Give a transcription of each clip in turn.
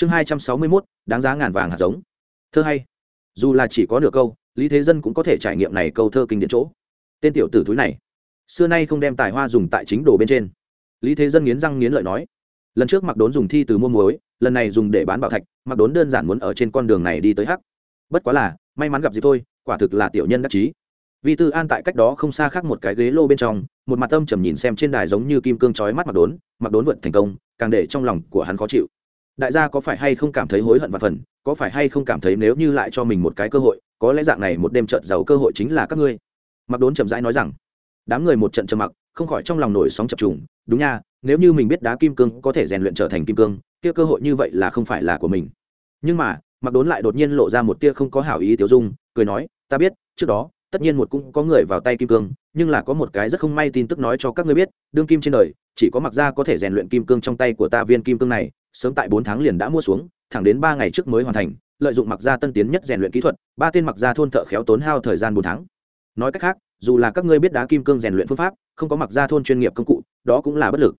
chương hai trăm sáu mươi mốt, đáng giá ngàn vàng hạt giống. Thơ hay. Dù là chỉ có nửa câu, lý thế dân cũng có thể trải nghiệm này câu thơ kinh điển chỗ. Tên tiểu tử thúi này, xưa nay không đem tài hoa dùng tại chính đồ bên trên. Lý thế dân nghiến răng nghiến lợi nói, lần trước mặc đốn dùng thi từ mua muối, lần này dùng để bán bảo thạch mặc đốn đơn giản muốn ở trên con đường này đi tới hắc. Bất quá là, may mắn gặp gì thôi, quả thực là tiểu nhân đắc chí. Vi tư an tại cách đó không xa khác một cái ghế lô bên trong, một mặt tâm trầm nhìn xem trên đài giống như kim cương trói mắt mặc đốn mặc đốn vượt thành công, càng để trong lòng của hắn khó chịu đại gia có phải hay không cảm thấy hối hận và phần, có phải hay không cảm thấy nếu như lại cho mình một cái cơ hội, có lẽ dạng này một đêm trợt giàu cơ hội chính là các ngươi. Mặc đốn chậm rãi nói rằng, đám người một trận trầm mặc, không khỏi trong lòng nổi sóng chập trùng. Đúng nha, nếu như mình biết đá kim cương có thể rèn luyện trở thành kim cương, kia cơ hội như vậy là không phải là của mình. Nhưng mà mặc đốn lại đột nhiên lộ ra một tia không có hảo ý tiêu dung, cười nói, ta biết, trước đó, tất nhiên một cũng có người vào tay kim cương, nhưng là có một cái rất không may tin tức nói cho các ngươi biết, đương kim trên đời, chỉ có mặc ra có thể rèn luyện kim cương trong tay của ta viên kim cương này sớm tại bốn tháng liền đã mua xuống, thẳng đến ba ngày trước mới hoàn thành, lợi dụng mặc gia tân tiến nhất rèn luyện kỹ thuật, ba tên mặc gia thôn thợ khéo tốn hao thời gian bốn tháng. Nói cách khác, dù là các ngươi biết đá kim cương rèn luyện phương pháp, không có mặc gia thôn chuyên nghiệp công cụ, đó cũng là bất lực.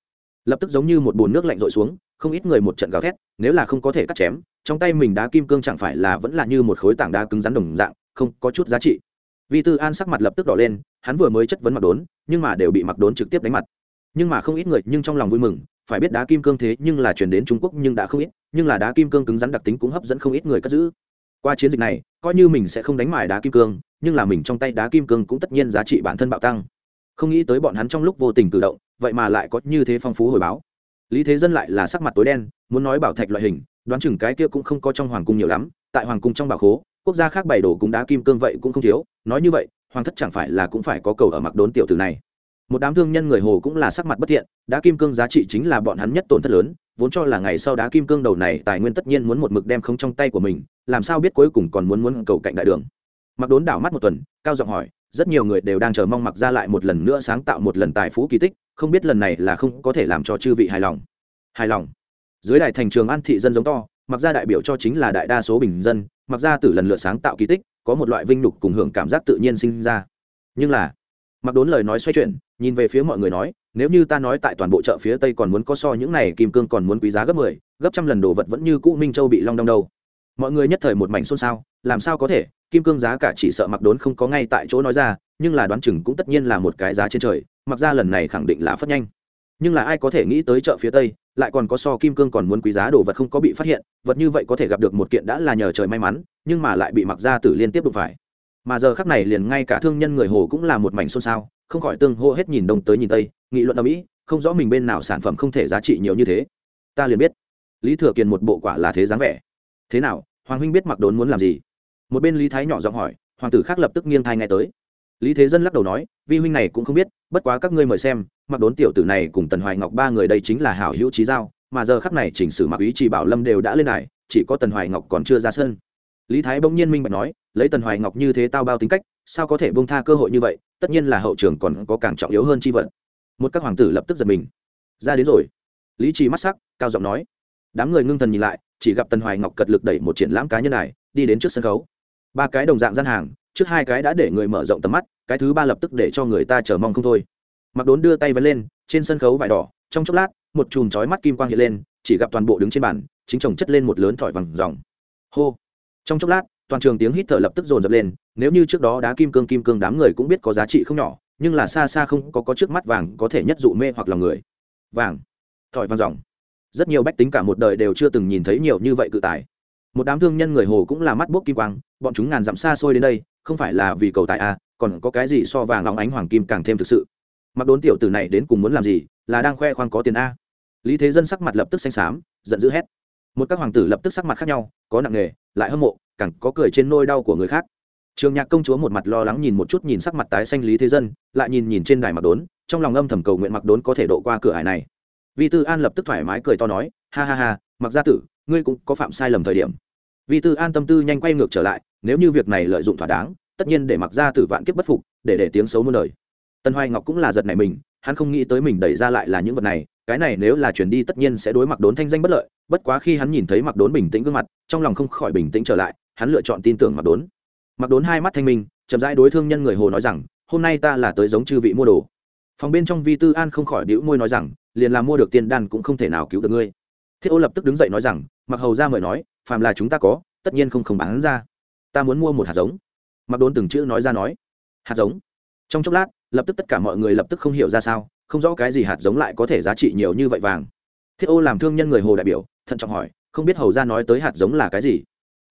Lập tức giống như một bồn nước lạnh rội xuống, không ít người một trận gào thét, nếu là không có thể cắt chém, trong tay mình đá kim cương chẳng phải là vẫn là như một khối tảng đá cứng rắn đồng dạng, không có chút giá trị. Vi tư an sắc mặt lập tức đỏ lên, hắn vừa mới chất vấn mặc đốn, nhưng mà đều bị mặc đốn trực tiếp đánh mặt. Nhưng mà không ít người nhưng trong lòng vui mừng phải biết đá kim cương thế nhưng là chuyển đến trung quốc nhưng đã không ít, nhưng là đá kim cương cứng rắn đặc tính cũng hấp dẫn không ít người cất giữ. Qua chiến dịch này, coi như mình sẽ không đánh mài đá kim cương, nhưng là mình trong tay đá kim cương cũng tất nhiên giá trị bản thân bạo tăng. Không nghĩ tới bọn hắn trong lúc vô tình cử động, vậy mà lại có như thế phong phú hồi báo. Lý thế dân lại là sắc mặt tối đen, muốn nói bảo thạch loại hình, đoán chừng cái kia cũng không có trong hoàng cung nhiều lắm, tại hoàng cung trong bảo khố, quốc gia khác bày đổ cũng đá kim cương vậy cũng không thiếu, nói như vậy, hoàng thất chẳng phải là cũng phải có cầu ở mặc đốn tiểu tử này một đám thương nhân người hồ cũng là sắc mặt bất thiện, đá kim cương giá trị chính là bọn hắn nhất tổn thất lớn, vốn cho là ngày sau đá kim cương đầu này, tài nguyên tất nhiên muốn một mực đem không trong tay của mình, làm sao biết cuối cùng còn muốn muốn cầu cạnh đại đường. Mặc đốn đảo mắt một tuần, cao giọng hỏi, rất nhiều người đều đang chờ mong mặc ra lại một lần nữa sáng tạo một lần tài phú kỳ tích, không biết lần này là không có thể làm cho chư vị hài lòng. Hài lòng. Dưới đài thành trường an thị dân giống to, mặc ra đại biểu cho chính là đại đa số bình dân, mặc ra từ lần lượt sáng tạo kỳ tích, có một loại vinh nhục cùng hưởng cảm giác tự nhiên sinh ra. Nhưng là, mặc đốn lời nói xoay chuyển nhìn về phía mọi người nói nếu như ta nói tại toàn bộ chợ phía tây còn muốn có so những này kim cương còn muốn quý giá gấp mười 10, gấp trăm lần đồ vật vẫn như cũ minh châu bị long đong đâu. Mọi người nhất thời một mảnh xôn xao làm sao có thể kim cương giá cả chỉ sợ mặc đốn không có ngay tại chỗ nói ra nhưng là đoán chừng cũng tất nhiên là một cái giá trên trời mặc ra lần này khẳng định là phất nhanh. Nhưng là ai có thể nghĩ tới chợ phía tây lại còn có so kim cương còn muốn quý giá đồ vật không có bị phát hiện vật như vậy có thể gặp được một kiện đã là nhờ trời may mắn nhưng mà lại bị mặc ra tử liên tiếp đụng phải. Mà giờ khắc này liền ngay cả thương nhân người hồ cũng là một mảnh xôn xao không khỏi tương hô hết nhìn đông tới nhìn tây, nghị luận ở mỹ, không rõ mình bên nào sản phẩm không thể giá trị nhiều như thế. Ta liền biết. Lý thừa kiền một bộ quả là thế dáng vẻ. Thế nào, hoàng huynh biết mặc đốn muốn làm gì? Một bên lý thái nhỏ giọng hỏi, hoàng tử khác lập tức nghiêng thai nghe tới. Lý thế dân lắc đầu nói, vi huynh này cũng không biết, bất quá các ngươi mời xem, mặc đốn tiểu tử này cùng tần hoài ngọc ba người đây chính là hảo hữu trí giao, mà giờ khắc này chỉnh sử mặc ý chỉ bảo lâm đều đã lên đài, chỉ có tần hoài ngọc còn chưa ra sân. Lý thái bỗng nhiên minh bạch nói, lấy tần hoài ngọc như thế tao bao tính cách sao có thể bông tha cơ hội như vậy, tất nhiên là hậu trường còn có càng trọng yếu hơn chi vật. Một các hoàng tử lập tức giật mình. Ra đến rồi. Lý trì mắt sắc, cao giọng nói. Đám người ngưng thần nhìn lại, chỉ gặp tần hoài ngọc cật lực đẩy một triển lãm cá nhân này, đi đến trước sân khấu. Ba cái đồng dạng gian hàng, trước hai cái đã để người mở rộng tầm mắt, cái thứ ba lập tức để cho người ta chờ mong không thôi. Mặc đốn đưa tay vẫn lên, trên sân khấu vải đỏ, trong chốc lát, một chùm chói mắt kim quang hiện lên, chỉ gặp toàn bộ đứng trên bàn, chính chồng chất lên một lớn thỏi vàng dòng hô. Trong chốc lát toàn trường tiếng hít thở lập tức dồn dập lên nếu như trước đó đá kim cương kim cương đám người cũng biết có giá trị không nhỏ nhưng là xa xa không có có trước mắt vàng có thể nhất dụ mê hoặc lòng người. Vàng thỏi vàng dòng. Rất nhiều bách tính cả một đời đều chưa từng nhìn thấy nhiều như vậy cự tài. Một đám thương nhân người hồ cũng là mắt bốc kim quang bọn chúng ngàn dặm xa xôi đến đây không phải là vì cầu tài a à, còn có cái gì so vàng óng ánh hoàng kim càng thêm thực sự. Mặc đốn tiểu tử này đến cùng muốn làm gì là đang khoe khoang có tiền a. Lý thế dân sắc mặt lập tức xanh xám giận dữ hét. Một các hoàng tử lập tức sắc mặt khác nhau có nặng nghề lại hâm mộ càng có cười trên nôi đau của người khác. Trường nhạc công chúa một mặt lo lắng nhìn một chút nhìn sắc mặt tái xanh lý thế dân, lại nhìn nhìn trên đài mặc đốn, trong lòng âm thầm cầu nguyện mặc đốn có thể độ qua cửa hải này. Vi tư an lập tức thoải mái cười to nói, ha ha ha mặc gia tử, ngươi cũng có phạm sai lầm thời điểm. Vi tư an tâm tư nhanh quay ngược trở lại, nếu như việc này lợi dụng thỏa đáng, tất nhiên để mặc gia tử vạn kiếp bất phục, để để tiếng xấu muôn đời. Tân hoài ngọc cũng là giật này mình, hắn không nghĩ tới mình đẩy ra lại là những vật này, cái này nếu là chuyển đi tất nhiên sẽ đối mặc đốn thanh danh bất lợi, bất quá khi hắn nhìn thấy mặc đốn bình tĩnh gương mặt, trong lòng không khỏi bình tĩnh trở lại hắn lựa chọn tin tưởng mặc đốn. Mặc đốn hai mắt thanh minh, chậm rãi đối thương nhân người hồ nói rằng, hôm nay ta là tới giống chư vị mua đồ. Phòng bên trong vi tư an không khỏi đĩu môi nói rằng, liền là mua được tiền đan cũng không thể nào cứu được ngươi. Thiết ô lập tức đứng dậy nói rằng, mặc hầu ra mời nói, phàm là chúng ta có, tất nhiên không không bán ra. Ta muốn mua một hạt giống. Mặc đốn từng chữ nói ra nói, hạt giống? Trong chốc lát, lập tức tất cả mọi người lập tức không hiểu ra sao, không rõ cái gì hạt giống lại có thể giá trị nhiều như vậy vàng. Thiết ô làm thương nhân người hồ đại biểu, thận trọng hỏi, không biết hầu ra nói tới hạt giống là cái gì?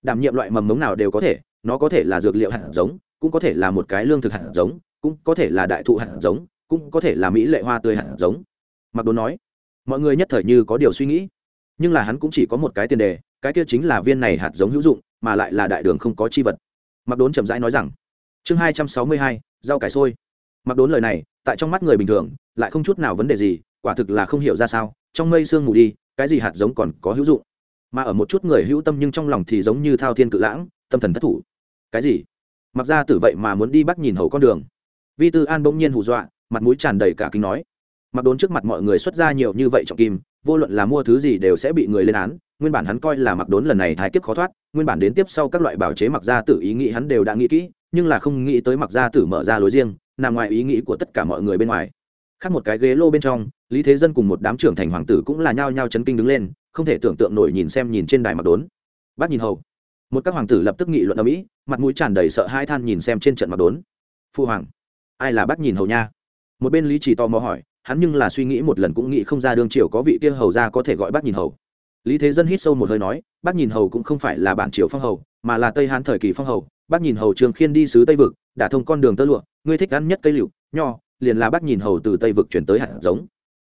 Đảm nhiệm loại mầm mống nào đều có thể, nó có thể là dược liệu hạt giống, cũng có thể là một cái lương thực hạt giống, cũng có thể là đại thụ hạt giống, cũng có thể là mỹ lệ hoa tươi hạt giống. Mặc đốn nói, mọi người nhất thời như có điều suy nghĩ. Nhưng là hắn cũng chỉ có một cái tiền đề, cái kia chính là viên này hạt giống hữu dụng, mà lại là đại đường không có chi vật. Mặc đốn chậm rãi nói rằng, chương hai trăm sáu mươi hai, rau cải sôi mặc đốn lời này, tại trong mắt người bình thường, lại không chút nào vấn đề gì, quả thực là không hiểu ra sao, trong mây sương mù đi, cái gì hạt giống còn có hữu dụng? Mà ở một chút người hữu tâm nhưng trong lòng thì giống như thao thiên cự lãng, tâm thần thất thủ. Cái gì? Mặc ra tử vậy mà muốn đi bắt nhìn hầu con đường. Vi tư an bỗng nhiên hù dọa, mặt mũi tràn đầy cả kinh nói. Mặc đốn trước mặt mọi người xuất ra nhiều như vậy trọng kim, vô luận là mua thứ gì đều sẽ bị người lên án, nguyên bản hắn coi là mặc đốn lần này thái kiếp khó thoát, nguyên bản đến tiếp sau các loại bảo chế mặc gia tử ý nghĩ hắn đều đã nghĩ kỹ, nhưng là không nghĩ tới mặc gia tử mở ra lối riêng, nằm ngoài ý nghĩ của tất cả mọi người bên ngoài. Khác một cái ghế lô bên trong, lý thế dân cùng một đám trưởng thành hoàng tử cũng là nhao nhao chấn kinh đứng lên không thể tưởng tượng nổi nhìn xem nhìn trên đài mặc đốn. Bác nhìn hầu. Một các hoàng tử lập tức nghị luận ở mỹ, mặt mũi tràn đầy sợ hai than nhìn xem trên trận mặc đốn. Phu hoàng, ai là bác nhìn hầu nha? Một bên lý chỉ tò mò hỏi, hắn nhưng là suy nghĩ một lần cũng nghĩ không ra đương triều có vị kia hầu ra có thể gọi bác nhìn hầu. Lý thế dân hít sâu một hơi nói, bác nhìn hầu cũng không phải là bản triều phong hầu, mà là tây hán thời kỳ phong hầu. Bác nhìn hầu trường khiên đi sứ tây vực, đã thông con đường tơ lụa, ngươi thích ăn nhất cây liệu nho, liền là bác nhìn hầu từ tây vực chuyển tới hạt giống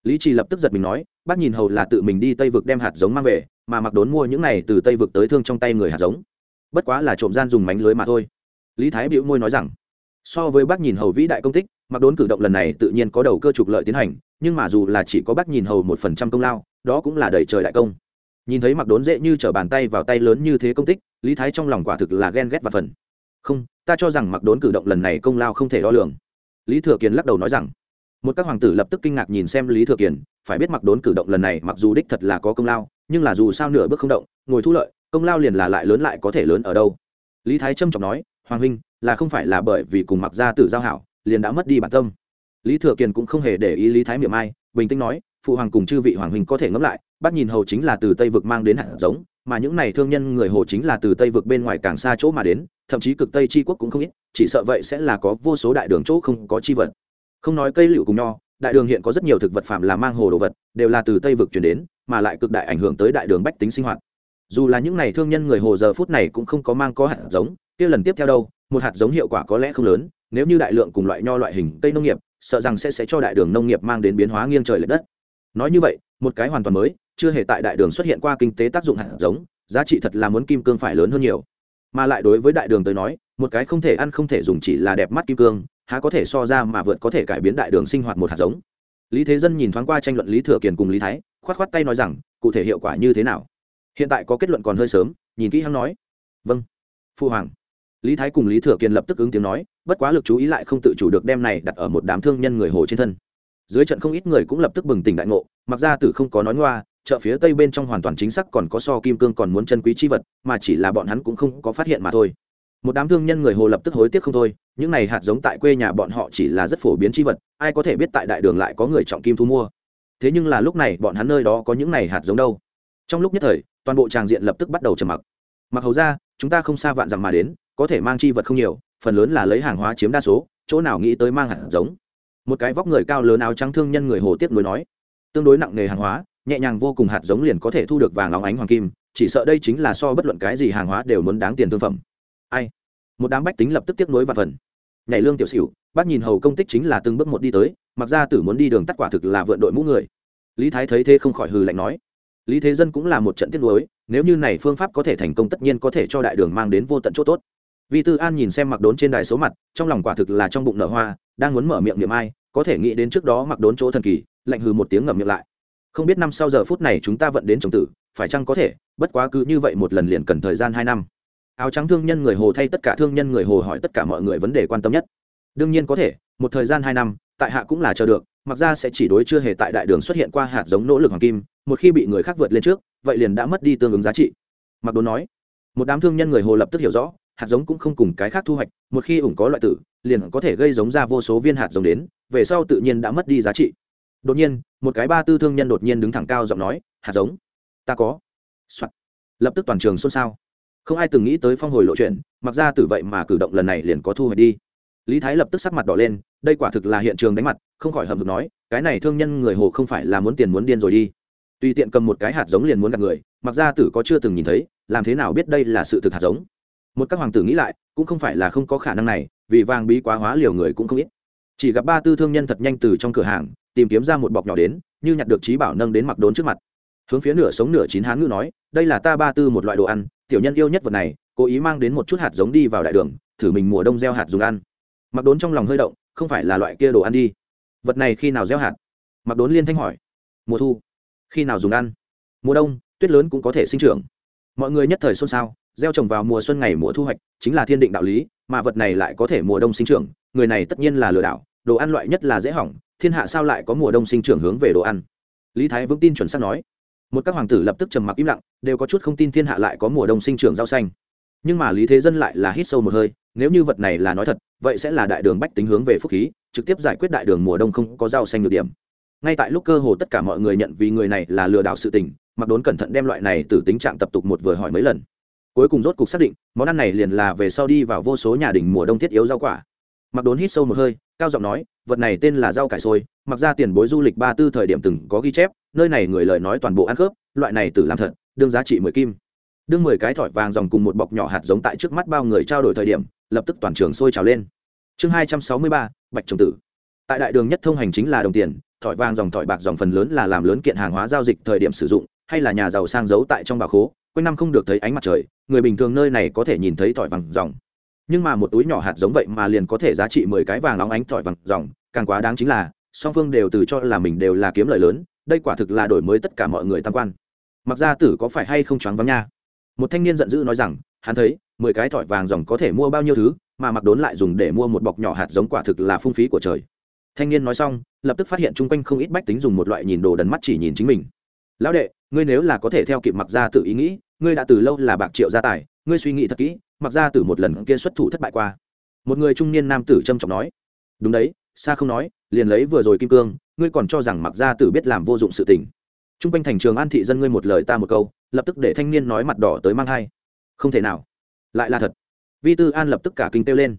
lý trì lập tức giật mình nói, bác nhìn hầu là tự mình đi tây vực đem hạt giống mang về, mà mặc đốn mua những này từ tây vực tới thương trong tay người hạt giống. Bất quá là trộm gian dùng mánh lưới mà thôi. Lý thái biểu môi nói rằng, so với bác nhìn hầu vĩ đại công tích, mặc đốn cử động lần này tự nhiên có đầu cơ trục lợi tiến hành, nhưng mà dù là chỉ có bác nhìn hầu một phần trăm công lao, đó cũng là đầy trời đại công. Nhìn thấy mặc đốn dễ như t bàn tay vào tay lớn như thế công tích, lý thái trong lòng quả thực là ghen ghét và phần không, ta cho rằng mặc đốn cử động lần này công lao không thể đo lường. Lý thừa kiền lắc đầu nói rằng một các hoàng tử lập tức kinh ngạc nhìn xem lý thừa kiền, phải biết mặc đốn cử động lần này mặc dù đích thật là có công lao, nhưng là dù sao nửa bước không động, ngồi thu lợi, công lao liền là lại lớn lại có thể lớn ở đâu. Lý thái trâm trọng nói, hoàng huynh, là không phải là bởi vì cùng mặc gia tử giao hảo, liền đã mất đi bản tâm. Lý thừa kiền cũng không hề để ý lý thái miệng ai, bình tĩnh nói, phụ hoàng cùng chư vị hoàng huynh có thể ngẫm lại bắt nhìn hầu chính là từ tây vực mang đến hạt giống, mà những này thương nhân người hồ chính là từ tây vực bên ngoài càng xa chỗ mà đến, thậm chí cực tây tri quốc cũng không ít, chỉ sợ vậy sẽ là có vô số đại đường chỗ không có chi vật không nói cây liệu cùng nho, đại đường hiện có rất nhiều thực vật phạm là mang hồ đồ vật, đều là từ tây vực chuyển đến, mà lại cực đại ảnh hưởng tới đại đường bách tính sinh hoạt. Dù là những n à y thương nhân người hồ giờ phút này cũng không có mang có hạt giống, kia lần tiếp theo đâu, một hạt giống hiệu quả có lẽ không lớn, nếu như đại lượng cùng loại nho loại hình cây nông nghiệp, sợ rằng sẽ sẽ cho đại đường nông nghiệp mang đến biến hóa nghiêng trời l ệ đất. Nói như vậy, một cái hoàn toàn mới, chưa hề tại đại đường xuất hiện qua kinh tế tác dụng hạt giống, giá trị thật là muốn kim cương phải lớn hơn nhiều. Mà lại đối với đại đường tới nói, một cái không thể ăn không thể dùng chỉ là đẹp mắt kim cương há có thể so ra mà vượt có thể cải biến đại đường sinh hoạt một hạt giống. Lý thế dân nhìn thoáng qua tranh luận lý thừa kiền cùng lý thái, khoát khoát tay nói rằng, cụ thể hiệu quả như thế nào? Hiện tại có kết luận còn hơi sớm, nhìn kỹ hắn nói. Vâng. Phu hoàng. Lý thái cùng lý thừa kiền lập tức ứng tiếng nói, bất quá lực chú ý lại không tự chủ được đem này đặt ở một đám thương nhân người hồ trên thân. Dưới trận không ít người cũng lập tức bừng tỉnh đại ngộ, mặc ra tử không có nói ngoa, chợ phía tây bên trong hoàn toàn chính xác còn có so kim cương còn muốn chân quý chi vật, mà chỉ là bọn hắn cũng không có phát hiện mà thôi một đám thương nhân người hồ lập tức hối tiếc không thôi những này hạt giống tại quê nhà bọn họ chỉ là rất phổ biến chi vật ai có thể biết tại đại đường lại có người trọng kim thu mua thế nhưng là lúc này bọn hắn nơi đó có những này hạt giống đâu trong lúc nhất thời toàn bộ tràng diện lập tức bắt đầu trầm mặc mặc hầu ra chúng ta không xa vạn dặm mà đến có thể mang chi vật không nhiều phần lớn là lấy hàng hóa chiếm đa số chỗ nào nghĩ tới mang hạt giống một cái vóc người cao lớn áo trắng thương nhân người hồ tiếc nối nói tương đối nặng nề hàng hóa nhẹ nhàng vô cùng hạt giống liền có thể thu được vàng óng ánh hoàng kim chỉ sợ đây chính là so bất luận cái gì hàng hóa đều muốn đáng tiền thương phẩm ai? Một đám bách tính lập tức tiếp nối và phần. Nhảy lương tiểu xỉu, bác nhìn hầu công tích chính là từng bước một đi tới, mặc ra tử muốn đi đường tắt quả thực là vượn đội mũ người. Lý thái thấy thế không khỏi hừ lạnh nói. Lý thế dân cũng là một trận tiết nối nếu như này phương pháp có thể thành công tất nhiên có thể cho đại đường mang đến vô tận chỗ tốt. Vi tư an nhìn xem mặc đốn trên đài số mặt, trong lòng quả thực là trong bụng nở hoa, đang muốn mở miệng niệm ai, có thể nghĩ đến trước đó mặc đốn chỗ thần kỳ, lạnh hừ một tiếng ngậm miệng lại. Không biết năm sau giờ phút này chúng ta vận đến chồng tử, phải chăng có thể? Bất quá cứ như vậy một lần liền cần thời gian hai năm áo trắng thương nhân người hồ thay tất cả thương nhân người hồ hỏi tất cả mọi người vấn đề quan tâm nhất. Đương nhiên có thể, một thời gian hai năm, tại hạ cũng là chờ được, mặc ra sẽ chỉ đối chưa hề tại đại đường xuất hiện qua hạt giống nỗ lực hoàng kim, một khi bị người khác vượt lên trước, vậy liền đã mất đi tương ứng giá trị. Mặc đốn nói, một đám thương nhân người hồ lập tức hiểu rõ, hạt giống cũng không cùng cái khác thu hoạch, một khi ủng có loại tử, liền có thể gây giống ra vô số viên hạt giống đến, về sau tự nhiên đã mất đi giá trị. Đột nhiên, một cái ba tư thương nhân đột nhiên đứng thẳng cao giọng nói, hạt giống, ta có、Soạn. lập tức toàn trường xôn xao không ai từng nghĩ tới phong hồi lộ chuyện, mặc ra từ vậy mà cử động lần này liền có thu hồi đi. Lý thái lập tức sắc mặt đỏ lên, đây quả thực là hiện trường đánh mặt, không khỏi hầm hực nói, cái này thương nhân người hồ không phải là muốn tiền muốn điên rồi đi. Tùy tiện cầm một cái hạt giống liền muốn gặp người, mặc ra tử có chưa từng nhìn thấy, làm thế nào biết đây là sự thực hạt giống? Một các hoàng tử nghĩ lại, cũng không phải là không có khả năng này, vì vàng bí quá hóa liều người cũng không ít. Chỉ gặp ba tư thương nhân thật nhanh từ trong cửa hàng, tìm kiếm ra một bọc nhỏ đến, như nhặt được trí bảo nâng đến mặc đốn trước mặt. Hướng phía nửa sống nửa chín hán ngữ nói, đây là ta ba tư một loại đồ ăn tiểu nhân yêu nhất vật này, cố ý mang đến một chút hạt giống đi vào đại đường, thử mình mùa đông gieo hạt dùng ăn. Mặc đốn trong lòng hơi động, không phải là loại kia đồ ăn đi. Vật này khi nào gieo hạt? Mặc đốn liên thanh hỏi. Mùa thu. Khi nào dùng ăn? Mùa đông, tuyết lớn cũng có thể sinh trưởng. Mọi người nhất thời xôn xao, gieo trồng vào mùa xuân ngày mùa thu hoạch, chính là thiên định đạo lý, mà vật này lại có thể mùa đông sinh trưởng, người này tất nhiên là lừa đảo, đồ ăn loại nhất là dễ hỏng, thiên hạ sao lại có mùa đông sinh trưởng hướng về đồ ăn? Lý thái vững tin chuẩn xác nói một các hoàng tử lập tức trầm mặc im lặng, đều có chút không tin thiên hạ lại có mùa đông sinh trưởng rau xanh. Nhưng mà lý thế dân lại là hít sâu một hơi, nếu như vật này là nói thật, vậy sẽ là đại đường bách tính hướng về phúc khí, trực tiếp giải quyết đại đường mùa đông không có rau xanh được điểm. Ngay tại lúc cơ hồ tất cả mọi người nhận vì người này là lừa đảo sự tình mặc đốn cẩn thận đem loại này từ tính trạng tập tục một vừa hỏi mấy lần. Cuối cùng rốt cục xác định, món ăn này liền là về sau đi vào vô số nhà đình mùa đông thiết yếu rau quả. Mặc đốn hít sâu một hơi, cao giọng nói, vật này tên là rau cải sôi mặc ra tiền bối du lịch ba tư thời điểm từng có ghi chép nơi này người lời nói toàn bộ ăn khớp, loại này tử làm thật, đương giá trị mười kim. Đương mười cái thỏi vàng dòng cùng một bọc nhỏ hạt giống tại trước mắt bao người trao đổi thời điểm, lập tức toàn trường sôi trào lên. Chương hai trăm sáu mươi ba, bạch trồng tử. Tại đại đường nhất thông hành chính là đồng tiền, thỏi vàng dòng thỏi bạc dòng phần lớn là làm lớn kiện hàng hóa giao dịch thời điểm sử dụng, hay là nhà giàu sang giấu tại trong bà khố, quanh năm không được thấy ánh mặt trời, người bình thường nơi này có thể nhìn thấy thỏi vàng dòng. Nhưng mà một túi nhỏ hạt giống vậy mà liền có thể giá trị mười cái vàng óng ánh thỏi vàng dòng, càng quá đáng chính là, song phương đều từ cho là mình đều là kiếm lời lớn đây quả thực là đổi mới tất cả mọi người tam quan. Mặc ra tử có phải hay không choáng vắng nha? Một thanh niên giận dữ nói rằng, hắn thấy, mười cái thỏi vàng dòng có thể mua bao nhiêu thứ, mà mặc đốn lại dùng để mua một bọc nhỏ hạt giống quả thực là phung phí của trời. Thanh niên nói xong, lập tức phát hiện chung quanh không ít bách tính dùng một loại nhìn đồ đần mắt chỉ nhìn chính mình. Lão đệ, ngươi nếu là có thể theo kịp mặc ra tự ý nghĩ, ngươi đã từ lâu là bạc triệu gia tài, ngươi suy nghĩ thật kỹ, mặc ra từ một lần kia xuất thủ thất bại qua. Một người trung niên nam tử trâm trọng nói. Đúng đấy xa không nói, liền lấy vừa rồi kim cương ngươi còn cho rằng mặc Gia tử biết làm vô dụng sự tình. T r u n g quanh thành trường an thị dân ngươi một lời ta một câu, lập tức để thanh niên nói mặt đỏ tới mang hai không thể nào. Lại là thật. Vi tư an lập tức cả kinh kêu lên.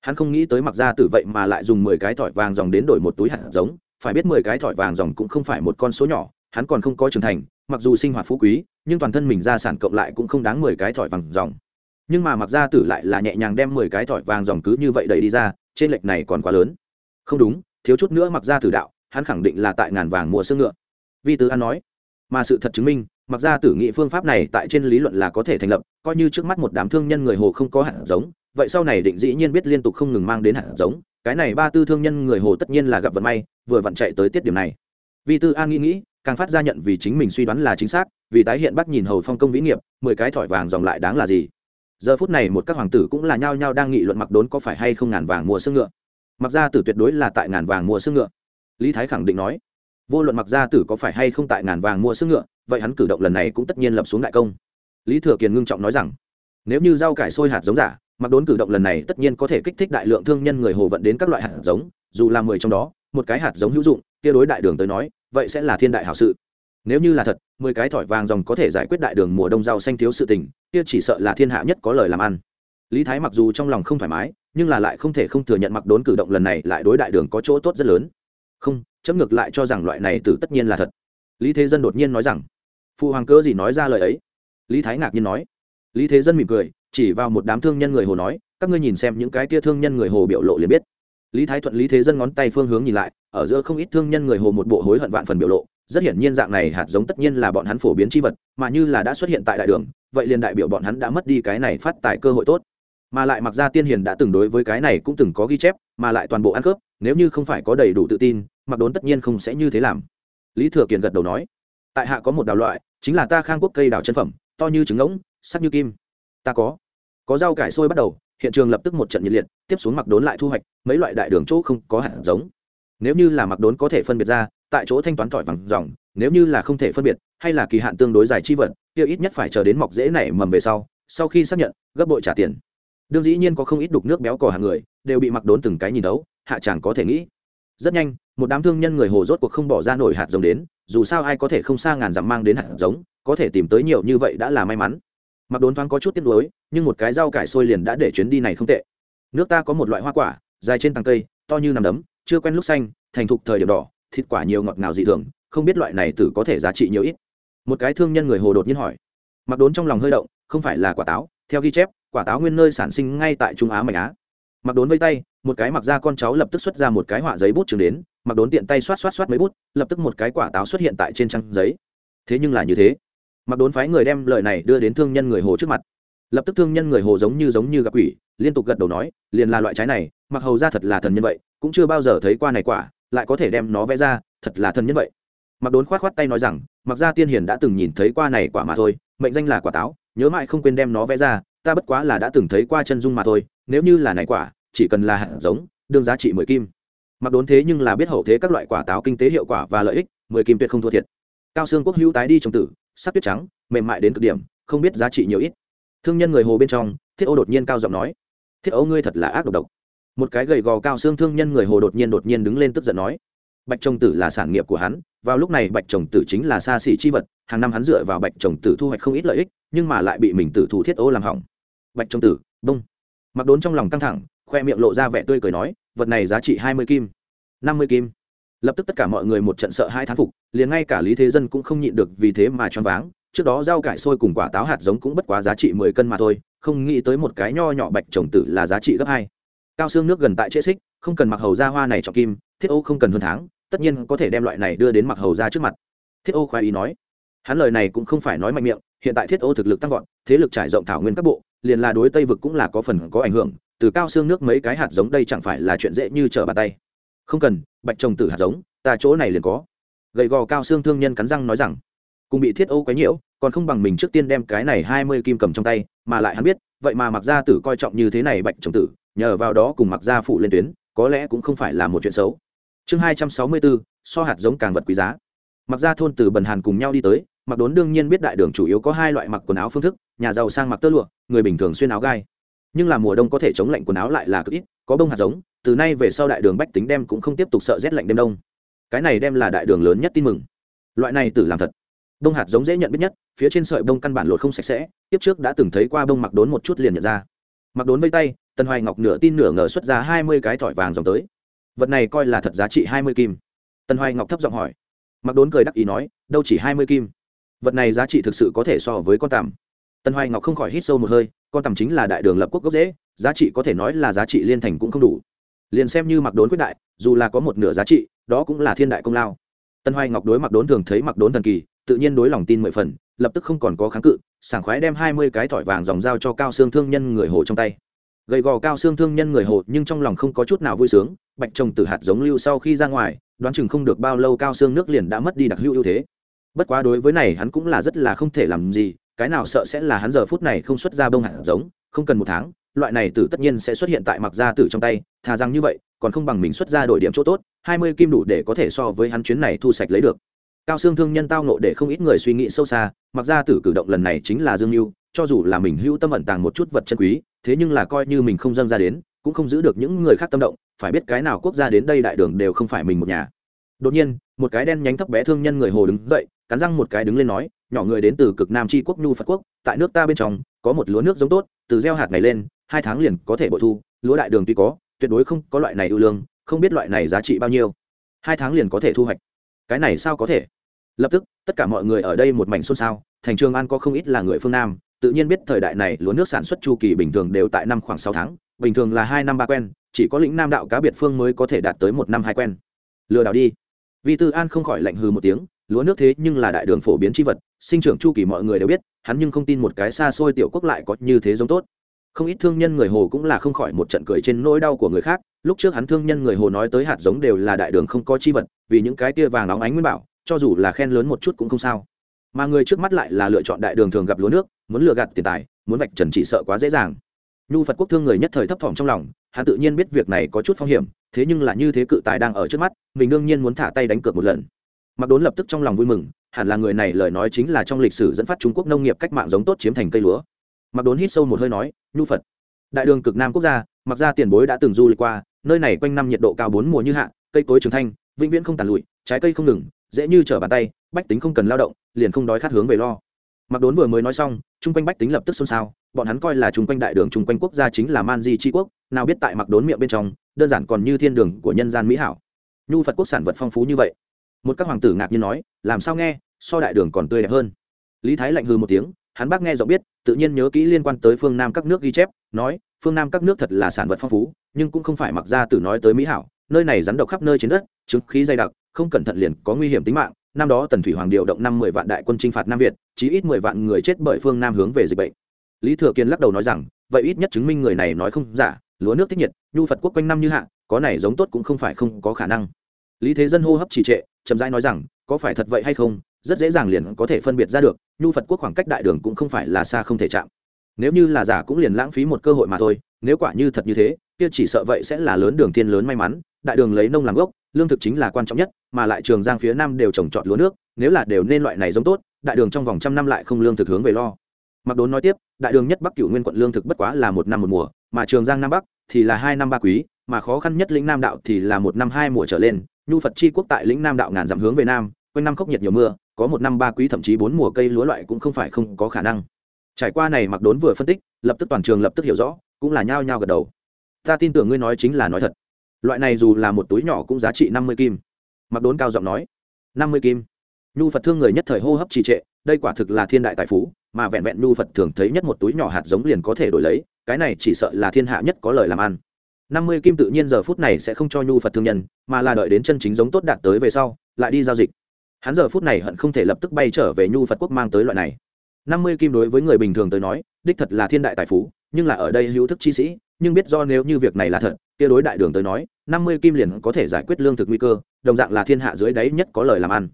Hắn không nghĩ tới mặc Gia tử vậy mà lại dùng mười cái thỏi vàng dòng đến đổi một túi hạt giống. Phải biết mười cái thỏi vàng dòng cũng không phải một con số nhỏ, hắn còn không có trưởng thành, mặc dù sinh hoạt phú quý, nhưng toàn thân mình gia sản cộng lại cũng không đáng mười cái thỏi vàng dòng. Nhưng mà mặc gia tử lại là nhẹ nhàng đem mười cái thỏi vàng dòng cứ như vậy đẩy đi ra, trên lệch này còn quá lớn. Không đúng, thiếu chút nữa mặc gia tử đạo hắn khẳng định là tại ngàn vàng mùa xương ngựa. Vi tứ an nói, mà sự thật chứng minh, mặc ra tử nghị phương pháp này tại trên lý luận là có thể thành lập, coi như trước mắt một đám thương nhân người hồ không có hạt giống, vậy sau này định dĩ nhiên biết liên tục không ngừng mang đến hạt giống, cái này ba tư thương nhân người hồ tất nhiên là gặp vận may, vừa vặn chạy tới tiết điểm này. Vi tư an nghĩ nghĩ, càng phát ra nhận vì chính mình suy đoán là chính xác, vì tái hiện bắt nhìn hầu phong công vĩ nghiệp, mười cái thỏi vàng dòng lại đáng là gì? Giờ phút này một các hoàng tử cũng là nhao nhao đang nghị luận mặc đốn có phải hay không ngàn vàng mua xương ngựa. Mặc ra tử tuyệt đối là tại ngàn vàng mua xương ngựa lý thái khẳng định nói, vô luận mặc gia tử có phải hay không tại ngàn vàng mua sức ngựa, vậy hắn cử động lần này cũng tất nhiên lập xuống đại công. Lý thừa kiền ngưng trọng nói rằng, nếu như rau cải sôi hạt giống giả mặc đốn cử động lần này tất nhiên có thể kích thích đại lượng thương nhân người hồ vận đến các loại hạt giống, dù là mười trong đó, một cái hạt giống hữu dụng, kia đối đại đường tới nói, vậy sẽ là thiên đại hảo sự. Nếu như là thật, mười cái thỏi vàng dòng có thể giải quyết đại đường mùa đông rau xanh thiếu sự tình, kia chỉ sợ là thiên hạ nhất có lời làm ăn. Lý thái mặc dù trong lòng không thoải mái, nhưng là lại không thể không thừa nhận mặc đốn cử động lần này lại đối đại đường có chỗ tốt rất lớn không, chấm ngược lại cho rằng loại này từ tất nhiên là thật. Lý thế dân đột nhiên nói rằng, phụ hoàng cơ gì nói ra lời ấy? Lý thái ngạc nhiên nói. Lý thế dân mỉm cười, chỉ vào một đám thương nhân người hồ nói, các ngươi nhìn xem những cái tia thương nhân người hồ biểu lộ liền biết. Lý thái thuận lý thế dân ngón tay phương hướng nhìn lại, ở giữa không ít thương nhân người hồ một bộ hối hận vạn phần biểu lộ, rất hiển nhiên dạng này hạt giống tất nhiên là bọn hắn phổ biến chi vật, mà như là đã xuất hiện tại đại đường, vậy liền đại biểu bọn hắn đã mất đi cái này phát tài cơ hội tốt. Mà lại mặc ra tiên hiền đã từng đối với cái này cũng từng có ghi chép, mà lại toàn bộ ăn cướp nếu như không phải có đầy đủ tự tin, mặc đốn tất nhiên không sẽ như thế làm. Lý thừa kiền gật đầu nói, tại hạ có một đào loại, chính là ta khang quốc cây đào chân phẩm, to như trứng ngỗng, sắc như kim. Ta có. Có rau cải sôi bắt đầu, hiện trường lập tức một trận nhiệt liệt, tiếp xuống mặc đốn lại thu hoạch, mấy loại đại đường chỗ không có hạt giống. Nếu như là mặc đốn có thể phân biệt ra, tại chỗ thanh toán tỏi vàng dòng, nếu như là không thể phân biệt, hay là kỳ hạn tương đối dài chi vật, kia ít nhất phải chờ đến mọc dễ nảy mầm về sau sau khi xác nhận, gấp bội trả tiền đương dĩ nhiên có không ít đục nước béo cò hàng người đều bị mặc đốn từng cái nhìn đấu hạ chàng có thể nghĩ. Rất nhanh, một đám thương nhân người hồ rốt cuộc không bỏ ra nổi hạt giống đến, dù sao ai có thể không xa ngàn dặm mang đến hạt giống, có thể tìm tới nhiều như vậy đã là may mắn. Mặc đốn thoáng có chút tiếc nuối, nhưng một cái rau cải sôi liền đã để chuyến đi này không tệ. Nước ta có một loại hoa quả, dài trên tàng cây, to như nằm đấm, chưa quen lúc xanh, thành thục thời điểm đỏ, thịt quả nhiều ngọt ngào dị thường, không biết loại này tử có thể giá trị nhiều ít. Một cái thương nhân người hồ đột nhiên hỏi. Mặc đốn trong lòng hơi động, không phải là quả táo theo ghi chép, quả táo nguyên nơi sản sinh ngay tại trung á mạnh á. Mặc đốn vây tay, một cái mặc ra con cháu lập tức xuất ra một cái họa giấy bút trường đến, mặc đốn tiện tay xoát xoát xoát mấy bút, lập tức một cái quả táo xuất hiện tại trên trang giấy. Thế nhưng là như thế, mặc đốn phái người đem lời này đưa đến thương nhân người hồ trước mặt. Lập tức thương nhân người hồ giống như giống như gặp quỷ, liên tục gật đầu nói, liền là loại trái này, mặc hầu ra thật là thần nhân vậy, cũng chưa bao giờ thấy qua này quả, lại có thể đem nó vẽ ra, thật là thần nhân vậy. Mặc đốn khoát khoát tay nói rằng, mặc ra tiên hiền đã từng nhìn thấy qua này quả mà thôi, mệnh danh là quả táo nhớ mãi không quên đem nó vẽ ra, ta bất quá là đã từng thấy qua chân dung mà thôi, nếu như là này quả, chỉ cần là hạt giống, đương giá trị mười kim. Mặc đốn thế nhưng là biết hậu thế các loại quả táo kinh tế hiệu quả và lợi ích, mười kim tuyệt không thua thiệt. Cao xương quốc hữu tái đi trồng tử, sắc tuyết trắng, mềm mại đến cực điểm, không biết giá trị nhiều ít. Thương nhân người hồ bên trong, thiết ô đột nhiên cao giọng nói, thiết ấu ngươi thật là ác độc độc. Một cái gầy gò cao xương thương nhân người hồ đột nhiên đột nhiên đứng lên tức giận nói, bạch trồng tử là sản nghiệp của hắn, vào lúc này bạch trồng tử chính là xa xỉ chi vật hàng năm hắn dựa vào bạch trồng tử thu hoạch không ít lợi ích, nhưng mà lại bị mình tử thủ thiết ô làm hỏng. Bạch trồng tử bông mặc đốn trong lòng căng thẳng, khoe miệng lộ ra vẻ tươi cười nói, vật này giá trị hai mươi kim. năm mươi kim. Lập tức tất cả mọi người một trận sợ hai thán phục, liền ngay cả lý thế dân cũng không nhịn được vì thế mà choáng váng. Trước đó rau cải sôi cùng quả táo hạt giống cũng bất quá giá trị mười cân mà thôi, không nghĩ tới một cái nho nhỏ bạch trồng tử là giá trị gấp hai. Cao xương nước gần tại trễ xích, không cần mặc hầu ra hoa này cho kim, thiết ô không cần hơn tháng, tất nhiên có thể đem loại này đưa đến mặc hầu ra trước mặt. Thiết ô khoa ý nói hắn lời này cũng không phải nói mạnh miệng, hiện tại thiết ô thực lực tăng vọt, thế lực trải rộng thảo nguyên các bộ, liền là đối tây vực cũng là có phần có ảnh hưởng, từ cao xương nước mấy cái hạt giống đây chẳng phải là chuyện dễ như trở bàn tay. Không cần, bạch trồng tử hạt giống, ta chỗ này liền có. Gầy gò cao xương thương nhân cắn răng nói rằng, cùng bị thiết ô quấy nhiễu, còn không bằng mình trước tiên đem cái này hai mươi kim cầm trong tay, mà lại hắn biết, vậy mà mặc gia tử coi trọng như thế này bạch trồng tử, nhờ vào đó cùng mặc gia phụ lên tuyến, có lẽ cũng không phải là một chuyện xấu. Chương hai trăm sáu mươi bốn, so hạt giống càng vật quý giá. Mặc gia thôn từ bần hàn cùng nhau đi tới mặc đốn đương nhiên biết đại đường chủ yếu có hai loại mặc quần áo phương thức, nhà giàu sang mặc tơ lụa, người bình thường xuyên áo gai. Nhưng là mùa đông có thể chống lạnh quần áo lại là cực ít, có bông hạt giống, từ nay về sau đại đường bách tính đem cũng không tiếp tục sợ rét lạnh đêm đông. Cái này đem là đại đường lớn nhất tin mừng. Loại này tử làm thật. Bông hạt giống dễ nhận biết nhất, phía trên sợi bông căn bản lột không sạch sẽ, tiếp trước đã từng thấy qua bông mặc đốn một chút liền nhận ra. Mặc đốn vây tay, tần hoài ngọc nửa tin nửa ngờ xuất ra hai mươi cái thỏi vàng dòng tới. Vật này coi là thật giá trị hai mươi kim. Tần hoài ngọc thấp giọng hỏi. Mặc đốn cười đắc ý nói, đâu chỉ hai mươi kim? Vật này giá trị thực sự có thể so với con tằm. Tần hoài ngọc không khỏi hít sâu một hơi, con tằm chính là đại đường lập quốc gốc dễ giá trị có thể nói là giá trị liên thành cũng không đủ. Liền xem như mặc đốn quyết đại, dù là có một nửa giá trị, đó cũng là thiên đại công lao. Tân hoài ngọc đối mặc đốn thường thấy mặc đốn thần kỳ, tự nhiên đối lòng tin mười phần, lập tức không còn có kháng cự, sảng khoái đem hai mươi cái thỏi vàng dòng dao cho cao xương thương nhân người hồ trong tay. Gầy gò cao xương thương nhân người hồ nhưng trong lòng không có chút nào vui sướng, bạch trồng từ hạt giống lưu sau khi ra ngoài, đoán chừng không được bao lâu cao xương nước liền đã mất đi đặc hữu ưu thế bất quá đối với này hắn cũng là rất là không thể làm gì, cái nào sợ sẽ là hắn giờ phút này không xuất ra bông hạt giống, không cần một tháng, loại này tử tất nhiên sẽ xuất hiện tại mặc gia tử trong tay, thà rằng như vậy, còn không bằng mình xuất ra đổi điểm chỗ tốt, hai mươi kim đủ để có thể so với hắn chuyến này thu sạch lấy được. Cao xương thương nhân tao nộ để không ít người suy nghĩ sâu xa, mặc ra tử cử động lần này chính là dương mưu cho dù là mình hữu tâm ẩn tàng một chút vật chân quý, thế nhưng là coi như mình không dâng ra đến, cũng không giữ được những người khác tâm động, phải biết cái nào quốc gia đến đây đại đường đều không phải mình một nhà. Đột nhiên, một cái đen nhánh thấp bé thương nhân người hồ đứng dậy cắn răng một cái đứng lên nói, nhỏ người đến từ cực nam tri quốc nhu phật quốc, tại nước ta bên trong, có một lúa nước giống tốt, từ gieo hạt này lên, hai tháng liền có thể bội thu, lúa đại đường tuy có, tuyệt đối không có loại này ưu lương, không biết loại này giá trị bao nhiêu. Hai tháng liền có thể thu hoạch. Cái này sao có thể? Lập tức, tất cả mọi người ở đây một mảnh xôn xao, thành trường an có không ít là người phương nam, tự nhiên biết thời đại này lúa nước sản xuất chu kỳ bình thường đều tại năm khoảng sáu tháng, bình thường là hai năm ba quen, chỉ có lĩnh nam đạo cá biệt phương mới có thể đạt tới một năm hai quen. Lừa đảo đi vì tư an không khỏi lạnh hừ một tiếng, lúa nước thế nhưng là đại đường phổ biến c h i vật, sinh trưởng chu kỳ mọi người đều biết, hắn nhưng không tin một cái xa xôi tiểu quốc lại có như thế giống tốt. Không ít thương nhân người hồ cũng là không khỏi một trận cười trên nỗi đau của người khác, lúc trước hắn thương nhân người hồ nói tới hạt giống đều là đại đường không có chi vật, vì những cái tia vàng óng ánh nguyên bảo, cho dù là khen lớn một chút cũng không sao. Mà người trước mắt lại là lựa chọn đại đường thường gặp lúa nước, muốn lừa gạt tiền tài, muốn vạch trần chỉ sợ quá dễ dàng. Nhu phật quốc thương người nhất thời thấp thỏm trong lòng hắn tự nhiên biết việc này có chút phong hiểm, thế nhưng là như thế cự tài đang ở trước mắt, mình đương nhiên muốn thả tay đánh cược một lần. Mặc đốn lập tức trong lòng vui mừng, hẳn là người này lời nói chính là trong lịch sử dẫn phát trung quốc nông nghiệp cách mạng giống tốt chiếm thành cây lúa. Mặc đốn hít sâu một hơi nói, nhu phật, đại đường cực nam quốc gia, mặc ra tiền bối đã từng du lịch qua, nơi này quanh năm nhiệt độ cao bốn mùa như hạ, cây cối trường thanh vĩnh viễn không tàn lụi, trái cây không ngừng, dễ như trở bàn tay, bách tính không cần lao động, liền không đói khát hướng về lo. Mặc đốn vừa mới nói xong chung quanh bách tính lập tức xôn xao bọn hắn coi là chung quanh đại đường chung quanh quốc gia chính là man di tri quốc, nào biết tại mặc đốn miệng bên trong, đơn giản còn như thiên đường của nhân gian mỹ hảo. Nhu phật quốc sản vật phong phú như vậy. Một các hoàng tử ngạc nhiên nói, làm sao nghe, so đại đường còn tươi đẹp hơn. Lý thái lạnh hư một tiếng, hắn bác nghe rõ biết, tự nhiên nhớ kỹ liên quan tới phương nam các nước ghi chép, nói, phương nam các nước thật là sản vật phong phú, nhưng cũng không phải mặc ra từ nói tới mỹ hảo, nơi này rắn độc khắp nơi trên đất, chứng khí dày đặc, không cẩn thận liền có nguy hiểm tính mạng. Năm đó tần thủy hoàng điều động năm mười vạn đại quân chinh phạt nam việt, chí ít mười vạn người chết bởi phương nam hướng về dịch bệnh lý thừa kiên lắc đầu nói rằng, vậy ít nhất chứng minh người này nói không giả, lúa nước thích nhiệt, nhu phật quốc quanh năm như hạ, có này giống tốt cũng không phải không có khả năng. Lý thế dân hô hấp trì trệ, chậm rãi nói rằng, có phải thật vậy hay không, rất dễ dàng liền có thể phân biệt ra được, nhu phật quốc khoảng cách đại đường cũng không phải là xa không thể chạm. Nếu như là giả cũng liền lãng phí một cơ hội mà thôi, nếu quả như thật như thế, kia chỉ sợ vậy sẽ là lớn đường tiên lớn may mắn, đại đường lấy nông làm gốc, lương thực chính là quan trọng nhất, mà lại trường giang phía nam đều trồng trọt lúa nước, nếu là đều nên loại này giống tốt, đại đường trong vòng trăm năm lại không lương thực hướng về lo mặc đốn nói tiếp, đại đường nhất bắc cựu nguyên quận lương thực bất quá là một năm một mùa, mà trường giang nam bắc thì là hai năm ba quý, mà khó khăn nhất lĩnh nam đạo thì là một năm hai mùa trở lên, nhu phật chi quốc tại lĩnh nam đạo ngàn dặm hướng về nam, quanh năm khốc nhiệt nhiều mưa, có một năm ba quý thậm chí bốn mùa cây lúa loại cũng không phải không có khả năng. Trải qua này mặc đốn vừa phân tích, lập tức toàn trường lập tức hiểu rõ, cũng là nhao nhao gật đầu. Ta tin tưởng ngươi nói chính là nói thật. Loại này dù là một túi nhỏ cũng giá trị năm mươi kim. Mặc đốn cao giọng nói. năm mươi kim? Nhu phật thương người nhất thời hô hấp trì trệ, đây quả thực là thiên đại tài phú mà vẹn vẹn nhu phật thường thấy nhất một túi nhỏ hạt giống liền có thể đổi lấy, cái này chỉ sợ là thiên hạ nhất có lời làm ăn. Năm mươi kim tự nhiên giờ phút này sẽ không cho nhu phật thương nhân, mà là đợi đến chân chính giống tốt đạt tới về sau, lại đi giao dịch. Hắn giờ phút này hận không thể lập tức bay trở về nhu phật quốc mang tới loại này. Năm mươi kim đối với người bình thường tới nói, đích thật là thiên đại tài phú, nhưng là ở đây hữu thức chi sĩ, nhưng biết do nếu như việc này là thật, kia đối đại đường tới nói, năm mươi kim liền có thể giải quyết lương thực nguy cơ, đồng dạng là thiên hạ dưới đáy nhất có lời làm ăn.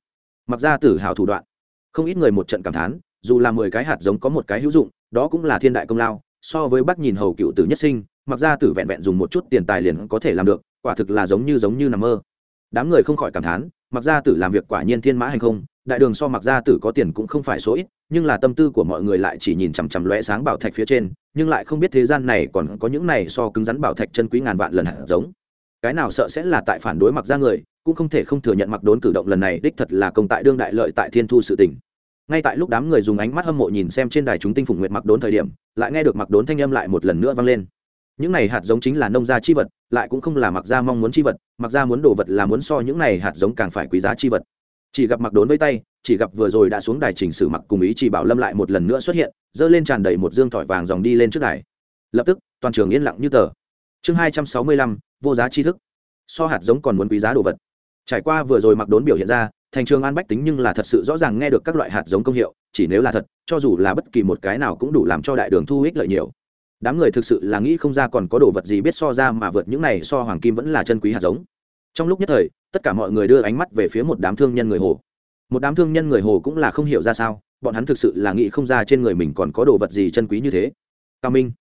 Mặc ra tử hào thủ đoạn. Không ít người một trận cảm thán dù là mười cái hạt giống có một cái hữu dụng, đó cũng là thiên đại công lao, so với bác nhìn hầu cựu tử nhất sinh, mặc ra tử vẹn vẹn dùng một chút tiền tài liền có thể làm được, quả thực là giống như giống như nằm mơ. Đám người không khỏi cảm thán, mặc ra tử làm việc quả nhiên thiên mã hành không, đại đường so mặc ra tử có tiền cũng không phải số ít, nhưng là tâm tư của mọi người lại chỉ nhìn chằm chằm lóe sáng bảo thạch phía trên, nhưng lại không biết thế gian này còn có những này so cứng rắn bảo thạch chân quý ngàn vạn lần hạt giống. Cái nào sợ sẽ là tại phản đối mặc ra người, cũng không thể không thừa nhận mặc đốn cử động lần này đích thật là công tại đương đại lợi tại thiên thu sự tình ngay tại lúc đám người dùng ánh mắt hâm mộ nhìn xem trên đài chúng tinh phủng nguyệt mặc đốn thời điểm, lại nghe được mặc đốn thanh âm lại một lần nữa vang lên. Những này hạt giống chính là nông gia chi vật, lại cũng không là mặc gia mong muốn chi vật, mặc gia muốn đồ vật là muốn so những này hạt giống càng phải quý giá chi vật. Chỉ gặp mặc đốn với tay, chỉ gặp vừa rồi đã xuống đài chỉnh sử mặc cùng ý chỉ bảo lâm lại một lần nữa xuất hiện dơ lên tràn đầy một dương thỏi vàng dòng đi lên trước đài. Lập tức, toàn trường yên lặng như tờ. Chương hai trăm sáu mươi lăm, vô giá tri thức. So hạt giống còn muốn quý giá đồ vật. Trải qua vừa rồi mặc đốn biểu hiện ra thành trường an bách tính nhưng là thật sự rõ ràng nghe được các loại hạt giống công hiệu, chỉ nếu là thật, cho dù là bất kỳ một cái nào cũng đủ làm cho đại đường thu ích lợi nhiều. Đám người thực sự là nghĩ không ra còn có đồ vật gì biết so ra mà vượt những này so hoàng kim vẫn là chân quý hạt giống. Trong lúc nhất thời, tất cả mọi người đưa ánh mắt về phía một đám thương nhân người hồ. Một đám thương nhân người hồ cũng là không hiểu ra sao, bọn hắn thực sự là nghĩ không ra trên người mình còn có đồ vật gì chân quý như thế. Cao minh,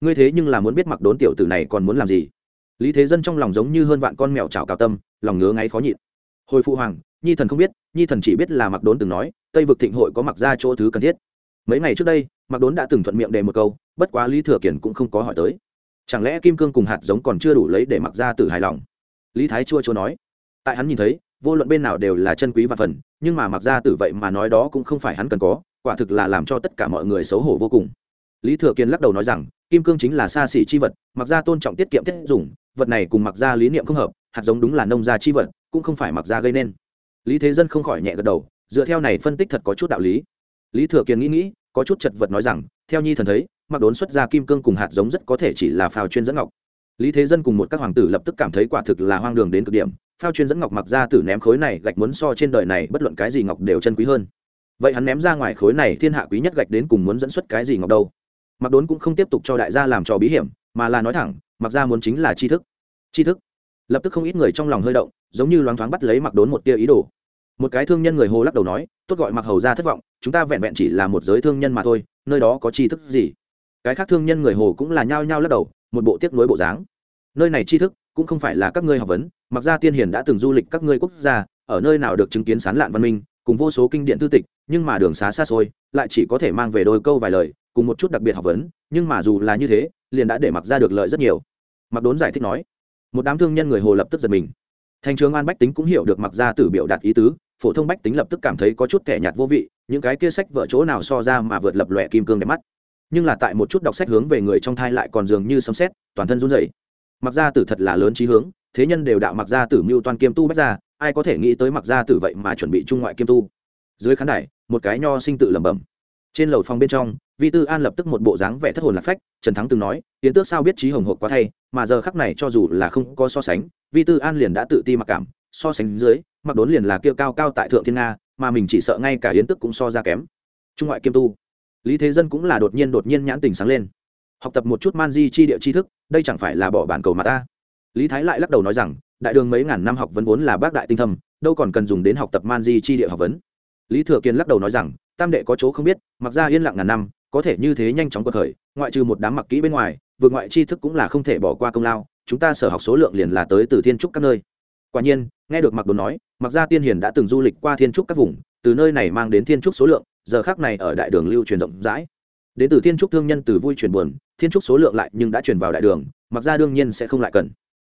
ngươi thế nhưng là muốn biết mặc đốn tiểu tử này còn muốn làm gì? Lý thế dân trong lòng giống như hơn vạn con mèo chảo cao tâm, lòng ngứa ngáy khó nhịn. Hồi phụ hoàng nhi thần không biết, nhi thần chỉ biết là mặc đốn từng nói, tây vực thịnh hội có mặc ra chỗ thứ cần thiết. Mấy ngày trước đây mặc đốn đã từng thuận miệng đề một câu, bất quá lý thừa kiển cũng không có hỏi tới. Chẳng lẽ kim cương cùng hạt giống còn chưa đủ lấy để mặc ra Tử hài lòng? Lý thái chua chua nói. Tại hắn nhìn thấy, vô luận bên nào đều là chân quý và phần, nhưng mà mặc ra tử vậy mà nói đó cũng không phải hắn cần có, quả thực là làm cho tất cả mọi người xấu hổ vô cùng. Lý thừa kiên lắc đầu nói rằng, kim cương chính là xa xỉ chi vật mặc ra tôn trọng tiết kiệm tiết dùng vật này cùng mặc ra lý niệm không hợp, hạt giống đúng là nông gia chi vật, cũng không phải mặc ra gây nên lý thế dân không khỏi nhẹ gật đầu, dựa theo này phân tích thật có chút đạo lý. Lý thừa kiên nghĩ nghĩ, có chút chật vật nói rằng, theo nhi thần thấy, mặc đốn xuất ra kim cương cùng hạt giống rất có thể chỉ là phao chuyên dẫn ngọc. Lý thế dân cùng một các hoàng tử lập tức cảm thấy quả thực là hoang đường đến cực điểm, phao chuyên dẫn ngọc mặc ra tử ném khối này gạch muốn so trên đời này bất luận cái gì ngọc đều chân quý hơn. Vậy hắn ném ra ngoài khối này thiên hạ quý nhất gạch đến cùng muốn dẫn xuất cái gì ngọc đâu? Mặc đốn cũng không tiếp tục cho đại gia làm trò bí hiểm, mà là nói thẳng, mặc ra muốn chính là tri thức. Tri thức? Lập tức không ít người trong lòng hơi động, giống như loáng thoáng bắt lấy mặc đốn một tia ý đồ. Một cái thương nhân người hồ lắc đầu nói, tốt gọi mặc hầu ra thất vọng, chúng ta vẹn vẹn chỉ là một giới thương nhân mà thôi, nơi đó có tri thức gì? Cái khác thương nhân người hồ cũng là nhao nhao lắc đầu, một bộ tiếc nuối bộ dáng. Nơi này tri thức cũng không phải là các ngươi học vấn, mặc ra tiên hiền đã từng du lịch các ngươi quốc gia, ở nơi nào được chứng kiến sán lạn văn minh, cùng vô số kinh điện tư tịch, nhưng mà đường xá xa xôi, lại chỉ có thể mang về đôi câu vài lời, cùng một chút đặc biệt học vấn, nhưng mà dù là như thế, liền đã để mặc ra được lợi rất nhiều. Mặc đốn giải thích nói một đám thương nhân người hồ lập tức giật mình thành trường an bách tính cũng hiểu được mặc gia tử biểu đạt ý tứ phổ thông bách tính lập tức cảm thấy có chút thẻ nhạt vô vị những cái kia sách vợ chỗ nào so ra mà vượt lập lòe kim cương đẹp mắt nhưng là tại một chút đọc sách hướng về người trong thai lại còn dường như sấm xét toàn thân run rẩy. Mặc gia tử thật là lớn trí hướng, thế nhân đều đạo mặc gia tử mưu toàn kiêm tu bách gia, ai có thể nghĩ tới mặc gia tử vậy mà chuẩn bị trung ngoại kiêm tu. Dưới khán đài, một cái nho sinh tự lẩm bẩm trên lầu phòng bên trong, vi tư an lập tức một bộ dáng vẻ thất hồn lạc phách, trần thắng từng nói tiến tước sao biết trí hồng hộp quá thay, mà giờ khắc này cho dù là không có so sánh, vi tư an liền đã tự ti mặc cảm, so sánh dưới, mặc đốn liền là kia cao cao tại thượng thiên nga, mà mình chỉ sợ ngay cả hiến tức cũng so ra kém. Trung ngoại kiêm tu. Lý thế dân cũng là đột nhiên đột nhiên nhãn tình sáng lên. Học tập một chút man di chi địa tri thức, đây chẳng phải là bỏ bản cầu mà ta? Lý thái lại lắc đầu nói rằng, đại đường mấy ngàn năm học vấn vốn là bác đại tinh thâm, đâu còn cần dùng đến học tập man di chi địa học vấn. Lý thừa kiên lắc đầu nói rằng tam đệ có chỗ không biết, mặc ra yên lặng ngàn năm, có thể như thế nhanh chóng cuộc khởi, ngoại trừ một đám mặc kỹ bên ngoài, vượt ngoại tri thức cũng là không thể bỏ qua công lao, chúng ta sở học số lượng liền là tới từ thiên trúc các nơi. Quả nhiên, nghe được mặc đồn nói mặc ra tiên hiền đã từng du lịch qua thiên trúc các vùng, từ nơi này mang đến thiên trúc số lượng, giờ khác này ở đại đường lưu truyền rộng rãi. Đến từ thiên trúc thương nhân từ vui truyền buồn, thiên trúc số lượng lại nhưng đã truyền vào đại đường mặc ra đương nhiên sẽ không lại cần.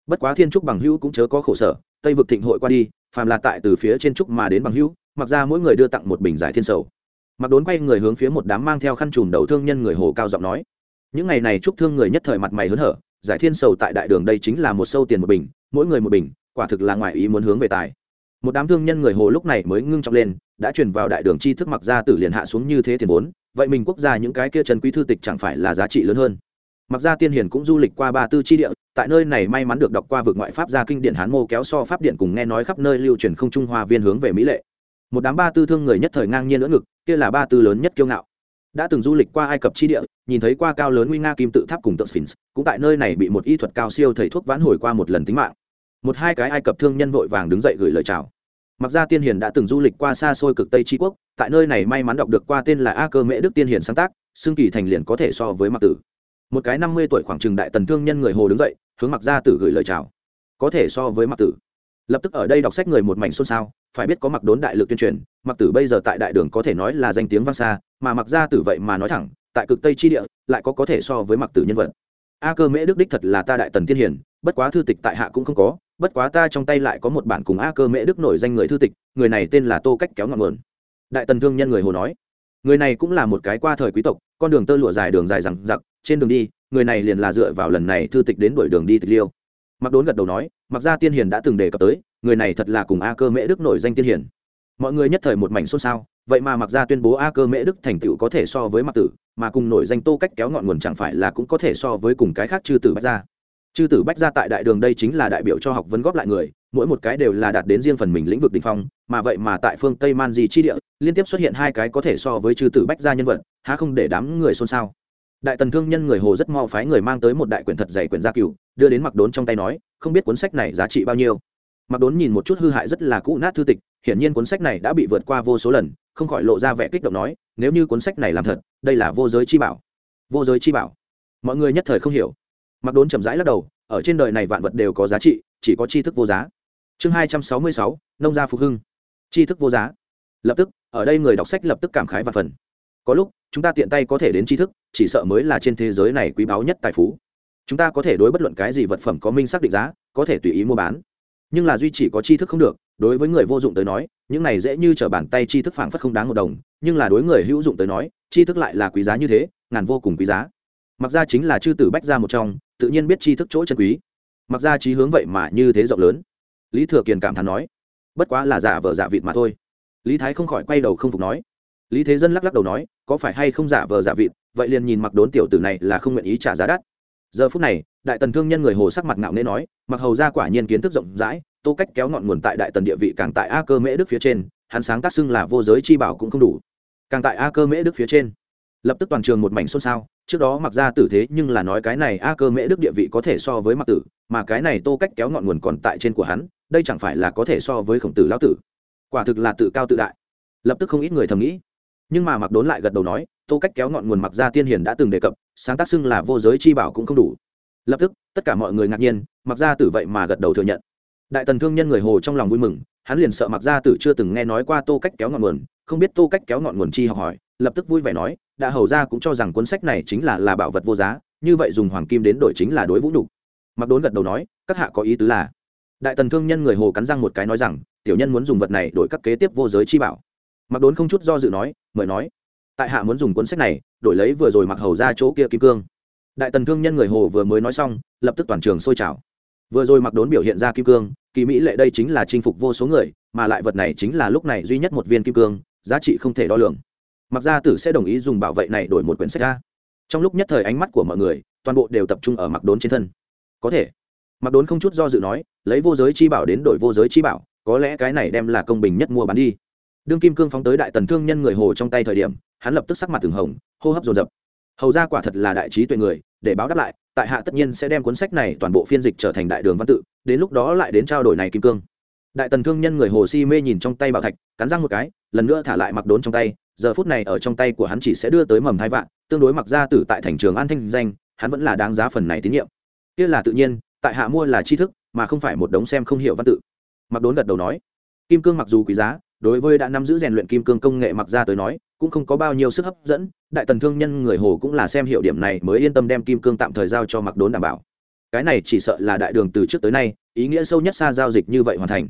Bất quá thiên trúc bằng hữu cũng chớ có khổ sở, tây vực thịnh hội qua đi, phàm là tại từ phía trên trúc mà đến bằng hữu mặc ra mỗi người đưa tặng một bình giải thiên sầu mặc đốn quay người hướng phía một đám mang theo khăn trùm đầu thương nhân người hồ cao giọng nói, những ngày này chúc thương người nhất thời mặt mày hớn hở, giải thiên sầu tại đại đường đây chính là một sâu tiền một bình, mỗi người một bình, quả thực là ngoài ý muốn hướng về tài. Một đám thương nhân người hồ lúc này mới ngưng trọng lên, đã chuyển vào đại đường chi thức mặc ra tử liền hạ xuống như thế tiền vốn, vậy mình quốc gia những cái kia trần quý thư tịch chẳng phải là giá trị lớn hơn. Mặc ra tiên hiền cũng du lịch qua ba tư chi địa, tại nơi này may mắn được đọc qua vực ngoại pháp gia kinh điển hán mô kéo so pháp điện cùng nghe nói khắp nơi lưu truyền không trung hoa viên hướng về mỹ lệ. Một đám ba tư thương người nhất thời ngang nhiên lỡ ngực kia là ba tư lớn nhất kiêu ngạo. Đã từng du lịch qua ai cập chi địa, nhìn thấy qua cao lớn nguy nga kim tự tháp cùng tượng sphinx, cũng tại nơi này bị một y thuật cao siêu thầy thuốc vãn hồi qua một lần tính mạng. Một hai cái ai cập thương nhân vội vàng đứng dậy gửi lời chào. Mặc ra tiên hiền đã từng du lịch qua xa xôi cực tây tri quốc, tại nơi này may mắn đọc được qua tên là a cơ mễ đức tiên hiền sáng tác xương kỳ thành liền có thể so với mặc tử. Một cái năm mươi tuổi khoảng trừng đại tần thương nhân người hồ đứng dậy, hướng mặc ra tử gửi lời chào. Có thể so với mặc tử. Lập tức ở đây đọc sách người một mảnh xôn xao phải biết có mặc đốn đại lực tuyên truyền, mặc tử bây giờ tại đại đường có thể nói là danh tiếng vang xa, mà mặc ra tử vậy mà nói thẳng, tại cực tây tri địa, lại có có thể so với mặc tử nhân vật. A cơ mễ đức đích thật là ta đại tần tiên hiền, bất quá thư tịch tại hạ cũng không có, bất quá ta trong tay lại có một bản cùng a cơ mễ đức nổi danh người thư tịch, người này tên là tô cách kéo ngọn nguồn. Đại tần thương nhân người hồ nói, người này cũng là một cái qua thời quý tộc, con đường tơ lụa dài đường dài rằng giặc trên đường đi, người này liền là dựa vào lần này thư tịch đến đuổi đường đi tịch liêu. Mặc đốn gật đầu nói, mặc ra tiên hiền đã từng đề cập tới người này thật là cùng a cơ mễ đức nổi danh tiên hiển, mọi người nhất thời một mảnh xôn xao vậy mà mặc ra tuyên bố a cơ mễ đức thành tựu có thể so với mặc tử mà cùng nổi danh tô cách kéo ngọn nguồn chẳng phải là cũng có thể so với cùng cái khác chư tử bách gia. Chư tử bách gia tại đại đường đây chính là đại biểu cho học vấn góp lại người mỗi một cái đều là đạt đến riêng phần mình lĩnh vực đình phong mà vậy mà tại phương tây man di chi địa liên tiếp xuất hiện hai cái có thể so với chư tử bách gia nhân vật há không để đám người xôn xao. Đại tần thương nhân người hồ rất mau phái người mang tới một đại quyển thật dày quyển gia cựu đưa đến mặc đốn trong tay nói không biết cuốn sách này giá trị bao nhiêu mặc đốn nhìn một chút hư hại rất là cũ nát thư tịch, hiển nhiên cuốn sách này đã bị vượt qua vô số lần, không khỏi lộ ra vẻ kích động nói, nếu như cuốn sách này làm thật, đây là vô giới chi bảo. Vô giới chi bảo. Mọi người nhất thời không hiểu. Mặc đốn chậm rãi lắc đầu, ở trên đời này vạn vật đều có giá trị, chỉ có tri thức vô giá. Chương hai trăm sáu mươi sáu, nông gia phục hưng. Tri thức vô giá. Lập tức, ở đây người đọc sách lập tức cảm khái và phần. Có lúc, chúng ta tiện tay có thể đến tri thức, chỉ sợ mới là trên thế giới này quý báu nhất tài phú. Chúng ta có thể đối bất luận cái gì vật phẩm có minh xác định giá, có thể tùy ý mua bán nhưng là duy chỉ có tri thức không được, đối với người vô dụng tới nói, những này dễ như t r ở bàn tay tri thức phảng phất không đáng một đồng, nhưng là đối người hữu dụng tới nói, tri thức lại là quý giá như thế, ngàn vô cùng quý giá. Mặc ra chính là chư tử bách ra một trong, tự nhiên biết tri thức chỗ chân quý. Mặc ra trí hướng vậy mà như thế rộng lớn. Lý thừa kiền cảm thán nói, bất quá là giả vờ giả vịt mà thôi. Lý thái không khỏi quay đầu không phục nói. Lý thế dân lắc lắc đầu nói, có phải hay không giả vờ giả vịt? Vậy liền nhìn mặc đốn tiểu tử này là không nguyện ý trả giá đắt. Giờ phút này đại tần thương nhân người hồ sắc mặt ngạo nghễ nói, mặc hầu ra quả nhiên kiến thức rộng rãi, tô cách kéo ngọn nguồn tại đại tần địa vị càng tại a cơ mễ đức phía trên, hắn sáng tác xưng là vô giới chi bảo cũng không đủ. Càng tại a cơ mễ đức phía trên, lập tức toàn trường một mảnh xôn xao, trước đó mặc ra tử thế nhưng là nói cái này a cơ mễ đức địa vị có thể so với mặc tử, mà cái này tô cách kéo ngọn nguồn còn tại trên của hắn, đây chẳng phải là có thể so với khổng tử lão tử. Quả thực là tự cao tự đại. Lập tức không ít người thầm nghĩ. Nhưng mà mặc đốn lại gật đầu nói, tô cách kéo ngọn nguồn mặc ra tiên hiền đã từng đề cập, sáng tác xưng là vô giới chi bảo cũng không đủ lập tức, tất cả mọi người ngạc nhiên mặc ra tử vậy mà gật đầu thừa nhận. Đại tần thương nhân người hồ trong lòng vui mừng, hắn liền sợ mặc ra tử chưa từng nghe nói qua tô cách kéo ngọn nguồn, không biết tô cách kéo ngọn nguồn chi học hỏi, lập tức vui vẻ nói, đã hầu ra cũng cho rằng cuốn sách này chính là là bảo vật vô giá, như vậy dùng hoàng kim đến đổi chính là đối vũ nhục. Mặc đốn gật đầu nói, các hạ có ý tứ là. Đại tần thương nhân người hồ cắn răng một cái nói rằng, tiểu nhân muốn dùng vật này đổi các kế tiếp vô giới chi bảo. Mặc đốn không chút do dự nói, mời nói. Tại hạ muốn dùng cuốn sách này, đổi lấy vừa rồi mặc hầu ra chỗ kia kim cương đại tần thương nhân người hồ vừa mới nói xong, lập tức toàn trường sôi trào. Vừa rồi mặc đốn biểu hiện ra kim cương, kỳ mỹ lệ đây chính là chinh phục vô số người, mà lại vật này chính là lúc này duy nhất một viên kim cương, giá trị không thể đo lường. Mặc gia tử sẽ đồng ý dùng bảo vệ này đổi một quyển sách ra. Trong lúc nhất thời ánh mắt của mọi người, toàn bộ đều tập trung ở mặc đốn trên thân. Có thể, mặc đốn không chút do dự nói, lấy vô giới chi bảo đến đổi vô giới chi bảo, có lẽ cái này đem là công bình nhất mua bán đi. Đương kim cương phóng tới đại tần thương nhân người hồ trong tay thời điểm, hắn lập tức sắc mặt từng hồng, hô hấp dồn dập hầu ra quả thật là đại trí tuệ người, để báo đáp lại, tại hạ tất nhiên sẽ đem cuốn sách này toàn bộ phiên dịch trở thành đại đường văn tự, đến lúc đó lại đến trao đổi này kim cương. Đại tần thương nhân người hồ si mê nhìn trong tay bảo thạch, cắn răng một cái, lần nữa thả lại mặc đốn trong tay, giờ phút này ở trong tay của hắn chỉ sẽ đưa tới mầm hai vạn, tương đối mặc ra tử tại thành trường an thanh danh, hắn vẫn là đáng giá phần này tín nhiệm. Kia là tự nhiên, tại hạ mua là tri thức, mà không phải một đống xem không hiểu văn tự. Mặc đốn gật đầu nói, kim cương mặc dù quý giá đối với đã nắm giữ rèn luyện kim cương công nghệ mặc ra tới nói, cũng không có bao nhiêu sức hấp dẫn, đại tần thương nhân người hồ cũng là xem hiệu điểm này mới yên tâm đem kim cương tạm thời giao cho mặc đốn đảm bảo. Cái này chỉ sợ là đại đường từ trước tới nay, ý nghĩa sâu nhất xa giao dịch như vậy hoàn thành.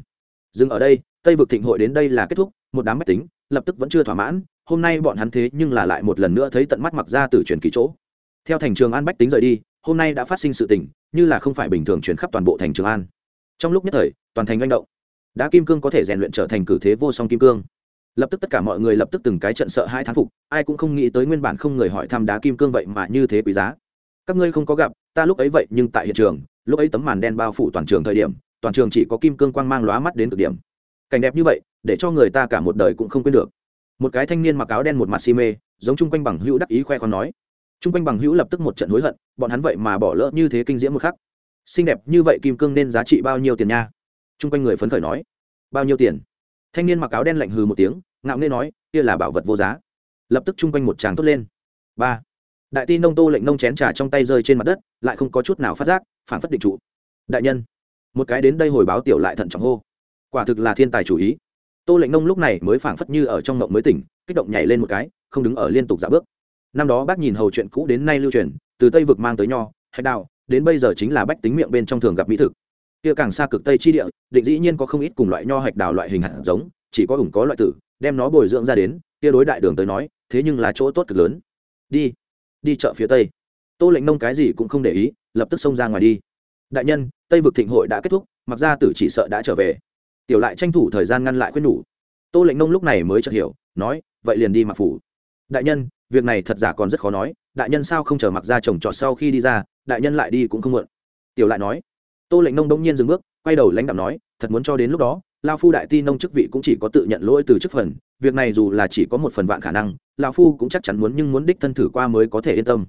Dừng ở đây, tây vực thịnh hội đến đây là kết thúc, một đám máy tính, lập tức vẫn chưa thỏa mãn, hôm nay bọn hắn thế nhưng là lại một lần nữa thấy tận mắt mặc ra từ truyền kỳ chỗ. Theo thành trường an bách tính rời đi, hôm nay đã phát sinh sự tình, như là không phải bình thường chuyển khắp toàn bộ thành trường an. Trong lúc nhất thời, toàn thành manh động đá kim cương có thể rèn luyện trở thành cử thế vô song kim cương. Lập tức tất cả mọi người lập tức từng cái trận sợ hai thán phục, ai cũng không nghĩ tới nguyên bản không người hỏi thăm đá kim cương vậy mà như thế quý giá. Các ngươi không có gặp, ta lúc ấy vậy nhưng tại hiện trường, lúc ấy tấm màn đen bao phủ toàn trường thời điểm, toàn trường chỉ có kim cương quang mang lóa mắt đến cực điểm. Cảnh đẹp như vậy, để cho người ta cả một đời cũng không quên được. Một cái thanh niên mặc áo đen một mặt si mê, giống chung quanh bằng hữu đắc ý khoe con nói. Chung quanh bằng hữu lập tức một trận hối hận, bọn hắn vậy mà bỏ lỡ như thế kinh diễm một khắc. Xinh đẹp như vậy kim cương nên giá trị bao nhiêu tiền nha? Chung quanh người phấn khởi nói, bao nhiêu tiền? Thanh niên mặc áo đen lạnh hừ một tiếng, ngạo nghê nói, kia là bảo vật vô giá. Lập tức chung quanh một tràng thốt lên, ba. Đại ti nông tô lệnh nông chén trà trong tay rơi trên mặt đất, lại không có chút nào phát giác, phản phất định trụ. Đại nhân. Một cái đến đây hồi báo tiểu lại thận trọng hô, quả thực là thiên tài chủ ý. Tô lệnh nông lúc này mới phảng phất như ở trong ngộng mới tỉnh, kích động nhảy lên một cái, không đứng ở liên tục giả bước. Năm đó bác nhìn hầu chuyện cũ đến nay lưu truyền, từ tây vực mang tới nho, hạch đạo, đến bây giờ chính là bách tính miệng bên trong thường gặp mỹ thực kia càng xa cực tây chi địa, định dĩ nhiên có không ít cùng loại nho hạch đào loại hình hạt giống, chỉ có ủng có loại tử, đem nó bồi dưỡng ra đến, kia đối đại đường tới nói, thế nhưng là chỗ tốt cực lớn. Đi đi chợ phía tây. Tô lệnh nông cái gì cũng không để ý, lập tức xông ra ngoài đi. Đại nhân, tây vực thịnh hội đã kết thúc, mặc ra tử chỉ sợ đã trở về. Tiểu lại tranh thủ thời gian ngăn lại khuyên nhủ. Tô lệnh nông lúc này mới chợt hiểu, nói, vậy liền đi mặc phủ. Đại nhân, việc này thật giả còn rất khó nói, đại nhân sao không chờ mặc ra chồng trọt sau khi đi ra, đại nhân lại đi cũng không muộn. Tiểu lại nói tô lệnh nông đông nhiên dừng bước, quay đầu lãnh đạo nói, thật muốn cho đến lúc đó lao phu đại ti nông chức vị cũng chỉ có tự nhận lỗi từ chức phần, việc này dù là chỉ có một phần vạn khả năng lao phu cũng chắc chắn muốn nhưng muốn đích thân thử qua mới có thể yên tâm.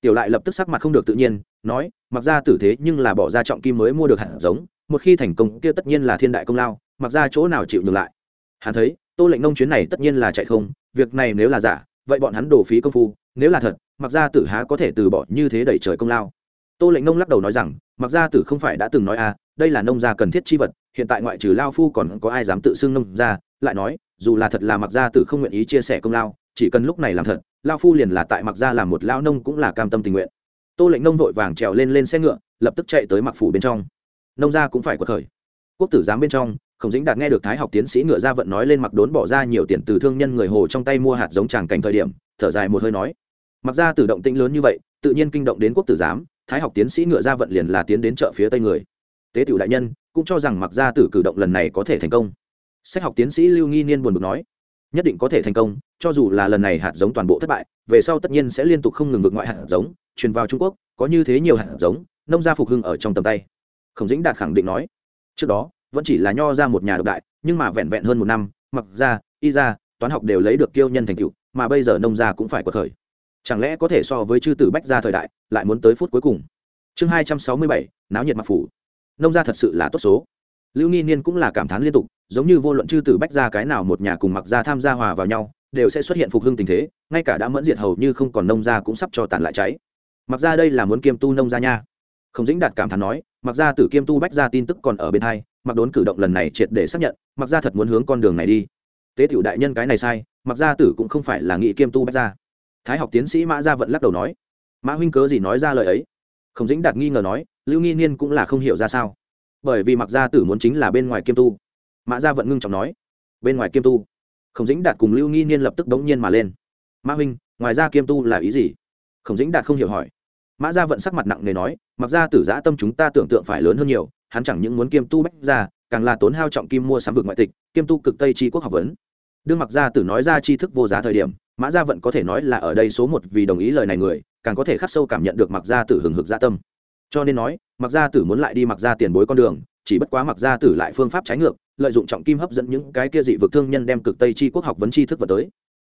Tiểu lại lập tức sắc mặt không được tự nhiên, nói, mặc ra tử thế nhưng là bỏ ra trọng kim mới mua được hạt giống, một khi thành công kia tất nhiên là thiên đại công lao, mặc ra chỗ nào chịu nhường lại? Hắn thấy, tô lệnh nông chuyến này tất nhiên là chạy không, việc này nếu là giả, vậy bọn hắn đổ phí công phu, nếu là thật, mặc ra tử há có thể từ bỏ như thế đẩy trời công lao. Tô lệnh nông lắc đầu nói rằng mặc gia tử không phải đã từng nói à đây là nông gia cần thiết chi vật, hiện tại ngoại trừ lao phu còn có ai dám tự xưng nông gia? Lại nói, dù là thật là mặc gia tử không nguyện ý chia sẻ công lao, chỉ cần lúc này làm thật, lao phu liền là tại mặc gia làm một lao nông cũng là cam tâm tình nguyện. Tô lệnh nông vội vàng trèo lên lên xe ngựa, lập tức chạy tới mặc phủ bên trong. Nông gia cũng phải có thời quốc tử giám bên trong, khổng dĩnh đạt nghe được thái học tiến sĩ ngựa gia vận nói lên mặc đốn bỏ ra nhiều tiền từ thương nhân người hồ trong tay mua hạt giống tràng cảnh thời điểm, thở dài một hơi nói. Mặc ra tự động tĩnh lớn như vậy, tự nhiên kinh động đến quốc tử giám thái học tiến sĩ ngựa ra vận liền là tiến đến chợ phía tây người. Tế tiểu đại nhân, cũng cho rằng mặc gia tử cử động lần này có thể thành công. Sách học tiến sĩ lưu nghi niên buồn bực nói, nhất định có thể thành công, cho dù là lần này hạt giống toàn bộ thất bại, về sau tất nhiên sẽ liên tục không ngừng vượt ngoại hạt giống, truyền vào trung quốc, có như thế nhiều hạt giống, nông gia phục hưng ở trong tầm tay. Khổng dĩnh đạt khẳng định nói, trước đó, vẫn chỉ là nho ra một nhà độc đại, nhưng mà vẹn vẹn hơn một năm, mặc ra y ra toán học đều lấy được kiêu nhân thành tựu, mà bây giờ nông gia cũng phải có thời chẳng lẽ có thể so với chư tử bách gia thời đại, lại muốn tới phút cuối cùng? Chương hai trăm sáu mươi bảy, náo nhiệt mặc phủ. Nông gia thật sự là tốt số. Lưu nghi niên cũng là cảm thán liên tục, giống như vô luận chư tử bách gia cái nào một nhà cùng mặc gia tham gia hòa vào nhau, đều sẽ xuất hiện phục hưng tình thế, ngay cả đã mẫn diệt hầu như không còn nông gia cũng sắp cho tàn lại cháy. Mặc ra đây là muốn kiêm tu nông gia nha. Không dĩnh đạt cảm thán nói, mặc ra tử kiêm tu bách gia tin tức còn ở bên hai, mặc đốn cử động lần này triệt để xác nhận, mặc ra thật muốn hướng con đường này đi. Tế tiểu đại nhân cái này sai, mặc gia tử cũng không phải là nghị kiêm tu bách gia thái học tiến sĩ mã gia vận lắc đầu nói, mã huynh cớ gì nói ra lời ấy? Không dĩnh đạt nghi ngờ nói, lưu nghi niên cũng là không hiểu ra sao, bởi vì mặc gia tử muốn chính là bên ngoài kiêm tu. Mã gia vận ngưng trọng nói, bên ngoài kiêm tu? Khổng dĩnh đạt cùng lưu nghi niên lập tức đống nhiên mà lên. Mã huynh, ngoài ra kiêm tu là ý gì? Khổng dĩnh đạt không hiểu hỏi. Mã gia vận sắc mặt nặng nề nói mặc ra tử giã tâm chúng ta tưởng tượng phải lớn hơn nhiều, hắn chẳng những muốn kiêm tu bách ra càng là tốn hao trọng kim mua sắm vực ngoại tịch, kiêm tu cực tây tri quốc học vấn. Đương mặc gia tử nói ra tri thức vô giá thời điểm mã gia vận có thể nói là ở đây số một vì đồng ý lời này người, càng có thể khắc sâu cảm nhận được mặc gia tử hừng hực gia tâm. Cho nên nói, mặc gia tử muốn lại đi mặc gia tiền bối con đường, chỉ bất quá mặc gia tử lại phương pháp trái ngược, lợi dụng trọng kim hấp dẫn những cái kia dị vực thương nhân đem cực tây chi quốc học vấn tri thức vào tới.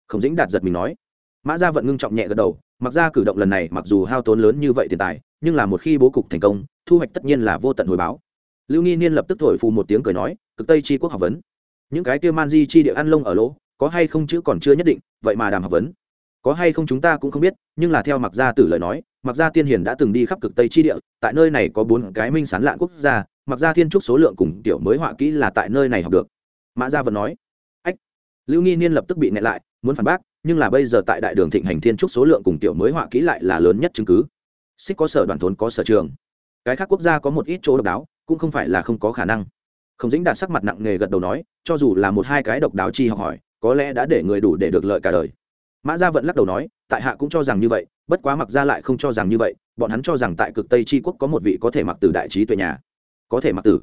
Khổng dĩnh đạt giật mình nói, mã gia vận ngưng trọng nhẹ gật đầu, mặc ra cử động lần này mặc dù hao tốn lớn như vậy tiền tài, nhưng là một khi bố cục thành công, thu hoạch tất nhiên là vô tận hồi báo. Lưu nghi niên lập tức thổi phù một tiếng cười nói, cực tây chi quốc học vấn. Những cái kia man di chi địa ăn lông ở lỗ có hay không chữ còn chưa nhất định, vậy mà đàm học vấn. Có hay không chúng ta cũng không biết, nhưng là theo mặc gia tử lời nói mặc gia tiên hiền đã từng đi khắp cực tây chi địa, tại nơi này có bốn cái minh sán lạn quốc gia mặc gia thiên trúc số lượng cùng tiểu mới họa kỹ là tại nơi này học được. Mã gia vẫn nói, ách, lưu nghi niên lập tức bị nẹ lại, muốn phản bác, nhưng là bây giờ tại đại đường thịnh hành thiên trúc số lượng cùng tiểu mới họa kỹ lại là lớn nhất chứng cứ. Xích có sở đoàn thốn có sở trường. Cái khác quốc gia có một ít chỗ độc đáo, cũng không phải là không có khả năng. Không dính đạt sắc mặt nặng nề gật đầu nói, cho dù là một hai cái độc đáo chi học hỏi có lẽ đã để người đủ để được lợi cả đời. Mã gia Vận lắc đầu nói, tại hạ cũng cho rằng như vậy, bất quá mặc gia lại không cho rằng như vậy, bọn hắn cho rằng tại cực tây tri quốc có một vị có thể mặc tử đại trí tuệ nhà. Có thể mặc tử.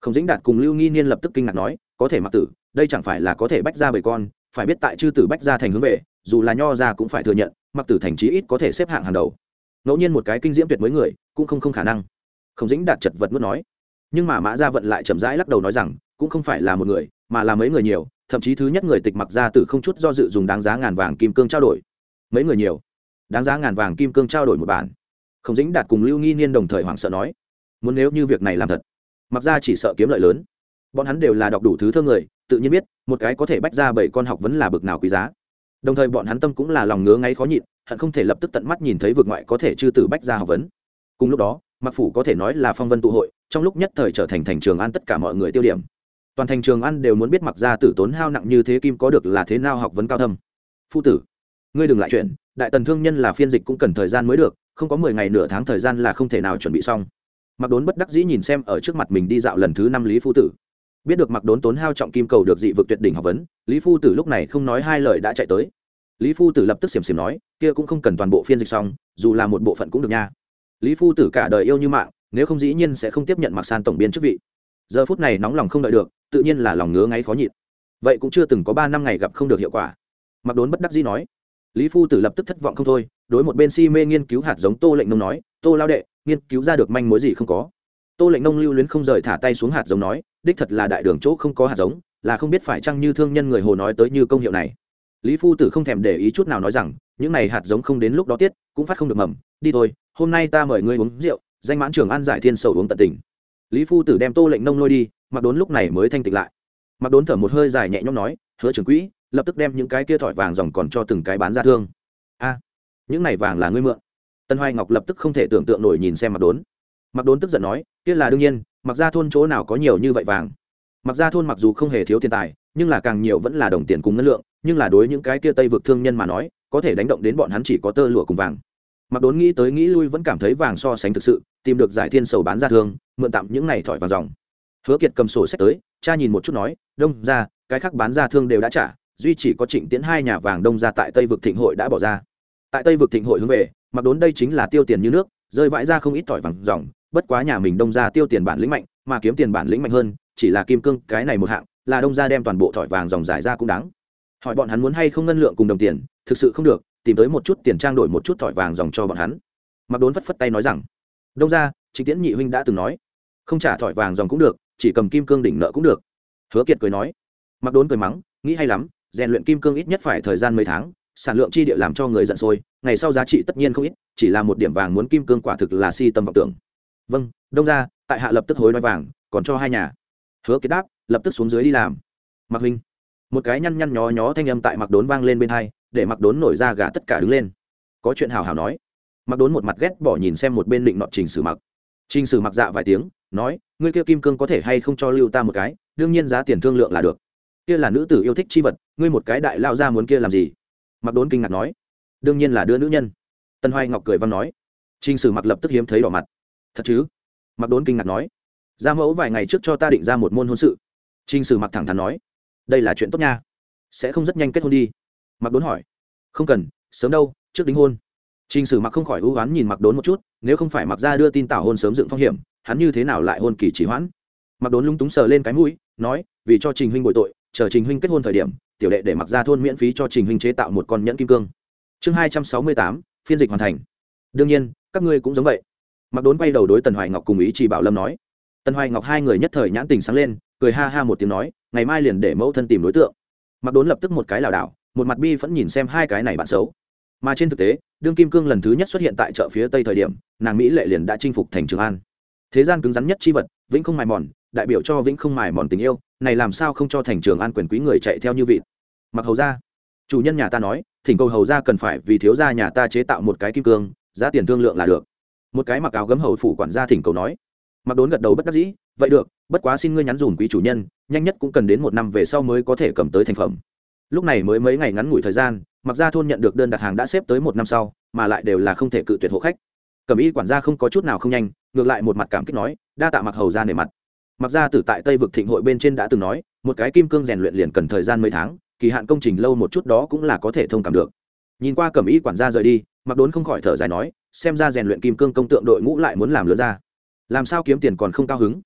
Không dính đạt cùng lưu nghi niên lập tức kinh ngạc nói, có thể mặc tử, đây chẳng phải là có thể bách ra bởi con, phải biết tại chư tử bách gia thành hướng về, dù là nho gia cũng phải thừa nhận, mặc tử thành trí ít có thể xếp hạng hàng đầu. Ngẫu nhiên một cái kinh diễm tuyệt mới người, cũng không không khả năng. Không dính đạt chật vật nuốt nói. Nhưng mà mã gia vận lại chậm rãi lắc đầu nói rằng, cũng không phải là một người, mà là mấy người nhiều thậm chí thứ nhất người tịch mặc gia tử không chút do dự dùng đáng giá ngàn vàng kim cương trao đổi. Mấy người nhiều. Đáng giá ngàn vàng kim cương trao đổi một bản. Không dính đạt cùng lưu nghi niên đồng thời hoảng sợ nói, muốn nếu như việc này làm thật, mặc ra chỉ sợ kiếm lợi lớn. Bọn hắn đều là đọc đủ thứ thơ người, tự nhiên biết, một cái có thể bách ra bảy con học vẫn là bực nào quý giá. Đồng thời bọn hắn tâm cũng là lòng ngứa ngáy khó nhịn, hận không thể lập tức tận mắt nhìn thấy vượt ngoại có thể chư từ bách ra học vấn. Cùng lúc đó mặc phủ có thể nói là phong vân tụ hội, trong lúc nhất thời trở thành thành trường an tất cả mọi người tiêu điểm toàn thành trường ăn đều muốn biết mặc ra tử tốn hao nặng như thế kim có được là thế nào học vấn cao thâm. Phu tử, ngươi đừng lại chuyện, đại tần thương nhân là phiên dịch cũng cần thời gian mới được, không có mười ngày nửa tháng thời gian là không thể nào chuẩn bị xong. Mặc đốn bất đắc dĩ nhìn xem ở trước mặt mình đi dạo lần thứ năm lý phu tử. Biết được mặc đốn tốn hao trọng kim cầu được dị vực tuyệt đỉnh học vấn, lý phu tử lúc này không nói hai lời đã chạy tới. Lý phu tử lập tức xiềm xiềm nói, kia cũng không cần toàn bộ phiên dịch xong, dù là một bộ phận cũng được nha. Lý phu tử cả đời yêu như mạng, nếu không dĩ nhiên sẽ không tiếp nhận mặc san tổng biên chức vị. Giờ phút này nóng lòng không đợi được tự nhiên là lòng ngứa ngáy khó nhịn. Vậy cũng chưa từng có ba năm ngày gặp không được hiệu quả. Mặc đốn bất đắc dĩ nói. Lý phu tử lập tức thất vọng không thôi, đối một bên si mê nghiên cứu hạt giống tô lệnh nông nói, tô lao đệ, nghiên cứu ra được manh mối gì không có? Tô lệnh nông lưu luyến không rời thả tay xuống hạt giống nói, đích thật là đại đường chỗ không có hạt giống, là không biết phải chăng như thương nhân người hồ nói tới như công hiệu này. Lý phu tử không thèm để ý chút nào nói rằng, những này hạt giống không đến lúc đó tiết, cũng phát không được mầm, đi thôi, hôm nay ta mời ngươi uống rượu, danh mãn trường ăn giải thiên sầu uống tận tình lý phu tử đem tô lệnh nông lôi đi mặc đốn lúc này mới thanh tịnh lại. Mặc đốn thở một hơi dài nhẹ nhõm nói, hứa trưởng quỹ, lập tức đem những cái kia thỏi vàng dòng còn cho từng cái bán ra thương. A, những này vàng là ngươi mượn. Tân hoài ngọc lập tức không thể tưởng tượng nổi nhìn xem mặc đốn. Mặc đốn tức giận nói, kia là đương nhiên mặc ra thôn chỗ nào có nhiều như vậy vàng? Mặc ra thôn mặc dù không hề thiếu tiền tài, nhưng là càng nhiều vẫn là đồng tiền cùng ngân lượng, nhưng là đối những cái kia tây vực thương nhân mà nói, có thể đánh động đến bọn hắn chỉ có tơ lụa cùng vàng mặc đốn nghĩ tới nghĩ lui vẫn cảm thấy vàng so sánh thực sự, tìm được giải thiên sầu bán ra thương, mượn tạm những này thỏi vàng dòng. Hứa kiệt cầm sổ sách tới, cha nhìn một chút nói, đông ra cái khác bán ra thương đều đã trả, duy chỉ có trịnh tiến hai nhà vàng đông ra tại tây vực thịnh hội đã bỏ ra. Tại tây vực thịnh hội hướng về, mặc đốn đây chính là tiêu tiền như nước, rơi vãi ra không ít thỏi vàng dòng, bất quá nhà mình đông ra tiêu tiền bản lĩnh mạnh, mà kiếm tiền bản lĩnh mạnh hơn, chỉ là kim cương, cái này một hạng, là đông ra đem toàn bộ thỏi vàng dòng giải ra cũng đáng. Hỏi bọn hắn muốn hay không ngân lượng cùng đồng tiền, thực sự không được tìm tới một chút tiền trang đổi một chút thỏi vàng dòng cho bọn hắn. Mặc đốn phất phất tay nói rằng, đông ra trịnh tiễn nhị huynh đã từng nói, không trả thỏi vàng dòng cũng được, chỉ cầm kim cương đỉnh nợ cũng được. Hứa kiệt cười nói. Mặc đốn cười mắng, nghĩ hay lắm, rèn luyện kim cương ít nhất phải thời gian mấy tháng, sản lượng chi địa làm cho người giận sôi, ngày sau giá trị tất nhiên không ít, chỉ là một điểm vàng muốn kim cương quả thực là si tâm vọng tưởng. Vâng đông ra tại hạ lập tức hối đoái vàng, còn cho hai nhà. Hứa kiệt đáp, lập tức xuống dưới đi làm. Mặc huynh. Một cái nhăn nhăn nhó nhó thanh âm tại mặc đốn vang lên bên hai để mặc đốn nổi ra gà tất cả đứng lên. Có chuyện hào hào nói. Mặc đốn một mặt ghét bỏ nhìn xem một bên định nọ trình sử mặc. Trình sử mặc dạ vài tiếng, nói, ngươi kia kim cương có thể hay không cho lưu ta một cái? Đương nhiên giá tiền thương lượng là được. Kia là nữ tử yêu thích chi vật, ngươi một cái đại lao ra muốn kia làm gì? Mặc đốn kinh ngạc nói, đương nhiên là đưa nữ nhân. Tân hoài ngọc cười văn nói, trình sử mặc lập tức hiếm thấy đỏ mặt. Thật chứ? Mặc đốn kinh ngạc nói, gia mẫu vài ngày trước cho ta định ra một môn hôn sự. Trình sử mặc thẳng thắn nói, đây là chuyện tốt nha. Sẽ không rất nhanh kết hôn đi mặc đốn hỏi. Không cần, sớm đâu, trước đính hôn. Trình sử mặc không khỏi ưu hoán nhìn mặc đốn một chút, nếu không phải mặc ra đưa tin tảo hôn sớm dựng phong hiểm, hắn như thế nào lại hôn kỳ chỉ hoãn? Mặc đốn lung túng sờ lên cái mũi, nói, vì cho trình huynh bội tội, chờ trình huynh kết hôn thời điểm, tiểu đệ để mặc ra thôn miễn phí cho trình huynh chế tạo một con nhẫn kim cương. Chương hai trăm sáu mươi tám, phiên dịch hoàn thành. Đương nhiên, các ngươi cũng giống vậy. Mặc đốn quay đầu đối tần hoài ngọc cùng ý chỉ bảo lâm nói. Tần hoài ngọc hai người nhất thời nhãn tình sáng lên, cười ha ha một tiếng nói, ngày mai liền để mẫu thân tìm đối tượng. Mặc đốn lập tức một cái lảo đảo một mặt bi vẫn nhìn xem hai cái này bạn xấu. Mà trên thực tế, đương kim cương lần thứ nhất xuất hiện tại chợ phía tây thời điểm, nàng mỹ lệ liền đã chinh phục thành trường an. Thế gian cứng rắn nhất chi vật, vĩnh không mài mòn, đại biểu cho vĩnh không mài mòn tình yêu, này làm sao không cho thành trường an quyền quý người chạy theo như vịt. Mặc hầu ra chủ nhân nhà ta nói, thỉnh cầu hầu ra cần phải vì thiếu gia nhà ta chế tạo một cái kim cương, giá tiền thương lượng là được. Một cái mặc áo gấm hầu phủ quản gia thỉnh cầu nói. Mặc đốn gật đầu bất đắc dĩ, vậy được, bất quá xin ngươi nhắn dùn quý chủ nhân, nhanh nhất cũng cần đến một năm về sau mới có thể cầm tới thành phẩm lúc này mới mấy ngày ngắn ngủi thời gian mặc ra thôn nhận được đơn đặt hàng đã xếp tới một năm sau, mà lại đều là không thể cự tuyệt hộ khách. Cầm y quản gia không có chút nào không nhanh, ngược lại một mặt cảm kích nói, đa tạ mặc hầu ra nề mặt. Mặc ra từ tại tây vực thịnh hội bên trên đã từng nói, một cái kim cương rèn luyện liền cần thời gian mấy tháng, kỳ hạn công trình lâu một chút đó cũng là có thể thông cảm được. Nhìn qua cầm y quản gia rời đi mặc đốn không khỏi thở dài nói, xem ra rèn luyện kim cương công tượng đội ngũ lại muốn làm lứa ra. Làm sao kiếm tiền còn không cao hứng?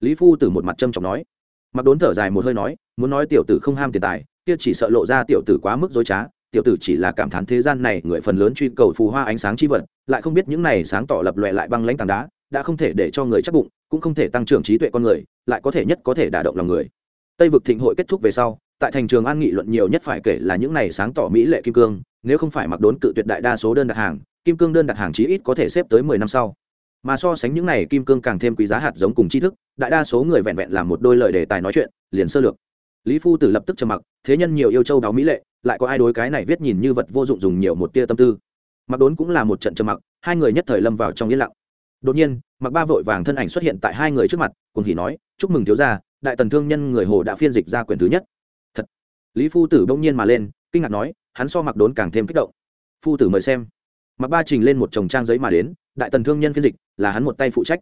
Lý phu từ một mặt trâm trọng nói. Mặc đốn thở dài một hơi nói, muốn nói tiểu tử không ham tiền tài kia chỉ sợ lộ ra tiểu tử quá mức dối trá, tiểu tử chỉ là cảm thán thế gian này người phần lớn truy cầu phù hoa ánh sáng chi vật, lại không biết những này sáng tỏ lập lòe lại băng lãnh tảng đá, đã không thể để cho người chắc bụng, cũng không thể tăng trưởng trí tuệ con người, lại có thể nhất có thể đả động lòng người. Tây vực thịnh hội kết thúc về sau, tại thành trường an nghị luận nhiều nhất phải kể là những này sáng tỏ mỹ lệ kim cương, nếu không phải mặc đốn cự tuyệt đại đa số đơn đặt hàng, kim cương đơn đặt hàng chí ít có thể xếp tới mười năm sau. Mà so sánh những này kim cương càng thêm quý giá hạt giống cùng tri thức, đại đa số người vẹn vẹn làm một đôi lời đề tài nói chuyện, liền sơ lược lý phu tử lập tức trầm mặc, thế nhân nhiều yêu châu đáo mỹ lệ, lại có ai đối cái này viết nhìn như vật vô dụng dùng nhiều một tia tâm tư. Mặc đốn cũng là một trận trầm mặc, hai người nhất thời lâm vào trong yên lặng. Đột nhiên mặc ba vội vàng thân ảnh xuất hiện tại hai người trước mặt, cùng hỉ nói, chúc mừng thiếu gia, đại tần thương nhân người hồ đã phiên dịch ra quyển thứ nhất. Thật. Lý phu tử bỗng nhiên mà lên, kinh ngạc nói, hắn so mặc đốn càng thêm kích động. Phu tử mời xem. Mặc ba trình lên một chồng trang giấy mà đến, đại tần thương nhân phiên dịch, là hắn một tay phụ trách.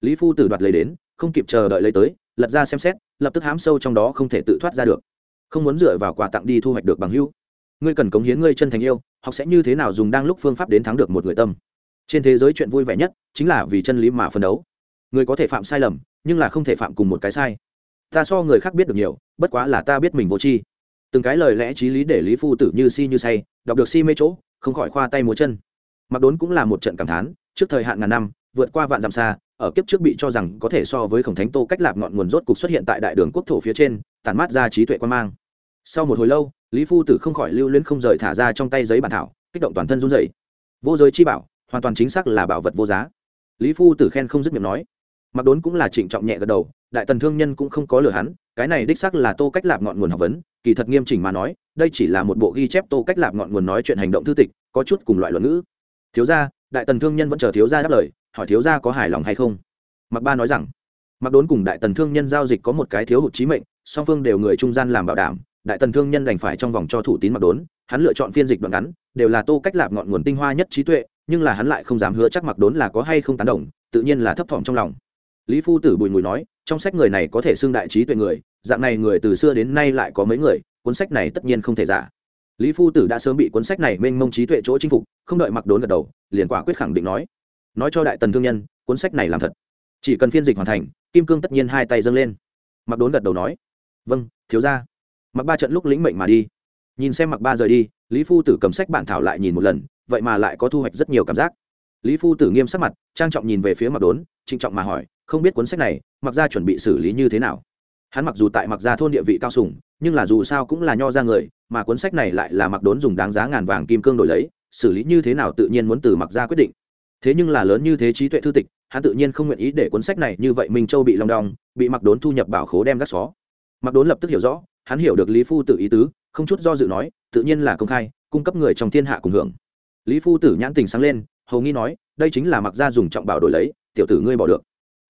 Lý phu tử đoạt lấy đến, không kịp chờ đợi lấy tới lật ra xem xét, lập tức hám sâu trong đó không thể tự thoát ra được. Không muốn dựa vào quà tặng đi thu hoạch được bằng hữu. Ngươi cần cống hiến ngươi chân thành yêu, học sẽ như thế nào dùng đang lúc phương pháp đến thắng được một người tâm. Trên thế giới chuyện vui vẻ nhất chính là vì chân lý mà phấn đấu. Người có thể phạm sai lầm, nhưng là không thể phạm cùng một cái sai. Ta so người khác biết được nhiều, bất quá là ta biết mình vô tri. Từng cái lời lẽ t r í lý để lý phu tử như si như say, đọc được si mê chỗ, không khỏi khoa tay múa chân. Mặc đốn cũng là một trận cảm thán, trước thời hạn ngàn năm, vượt qua vạn dặm xa ở kiếp trước bị cho rằng có thể so với khổng thánh tô cách lạp ngọn nguồn rốt cục xuất hiện tại đại đường quốc thổ phía trên tàn mát ra trí tuệ quan mang. Sau một hồi lâu, lý phu tử không khỏi lưu luyến không rời thả ra trong tay giấy bản thảo, kích động toàn thân run rẩy. Vô giới chi bảo, hoàn toàn chính xác là bảo vật vô giá. Lý phu tử khen không dứt miệng nói. Mặc đốn cũng là trịnh trọng nhẹ gật đầu, đại tần thương nhân cũng không có lừa hắn, cái này đích xác là tô cách lạp ngọn nguồn học vấn, kỳ thật nghiêm chỉnh mà nói, đây chỉ là một bộ ghi chép tô cách lạp ngọn nguồn nói chuyện hành động thư tịch, có chút cùng loại luận ngữ. Thiếu gia, đại tần thương nhân vẫn chờ thiếu gia đáp lời hỏi thiếu gia có hài lòng hay không? Mặc ba nói rằng mặc đốn cùng đại tần thương nhân giao dịch có một cái thiếu hụt trí mệnh, song phương đều người trung gian làm bảo đảm, đại tần thương nhân đành phải trong vòng cho thủ tín mặc đốn, hắn lựa chọn phiên dịch đoạn ngắn, đều là tô cách lạp ngọn nguồn tinh hoa nhất trí tuệ, nhưng là hắn lại không dám hứa chắc mặc đốn là có hay không tán đồng, tự nhiên là thấp thỏm trong lòng. Lý phu tử bùi ngùi nói, trong sách người này có thể xưng đại trí tuệ người, dạng này người từ xưa đến nay lại có mấy người, cuốn sách này tất nhiên không thể giả. Lý phu tử đã sớm bị cuốn sách này mênh mông trí tuệ chỗ chinh phục, không đợi mặc đốn gật đầu, liền quả quyết khẳng định nói nói cho đại tần thương nhân, cuốn sách này làm thật. Chỉ cần phiên dịch hoàn thành, kim cương tất nhiên hai tay dâng lên. Mặc đốn gật đầu nói vâng thiếu ra mặc ba trận lúc lĩnh mệnh mà đi. Nhìn xem mặc ba rời đi, lý phu tử cầm sách bản thảo lại nhìn một lần, vậy mà lại có thu hoạch rất nhiều cảm giác. Lý phu tử nghiêm sắc mặt, trang trọng nhìn về phía mặc đốn, trịnh trọng mà hỏi, không biết cuốn sách này mặc ra chuẩn bị xử lý như thế nào? Hắn mặc dù tại mặc ra thôn địa vị cao sủng nhưng là dù sao cũng là nho ra người, mà cuốn sách này lại là mặc đốn dùng đáng giá ngàn vàng kim cương đổi lấy, xử lý như thế nào tự nhiên muốn từ mặc ra quyết định thế nhưng là lớn như thế trí tuệ thư tịch, hắn tự nhiên không nguyện ý để cuốn sách này như vậy minh châu bị long đong, bị mặc đốn thu nhập bảo khố đem gác xó. Mặc đốn lập tức hiểu rõ, hắn hiểu được lý phu tử ý tứ, không chút do dự nói, tự nhiên là công khai, cung cấp người trong thiên hạ cùng hưởng. Lý phu tử nhãn tình sáng lên, hầu nghi nói, đây chính là mặc gia dùng trọng bảo đổi lấy, tiểu tử ngươi bỏ được.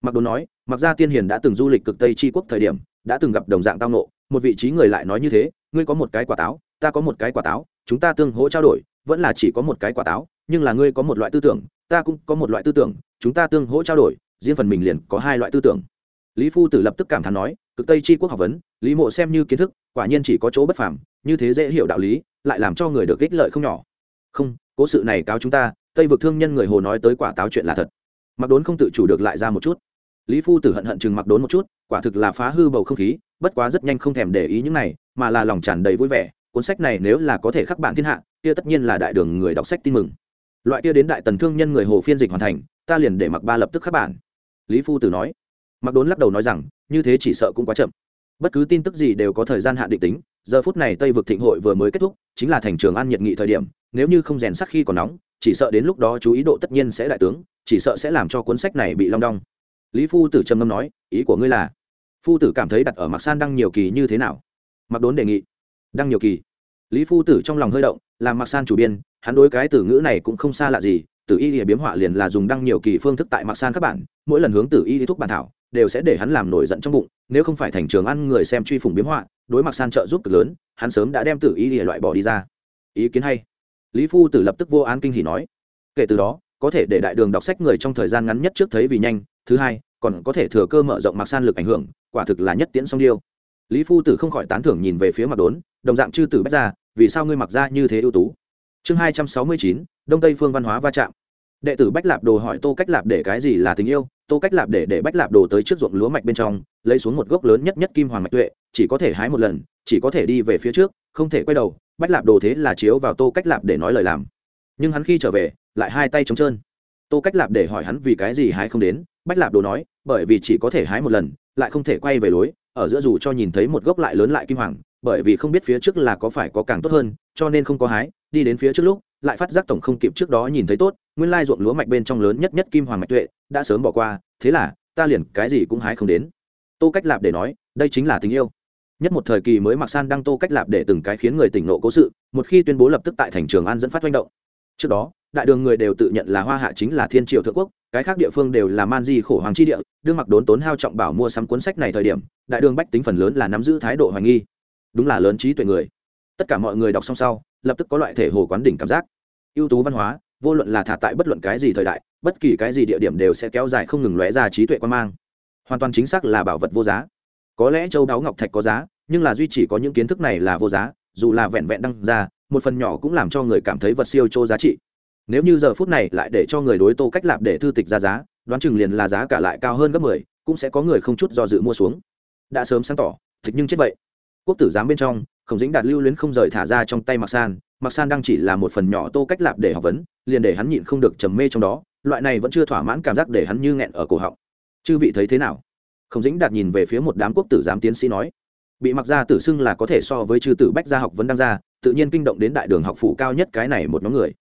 Mặc đốn nói mặc gia tiên hiền đã từng du lịch cực tây tri quốc thời điểm, đã từng gặp đồng dạng tao nộ một vị trí người lại nói như thế, ngươi có một cái quả táo, ta có một cái quả táo, chúng ta tương hỗ trao đổi, vẫn là chỉ có một cái quả táo, nhưng là ngươi có một loại tư tưởng ta cũng có một loại tư tưởng, chúng ta tương hỗ trao đổi, riêng phần mình liền có hai loại tư tưởng. Lý phu tử lập tức cảm thán nói, cực tây tri quốc học vấn, lý mộ xem như kiến thức, quả nhiên chỉ có chỗ bất phàm, như thế dễ hiểu đạo lý, lại làm cho người được ích lợi không nhỏ. Không, cố sự này cáo chúng ta, tây vực thương nhân người hồ nói tới quả táo chuyện là thật. Mặc đốn không tự chủ được lại ra một chút. Lý phu tử hận hận chừng mặc đốn một chút, quả thực là phá hư bầu không khí, bất quá rất nhanh không thèm để ý những này, mà là lòng tràn đầy vui vẻ, cuốn sách này nếu là có thể khắc bản thiên hạ, kia tất nhiên là đại đường người đọc sách tin mừng loại kia đến đại tần thương nhân người hồ phiên dịch hoàn thành, ta liền để mặc ba lập tức khắc bản. Lý phu tử nói. Mặc đốn lắc đầu nói rằng, như thế chỉ sợ cũng quá chậm. Bất cứ tin tức gì đều có thời gian hạn định tính, giờ phút này tây vực thịnh hội vừa mới kết thúc, chính là thành trường an nhiệt nghị thời điểm, nếu như không rèn sắc khi còn nóng, chỉ sợ đến lúc đó chú ý độ tất nhiên sẽ đại tướng, chỉ sợ sẽ làm cho cuốn sách này bị long đong. Lý phu tử trầm ngâm nói, ý của ngươi là, phu tử cảm thấy đặt ở mặc san đăng nhiều kỳ như thế nào? Mặc đốn đề nghị, đăng nhiều kỳ lý phu tử trong lòng hơi động, làm mặc san chủ biên, hắn đối cái từ ngữ này cũng không xa lạ gì, tử y địa biếm họa liền là dùng đăng nhiều kỳ phương thức tại mặc san các bản, mỗi lần hướng tử y đi thúc bản thảo, đều sẽ để hắn làm nổi giận trong bụng, nếu không phải thành trường ăn người xem truy phủng biếm họa, đối mặc san trợ giúp cực lớn, hắn sớm đã đem tử y địa loại bỏ đi ra. Ý kiến hay. Lý phu tử lập tức vô án kinh hỉ nói, kể từ đó, có thể để đại đường đọc sách người trong thời gian ngắn nhất trước thấy vì nhanh, thứ hai, còn có thể thừa cơ mở rộng mặc san lực ảnh hưởng, quả thực là nhất tiễn song điêu. Lý phu tử không khỏi tán thưởng nhìn về phía mặc đốn, đồng dạng chư tử bách ra vì sao ngươi mặc ra như thế ưu tú? Chương hai trăm sáu mươi chín, đông tây phương văn hóa va chạm. Đệ tử bách lạp đồ hỏi tô cách lạp để cái gì là tình yêu? Tô cách lạp để để bách lạp đồ tới trước ruộng lúa mạch bên trong, lấy xuống một gốc lớn nhất nhất kim hoàng mạch tuệ, chỉ có thể hái một lần, chỉ có thể đi về phía trước, không thể quay đầu. Bách lạp đồ thế là chiếu vào tô cách lạp để nói lời làm. Nhưng hắn khi trở về, lại hai tay trống trơn. Tô cách lạp để hỏi hắn vì cái gì hái không đến. Bách lạp đồ nói, bởi vì chỉ có thể hái một lần, lại không thể quay về lối. Ở giữa dù cho nhìn thấy một gốc lại lớn lại kim hoàng bởi vì không biết phía trước là có phải có càng tốt hơn, cho nên không có hái, đi đến phía trước lúc, lại phát giác tổng không kịp trước đó nhìn thấy tốt, nguyên lai ruộng lúa mạch bên trong lớn nhất nhất kim hoàng mạch tuệ, đã sớm bỏ qua, thế là, ta liền cái gì cũng hái không đến. Tô cách lạp để nói, đây chính là tình yêu. Nhất một thời kỳ mới mặc san đăng tô cách lạp để từng cái khiến người tỉnh nộ cố sự, một khi tuyên bố lập tức tại thành trường an dẫn phát manh động. Trước đó, đại đường người đều tự nhận là hoa hạ chính là thiên triều thượng quốc, cái khác địa phương đều là man di khổ hoàng chi địa, đương mặc đốn tốn hao trọng bảo mua sắm cuốn sách này thời điểm, đại đường bách tính phần lớn là nắm giữ thái độ hoài nghi đúng là lớn trí tuệ người. Tất cả mọi người đọc xong sau, lập tức có loại thể hồ quán đỉnh cảm giác. Ưu tú văn hóa, vô luận là thả tại bất luận cái gì thời đại, bất kỳ cái gì địa điểm đều sẽ kéo dài không ngừng lóe ra trí tuệ quan mang. Hoàn toàn chính xác là bảo vật vô giá. Có lẽ châu đáo ngọc thạch có giá, nhưng là duy chỉ có những kiến thức này là vô giá, dù là vẹn vẹn đăng ra, một phần nhỏ cũng làm cho người cảm thấy vật siêu châu giá trị. Nếu như giờ phút này lại để cho người đối tô cách lạp để thư tịch ra giá, đoán chừng liền là giá cả lại cao hơn gấp mười, cũng sẽ có người không chút do dự mua xuống. Đã sớm sáng tỏ thực nhưng chết vậy quốc tử giám bên trong, khổng dĩnh đạt lưu luyến không rời thả ra trong tay mặc san. Mặc san đang chỉ là một phần nhỏ tô cách lạp để học vấn, liền để hắn nhịn không được trầm mê trong đó, loại này vẫn chưa thỏa mãn cảm giác để hắn như nghẹn ở cổ họng. Chư vị thấy thế nào? Khổng dĩnh đạt nhìn về phía một đám quốc tử giám tiến sĩ nói. Bị mặc ra tử xưng là có thể so với chư tử bách gia học vấn đăng ra tự nhiên kinh động đến đại đường học phủ cao nhất cái này một nhóm người.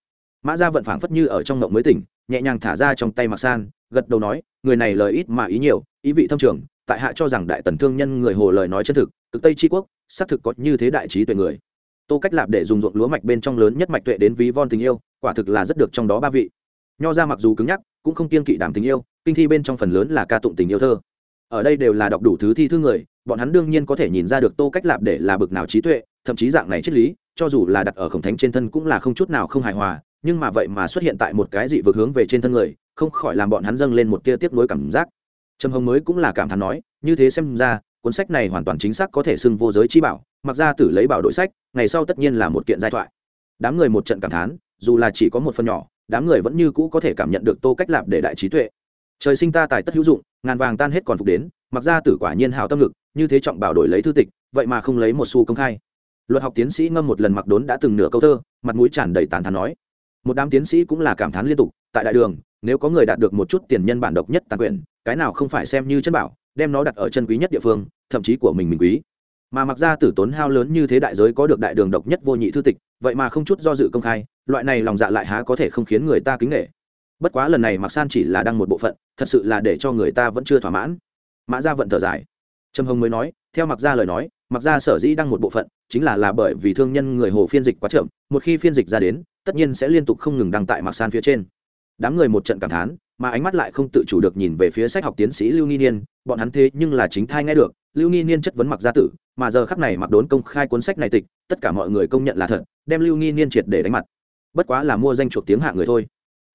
Mã gia vận phảng phất như ở trong ngộng mới tỉnh, nhẹ nhàng thả ra trong tay mặc san, gật đầu nói, người này lời ít mà ý nhiều, ý vị thâm trường tại hạ cho rằng đại tần thương nhân người hồ lời nói chân thực, cực tây tri quốc, xác thực có như thế đại trí tuệ người. Tô cách lạp để dùng ruộng lúa mạch bên trong lớn nhất mạch tuệ đến ví von tình yêu, quả thực là rất được trong đó ba vị. Nho ra mặc dù cứng nhắc, cũng không kiên kỵ đảm tình yêu, kinh thi bên trong phần lớn là ca tụng tình yêu thơ. Ở đây đều là đọc đủ thứ thi thư người, bọn hắn đương nhiên có thể nhìn ra được tô cách lạp để là bực nào trí tuệ, thậm chí dạng này triết lý, cho dù là đặt ở khổng thánh trên thân cũng là không chút nào không hài hòa, nhưng mà vậy mà xuất hiện tại một cái dị vực hướng về trên thân người, không khỏi làm bọn hắn dâng lên một tia tiếp nối cảm giác trầm hồng mới cũng là cảm thán nói, như thế xem ra, cuốn sách này hoàn toàn chính xác có thể xưng vô giới chi bảo, mặc ra tử lấy bảo đội sách, ngày sau tất nhiên là một kiện giai thoại. Đám người một trận cảm thán, dù là chỉ có một phần nhỏ, đám người vẫn như cũ có thể cảm nhận được tô cách lạp để đại trí tuệ. Trời sinh ta tài tất hữu dụng, ngàn vàng tan hết còn phục đến, mặc ra tử quả nhiên hào tâm lực, như thế trọng bảo đổi lấy thư tịch, vậy mà không lấy một xu công khai. Luật học tiến sĩ ngâm một lần mặc đốn đã từng nửa câu thơ, mặt mũi tràn đầy tán thán nói. Một đám tiến sĩ cũng là cảm thán liên tục, tại đại đường, nếu có người đạt được một chút tiền nhân bản độc nhất tàn quyền cái nào không phải xem như chân bảo, đem nó đặt ở chân quý nhất địa phương, thậm chí của mình mình quý. Mà mặc ra tử tốn hao lớn như thế đại giới có được đại đường độc nhất vô nhị thư tịch, vậy mà không chút do dự công khai, loại này lòng dạ lại há có thể không khiến người ta kính nghệ bất quá lần này mặc san chỉ là đăng một bộ phận, thật sự là để cho người ta vẫn chưa thỏa mãn. Mã ra vận thở dài. Trâm hồng mới nói, theo mặc ra lời nói, mặc ra sở dĩ đăng một bộ phận, chính là là bởi vì thương nhân người hồ phiên dịch quá chậm, một khi phiên dịch ra đến, tất nhiên sẽ liên tục không ngừng đăng tại mặc san phía trên. Đám người một trận cảm thán mà ánh mắt lại không tự chủ được nhìn về phía sách học tiến sĩ lưu nghi niên, bọn hắn thế nhưng là chính thai nghe được, lưu nghi niên chất vấn mặc gia tử, mà giờ khắc này mặc đốn công khai cuốn sách này tịch, tất cả mọi người công nhận là thật, đem lưu nghi niên triệt để đánh mặt. Bất quá là mua danh chuộc tiếng hạ người thôi.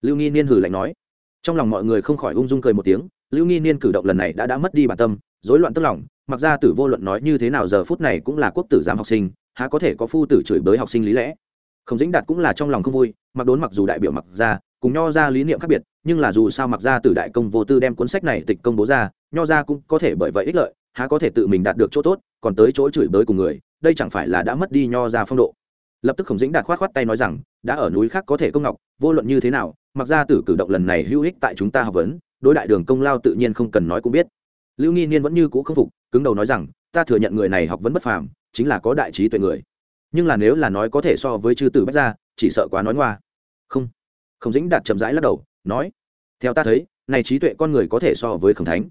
Lưu nghi niên hử lạnh nói. Trong lòng mọi người không khỏi ung dung cười một tiếng, lưu nghi niên cử động lần này đã đã mất đi bản tâm, rối loạn tức lòng mặc ra tử vô luận nói như thế nào giờ phút này cũng là quốc tử giám học sinh, há có thể có phu tử chửi bới học sinh lý lẽ. Không dĩnh đạt cũng là trong lòng không vui mặc đốn mặc dù đại biểu mặc ra cùng nho ra lý niệm khác biệt, nhưng là dù sao mặc ra từ đại công vô tư đem cuốn sách này tịch công bố ra, nho ra cũng có thể bởi vậy ích lợi, há có thể tự mình đạt được chỗ tốt, còn tới chỗ chửi bới cùng người, đây chẳng phải là đã mất đi nho ra phong độ. Lập tức khổng dĩnh đạt khoát khoát tay nói rằng, đã ở núi khác có thể công ngọc, vô luận như thế nào, mặc ra tử cử động lần này hữu ích tại chúng ta học vấn, đối đại đường công lao tự nhiên không cần nói cũng biết. Lưu nghi niên vẫn như cũ không phục, cứng đầu nói rằng, ta thừa nhận người này học vấn bất phàm, chính là có đại trí tuệ người. Nhưng là nếu là nói có thể so với chư tử bách gia, chỉ sợ quá nói ngoa. Không khổng dĩnh đạt chậm rãi lắc đầu, nói, theo ta thấy, này trí tuệ con người có thể so với khổng thánh.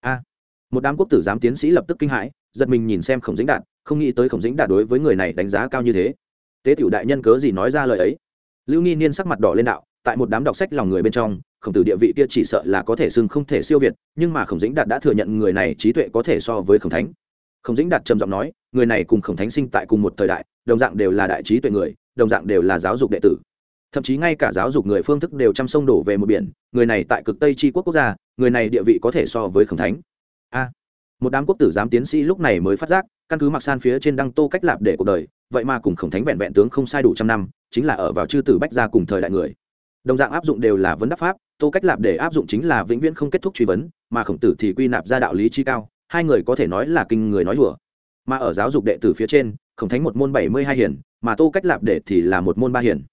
A. Một đám quốc tử giám tiến sĩ lập tức kinh hãi, giật mình nhìn xem khổng dĩnh đạt, không nghĩ tới khổng dĩnh đạt đối với người này đánh giá cao như thế. Tế tiểu đại nhân cớ gì nói ra lời ấy? Lưu nghi niên sắc mặt đỏ lên đạo, tại một đám đọc sách lòng người bên trong, khổng tử địa vị kia chỉ sợ là có thể xưng không thể siêu việt, nhưng mà khổng dĩnh đạt đã thừa nhận người này trí tuệ có thể so với khổng thánh. Khổng dĩnh đạt trầm giọng nói, người này cùng khổng thánh sinh tại cùng một thời đại, đồng dạng đều là đại trí tuệ người, đồng dạng đều là giáo dục đệ tử thậm chí ngay cả giáo dục người phương thức đều chăm sông đổ về một biển, người này tại cực tây tri quốc quốc gia, người này địa vị có thể so với khổng thánh. A, một đám quốc tử giám tiến sĩ lúc này mới phát giác, căn cứ mặc san phía trên đăng tô cách lạp để cuộc đời, vậy mà cùng khổng thánh vẹn vẹn tướng không sai đủ trăm năm, chính là ở vào chư tử bách gia cùng thời đại người. Đồng dạng áp dụng đều là vấn đáp pháp, tô cách lạp để áp dụng chính là vĩnh viễn không kết thúc truy vấn, mà khổng tử thì quy nạp ra đạo lý chi cao, hai người có thể nói là kinh người nói hùa. Mà ở giáo dục đệ tử phía trên, khổng thánh một môn bảy mươi hai hiển, mà tô cách lạp đệ thì là một môn ba hiển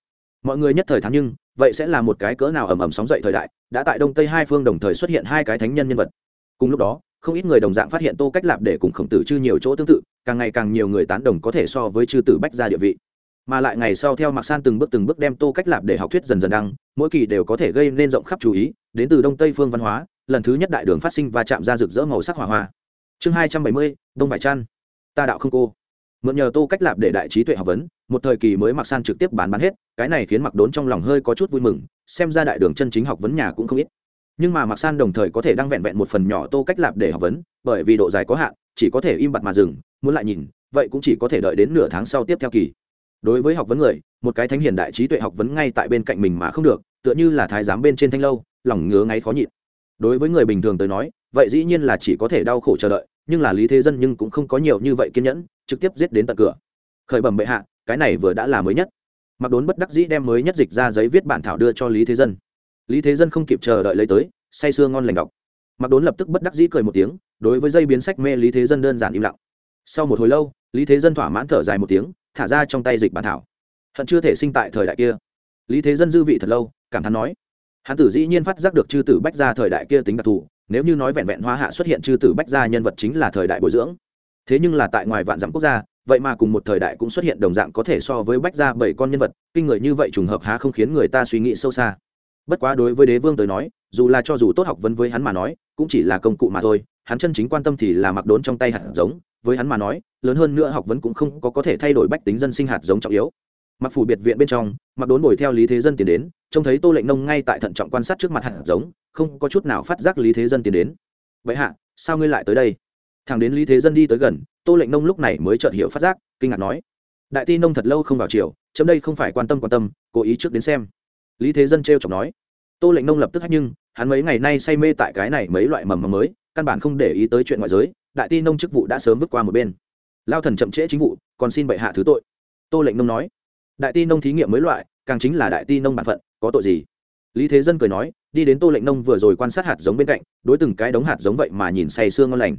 mọi người nhất thời thắng nhưng, vậy sẽ là một cái cỡ nào ầm ầm sóng dậy thời đại, đã tại đông tây hai phương đồng thời xuất hiện hai cái thánh nhân nhân vật. Cùng lúc đó, không ít người đồng dạng phát hiện tô cách lạp để cùng khổng tử chư nhiều chỗ tương tự, càng ngày càng nhiều người tán đồng có thể so với chư tử bách gia địa vị. Mà lại ngày sau theo mạc san từng bước từng bước đem tô cách lạp để học thuyết dần dần đăng, mỗi kỳ đều có thể gây nên rộng khắp chú ý, đến từ đông tây phương văn hóa, lần thứ nhất đại đường phát sinh và chạm ra rực rỡ màu sắc hỏa hoa. Chương hai trăm bảy mươi, đông vải trăn ta đạo không cô mượn nhờ tô cách lạp để đại trí tuệ học vấn, một thời kỳ mới mặc san trực tiếp bán bán hết, cái này khiến mặc đốn trong lòng hơi có chút vui mừng, xem ra đại đường chân chính học vấn nhà cũng không ít. Nhưng mà mặc san đồng thời có thể đang vẹn vẹn một phần nhỏ tô cách lạp để học vấn, bởi vì độ dài có hạn, chỉ có thể im bặt mà dừng, muốn lại nhìn, vậy cũng chỉ có thể đợi đến nửa tháng sau tiếp theo kỳ. Đối với học vấn người, một cái thánh hiền đại trí tuệ học vấn ngay tại bên cạnh mình mà không được, tựa như là thái giám bên trên thanh lâu, lòng ngứa ngáy khó nhịn. Đối với người bình thường tới nói, vậy dĩ nhiên là chỉ có thể đau khổ chờ đợi nhưng là lý thế dân nhưng cũng không có nhiều như vậy kiên nhẫn, trực tiếp giết đến tận cửa. Khởi bẩm bệ hạ, cái này vừa đã là mới nhất. Mặc đốn bất đắc dĩ đem mới nhất dịch ra giấy viết bản thảo đưa cho lý thế dân. Lý thế dân không kịp chờ đợi lấy tới, say sưa ngon lành đọc. Mặc đốn lập tức bất đắc dĩ cười một tiếng, đối với dây biến sách mê lý thế dân đơn giản im lặng. Sau một hồi lâu, lý thế dân thỏa mãn thở dài một tiếng, thả ra trong tay dịch bản thảo. Hận chưa thể sinh tại thời đại kia. Lý thế dân dư vị thật lâu, cảm thán nói. Hắn tử dĩ nhiên phát giác được chư tử bách gia thời đại kia tính đặc thù nếu như nói vẹn vẹn hoa hạ xuất hiện chư tử bách gia nhân vật chính là thời đại bồi dưỡng, thế nhưng là tại ngoài vạn dặm quốc gia, vậy mà cùng một thời đại cũng xuất hiện đồng dạng có thể so với bách gia bảy con nhân vật, kinh người như vậy trùng hợp há không khiến người ta suy nghĩ sâu xa. Bất quá đối với đế vương tới nói, dù là cho dù tốt học vấn với hắn mà nói, cũng chỉ là công cụ mà thôi, hắn chân chính quan tâm thì là mặc đốn trong tay hạt giống, với hắn mà nói, lớn hơn nữa học vấn cũng không có có thể thay đổi bách tính dân sinh hạt giống trọng yếu mặc phủ biệt viện bên trong, mặc đốn bồi theo lý thế dân tiến đến, trông thấy tô lệnh nông ngay tại thận trọng quan sát trước mặt hạt giống, không có chút nào phát giác lý thế dân tiến đến. Vậy hạ, sao ngươi lại tới đây? Thằng đến lý thế dân đi tới gần, tô lệnh nông lúc này mới chợt hiểu phát giác, kinh ngạc nói, đại ti nông thật lâu không vào chiều chấm đây không phải quan tâm quan tâm, cố ý trước đến xem. Lý thế dân t chọc nói. Tô lệnh nông lập tức hách nhưng, hắn mấy ngày nay say mê tại cái này mấy loại mầm mầm mới, căn bản không để ý tới chuyện ngoại giới, đại ti nông chức vụ đã sớm vứt qua một bên. Lao thần chậm trễ chính vụ, còn xin bệ hạ thứ tội. Tô lệnh nông nói đại ti nông thí nghiệm mới loại, càng chính là đại ti nông bản phận, có tội gì? Lý thế dân cười nói, đi đến tô lệnh nông vừa rồi quan sát hạt giống bên cạnh, đối từng cái đống hạt giống vậy mà nhìn say sương ngon lành.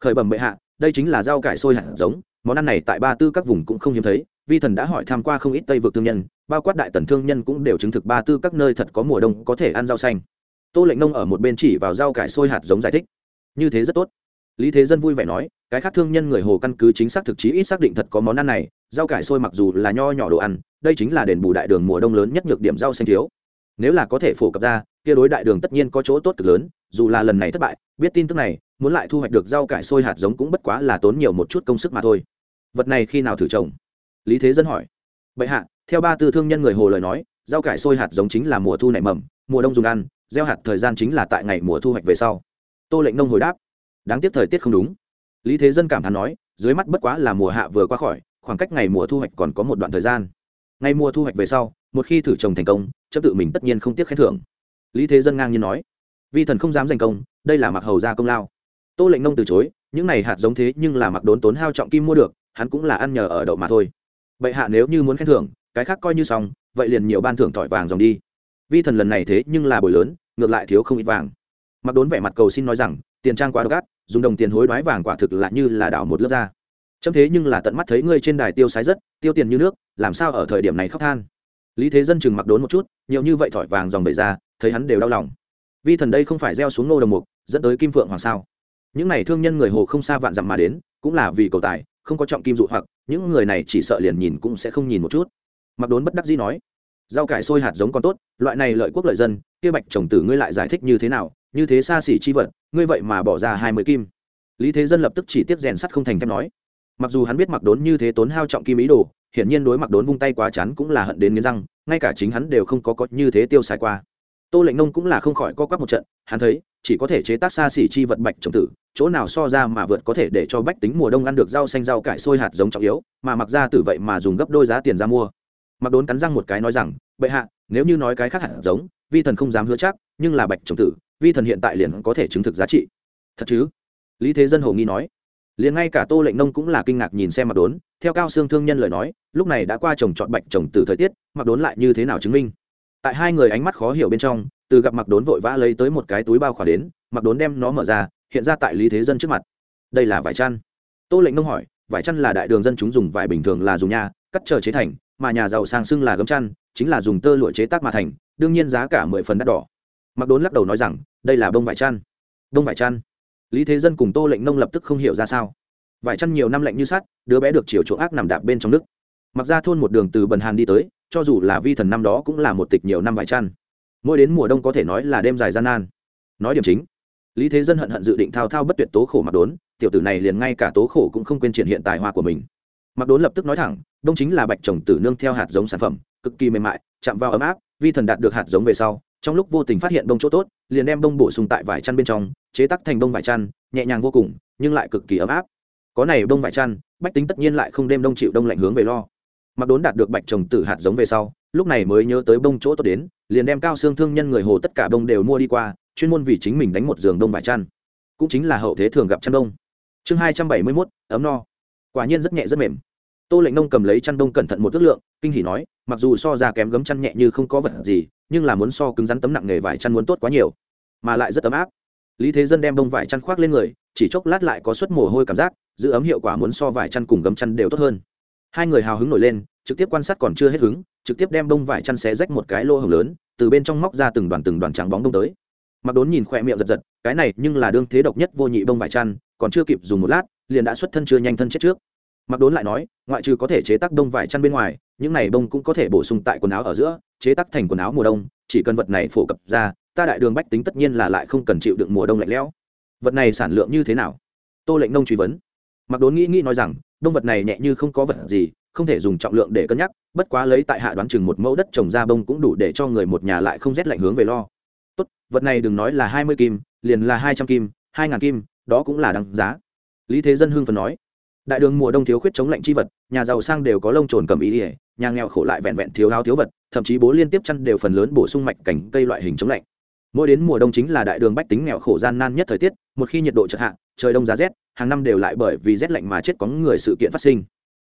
Khởi bẩm bệ hạ, đây chính là rau cải sôi hạt giống, món ăn này tại ba tư các vùng cũng không hiếm thấy, vi thần đã hỏi tham q u a không ít tây vực thương nhân, bao quát đại tần thương nhân cũng đều chứng thực ba tư các nơi thật có mùa đông có thể ăn rau xanh. Tô lệnh nông ở một bên chỉ vào rau cải sôi hạt giống giải thích. Như thế rất tốt lý thế dân vui vẻ nói, cái khác thương nhân người hồ căn cứ chính xác thực chí ít xác định thật có món ăn này, rau cải sôi mặc dù là nho nhỏ đồ ăn, đây chính là đền bù đại đường mùa đông lớn nhất nhược điểm rau xanh thiếu. Nếu là có thể phổ cập ra, kia đối đại đường tất nhiên có chỗ tốt cực lớn, dù là lần này thất bại, biết tin tức này, muốn lại thu hoạch được rau cải sôi hạt giống cũng bất quá là tốn nhiều một chút công sức mà thôi. Vật này khi nào thử trồng? Lý thế dân hỏi. Bệ hạ, theo ba tư thương nhân người hồ lời nói, rau cải sôi hạt giống chính là mùa thu nảy mầm, mùa đông dùng ăn, gieo hạt thời gian chính là tại ngày mùa thu hoạch về sau. Tô lệnh nông hồi đáp đáng tiếc thời tiết không đúng. Lý thế dân cảm thán nói, dưới mắt bất quá là mùa hạ vừa qua khỏi, khoảng cách ngày mùa thu hoạch còn có một đoạn thời gian. Ngày mùa thu hoạch về sau, một khi thử trồng thành công chấp tự mình tất nhiên không tiếc khen thưởng. Lý thế dân ngang nhiên nói, vi thần không dám giành công, đây là mặc hầu ra công lao. Tô lệnh nông từ chối, những này hạt giống thế nhưng là mặc đốn tốn hao trọng kim mua được, hắn cũng là ăn nhờ ở đậu mà thôi. Bệ hạ nếu như muốn khen thưởng, cái khác coi như xong, vậy liền nhiều ban thưởng thỏi vàng dòng đi. Vi thần lần này thế nhưng là buổi lớn, ngược lại thiếu không ít vàng. Mặc đốn vẻ mặt cầu xin nói rằng, tiền trang quá độc dùng đồng tiền hối đoái vàng quả thực là như là đảo một lớp ra chấm thế nhưng là tận mắt thấy ngươi trên đài tiêu sái rất, tiêu tiền như nước, làm sao ở thời điểm này khóc than. Lý thế dân chừng mặc đốn một chút, nhiều như vậy thỏi vàng dòng bể ra, thấy hắn đều đau lòng. Vi thần đây không phải gieo xuống nô đồng mục, dẫn tới kim phượng hoàng sao? Những này thương nhân người hồ không xa vạn dặm mà đến, cũng là vì cầu tài, không có trọng kim dụ hoặc, những người này chỉ sợ liền nhìn cũng sẽ không nhìn một chút. Mặc đốn bất đắc dĩ nói, rau cải sôi hạt giống còn tốt, loại này lợi quốc lợi dân, kia bạch chồng tử ngươi lại giải thích như thế nào, như thế xa xỉ chi vật ngươi vậy mà bỏ ra hai mươi kim. Lý thế dân lập tức chỉ tiếp rèn sắt không thành thép nói. Mặc dù hắn biết mặc đốn như thế tốn hao trọng kim ý đồ, hiển nhiên đối mặc đốn vung tay quá chán cũng là hận đến nghiến răng, ngay cả chính hắn đều không có có như thế tiêu xài qua. Tô lệnh nông cũng là không khỏi co quắp một trận, hắn thấy, chỉ có thể chế tác xa xỉ chi vật bạch trồng tử, chỗ nào so ra mà vượt có thể để cho bách tính mùa đông ăn được rau xanh rau cải sôi hạt giống trọng yếu, mà mặc ra tử vậy mà dùng gấp đôi giá tiền ra mua. Mặc đốn cắn răng một cái nói rằng, bệ hạ, nếu như nói cái khác hạt giống, vi thần không dám hứa chắc, nhưng là bạch trồng tử vi thần hiện tại liền có thể chứng thực giá trị. Thật chứ? Lý thế dân hồ nghi nói. Liền ngay cả tô lệnh nông cũng là kinh ngạc nhìn xem mặc đốn, theo cao xương thương nhân lời nói, lúc này đã qua trồng trọt bạch trồng từ thời tiết mặc đốn lại như thế nào chứng minh? Tại hai người ánh mắt khó hiểu bên trong, từ gặp mặc đốn vội vã lấy tới một cái túi bao khỏa đến mặc đốn đem nó mở ra, hiện ra tại lý thế dân trước mặt. Đây là vải chăn. Tô lệnh nông hỏi, vải chăn là đại đường dân chúng dùng, vải bình thường là dùng nha cắt chờ chế thành, mà nhà giàu sang xưng là gấm chăn, chính là dùng tơ lụa chế tác mà thành, đương nhiên giá cả mười phần đắt đỏ mặc đốn lắc đầu nói rằng, đây là bông vải chăn. Bông vải chăn? Lý thế dân cùng tô lệnh nông lập tức không hiểu ra sao. Vải chăn nhiều năm lạnh như sắt, đứa bé được chiều chỗ ác nằm đạp bên trong nước. Mặc ra thôn một đường từ bần hàn đi tới, cho dù là vi thần năm đó cũng là một tịch nhiều năm vải chăn. Mỗi đến mùa đông có thể nói là đêm dài gian nan. Nói điểm chính, lý thế dân hận hận dự định thao thao bất tuyệt tố khổ mặc đốn, tiểu tử này liền ngay cả tố khổ cũng không quên triển hiện tài hoa của mình. Mặc đốn lập tức nói thẳng, đông chính là bạch trồng tử nương theo hạt giống sản phẩm, cực kỳ mềm mại, chạm vào ấm áp, vi thần đạt được hạt giống về sau trong lúc vô tình phát hiện bông chỗ tốt, liền đem bông bổ sung tại vải chăn bên trong, chế tắc thành bông vải chăn, nhẹ nhàng vô cùng, nhưng lại cực kỳ ấm áp. Có này bông vải chăn, bách tính tất nhiên lại không đêm đông chịu đông lạnh hướng về lo. Mặc đốn đạt được bạch trồng tử hạt giống về sau, lúc này mới nhớ tới bông chỗ tốt đến, liền đem cao xương thương nhân người hồ tất cả bông đều mua đi qua, chuyên môn vì chính mình đánh một giường đông vải chăn. Cũng chính là hậu thế thường gặp chăn đông. Chương hai trăm bảy mươi mốt, ấm no. Quả nhiên rất nhẹ rất mềm. Tô lệnh nông cầm lấy chăn đông cẩn thận một ước lượng, kinh hỉ nói mặc dù so ra kém gấm chăn nhẹ như không có vật gì, nhưng là muốn so cứng rắn tấm nặng nghề vải chăn muốn tốt quá nhiều. Mà lại rất ấm áp. Lý thế dân đem bông vải chăn khoác lên người, chỉ chốc lát lại có suất mồ hôi cảm giác, giữ ấm hiệu quả muốn so vải chăn cùng gấm chăn đều tốt hơn. Hai người hào hứng nổi lên, trực tiếp quan sát còn chưa hết hứng, trực tiếp đem bông vải chăn xé rách một cái lô hồng lớn, từ bên trong móc ra từng đoàn từng đoàn trắng bóng đông tới. Mặc đốn nhìn khỏe miệng giật giật, cái này nhưng là đương thế độc nhất vô nhị bông vải chăn, còn chưa kịp dùng một lát, liền đã xuất thân chưa nhanh thân chết trước mặc đốn lại nói, ngoại trừ có thể chế tác đông vải chăn bên ngoài, những này bông cũng có thể bổ sung tại quần áo ở giữa, chế tác thành quần áo mùa đông, chỉ cần vật này phổ cập ra, ta đại đường bách tính tất nhiên là lại không cần chịu đựng mùa đông lạnh lẽo. Vật này sản lượng như thế nào? Tô lệnh nông truy vấn. Mặc đốn nghĩ nghĩ nói rằng, đông vật này nhẹ như không có vật gì, không thể dùng trọng lượng để cân nhắc, bất quá lấy tại hạ đoán chừng một mẫu đất trồng ra bông cũng đủ để cho người một nhà lại không rét lạnh hướng về lo. Tốt, vật này đừng nói là hai mươi kim, liền là hai trăm kim, hai ngàn kim, đó cũng là đáng giá. Lý thế dân hưng phần nói đại đường mùa đông thiếu khuyết chống lạnh chi vật, nhà giàu sang đều có lông trồn cầm ý ỉa, nhà nghèo khổ lại vẹn vẹn thiếu áo thiếu vật, thậm chí bố liên tiếp chăn đều phần lớn bổ sung mạch cảnh cây loại hình chống lạnh. Mỗi đến mùa đông chính là đại đường bách tính nghèo khổ gian nan nhất thời tiết, một khi nhiệt độ chợt hạ, trời đông giá rét, hàng năm đều lại bởi vì rét lạnh mà chết có người sự kiện phát sinh.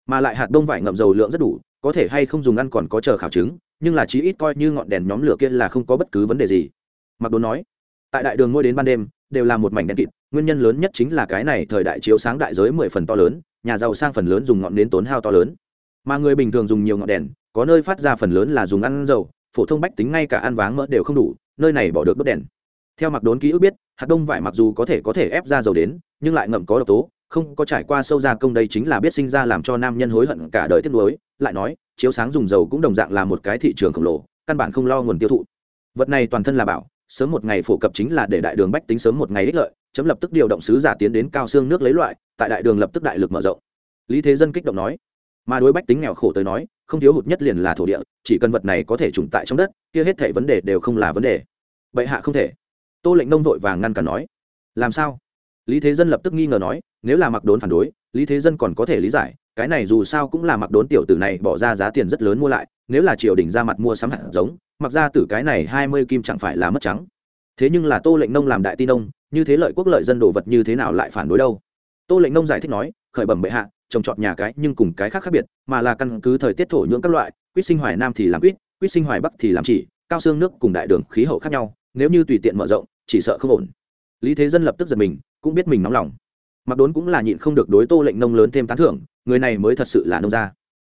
Mà lại hạt đông vải ngậm dầu lượng rất đủ, có thể hay không dùng ăn còn có chờ khảo chứng, nhưng là chí ít coi như ngọn đèn nhóm lửa kia là không có bất cứ vấn đề gì. Mặc đồ nói, tại đại đường ngôi đến ban đêm, đều là một mảnh đen kịt nguyên nhân lớn nhất chính là cái này thời đại chiếu sáng đại giới mười phần to lớn, nhà giàu sang phần lớn dùng ngọn nến tốn hao to lớn. Mà người bình thường dùng nhiều ngọn đèn, có nơi phát ra phần lớn là dùng ăn dầu, phổ thông bách tính ngay cả ăn váng mỡ đều không đủ, nơi này bỏ được đốt đèn. Theo mặc đốn ký ức biết, hạt đông vải mặc dù có thể có thể ép ra dầu đến, nhưng lại ngậm có độc tố, không có trải qua sâu gia công đây chính là biết sinh ra làm cho nam nhân hối hận cả đời tiếc nuối, lại nói, chiếu sáng dùng dầu cũng đồng dạng là một cái thị trường khổng lồ, căn bản không lo nguồn tiêu thụ. Vật này toàn thân là bảo, sớm một ngày phổ cập chính là để đại đường bách tính sớm một ngày ích lợi chấm lập tức điều động sứ giả tiến đến cao xương nước lấy loại, tại đại đường lập tức đại lực mở rộng. Lý thế dân kích động nói, mà đối bách tính nghèo khổ tới nói, không thiếu hụt nhất liền là thổ địa, chỉ cần vật này có thể trùng tại trong đất, kia hết thể vấn đề đều không là vấn đề. Bệ hạ không thể. Tô lệnh nông vội vàng ngăn cản nói, làm sao? Lý thế dân lập tức nghi ngờ nói, nếu là mặc đốn phản đối, lý thế dân còn có thể lý giải, cái này dù sao cũng là mặc đốn tiểu tử này bỏ ra giá tiền rất lớn mua lại, nếu là triều đình ra mặt mua sắm hạt giống, mặc ra tử cái này hai mươi kim chẳng phải là mất trắng. Thế nhưng là tô lệnh nông làm đại tin ông như thế lợi quốc lợi dân đồ vật như thế nào lại phản đối đâu? Tô lệnh nông giải thích nói, khởi bẩm bệ hạ, trồng trọt nhà cái nhưng cùng cái khác khác biệt, mà là căn cứ thời tiết thổ nhưỡng các loại, quýt sinh hoài nam thì làm quýt quýt sinh hoài bắc thì làm chỉ, cao xương nước cùng đại đường khí hậu khác nhau, nếu như tùy tiện mở rộng, chỉ sợ không ổn. Lý thế dân lập tức giật mình, cũng biết mình nóng lòng. Mặc đốn cũng là nhịn không được đối tô lệnh nông lớn thêm tán thưởng, người này mới thật sự là nông gia.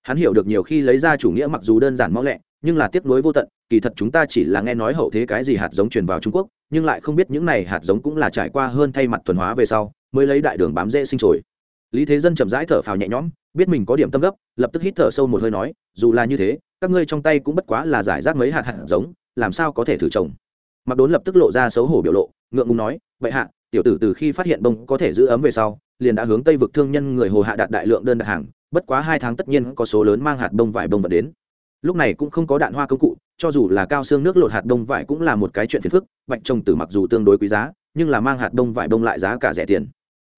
Hắn hiểu được nhiều khi lấy ra chủ nghĩa mặc dù đơn giản mau lẹ nhưng là tiếp nối vô tận, kỳ thật chúng ta chỉ là nghe nói hậu thế cái gì hạt giống truyền vào trung quốc, nhưng lại không biết những này hạt giống cũng là trải qua hơn thay mặt thuần hóa về sau, mới lấy đại đường bám dễ sinh trồi. Lý thế dân chậm rãi thở phào nhẹ nhõm, biết mình có điểm tâm gấp, lập tức hít thở sâu một hơi nói, dù là như thế, các ngươi trong tay cũng bất quá là giải rác mấy hạt hạt giống, làm sao có thể thử trồng? Mặc đốn lập tức lộ ra xấu hổ biểu lộ, ngượng ngùng nói vậy hạ, tiểu tử từ khi phát hiện bông có thể giữ ấm về sau, liền đã hướng tây vực thương nhân người hồ hạ đạt đại lượng đơn đặt hàng, bất quá hai tháng tất nhiên có số lớn mang hạt đông vải bông vật đến lúc này cũng không có đạn hoa công cụ, cho dù là cao xương nước lột hạt đông vải cũng là một cái chuyện phiền phức, bạch trồng tử mặc dù tương đối quý giá, nhưng là mang hạt đông vải đông lại giá cả rẻ tiền.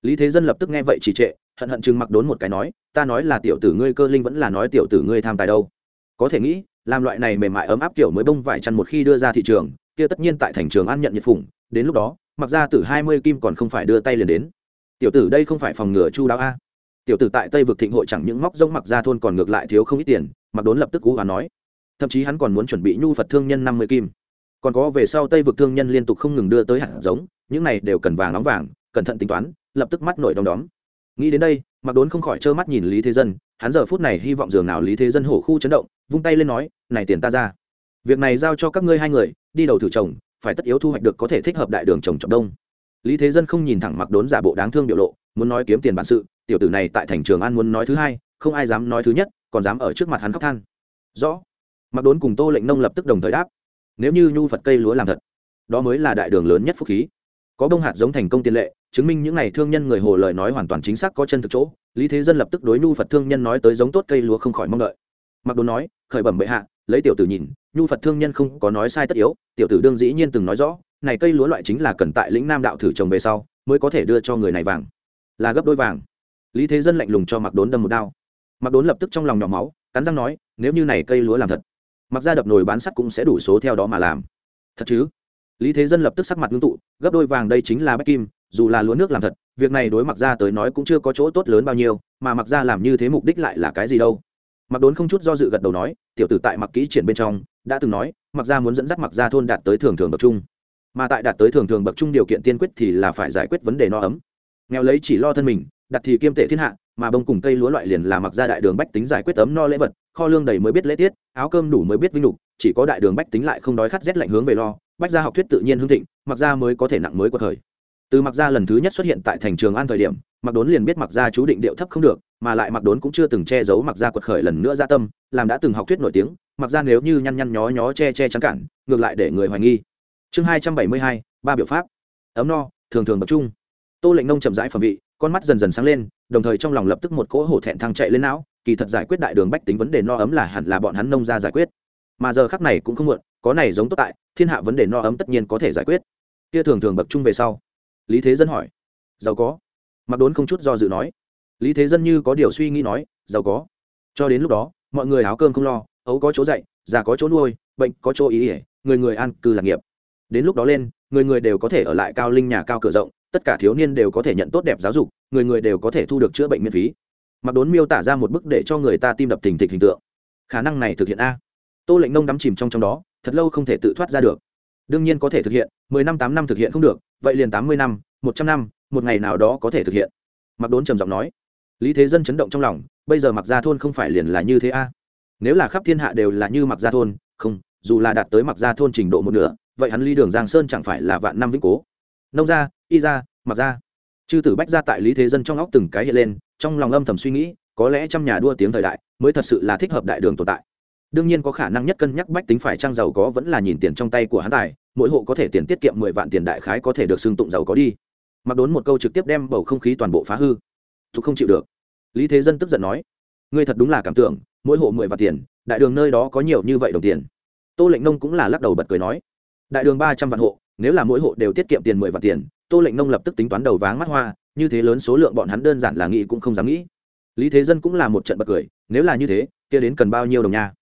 Lý thế dân lập tức nghe vậy trì trệ, hận hận chừng mặc đốn một cái nói, ta nói là tiểu tử ngươi cơ linh vẫn là nói tiểu tử ngươi tham tài đâu. Có thể nghĩ, làm loại này mềm mại ấm áp kiểu mới bông vải chăn một khi đưa ra thị trường, kia tất nhiên tại thành trường ăn nhận nhiệt phủng đến lúc đó, mặc ra từ hai mươi kim còn không phải đưa tay liền đến. Tiểu tử đây không phải phòng ngừa chu đáo a? Tiểu tử tại tây vực thịnh hội chẳng những móc rông mặc ra thôn còn ngược lại thiếu không ít tiền, mặc đốn lập tức cú và nói. Thậm chí hắn còn muốn chuẩn bị nhu phật thương nhân năm mươi kim. Còn có về sau tây vực thương nhân liên tục không ngừng đưa tới hạt giống, những này đều cần vàng nóng vàng, cẩn thận tính toán, lập tức mắt nổi đom đóm. Nghĩ đến đây, mặc đốn không khỏi trơ mắt nhìn lý thế dân, hắn giờ phút này hy vọng dường nào lý thế dân hổ khu chấn động, vung tay lên nói, này tiền ta ra. Việc này giao cho các ngươi hai người, đi đầu thử trồng, phải tất yếu thu hoạch được có thể thích hợp đại đường trồng trọng đông. Lý thế dân không nhìn thẳng mặc đốn giả bộ đáng thương biểu lộ, muốn nói kiếm tiền bản sự tiểu tử này tại thành trường an muốn nói thứ hai, không ai dám nói thứ nhất, còn dám ở trước mặt hắn khóc than. Rõ. Mặc đốn cùng tô lệnh nông lập tức đồng thời đáp. Nếu như nhu phật cây lúa làm thật, đó mới là đại đường lớn nhất phúc khí. Có bông hạt giống thành công tiền lệ, chứng minh những n à y thương nhân người hồ lời nói hoàn toàn chính xác có chân thực chỗ, lý thế dân lập tức đối nhu phật thương nhân nói tới giống tốt cây lúa không khỏi mong đợi. Mặc đốn nói, khởi bẩm bệ hạ, lấy tiểu tử nhìn, nhu phật thương nhân không có nói sai tất yếu, tiểu tử đương dĩ nhiên từng nói rõ, này cây lúa loại chính là cần tại lĩnh nam đạo thử trồng về sau, mới có thể đưa cho người này vàng. Là gấp đôi vàng lý thế dân lạnh lùng cho mặc đốn đâm một đao. Mặc đốn lập tức trong lòng nhỏ máu, cắn răng nói, nếu như này cây lúa làm thật mặc ra đập nồi bán sắt cũng sẽ đủ số theo đó mà làm. Thật chứ? Lý thế dân lập tức sắc mặt ngưng tụ, gấp đôi vàng đây chính là bách kim, dù là lúa nước làm thật, việc này đối mặc ra tới nói cũng chưa có chỗ tốt lớn bao nhiêu, mà mặc ra làm như thế mục đích lại là cái gì đâu? Mặc đốn không chút do dự gật đầu nói, tiểu tử tại mặc kỹ triển bên trong, đã từng nói mặc ra muốn dẫn dắt mặc ra thôn đạt tới thường thường bậc trung. Mà tại đạt tới thường thường bậc trung điều kiện tiên quyết thì là phải giải quyết vấn đề no ấm. Nghèo lấy chỉ lo thân mình đặt thì kiêm tệ thiên hạ, mà bông cùng cây lúa loại liền là mặc ra đại đường bách tính giải quyết tấm no lễ vật, kho lương đầy mới biết lễ tiết, áo cơm đủ mới biết vinh lục chỉ có đại đường bách tính lại không đói khát rét lạnh hướng về lo, bách gia học thuyết tự nhiên hương thịnh, mặc ra mới có thể nặng mới của thời từ mặc ra lần thứ nhất xuất hiện tại thành trường an thời điểm, mặc đốn liền biết mặc ra chú định điệu thấp không được, mà lại mặc đốn cũng chưa từng che giấu mặc ra quật khởi lần nữa ra tâm, làm đã từng học thuyết nổi tiếng, mặc ra nếu như nhăn nhăn nhó nhó che che chắn cản, ngược lại để người hoài nghi. Chương hai trăm bảy mươi hai, ba biểu pháp. Ấm no, thường thường bậc trung. Tô lệnh nông chậm rãi phẩm vị con mắt dần dần sáng lên, đồng thời trong lòng lập tức một cỗ hổ thẹn thăng chạy lên não, kỳ thật giải quyết đại đường bách tính vấn đề no ấm là hẳn là bọn hắn nông ra giải quyết. Mà giờ khắc này cũng không muộn, có này giống tốt tại, thiên hạ vấn đề no ấm tất nhiên có thể giải quyết. Kia thường thường bậc trung về sau, lý thế dân hỏi, giàu có? Mặc đốn không chút do dự nói, lý thế dân như có điều suy nghĩ nói, giàu có. Cho đến lúc đó, mọi người áo cơm không lo, ấu có chỗ dạy, già có chỗ nuôi, bệnh có chỗ ý ỉa, người người an cư lạc nghiệp. Đến lúc đó lên, người người đều có thể ở lại cao linh nhà cao cửa rộng tất cả thiếu niên đều có thể nhận tốt đẹp giáo dục, người người đều có thể thu được chữa bệnh miễn phí. Mặc đốn miêu tả ra một bức để cho người ta tim đập thình thịch hình tượng. Khả năng này thực hiện a. Tô lệnh nông đắm chìm trong trong đó, thật lâu không thể tự thoát ra được. Đương nhiên có thể thực hiện, mười năm, tám năm thực hiện không được, vậy liền tám mươi năm, một trăm năm, một ngày nào đó có thể thực hiện. Mặc đốn trầm giọng nói. Lý thế dân chấn động trong lòng, bây giờ mặc gia thôn không phải liền là như thế a? Nếu là khắp thiên hạ đều là như mặc gia thôn, không, dù là đạt tới mặc gia thôn trình độ một nửa, vậy hắn ly đường giang sơn chẳng phải là vạn năm vĩnh cố nông gia, y gia, mặc gia. Chư tử bách gia tại lý thế dân trong óc từng cái hiện lên, trong lòng âm thầm suy nghĩ, có lẽ trăm nhà đua tiếng thời đại mới thật sự là thích hợp đại đường tồn tại. Đương nhiên có khả năng nhất cân nhắc bách tính phải trang giàu có vẫn là nhìn tiền trong tay của hắn tài, mỗi hộ có thể tiền tiết kiệm mười vạn tiền đại khái có thể được xưng tụng giàu có đi. Mặc đốn một câu trực tiếp đem bầu không khí toàn bộ phá hư. Thục không chịu được. Lý thế dân tức giận nói, ngươi thật đúng là cảm tưởng, mỗi hộ mười vạn tiền, đại đường nơi đó có nhiều như vậy đồng tiền. Tô lệnh nông cũng là lắc đầu bật cười nói, đại đường ba trăm vạn hộ nếu là mỗi hộ đều tiết kiệm tiền mười vạn tiền, tô lệnh nông lập tức tính toán đầu váng mắt hoa, như thế lớn số lượng bọn hắn đơn giản là nghĩ cũng không dám nghĩ. Lý thế dân cũng là một trận bật cười, nếu là như thế, kia đến cần bao nhiêu đồng nha?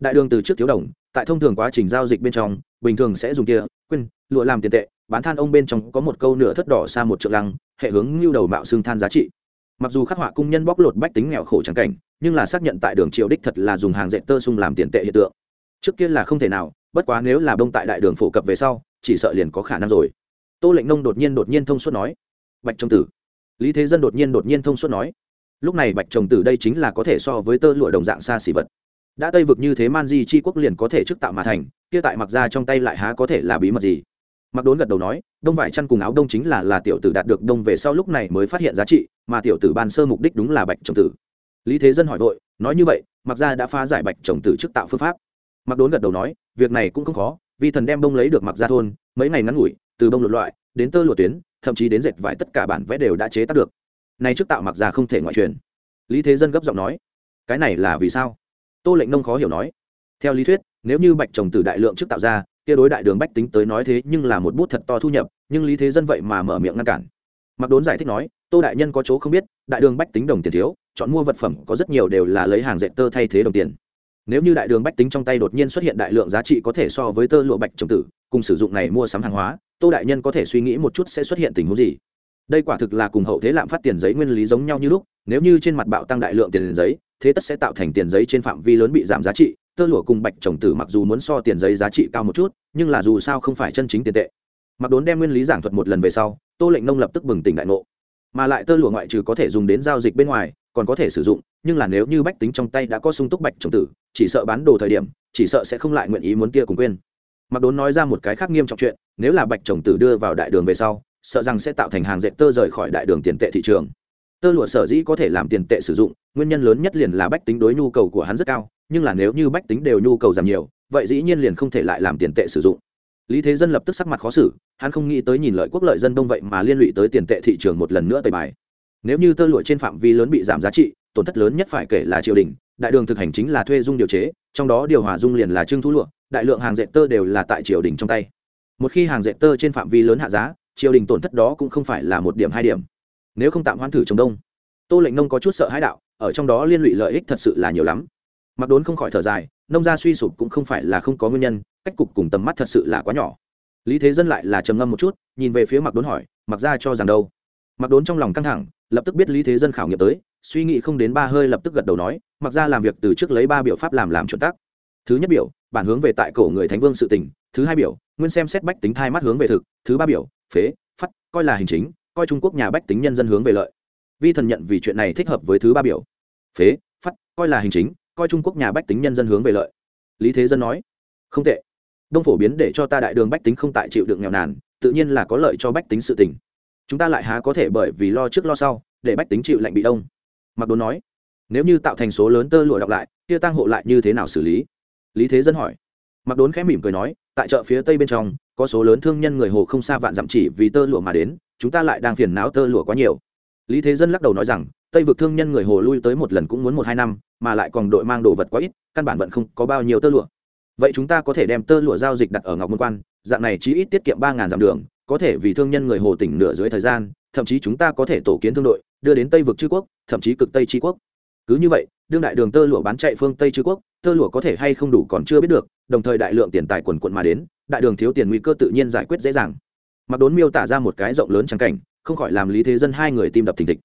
Đại đường từ trước thiếu đồng, tại thông thường quá trình giao dịch bên trong, bình thường sẽ dùng kia, quên, lụa làm tiền tệ, bán than ông bên trong có một câu nửa thất đỏ xa một trượng lăng, hệ hướng lưu đầu mạo xương than giá trị. Mặc dù khắc họa cung nhân bóc lột bách tính nghèo khổ trắng cảnh, nhưng là xác nhận tại đường triều đích thật là dùng hàng dệt tơ sung làm tiền tệ hiện tượng. Trước kia là không thể nào bất quá nếu là bông tại đại đường phổ cập về sau, chỉ sợ liền có khả năng rồi. Tô lệnh nông đột nhiên đột nhiên thông suốt nói. Bạch trồng tử. Lý thế dân đột nhiên đột nhiên thông suốt nói. Lúc này bạch trồng tử đây chính là có thể so với tơ lụa đồng dạng xa xỉ vật. Đã tây vực như thế man di chi quốc liền có thể chức tạo mà thành, kia tại mặc ra trong tay lại há có thể là bí mật gì? Mặc đốn gật đầu nói, đông vải chăn cùng áo đông chính là là tiểu tử đạt được đông về sau lúc này mới phát hiện giá trị, mà tiểu tử ban sơ mục đích đúng là bạch trồng tử. Lý thế dân hỏi vội, nói như vậy, mặc ra đã phá giải bạch trồng tử chức tạo phương pháp. Mặc đốn gật đầu nói việc này cũng không khó vì thần đem bông lấy được mặc ra thôn, mấy ngày ngắn ngủi, từ bông lột loại, đến tơ lụa tuyến, thậm chí đến dệt vải tất cả bản vẽ đều đã chế tác được. Nay trước tạo mặc ra không thể ngoại truyền. Lý thế dân gấp giọng nói, cái này là vì sao? Tô lệnh nông khó hiểu nói, theo lý thuyết, nếu như bạch trồng từ đại lượng trước tạo ra, kia đối đại đường bách tính tới nói thế nhưng là một bút thật to thu nhập, nhưng lý thế dân vậy mà mở miệng ngăn cản. Mặc đốn giải thích nói, tô đại nhân có chỗ không biết, đại đường bách tính đồng tiền thiếu, chọn mua vật phẩm có rất nhiều đều là lấy hàng dệt tơ thay thế đồng tiền nếu như đại đường bách tính trong tay đột nhiên xuất hiện đại lượng giá trị có thể so với tơ lụa bạch trồng tử, cùng sử dụng này mua sắm hàng hóa, tô đại nhân có thể suy nghĩ một chút sẽ xuất hiện tình huống gì? Đây quả thực là cùng hậu thế lạm phát tiền giấy nguyên lý giống nhau như lúc, nếu như trên mặt bạo tăng đại lượng tiền giấy, thế tất sẽ tạo thành tiền giấy trên phạm vi lớn bị giảm giá trị, tơ lụa cùng bạch trồng tử mặc dù muốn so tiền giấy giá trị cao một chút, nhưng là dù sao không phải chân chính tiền tệ. Mặc đốn đem nguyên lý giảng thuật một lần về sau, tô lệnh nông lập tức bừng tỉnh đại ngộ. Mà lại tơ lụa ngoại trừ có thể dùng đến giao dịch bên ngoài còn có thể sử dụng, nhưng là nếu như bách tính trong tay đã có sung túc bạch trồng tử, chỉ sợ bán đồ thời điểm, chỉ sợ sẽ không lại nguyện ý muốn kia cùng quên. Mặc đốn nói ra một cái khác nghiêm trọng chuyện, nếu là bạch trồng tử đưa vào đại đường về sau, sợ rằng sẽ tạo thành hàng dệt tơ rời khỏi đại đường tiền tệ thị trường. Tơ lụa sở dĩ có thể làm tiền tệ sử dụng, nguyên nhân lớn nhất liền là bách tính đối nhu cầu của hắn rất cao, nhưng là nếu như bách tính đều nhu cầu giảm nhiều, vậy dĩ nhiên liền không thể lại làm tiền tệ sử dụng. Lý thế dân lập tức sắc mặt khó xử, hắn không nghĩ tới nhìn lợi quốc lợi dân đông vậy mà liên lụy tới tiền tệ thị trường một lần nữa tời bài nếu như tơ lụa trên phạm vi lớn bị giảm giá trị, tổn thất lớn nhất phải kể là triều đình, đại đường thực hành chính là thuê dung điều chế, trong đó điều hòa dung liền là trưng thu lụa, đại lượng hàng dệt tơ đều là tại triều đình trong tay. Một khi hàng dệt tơ trên phạm vi lớn hạ giá, triều đình tổn thất đó cũng không phải là một điểm hai điểm. Nếu không tạm hoãn thử chống đông, tô lệnh nông có chút sợ hãi đạo, ở trong đó liên lụy lợi ích thật sự là nhiều lắm. Mặc đốn không khỏi thở dài, nông gia suy sụp cũng không phải là không có nguyên nhân, cách cục cùng tầm mắt thật sự là quá nhỏ. Lý thế dân lại là trầm ngâm một chút, nhìn về phía mặc đốn hỏi mặc ra cho rằng đâu? Mặc đốn trong lòng căng thẳng, lập tức biết lý thế dân khảo nghiệm tới, suy nghĩ không đến ba hơi lập tức gật đầu nói, mặc ra làm việc từ trước lấy ba biểu pháp làm làm chuẩn tắc. Thứ nhất biểu, bản hướng về tại cổ người thánh vương sự tình, thứ hai biểu, nguyên xem xét bách tính thai mắt hướng về thực, thứ ba biểu, phế phát coi là hình chính, coi trung quốc nhà bách tính nhân dân hướng về lợi. Vi thần nhận vì chuyện này thích hợp với thứ ba biểu, phế phát coi là hình chính, coi trung quốc nhà bách tính nhân dân hướng về lợi. Lý thế dân nói, không tệ. Đông phổ biến để cho ta đại đường bách tính không tại chịu đựng nghèo nàn, tự nhiên là có lợi cho bách tính sự tình chúng ta lại há có thể bởi vì lo trước lo sau, để bách tính chịu lạnh bị đông. Mặc đốn nói, nếu như tạo thành số lớn tơ lụa đọc lại, kia tăng hộ lại như thế nào xử lý? Lý thế dân hỏi. Mặc đốn khẽ mỉm cười nói, tại chợ phía tây bên trong, có số lớn thương nhân người hồ không xa vạn dặm chỉ vì tơ lụa mà đến, chúng ta lại đang phiền não tơ lụa quá nhiều. Lý thế dân lắc đầu nói rằng, tây vực thương nhân người hồ lui tới một lần cũng muốn một hai năm, mà lại còn đội mang đồ vật quá ít, căn bản vẫn không có bao nhiêu tơ lụa. Vậy chúng ta có thể đem tơ lụa giao dịch đặt ở ngọc môn quan, dạng này chỉ ít tiết kiệm ba ngàn dặm đường có thể vì thương nhân người hồ tỉnh nửa dưới thời gian, thậm chí chúng ta có thể tổ kiến thương đội, đưa đến tây vực chư quốc, thậm chí cực tây tri quốc. Cứ như vậy, đương đại đường tơ lụa bán chạy phương tây chư quốc, tơ lụa có thể hay không đủ còn chưa biết được, đồng thời đại lượng tiền tài quần quận mà đến, đại đường thiếu tiền nguy cơ tự nhiên giải quyết dễ dàng. Mặc đốn miêu tả ra một cái rộng lớn trắng cảnh, không khỏi làm lý thế dân hai người tim đập thình thịch.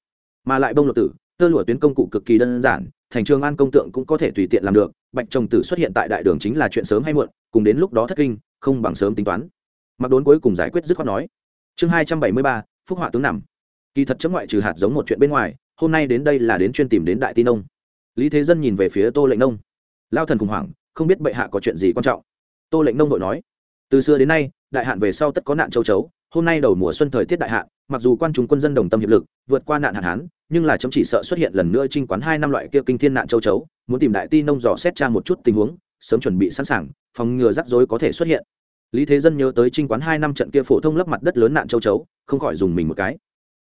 Mà lại bông lột tử, tơ lụa tuyến công cụ cực kỳ đơn giản, thành trường an công tượng cũng có thể tùy tiện làm được, bạch trồng tử xuất hiện tại đại đường chính là chuyện sớm hay muộn, cùng đến lúc đó thất kinh, không bằng sớm tính toán mặc đốn cuối cùng giải quyết dứt khoát nói, chương hai trăm bảy mươi ba, phúc họa tướng nằm. Kỳ thật chấm ngoại trừ hạt giống một chuyện bên ngoài, hôm nay đến đây là đến chuyên tìm đến đại tin ông. Lý thế dân nhìn về phía tô lệnh nông. Lao thần khủng hoảng, không biết bệ hạ có chuyện gì quan trọng. Tô lệnh nông đội nói, từ xưa đến nay, đại hạn về sau tất có nạn châu chấu, hôm nay đầu mùa xuân thời tiết đại hạn, mặc dù quan chúng quân dân đồng tâm hiệp lực, vượt qua nạn hạn hán, nhưng là chấm chỉ sợ xuất hiện lần nữa trinh quán hai năm loại kia kinh thiên nạn châu chấu, muốn tìm đại ti nông dò xét tra một chút tình huống, sớm chuẩn bị sẵn sàng, phòng ngừa rắc rối có thể xuất hiện lý thế dân nhớ tới trinh quán hai năm trận kia phổ thông lấp mặt đất lớn nạn châu chấu, không khỏi dùng mình một cái.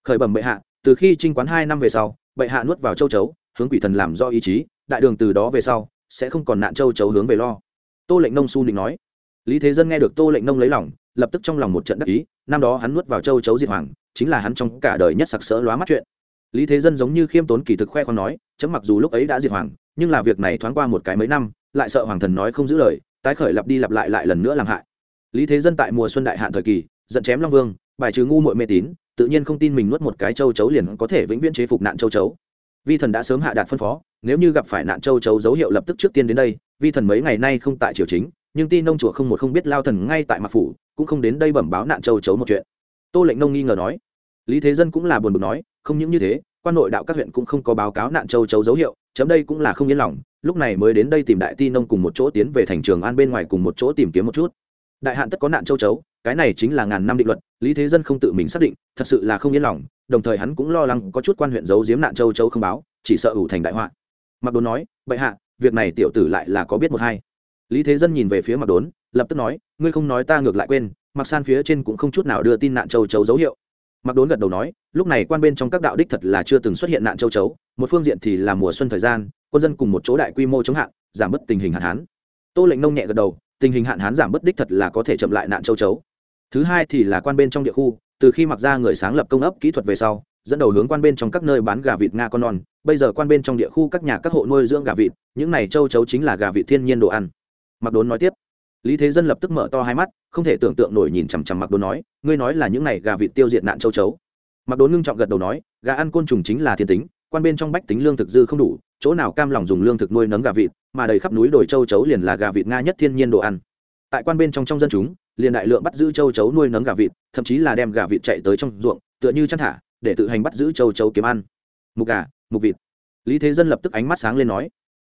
Khởi bẩm bệ hạ, từ khi trinh quán hai năm về sau, bệ hạ nuốt vào châu chấu, hướng quỷ thần làm do ý chí, đại đường từ đó về sau, sẽ không còn nạn châu chấu hướng về lo. Tô lệnh nông su định nói. Lý thế dân nghe được tô lệnh nông lấy lòng, lập tức trong lòng một trận đắc ý, năm đó hắn nuốt vào châu chấu diệt hoàng, chính là hắn trong cả đời nhất sặc sỡ lóa mắt chuyện. Lý thế dân giống như khiêm tốn kỳ thực khoe khoang nói, chấm mặc dù lúc ấy đã diệt hoàng, nhưng là việc này thoáng qua một cái mấy năm, lại sợ hoàng thần nói không giữ lời, tái khởi lặp đi lặp lại lại lần nữa làm hại lý thế dân tại mùa xuân đại hạn thời kỳ, giận chém long vương, bài trừ ngu muội mê tín, tự nhiên không tin mình nuốt một cái châu chấu liền có thể vĩnh viễn chế phục nạn châu chấu. Vi thần đã sớm hạ đạt phân phó, nếu như gặp phải nạn châu chấu dấu hiệu lập tức trước tiên đến đây, vi thần mấy ngày nay không tại triều chính, nhưng tin nông chùa không một không biết lao thần ngay tại mặt phủ, cũng không đến đây bẩm báo nạn châu chấu một chuyện. Tô lệnh nông nghi ngờ nói. Lý thế dân cũng là buồn bực nói, không những như thế, quan nội đạo các huyện cũng không có báo cáo nạn châu chấu dấu hiệu, chấm đây cũng là không yên lòng, lúc này mới đến đây tìm đại ti nông cùng một chỗ tiến về thành trường an bên ngoài cùng một chỗ tìm kiếm một chút đại hạn tất có nạn châu chấu, cái này chính là ngàn năm định luật, lý thế dân không tự mình xác định, thật sự là không yên lòng, đồng thời hắn cũng lo lắng có chút quan huyện giấu giếm nạn châu chấu không báo, chỉ sợ ủ thành đại họa. Mặc đốn nói, bệ hạ, việc này tiểu tử lại là có biết một hai. Lý thế dân nhìn về phía mặc đốn, lập tức nói, ngươi không nói ta ngược lại quên, mặc san phía trên cũng không chút nào đưa tin nạn châu chấu dấu hiệu. Mặc đốn gật đầu nói, lúc này quan bên trong các đạo đích thật là chưa từng xuất hiện nạn châu chấu, một phương diện thì là mùa xuân thời gian, quân dân cùng một chỗ đại quy mô chống hạn, giảm bớt tình hình hạn hán. Tô lệnh nông nhẹ gật đầu tình hình hạn hán giảm bớt đích thật là có thể chậm lại nạn châu chấu. Thứ hai thì là quan bên trong địa khu, từ khi mặc ra người sáng lập công ấp kỹ thuật về sau, dẫn đầu hướng quan bên trong các nơi bán gà vịt nga con non, bây giờ quan bên trong địa khu các nhà các hộ nuôi dưỡng gà vịt, những này châu chấu chính là gà vịt thiên nhiên đồ ăn. Mặc đốn nói tiếp. Lý thế dân lập tức mở to hai mắt, không thể tưởng tượng nổi nhìn chằm chằm mặc đốn nói, ngươi nói là những này gà vịt tiêu diệt nạn châu chấu. Mặc đốn ngưng trọng gật đầu nói, gà ăn côn trùng chính là thiên tính, quan bên trong bách tính lương thực dư không đủ chỗ nào cam lòng dùng lương thực nuôi nấng gà vịt, mà đầy khắp núi đồi châu chấu liền là gà vịt nga nhất thiên nhiên đồ ăn. Tại quan bên trong trong dân chúng, liền đại lượng bắt giữ châu chấu nuôi nấng gà vịt, thậm chí là đem gà vịt chạy tới trong ruộng, tựa như chăn thả, để tự hành bắt giữ châu chấu kiếm ăn. Mục gà, mục vịt. Lý thế dân lập tức ánh mắt sáng lên nói,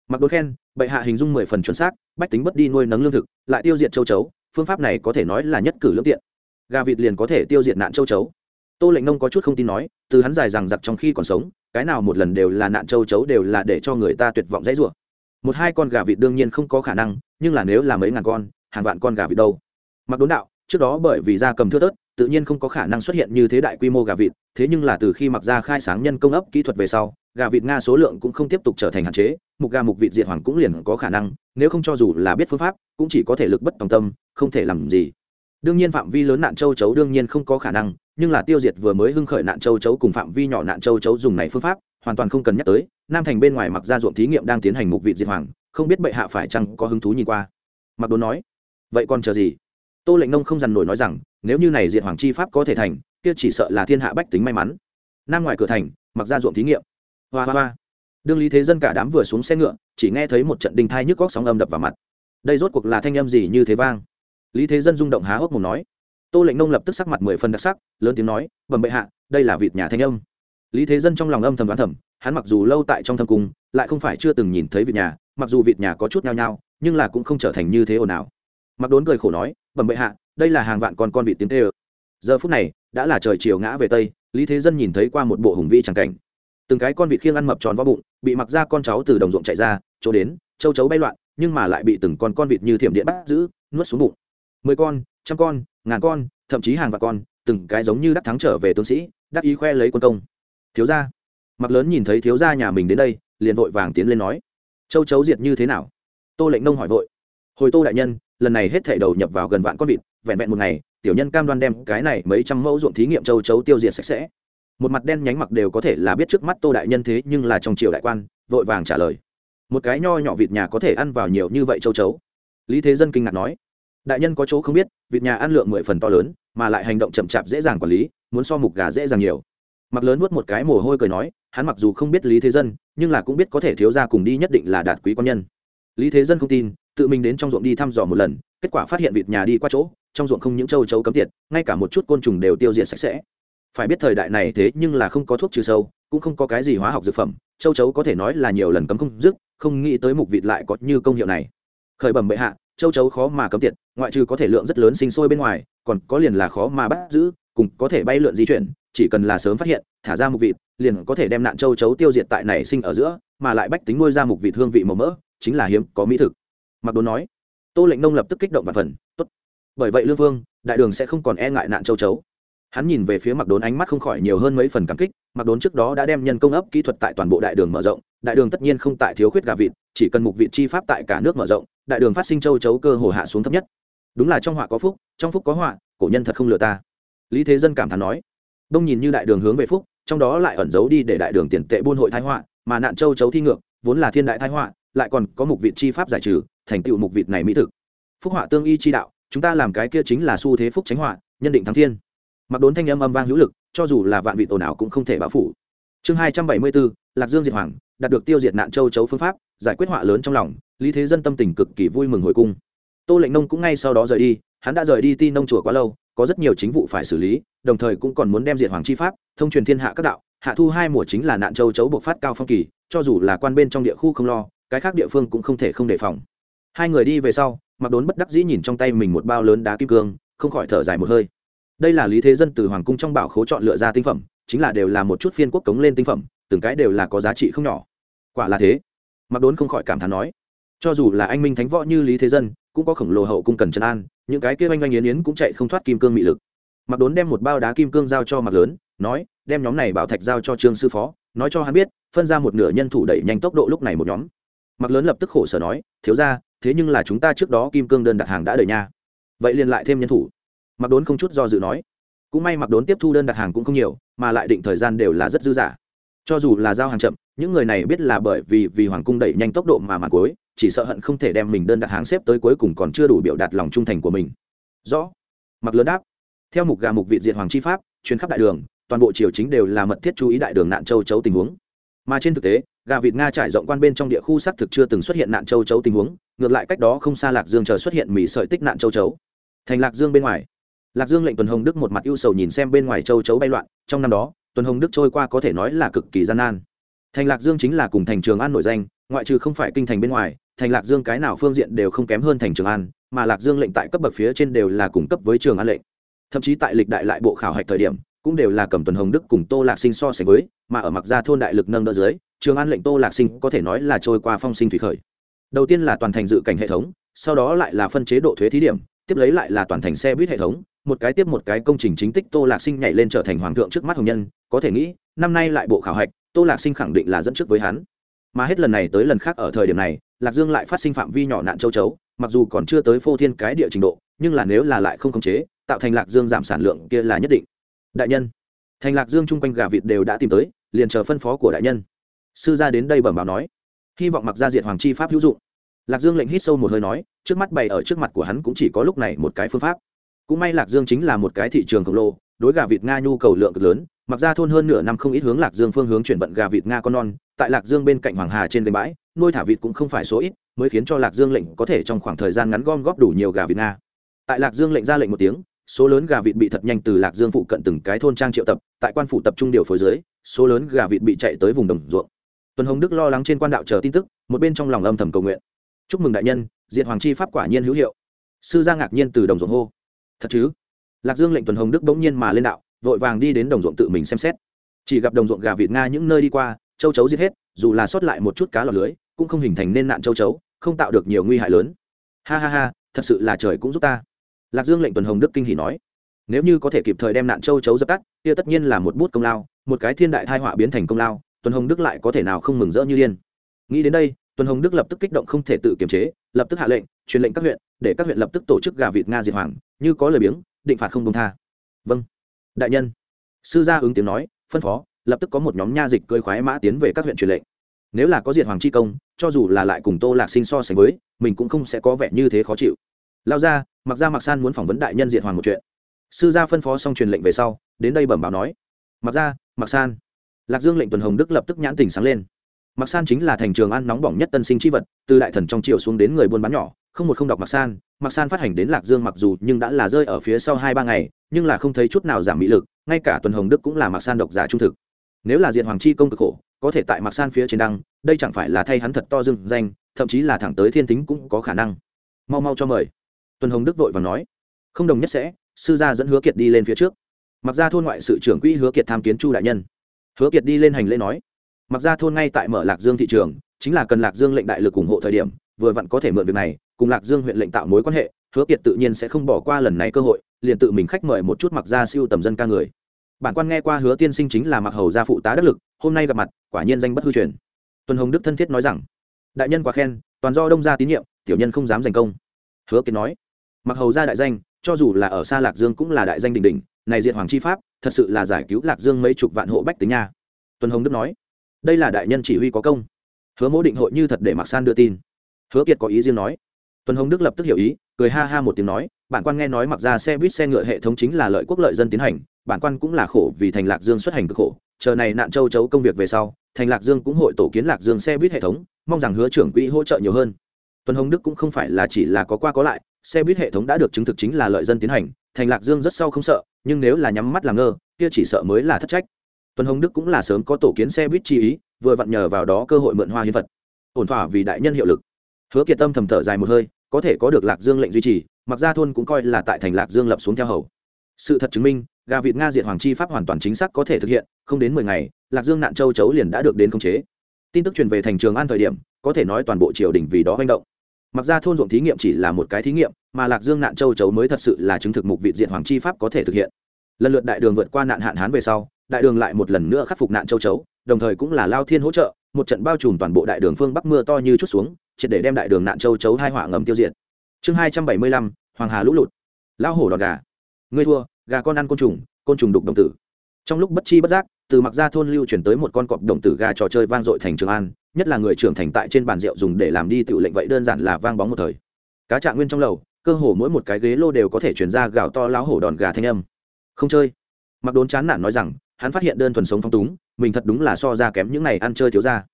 mặc đốn khen, bệ hạ hình dung mười phần chuẩn xác, bách tính bất đi nuôi nấng lương thực, lại tiêu diệt châu chấu, phương pháp này có thể nói là nhất cử lương tiện. Gà vịt liền có thể tiêu diệt nạn châu chấu. Tô lệnh nông có chút không tin nói, từ hắn dài rằng giặc trong khi còn sống cái nào một lần đều là nạn châu chấu đều là để cho người ta tuyệt vọng dãy rủa. Một hai con gà vịt đương nhiên không có khả năng, nhưng là nếu là mấy ngàn con, hàng vạn con gà vịt đâu? Mặc đốn đạo, trước đó bởi vì da cầm thưa tớt tự nhiên không có khả năng xuất hiện như thế đại quy mô gà vịt, thế nhưng là từ khi mặc ra khai sáng nhân công ấp kỹ thuật về sau, gà vịt nga số lượng cũng không tiếp tục trở thành hạn chế, mục gà mục vịt diệt hoàng cũng liền có khả năng, nếu không cho dù là biết phương pháp, cũng chỉ có thể lực bất tòng tâm, không thể làm gì. Đương nhiên phạm vi lớn nạn châu chấu đương nhiên không có khả năng nhưng là tiêu diệt vừa mới hưng khởi nạn châu chấu cùng phạm vi nhỏ nạn châu chấu dùng này phương pháp, hoàn toàn không cần nhắc tới, nam thành bên ngoài mặc ra ruộng thí nghiệm đang tiến hành mục vị diệt hoàng, không biết bệ hạ phải chăng có hứng thú nhìn qua. Mặc đốn nói, vậy còn chờ gì? Tô lệnh nông không dằn nổi nói rằng, nếu như này diệt hoàng chi pháp có thể thành, kia chỉ sợ là thiên hạ bách tính may mắn. Nam ngoài cửa thành, mặc ra ruộng thí nghiệm. Hoa hoa hoa. Đương lý thế dân cả đám vừa xuống xe ngựa, chỉ nghe thấy một trận đình thai nhức góc sóng âm đập vào mặt. Đây rốt cuộc là thanh âm gì như thế vang? Lý thế dân rung động há hốc mồm nói tô lệnh nông lập tức sắc mặt mười phần đặc sắc, lớn tiếng nói, bẩm bệ hạ, đây là vịt nhà thanh âm. Lý thế dân trong lòng âm thầm đoán thầm, hắn mặc dù lâu tại trong thâm cung, lại không phải chưa từng nhìn thấy vịt nhà, mặc dù vịt nhà có chút nhao nhao, nhưng là cũng không trở thành như thế ồn ào. Mặc đốn cười khổ nói, bẩm bệ hạ, đây là hàng vạn con con vịt tiếng tê ơ. Giờ phút này, đã là trời chiều ngã về tây, lý thế dân nhìn thấy qua một bộ hùng vĩ tràng cảnh. Từng cái con vịt khiêng ăn mập tròn vào bụng, bị mặc ra con cháu từ đồng ruộng chạy ra, chỗ đến, châu chấu bay loạn, nhưng mà lại bị từng con con vịt như thiểm điện bắt giữ, nuốt xuống bụng. Mười con, trăm con ngàn con, thậm chí hàng vạn con, từng cái giống như đắc thắng trở về tướng sĩ, đắc ý khoe lấy quân công. Thiếu gia. Mặc lớn nhìn thấy thiếu gia nhà mình đến đây, liền vội vàng tiến lên nói. Châu chấu diệt như thế nào? Tô lệnh nông hỏi vội. Hồi tô đại nhân, lần này hết thảy đầu nhập vào gần vạn con vịt, vẹn vẹn một ngày, tiểu nhân cam đoan đem cái này mấy trăm mẫu ruộng thí nghiệm châu chấu tiêu diệt sạch sẽ. Một mặt đen nhánh mặc đều có thể là biết trước mắt tô đại nhân thế, nhưng là trong triều đại quan, vội vàng trả lời. Một cái nho nhỏ vịt nhà có thể ăn vào nhiều như vậy châu chấu. Lý thế dân kinh ngạc nói đại nhân có chỗ không biết, vịt nhà ăn lượng mười phần to lớn, mà lại hành động chậm chạp dễ dàng quản lý, muốn so mục gà dễ dàng nhiều. Mặc lớn vuốt một cái mồ hôi cười nói, hắn mặc dù không biết lý thế dân, nhưng là cũng biết có thể thiếu ra cùng đi nhất định là đạt quý quan nhân. Lý thế dân không tin, tự mình đến trong ruộng đi thăm dò một lần, kết quả phát hiện vịt nhà đi qua chỗ, trong ruộng không những châu chấu cấm tiệt, ngay cả một chút côn trùng đều tiêu diệt sạch sẽ. Phải biết thời đại này thế nhưng là không có thuốc trừ sâu, cũng không có cái gì hóa học dược phẩm, châu chấu có thể nói là nhiều lần cấm không dứt, không nghĩ tới mục vịt lại có như công hiệu này. Khởi bẩm bệ hạ, châu chấu khó mà cấm tiệt ngoại trừ có thể lượng rất lớn sinh sôi bên ngoài, còn có liền là khó mà bắt giữ, cùng có thể bay lượn di chuyển, chỉ cần là sớm phát hiện, thả ra mục vịt, liền có thể đem nạn châu chấu tiêu diệt tại này sinh ở giữa, mà lại bách tính nuôi ra mục vịt hương vị màu mỡ, chính là hiếm có mỹ thực. Mặc đốn nói. Tô lệnh nông lập tức kích động và phần, tốt. Bởi vậy lương vương, đại đường sẽ không còn e ngại nạn châu chấu. Hắn nhìn về phía mặc đốn ánh mắt không khỏi nhiều hơn mấy phần cảm kích mặc đốn trước đó đã đem nhân công ấp kỹ thuật tại toàn bộ đại đường mở rộng, đại đường tất nhiên không tại thiếu khuyết gà vịt, chỉ cần mục vịt chi pháp tại cả nước mở rộng, đại đường phát sinh châu chấu cơ hồ hạ xuống thấp nhất đúng là trong họa có phúc, trong phúc có họa, cổ nhân thật không lừa ta. Lý thế dân cảm thán nói. Đông nhìn như đại đường hướng về phúc, trong đó lại ẩn giấu đi để đại đường tiền tệ buôn hội thái họa, mà nạn châu chấu thi ngược, vốn là thiên đại thái họa, lại còn có mục vị chi pháp giải trừ, thành tựu mục vị này mỹ thực. Phúc họa tương y chi đạo, chúng ta làm cái kia chính là xu thế phúc tránh họa, nhân định thắng thiên. Mặc đốn thanh âm âm vang hữu lực, cho dù là vạn vị tổ nào cũng không thể báo phủ. Chương hai trăm bảy mươi bốn, lạc dương diệt hoàng, đạt được tiêu diệt nạn châu chấu phương pháp, giải quyết họa lớn trong lòng, lý thế dân tâm tình cực kỳ vui mừng hồi cung tô lệnh nông cũng ngay sau đó rời đi, hắn đã rời đi ti nông chùa quá lâu, có rất nhiều chính vụ phải xử lý, đồng thời cũng còn muốn đem diệt hoàng chi pháp, thông truyền thiên hạ các đạo. Hạ thu hai mùa chính là nạn châu chấu bộc phát cao phong kỳ, cho dù là quan bên trong địa khu không lo, cái khác địa phương cũng không thể không đề phòng. Hai người đi về sau mặc đốn bất đắc dĩ nhìn trong tay mình một bao lớn đá kim cương, không khỏi thở dài một hơi. Đây là lý thế dân từ hoàng cung trong bảo khố chọn lựa ra tinh phẩm, chính là đều là một chút phiên quốc cống lên tinh phẩm, từng cái đều là có giá trị không nhỏ. Quả là thế. Mặc đốn không khỏi cảm thán nói, cho dù là anh minh thánh võ như lý thế dân cũng có khổng lồ hậu cung cần trấn an, những cái kia oanh oanh yến yến cũng chạy không thoát kim cương mị lực. Mặc đốn đem một bao đá kim cương giao cho mặc lớn, nói, đem nhóm này bảo thạch giao cho trương sư phó, nói cho hắn biết, phân ra một nửa nhân thủ đẩy nhanh tốc độ lúc này một nhóm. Mặc lớn lập tức khổ sở nói, thiếu ra thế nhưng là chúng ta trước đó kim cương đơn đặt hàng đã đẩy nha. Vậy liền lại thêm nhân thủ. Mặc đốn không chút do dự nói. Cũng may mặc đốn tiếp thu đơn đặt hàng cũng không nhiều, mà lại định thời gian đều là rất dư dả. Cho dù là giao hàng chậm, những người này biết là bởi vì vì hoàng cung đẩy nhanh tốc độ mà mặt cuối chỉ sợ hận không thể đem mình đơn đặt hàng xếp tới cuối cùng còn chưa đủ biểu đạt lòng trung thành của mình. Rõ. Mặc lớn đáp. Theo mục gà mục vị diệt hoàng chi pháp chuyến khắp đại đường, toàn bộ triều chính đều là mật thiết chú ý đại đường nạn châu chấu tình huống. Mà trên thực tế, gà vịt nga trải rộng quan bên trong địa khu xác thực chưa từng xuất hiện nạn châu chấu tình huống, ngược lại cách đó không xa lạc dương chờ xuất hiện mì sợi tích nạn châu chấu. Thành lạc dương bên ngoài. Lạc dương lệnh tuần hồng đức một mặt ưu sầu nhìn xem bên ngoài châu chấu bay loạn, trong năm đó, tuần hồng đức trôi qua có thể nói là cực kỳ gian nan. Thành lạc dương chính là cùng thành trường an nổi danh, ngoại trừ không phải kinh thành bên ngoài thành lạc dương cái nào phương diện đều không kém hơn thành trường an, mà lạc dương lệnh tại cấp bậc phía trên đều là cùng cấp với trường an lệnh. Thậm chí tại lịch đại lại bộ khảo hạch thời điểm, cũng đều là cầm tuần hồng đức cùng tô lạc sinh so sánh với, mà ở mặc gia thôn đại lực nâng đỡ dưới, trường an lệnh tô lạc sinh có thể nói là trôi qua phong sinh thủy khởi. Đầu tiên là toàn thành dự cảnh hệ thống, sau đó lại là phân chế độ thuế thí điểm, tiếp lấy lại là toàn thành xe buýt hệ thống, một cái tiếp một cái công trình chính tích tô lạc sinh nhảy lên trở thành hoàng thượng trước mắt hồng nhân, có thể nghĩ, năm nay lại bộ khảo hạch, tô lạc sinh khẳng định là dẫn trước với hắn. Mà hết lần này tới lần khác ở thời điểm này lạc dương lại phát sinh phạm vi nhỏ nạn châu chấu, mặc dù còn chưa tới phô thiên cái địa trình độ, nhưng là nếu là lại không khống chế, tạo thành lạc dương giảm sản lượng kia là nhất định. Đại nhân, thành lạc dương chung quanh gà vịt đều đã tìm tới, liền chờ phân phó của đại nhân. Sư gia đến đây bẩm báo nói, hy vọng mặc gia diệt hoàng chi pháp hữu dụng. Lạc dương lệnh hít sâu một hơi nói, trước mắt bày ở trước mặt của hắn cũng chỉ có lúc này một cái phương pháp. Cũng may lạc dương chính là một cái thị trường khổng lồ đối gà vịt nga nhu cầu lượng cực lớn, mặc ra thôn hơn nửa năm không ít hướng lạc dương phương hướng chuyển vận gà vịt nga con non, tại lạc dương bên cạnh hoàng hà trên kênh bãi, nuôi thả vịt cũng không phải số ít, mới khiến cho lạc dương lệnh có thể trong khoảng thời gian ngắn gom góp đủ nhiều gà vịt nga. Tại lạc dương lệnh ra lệnh một tiếng, số lớn gà vịt bị thật nhanh từ lạc dương phụ cận từng cái thôn trang triệu tập, tại quan phủ tập trung điều phối dưới, số lớn gà vịt bị chạy tới vùng đồng ruộng. Tuần hồng đức lo lắng trên quan đạo chờ tin tức, một bên trong lòng âm thầm cầu nguyện. Chúc mừng đại nhân, diệt hoàng chi pháp quả nhiên hữu hiệu. Sư gia ngạc nhiên từ đồng ruộng hô. Thật chứ? Lạc dương lệnh tuần hồng đức bỗng nhiên mà lên đạo, vội vàng đi đến đồng ruộng tự mình xem xét. Chỉ gặp đồng ruộng gà vịt nga những nơi đi qua, châu chấu giết hết, dù là sót lại một chút cá lọt lưới, cũng không hình thành nên nạn châu chấu, không tạo được nhiều nguy hại lớn. Ha ha ha, thật sự là trời cũng giúp ta. Lạc dương lệnh tuần hồng đức kinh hỉ nói. Nếu như có thể kịp thời đem nạn châu chấu dập tắt, kia tất nhiên là một bút công lao, một cái thiên đại thai họa biến thành công lao, tuần hồng đức lại có thể nào không mừng rỡ như điên. Nghĩ đến đây, tuần hồng đức lập tức kích động không thể tự kiềm chế, lập tức hạ lệnh, truyền lệnh các huyện, để các huyện lập tức tổ chức gà vịt nga diệt hoàng, như có lời biếng định phạt không công tha. Vâng. Đại nhân. Sư gia ứng tiếng nói, phân phó, lập tức có một nhóm nha dịch cơi khoái mã tiến về các huyện truyền lệnh. Nếu là có diệt hoàng chi công, cho dù là lại cùng tô lạc sinh so sánh với, mình cũng không sẽ có vẻ như thế khó chịu. Lao ra mặc ra mặc san muốn phỏng vấn đại nhân diệt hoàng một chuyện. Sư gia phân phó xong truyền lệnh về sau, đến đây bẩm báo nói. Mặc ra mặc san. Lạc dương lệnh tuần hồng đức lập tức nhãn tình sáng lên. Mặc san chính là thành trường ăn nóng bỏng nhất tân sinh c h i vật, từ đại thần trong triều xuống đến người buôn bán nhỏ không một không đọc mặc san mặc san phát hành đến lạc dương mặc dù nhưng đã là rơi ở phía sau hai ba ngày, nhưng là không thấy chút nào giảm mỹ lực, ngay cả tuần hồng đức cũng là mặc san độc giả trung thực. Nếu là diện hoàng chi công cực khổ, có thể tại mặc san phía trên đăng, đây chẳng phải là thay hắn thật to dưng danh, thậm chí là thẳng tới thiên tính cũng có khả năng. Mau mau cho mời. Tuần hồng đức vội và nói. Không đồng nhất sẽ, sư gia dẫn hứa kiệt đi lên phía trước. Mặc ra thôn ngoại sự trưởng quỹ hứa kiệt tham kiến chu đại nhân. Hứa kiệt đi lên hành lễ nói. Mặc ra thôn ngay tại mở lạc dương thị trường, chính là cần lạc dương lệnh đại lực ủng hộ thời điểm vừa vặn có thể mượn việc này, cùng lạc dương huyện lệnh tạo mối quan hệ, hứa kiệt tự nhiên sẽ không bỏ qua lần này cơ hội, liền tự mình khách mời một chút mặc ra siêu tầm dân ca người. Bản quan nghe qua hứa tiên sinh chính là mặc hầu gia phụ tá đắc lực, hôm nay gặp mặt, quả nhiên danh bất hư truyền. Tuần hồng đức thân thiết nói rằng, đại nhân quá khen, toàn do đông gia tín nhiệm, tiểu nhân không dám giành công. Hứa kiệt nói mặc hầu gia đại danh, cho dù là ở xa lạc dương cũng là đại danh đình đình này diệt hoàng chi pháp, thật sự là giải cứu lạc dương mấy chục vạn hộ bách tính nha. Tuần hồng đức nói, đây là đại nhân chỉ huy có công. Hứa mỗ định hội như thật để mặc san đưa tin hứa kiệt có ý riêng nói. Tuần hồng đức lập tức hiểu ý, cười ha ha một tiếng nói, bản quan nghe nói mặc ra xe buýt xe ngựa hệ thống chính là lợi quốc lợi dân tiến hành, bản quan cũng là khổ vì thành lạc dương xuất hành cực khổ, chờ này nạn châu chấu công việc về sau, thành lạc dương cũng hội tổ kiến lạc dương xe buýt hệ thống, mong rằng hứa trưởng quỹ hỗ trợ nhiều hơn. Tuần hồng đức cũng không phải là chỉ là có qua có lại, xe buýt hệ thống đã được chứng thực chính là lợi dân tiến hành, thành lạc dương rất sau không sợ, nhưng nếu là nhắm mắt làm ngơ, kia chỉ sợ mới là thất trách. Tuần hồng đức cũng là sớm có tổ kiến xe buýt chi ý, vừa vặn nhờ vào đó cơ hội mượn hoa hiến vật. Ổn thỏa vì đại nhân hiệu lực hứa kiệt tâm thầm thở dài một hơi, có thể có được lạc dương lệnh duy trì, mặc ra thôn cũng coi là tại thành lạc dương lập xuống theo hầu. Sự thật chứng minh, gà vịt nga diệt hoàng chi pháp hoàn toàn chính xác có thể thực hiện, không đến mười ngày, lạc dương nạn châu chấu liền đã được đến khống chế. Tin tức truyền về thành trường an thời điểm, có thể nói toàn bộ triều đình vì đó manh động. Mặc ra thôn ruộng thí nghiệm chỉ là một cái thí nghiệm, mà lạc dương nạn châu chấu mới thật sự là chứng thực mục vị diện hoàng chi pháp có thể thực hiện. Lần lượt đại đường vượt qua nạn hạn hán về sau, đại đường lại một lần nữa khắc phục nạn châu chấu, đồng thời cũng là lao thiên hỗ trợ, một trận bao trùm toàn bộ đại đường phương bắc mưa to như chút xuống triệt để đem đại đường nạn châu chấu hai họa ngầm tiêu diệt. Chương hai trăm bảy mươi lăm, hoàng hà lũ lụt. Lao hổ đòn gà. Ngươi thua, gà con ăn côn trùng côn trùng đục đồng tử. Trong lúc bất chi bất giác, từ mặc ra thôn lưu chuyển tới một con cọp đồng tử gà trò chơi vang dội thành trường an, nhất là người trưởng thành tại trên bàn rượu dùng để làm đi tự lệnh vậy đơn giản là vang bóng một thời. Cá trạng nguyên trong lầu, cơ hồ mỗi một cái ghế lô đều có thể chuyển ra gạo to lão hổ đòn gà thanh âm. Không chơi. Mặc đốn chán nản nói rằng, hắn phát hiện đơn thuần sống phong túng, mình thật đúng là so ra kém những này ăn chơi thiếu ra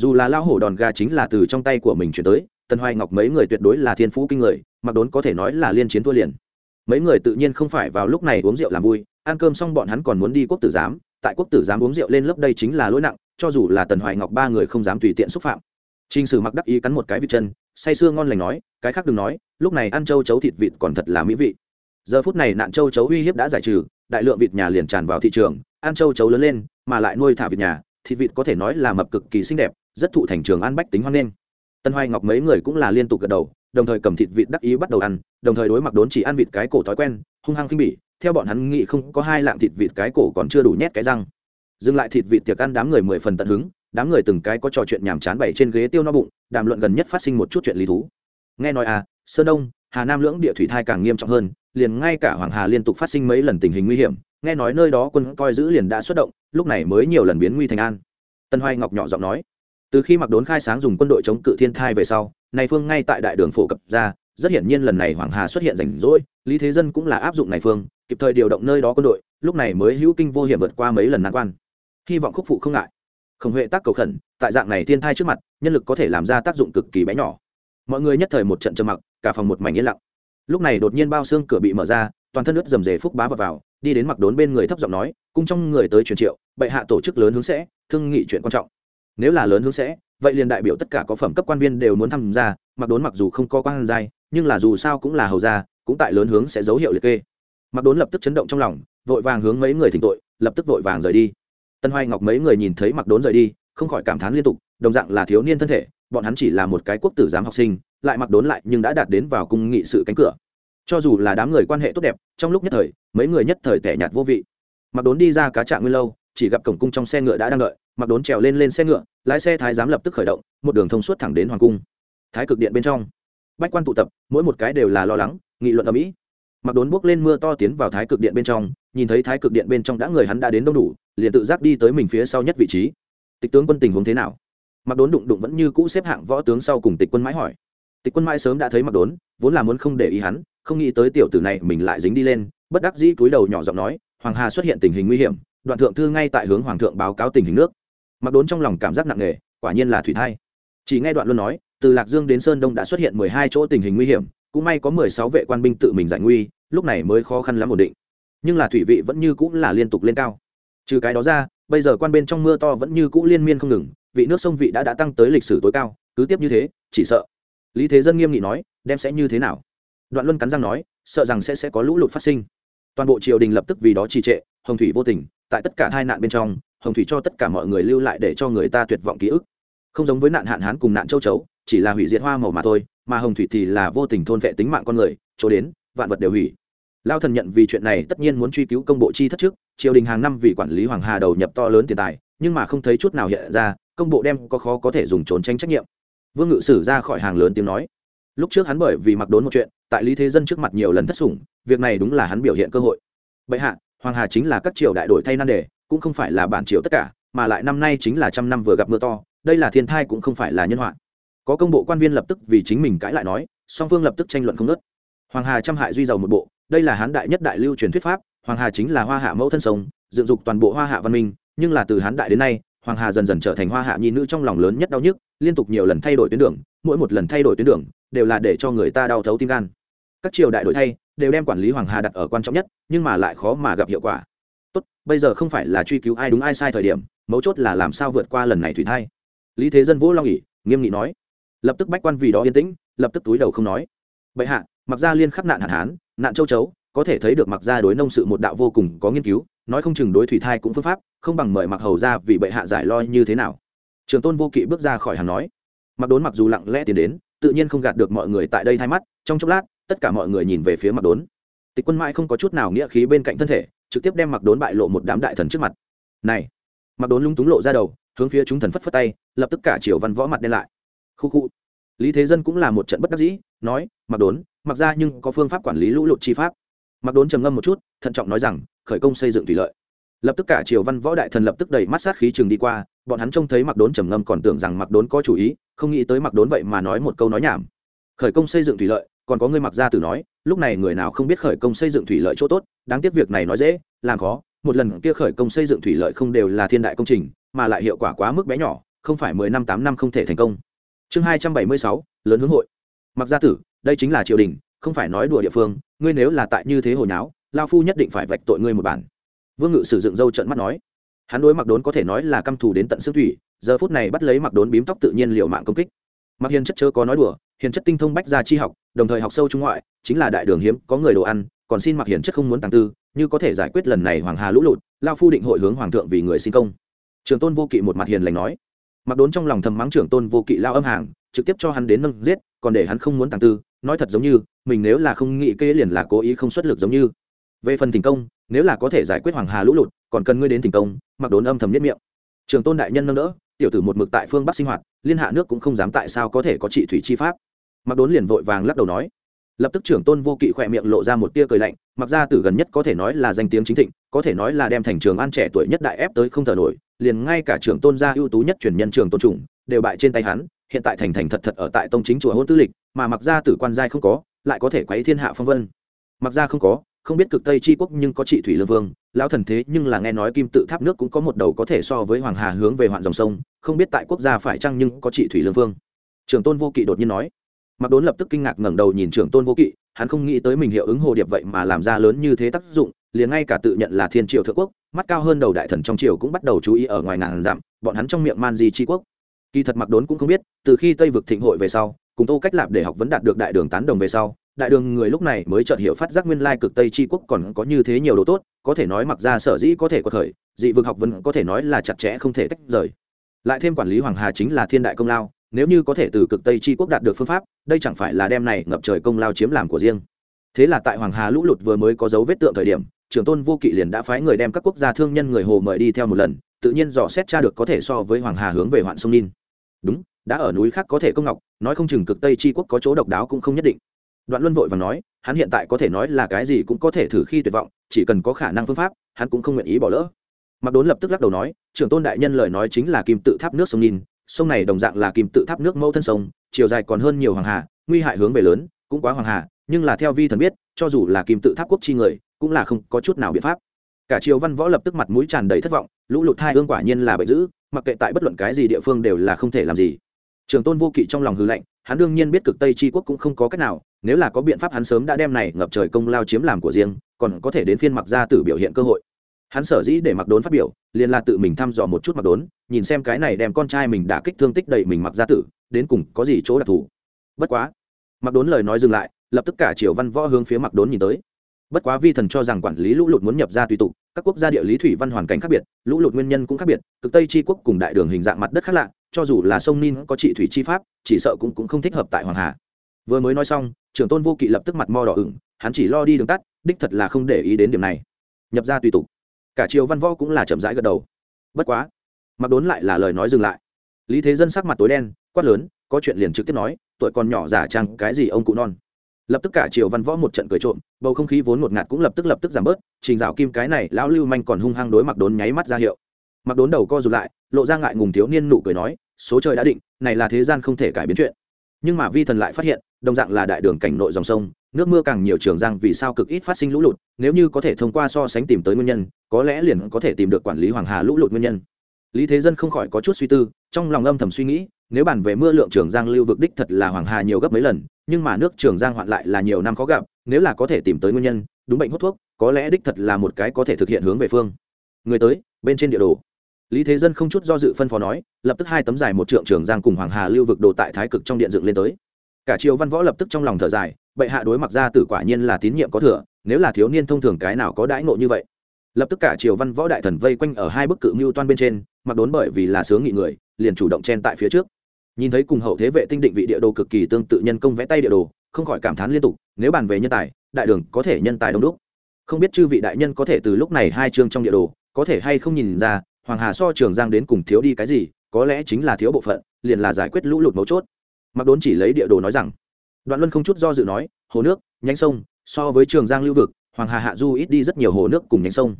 dù là lao hổ đòn gà chính là từ trong tay của mình chuyển tới, tần hoài ngọc mấy người tuyệt đối là thiên phú kinh người, mặc đốn có thể nói là liên chiến thua liền. Mấy người tự nhiên không phải vào lúc này uống rượu làm vui, ăn cơm xong bọn hắn còn muốn đi quốc tử giám, tại quốc tử giám uống rượu lên lớp đây chính là lỗi nặng, cho dù là tần hoài ngọc ba người không dám tùy tiện xúc phạm. T r i n h sử mặc đắc ý cắn một cái vịt chân, say sưa ngon lành nói, cái khác đừng nói, lúc này ăn châu chấu thịt vịt còn thật là mỹ vị. Giờ phút này nạn châu chấu uy hiếp đã giải trừ, đại lượng vịt nhà liền tràn vào thị trường, ăn châu chấu lớn lên, mà lại nuôi thả vịt nhà, thịt vịt có thể nói là mập cực kỳ xinh đẹp rất thụ thành trường an bách tính hoan nghênh. Tân hoài ngọc mấy người cũng là liên tục gật đầu, đồng thời cầm thịt vịt đắc ý bắt đầu ăn, đồng thời đối mặt đốn chỉ ăn vịt cái cổ thói quen, hung hăng khinh bỉ, theo bọn hắn nghĩ không có hai lạng thịt vịt cái cổ còn chưa đủ nhét cái răng. Dừng lại thịt vịt tiệc ăn đám người mười phần tận hứng, đám người từng cái có trò chuyện nhàm chán bày trên ghế tiêu no bụng, đàm luận gần nhất phát sinh một chút chuyện lý thú. Nghe nói à sơn đông, hà nam lưỡng địa thủy thai càng nghiêm trọng hơn, liền ngay cả hoàng hà liên tục phát sinh mấy lần tình hình nguy hiểm, nghe nói nơi đó quân coi giữ liền đã xuất động, lúc này mới nhiều lần biến nguy thành an. Tân hoài ngọc nhỏ giọng nói từ khi mặc đốn khai sáng dùng quân đội chống cự thiên thai về sau này phương ngay tại đại đường phổ cập ra rất hiển nhiên lần này hoàng hà xuất hiện rảnh rỗi lý thế dân cũng là áp dụng này phương kịp thời điều động nơi đó quân đội lúc này mới hữu kinh vô hiểm vượt qua mấy lần nan quan. Hy vọng khúc phụ không ngại. Khổng huệ tác cầu khẩn tại dạng này thiên thai trước mặt nhân lực có thể làm ra tác dụng cực kỳ bé nhỏ. Mọi người nhất thời một trận trầm mặc cả phòng một mảnh yên lặng. Lúc này đột nhiên bao xương cửa bị mở ra toàn thân nước dầm dề phúc bá vào, vào đi đến mặc đốn bên người thấp giọng nói cung trong người tới truyền triệu bệ hạ tổ chức lớn hướng sẽ thương nghị chuyện quan trọng nếu là lớn hướng sẽ, vậy liền đại biểu tất cả có phẩm cấp quan viên đều muốn tham gia, mặc đốn mặc dù không có quan giai, nhưng là dù sao cũng là hầu gia, cũng tại lớn hướng sẽ dấu hiệu liệt kê. Mặc đốn lập tức chấn động trong lòng, vội vàng hướng mấy người thỉnh tội, lập tức vội vàng rời đi. Tân hoài ngọc mấy người nhìn thấy mặc đốn rời đi, không khỏi cảm thán liên tục, đồng dạng là thiếu niên thân thể, bọn hắn chỉ là một cái quốc tử giám học sinh, lại mặc đốn lại nhưng đã đạt đến vào cung nghị sự cánh cửa. Cho dù là đám người quan hệ tốt đẹp, trong lúc nhất thời, mấy người nhất thời tẻ nhạt vô vị. Mặc đốn đi ra cá trạng nguyên lâu chỉ gặp cổng cung trong xe ngựa đã đang đợi, mặc đốn trèo lên lên xe ngựa, lái xe thái giám lập tức khởi động, một đường thông suốt thẳng đến hoàng cung. Thái cực điện bên trong, bách quan tụ tập, mỗi một cái đều là lo lắng, nghị luận ở mỹ mặc đốn bước lên mưa to tiến vào thái cực điện bên trong, nhìn thấy thái cực điện bên trong đã người hắn đã đến đông đủ, liền tự giác đi tới mình phía sau nhất vị trí. Tịch tướng quân tình huống thế nào? Mặc đốn đụng đụng vẫn như cũ xếp hạng võ tướng sau cùng tịch quân mãi hỏi. Tịch quân mãi sớm đã thấy mặc đốn, vốn là muốn không để ý hắn, không nghĩ tới tiểu tử này mình lại dính đi lên, bất đắc dĩ cúi đầu nhỏ giọng nói, hoàng hà xuất hiện tình hình nguy hiểm đoạn thượng thư ngay tại hướng hoàng thượng báo cáo tình hình nước. Mặc đốn trong lòng cảm giác nặng nề, quả nhiên là thủy thai. Chỉ nghe đoạn luôn nói, từ lạc dương đến sơn đông đã xuất hiện mười hai chỗ tình hình nguy hiểm, cũng may có mười sáu vệ quan binh tự mình giải nguy, lúc này mới khó khăn lắm ổn định. Nhưng là thủy vị vẫn như cũng là liên tục lên cao. Trừ cái đó ra, bây giờ quan bên trong mưa to vẫn như cũ liên miên không ngừng, vị nước sông vị đã đã tăng tới lịch sử tối cao, cứ tiếp như thế, chỉ sợ. Lý thế dân nghiêm nghị nói, đem sẽ như thế nào? Đoạn luân cắn răng nói, sợ rằng sẽ sẽ có lũ lụt phát sinh toàn bộ triều đình lập tức vì đó trì trệ, hồng thủy vô tình, tại tất cả hai nạn bên trong, hồng thủy cho tất cả mọi người lưu lại để cho người ta tuyệt vọng ký ức. Không giống với nạn hạn hán cùng nạn châu chấu, chỉ là hủy diệt hoa màu mà thôi, mà hồng thủy thì là vô tình thôn vệ tính mạng con người, chỗ đến, vạn vật đều hủy. Lao thần nhận vì chuyện này tất nhiên muốn truy cứu công bộ chi thất trước, triều đình hàng năm vì quản lý hoàng hà đầu nhập to lớn tiền tài, nhưng mà không thấy chút nào hiện ra, công bộ đem có khó có thể dùng trốn tránh trách nhiệm. Vương ngự sử ra khỏi hàng lớn tiếng nói. Lúc trước hắn bởi vì mặc đốn một chuyện, tại lý thế dân trước mặt nhiều lần thất sủng việc này đúng là hắn biểu hiện cơ hội. Bệ hạ hoàng hà chính là các triều đại đổi thay nan đề cũng không phải là bản triều tất cả mà lại năm nay chính là trăm năm vừa gặp mưa to đây là thiên thai cũng không phải là nhân họa. Có công bộ quan viên lập tức vì chính mình cãi lại nói song phương lập tức tranh luận không nớt hoàng hà trăm hại duy giàu một bộ đây là hán đại nhất đại lưu truyền thuyết pháp hoàng hà chính là hoa hạ mẫu thân sống, dựng dục toàn bộ hoa hạ văn minh nhưng là từ hán đại đến nay hoàng hà dần dần trở thành hoa hạ nhi nữ trong lòng lớn nhất đau nhức liên tục nhiều lần thay đổi tuyến đường mỗi một lần thay đổi tuyến đường đều là để cho người ta đau thấu tim gan. Các triều đại đổi thay đều đem quản lý hoàng hà đặt ở quan trọng nhất, nhưng mà lại khó mà gặp hiệu quả. Tốt, bây giờ không phải là truy cứu ai đúng ai sai thời điểm, mấu chốt là làm sao vượt qua lần này thủy thay lý thế dân vũ long ỉ nghiêm nghị nói. Lập tức bách quan vì đó yên tĩnh, lập tức túi đầu không nói. Bệ hạ, mặc ra liên khắp nạn hạn hán, nạn châu chấu, có thể thấy được mặc ra đối nông sự một đạo vô cùng có nghiên cứu, nói không chừng đối thủy thai cũng phương pháp, không bằng mời mặc hầu ra vì bệ hạ giải lo như thế nào. Trường tôn vô kỵ bước ra khỏi hàng nói. Mặc đốn mặc dù lặng lẽ tiến đến, tự nhiên không gạt được mọi người tại đây thay mắt, trong chốc lát tất cả mọi người nhìn về phía mặc đốn. Tịch quân mãi không có chút nào nghĩa khí bên cạnh thân thể, trực tiếp đem mặc đốn bại lộ một đám đại thần trước mặt. Này! Mặc đốn lung túng lộ ra đầu, hướng phía chúng thần phất phất tay, lập tức cả triều văn võ mặt đen lại. Khu khu. Lý thế dân cũng là một trận bất đắc dĩ, nói mặc đốn, mặc ra nhưng có phương pháp quản lý lũ lụt chi pháp. Mặc đốn trầm ngâm một chút, thận trọng nói rằng, khởi công xây dựng thủy lợi. Lập tức cả triều văn võ đại thần lập tức đẩy mắt sát khí trường đi qua, bọn hắn trông thấy mặc đốn trầm ngâm còn tưởng rằng mặc đốn có chủ ý, không nghĩ tới mặc đốn vậy mà nói một câu nói nhảm. Khởi công xây dựng thủy lợi còn có người mặc ra từ nói, lúc này người nào không biết khởi công xây dựng thủy lợi chỗ tốt, đáng tiếc việc này nói dễ, làm khó. Một lần kia khởi công xây dựng thủy lợi không đều là thiên đại công trình, mà lại hiệu quả quá mức bé nhỏ, không phải mười năm, tám năm không thể thành công. Chương hai trăm bảy mươi sáu, lớn hướng hội. Mặc gia tử, đây chính là triều đình, không phải nói đùa địa phương, ngươi nếu là tại như thế hồi nháo, lao phu nhất định phải vạch tội ngươi một bản. Vương ngự sử dụng dâu trận mắt nói, hắn đối mặc đốn có thể nói là căm thù đến tận xương thủy, giờ phút này bắt lấy mặc đốn bím tóc tự nhiên liệu mạng công kích mặc hiền chất chớ có nói đùa, hiền chất tinh thông bách gia chi học, đồng thời học sâu trung ngoại, chính là đại đường hiếm, có người đồ ăn, còn xin mặc hiền chất không muốn tàng tư, như có thể giải quyết lần này hoàng hà lũ lụt, lao phu định hội hướng hoàng thượng vì người xin công. Trường tôn vô kỵ một mặt hiền lành nói. Mặc đốn trong lòng thầm mắng trưởng tôn vô kỵ lao âm hàng, trực tiếp cho hắn đến nâng giết, còn để hắn không muốn tàng tư, nói thật giống như, mình nếu là không nghĩ kê liền là cố ý không xuất lực giống như. Về phần thành công, nếu là có thể giải quyết hoàng hà lũ lụt, còn cần ngươi đến thành công, mặc đốn âm thầm nhất miệng. Trường tôn đại nhân nâng đỡ tiểu tử một mực tại phương bắc sinh hoạt, liên hạ nước cũng không dám tại sao có thể có trị thủy chi pháp. Mặc đốn liền vội vàng lắc đầu nói. Lập tức trưởng tôn vô kỵ khỏe miệng lộ ra một tia cười lạnh, mặc ra tử gần nhất có thể nói là danh tiếng chính thịnh, có thể nói là đem thành trường an trẻ tuổi nhất đại ép tới không thở nổi, liền ngay cả trưởng tôn gia ưu tú nhất truyền nhân trường tôn trùng, đều bại trên tay hắn, hiện tại thành thành thật thật ở tại tông chính chùa hôn tư lịch, mà mặc ra tử quan giai không có, lại có thể quấy thiên hạ phong vân. Mặc ra không có không biết cực tây tri quốc nhưng có trị thủy lương vương, lão thần thế nhưng là nghe nói kim tự tháp nước cũng có một đầu có thể so với hoàng hà hướng về hoạn dòng sông, không biết tại quốc gia phải chăng nhưng có trị thủy lương vương. Trưởng tôn vô kỵ đột nhiên nói. Mặc đốn lập tức kinh ngạc ngẩng đầu nhìn trưởng tôn vô kỵ, hắn không nghĩ tới mình hiệu ứng hồ điệp vậy mà làm ra lớn như thế tác dụng, liền ngay cả tự nhận là thiên triều thượng quốc, mắt cao hơn đầu đại thần trong triều cũng bắt đầu chú ý ở ngoài ngàn dặm, bọn hắn trong miệng man di tri quốc. Kỳ thật mặc đốn cũng không biết, từ khi tây vực thịnh hội về sau, cùng tô cách lạp để học vấn đạt được đại đường tán đồng về sau đại đường người lúc này mới chợt hiểu phát giác nguyên lai cực tây tri quốc còn có như thế nhiều đồ tốt, có thể nói mặc ra sở dĩ có thể có thời dị vực học vấn có thể nói là chặt chẽ không thể tách rời. Lại thêm quản lý hoàng hà chính là thiên đại công lao, nếu như có thể từ cực tây tri quốc đạt được phương pháp, đây chẳng phải là đem này ngập trời công lao chiếm làm của riêng. Thế là tại hoàng hà lũ lụt vừa mới có dấu vết tượng thời điểm, trưởng tôn vô kỵ liền đã phái người đem các quốc gia thương nhân người hồ mời đi theo một lần, tự nhiên dò xét tra được có thể so với hoàng hà hướng về hoạn sông ninh. Đúng, đã ở núi khác có thể công ngọc, nói không chừng cực tây tri quốc có chỗ độc đáo cũng không nhất định đoạn luân vội và nói, hắn hiện tại có thể nói là cái gì cũng có thể thử khi tuyệt vọng, chỉ cần có khả năng phương pháp, hắn cũng không nguyện ý bỏ lỡ. Mặc đốn lập tức lắc đầu nói, trưởng tôn đại nhân lời nói chính là kim tự tháp nước sông nhìn sông này đồng dạng là kim tự tháp nước mẫu thân sông, chiều dài còn hơn nhiều hoàng hà, nguy hại hướng về lớn, cũng quá hoàng hà, nhưng là theo vi thần biết, cho dù là kim tự tháp quốc chi người, cũng là không có chút nào biện pháp. Cả triều văn võ lập tức mặt mũi tràn đầy thất vọng, lũ lụt hai hương quả nhiên là bệnh dữ, mặc kệ tại bất luận cái gì địa phương đều là không thể làm gì trường tôn vô kỵ trong lòng hư lạnh, hắn đương nhiên biết cực tây tri quốc cũng không có cách nào nếu là có biện pháp hắn sớm đã đem này ngập trời công lao chiếm làm của riêng còn có thể đến phiên mặc gia tử biểu hiện cơ hội. Hắn sở dĩ để mặc đốn phát biểu liền là tự mình thăm dò một chút mặc đốn nhìn xem cái này đem con trai mình đã kích thương tích đầy mình mặc gia tử đến cùng có gì chỗ đặc thù. Bất quá mặc đốn lời nói dừng lại lập tức cả triều văn võ hướng phía mặc đốn nhìn tới bất quá vi thần cho rằng quản lý lũ lụt muốn nhập ra tùy tục các quốc gia địa lý thủy văn hoàn cảnh khác biệt lũ lụt nguyên nhân cũng khác biệt cực tây tri quốc cùng đại đường hình dạng mặt đất khác lạ cho dù là sông nin có trị thủy chi pháp chỉ sợ cũng, cũng không thích hợp tại hoàng hà. Vừa mới nói xong trưởng tôn vô kỵ lập tức mặt mo đỏ ửng hắn chỉ lo đi đường tắt đích thật là không để ý đến điểm này. Nhập ra tùy tục. Cả triều văn võ cũng là chậm rãi gật đầu. Bất quá mặc đốn lại là lời nói dừng lại. Lý thế dân sắc mặt tối đen quát lớn có chuyện liền trực tiếp nói tuổi còn nhỏ giả trang cái gì ông cụ non lập tức cả triều văn võ một trận cười trộm, bầu không khí vốn ngột ngạt cũng lập tức lập tức giảm bớt, trình dạo kim cái này, lão lưu manh còn hung hăng đối mặc đốn nháy mắt ra hiệu. Mặc đốn đầu co rụt lại, lộ ra ngại ngùng thiếu niên nụ cười nói, số trời đã định, này là thế gian không thể cải biến chuyện. Nhưng mà vi thần lại phát hiện, đồng dạng là đại đường cảnh nội dòng sông, nước mưa càng nhiều trường giang vì sao cực ít phát sinh lũ lụt, nếu như có thể thông qua so sánh tìm tới nguyên nhân, có lẽ liền có thể tìm được quản lý hoàng hà lũ lụt nguyên nhân. Lý thế dân không khỏi có chút suy tư, trong lòng âm thầm suy nghĩ nếu bàn về mưa lượng trường giang lưu vực đích thật là hoàng hà nhiều gấp mấy lần, nhưng mà nước trường giang hoạn lại là nhiều năm khó gặp, nếu là có thể tìm tới nguyên nhân, đúng bệnh hút thuốc, có lẽ đích thật là một cái có thể thực hiện hướng về phương. Người tới, bên trên địa đồ. Lý thế dân không chút do dự phân phó nói, lập tức hai tấm dài một trượng trường giang cùng hoàng hà lưu vực đồ tại thái cực trong điện dựng lên tới. Cả triều văn võ lập tức trong lòng thở dài, bệ hạ đối mặt ra tử quả nhiên là tín nhiệm có thừa, nếu là thiếu niên thông thường cái nào có đãi ngộ như vậy. Lập tức cả triều văn võ đại thần vây quanh ở hai bức cự mưu toan bên trên, mặc đốn bởi vì là sướng nghị người, liền chủ động chen tại phía trước nhìn thấy cùng hậu thế vệ tinh định vị địa đồ cực kỳ tương tự nhân công vẽ tay địa đồ, không khỏi cảm thán liên tục, nếu bàn về nhân tài, đại đường có thể nhân tài đông đúc. Không biết chư vị đại nhân có thể từ lúc này hai chương trong địa đồ, có thể hay không nhìn ra, hoàng hà so trường giang đến cùng thiếu đi cái gì, có lẽ chính là thiếu bộ phận, liền là giải quyết lũ lụt mấu chốt. Mặc đốn chỉ lấy địa đồ nói rằng, đoạn luân không chút do dự nói, hồ nước, nhánh sông, so với trường giang lưu vực, hoàng hà hạ du ít đi rất nhiều hồ nước cùng nhánh sông.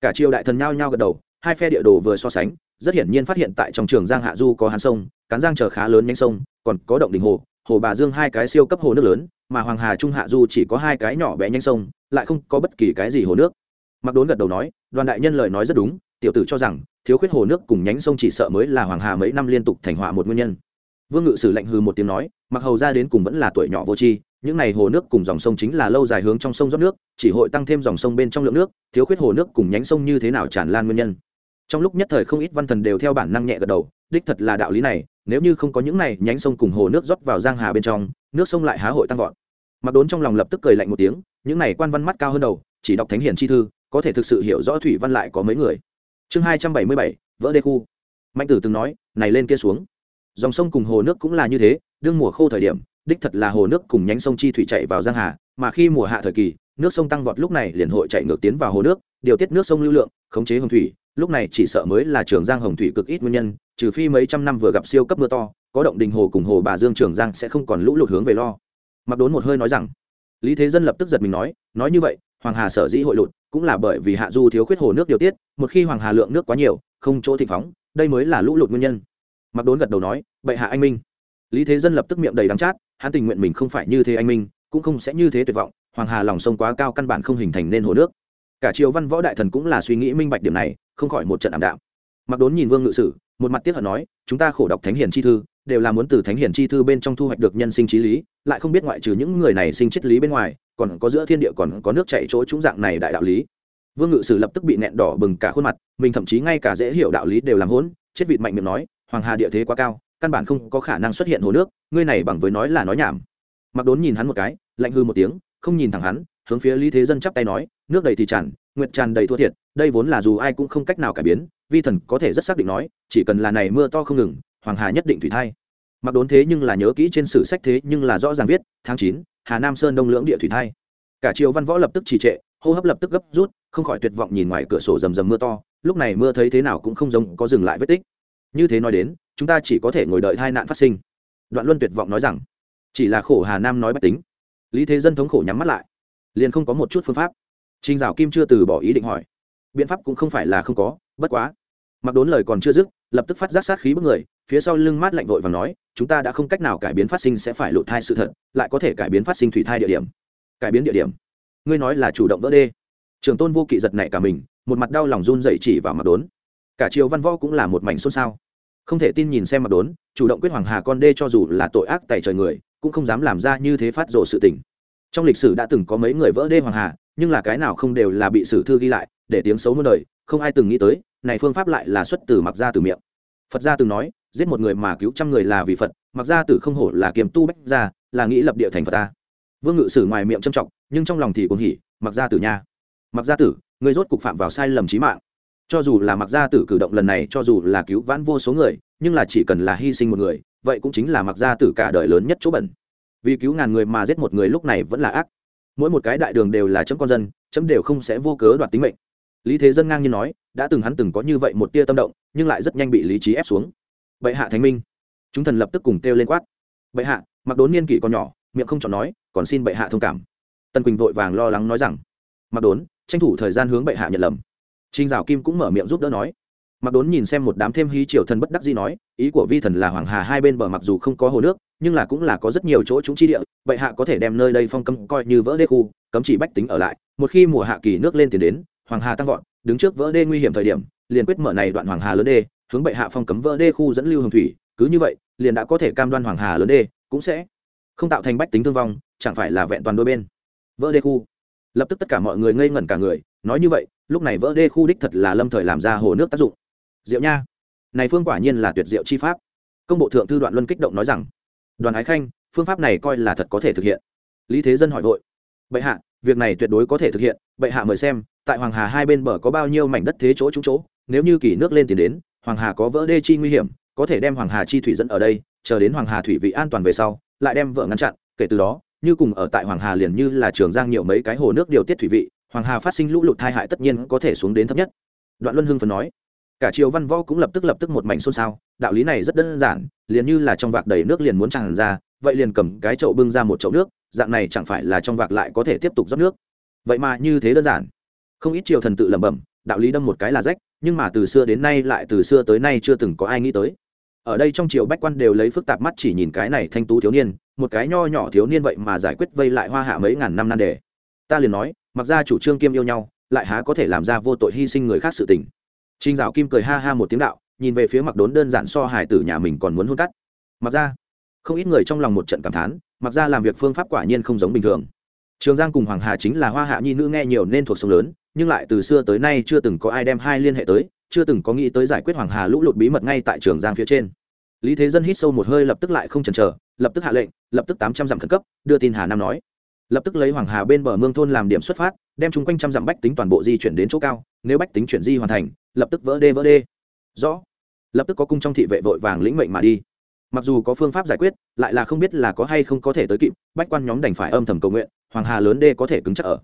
Cả triều đại thần nhao nhao gật đầu, hai phe địa đồ vừa so sánh, rất hiển nhiên phát hiện tại trong trường giang hạ du có hàn sông cán giang chờ khá lớn nhánh sông, còn có động đình hồ hồ bà dương hai cái siêu cấp hồ nước lớn, mà hoàng hà trung hạ du chỉ có hai cái nhỏ bé nhánh sông, lại không có bất kỳ cái gì hồ nước. Mặc đốn gật đầu nói, đoàn đại nhân lời nói rất đúng, tiểu tử cho rằng, thiếu khuyết hồ nước cùng nhánh sông chỉ sợ mới là hoàng hà mấy năm liên tục thành họa một nguyên nhân. Vương ngự sử lệnh hư một tiếng nói mặc hầu ra đến cùng vẫn là tuổi nhỏ vô tri, những n à y hồ nước cùng dòng sông chính là lâu dài hướng trong sông rót nước, chỉ hội tăng thêm dòng sông bên trong lượng nước, thiếu khuyết hồ nước cùng nhánh sông như thế nào tràn lan nguyên nhân. Trong lúc nhất thời không ít văn thần đều theo bản năng nhẹ gật đầu đích thật là đạo lý này, nếu như không có những này nhánh sông cùng hồ nước rót vào giang hà bên trong, nước sông lại há hội tăng vọt. Mặc đốn trong lòng lập tức cười lạnh một tiếng, những này quan văn mắt cao hơn đầu, chỉ đọc thánh hiền chi thư, có thể thực sự hiểu rõ thủy văn lại có mấy người. Chương hai trăm bảy mươi bảy, vỡ đê khu. Mạnh tử từng nói, này lên kia xuống. Dòng sông cùng hồ nước cũng là như thế, đương mùa khô thời điểm, đích thật là hồ nước cùng nhánh sông chi thủy chạy vào giang hà, mà khi mùa hạ thời kỳ, nước sông tăng vọt lúc này liền hội chạy ngược tiến vào hồ nước, điều tiết nước sông lưu lượng, khống chế hồng thủy lúc này chỉ sợ mới là trường giang hồng thủy cực ít nguyên nhân, trừ phi mấy trăm năm vừa gặp siêu cấp mưa to, có động đình hồ cùng hồ bà dương trường giang sẽ không còn lũ lụt hướng về lo. Mặc đốn một hơi nói rằng, lý thế dân lập tức giật mình nói nói như vậy, hoàng hà sở dĩ hội lụt, cũng là bởi vì hạ du thiếu khuyết hồ nước điều tiết, một khi hoàng hà lượng nước quá nhiều, không chỗ thị phóng, đây mới là lũ lụt nguyên nhân. Mặc đốn gật đầu nói, bệ hạ anh minh. Lý thế dân lập tức miệng đầy đắng chát, hắn tình nguyện mình không phải như thế anh minh, cũng không sẽ như thế tuyệt vọng, hoàng hà lòng sông quá cao căn bản không hình thành nên hồ nước cả triều văn võ đại thần cũng là suy nghĩ minh bạch điểm này, không khỏi một trận ảm đạm. Mặc đốn nhìn vương ngự sử, một mặt tiếc hận nói, chúng ta khổ đọc thánh hiền chi thư, đều là muốn từ thánh hiền chi thư bên trong thu hoạch được nhân sinh trí lý, lại không biết ngoại trừ những người này sinh triết lý bên ngoài, còn có giữa thiên địa còn có nước chảy chỗ chúng dạng này đại đạo lý. Vương ngự sử lập tức bị nẹn đỏ bừng cả khuôn mặt, mình thậm chí ngay cả dễ hiểu đạo lý đều làm hỗn, chết vịt mạnh miệng nói, hoàng hà địa thế quá cao, căn bản không có khả năng xuất hiện hồ nước, ngươi này bằng với nói là nói nhảm. Mặc đốn nhìn hắn một cái, lạnh hư một tiếng, không nhìn thẳng hắn hướng phía lý thế dân chắp tay nói, nước đầy thì tràn, nguyệt tràn đầy thua thiệt, đây vốn là dù ai cũng không cách nào cải biến, vi thần có thể rất xác định nói, chỉ cần là này mưa to không ngừng, hoàng hà nhất định thủy thay. mặc đốn thế nhưng là nhớ kỹ trên sử sách thế nhưng là rõ ràng viết, tháng chín, hà nam sơn đông lưỡng địa thủy thay. cả triều văn võ lập tức trì trệ, hô hấp lập tức gấp rút, không khỏi tuyệt vọng nhìn ngoài cửa sổ rầm rầm mưa to, lúc này mưa thấy thế nào cũng không giống có dừng lại vết tích như thế nói đến, chúng ta chỉ có thể ngồi đợi hai nạn phát sinh đoạn luân tuyệt vọng nói rằng, chỉ là khổ hà nam nói bách tính lý thế dân thống khổ nhắm mắt lại liền không có một chút phương pháp. Trình dạo kim chưa từ bỏ ý định hỏi. Biện pháp cũng không phải là không có, bất quá. Mặc đốn lời còn chưa dứt, lập tức phát giác sát khí bức người, phía sau lưng mát lạnh vội và nói, chúng ta đã không cách nào cải biến phát sinh sẽ phải lụt thai sự thật, lại có thể cải biến phát sinh thủy thai địa điểm. Cải biến địa điểm? Ngươi nói là chủ động vỡ đê. Trường tôn vô kỵ giật nảy cả mình, một mặt đau lòng run dậy chỉ vào mặt đốn. Cả triều văn võ cũng là một mảnh xôn xao. Không thể tin nhìn xem mặt đốn, chủ động quyết hoàng hà con đê cho dù là tội ác tại trời người, cũng không dám làm ra như thế phát rồ sự tình trong lịch sử đã từng có mấy người vỡ đê hoàng hà, nhưng là cái nào không đều là bị sử thư ghi lại, để tiếng xấu muôn đời, không ai từng nghĩ tới, này phương pháp lại là xuất từ mặc gia từ miệng. Phật gia từng nói, giết một người mà cứu trăm người là vì phật mặc gia tử không hổ là kiềm tu bách gia, là nghĩ lập địa thành phật ta. Vương ngự sử ngoài miệng trâm trọng, nhưng trong lòng thì cũng hỉ mặc gia tử nha mặc gia tử người rốt cục phạm vào sai lầm trí mạng. Cho dù là mặc gia tử cử động lần này, cho dù là cứu vãn vô số người, nhưng là chỉ cần là hy sinh một người, vậy cũng chính là mặc gia tử cả đời lớn nhất chỗ bẩn vì cứu ngàn người mà giết một người lúc này vẫn là ác. Mỗi một cái đại đường đều là chấm con dân, chấm đều không sẽ vô cớ đoạt tính mệnh. Lý thế dân ngang như nói, đã từng hắn từng có như vậy một tia tâm động, nhưng lại rất nhanh bị lý trí ép xuống. Bệ hạ thánh minh. Chúng thần lập tức cùng kêu lên quát. Bệ hạ, mặc đốn niên kỷ còn nhỏ, miệng không chọn nói, còn xin bệ hạ thông cảm. Tân quỳnh vội vàng lo lắng nói rằng, mặc đốn, tranh thủ thời gian hướng bệ hạ nhận lầm. Trinh dạo kim cũng mở miệng giúp đỡ nói mặc đốn nhìn xem một đám thêm hí triều thần bất đắc dĩ nói, ý của vi thần là hoàng hà hai bên bờ mặc dù không có hồ nước, nhưng là cũng là có rất nhiều chỗ chúng chi địa, vậy hạ có thể đem nơi đây phong cấm coi như vỡ đê khu, cấm chỉ bách tính ở lại, một khi mùa hạ kỳ nước lên tiền đến, hoàng hà tăng vọt, đứng trước vỡ đê nguy hiểm thời điểm, liền quyết mở này đoạn hoàng hà lớn đê, hướng bệ hạ phong cấm vỡ đê khu dẫn lưu hồng thủy, cứ như vậy, liền đã có thể cam đoan hoàng hà lớn đê cũng sẽ không tạo thành bách tính thương vong, chẳng phải là vẹn toàn đôi bên. Vỡ đê khu. Lập tức tất cả mọi người ngây ngẩn cả người, nói như vậy, lúc này vỡ đê khu đích thật là lâm thời làm ra hồ nước tác dụng diệu nha. Này phương quả nhiên là tuyệt diệu chi pháp. Công bộ thượng thư đoạn luân kích động nói rằng, đoàn ái khanh, phương pháp này coi là thật có thể thực hiện. Lý thế dân hỏi vội, bệ hạ, việc này tuyệt đối có thể thực hiện. Bệ hạ mời xem, tại hoàng hà hai bên bờ có bao nhiêu mảnh đất thế chỗ trúng chỗ. Nếu như kỳ nước lên tiền đến, hoàng hà có vỡ đê chi nguy hiểm, có thể đem hoàng hà chi thủy dẫn ở đây, chờ đến hoàng hà thủy vị an toàn về sau, lại đem vợ ngăn chặn. Kể từ đó, như cùng ở tại hoàng hà liền như là trường giang nhiều mấy cái hồ nước điều tiết thủy vị, hoàng hà phát sinh lũ lụt tai hại tất nhiên có thể xuống đến thấp nhất. Đoạn luân hưng phần nói cả triều văn võ cũng lập tức lập tức một mảnh xôn xao, đạo lý này rất đơn giản, liền như là trong vạc đầy nước liền muốn tràn ra, vậy liền cầm cái chậu bưng ra một chậu nước, dạng này chẳng phải là trong vạc lại có thể tiếp tục rót nước. Vậy mà như thế đơn giản. Không ít triều thần tự lẩm bẩm, đạo lý đâm một cái là rách, nhưng mà từ xưa đến nay lại từ xưa tới nay chưa từng có ai nghĩ tới. Ở đây trong triều bách quan đều lấy phức tạp mắt chỉ nhìn cái này thanh tú thiếu niên, một cái nho nhỏ thiếu niên vậy mà giải quyết vây lại hoa hạ mấy ngàn năm nan đề. Ta liền nói, mặc ra chủ trương kiêm yêu nhau, lại há có thể làm ra vô tội hy sinh người khác sự tình. Trình dạo kim cười ha ha một tiếng đạo, nhìn về phía mặc đốn đơn giản so hải tử nhà mình còn muốn hôn cắt. Mặc ra không ít người trong lòng một trận cảm thán mặc ra làm việc phương pháp quả nhiên không giống bình thường. Trường giang cùng hoàng hà chính là hoa hạ nhi nữ nghe nhiều nên thuộc sông lớn, nhưng lại từ xưa tới nay chưa từng có ai đem hai liên hệ tới, chưa từng có nghĩ tới giải quyết hoàng hà lũ lụt bí mật ngay tại trường giang phía trên. Lý thế dân hít sâu một hơi lập tức lại không chần chờ, lập tức hạ lệnh, lập tức tám trăm dặm khẩn cấp, đưa tin hà nam nói. Lập tức lấy hoàng hà bên bờ mương thôn làm điểm xuất phát, đem chung quanh trăm dặm bách tính toàn bộ di chuyển đến chỗ cao, nếu bách tính chuyển di hoàn thành lập tức vỡ đê vỡ đê. Rõ. Lập tức có cung trong thị vệ vội vàng lĩnh mệnh mà đi. Mặc dù có phương pháp giải quyết, lại là không biết là có hay không có thể tới kịp, bách quan nhóm đành phải âm thầm cầu nguyện, hoàng hà lớn đê có thể cứng chắc ở.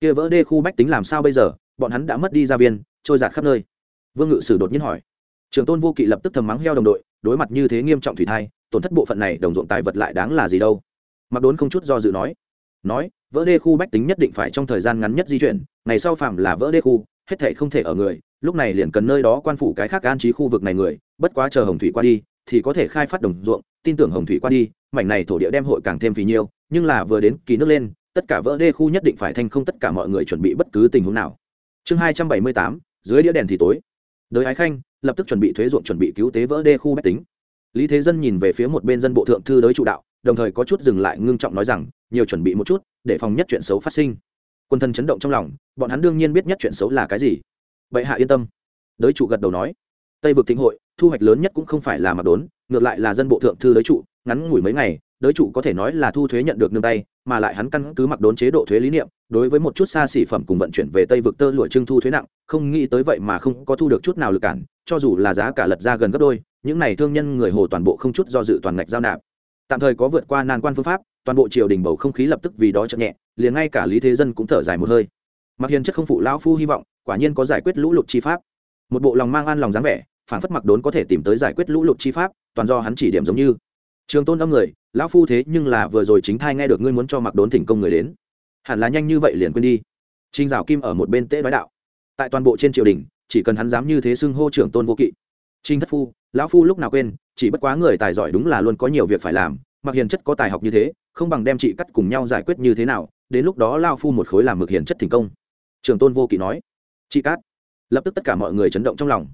Kia vỡ đê khu bách tính làm sao bây giờ? Bọn hắn đã mất đi gia viên, trôi giạt khắp nơi. Vương ngự sử đột nhiên hỏi. Trường tôn vô kỵ lập tức thầm mắng heo đồng đội, đối mặt như thế nghiêm trọng thủy thai, tổn thất bộ phận này đồng ruộng tài vật lại đáng là gì đâu? Mặc đốn không chút do dự nói. Nói, vỡ đê khu bách tính nhất định phải trong thời gian ngắn nhất di chuyển, ngày sau phạm là vỡ đê khu, hết thể không thể ở người lúc này liền cần nơi đó quan phủ cái khác an trí khu vực này người, bất quá chờ hồng thủy qua đi, thì có thể khai phát đồng ruộng. Tin tưởng hồng thủy qua đi, mảnh này thổ địa đem hội càng thêm phì nhiêu, nhưng là vừa đến kỳ nước lên, tất cả vỡ đê khu nhất định phải thành không tất cả mọi người chuẩn bị bất cứ tình huống nào. Chương hai trăm bảy mươi tám, dưới đĩa đèn thì tối. Đới ái khanh lập tức chuẩn bị thuế ruộng, chuẩn bị cứu tế vỡ đê khu bách tính. Lý thế dân nhìn về phía một bên dân bộ thượng thư đới chủ đạo, đồng thời có chút dừng lại ngưng trọng nói rằng, nhiều chuẩn bị một chút, để phòng nhất chuyện xấu phát sinh. Quân thân chấn động trong lòng, bọn hắn đương nhiên biết nhất chuyện xấu là cái gì bệ hạ yên tâm. Đới trụ gật đầu nói. Tây vực thịnh hội, thu hoạch lớn nhất cũng không phải là mặc đốn, ngược lại là dân bộ thượng thư đới trụ, ngắn ngủi mấy ngày, đới trụ có thể nói là thu thuế nhận được nương tay, mà lại hắn căn cứ mặc đốn chế độ thuế lý niệm, đối với một chút xa xỉ phẩm cùng vận chuyển về tây vực tơ lụa trưng thu thuế nặng, không nghĩ tới vậy mà không có thu được chút nào lực cản, cho dù là giá cả lật ra gần gấp đôi, những này thương nhân người hồ toàn bộ không chút do dự toàn ngạch giao nạp. Tạm thời có vượt qua nan quan phương pháp, toàn bộ triều đình bầu không khí lập tức vì đó chậm nhẹ, liền ngay cả lý thế dân cũng thở dài một hơi. Mặc hiền chất không phụ lão phu hy vọng quả nhiên có giải quyết lũ lụt chi pháp. Một bộ lòng mang an lòng dáng vẻ phản phất mặc đốn có thể tìm tới giải quyết lũ lụt chi pháp, toàn do hắn chỉ điểm giống như. Trường tôn âm người, lão phu thế nhưng là vừa rồi chính thai nghe được ngươi muốn cho mặc đốn thỉnh công người đến. Hẳn là nhanh như vậy liền quên đi. Trinh dạo kim ở một bên tế nói đạo. Tại toàn bộ trên triều đình, chỉ cần hắn dám như thế xưng hô trưởng tôn vô kỵ. Trinh thất phu, lão phu lúc nào quên, chỉ bất quá người tài giỏi đúng là luôn có nhiều việc phải làm, mặc hiền chất có tài học như thế, không bằng đem chị cắt cùng nhau giải quyết như thế nào, đến lúc đó lao phu một khối làm mực hiền chất thành công. Trường tôn vô kỵ nói chị cát. Lập tức tất cả mọi người chấn động trong lòng.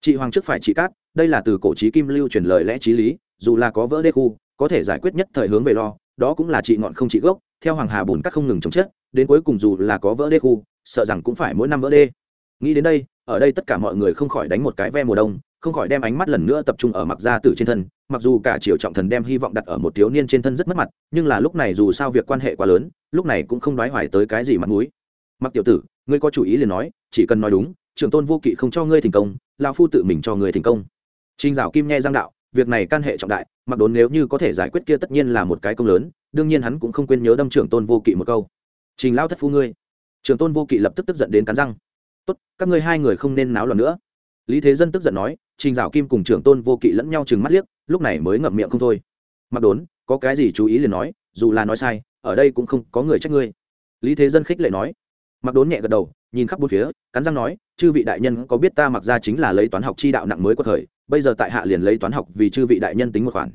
Chị hoàng trước phải chị cát, đây là từ cổ trí kim lưu truyền lời lẽ t r í lý, dù là có vỡ đê khu, có thể giải quyết nhất thời hướng về lo, đó cũng là chị ngọn không chị gốc, theo hoàng hà bùn cắt không ngừng chống chết, đến cuối cùng dù là có vỡ đê khu, sợ rằng cũng phải mỗi năm vỡ đê. Nghĩ đến đây, ở đây tất cả mọi người không khỏi đánh một cái ve mùa đông, không khỏi đem ánh mắt lần nữa tập trung ở mặc gia tử trên thân, mặc dù cả triều trọng thần đem hy vọng đặt ở một thiếu niên trên thân rất mất mặt, nhưng là lúc này dù sao việc quan hệ quá lớn, lúc này cũng không đoái hoài tới cái gì mặt mũi. Mặc tiểu tử, ngươi có chủ ý liền nói chỉ cần nói đúng, trưởng tôn vô kỵ không cho ngươi thành công lao phu tự mình cho ngươi thành công. Trinh dạo kim nghe giang đạo, việc này can hệ trọng đại, mặc đốn nếu như có thể giải quyết kia tất nhiên là một cái công lớn, đương nhiên hắn cũng không quên nhớ đâm trưởng tôn vô kỵ một câu. Trình lao thất phu ngươi. Trưởng tôn vô kỵ lập tức tức giận đến cắn răng. Tốt, các ngươi hai người không nên náo loạn nữa. Lý thế dân tức giận nói, trình dạo kim cùng trưởng tôn vô kỵ lẫn nhau chừng mắt liếc, lúc này mới ngậm miệng không thôi. Mặc đốn, có cái gì chú ý liền nói, dù là nói sai, ở đây cũng không có người trách ngươi. Lý thế dân khích lệ nói. Mặc đốn nhẹ gật đầu nhìn khắp bốn phía, cắn răng nói, chư vị đại nhân có biết ta mặc ra chính là lấy toán học chi đạo nặng mới của thời, bây giờ tại hạ liền lấy toán học vì chư vị đại nhân tính một khoản.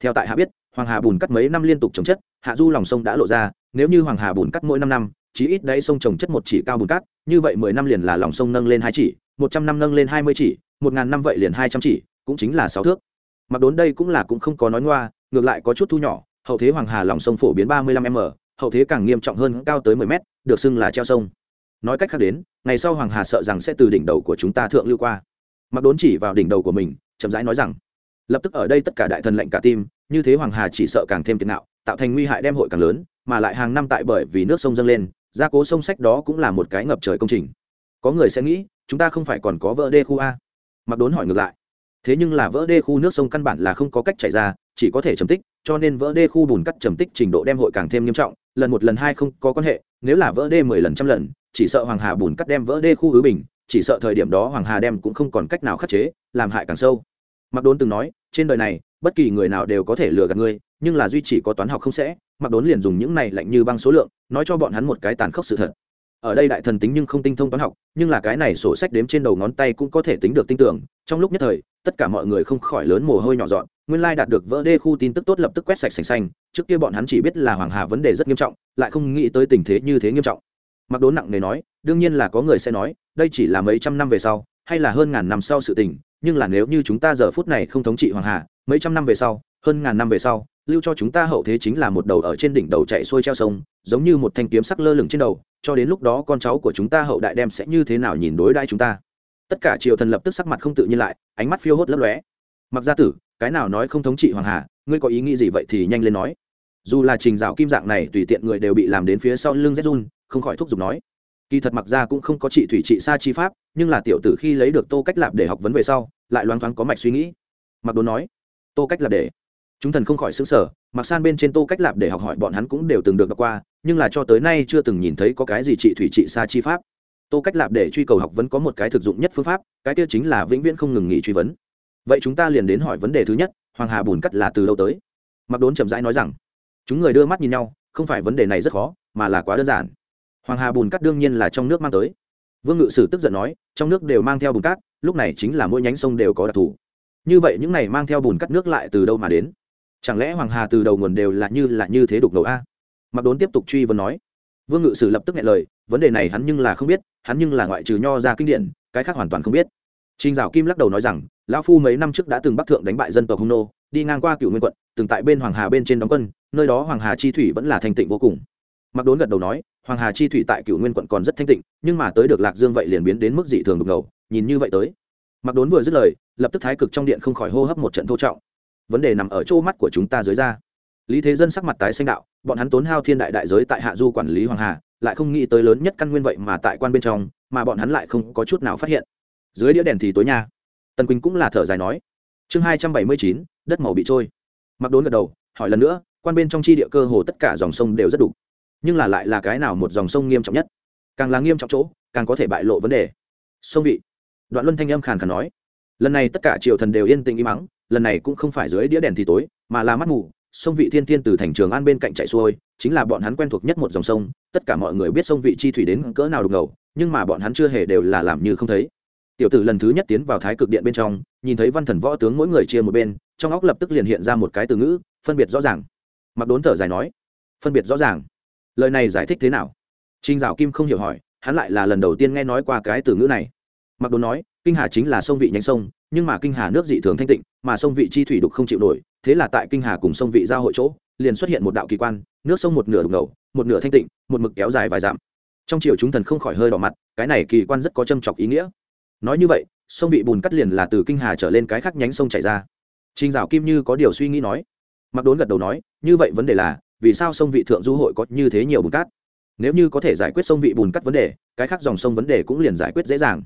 Theo tại hạ biết, hoàng hà bùn cắt mấy năm liên tục trồng chất, hạ du lòng sông đã lộ ra, nếu như hoàng hà bùn cắt mỗi năm năm, chí ít đấy sông trồng chất một chỉ cao bùn cát, như vậy mười năm liền là lòng sông nâng lên hai chỉ, một trăm năm nâng lên hai mươi chỉ, một ngàn năm vậy liền hai trăm chỉ, cũng chính là sáu thước. Mặc đốn đây cũng là cũng không có nói ngoa, ngược lại có chút thu nhỏ, hậu thế hoàng hà lòng sông phổ biến ba mươi lăm m, hậu thế càng nghiêm trọng hơn cao tới mười m được xưng là treo sông nói cách khác đến, ngày sau hoàng hà sợ rằng sẽ từ đỉnh đầu của chúng ta thượng lưu qua. Mặc đốn chỉ vào đỉnh đầu của mình, chậm rãi nói rằng, lập tức ở đây tất cả đại thần lệnh cả tim, như thế hoàng hà chỉ sợ càng thêm tiền nạo, tạo thành nguy hại đem hội càng lớn, mà lại hàng năm tại bởi vì nước sông dâng lên, gia cố sông sách đó cũng là một cái ngập trời công trình. Có người sẽ nghĩ, chúng ta không phải còn có vỡ đê khu a? Mặc đốn hỏi ngược lại, thế nhưng là vỡ đê khu nước sông căn bản là không có cách chảy ra, chỉ có thể trầm tích, cho nên vỡ đê khu bùn cắt trầm tích trình độ đem hội càng thêm nghiêm trọng, lần một lần hai không có quan hệ, nếu là vỡ đê mười lần trăm lần chỉ sợ hoàng hà bùn cắt đem vỡ đê khu hứa bình, chỉ sợ thời điểm đó hoàng hà đem cũng không còn cách nào khắc chế, làm hại càng sâu. Mặc đốn từng nói, trên đời này, bất kỳ người nào đều có thể lừa gạt ngươi, nhưng là duy chỉ có toán học không sẽ mặc đốn liền dùng những này lạnh như băng số lượng, nói cho bọn hắn một cái tàn khốc sự thật. Ở đây đại thần tính nhưng không tinh thông toán học, nhưng là cái này sổ sách đếm trên đầu ngón tay cũng có thể tính được tinh tưởng, trong lúc nhất thời, tất cả mọi người không khỏi lớn mồ hôi nhỏ dọn, nguyên lai đạt được vỡ đê khu tin tức tốt lập tức quét sạch sành xanh, trước kia bọn hắn chỉ biết là hoàng hà vấn đề rất nghiêm trọng, lại không nghĩ tới tình thế như thế nghiêm trọng mặc đốn nặng nề nói, đương nhiên là có người sẽ nói, đây chỉ là mấy trăm năm về sau, hay là hơn ngàn năm sau sự tình, nhưng là nếu như chúng ta giờ phút này không thống trị hoàng hà, mấy trăm năm về sau, hơn ngàn năm về sau, lưu cho chúng ta hậu thế chính là một đầu ở trên đỉnh đầu chạy xuôi treo sông, giống như một thanh kiếm sắc lơ lửng trên đầu, cho đến lúc đó con cháu của chúng ta hậu đại đem sẽ như thế nào nhìn đối đãi chúng ta. Tất cả triều thần lập tức sắc mặt không tự nhiên lại, ánh mắt phiêu hốt lấp lóe. Mặc gia tử, cái nào nói không thống trị hoàng hà, ngươi có ý nghĩ gì vậy thì nhanh lên nói. Dù là trình dạo kim dạng này tùy tiện người đều bị làm đến phía sau lưng run không khỏi thúc giục nói, kỳ thật mặc ra cũng không có trị thủy trị xa chi pháp, nhưng là tiểu tử khi lấy được tô cách lạp để học vấn về sau, lại loáng thoáng có mạch suy nghĩ. Mặc đốn nói, tô cách lạp để. Chúng thần không khỏi xứng sở mặc san bên trên tô cách lạp để học hỏi bọn hắn cũng đều từng được đọc qua, nhưng là cho tới nay chưa từng nhìn thấy có cái gì trị thủy trị xa chi pháp. Tô cách lạp để truy cầu học vấn có một cái thực dụng nhất phương pháp, cái kia chính là vĩnh viễn không ngừng nghỉ truy vấn. Vậy chúng ta liền đến hỏi vấn đề thứ nhất, hoàng hà bùn cắt là từ đâu tới? Mặc đốn chậm rãi nói rằng, chúng người đưa mắt nhìn nhau, không phải vấn đề này rất khó, mà là quá đơn giản hoàng hà bùn cát đương nhiên là trong nước mang tới. Vương ngự sử tức giận nói trong nước đều mang theo bùn cát lúc này chính là mỗi nhánh sông đều có đặc thù. Như vậy những này mang theo bùn cắt nước lại từ đâu mà đến? Chẳng lẽ hoàng hà từ đầu nguồn đều là như là như thế đục ngầu a? Mặc đốn tiếp tục truy vấn nói. Vương ngự sử lập tức nghe lời vấn đề này hắn nhưng là không biết hắn nhưng là ngoại trừ nho ra kinh điển cái khác hoàn toàn không biết. Trình Dạo Kim lắc đầu nói rằng, lão phu mấy năm trước đã từng bắc thượng đánh bại dân tộc Hung nô, đi ngang qua Cửu Nguyên quận, từng tại bên Hoàng Hà bên trên đóng quân, nơi đó Hoàng Hà chi thủy vẫn là thanh tịnh vô cùng. Mặc Đốn gật đầu nói, Hoàng Hà chi thủy tại Cửu Nguyên quận còn rất thanh tịnh, nhưng mà tới được Lạc Dương vậy liền biến đến mức dị thường đục ngầu, nhìn như vậy tới. Mặc Đốn vừa dứt lời, lập tức thái cực trong điện không khỏi hô hấp một trận thô trọng. Vấn đề nằm ở chỗ mắt của chúng ta dưới ra. Lý Thế Dân sắc mặt tái xanh đạo, bọn hắn tốn hao thiên đại đại giới tại Hạ Du quản lý Hoàng Hà, lại không nghĩ tới lớn nhất căn nguyên vậy mà tại quan bên trong, mà bọn hắn lại không có chút nào phát hiện dưới đĩa đèn thì tối nha tần quỳnh cũng là thở dài nói chương hai trăm bảy mươi chín đất màu bị trôi mặc đốn gật đầu hỏi lần nữa quan bên trong chi địa cơ hồ tất cả dòng sông đều rất đủ nhưng là lại là cái nào một dòng sông nghiêm trọng nhất? Càng là nghiêm trọng chỗ, càng có thể bại lộ vấn đề. Sông vị. Đoạn luân thanh âm khàn khàn nói, lần này tất cả triều thần đều yên tĩnh im mắng lần này cũng không phải dưới đĩa đèn thì tối, mà là mắt mù, sông vị thiên thiên từ thành trường an bên cạnh chạy xuôi, chính là bọn hắn quen thuộc nhất một dòng sông, tất cả mọi người biết sông vị chi thủy đến cỡ nào đục ngầu, nhưng mà bọn hắn chưa hề đều là làm như không thấy. Tiểu tử lần thứ nhất tiến vào thái cực điện bên trong, nhìn thấy văn thần võ tướng mỗi người chia một bên, trong óc lập tức liền hiện ra một cái từ ngữ, phân biệt rõ ràng. Mặc đốn thở dài nói, phân biệt rõ ràng lời này giải thích thế nào? Trinh dạo kim không hiểu hỏi hắn lại là lần đầu tiên nghe nói qua cái từ ngữ này. Mặc đốn nói kinh hà chính là sông vị nhánh sông nhưng mà kinh hà nước dị thường thanh tịnh mà sông vị chi thủy đục không chịu nổi thế là tại kinh hà cùng sông vị giao hội chỗ liền xuất hiện một đạo kỳ quan nước sông một nửa đục ngầu một nửa thanh tịnh một mực kéo dài vài dặm. Trong chiều chúng thần không khỏi hơi đỏ mặt cái này kỳ quan rất có châm chọc ý nghĩa. Nói như vậy sông vị bùn cắt liền là từ kinh hà trở lên cái khác nhánh sông chảy ra. Trình Dạo Kim như có điều suy nghĩ nói, Mặc Đốn gật đầu nói, như vậy vấn đề là, vì sao sông vị thượng du hội có như thế nhiều bùn cát? Nếu như có thể giải quyết sông vị bùn cắt vấn đề, cái khác dòng sông vấn đề cũng liền giải quyết dễ dàng.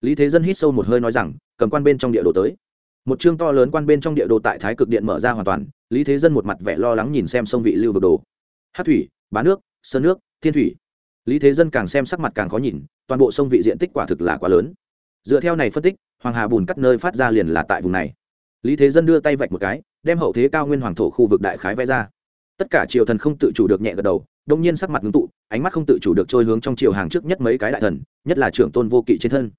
Lý Thế Dân hít sâu một hơi nói rằng, cầm quan bên trong địa đồ tới. Một chương to lớn quan bên trong địa đồ tại Thái Cực Điện mở ra hoàn toàn, Lý Thế Dân một mặt vẻ lo lắng nhìn xem sông vị lưu vực đồ. Hát thủy, bá nước, sơn nước, thiên thủy. Lý Thế Dân càng xem sắc mặt càng khó nhìn, toàn bộ sông vị diện tích quả thực là quá lớn dựa theo này phân tích hoàng hà bùn cắt nơi phát ra liền là tại vùng này lý thế dân đưa tay vạch một cái đem hậu thế cao nguyên hoàng thổ khu vực đại khái vẽ ra tất cả triều thần không tự chủ được nhẹ gật đầu, đông nhiên sắc mặt ngưng tụ, ánh mắt không tự chủ được trôi hướng trong triều hàng trước nhất mấy cái đại thần, nhất là trưởng tôn vô kỵ trên thân.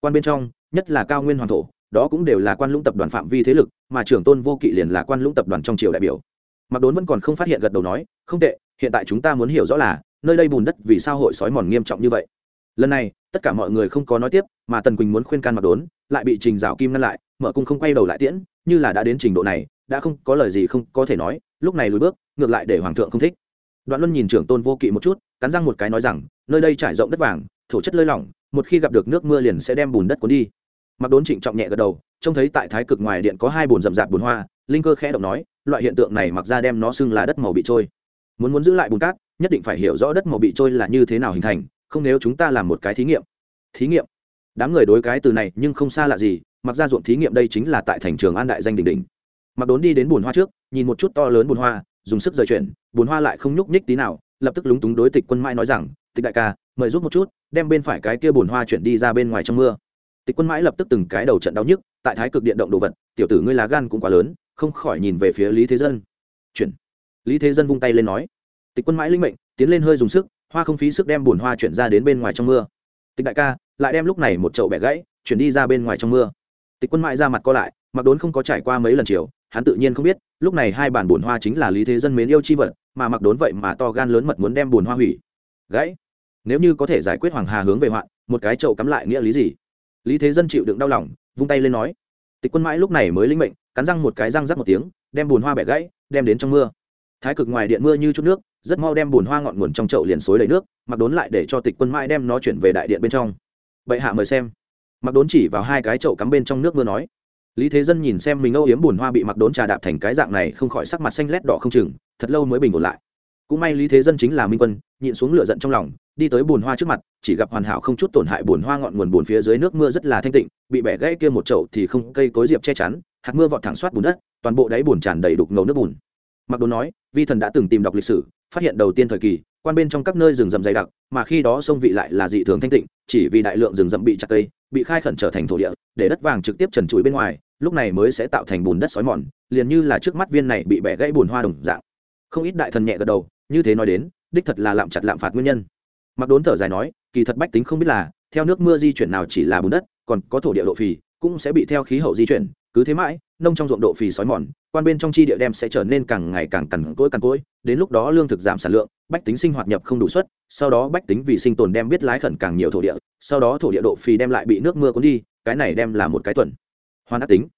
Quan bên trong, nhất là cao nguyên hoàng thổ, đó cũng đều là quan lũng tập đoàn phạm vi thế lực, mà trưởng tôn vô kỵ liền là quan lũng tập đoàn trong triều đại biểu. Mặc đốn vẫn còn không phát hiện gật đầu nói, không tệ, hiện tại chúng ta muốn hiểu rõ là, nơi đây bùn đất vì sao hội sói mòn nghiêm trọng như vậy? Lần này, tất cả mọi người không có nói tiếp, mà tần quỳnh muốn khuyên can mặc đốn, lại bị trình dạo kim ngăn lại, mở cung không quay đầu lại tiễn, như là đã đến trình độ này, đã không có lời gì không có thể nói, lúc này lùi bước ngược lại để hoàng thượng không thích. Đoạn luân nhìn trưởng tôn vô kỵ một chút, cắn răng một cái nói rằng, nơi đây trải rộng đất vàng, thổ chất lơi lỏng, một khi gặp được nước mưa liền sẽ đem bùn đất cuốn đi. Mặc đốn trịnh trọng nhẹ gật đầu, trông thấy tại thái cực ngoài điện có hai bùn rậm rạp bùn hoa, linh cơ khẽ động nói, loại hiện tượng này mặc ra đem nó xưng là đất màu bị trôi. Muốn muốn giữ lại bùn cát, nhất định phải hiểu rõ đất màu bị trôi là như thế nào hình thành, không nếu chúng ta làm một cái thí nghiệm. Thí nghiệm? Đám người đối cái từ này nhưng không xa lạ gì, mặc ra ruộng thí nghiệm đây chính là tại thành trường an đại danh đỉnh đỉnh. Mặc đốn đi đến bùn hoa trước, nhìn một chút to lớn bùn hoa dùng sức rời chuyển bùn hoa lại không nhúc nhích tí nào, lập tức lúng túng đối tịch quân mãi nói rằng, tịch đại ca, mời giúp một chút, đem bên phải cái kia bùn hoa chuyển đi ra bên ngoài trong mưa. Tịch quân mãi lập tức từng cái đầu trận đau nhức, tại thái cực điện động đồ vật, tiểu tử ngươi lá gan cũng quá lớn, không khỏi nhìn về phía lý thế dân. Chuyển. Lý thế dân vung tay lên nói. Tịch quân mãi linh mệnh, tiến lên hơi dùng sức, hoa không phí sức đem bùn hoa chuyển ra đến bên ngoài trong mưa. Tịch đại ca, lại đem lúc này một chậu bẻ gãy, chuyển đi ra bên ngoài trong mưa. Tịch quân mãi ra mặt co lại, mặc đốn không có trải qua mấy lần chiều, hắn tự nhiên không biết lúc này hai bản bùn hoa chính là lý thế dân mến yêu chi vật, mà mặc đốn vậy mà to gan lớn mật muốn đem bùn hoa hủy. Gãy. Nếu như có thể giải quyết hoàng hà hướng về hoạn, một cái chậu cắm lại nghĩa lý gì? Lý thế dân chịu đựng đau lòng, vung tay lên nói. Tịch quân mãi lúc này mới linh mệnh, cắn răng một cái răng rắc một tiếng, đem bùn hoa bẻ gãy, đem đến trong mưa. Thái cực ngoài điện mưa như chút nước, rất mau đem bùn hoa ngọn nguồn trong chậu liền xối đầy nước, mặc đốn lại để cho tịch quân mãi đem nó chuyển về đại điện bên trong. Bệ hạ mời xem. Mặc đốn chỉ vào hai cái chậu cắm bên trong nước mưa nói lý thế dân nhìn xem mình âu yếm bùn hoa bị mặc đốn trà đạp thành cái dạng này, không khỏi sắc mặt xanh lét đỏ không chừng, thật lâu mới bình ổn lại. Cũng may lý thế dân chính là minh quân, nhịn xuống lửa giận trong lòng, đi tới bùn hoa trước mặt, chỉ gặp hoàn hảo không chút tổn hại bùn hoa ngọn nguồn bùn phía dưới nước mưa rất là thanh tịnh, bị bẻ gãy kia một chậu thì không, cây cối diệp che chắn, hạt mưa vọt thẳng soát bùn đất, toàn bộ đáy bùn tràn đầy đục ngầu nước bùn. Mặc đốn nói, vi thần đã từng tìm đọc lịch sử, phát hiện đầu tiên thời kỳ, quan bên trong các nơi rừng rậm dày đặc, mà khi đó sông vị lại là dị thường thanh tịnh, chỉ vì đại lượng rừng rậm bị chặt cây, bị khai khẩn trở thành thổ địa, để đất vàng trực tiếp trần trụi bên ngoài lúc này mới sẽ tạo thành bùn đất sói mòn, liền như là trước mắt viên này bị bẻ gãy bùn hoa đồng dạng. Không ít đại thần nhẹ gật đầu, như thế nói đến, đích thật là lạm chặt lạm phạt nguyên nhân. Mặc đốn thở dài nói, kỳ thật bách tính không biết là, theo nước mưa di chuyển nào chỉ là bùn đất, còn có thổ địa độ phì, cũng sẽ bị theo khí hậu di chuyển, cứ thế mãi, nông trong ruộng độ phì sói mòn, quan bên trong chi địa đem sẽ trở nên càng ngày càng cằn cỗi cằn cỗi, đến lúc đó lương thực giảm sản lượng, bách tính sinh hoạt nhập không đủ suất, sau đó bách tính vì sinh tồn đem biết lái khẩn càng nhiều thổ địa, sau đó thổ địa độ phì đem lại bị nước mưa cuốn đi, cái này đem là một cái tuần hoàn ác tính.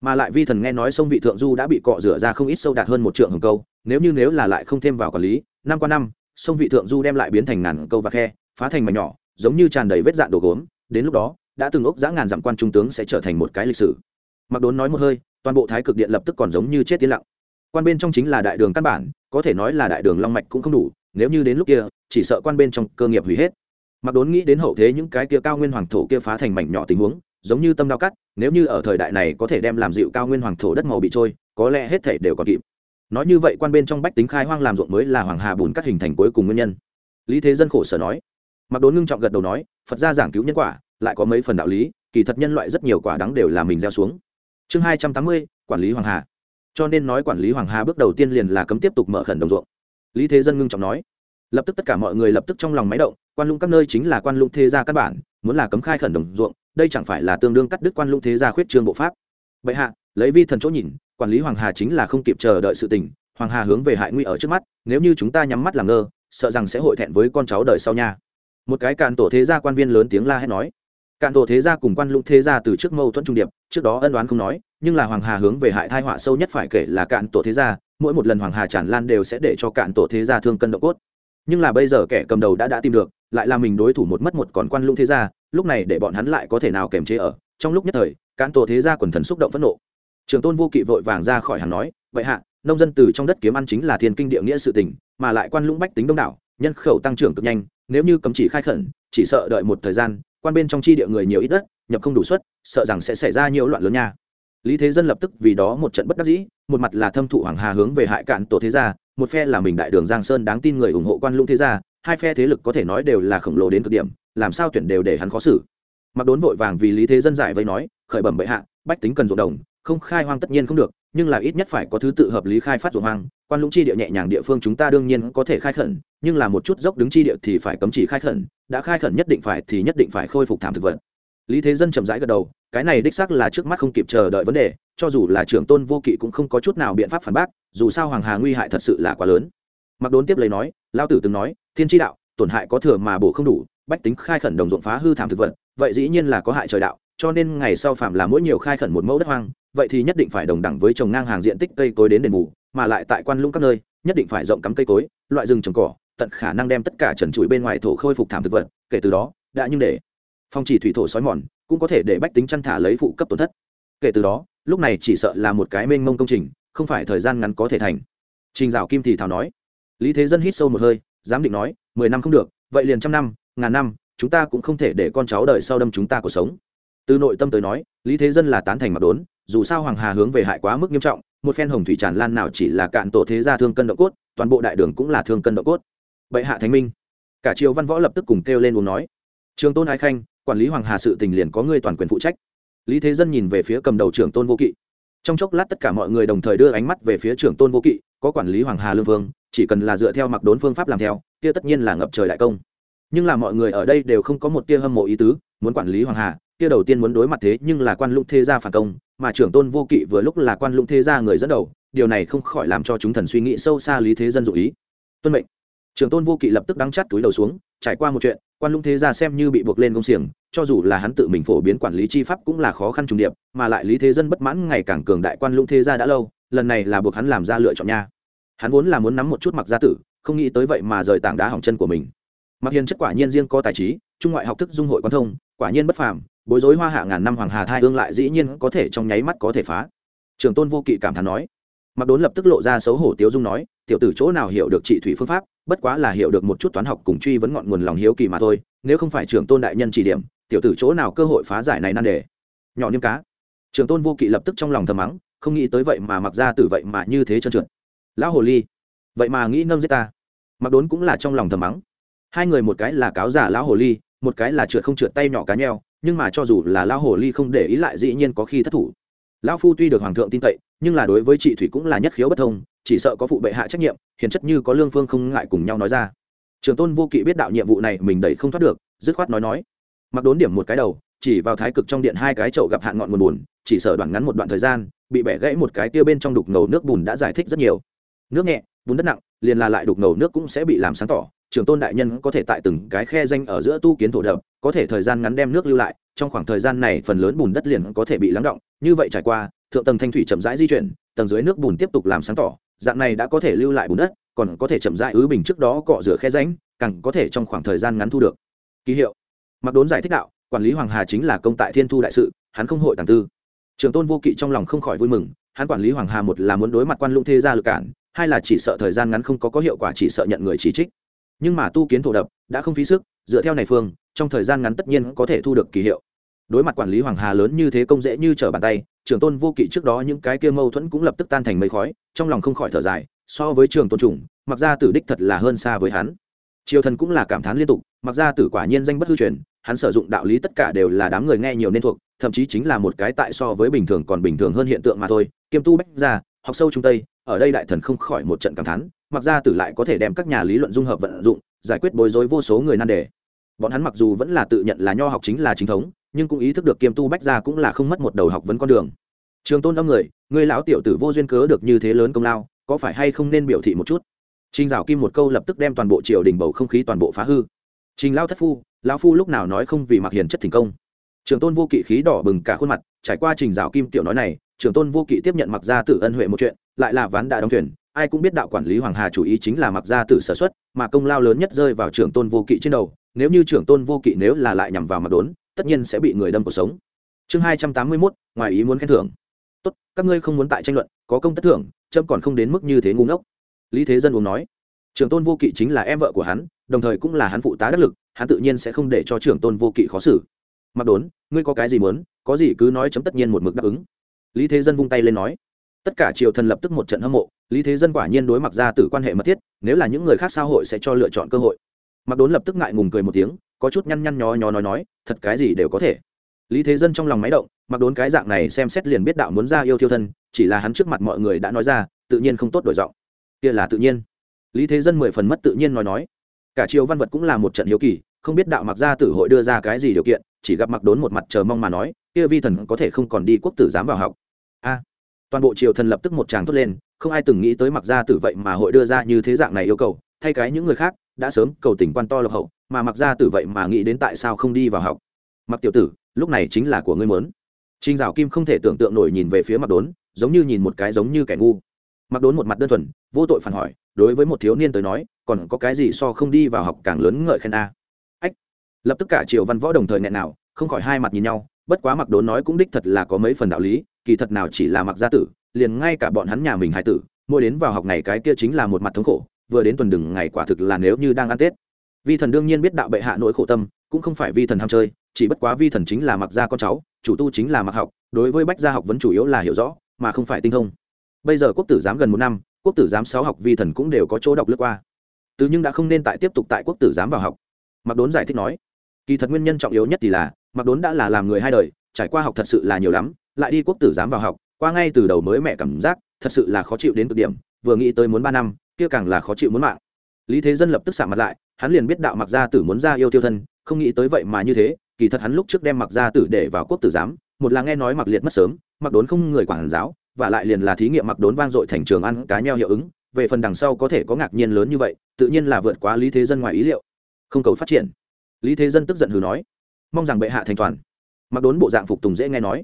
Mà lại vi thần nghe nói sông vị thượng du đã bị cọ rửa ra không ít sâu đạt hơn một trượng hồng câu, nếu như nếu là lại không thêm vào quản lý, năm qua năm, sông vị thượng du đem lại biến thành ngàn câu và khe, phá thành mảnh nhỏ, giống như tràn đầy vết dạn đồ gốm, đến lúc đó, đã từng ốc giã ngàn dặm quan trung tướng sẽ trở thành một cái lịch sử. Mặc đốn nói một hơi, toàn bộ thái cực điện lập tức còn giống như chết tiến lặng. Quan bên trong chính là đại đường căn bản, có thể nói là đại đường long mạch cũng không đủ, nếu như đến lúc kia, chỉ sợ quan bên trong cơ nghiệp hủy hết. Mặc đốn nghĩ đến hậu thế những cái kia cao nguyên hoàng thổ kia phá thành mảnh nhỏ tình huống giống như tâm đao cắt, nếu như ở thời đại này có thể đem làm dịu cao nguyên hoàng thổ đất màu bị trôi, có lẽ hết thể đều còn kịp. Nói như vậy quan bên trong bách tính khai hoang làm ruộng mới là hoàng hà bùn cắt hình thành cuối cùng nguyên nhân. Lý thế dân khổ sở nói. Mặc đốn ngưng trọng gật đầu nói, phật gia giảng cứu nhân quả, lại có mấy phần đạo lý, kỳ thật nhân loại rất nhiều quả đắng đều là mình gieo xuống. Chương hai trăm tám mươi, quản lý hoàng hà. Cho nên nói quản lý hoàng hà bước đầu tiên liền là cấm tiếp tục mở khẩn đồng ruộng. Lý thế dân ngưng trọng nói. Lập tức tất cả mọi người lập tức trong lòng máy động, quan lũng các nơi chính là quan lũng thế gia căn bản, muốn là cấm khai khẩn đồng ruộng đây chẳng phải là tương đương cắt đứt quan lũng thế gia khuyết trương bộ pháp. Bệ hạ, lấy vi thần chỗ nhìn, quản lý hoàng hà chính là không kịp chờ đợi sự tình, hoàng hà hướng về hại nguy ở trước mắt, nếu như chúng ta nhắm mắt làm ngơ, sợ rằng sẽ hội thẹn với con cháu đời sau nha. Một cái càn tổ thế gia quan viên lớn tiếng la hét nói. Càn tổ thế gia cùng quan lũng thế gia từ trước mâu thuẫn trung điệp, trước đó ân đoán không nói, nhưng là hoàng hà hướng về hại thai họa sâu nhất phải kể là cạn tổ thế gia, mỗi một lần hoàng hà tràn lan đều sẽ để cho cạn tổ thế gia thương cân độ cốt nhưng là bây giờ kẻ cầm đầu đã đã tìm được, lại là mình đối thủ một mất một còn quan lũng thế gia, lúc này để bọn hắn lại có thể nào kềm chế ở? Trong lúc nhất thời, cán tổ thế gia quần thần xúc động phẫn nộ. Trường tôn vô kỵ vội vàng ra khỏi hàng nói, vậy hạ, nông dân từ trong đất kiếm ăn chính là thiên kinh địa nghĩa sự tình, mà lại quan lũng bách tính đông đảo, nhân khẩu tăng trưởng cực nhanh, nếu như cấm chỉ khai khẩn, chỉ sợ đợi một thời gian, quan bên trong chi địa người nhiều ít đất, nhập không đủ suất, sợ rằng sẽ xảy ra nhiều loạn lớn nha lý thế dân lập tức vì đó một trận bất đắc dĩ, một mặt là thâm thụ hoàng hà hướng về hại cạn tổ thế gia, một phe là mình đại đường giang sơn đáng tin người ủng hộ quan lũng thế gia, hai phe thế lực có thể nói đều là khổng lồ đến cực điểm, làm sao tuyển đều để hắn khó xử. Mặc đốn vội vàng vì lý thế dân giải vây nói, khởi bẩm bệ hạ, bách tính cần ruộng đồng, không khai hoang tất nhiên không được, nhưng là ít nhất phải có thứ tự hợp lý khai phát ruộng hoang, quan lũng chi địa nhẹ nhàng địa phương chúng ta đương nhiên có thể khai khẩn, nhưng là một chút dốc đứng chi địa thì phải cấm chỉ khai khẩn, đã khai khẩn nhất định phải thì nhất định phải khôi phục thảm thực vật lý thế dân chậm rãi gật đầu, cái này đích xác là trước mắt không kịp chờ đợi vấn đề, cho dù là trưởng tôn vô kỵ cũng không có chút nào biện pháp phản bác, dù sao hoàng hà nguy hại thật sự là quá lớn. Mặc đốn tiếp lấy nói lao tử từng nói, thiên tri đạo, tổn hại có thừa mà bổ không đủ, bách tính khai khẩn đồng ruộng phá hư thảm thực vật, vậy dĩ nhiên là có hại trời đạo, cho nên ngày sau phạm là mỗi nhiều khai khẩn một mẫu đất hoang, vậy thì nhất định phải đồng đẳng với trồng ngang hàng diện tích cây cối đến đền bù, mà lại tại quan lũng các nơi, nhất định phải rộng cắm cây cối, loại rừng trồng cỏ, tận khả năng đem tất cả trần trụi bên ngoài thổ khôi phục thảm thực vật, kể từ đó, đã nhưng để phong chỉ thủy thổ xói mòn, cũng có thể để bách tính chăn thả lấy phụ cấp tổn thất. Kể từ đó, lúc này chỉ sợ là một cái mênh mông công trình, không phải thời gian ngắn có thể thành. Trình dạo kim thì thảo nói. Lý thế dân hít sâu một hơi dám định nói, mười năm không được, vậy liền trăm năm, ngàn năm, chúng ta cũng không thể để con cháu đời sau đâm chúng ta cuộc sống. Từ nội tâm tới nói, lý thế dân là tán thành mặc đốn, dù sao hoàng hà hướng về hại quá mức nghiêm trọng, một phen hồng thủy tràn lan nào chỉ là cạn tổ thế gia thương cân độ cốt, toàn bộ đại đường cũng là thương cân độ cốt. Bệ hạ thánh minh. Cả triều văn võ lập tức cùng kêu lên uống nói. Trường tôn ái khanh quản lý hoàng hà sự tình liền có người toàn quyền phụ trách. Lý thế dân nhìn về phía cầm đầu trưởng tôn vô kỵ. Trong chốc lát tất cả mọi người đồng thời đưa ánh mắt về phía trưởng tôn vô kỵ, có quản lý hoàng hà lương vương, chỉ cần là dựa theo mặc đốn phương pháp làm theo, kia tất nhiên là ngập trời đại công. Nhưng là mọi người ở đây đều không có một tia hâm mộ ý tứ, muốn quản lý hoàng hà, kia đầu tiên muốn đối mặt thế nhưng là quan lũng thế gia phản công, mà trưởng tôn vô kỵ vừa lúc là quan lũng thế gia người dẫn đầu, điều này không khỏi làm cho chúng thần suy nghĩ sâu xa lý thế dân dụ ý. Tuân mệnh. Trưởng tôn vô kỵ lập tức đắng chắt túi đầu xuống, trải qua một chuyện quan lũng thế gia xem như bị buộc lên công xiềng, cho dù là hắn tự mình phổ biến quản lý chi pháp cũng là khó khăn trùng điệp, mà lại lý thế dân bất mãn ngày càng cường đại quan lũng thế gia đã lâu, lần này là buộc hắn làm ra lựa chọn nha. Hắn vốn là muốn nắm một chút mặc gia tử, không nghĩ tới vậy mà rời tảng đá hỏng chân của mình. Mặc hiền chất quả nhiên riêng có tài trí, trung ngoại học thức dung hội quan thông, quả nhiên bất phàm, bối rối hoa hạ ngàn năm hoàng hà thai hương lại dĩ nhiên có thể trong nháy mắt có thể phá. Trường tôn vô kỵ cảm thán nói. Mặc đốn lập tức lộ ra xấu hổ tiếu dung nói, tiểu tử chỗ nào hiểu được trị thủy phương pháp bất quá là hiểu được một chút toán học cùng truy vấn ngọn nguồn lòng hiếu kỳ mà thôi, nếu không phải trưởng tôn đại nhân chỉ điểm, tiểu tử chỗ nào cơ hội phá giải này nan đề? Nhỏ niêm cá. Trưởng tôn vô kỵ lập tức trong lòng thầm mắng, không nghĩ tới vậy mà mặc ra từ vậy mà như thế trơn trượt. Lão hồ ly, vậy mà nghĩ nâng giết ta. Mặc đốn cũng là trong lòng thầm mắng. Hai người một cái là cáo giả lão hồ ly, một cái là trượt không trượt tay nhỏ cá nheo, nhưng mà cho dù là lão hồ ly không để ý lại dĩ nhiên có khi thất thủ lão phu tuy được hoàng thượng tin cậy, nhưng là đối với chị thủy cũng là nhất khiếu bất thông, chỉ sợ có phụ bệ hạ trách nhiệm, hiền chất như có lương phương không ngại cùng nhau nói ra. Trường tôn vô kỵ biết đạo nhiệm vụ này mình đẩy không thoát được, dứt khoát nói nói. Mặc đốn điểm một cái đầu, chỉ vào thái cực trong điện hai cái chậu gặp hạn ngọn nguồn bùn chỉ sợ đoạn ngắn một đoạn thời gian, bị bẻ gãy một cái tia bên trong đục ngầu nước bùn đã giải thích rất nhiều. Nước nhẹ, bùn đất nặng, liền là lại đục ngầu nước cũng sẽ bị làm sáng tỏ, trường tôn đại nhân có thể tại từng cái khe danh ở giữa tu kiến thổ đập, có thể thời gian ngắn đem nước lưu lại, trong khoảng thời gian này phần lớn bùn đất liền có thể bị lắng động như vậy trải qua, thượng tầng thanh thủy chậm rãi di chuyển, tầng dưới nước bùn tiếp tục làm sáng tỏ, dạng này đã có thể lưu lại bùn đất, còn có thể chậm rãi ứ bình trước đó cọ rửa khe ránh càng có thể trong khoảng thời gian ngắn thu được. Ký hiệu. Mặc đốn giải thích đạo, quản lý hoàng hà chính là công tại thiên thu đại sự, hắn không hội tàng tư. Trường tôn vô kỵ trong lòng không khỏi vui mừng, hắn quản lý hoàng hà một là muốn đối mặt quan lũng thế gia lực cản, hai là chỉ sợ thời gian ngắn không có có hiệu quả chỉ sợ nhận người chỉ trích. Nhưng mà tu kiến thổ đập, đã không phí sức, dựa theo này phương, trong thời gian ngắn tất nhiên có thể thu được kỳ hiệu đối mặt quản lý hoàng hà lớn như thế công dễ như trở bàn tay trường tôn vô kỵ trước đó những cái kia mâu thuẫn cũng lập tức tan thành mây khói, trong lòng không khỏi thở dài, so với trường tôn trùng, mặc ra tử đích thật là hơn xa với hắn. Triều thần cũng là cảm thán liên tục, mặc ra tử quả nhiên danh bất hư truyền, hắn sử dụng đạo lý tất cả đều là đám người nghe nhiều nên thuộc, thậm chí chính là một cái tại so với bình thường còn bình thường hơn hiện tượng mà thôi. Kiêm tu bách ra học sâu trung tây, ở đây đại thần không khỏi một trận cảm thán, mặc ra tử lại có thể đem các nhà lý luận dung hợp vận dụng, giải quyết bối rối vô số người nan đề. Bọn hắn mặc dù vẫn là tự nhận là nho học chính là chính thống nhưng cũng ý thức được kiêm tu bách gia cũng là không mất một đầu học vấn con đường trường tôn âm người người lão tiểu tử vô duyên cớ được như thế lớn công lao có phải hay không nên biểu thị một chút Trình Dạo Kim một câu lập tức đem toàn bộ triều đình bầu không khí toàn bộ phá hư. Trình Lao thất phu, lão phu lúc nào nói không vì mặc hiền chất thành công. Trường Tôn vô kỵ khí đỏ bừng cả khuôn mặt, trải qua Trình Dạo Kim tiểu nói này, Trường Tôn vô kỵ tiếp nhận mặc gia tử ân huệ một chuyện, lại là ván đã đóng thuyền, ai cũng biết đạo quản lý Hoàng Hà chủ ý chính là mặc gia tử sở xuất, mà công lao lớn nhất rơi vào Trường Tôn vô kỵ trên đầu, nếu như Trường Tôn vô kỵ nếu là lại nhằm vào mặt đốn, tất nhiên sẽ bị người đâm cuộc sống. Chương hai trăm tám mươi mốt ngoài ý muốn khen thưởng. Tốt, các ngươi không muốn tại tranh luận, có công tất thưởng, trâm còn không đến mức như thế ngu ngốc. Lý Thế Dân uống nói trưởng tôn vô kỵ chính là em vợ của hắn đồng thời cũng là hắn phụ tá đắc lực hắn tự nhiên sẽ không để cho trưởng tôn vô kỵ khó xử mặc đốn ngươi có cái gì muốn có gì cứ nói chấm tất nhiên một mực đáp ứng lý thế dân vung tay lên nói tất cả triều thần lập tức một trận hâm mộ lý thế dân quả nhiên đối mặt ra từ quan hệ mật thiết nếu là những người khác xã hội sẽ cho lựa chọn cơ hội mặc đốn lập tức ngại ngùng cười một tiếng có chút nhăn nhăn nhó nhó nói nói, thật cái gì đều có thể. Lý thế dân trong lòng máy động, mặc đốn cái dạng này xem xét liền biết đạo muốn ra yêu thiêu thân, chỉ là hắn trước mặt mọi người đã nói ra, tự nhiên không tốt đổi giọng. Kia là tự nhiên. Lý thế dân mười phần mất tự nhiên nói nói. Cả triều văn vật cũng là một trận hiếu kỳ, không biết đạo mặc gia tử hội đưa ra cái gì điều kiện, chỉ gặp mặc đốn một mặt chờ mong mà nói, kia vi thần có thể không còn đi quốc tử giám vào học. A. Toàn bộ triều thần lập tức một tràng thốt lên, không ai từng nghĩ tới mặc gia tử vậy mà hội đưa ra như thế dạng này yêu cầu, thay cái những người khác, đã sớm cầu tình quan to lộc hậu mà mặc gia tử vậy mà nghĩ đến tại sao không đi vào học mặc tiểu tử lúc này chính là của ngươi mớn Trình Dạo Kim không thể tưởng tượng nổi nhìn về phía Mặc Đốn, giống như nhìn một cái giống như kẻ ngu. Mặc Đốn một mặt đơn thuần, vô tội phản hỏi, đối với một thiếu niên tới nói, còn có cái gì so không đi vào học càng lớn ngợi khen a? Ách. Lập tức cả Triều Văn Võ đồng thời nghẹn nào, không khỏi hai mặt nhìn nhau, bất quá Mặc Đốn nói cũng đích thật là có mấy phần đạo lý, kỳ thật nào chỉ là Mặc gia tử, liền ngay cả bọn hắn nhà mình hai tử, mỗi đến vào học ngày cái kia chính là một mặt thống khổ, vừa đến tuần đừng ngày quả thực là nếu như đang ăn Tết. Vi thần đương nhiên biết đạo bệ hạ nỗi khổ tâm, cũng không phải vi thần ham chơi, chỉ bất quá vi thần chính là Mặc gia con cháu, chủ tu chính là mặc học đối với bách gia học vẫn chủ yếu là hiểu rõ mà không phải tinh thông. Bây giờ quốc tử giám gần một năm quốc tử giám sáu học vi thần cũng đều có chỗ đọc lướt qua. Từ nhưng đã không nên tại tiếp tục tại quốc tử giám vào học. Mặc đốn giải thích nói kỳ thật nguyên nhân trọng yếu nhất thì là mặc đốn đã là làm người hai đời trải qua học thật sự là nhiều lắm lại đi quốc tử giám vào học qua ngay từ đầu mới mẹ cảm giác thật sự là khó chịu đến cực điểm vừa nghĩ tới muốn ba năm kia càng là khó chịu muốn mạng lý thế dân lập tức xạ mặt lại, hắn liền biết đạo mặc gia tử muốn ra yêu tiêu thân, không nghĩ tới vậy mà như thế, kỳ thật hắn lúc trước đem mặc gia tử để vào quốc tử giám, một là nghe nói mặc liệt mất sớm mặc đốn không người quản giáo, và lại liền là thí nghiệm mặc đốn vang dội thành trường ăn cá nheo hiệu ứng, về phần đằng sau có thể có ngạc nhiên lớn như vậy, tự nhiên là vượt quá lý thế dân ngoài ý liệu. Không cầu phát triển. Lý thế dân tức giận hừ nói, mong rằng bệ hạ thành toàn. Mặc đốn bộ dạng phục tùng dễ nghe nói.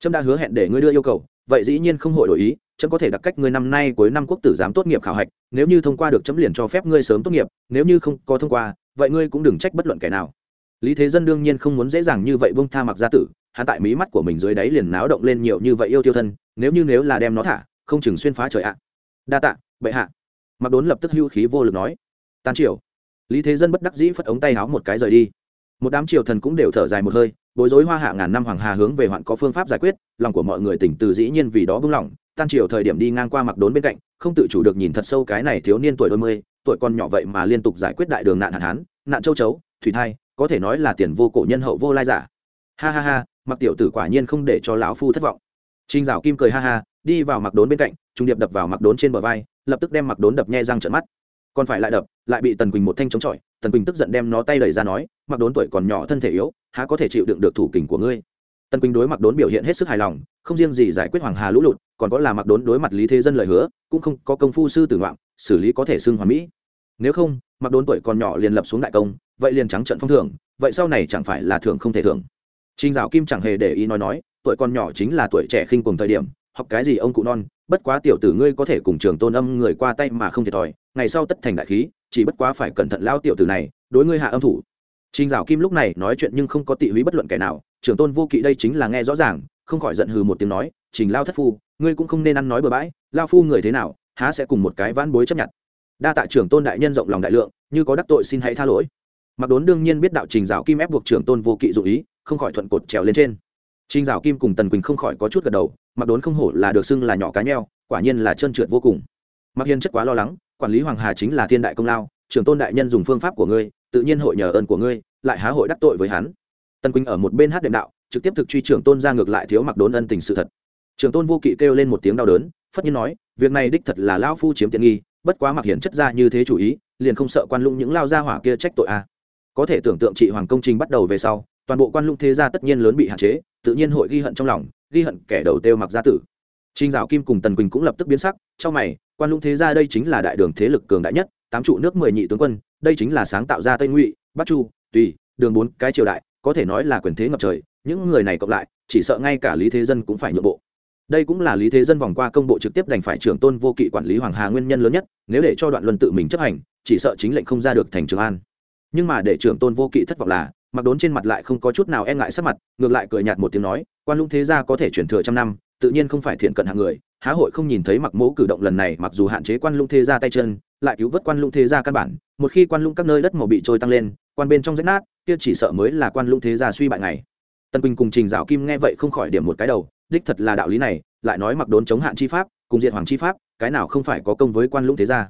Trâm đã hứa hẹn để ngươi đưa yêu cầu vậy dĩ nhiên không hội đổi ý, chấm có thể đặt cách ngươi năm nay cuối năm quốc tử giám tốt nghiệp khảo hạch, nếu như thông qua được chấm liền cho phép ngươi sớm tốt nghiệp, nếu như không có thông qua, vậy ngươi cũng đừng trách bất luận kẻ nào. Lý thế dân đương nhiên không muốn dễ dàng như vậy bông tha mặc gia tử, hắn tại mí mắt của mình dưới đáy liền náo động lên nhiều như vậy yêu tiêu thân, nếu như nếu là đem nó thả, không chừng xuyên phá trời ạ. Đa tạ, bệ hạ. Mặc đốn lập tức hưu khí vô lực nói. Tan triều. Lý thế dân bất đắc dĩ phất ống tay háo một cái rời đi một đám triều thần cũng đều thở dài một hơi, bối rối hoa hạ ngàn năm hoàng hà hướng về hoạn có phương pháp giải quyết, lòng của mọi người tỉnh từ dĩ nhiên vì đó bưng lỏng, tan triều thời điểm đi ngang qua mặc đốn bên cạnh, không tự chủ được nhìn thật sâu cái này thiếu niên tuổi đôi mươi, tuổi còn nhỏ vậy mà liên tục giải quyết đại đường nạn hạn hán, nạn châu chấu, thủy thai, có thể nói là tiền vô cổ nhân hậu vô lai giả. Ha ha ha, mặc tiểu tử quả nhiên không để cho lão phu thất vọng. Trinh dạo kim cười ha ha, đi vào mặc đốn bên cạnh, trung điệp đập vào mặc đốn trên bờ vai, lập tức đem mặc đốn đập nhe răng trận mắt. Còn phải lại đập, lại bị tần quỳnh một thanh chống chọi, tần quỳnh tức giận đem nó tay đẩy ra nói mặc đốn tuổi còn nhỏ thân thể yếu há có thể chịu đựng được thủ kình của ngươi? Tần quỳnh đối mặc đốn biểu hiện hết sức hài lòng không riêng gì giải quyết hoàng hà lũ lụt còn có là mặc đốn đối mặt lý thế dân lời hứa cũng không có công phu sư tử ngoạm xử lý có thể xưng hoàn mỹ. Nếu không mặc đốn tuổi còn nhỏ liền lập xuống đại công vậy liền trắng trận phong thưởng vậy sau này chẳng phải là thưởng không thể thưởng. Trình Dạo Kim chẳng hề để ý nói nói, tuổi còn nhỏ chính là tuổi trẻ khinh cùng thời điểm, học cái gì ông cụ non, bất quá tiểu tử ngươi có thể cùng trường tôn âm người qua tay mà không thiệt thòi, ngày sau tất thành đại khí, chỉ bất quá phải cẩn thận lao tiểu tử này, đối ngươi hạ âm thủ. Trình Dạo Kim lúc này nói chuyện nhưng không có tị húy bất luận kẻ nào, trưởng tôn vô kỵ đây chính là nghe rõ ràng, không khỏi giận hừ một tiếng nói, Trình lao thất phu, ngươi cũng không nên ăn nói bừa bãi, lao phu người thế nào, há sẽ cùng một cái vãn bối chấp nhận. Đa tạ trưởng tôn đại nhân rộng lòng đại lượng, như có đắc tội xin hãy tha lỗi. Mặc đốn đương nhiên biết đạo trình dạo kim ép buộc trưởng tôn vô kỵ dụ ý không khỏi thuận cột trèo lên trên. Trình dạo kim cùng tần quỳnh không khỏi có chút gật đầu mặc đốn không hổ là được xưng là nhỏ cá nheo quả nhiên là trơn trượt vô cùng. Mặc Hiên chất quá lo lắng quản lý hoàng hà chính là thiên đại công lao trưởng tôn đại nhân dùng phương pháp của ngươi, tự nhiên hội nhờ ơn của ngươi, lại há hội đắc tội với hắn. Tần quỳnh ở một bên hát đệm đạo, trực tiếp thực truy trưởng tôn ra ngược lại thiếu mặc đốn ân tình sự thật. Trưởng tôn vô kỵ kêu lên một tiếng đau đớn, phất nhiên nói, việc này đích thật là lão phu chiếm tiện nghi, bất quá mặc hiển chất ra như thế chủ ý, liền không sợ quan lũng những lao gia hỏa kia trách tội a. À có thể tưởng tượng trị hoàng công trình bắt đầu về sau, toàn bộ quan lũng thế gia tất nhiên lớn bị hạn chế, tự nhiên hội ghi hận trong lòng, ghi hận kẻ đầu têu mặc gia tử. Trinh dạo kim cùng tần quỳnh cũng lập tức biến sắc, trong mày, quan lũng thế gia đây chính là đại đường thế lực cường đại nhất tám trụ nước mười nhị tướng quân, đây chính là sáng tạo ra tây ngụy, bắc chu, tùy, đường bốn, cái triều đại, có thể nói là quyền thế ngập trời, những người này cộng lại, chỉ sợ ngay cả lý thế dân cũng phải nhượng bộ. Đây cũng là lý thế dân vòng qua công bộ trực tiếp đành phải trưởng tôn vô kỵ quản lý hoàng hà nguyên nhân lớn nhất, nếu để cho đoạn luân tự mình chấp hành, chỉ sợ chính lệnh không ra được thành trường an. Nhưng mà để trưởng tôn vô kỵ thất vọng là, mặc đốn trên mặt lại không có chút nào e ngại sắc mặt, ngược lại cười nhạt một tiếng nói, quan lũng thế gia có thể chuyển thừa trăm năm, tự nhiên không phải thiện cận hạng người há hội không nhìn thấy mặc mẫu cử động lần này, mặc dù hạn chế quan lũng thế gia tay chân, lại cứu vớt quan lũng thế gia căn bản. Một khi quan lũng các nơi đất màu bị trôi tăng lên, quan bên trong rách nát, kia chỉ sợ mới là quan lũng thế gia suy bại ngày. Tân quỳnh cùng trình dạo kim nghe vậy không khỏi điểm một cái đầu, đích thật là đạo lý này, lại nói mặc đốn chống hạn chi pháp, cùng diệt hoàng chi pháp, cái nào không phải có công với quan lũng thế gia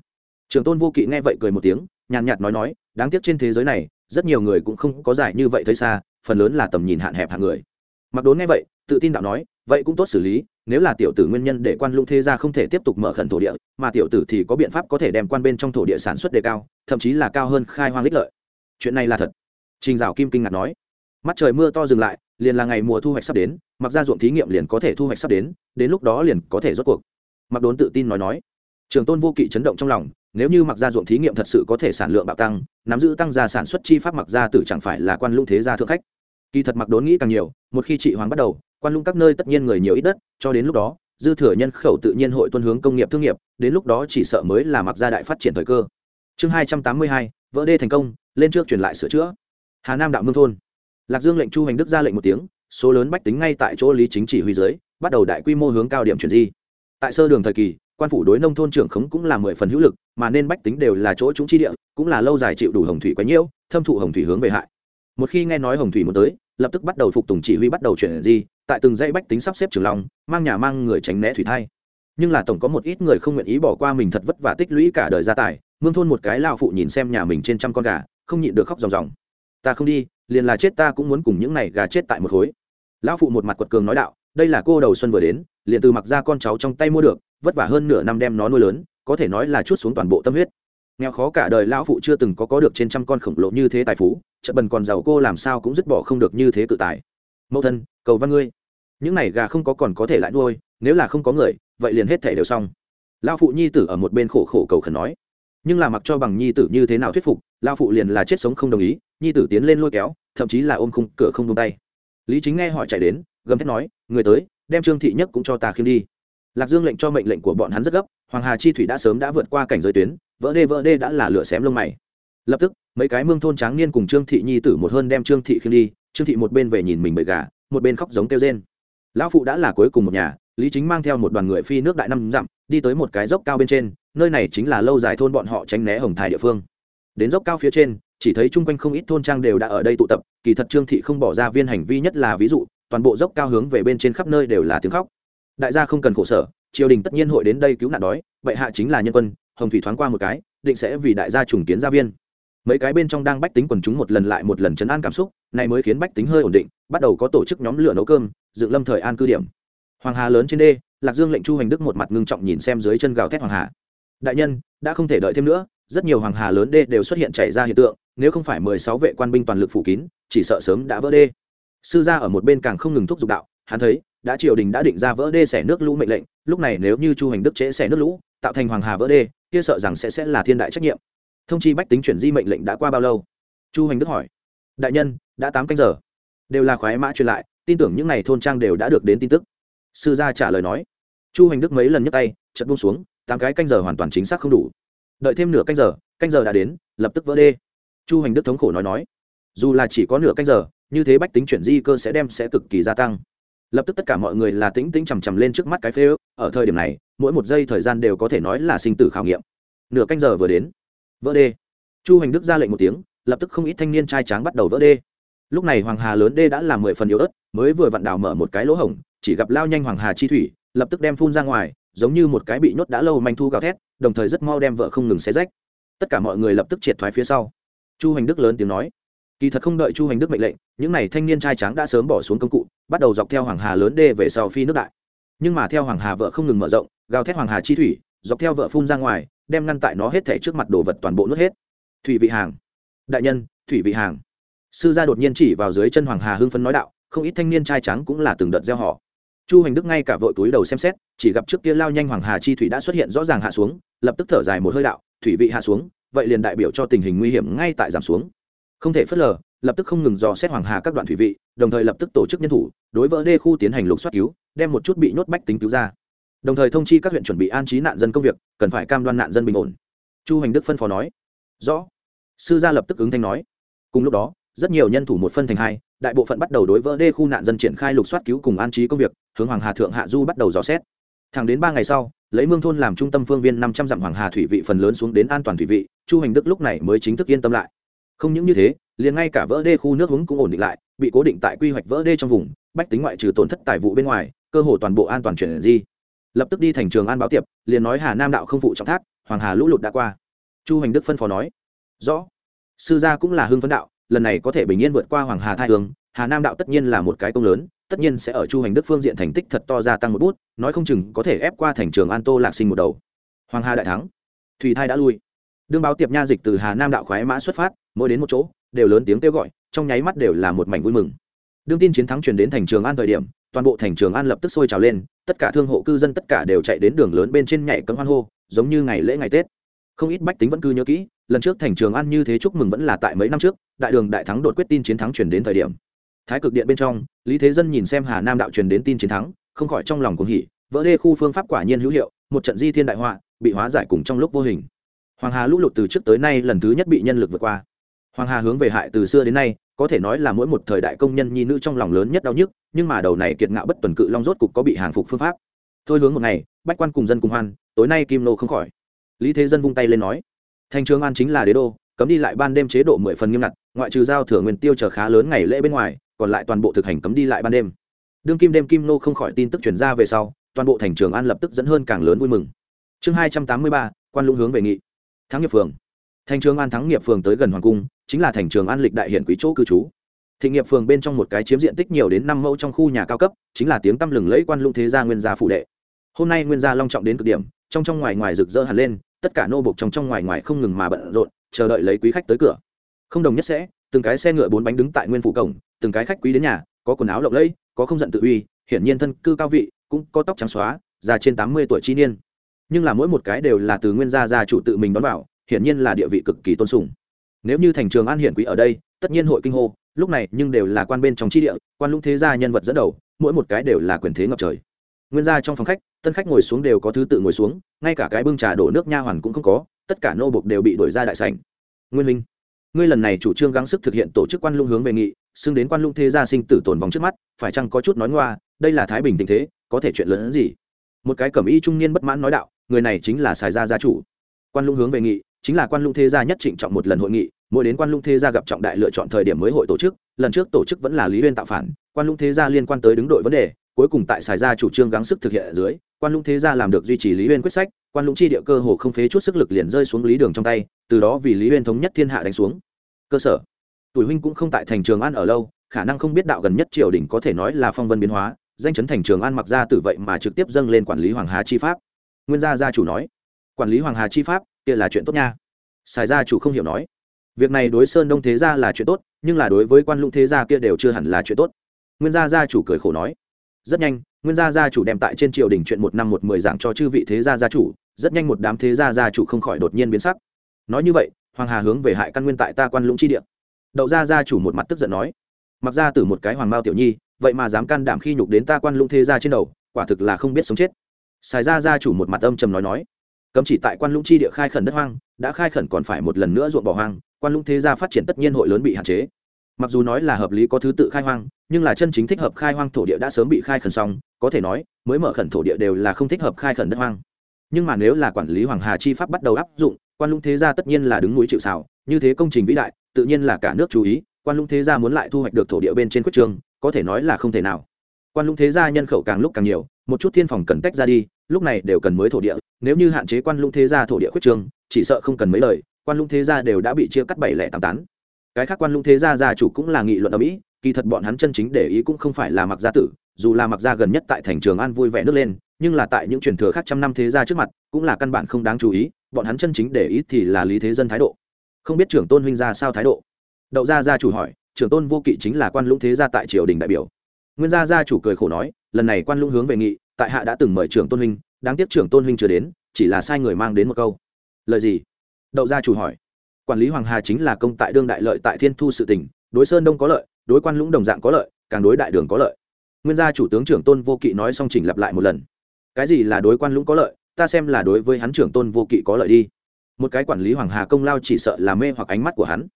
trường tôn vô kỵ nghe vậy cười một tiếng, nhàn nhạt nói nói, đáng tiếc trên thế giới này, rất nhiều người cũng không có giải như vậy thấy xa, phần lớn là tầm nhìn hạn hẹp hạng người. Mặc đốn nghe vậy, tự tin đạo nói vậy cũng tốt xử lý, nếu là tiểu tử nguyên nhân để quan lũng thế gia không thể tiếp tục mở khẩn thổ địa, mà tiểu tử thì có biện pháp có thể đem quan bên trong thổ địa sản xuất đề cao, thậm chí là cao hơn khai hoang lích lợi. Chuyện này là thật. Trình dạo kim kinh ngạc nói. Mắt trời mưa to dừng lại, liền là ngày mùa thu hoạch sắp đến, mặc ra ruộng thí nghiệm liền có thể thu hoạch sắp đến đến lúc đó liền có thể rốt cuộc. Mặc đốn tự tin nói nói. Trường tôn vô kỵ chấn động trong lòng, nếu như mặc ra ruộng thí nghiệm thật sự có thể sản lượng bạo tăng, nắm giữ tăng gia sản xuất chi pháp mặc ra tử chẳng phải là quan lũng thế gia thượng khách. Kỳ thật mặc đốn nghĩ càng nhiều, một khi trị hoàng bắt đầu quan lũng các nơi tất nhiên người nhiều ít đất, cho đến lúc đó, dư thừa nhân khẩu tự nhiên hội tuân hướng công nghiệp thương nghiệp, đến lúc đó chỉ sợ mới là mặc gia đại phát triển thời cơ. Chương hai trăm tám mươi hai, vỡ đê thành công, lên trước truyền lại sửa chữa. Hà nam đạo mương thôn. Lạc dương lệnh chu hành đức ra lệnh một tiếng, số lớn bách tính ngay tại chỗ lý chính chỉ huy dưới, bắt đầu đại quy mô hướng cao điểm chuyển di. Tại sơ đường thời kỳ, quan phủ đối nông thôn trưởng khống cũng là mười phần hữu lực, mà nên bách tính đều là chỗ chúng chi địa, cũng là lâu dài chịu đủ hồng thủy quá nhiễu, thâm thụ hồng thủy hướng về hại. Một khi nghe nói hồng thủy muốn tới, lập tức bắt đầu phục tùng chỉ huy bắt đầu chuyển di tại từng dãy bách tính sắp xếp trường lòng mang nhà mang người tránh né thủy thai. Nhưng là tổng có một ít người không nguyện ý bỏ qua mình thật vất vả tích lũy cả đời gia tài, mương thôn một cái lao phụ nhìn xem nhà mình trên trăm con gà, không nhịn được khóc ròng ròng. Ta không đi, liền là chết ta cũng muốn cùng những này gà chết tại một khối. Lão phụ một mặt quật cường nói đạo, đây là cô đầu xuân vừa đến, liền từ mặc ra con cháu trong tay mua được, vất vả hơn nửa năm đem nó nuôi lớn, có thể nói là chút xuống toàn bộ tâm huyết. Nghèo khó cả đời lão phụ chưa từng có có được trên trăm con khổng lồ như thế tài phú chợ bần còn giàu cô làm sao cũng dứt bỏ không được như thế tự tài. Mẫu thân, cầu văn ngươi những này gà không có còn có thể lại nuôi, nếu là không có người, vậy liền hết thể đều xong. Lão phụ nhi tử ở một bên khổ khổ cầu khẩn nói. Nhưng là mặc cho bằng nhi tử như thế nào thuyết phục, lão phụ liền là chết sống không đồng ý, nhi tử tiến lên lôi kéo, thậm chí là ôm khung cửa không tung tay. Lý chính nghe họ chạy đến, gầm thét nói, người tới, đem trương thị nhất cũng cho ta khiêm đi. Lạc dương lệnh cho mệnh lệnh của bọn hắn rất gấp, hoàng hà chi thủy đã sớm đã vượt qua cảnh giới tuyến, vỡ đê vỡ đê đã là lửa xém lông mày. Lập tức, mấy cái mương thôn tráng niên cùng trương thị nhi tử một hơn đem trương thị khiêm đi, trương thị một bên về nhìn mình bậy gà, một bên khóc giống kêu rên lão phụ đã là cuối cùng một nhà, lý chính mang theo một đoàn người phi nước đại năm dặm, đi tới một cái dốc cao bên trên, nơi này chính là lâu dài thôn bọn họ tránh né hồng thải địa phương. Đến dốc cao phía trên, chỉ thấy chung quanh không ít thôn trang đều đã ở đây tụ tập, kỳ thật trương thị không bỏ ra viên hành vi nhất là ví dụ, toàn bộ dốc cao hướng về bên trên khắp nơi đều là tiếng khóc. Đại gia không cần khổ sở, triều đình tất nhiên hội đến đây cứu nạn đói vậy hạ chính là nhân quân, hồng thủy thoáng qua một cái, định sẽ vì đại gia trùng kiến gia viên. Mấy cái bên trong đang bách tính quần chúng một lần lại một lần chấn an cảm xúc này mới khiến bách tính hơi ổn định, bắt đầu có tổ chức nhóm lửa nấu cơm, dựng lâm thời an cư điểm. Hoàng hà lớn trên đê, lạc dương lệnh chu hành đức một mặt ngưng trọng nhìn xem dưới chân gào thét hoàng hà. Đại nhân, đã không thể đợi thêm nữa, rất nhiều hoàng hà lớn đê đều xuất hiện chảy ra hiện tượng, nếu không phải mười sáu vệ quan binh toàn lực phủ kín, chỉ sợ sớm đã vỡ đê. Sư gia ở một bên càng không ngừng thúc giục đạo, hắn thấy, đã triều đình đã định ra vỡ đê xẻ nước lũ mệnh lệnh, lúc này nếu như chu hành đức trễ xẻ nước lũ, tạo thành hoàng hà vỡ đê, kia sợ rằng sẽ sẽ là thiên đại trách nhiệm. Thông chi bách tính chuyển di mệnh lệnh đã qua bao lâu? Chu hành đức hỏi. Đại nhân đã tám canh giờ. Đều là khoái mã truyền lại, tin tưởng những n à y thôn trang đều đã được đến tin tức. Sư gia trả lời nói. Chu hành đức mấy lần nhấc tay chật buông xuống, tám cái canh giờ hoàn toàn chính xác không đủ. Đợi thêm nửa canh giờ canh giờ đã đến, lập tức vỡ đê. Chu hành đức thống khổ nói nói. Dù là chỉ có nửa canh giờ, như thế bách tính chuyển di cơ sẽ đem sẽ cực kỳ gia tăng. Lập tức tất cả mọi người là tĩnh tĩnh chằm chằm lên trước mắt cái phê ước, ở thời điểm này, mỗi một giây thời gian đều có thể nói là sinh tử khảo nghiệm. Nửa canh giờ vừa đến, vỡ đê. Chu hành đức ra lệnh một tiếng, lập tức không ít thanh niên trai tráng bắt đầu vỡ đê lúc này hoàng hà lớn đê đã là mười phần yếu ớt, mới vừa vặn đào mở một cái lỗ hổng, chỉ gặp lao nhanh hoàng hà chi thủy, lập tức đem phun ra ngoài, giống như một cái bị nhốt đã lâu manh thu gào thét, đồng thời rất mau đem vợ không ngừng xé rách. Tất cả mọi người lập tức triệt thoái phía sau. Chu hành đức lớn tiếng nói, kỳ thật không đợi chu hành đức mệnh lệnh, những n à y thanh niên trai tráng đã sớm bỏ xuống công cụ, bắt đầu dọc theo hoàng hà lớn đê về sau phi nước đại. Nhưng mà theo hoàng hà vợ không ngừng mở rộng, gào thét hoàng hà chi thủy, dọc theo vợ phun ra ngoài, đem ngăn tại nó hết thể trước mặt đồ vật toàn bộ nước hết. Thủy vị hàng, đại nhân, thủy vị hàng sư gia đột nhiên chỉ vào dưới chân hoàng hà hưng phấn nói đạo, không ít thanh niên trai trắng cũng là từng đợt gieo họ. Chu hành đức ngay cả vội túi đầu xem xét, chỉ gặp trước kia lao nhanh hoàng hà chi thủy đã xuất hiện rõ ràng hạ xuống, lập tức thở dài một hơi đạo, thủy vị hạ xuống, vậy liền đại biểu cho tình hình nguy hiểm ngay tại giảm xuống. Không thể phớt lờ, lập tức không ngừng dò xét hoàng hà các đoạn thủy vị, đồng thời lập tức tổ chức nhân thủ, đối vỡ đê khu tiến hành lục soát cứu, đem một chút bị nhốt bách tính cứu ra. Đồng thời thông chi các huyện chuẩn bị an trí nạn dân công việc, cần phải cam đoan nạn dân bình ổn. Chu hành đức phân phó nói, rõ. Sư gia lập tức ứng thanh nói, cùng lúc đó rất nhiều nhân thủ một phân thành hai, đại bộ phận bắt đầu đối vỡ đê khu nạn dân triển khai lục soát cứu cùng an trí công việc, hướng hoàng hà thượng hạ du bắt đầu dò xét. Thẳng đến ba ngày sau, lấy mương thôn làm trung tâm phương viên năm trăm dặm hoàng hà thủy vị phần lớn xuống đến an toàn thủy vị, chu hành đức lúc này mới chính thức yên tâm lại. Không những như thế, liền ngay cả vỡ đê khu nước uống cũng ổn định lại, bị cố định tại quy hoạch vỡ đê trong vùng, bách tính ngoại trừ tổn thất tài vụ bên ngoài, cơ hồ toàn bộ an toàn chuyển di. Lập tức đi thành trường an báo tiệp, liền nói hà nam đạo không phụ trọng thác, hoàng hà lũ lụt đã qua. Chu hành đức phân phó nói, rõ, sư gia cũng là hưng phấn đạo lần này có thể bình yên vượt qua hoàng hà thai hương, hà nam đạo tất nhiên là một cái công lớn, tất nhiên sẽ ở chu hành đức phương diện thành tích thật to gia tăng một bút, nói không chừng có thể ép qua thành trường an tô lạc sinh một đầu. Hoàng hà đại thắng. Thủy thai đã lui. Đương báo tiệp nha dịch từ hà nam đạo khoái mã xuất phát, mỗi đến một chỗ, đều lớn tiếng kêu gọi, trong nháy mắt đều là một mảnh vui mừng. Đương tin chiến thắng truyền đến thành trường an thời điểm, toàn bộ thành trường an lập tức sôi trào lên, tất cả thương hộ cư dân tất cả đều chạy đến đường lớn bên trên nhảy cấm hoan hô, giống như ngày lễ ngày tết. Không ít bách tính vẫn cư nhớ kỹ lần trước thành trường ăn như thế chúc mừng vẫn là tại mấy năm trước, đại đường đại thắng đột quyết tin chiến thắng truyền đến thời điểm. Thái cực điện bên trong, lý thế dân nhìn xem hà nam đạo truyền đến tin chiến thắng, không khỏi trong lòng cuồng hỉ, vỡ đê khu phương pháp quả nhiên hữu hiệu, một trận di thiên đại họa, bị hóa giải cùng trong lúc vô hình. Hoàng hà lũ lụt từ trước tới nay lần thứ nhất bị nhân lực vượt qua. Hoàng hà hướng về hại từ xưa đến nay, có thể nói là mỗi một thời đại công nhân nhi nữ trong lòng lớn nhất đau nhức, nhưng mà đầu này kiệt ngạo bất tuần cự long rốt cục có bị hàng phục phương pháp. Thôi hướng một ngày, bách quan cùng dân cùng hoan, tối nay kim nô không khỏi. Lý thế dân vung tay lên nói thành trường an chính là đế đô, cấm đi lại ban đêm chế độ mười phần nghiêm ngặt, ngoại trừ giao thừa nguyên tiêu chờ khá lớn ngày lễ bên ngoài, còn lại toàn bộ thực hành cấm đi lại ban đêm. Đương kim đêm kim nô không khỏi tin tức chuyển ra về sau, toàn bộ thành trường an lập tức dẫn hơn càng lớn vui mừng. Chương hai trăm tám mươi ba, quan lũng hướng về nghị. Thắng nghiệp phường. Thành trường an thắng nghiệp phường tới gần hoàng cung, chính là thành trường an lịch đại Hiển quý chỗ cư trú. Thị nghiệp phường bên trong một cái chiếm diện tích nhiều đến năm mẫu trong khu nhà cao cấp, chính là tiếng tăm lừng lẫy quan lũng thế gia nguyên gia phụ đệ. Hôm nay nguyên gia long trọng đến cực điểm, trong trong ngoài ngoài rực rỡ hẳn lên tất cả nô bộc trong trong ngoài ngoài không ngừng mà bận rộn, chờ đợi lấy quý khách tới cửa. Không đồng nhất sẽ, từng cái xe ngựa bốn bánh đứng tại nguyên phủ cổng, từng cái khách quý đến nhà, có quần áo lộng lẫy, có không giận tự uy, hiển nhiên thân cư cao vị, cũng có tóc trắng xóa, già trên tám mươi tuổi chi niên. Nhưng là mỗi một cái đều là từ nguyên gia gia chủ tự mình đón vào, hiển nhiên là địa vị cực kỳ tôn sùng. Nếu như thành trường an hiển quý ở đây, tất nhiên hội kinh hô, lúc này nhưng đều là quan bên trong tri địa, quan lũng thế gia nhân vật dẫn đầu, mỗi một cái đều là quyền thế ngập trời. Nguyên gia trong phòng khách tân khách ngồi xuống đều có thứ tự ngồi xuống, ngay cả cái bưng trà đổ nước nha hoàn cũng không có, tất cả nô bộc đều bị đuổi ra đại sảnh. Nguyên minh ngươi lần này chủ trương gắng sức thực hiện tổ chức quan lũng hướng về nghị, xưng đến quan lũng thế gia sinh tử tồn vòng trước mắt, phải chăng có chút nói ngoa, đây là thái bình tình thế, có thể chuyện lớn hơn gì? Một cái cẩm y trung niên bất mãn nói đạo, người này chính là xài gia gia chủ. Quan lũng hướng về nghị, chính là quan lũng thế gia nhất trịnh trọng một lần hội nghị, mỗi đến quan lũng thế gia gặp trọng đại lựa chọn thời điểm mới hội tổ chức, lần trước tổ chức vẫn là lý huyên tạo phản, quan lũng thế gia liên quan tới đứng đội vấn đề, cuối cùng tại xài gia chủ trương gắng sức thực hiện ở dưới quan lũng thế gia làm được duy trì lý huyên quyết sách, quan lũng chi địa cơ hồ không phế chút sức lực liền rơi xuống lý đường trong tay, từ đó vì lý huyên thống nhất thiên hạ đánh xuống. Cơ sở. Tuổi huynh cũng không tại thành trường an ở lâu, khả năng không biết đạo gần nhất triều đình có thể nói là phong vân biến hóa, danh chấn thành trường an mặc ra từ vậy mà trực tiếp dâng lên quản lý hoàng hà chi pháp. Nguyên gia gia chủ nói, quản lý hoàng hà chi pháp, kia là chuyện tốt nha. Xài gia chủ không hiểu nói, việc này đối sơn đông thế gia là chuyện tốt, nhưng là đối với quan lũng thế gia kia đều chưa hẳn là chuyện tốt. Nguyên gia gia chủ cười khổ nói, rất nhanh nguyên gia gia chủ đem tại trên triều đình chuyện một năm một mười giảng cho chư vị thế gia gia chủ, rất nhanh một đám thế gia gia chủ không khỏi đột nhiên biến sắc. Nói như vậy, hoàng hà hướng về hại căn nguyên tại ta quan lũng chi địa. Đậu gia gia chủ một mặt tức giận nói, mặc ra từ một cái hoàng mao tiểu nhi, vậy mà dám can đảm khi nhục đến ta quan lũng thế gia trên đầu, quả thực là không biết sống chết. Xài gia gia chủ một mặt âm trầm nói nói, cấm chỉ tại quan lũng chi địa khai khẩn đất hoang, đã khai khẩn còn phải một lần nữa ruộng bỏ hoang, quan lũng thế gia phát triển tất nhiên hội lớn bị hạn chế. Mặc dù nói là hợp lý có thứ tự khai hoang, nhưng là chân chính thích hợp khai hoang thổ địa đã sớm bị khai khẩn xong có thể nói, mới mở khẩn thổ địa đều là không thích hợp khai khẩn đất hoang. Nhưng mà nếu là quản lý hoàng hà chi pháp bắt đầu áp dụng, quan lũng thế gia tất nhiên là đứng núi chịu xào như thế công trình vĩ đại, tự nhiên là cả nước chú ý, quan lũng thế gia muốn lại thu hoạch được thổ địa bên trên quyết trường, có thể nói là không thể nào. Quan lũng thế gia nhân khẩu càng lúc càng nhiều, một chút thiên phòng cần tách ra đi, lúc này đều cần mới thổ địa, nếu như hạn chế quan lũng thế gia thổ địa quyết trường, chỉ sợ không cần mấy lời, quan lũng thế gia đều đã bị chia cắt bảy lẻ tám tán. Cái khác quan lũng thế gia gia chủ cũng là nghị luận ở mỹ kỳ thật bọn hắn chân chính để ý cũng không phải là mặc gia tử, dù là mặc gia gần nhất tại thành trường an vui vẻ nước lên, nhưng là tại những truyền thừa khác trăm năm thế gia trước mặt, cũng là căn bản không đáng chú ý, bọn hắn chân chính để ý thì là lý thế dân thái độ. Không biết trưởng tôn huynh gia sao thái độ. Đậu gia gia chủ hỏi, trưởng tôn vô kỵ chính là quan lũng thế gia tại triều đình đại biểu. Nguyên gia gia chủ cười khổ nói, lần này quan lũng hướng về nghị, tại hạ đã từng mời trưởng tôn huynh, đáng tiếc trưởng tôn huynh chưa đến, chỉ là sai người mang đến một câu. Lời gì? Đậu gia chủ hỏi. Quản lý hoàng hà chính là công tại đương đại lợi tại thiên thu sự tỉnh đối sơn đông có lợi đối quan lũng đồng dạng có lợi, càng đối đại đường có lợi. Nguyên gia chủ tướng trưởng tôn vô kỵ nói xong chỉnh lặp lại một lần. Cái gì là đối quan lũng có lợi, ta xem là đối với hắn trưởng tôn vô kỵ có lợi đi. Một cái quản lý hoàng hà công lao chỉ sợ là mê hoặc ánh mắt của hắn.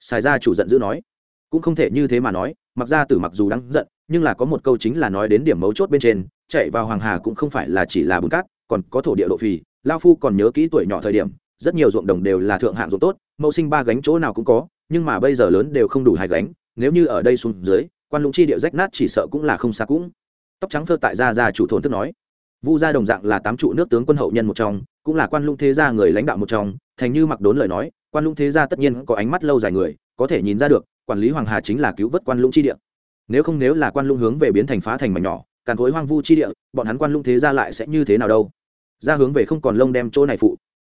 Xài ra chủ giận dữ nói. Cũng không thể như thế mà nói, mặc ra tử mặc dù đáng giận, nhưng là có một câu chính là nói đến điểm mấu chốt bên trên, chạy vào hoàng hà cũng không phải là chỉ là bùn cát, còn có thổ địa độ phì, lao phu còn nhớ kỹ tuổi nhỏ thời điểm, rất nhiều ruộng đồng đều là thượng hạng ruộng tốt, mẫu sinh ba gánh chỗ nào cũng có, nhưng mà bây giờ lớn đều không đủ hai gánh nếu như ở đây xuống dưới, quan lũng chi địa rách nát chỉ sợ cũng là không xa cũng. Tóc trắng phơ tại gia gia chủ thôn tức nói. Vu gia đồng dạng là tám trụ nước tướng quân hậu nhân một trong, cũng là quan lũng thế gia người lãnh đạo một trong, thành như mặc đốn lời nói, quan lũng thế gia tất nhiên có ánh mắt lâu dài người, có thể nhìn ra được, quản lý hoàng hà chính là cứu vớt quan lũng chi địa. Nếu không nếu là quan lũng hướng về biến thành phá thành mảnh nhỏ, càn khối hoang vu chi địa, bọn hắn quan lũng thế gia lại sẽ như thế nào đâu? Ra hướng về không còn lông đem chỗ này phụ.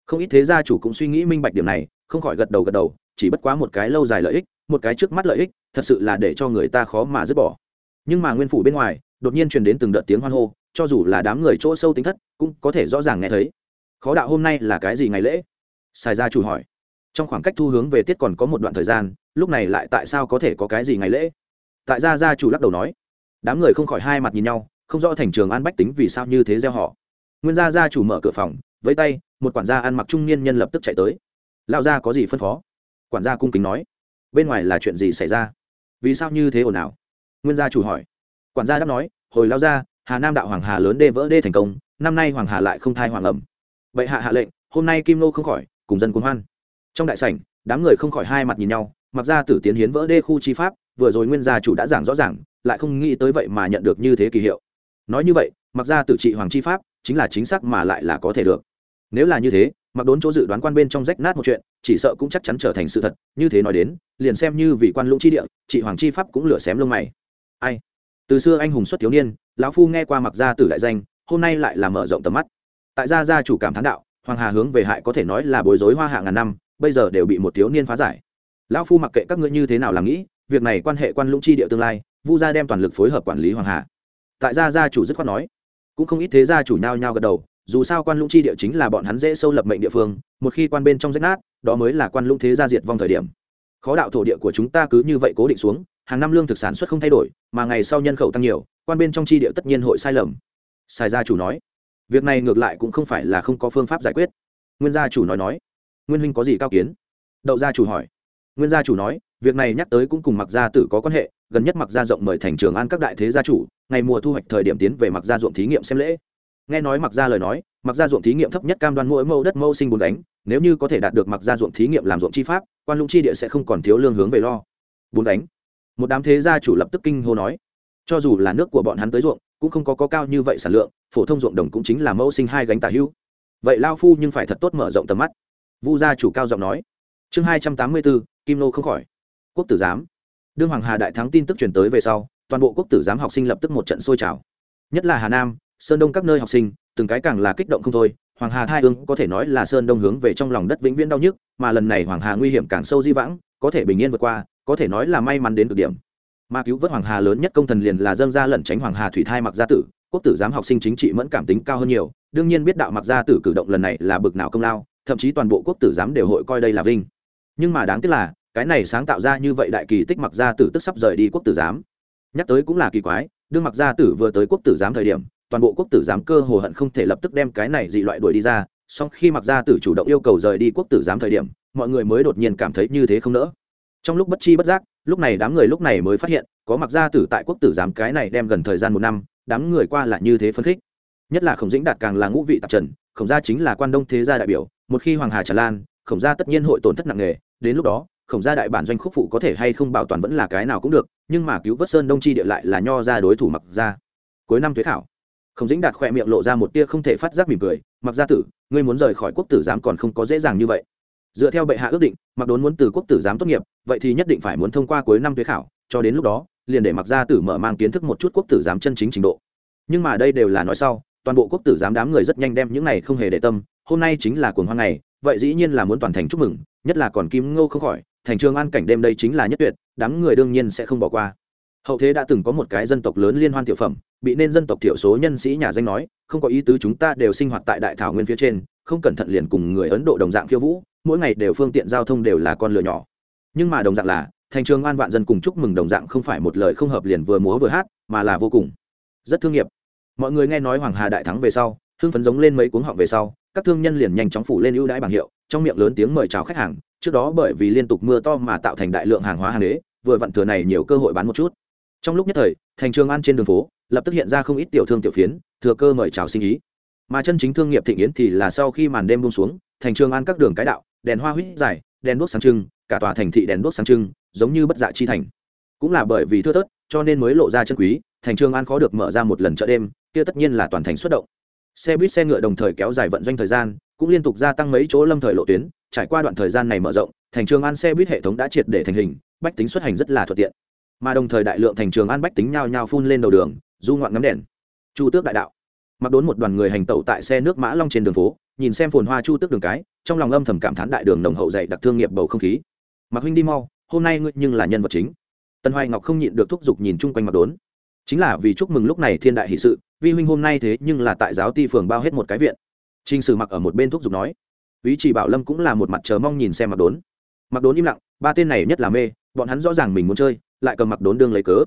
Không ít thế gia chủ cũng suy nghĩ minh bạch điểm này, không khỏi gật đầu gật đầu chỉ bất quá một cái lâu dài lợi ích, một cái trước mắt lợi ích, thật sự là để cho người ta khó mà dứt bỏ. Nhưng mà nguyên phủ bên ngoài, đột nhiên truyền đến từng đợt tiếng hoan hô, cho dù là đám người chỗ sâu tính thất, cũng có thể rõ ràng nghe thấy. Khó đạo hôm nay là cái gì ngày lễ? Xài gia chủ hỏi. Trong khoảng cách thu hướng về tiết còn có một đoạn thời gian, lúc này lại tại sao có thể có cái gì ngày lễ? Tại gia gia chủ lắc đầu nói. Đám người không khỏi hai mặt nhìn nhau, không rõ thành trường an bách tính vì sao như thế gieo họ. Nguyên gia gia chủ mở cửa phòng với tay, một quản gia ăn mặc trung niên nhân lập tức chạy tới. Lao gia có gì phân phó? Quản gia cung kính nói bên ngoài là chuyện gì xảy ra? Vì sao như thế ồn ào? Nguyên gia chủ hỏi. Quản gia đáp nói hồi lao ra, hà nam đạo hoàng hà lớn đê vỡ đê thành công năm nay hoàng hà lại không thai hoàng ẩm. Vậy hạ hạ lệnh hôm nay kim nô không khỏi cùng dân cuốn hoan. Trong đại sảnh đám người không khỏi hai mặt nhìn nhau mặc ra tử tiến hiến vỡ đê khu chi pháp vừa rồi nguyên gia chủ đã giảng rõ ràng lại không nghĩ tới vậy mà nhận được như thế kỳ hiệu. Nói như vậy mặc ra tử trị hoàng chi pháp chính là chính xác mà lại là có thể được. Nếu là như thế mặc đốn chỗ dự đoán quan bên trong rách nát một chuyện chỉ sợ cũng chắc chắn trở thành sự thật, như thế nói đến, liền xem như vị quan lũng chi địa, chị hoàng chi pháp cũng lửa xém lông mày. Ai? Từ xưa anh hùng xuất thiếu niên, lão phu nghe qua mặc gia tử đại danh, hôm nay lại là mở rộng tầm mắt. Tại gia gia chủ cảm thán đạo, hoàng hà hướng về hại có thể nói là bối rối hoa hạ ngàn năm, bây giờ đều bị một thiếu niên phá giải. Lão phu mặc kệ các ngươi như thế nào làm nghĩ, việc này quan hệ quan lũng chi địa tương lai, vu gia đem toàn lực phối hợp quản lý hoàng hà. Tại gia gia chủ dứt khoát nói, cũng không ít thế gia chủ nhao nhao gật đầu, dù sao quan lũng chi địa chính là bọn hắn dễ sâu lập mệnh địa phương, một khi quan bên trong rách nát đó mới là quan lũng thế gia diệt vong thời điểm. Khó đạo thổ địa của chúng ta cứ như vậy cố định xuống, hàng năm lương thực sản xuất không thay đổi, mà ngày sau nhân khẩu tăng nhiều, quan bên trong chi địa tất nhiên hội sai lầm. Sai gia chủ nói, việc này ngược lại cũng không phải là không có phương pháp giải quyết. Nguyên gia chủ nói nói, nguyên huynh có gì cao kiến? Đậu gia chủ hỏi, nguyên gia chủ nói, việc này nhắc tới cũng cùng mặc gia tử có quan hệ, gần nhất mặc gia rộng mời thành trường an các đại thế gia chủ, ngày mùa thu hoạch thời điểm tiến về mặc gia ruộng thí nghiệm xem lễ nghe nói mặc gia lời nói mặc gia ruộng thí nghiệm thấp nhất cam đoan mỗi mẫu đất mẫu sinh bốn đánh nếu như có thể đạt được mặc gia ruộng thí nghiệm làm ruộng chi pháp quan lũng chi địa sẽ không còn thiếu lương hướng về lo. Bốn đánh một đám thế gia chủ lập tức kinh hô nói cho dù là nước của bọn hắn tới ruộng cũng không có, có cao như vậy sản lượng phổ thông ruộng đồng cũng chính là mẫu sinh hai gánh tả hữu. Vậy lao phu nhưng phải thật tốt mở rộng tầm mắt. Vu gia chủ cao giọng nói chương hai trăm tám mươi bốn kim nô không khỏi. Quốc tử giám. Đương hoàng hà đại thắng tin tức truyền tới về sau toàn bộ quốc tử giám học sinh lập tức một trận sôi trào. Nhất là hà nam sơn đông các nơi học sinh, từng cái càng là kích động không thôi, hoàng hà thai ương có thể nói là sơn đông hướng về trong lòng đất vĩnh viễn đau nhức, mà lần này hoàng hà nguy hiểm càng sâu di vãng, có thể bình yên vượt qua, có thể nói là may mắn đến cực điểm. Mà cứu vớt hoàng hà lớn nhất công thần liền là dâng ra lẩn tránh hoàng hà thủy thai mặc gia tử, quốc tử giám học sinh chính trị mẫn cảm tính cao hơn nhiều, đương nhiên biết đạo mặc gia tử cử động lần này là bực nào công lao, thậm chí toàn bộ quốc tử giám đều hội coi đây là vinh. Nhưng mà đáng tiếc là, cái này sáng tạo ra như vậy đại kỳ tích mặc gia tử tức sắp rời đi quốc tử giám. Nhắc tới cũng là kỳ quái, đương mặc gia tử vừa tới quốc tử giám thời điểm toàn bộ quốc tử giám cơ hồ hận không thể lập tức đem cái này dị loại đuổi đi ra, song khi mặc gia tử chủ động yêu cầu rời đi quốc tử giám thời điểm, mọi người mới đột nhiên cảm thấy như thế không nỡ. Trong lúc bất chi bất giác, lúc này đám người lúc này mới phát hiện, có mặc gia tử tại quốc tử giám cái này đem gần thời gian một năm, đám người qua là như thế phấn khích. Nhất là khổng dĩnh đạt càng là ngũ vị tạp trần, khổng gia chính là quan đông thế gia đại biểu, một khi hoàng hà tràn lan, khổng gia tất nhiên hội tổn thất nặng nề, đến lúc đó, khổng gia đại bản doanh khúc phụ có thể hay không bảo toàn vẫn là cái nào cũng được, nhưng mà cứu vớt sơn đông chi địa lại là nho ra đối thủ mặc gia. Cuối năm thuế khảo khổng dĩnh đạt khỏe miệng lộ ra một tia không thể phát giác mỉm cười mặc gia tử ngươi muốn rời khỏi quốc tử giám còn không có dễ dàng như vậy. Dựa theo bệ hạ ước định mặc đốn muốn từ quốc tử giám tốt nghiệp vậy thì nhất định phải muốn thông qua cuối năm thuế khảo cho đến lúc đó liền để mặc gia tử mở mang kiến thức một chút quốc tử giám chân chính trình độ. Nhưng mà đây đều là nói sau toàn bộ quốc tử giám đám người rất nhanh đem những này không hề để tâm hôm nay chính là cuồng hoang này, vậy dĩ nhiên là muốn toàn thành chúc mừng nhất là còn kim ngô không khỏi thành trường an cảnh đêm đây chính là nhất tuyệt đám người đương nhiên sẽ không bỏ qua hậu thế đã từng có một cái dân tộc lớn liên hoan tiểu phẩm, bị nên dân tộc thiểu số nhân sĩ nhà danh nói, không có ý tứ chúng ta đều sinh hoạt tại đại thảo nguyên phía trên, không cẩn thận liền cùng người ấn độ đồng dạng khiêu vũ, mỗi ngày đều phương tiện giao thông đều là con lửa nhỏ. Nhưng mà đồng dạng là, thành trường an vạn dân cùng chúc mừng đồng dạng không phải một lời không hợp liền vừa múa vừa hát, mà là vô cùng. Rất thương nghiệp. Mọi người nghe nói hoàng hà đại thắng về sau, hưng phấn giống lên mấy cuống họng về sau, các thương nhân liền nhanh chóng phủ lên ưu đãi bảng hiệu, trong miệng lớn tiếng mời chào khách hàng, trước đó bởi vì liên tục mưa to mà tạo thành đại lượng hàng hóa hàng đế vừa vặn thừa này nhiều cơ hội bán một chút trong lúc nhất thời, thành trường an trên đường phố, lập tức hiện ra không ít tiểu thương tiểu phiến, thừa cơ mời chào sinh ý. Mà chân chính thương nghiệp thịnh yến thì là sau khi màn đêm buông xuống, thành trường an các đường cái đạo, đèn hoa huyết dài, đèn đuốc sáng trưng, cả tòa thành thị đèn đuốc sáng trưng, giống như bất dạ chi thành. Cũng là bởi vì thưa thớt, cho nên mới lộ ra chân quý, thành trường an khó được mở ra một lần chợ đêm, kia tất nhiên là toàn thành xuất động. Xe buýt xe ngựa đồng thời kéo dài vận doanh thời gian, cũng liên tục gia tăng mấy chỗ lâm thời lộ tuyến, trải qua đoạn thời gian này mở rộng, thành trường an xe buýt hệ thống đã triệt để thành hình, bách tính xuất hành rất là thuận tiện mà đồng thời đại lượng thành trường an bách tính nhao nhao phun lên đầu đường du ngoạn ngắm đèn. Chu tước đại đạo. Mặc đốn một đoàn người hành tẩu tại xe nước mã long trên đường phố nhìn xem phồn hoa chu tước đường cái trong lòng âm thầm cảm thán đại đường nồng hậu dạy đặc thương nghiệp bầu không khí. Mặc huynh đi mau hôm nay ngươi nhưng là nhân vật chính. Tần hoài ngọc không nhịn được thúc giục nhìn chung quanh mặc đốn. Chính là vì chúc mừng lúc này thiên đại hỷ sự vi huynh hôm nay thế nhưng là tại giáo ti phường bao hết một cái viện. Trình Sử Mặc ở một bên thúc giục nói, ý Chỉ Bảo Lâm cũng là một mặt chờ mong nhìn xem Mặc Đốn. Mặc Đốn im lặng, ba tên này nhất là mê, bọn hắn rõ ràng mình muốn chơi, lại cầm Mặc Đốn đương lấy cớ.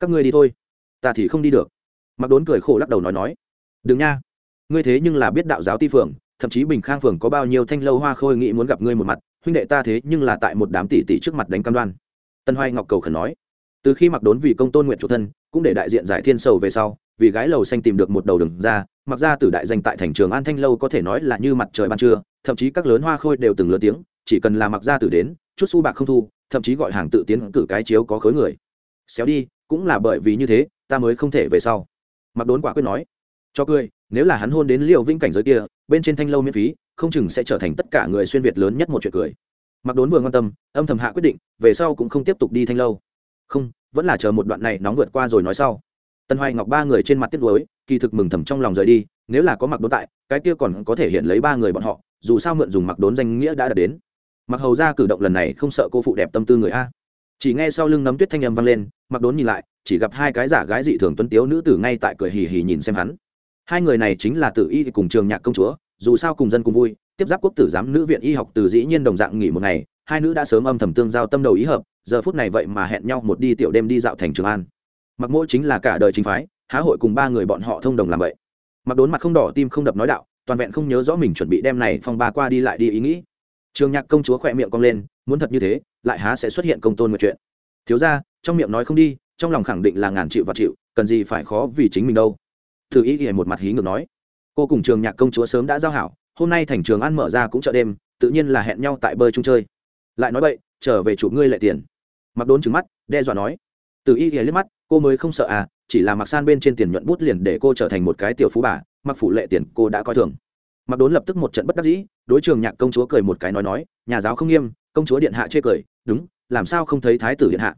Các ngươi đi thôi, ta thì không đi được. Mặc Đốn cười khổ lắc đầu nói nói, đừng nha, ngươi thế nhưng là biết đạo giáo ti phường, thậm chí Bình Khang phường có bao nhiêu thanh lâu hoa khôi nghĩ muốn gặp ngươi một mặt, huynh đệ ta thế nhưng là tại một đám tỷ tỷ trước mặt đánh cam đoan. Tân Hoài Ngọc cầu khẩn nói, từ khi Mặc Đốn vì công tôn nguyện chủ thân, cũng để đại diện giải thiên sầu về sau, vì gái lầu xanh tìm được một đầu đường ra mặc ra từ đại danh tại thành trường an thanh lâu có thể nói là như mặt trời ban trưa thậm chí các lớn hoa khôi đều từng lớn tiếng chỉ cần là mặc ra từ đến chút su bạc không thu thậm chí gọi hàng tự tiến cử cái chiếu có khối người. Xéo đi, cũng là bởi vì như thế, ta mới không thể về sau. Mặc đốn quả quyết nói. Cho cười, nếu là hắn hôn đến liệu vinh cảnh giới kia, bên trên thanh lâu miễn phí, không chừng sẽ trở thành tất cả người xuyên việt lớn nhất một chuyện cười. Mặc đốn vừa quan tâm, âm thầm hạ quyết định, về sau cũng không tiếp tục đi thanh lâu. Không, vẫn là chờ một đoạn này nóng vượt qua rồi nói sau. Tần hoài ngọc ba người trên mặt tiếc nuối, kỳ thực mừng thầm trong lòng rời đi, nếu là có mặc đốn tại, cái kia còn có thể hiện lấy ba người bọn họ, dù sao mượn dùng mặc đốn danh nghĩa đã đạt đến mặc hầu ra cử động lần này không sợ cô phụ đẹp tâm tư người a. Chỉ nghe sau lưng nấm tuyết thanh âm vang lên, mặc đốn nhìn lại, chỉ gặp hai cái giả gái dị thường tuấn tiếu nữ tử ngay tại cười hì hì nhìn xem hắn. Hai người này chính là tử y cùng trường nhạc công chúa, dù sao cùng dân cùng vui, tiếp giáp quốc tử giám nữ viện y học từ dĩ nhiên đồng dạng nghỉ một ngày, hai nữ đã sớm âm thầm tương giao tâm đầu ý hợp, giờ phút này vậy mà hẹn nhau một đi tiểu đêm đi dạo thành trường an. Mặc mỗi chính là cả đời chính phái, há hội cùng ba người bọn họ thông đồng làm vậy. Mặc đốn mặt không đỏ, tim không đập nói đạo, toàn vẹn không nhớ rõ mình chuẩn bị đem này phong ba qua đi lại đi ý nghĩ trường nhạc công chúa khỏe miệng cong lên, muốn thật như thế, lại há sẽ xuất hiện công tôn một chuyện. Thiếu ra trong miệng nói không đi, trong lòng khẳng định là ngàn chịu và chịu, cần gì phải khó vì chính mình đâu. Thử ý ghi một mặt hí ngược nói. Cô cùng trường nhạc công chúa sớm đã giao hảo, hôm nay thành trường ăn mở ra cũng chợ đêm, tự nhiên là hẹn nhau tại bơi chung chơi. Lại nói vậy trở về chủ ngươi lại tiền. Mặc đốn trứng mắt, đe dọa nói. Từ y liếc mắt, cô mới không sợ à chỉ là mặc san bên trên tiền nhuận bút liền để cô trở thành một cái tiểu phú bà, mặc phụ lệ tiền cô đã coi thường. Mặc đốn lập tức một trận bất đắc dĩ đối trường nhạc công chúa cười một cái nói nói, nhà giáo không nghiêm, công chúa điện hạ chê cười, đúng, làm sao không thấy thái tử điện hạ?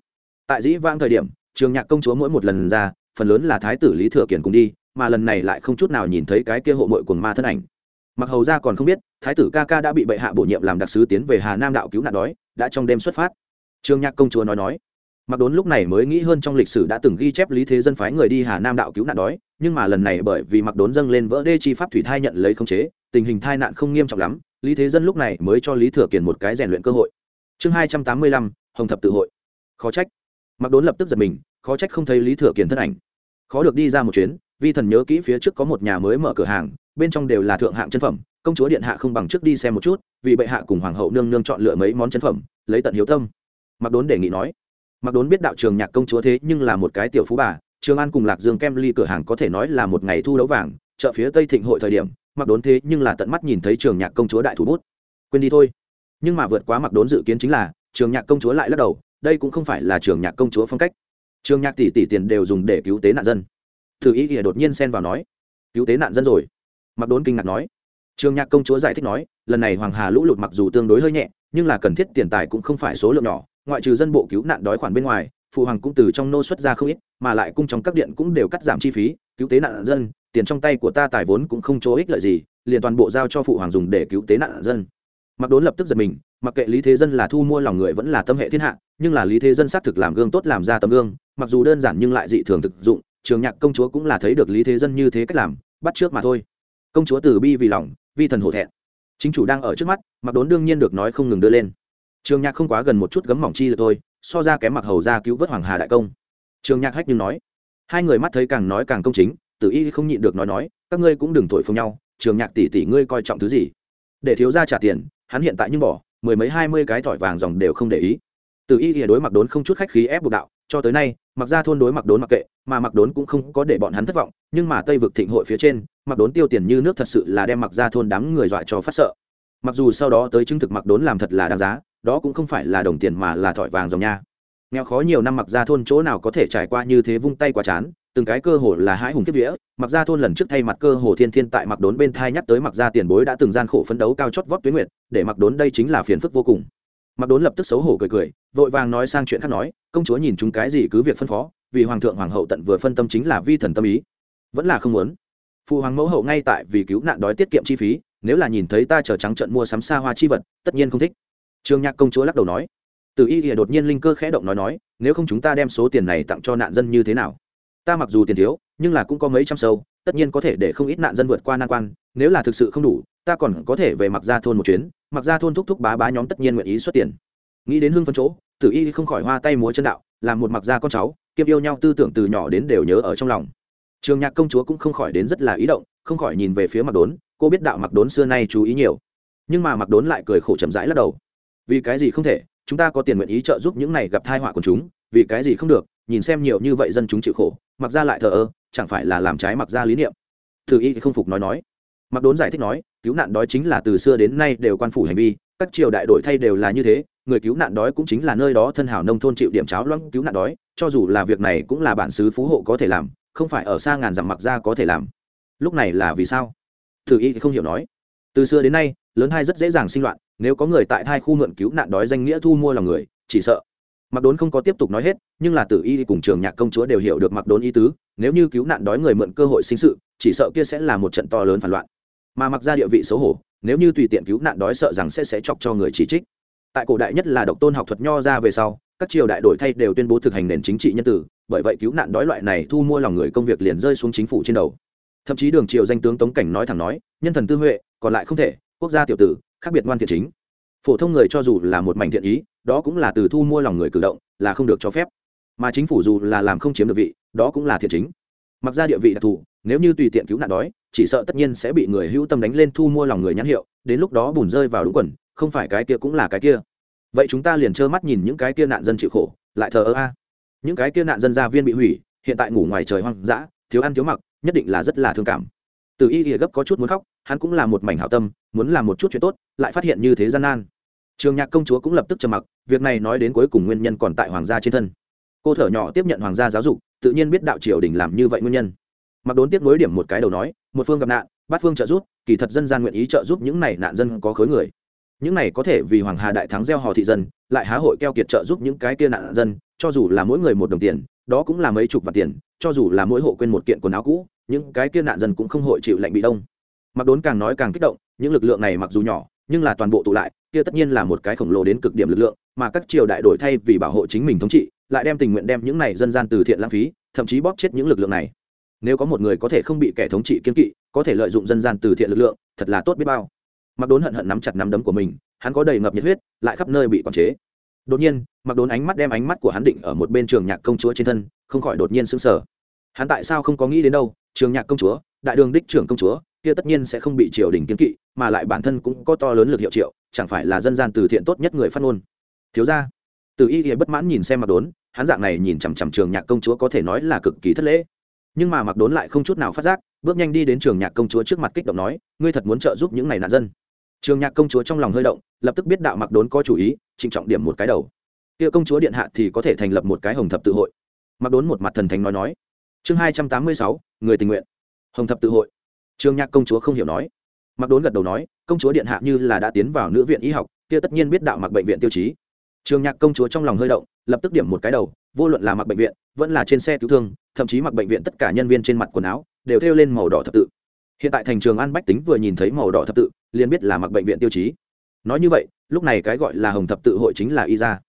Tại dĩ vãng thời điểm, trường nhạc công chúa mỗi một lần ra, phần lớn là thái tử lý thừa kiển cùng đi, mà lần này lại không chút nào nhìn thấy cái kia hộ mội quần ma thân ảnh. Mặc hầu ra còn không biết, thái tử ca ca đã bị bệ hạ bổ nhiệm làm đặc sứ tiến về hà nam đạo cứu nạn đói, đã trong đêm xuất phát. Trường nhạc công chúa nói nói mặc đốn lúc này mới nghĩ hơn trong lịch sử đã từng ghi chép lý thế dân phái người đi hà nam đạo cứu nạn đói, nhưng mà lần này bởi vì mặc đốn dâng lên vỡ đê chi pháp thủy thai nhận lấy khống chế, tình hình thai nạn không nghiêm trọng lắm, lý thế dân lúc này mới cho lý thừa kiền một cái rèn luyện cơ hội. Chương hai trăm tám mươi lăm, hồng thập tự hội. Khó trách. Mặc đốn lập tức giật mình, khó trách không thấy lý thừa kiền thân ảnh. Khó được đi ra một chuyến, vi thần nhớ kỹ phía trước có một nhà mới mở cửa hàng, bên trong đều là thượng hạng chân phẩm, công chúa điện hạ không bằng trước đi xem một chút, vì bệ hạ cùng hoàng hậu nương nương chọn lựa mấy món chân phẩm, lấy tận hiếu tâm. Mặc đốn đề nghị nói mặc đốn biết đạo trường nhạc công chúa thế nhưng là một cái tiểu phú bà, trường an cùng lạc dương kem ly cửa hàng có thể nói là một ngày thu đấu vàng, chợ phía tây thịnh hội thời điểm, mặc đốn thế nhưng là tận mắt nhìn thấy trường nhạc công chúa đại thủ bút. Quên đi thôi. Nhưng mà vượt quá mặc đốn dự kiến chính là, trường nhạc công chúa lại lắc đầu, đây cũng không phải là trường nhạc công chúa phong cách. Trường nhạc tỷ tỷ tiền đều dùng để cứu tế nạn dân. Thử ý ỉa đột nhiên xen vào nói, cứu tế nạn dân rồi. Mặc đốn kinh ngạc nói, trường nhạc công chúa giải thích nói, lần này hoàng hà lũ lụt mặc dù tương đối hơi nhẹ, nhưng là cần thiết tiền tài cũng không phải số lượng nhỏ ngoại trừ dân bộ cứu nạn đói khoản bên ngoài, phụ hoàng cũng từ trong nô xuất ra không ít, mà lại cung trong các điện cũng đều cắt giảm chi phí, cứu tế nạn dân, tiền trong tay của ta tài vốn cũng không chỗ ích lợi gì, liền toàn bộ giao cho phụ hoàng dùng để cứu tế nạn dân. Mặc đốn lập tức giật mình, mặc kệ lý thế dân là thu mua lòng người vẫn là tâm hệ thiên hạ, nhưng là lý thế dân xác thực làm gương tốt làm ra tấm gương, mặc dù đơn giản nhưng lại dị thường thực dụng, trường nhạc công chúa cũng là thấy được lý thế dân như thế cách làm, bắt trước mà thôi. Công chúa từ bi vì lòng, vi thần hổ thẹn. Chính chủ đang ở trước mắt, mặc đốn đương nhiên được nói không ngừng đưa lên trường nhạc không quá gần một chút gấm mỏng chi là thôi, so ra kém mặc hầu ra cứu vớt hoàng hà đại công. Trường nhạc hách nhưng nói. Hai người mắt thấy càng nói càng công chính, tử y không nhịn được nói nói, các ngươi cũng đừng thổi phồng nhau, trường nhạc tỷ tỷ ngươi coi trọng thứ gì? Để thiếu ra trả tiền, hắn hiện tại nhưng bỏ, mười mấy hai mươi cái thỏi vàng dòng đều không để ý. Tử y thì đối mặc đốn không chút khách khí ép buộc đạo, cho tới nay, mặc ra thôn đối mặc đốn mặc kệ, mà mặc đốn cũng không có để bọn hắn thất vọng, nhưng mà tây vực thịnh hội phía trên, mặc đốn tiêu tiền như nước thật sự là đem mặc ra thôn đám người dọa cho phát sợ. Mặc dù sau đó tới chứng thực mặc đốn làm thật là đáng giá đó cũng không phải là đồng tiền mà là thỏi vàng dòng nha. Nghèo khó nhiều năm mặc ra thôn chỗ nào có thể trải qua như thế vung tay quá chán, từng cái cơ hồ là hãi hùng kiếp vía, mặc ra thôn lần trước thay mặt cơ hồ thiên thiên tại mặc đốn bên thai nhắc tới mặc ra tiền bối đã từng gian khổ phấn đấu cao chót vót tuyến nguyệt, để mặc đốn đây chính là phiền phức vô cùng. Mặc đốn lập tức xấu hổ cười cười, vội vàng nói sang chuyện khác nói, công chúa nhìn chúng cái gì cứ việc phân phó, vì hoàng thượng hoàng hậu tận vừa phân tâm chính là vi thần tâm ý. Vẫn là không muốn. Phụ hoàng mẫu hậu ngay tại vì cứu nạn đói tiết kiệm chi phí, nếu là nhìn thấy ta chờ trắng trận mua sắm xa hoa chi vật, tất nhiên không thích trương nhạc công chúa lắc đầu nói. Từ y thì đột nhiên linh cơ khẽ động nói nói, nếu không chúng ta đem số tiền này tặng cho nạn dân như thế nào? Ta mặc dù tiền thiếu, nhưng là cũng có mấy trăm sâu, tất nhiên có thể để không ít nạn dân vượt qua nan quan, nếu là thực sự không đủ, ta còn có thể về mặc ra thôn một chuyến mặc ra thôn thúc thúc bá bá nhóm tất nhiên nguyện ý xuất tiền. Nghĩ đến hưng phân chỗ tử y không khỏi hoa tay múa chân đạo làm một mặc ra con cháu, kiếp yêu nhau tư tưởng từ nhỏ đến đều nhớ ở trong lòng. Trường nhạc công chúa cũng không khỏi đến rất là ý động, không khỏi nhìn về phía mặc đốn, cô biết đạo mặc đốn xưa nay chú ý nhiều. Nhưng mà mặc đốn lại cười khổ chậm rãi lắc đầu vì cái gì không thể, chúng ta có tiền nguyện ý trợ giúp những này gặp thai họa của chúng, vì cái gì không được, nhìn xem nhiều như vậy dân chúng chịu khổ, mặc ra lại thờ ơ, chẳng phải là làm trái mặc ra lý niệm. Thử y không phục nói nói. Mặc đốn giải thích nói, cứu nạn đói chính là từ xưa đến nay đều quan phủ hành vi, các triều đại đổi thay đều là như thế, người cứu nạn đói cũng chính là nơi đó thân hảo nông thôn chịu điểm cháo loãng cứu nạn đói, cho dù là việc này cũng là bản xứ phú hộ có thể làm, không phải ở xa ngàn dặm mặc ra có thể làm. Lúc này là vì sao? Thử y thì không hiểu nói. Từ xưa đến nay, lớn hai rất dễ dàng sinh loạn nếu có người tại thai khu mượn cứu nạn đói danh nghĩa thu mua lòng người, chỉ sợ. Mặc đốn không có tiếp tục nói hết, nhưng là tử y cùng trường nhạc công chúa đều hiểu được mặc đốn ý tứ, nếu như cứu nạn đói người mượn cơ hội sinh sự, chỉ sợ kia sẽ là một trận to lớn phản loạn. Mà mặc ra địa vị xấu hổ, nếu như tùy tiện cứu nạn đói sợ rằng sẽ sẽ chọc cho người chỉ trích. Tại cổ đại nhất là độc tôn học thuật nho ra về sau, các triều đại đổi thay đều tuyên bố thực hành nền chính trị nhân tử, bởi vậy cứu nạn đói loại này thu mua lòng người công việc liền rơi xuống chính phủ trên đầu. Thậm chí đường triều danh tướng tống cảnh nói thẳng nói, nhân thần tư huệ, còn lại không thể quốc gia tiểu tử, khác biệt ngoan thiện chính. Phổ thông người cho dù là một mảnh thiện ý, đó cũng là từ thu mua lòng người cử động, là không được cho phép. Mà chính phủ dù là làm không chiếm được vị, đó cũng là thiện chính. Mặc ra địa vị đặc thù, nếu như tùy tiện cứu nạn đói, chỉ sợ tất nhiên sẽ bị người hữu tâm đánh lên thu mua lòng người nhãn hiệu, đến lúc đó bùn rơi vào đúng quần, không phải cái kia cũng là cái kia. Vậy chúng ta liền trơ mắt nhìn những cái kia nạn dân chịu khổ, lại thờ ơ a. Những cái kia nạn dân gia viên bị hủy, hiện tại ngủ ngoài trời hoang dã, thiếu ăn thiếu mặc, nhất định là rất là thương cảm từ y ỉa gấp có chút muốn khóc, hắn cũng là một mảnh hảo tâm, muốn làm một chút chuyện tốt, lại phát hiện như thế gian nan. Trường nhạc công chúa cũng lập tức trầm mặc, việc này nói đến cuối cùng nguyên nhân còn tại hoàng gia trên thân. Cô thở nhỏ tiếp nhận hoàng gia giáo dục, tự nhiên biết đạo triều đình làm như vậy nguyên nhân. Mặc đốn tiếp nối điểm một cái đầu nói, một phương gặp nạn, bát phương trợ giúp, kỳ thật dân gian nguyện ý trợ giúp những này nạn dân có khối người. Những này có thể vì hoàng hà đại thắng gieo hò thị dân, lại há hội keo kiệt trợ giúp những cái kia nạn dân, cho dù là mỗi người một đồng tiền, đó cũng là mấy chục vạn tiền, cho dù là mỗi hộ quên một kiện quần áo cũ những cái kia nạn dân cũng không hội chịu lạnh bị đông. Mặc đốn càng nói càng kích động, những lực lượng này mặc dù nhỏ, nhưng là toàn bộ tụ lại, kia tất nhiên là một cái khổng lồ đến cực điểm lực lượng, mà các triều đại đổi thay vì bảo hộ chính mình thống trị, lại đem tình nguyện đem những này dân gian từ thiện lãng phí, thậm chí bóp chết những lực lượng này. Nếu có một người có thể không bị kẻ thống trị kiên kỵ, có thể lợi dụng dân gian từ thiện lực lượng, thật là tốt biết bao. Mặc đốn hận hận nắm chặt nắm đấm của mình, hắn có đầy ngập nhiệt huyết, lại khắp nơi bị quản chế. Đột nhiên, mặc đốn ánh mắt đem ánh mắt của hắn định ở một bên trường nhạc công chúa trên thân, không khỏi đột nhiên sững sờ hắn tại sao không có nghĩ đến đâu, trường nhạc công chúa, đại đường đích trưởng công chúa, kia tất nhiên sẽ không bị triều đình kiến kỵ, mà lại bản thân cũng có to lớn lực hiệu triệu, chẳng phải là dân gian từ thiện tốt nhất người phát ngôn. Thiếu ra từ y thì bất mãn nhìn xem mặc đốn, hắn dạng này nhìn chằm chằm trường nhạc công chúa có thể nói là cực kỳ thất lễ. Nhưng mà mặc đốn lại không chút nào phát giác, bước nhanh đi đến trường nhạc công chúa trước mặt kích động nói, ngươi thật muốn trợ giúp những này nạn dân. Trường nhạc công chúa trong lòng hơi động, lập tức biết đạo mặc đốn có chủ ý, trịnh trọng điểm một cái đầu. Kia công chúa điện hạ thì có thể thành lập một cái hồng thập tự hội. Mặc đốn một mặt thần thánh nói nói chương hai trăm tám mươi sáu, người tình nguyện. Hồng thập tự hội. Trường nhạc công chúa không hiểu nói. Mặc đốn gật đầu nói, công chúa điện hạ như là đã tiến vào nữ viện y học, kia tất nhiên biết đạo mặc bệnh viện tiêu chí. Trường nhạc công chúa trong lòng hơi động, lập tức điểm một cái đầu, vô luận là mặc bệnh viện, vẫn là trên xe cứu thương, thậm chí mặc bệnh viện tất cả nhân viên trên mặt quần áo, đều thêu lên màu đỏ thập tự. Hiện tại thành trường an bách tính vừa nhìn thấy màu đỏ thập tự, liền biết là mặc bệnh viện tiêu chí. Nói như vậy, lúc này cái gọi là hồng thập tự hội chính là y ra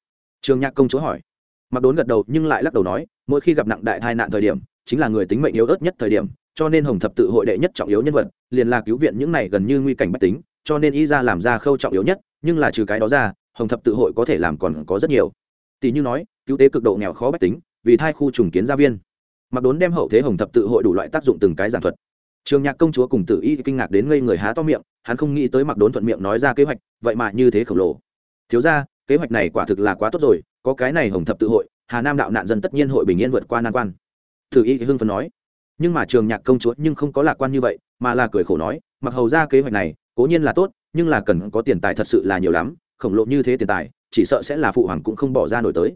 trường nhạc công chúa hỏi. Mặc đốn gật đầu nhưng lại lắc đầu nói, mỗi khi gặp nặng đại tai nạn thời điểm chính là người tính mệnh yếu ớt nhất thời điểm, cho nên hồng thập tự hội đệ nhất trọng yếu nhân vật, liền là cứu viện những này gần như nguy cảnh bách tính, cho nên y ra làm ra khâu trọng yếu nhất, nhưng là trừ cái đó ra, hồng thập tự hội có thể làm còn có rất nhiều. Tỷ như nói, cứu tế cực độ nghèo khó bách tính, vì thai khu trùng kiến gia viên. Mặc đốn đem hậu thế hồng thập tự hội đủ loại tác dụng từng cái giảng thuật. Trường nhạc công chúa cùng tử y kinh ngạc đến ngây người há to miệng, hắn không nghĩ tới mặc đốn thuận miệng nói ra kế hoạch, vậy mà như thế khổng lồ. Thiếu ra kế hoạch này quả thực là quá tốt rồi, có cái này hồng thập tự hội, hà nam đạo nạn dân tất nhiên hội bình yên vượt qua nan quan thử y hưng phấn nói. Nhưng mà trường nhạc công chúa nhưng không có lạc quan như vậy, mà là cười khổ nói, mặc hầu ra kế hoạch này, cố nhiên là tốt, nhưng là cần có tiền tài thật sự là nhiều lắm, khổng lồ như thế tiền tài, chỉ sợ sẽ là phụ hoàng cũng không bỏ ra nổi tới.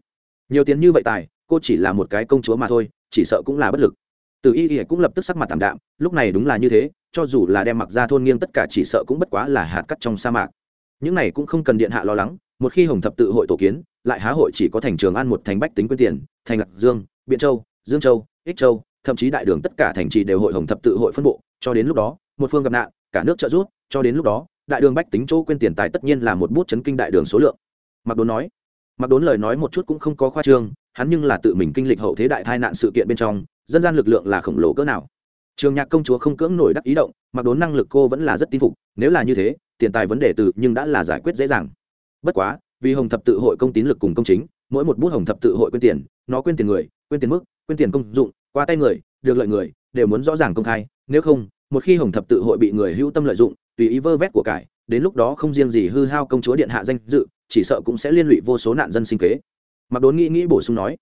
Nhiều tiền như vậy tài, cô chỉ là một cái công chúa mà thôi, chỉ sợ cũng là bất lực. Từ y y cũng lập tức sắc mặt tạm đạm, lúc này đúng là như thế, cho dù là đem mặc ra thôn nghiêng tất cả chỉ sợ cũng bất quá là hạt cắt trong sa mạc. Những này cũng không cần điện hạ lo lắng, một khi hồng thập tự hội tổ kiến, lại há hội chỉ có thành trường an một thành bách tính quyên tiền, thành lạc dương, biện châu, dương châu ích châu, thậm chí đại đường tất cả thành trì đều hội hồng thập tự hội phân bộ, cho đến lúc đó, một phương gặp nạn, cả nước trợ giúp, cho đến lúc đó, đại đường bách tính chỗ quên tiền tài tất nhiên là một bút chấn kinh đại đường số lượng. Mặc đốn nói mặc đốn lời nói một chút cũng không có khoa trương, hắn nhưng là tự mình kinh lịch hậu thế đại tai nạn sự kiện bên trong, dân gian lực lượng là khổng lồ cỡ nào. Trường nhạc công chúa không cưỡng nổi đắc ý động mặc đốn năng lực cô vẫn là rất tin phục, nếu là như thế, tiền tài vấn đề từ nhưng đã là giải quyết dễ dàng. Bất quá, vì hồng thập tự hội công tín lực cùng công chính, mỗi một bút hồng thập tự hội quyên tiền, nó quyên tiền người quyên tiền mức quên tiền công dụng, qua tay người, được lợi người, đều muốn rõ ràng công khai. Nếu không, một khi hồng thập tự hội bị người hữu tâm lợi dụng, tùy ý vơ vét của cải, đến lúc đó không riêng gì hư hao công chúa điện hạ danh dự, chỉ sợ cũng sẽ liên lụy vô số nạn dân sinh kế. Mặc đốn nghĩ nghĩ bổ sung nói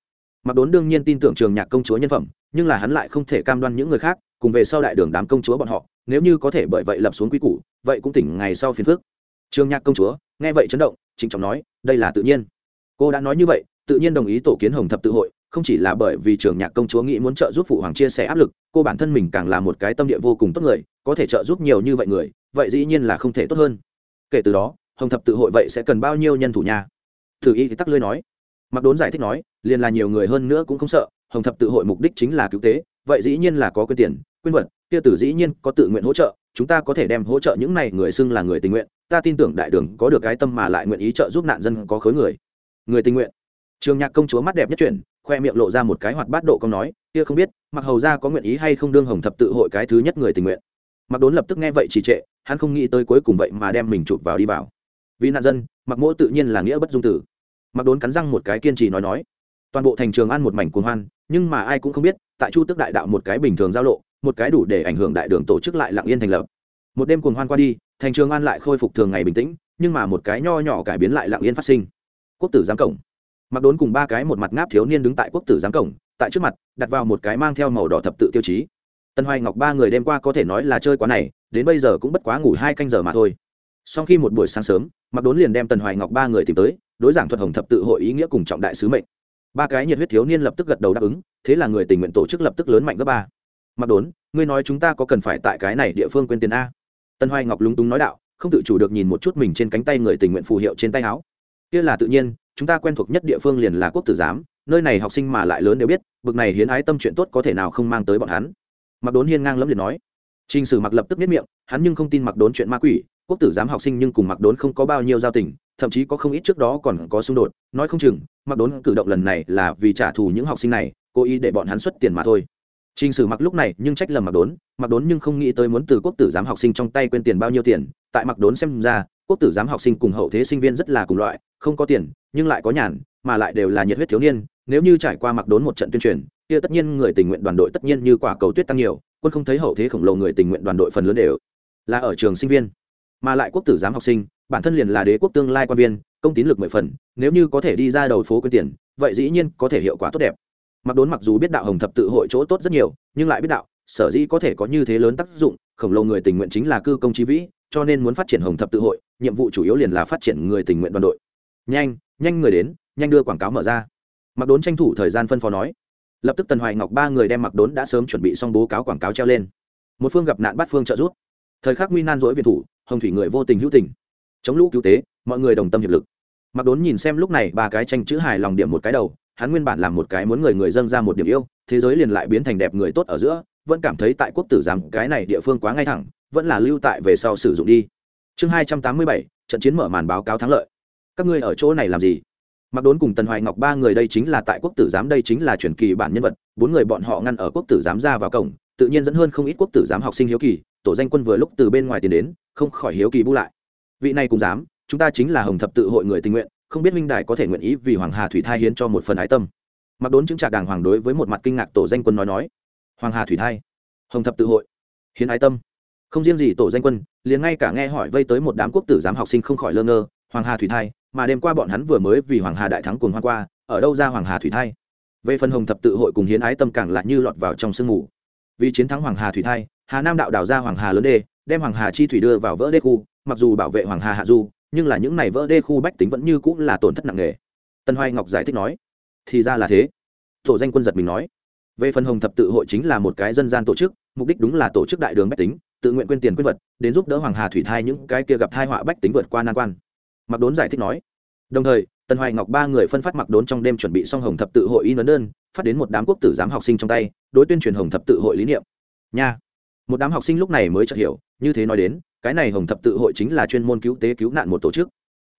mặc đốn đương nhiên tin tưởng trường nhạc công chúa nhân phẩm, nhưng là hắn lại không thể cam đoan những người khác, cùng về sau đại đường đám công chúa bọn họ, nếu như có thể bởi vậy lập xuống quy củ, vậy cũng tỉnh ngày sau phiền phước trường nhạc công chúa nghe vậy chấn động chính trọng nói, đây là tự nhiên. Cô đã nói như vậy, tự nhiên đồng ý tổ kiến hồng thập tự hội không chỉ là bởi vì trường nhạc công chúa nghĩ muốn trợ giúp phụ hoàng chia sẻ áp lực, cô bản thân mình càng là một cái tâm địa vô cùng tốt người, có thể trợ giúp nhiều như vậy người, vậy dĩ nhiên là không thể tốt hơn. Kể từ đó, hồng thập tự hội vậy sẽ cần bao nhiêu nhân thủ nhà thử y thì tắc lưới nói. Mặc đốn giải thích nói, liền là nhiều người hơn nữa cũng không sợ, hồng thập tự hội mục đích chính là cứu tế, vậy dĩ nhiên là có quyền tiền quyên vật, kia tử dĩ nhiên có tự nguyện hỗ trợ, chúng ta có thể đem hỗ trợ những này người xưng là người tình nguyện, ta tin tưởng đại đường có được cái tâm mà lại nguyện ý trợ giúp nạn dân có khối người. Người tình nguyện. Trường nhạc công chúa mắt đẹp nhất chuyển khoe miệng lộ ra một cái hoạt bát độ công nói, kia không biết mặc hầu ra có nguyện ý hay không đương hồng thập tự hội cái thứ nhất người tình nguyện? Mặc đốn lập tức nghe vậy trì trệ, hắn không nghĩ tới cuối cùng vậy mà đem mình chụp vào đi vào. Vì nạn dân mặc mỗ tự nhiên là nghĩa bất dung tử. Mặc đốn cắn răng một cái kiên trì nói nói, toàn bộ thành trường ăn một mảnh cuồng hoan, nhưng mà ai cũng không biết, tại chu tức đại đạo một cái bình thường giao lộ, một cái đủ để ảnh hưởng đại đường tổ chức lại lặng yên thành lập. Một đêm cuồng hoan qua đi, thành trường an lại khôi phục thường ngày bình tĩnh, nhưng mà một cái nho nhỏ cải biến lại lặng yên phát sinh. Quốc tử giám cổng mặc đốn cùng ba cái một mặt ngáp thiếu niên đứng tại quốc tử giám cổng, tại trước mặt, đặt vào một cái mang theo màu đỏ thập tự tiêu chí. Tân hoài ngọc ba người đêm qua có thể nói là chơi quá này, đến bây giờ cũng bất quá ngủ hai canh giờ mà thôi. Sau khi một buổi sáng sớm, mặc đốn liền đem tần hoài ngọc ba người tìm tới, đối giảng thuật hồng thập tự hội ý nghĩa cùng trọng đại sứ mệnh. Ba cái nhiệt huyết thiếu niên lập tức gật đầu đáp ứng, thế là người tình nguyện tổ chức lập tức lớn mạnh gấp ba. Mặc đốn, ngươi nói chúng ta có cần phải tại cái này địa phương quên tiền a? Tân hoài ngọc lúng túng nói đạo, không tự chủ được nhìn một chút mình trên cánh tay người tình nguyện phù hiệu trên tay áo. Kia là tự nhiên chúng ta quen thuộc nhất địa phương liền là quốc tử giám nơi này học sinh mà lại lớn đều biết bực này hiến ái tâm chuyện tốt có thể nào không mang tới bọn hắn mặc đốn hiên ngang lẫm liền nói Trình Sử Mặc lập tức biết miệng, hắn nhưng không tin Mặc Đốn chuyện ma quỷ, quốc tử giám học sinh nhưng cùng Mặc Đốn không có bao nhiêu giao tình, thậm chí có không ít trước đó còn có xung đột, nói không chừng, Mặc Đốn cử động lần này là vì trả thù những học sinh này, cố ý để bọn hắn xuất tiền mà thôi. Trình Sử Mặc lúc này nhưng trách lầm Mặc Đốn, Mặc Đốn nhưng không nghĩ tới muốn từ quốc tử giám học sinh trong tay quên tiền bao nhiêu tiền, tại Mặc Đốn xem ra, quốc tử giám học sinh cùng hậu thế sinh viên rất là cùng loại, không có tiền, nhưng lại có nhàn, mà lại đều là nhiệt huyết thiếu niên, nếu như trải qua Mặc Đốn một trận tuyên truyền, kia tất nhiên người tình nguyện đoàn đội tất nhiên như quả cầu tuyết tăng nhiều, quân không thấy hậu thế khổng lồ người tình nguyện đoàn đội phần lớn đều là ở trường sinh viên. Mà lại quốc tử giám học sinh bản thân liền là đế quốc tương lai quan viên công tín lực mười phần nếu như có thể đi ra đầu phố quyên tiền vậy dĩ nhiên có thể hiệu quả tốt đẹp. Mặc đốn mặc dù biết đạo hồng thập tự hội chỗ tốt rất nhiều nhưng lại biết đạo sở dĩ có thể có như thế lớn tác dụng khổng lồ người tình nguyện chính là cư công trí vĩ cho nên muốn phát triển hồng thập tự hội, nhiệm vụ chủ yếu liền là phát triển người tình nguyện đoàn đội. Nhanh nhanh người đến, nhanh đưa quảng cáo mở ra. Mặc đốn tranh thủ thời gian phân phó nói. Lập tức tần hoài ngọc ba người đem mặc đốn đã sớm chuẩn bị xong bố cáo quảng cáo treo lên. Một phương gặp nạn bắt phương trợ giúp. Thời khắc nguy nan dỗi viện thủ, hồng thủy người vô tình hữu tình. Chống lũ cứu tế, mọi người đồng tâm hiệp lực. Mặc đốn nhìn xem lúc này ba cái tranh chữ hài lòng điểm một cái đầu, hắn nguyên bản làm một cái muốn người người dân ra một điểm yêu, thế giới liền lại biến thành đẹp người tốt ở giữa, vẫn cảm thấy tại quốc tử rằng cái này địa phương quá ngay thẳng vẫn là lưu tại về sau sử dụng đi. Chương hai trăm tám mươi bảy, trận chiến mở màn báo cáo thắng lợi. Các ngươi ở chỗ này làm gì? Mặc đốn cùng tần hoài ngọc ba người đây chính là tại quốc tử giám, đây chính là truyền kỳ bản nhân vật. Bốn người bọn họ ngăn ở quốc tử giám ra vào cổng, tự nhiên dẫn hơn không ít quốc tử giám học sinh hiếu kỳ, tổ danh quân vừa lúc từ bên ngoài tiến đến, không khỏi hiếu kỳ bu lại. Vị này cũng dám chúng ta chính là hồng thập tự hội người tình nguyện, không biết minh đại có thể nguyện ý vì hoàng hà thủy thai hiến cho một phần ái tâm. Mặc đốn chứng trạc đàng hoàng đối với một mặt kinh ngạc tổ danh quân nói nói. Hoàng hà thủy thai, hồng thập tự hội, hiến ái tâm không riêng gì tổ danh quân, liền ngay cả nghe hỏi vây tới một đám quốc tử giám học sinh không khỏi lơ ngơ, hoàng hà thủy thai, mà đêm qua bọn hắn vừa mới vì hoàng hà đại thắng cuồng hoa qua, ở đâu ra hoàng hà thủy thai? Về phần hồng thập tự hội cùng hiến ái tâm càng lại như lọt vào trong sương mù. Vì chiến thắng hoàng hà thủy thai, hà nam đạo đào ra hoàng hà lớn đê, đem hoàng hà chi thủy đưa vào vỡ đê khu, mặc dù bảo vệ hoàng hà hạ du, nhưng là những này vỡ đê khu bách tính vẫn như cũng là tổn thất nặng nề. Tân hoài ngọc giải thích nói, thì ra là thế. Tổ danh quân giật mình nói, về phần hồng thập tự hội chính là một cái dân gian tổ chức, mục đích đúng là tổ chức đại đường bách tính tự nguyện quyên tiền quyên vật, đến giúp đỡ hoàng hà thủy thai những cái kia gặp thai họa bách tính vượt qua nan quan. Mặc đốn giải thích nói. Đồng thời, tần hoài ngọc ba người phân phát mặc đốn trong đêm chuẩn bị xong hồng thập tự hội in ấn đơn, phát đến một đám quốc tử giám học sinh trong tay, đối tuyên truyền hồng thập tự hội lý niệm. Nha. Một đám học sinh lúc này mới chợt hiểu, như thế nói đến, cái này hồng thập tự hội chính là chuyên môn cứu tế cứu nạn một tổ chức.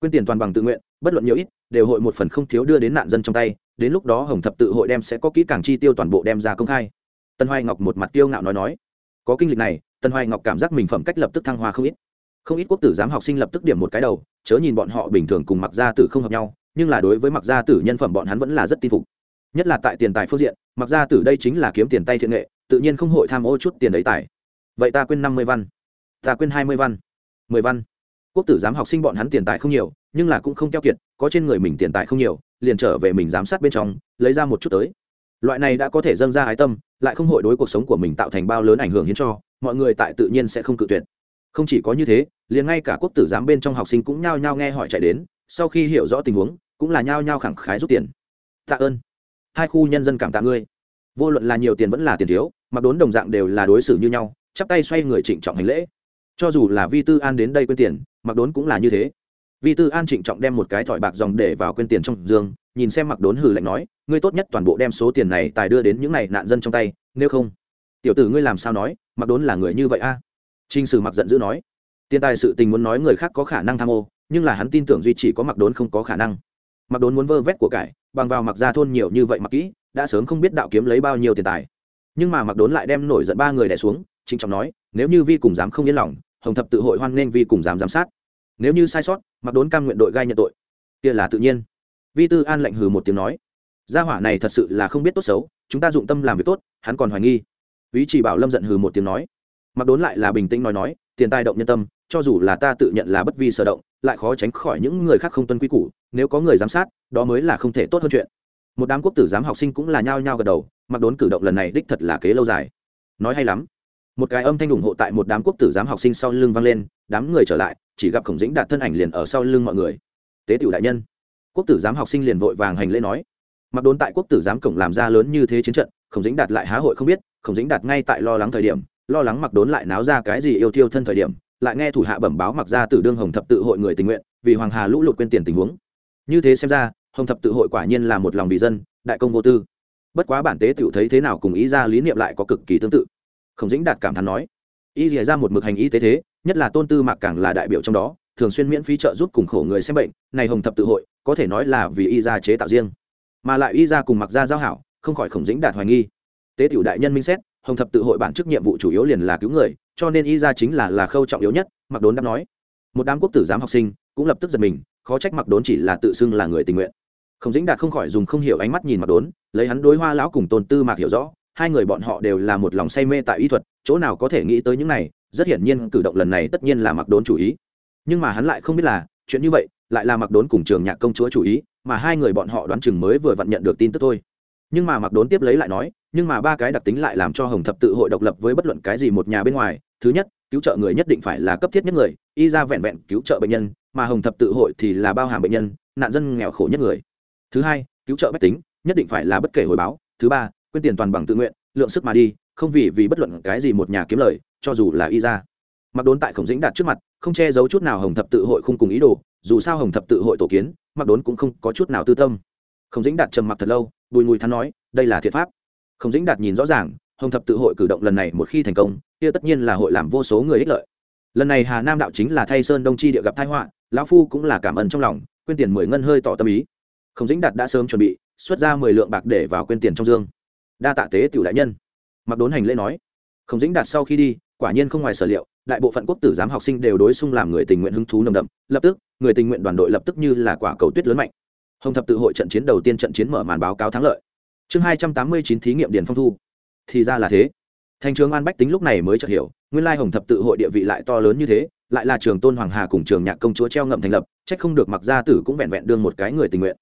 Quyên tiền toàn bằng tự nguyện, bất luận nhiều ít, đều hội một phần không thiếu đưa đến nạn dân trong tay, đến lúc đó hồng thập tự hội đem sẽ có kỹ càng chi tiêu toàn bộ đem ra công khai. Tân hoài ngọc một mặt tiêu ngạo nói nói, có kinh lịch này tân hoài ngọc cảm giác mình phẩm cách lập tức thăng hoa không ít. Không ít quốc tử giám học sinh lập tức điểm một cái đầu, chớ nhìn bọn họ bình thường cùng mặc gia tử không hợp nhau, nhưng là đối với mặc gia tử nhân phẩm bọn hắn vẫn là rất tin phục. Nhất là tại tiền tài phương diện, mặc gia tử đây chính là kiếm tiền tay thiện nghệ, tự nhiên không hội tham ô chút tiền đấy tài. Vậy ta quên năm mươi văn. Ta quên hai mươi văn. Mười văn. Quốc tử giám học sinh bọn hắn tiền tài không nhiều, nhưng là cũng không keo kiệt, có trên người mình tiền tài không nhiều, liền trở về mình giám sát bên trong, lấy ra một chút tới. Loại này đã có thể dâng ra ái tâm, lại không hội đối cuộc sống của mình tạo thành bao lớn ảnh hưởng hiến cho mọi người tại tự nhiên sẽ không cự tuyệt. Không chỉ có như thế, liền ngay cả quốc tử giám bên trong học sinh cũng nhao nhao nghe hỏi chạy đến, sau khi hiểu rõ tình huống, cũng là nhao nhao khẳng khái rút tiền. Tạ ơn. Hai khu nhân dân cảm tạ ngươi. Vô luận là nhiều tiền vẫn là tiền thiếu, mặc đốn đồng dạng đều là đối xử như nhau, chắp tay xoay người trịnh trọng hành lễ. Cho dù là vi tư an đến đây quên tiền, mặc đốn cũng là như thế. Vi tư an trịnh trọng đem một cái thỏi bạc dòng để vào quên tiền trong giường, nhìn xem mặc đốn hừ lạnh nói, ngươi tốt nhất toàn bộ đem số tiền này tài đưa đến những này nạn dân trong tay, nếu không, tiểu tử ngươi làm sao nói mặc đốn là người như vậy a? À? trinh sử mặc giận dữ nói. Tiền tài sự tình muốn nói người khác có khả năng tham ô, nhưng là hắn tin tưởng duy chỉ có mặc đốn không có khả năng. Mặc đốn muốn vơ vét của cải, bằng vào mặc ra thôn nhiều như vậy mặc kỹ, đã sớm không biết đạo kiếm lấy bao nhiêu tiền tài. Nhưng mà mặc đốn lại đem nổi giận ba người đẻ xuống, trịnh trọng nói, nếu như vi cùng dám không yên lòng, hồng thập tự hội hoan nghênh vi cùng dám giám sát. Nếu như sai sót, mặc đốn cam nguyện đội gai nhận tội. Kia là tự nhiên. Vi tư an lệnh hừ một tiếng nói, gia hỏa này thật sự là không biết tốt xấu, chúng ta dụng tâm làm việc tốt, hắn còn hoài nghi ý chỉ bảo lâm giận hừ một tiếng nói. Mặc đốn lại là bình tĩnh nói nói, tiền tài động nhân tâm, cho dù là ta tự nhận là bất vi sở động, lại khó tránh khỏi những người khác không tuân quy củ, nếu có người giám sát, đó mới là không thể tốt hơn chuyện. Một đám quốc tử giám học sinh cũng là nhao nhao gật đầu, mặc đốn cử động lần này đích thật là kế lâu dài. Nói hay lắm. Một cái âm thanh ủng hộ tại một đám quốc tử giám học sinh sau lưng vang lên, đám người trở lại, chỉ gặp khổng dĩnh đạt thân ảnh liền ở sau lưng mọi người. Tế tiểu đại nhân. Quốc tử giám học sinh liền vội vàng hành lễ nói. Mặc đốn tại quốc tử giám cổng làm ra lớn như thế chiến trận, khổng dĩnh đạt lại há hội không biết khổng dĩnh đạt ngay tại lo lắng thời điểm, lo lắng mặc đốn lại náo ra cái gì yêu thiêu thân thời điểm, lại nghe thủ hạ bẩm báo mặc ra từ đương hồng thập tự hội người tình nguyện, vì hoàng hà lũ lụt quên tiền tình huống. Như thế xem ra, hồng thập tự hội quả nhiên là một lòng vì dân, đại công vô tư. Bất quá bản tế tự thấy thế nào cùng ý ra lý niệm lại có cực kỳ tương tự. Khổng dĩnh đạt cảm thán nói y rìa ra một mực hành y tế thế, nhất là tôn tư mạc càng là đại biểu trong đó, thường xuyên miễn phí trợ giúp cùng khổ người xem bệnh, này hồng thập tự hội, có thể nói là vì y ra chế tạo riêng. Mà lại y ra cùng mặc ra giao hảo, không khỏi khổng dĩnh đạt hoài nghi tế tiểu đại nhân minh xét, hồng thập tự hội bản chức nhiệm vụ chủ yếu liền là cứu người, cho nên y ra chính là là khâu trọng yếu nhất mặc đốn đáp nói. Một đám quốc tử giám học sinh cũng lập tức giật mình, khó trách mặc đốn chỉ là tự xưng là người tình nguyện. Khổng dĩnh đạt không khỏi dùng không hiểu ánh mắt nhìn mặc đốn, lấy hắn đối hoa lão cùng tôn tư mạc hiểu rõ, hai người bọn họ đều là một lòng say mê tại y thuật, chỗ nào có thể nghĩ tới những này, rất hiển nhiên cử động lần này tất nhiên là mặc đốn chủ ý. Nhưng mà hắn lại không biết là, chuyện như vậy, lại là mặc đốn cùng trường nhạc công chúa chủ ý, mà hai người bọn họ đoán chừng mới vừa vặn nhận được tin tức thôi. Nhưng mà mặc đốn tiếp lấy lại nói nhưng mà ba cái đặc tính lại làm cho hồng thập tự hội độc lập với bất luận cái gì một nhà bên ngoài. Thứ nhất, cứu trợ người nhất định phải là cấp thiết nhất người, y ra vẹn vẹn cứu trợ bệnh nhân, mà hồng thập tự hội thì là bao hàm bệnh nhân, nạn dân nghèo khổ nhất người. Thứ hai, cứu trợ bách tính, nhất định phải là bất kể hồi báo. Thứ ba quyên tiền toàn bằng tự nguyện, lượng sức mà đi, không vì vì bất luận cái gì một nhà kiếm lời, cho dù là y ra. Mặc đốn tại khổng dĩnh đạt trước mặt, không che giấu chút nào hồng thập tự hội không cùng ý đồ, dù sao hồng thập tự hội tổ kiến, mặc đốn cũng không có chút nào tư tâm. Khổng dĩnh đạt trầm mặc thật lâu, bùi ngùi thắn nói, đây là thiệt pháp. Không dĩnh đạt nhìn rõ ràng, hồng thập tự hội cử động lần này một khi thành công, kia tất nhiên là hội làm vô số người ích lợi. Lần này hà nam đạo chính là thay sơn đông chi địa gặp thái họa, lão phu cũng là cảm ơn trong lòng, quên tiền mười ngân hơi tỏ tâm ý. Không dĩnh đạt đã sớm chuẩn bị, xuất ra mười lượng bạc để vào quên tiền trong dương. Đa tạ tế tiểu đại nhân. Mặc đốn hành lễ nói. Không dĩnh đạt sau khi đi, quả nhiên không ngoài sở liệu, đại bộ phận quốc tử giám học sinh đều đối xung làm người tình nguyện hứng thú nồng đậm, lập tức, người tình nguyện đoàn đội lập tức như là quả cầu tuyết lớn mạnh. Hồng thập tự hội trận chiến đầu tiên trận chiến mở màn báo cáo thắng lợi chương hai trăm tám mươi chín thí nghiệm điền phong thu. Thì ra là thế. Thành trường an bách tính lúc này mới chợt hiểu, nguyên lai hồng thập tự hội địa vị lại to lớn như thế, lại là trường tôn hoàng hà cùng trường nhạc công chúa treo ngậm thành lập trách không được mặc gia tử cũng vẹn vẹn đương một cái người tình nguyện.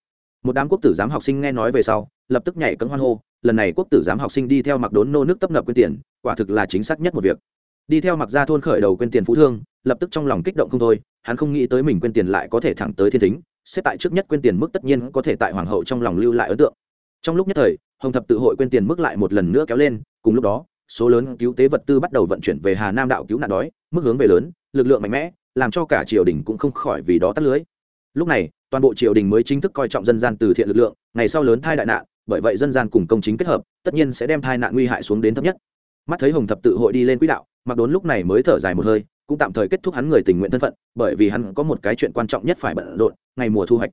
Một đám quốc tử giám học sinh nghe nói về sau, lập tức nhảy cấm hoan hô, lần này quốc tử giám học sinh đi theo mặc đốn nô nước tấp nập quyên tiền, quả thực là chính xác nhất một việc. Đi theo mặc gia thôn khởi đầu quyên tiền phú thương, lập tức trong lòng kích động không thôi, hắn không nghĩ tới mình quyên tiền lại có thể thẳng tới thiên thính, xếp tại trước nhất quyên tiền mức tất nhiên có thể tại hoàng hậu trong lòng lưu lại ấn tượng trong lúc nhất thời, hồng thập tự hội quên tiền mức lại một lần nữa kéo lên, cùng lúc đó, số lớn cứu tế vật tư bắt đầu vận chuyển về hà nam đạo cứu nạn đói, mức hướng về lớn, lực lượng mạnh mẽ, làm cho cả triều đình cũng không khỏi vì đó tắt lưới. Lúc này, toàn bộ triều đình mới chính thức coi trọng dân gian từ thiện lực lượng, ngày sau lớn thai đại nạn, bởi vậy dân gian cùng công chính kết hợp, tất nhiên sẽ đem thai nạn nguy hại xuống đến thấp nhất. Mắt thấy hồng thập tự hội đi lên quỹ đạo mặc đốn lúc này mới thở dài một hơi, cũng tạm thời kết thúc hắn người tình nguyện thân phận, bởi vì hắn có một cái chuyện quan trọng nhất phải bận rộn, ngày mùa thu hoạch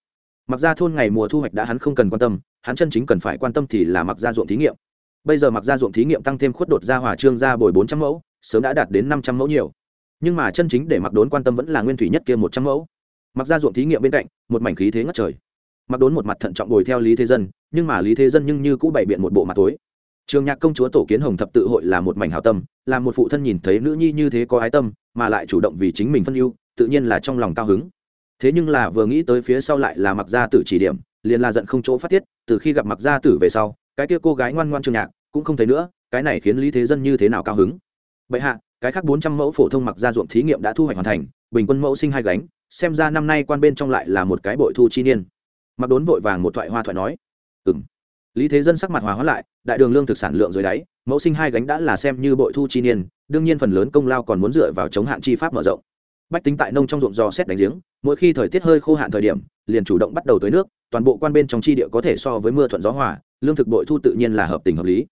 mặc ra thôn ngày mùa thu hoạch đã hắn không cần quan tâm, hắn chân chính cần phải quan tâm thì là mặc ra ruộng thí nghiệm. Bây giờ mặc ra ruộng thí nghiệm tăng thêm khuất đột ra hỏa trương ra bồi bốn trăm mẫu, sớm đã đạt đến năm trăm mẫu nhiều. Nhưng mà chân chính để mặc đốn quan tâm vẫn là nguyên thủy nhất kia một trăm mẫu. Mặc ra ruộng thí nghiệm bên cạnh, một mảnh khí thế ngất trời. Mặc đốn một mặt thận trọng bồi theo lý thế dân, nhưng mà lý thế dân nhưng như cũng bày biện một bộ mặt tối. Trường nhạc công chúa tổ kiến hồng thập tự hội là một mảnh hào tâm là một phụ thân nhìn thấy nữ nhi như thế có ái tâm, mà lại chủ động vì chính mình phân ưu, tự nhiên là trong lòng cao hứng thế nhưng là vừa nghĩ tới phía sau lại là mặc gia tử chỉ điểm, liền là giận không chỗ phát tiết, từ khi gặp mặc gia tử về sau, cái kia cô gái ngoan ngoan trường nhạc cũng không thấy nữa, cái này khiến lý thế dân như thế nào cao hứng? Bệ hạ, cái khác bốn trăm mẫu phổ thông mặc gia ruộng thí nghiệm đã thu hoạch hoàn thành, bình quân mẫu sinh hai gánh, xem ra năm nay quan bên trong lại là một cái bội thu chi niên. Mặc đốn vội vàng một thoại hoa thoại nói. Ừ m lý thế dân sắc mặt hòa hóa lại, đại đường lương thực sản lượng dưới đáy, mẫu sinh hai gánh đã là xem như bội thu chi niên, đương nhiên phần lớn công lao còn muốn dựa vào chống hạn chi pháp mở rộng bách tính tại nông trong ruộng dò xét đánh giếng, mỗi khi thời tiết hơi khô hạn thời điểm, liền chủ động bắt đầu tới nước, toàn bộ quan bên trong tri địa có thể so với mưa thuận gió hòa, lương thực bội thu tự nhiên là hợp tình hợp lý.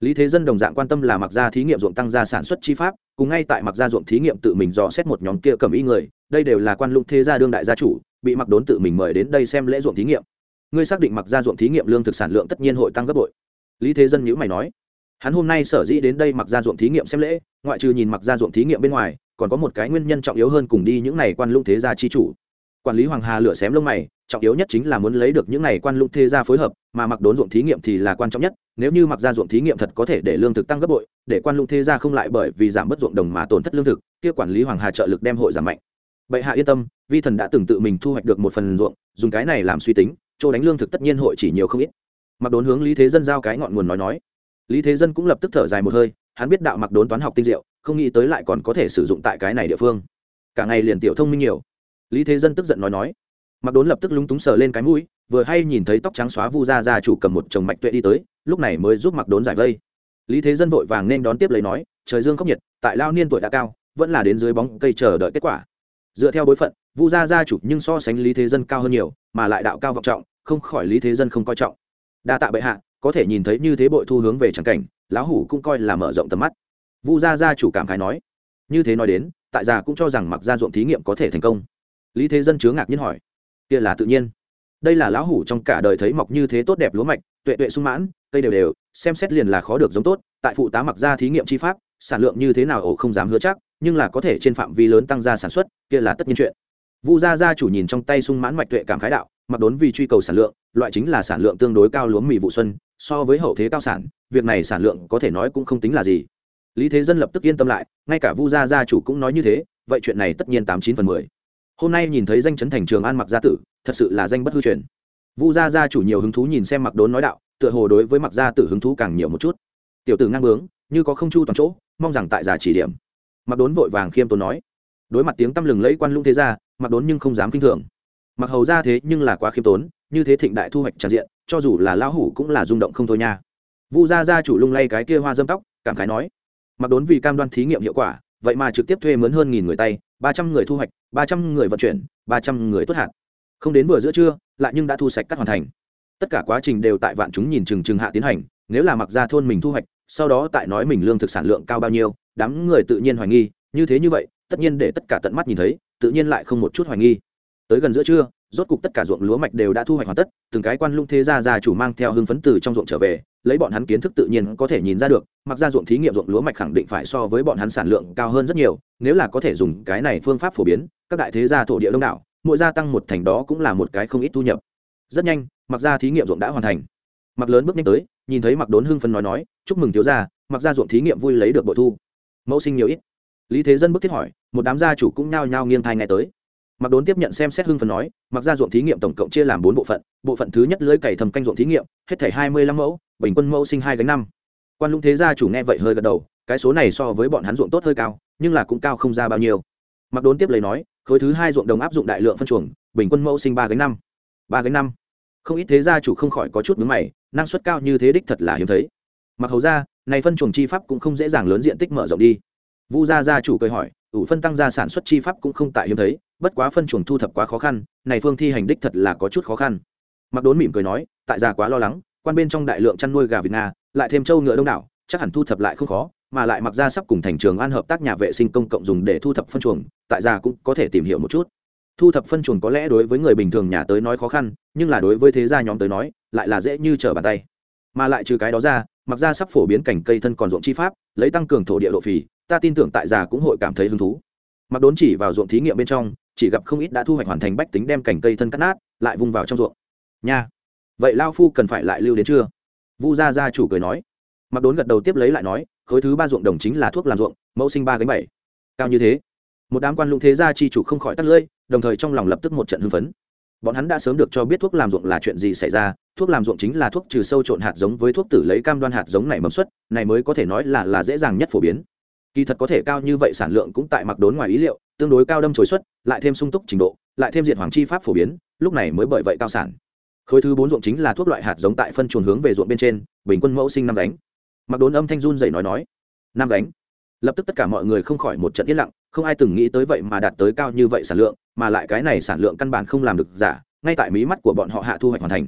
Lý thế dân đồng dạng quan tâm là mặc ra thí nghiệm ruộng tăng gia sản xuất chi pháp, cùng ngay tại mặc ra ruộng thí nghiệm tự mình dò xét một nhóm kia cầm ý người, đây đều là quan lũng thế gia đương đại gia chủ, bị mặc đốn tự mình mời đến đây xem lễ ruộng thí nghiệm. Ngươi xác định mặc ra ruộng thí nghiệm lương thực sản lượng tất nhiên hội tăng gấp bội. Lý thế dân nhữ mày nói, hắn hôm nay sở dĩ đến đây mặc ra ruộng thí nghiệm xem lễ, ngoại trừ nhìn mặc ra ruộng thí nghiệm bên ngoài còn có một cái nguyên nhân trọng yếu hơn cùng đi những này quan lũng thế gia chi chủ. Quản lý hoàng hà lửa xém lông mày, trọng yếu nhất chính là muốn lấy được những này quan lũng thế gia phối hợp, mà mặc đốn ruộng thí nghiệm thì là quan trọng nhất, nếu như mặc ra ruộng thí nghiệm thật có thể để lương thực tăng gấp bội, để quan lũng thế gia không lại bởi vì giảm bất ruộng đồng mà tổn thất lương thực, kia quản lý hoàng hà trợ lực đem hội giảm mạnh. Bệ hạ yên tâm, vi thần đã từng tự mình thu hoạch được một phần ruộng, dùng cái này làm suy tính, chỗ đánh lương thực tất nhiên hội chỉ nhiều không ít. Mặc đốn hướng lý thế dân giao cái ngọn nguồn nói nói. Lý thế dân cũng lập tức thở dài một hơi hắn biết đạo mặc đốn toán học tinh diệu, không nghĩ tới lại còn có thể sử dụng tại cái này địa phương. Cả ngày liền tiểu thông minh nhiều. Lý thế dân tức giận nói nói. Mặc đốn lập tức lúng túng sờ lên cái mũi, vừa hay nhìn thấy tóc trắng xóa vu ra ra chủ cầm một chồng mạch tuệ đi tới, lúc này mới giúp mặc đốn giải vây. Lý thế dân vội vàng nên đón tiếp lấy nói, trời dương khốc nhiệt, tại lao niên tuổi đã cao, vẫn là đến dưới bóng cây chờ đợi kết quả. Dựa theo bối phận, vu gia gia chủ nhưng so sánh lý thế dân cao hơn nhiều, mà lại đạo cao vọng trọng, không khỏi lý thế dân không coi trọng. Đa tạ bệ hạ, có thể nhìn thấy như thế bội thu hướng về trắng cảnh lão hủ cũng coi là mở rộng tầm mắt. Vu gia gia chủ cảm khái nói, như thế nói đến, tại già cũng cho rằng mặc gia ruộng thí nghiệm có thể thành công. Lý thế dân chứa ngạc nhiên hỏi, kia là tự nhiên. Đây là lão hủ trong cả đời thấy mọc như thế tốt đẹp lúa mạch, tuệ tuệ sung mãn, cây đều đều, xem xét liền là khó được giống tốt, tại phụ tá mặc gia thí nghiệm chi pháp, sản lượng như thế nào ổ không dám hứa chắc, nhưng là có thể trên phạm vi lớn tăng gia sản xuất, kia là tất nhiên chuyện. Vu gia gia chủ nhìn trong tay sung mãn mạch tuệ cảm khái đạo, mặc đốn vì truy cầu sản lượng, loại chính là sản lượng tương đối cao lúa mì vụ xuân, so với hậu thế cao sản việc này sản lượng có thể nói cũng không tính là gì. Lý thế dân lập tức yên tâm lại, ngay cả vu gia gia chủ cũng nói như thế, vậy chuyện này tất nhiên tám chín phần mười. Hôm nay nhìn thấy danh chấn thành trường an mặc gia tử, thật sự là danh bất hư truyền. Vu gia gia chủ nhiều hứng thú nhìn xem mặc đốn nói đạo, tựa hồ đối với mặc gia tử hứng thú càng nhiều một chút. Tiểu tử ngang bướng, như có không chu toàn chỗ, mong rằng tại giả chỉ điểm. Mặc đốn vội vàng khiêm tốn nói. Đối mặt tiếng tăm lừng lẫy quan lũng thế gia mặc đốn nhưng không dám kinh thường. Mặc hầu ra thế nhưng là quá khiêm tốn, như thế thịnh đại thu hoạch tràn diện, cho dù là lão hủ cũng là rung động không thôi nha vu gia gia chủ lung lay cái kia hoa dâm tóc, cảm khái nói, mặc đốn vì cam đoan thí nghiệm hiệu quả, vậy mà trực tiếp thuê mướn hơn nghìn người tay, ba trăm người thu hoạch, ba trăm người vận chuyển, ba trăm người tuất hạt. Không đến vừa giữa trưa, lại nhưng đã thu sạch cắt hoàn thành. Tất cả quá trình đều tại vạn chúng nhìn chừng chừng hạ tiến hành, nếu là mặc ra thôn mình thu hoạch, sau đó tại nói mình lương thực sản lượng cao bao nhiêu, đám người tự nhiên hoài nghi, như thế như vậy, tất nhiên để tất cả tận mắt nhìn thấy, tự nhiên lại không một chút hoài nghi. Tới gần giữa trưa rốt cục tất cả ruộng lúa mạch đều đã thu hoạch hoàn tất, từng cái quan lung thế gia gia chủ mang theo hưng phấn từ trong ruộng trở về, lấy bọn hắn kiến thức tự nhiên có thể nhìn ra được, mặc ra ruộng thí nghiệm ruộng lúa mạch khẳng định phải so với bọn hắn sản lượng cao hơn rất nhiều, nếu là có thể dùng cái này phương pháp phổ biến, các đại thế gia thổ địa đông đảo, mỗi gia tăng một thành đó cũng là một cái không ít thu nhập. Rất nhanh, mặc ra thí nghiệm ruộng đã hoàn thành. Mặc lớn bước nhanh tới, nhìn thấy mặc đốn hưng phấn nói nói, chúc mừng thiếu gia, mặc ra ruộng thí nghiệm vui lấy được bội thu. Mẫu sinh nhiều ít. Lý thế dân bức thiết hỏi, một đám gia chủ cũng nhao nhao nghiêng thai nghe tới mặc đốn tiếp nhận xem xét hưng phần nói mặc ra ruộng thí nghiệm tổng cộng chia làm bốn bộ phận bộ phận thứ nhất lưới cày thầm canh ruộng thí nghiệm, hết thảy hai mươi lăm mẫu, bình quân mẫu sinh hai gánh năm. Quan lũng thế gia chủ nghe vậy hơi gật đầu, cái số này so với bọn hắn ruộng tốt hơi cao, nhưng là cũng cao không ra bao nhiêu. Mặc đốn tiếp lấy nói, khối thứ hai ruộng đồng áp dụng đại lượng phân chuồng, bình quân mẫu sinh ba gánh năm. Ba gánh năm. Không ít thế gia chủ không khỏi có chút nhướng mày, năng suất cao như thế đích thật là hiếm thấy. Mặc hầu ra này phân chuồng chi pháp cũng không dễ dàng lớn diện tích mở rộng đi vu gia gia chủ cười hỏi, ủ phân tăng gia sản xuất chi pháp cũng không tại hiếm thấy, bất quá phân chuồng thu thập quá khó khăn, này phương thi hành đích thật là có chút khó khăn. Mặc đốn mỉm cười nói, tại gia quá lo lắng, quan bên trong đại lượng chăn nuôi gà việt nga, lại thêm trâu ngựa đông đảo, chắc hẳn thu thập lại không khó, mà lại mặc ra sắp cùng thành trường an hợp tác nhà vệ sinh công cộng dùng để thu thập phân chuồng, tại gia cũng có thể tìm hiểu một chút. Thu thập phân chuồng có lẽ đối với người bình thường nhà tới nói khó khăn, nhưng là đối với thế gia nhóm tới nói, lại là dễ như trở bàn tay. Mà lại trừ cái đó ra mặc ra sắp phổ biến cảnh cây thân còn ruộng chi pháp, lấy tăng cường thổ địa độ phì ta tin tưởng tại già cũng hội cảm thấy hứng thú. Mặc đốn chỉ vào ruộng thí nghiệm bên trong, chỉ gặp không ít đã thu hoạch hoàn thành bách tính đem cảnh cây thân cắt nát, lại vung vào trong ruộng. Nha! Vậy lao phu cần phải lại lưu đến chưa? Vu gia gia chủ cười nói. Mặc đốn gật đầu tiếp lấy lại nói, khối thứ ba ruộng đồng chính là thuốc làm ruộng, mẫu sinh ba gánh bảy. Cao như thế. Một đám quan lũng thế gia chi chủ không khỏi tắt lưỡi, đồng thời trong lòng lập tức một trận hưng phấn. Bọn hắn đã sớm được cho biết thuốc làm ruộng là chuyện gì xảy ra, thuốc làm ruộng chính là thuốc trừ sâu trộn hạt giống với thuốc tử lấy cam đoan hạt giống này mầm xuất này mới có thể nói là là dễ dàng nhất phổ biến kỳ thật có thể cao như vậy sản lượng cũng tại mặc đốn ngoài ý liệu, tương đối cao đâm chối xuất lại thêm sung túc trình độ, lại thêm diệt hoàng chi pháp phổ biến, lúc này mới bởi vậy cao sản. Khối thứ bốn ruộng chính là thuốc loại hạt giống tại phân chuồn hướng về ruộng bên trên, bình quân mẫu sinh năm đánh mặc đốn âm thanh run dậy nói nói, năm đánh lập tức tất cả mọi người không khỏi một trận yên lặng, không ai từng nghĩ tới vậy mà đạt tới cao như vậy sản lượng, mà lại cái này sản lượng căn bản không làm được giả, ngay tại mí mắt của bọn họ hạ thu hoạch hoàn thành.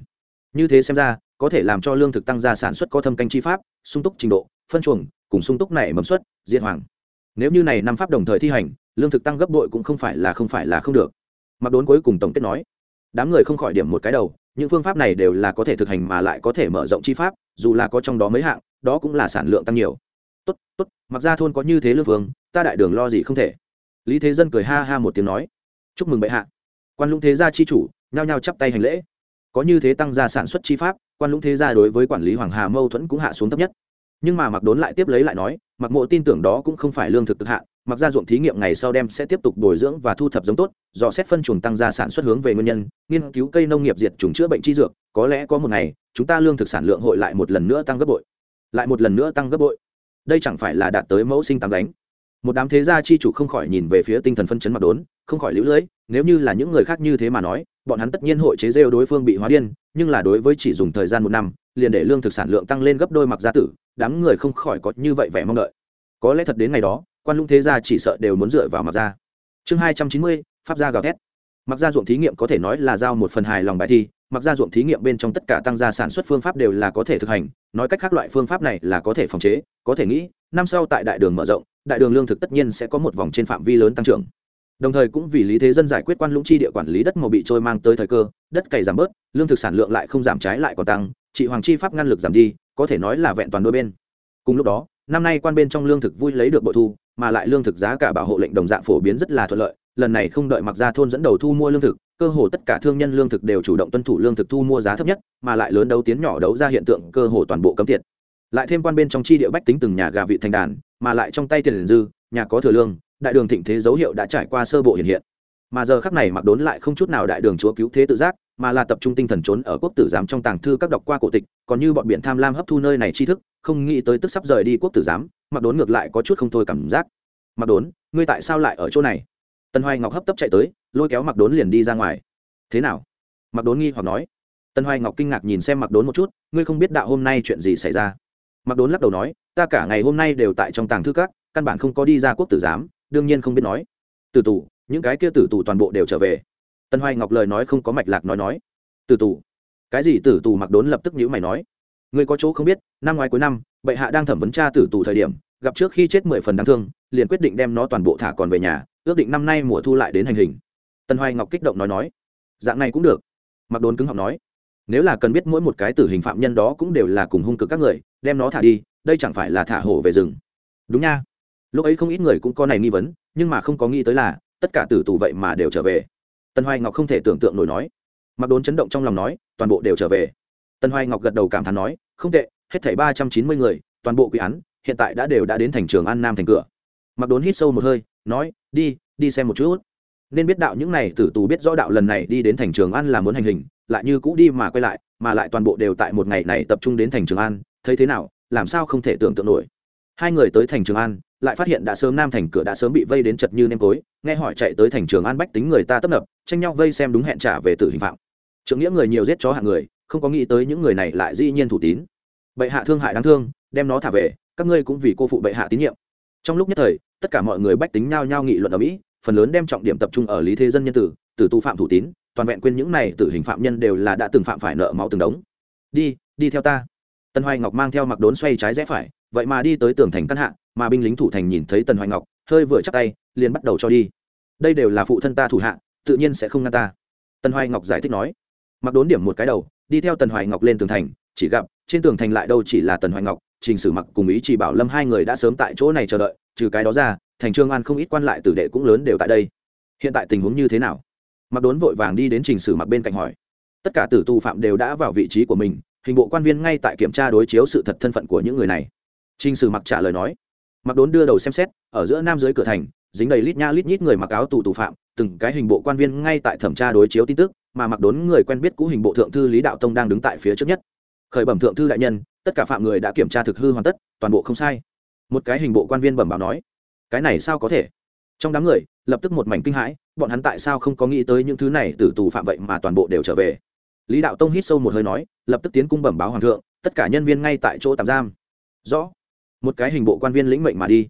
Như thế xem ra, có thể làm cho lương thực tăng gia sản xuất có thâm canh chi pháp, sung túc trình độ, phân chuồng cùng sung túc này mầm xuất diện hoàng. Nếu như này năm pháp đồng thời thi hành, lương thực tăng gấp bội cũng không phải là không phải là không được. Mặc đốn cuối cùng tổng kết nói, đám người không khỏi điểm một cái đầu, những phương pháp này đều là có thể thực hành mà lại có thể mở rộng chi pháp, dù là có trong đó mấy hạng, đó cũng là sản lượng tăng nhiều. Tốt tốt, mặc ra thôn có như thế lương vương, ta đại đường lo gì không thể. Lý thế dân cười ha ha một tiếng nói, chúc mừng bệ hạ. Quan lũng thế gia chi chủ, nhao nhao chắp tay hành lễ. Có như thế tăng gia sản xuất chi pháp, quan lũng thế gia đối với quản lý hoàng hà mâu thuẫn cũng hạ xuống thấp nhất nhưng mà mặc đốn lại tiếp lấy lại nói mặc mộ tin tưởng đó cũng không phải lương thực cực hạn mặc ra ruộng thí nghiệm ngày sau đem sẽ tiếp tục bồi dưỡng và thu thập giống tốt, do xét phân chuồng tăng gia sản xuất hướng về nguyên nhân, nghiên cứu cây nông nghiệp diệt chủng chữa bệnh chi dược, có lẽ có một ngày, chúng ta lương thực sản lượng hội lại một lần nữa tăng gấp bội. Lại một lần nữa tăng gấp bội. Đây chẳng phải là đạt tới mẫu sinh tám đánh một đám thế gia chi chủ không khỏi nhìn về phía tinh thần phân chấn mặc đốn, không khỏi lũ lưỡi nếu như là những người khác như thế mà nói bọn hắn tất nhiên hội chế rêu đối phương bị hóa điên, nhưng là đối với chỉ dùng thời gian một năm, liền để lương thực sản lượng tăng lên gấp đôi mặc gia tử, đám người không khỏi có như vậy vẻ mong đợi. Có lẽ thật đến ngày đó, quan lũng thế gia chỉ sợ đều muốn dựa vào mặc gia. Chương hai trăm chín mươi, pháp gia gào thét. Mặc gia ruộng thí nghiệm có thể nói là giao một phần hài lòng bài thi, mặc gia ruộng thí nghiệm bên trong tất cả tăng gia sản xuất phương pháp đều là có thể thực hành, nói cách khác loại phương pháp này là có thể phòng chế, có thể nghĩ, năm sau tại đại đường mở rộng, đại đường lương thực tất nhiên sẽ có một vòng trên phạm vi lớn tăng trưởng đồng thời cũng vì lý thế dân giải quyết quan lũng chi địa quản lý đất màu bị trôi mang tới thời cơ, đất cày giảm bớt, lương thực sản lượng lại không giảm trái lại còn tăng trị hoàng chi pháp ngăn lực giảm đi, có thể nói là vẹn toàn đôi bên. Cùng lúc đó, năm nay quan bên trong lương thực vui lấy được bội thu, mà lại lương thực giá cả bảo hộ lệnh đồng dạng phổ biến rất là thuận lợi, lần này không đợi mặc ra thôn dẫn đầu thu mua lương thực, cơ hồ tất cả thương nhân lương thực đều chủ động tuân thủ lương thực thu mua giá thấp nhất, mà lại lớn đấu tiến nhỏ đấu ra hiện tượng cơ hồ toàn bộ cấm tiệt. Lại thêm quan bên trong chi địa bách tính từng nhà gà vị thành đàn, mà lại trong tay tiền dư, nhà có thừa lương đại đường thịnh thế dấu hiệu đã trải qua sơ bộ hiện hiện. Mà giờ khắc này mặc đốn lại không chút nào đại đường chúa cứu thế tự giác, mà là tập trung tinh thần trốn ở quốc tử giám trong tàng thư các đọc qua cổ tịch, còn như bọn biển tham lam hấp thu nơi này tri thức, không nghĩ tới tức sắp rời đi quốc tử giám mặc đốn ngược lại có chút không thôi cảm giác. Mặc đốn, ngươi tại sao lại ở chỗ này? Tân hoài ngọc hấp tấp chạy tới, lôi kéo mặc đốn liền đi ra ngoài. Thế nào? Mặc đốn nghi hoặc nói. Tân hoài ngọc kinh ngạc nhìn xem mặc đốn một chút, ngươi không biết đạo hôm nay chuyện gì xảy ra? Mặc đốn lắc đầu nói, ta cả ngày hôm nay đều tại trong tàng thư các, căn bản không có đi ra quốc tử giám đương nhiên không biết nói. Tử tù, những cái kia tử tù toàn bộ đều trở về. Tân hoài ngọc lời nói không có mạch lạc nói nói. Tử tù. Cái gì tử tù mặc đốn lập tức nhữ mày nói. Người có chỗ không biết, năm ngoái cuối năm, bệ hạ đang thẩm vấn tra tử tù thời điểm, gặp trước khi chết mười phần đáng thương, liền quyết định đem nó toàn bộ thả còn về nhà, ước định năm nay mùa thu lại đến hành hình. Tân hoài ngọc kích động nói nói. Dạng này cũng được. Mặc đốn cứng học nói. Nếu là cần biết mỗi một cái tử hình phạm nhân đó cũng đều là cùng hung cực các người, đem nó thả đi, đây chẳng phải là thả hổ về rừng. Đúng nha lúc ấy không ít người cũng có này nghi vấn, nhưng mà không có nghĩ tới là, tất cả tử tù vậy mà đều trở về. Tân hoài ngọc không thể tưởng tượng nổi nói. Mặc đốn chấn động trong lòng nói, toàn bộ đều trở về. Tân hoài ngọc gật đầu cảm thán nói, không tệ, hết thảy ba trăm chín mươi người, toàn bộ quy án, hiện tại đã đều đã đến thành trường an nam thành cửa. Mặc đốn hít sâu một hơi, nói, đi đi xem một chút. Nên biết đạo những này tử tù biết rõ đạo lần này đi đến thành trường an là muốn hành hình, lại như cũ đi mà quay lại, mà lại toàn bộ đều tại một ngày này tập trung đến thành trường an, thấy thế nào, làm sao không thể tưởng tượng nổi. Hai người tới thành trường an lại phát hiện đã sớm nam thành cửa đã sớm bị vây đến chật như nêm tối, nghe hỏi chạy tới thành trường an bách tính người ta tấp nập, tranh nhau vây xem đúng hẹn trả về tử hình phạm. Trưởng nghĩa người nhiều giết chó hạng người, không có nghĩ tới những người này lại dĩ nhiên thủ tín. Bệ hạ thương hại đáng thương, đem nó thả về, các ngươi cũng vì cô phụ bệ hạ tín nhiệm. Trong lúc nhất thời, tất cả mọi người bách tính nhao nhao nghị luận ở mỹ, phần lớn đem trọng điểm tập trung ở lý thế dân nhân tử tử tu phạm thủ tín, toàn vẹn quên những này tử hình phạm nhân đều là đã từng phạm phải nợ máu từng đống. Đi đi theo ta. Tân hoài ngọc mang theo mặc đốn xoay trái rẽ phải, vậy mà đi tới tường thành căn hạ mà binh lính thủ thành nhìn thấy tần hoài ngọc, hơi vừa chắc tay, liền bắt đầu cho đi. Đây đều là phụ thân ta thủ hạ, tự nhiên sẽ không ngăn ta. Tần hoài ngọc giải thích nói. Mặc đốn điểm một cái đầu, đi theo tần hoài ngọc lên tường thành, chỉ gặp, trên tường thành lại đâu chỉ là tần hoài ngọc, trình sử mặc cùng ý chỉ bảo lâm hai người đã sớm tại chỗ này chờ đợi, trừ cái đó ra, thành trương an không ít quan lại tử đệ cũng lớn đều tại đây. Hiện tại tình huống như thế nào? Mặc đốn vội vàng đi đến trình sử mặc bên cạnh hỏi. Tất cả tử tù phạm đều đã vào vị trí của mình, hình bộ quan viên ngay tại kiểm tra đối chiếu sự thật thân phận của những người này. Trình sử mặc trả lời nói mặc đốn đưa đầu xem xét, ở giữa nam dưới cửa thành, dính đầy lít nha lít nhít người mặc áo tù tù phạm, từng cái hình bộ quan viên ngay tại thẩm tra đối chiếu tin tức, mà mặc đốn người quen biết cũ hình bộ thượng thư lý đạo tông đang đứng tại phía trước nhất. Khởi bẩm thượng thư đại nhân, tất cả phạm người đã kiểm tra thực hư hoàn tất, toàn bộ không sai. Một cái hình bộ quan viên bẩm báo nói, cái này sao có thể? Trong đám người, lập tức một mảnh kinh hãi, bọn hắn tại sao không có nghĩ tới những thứ này từ tù phạm vậy mà toàn bộ đều trở về? Lý đạo tông hít sâu một hơi nói, lập tức tiến cung bẩm báo hoàng thượng, tất cả nhân viên ngay tại chỗ tạm giam. Rõ một cái hình bộ quan viên lĩnh mệnh mà đi.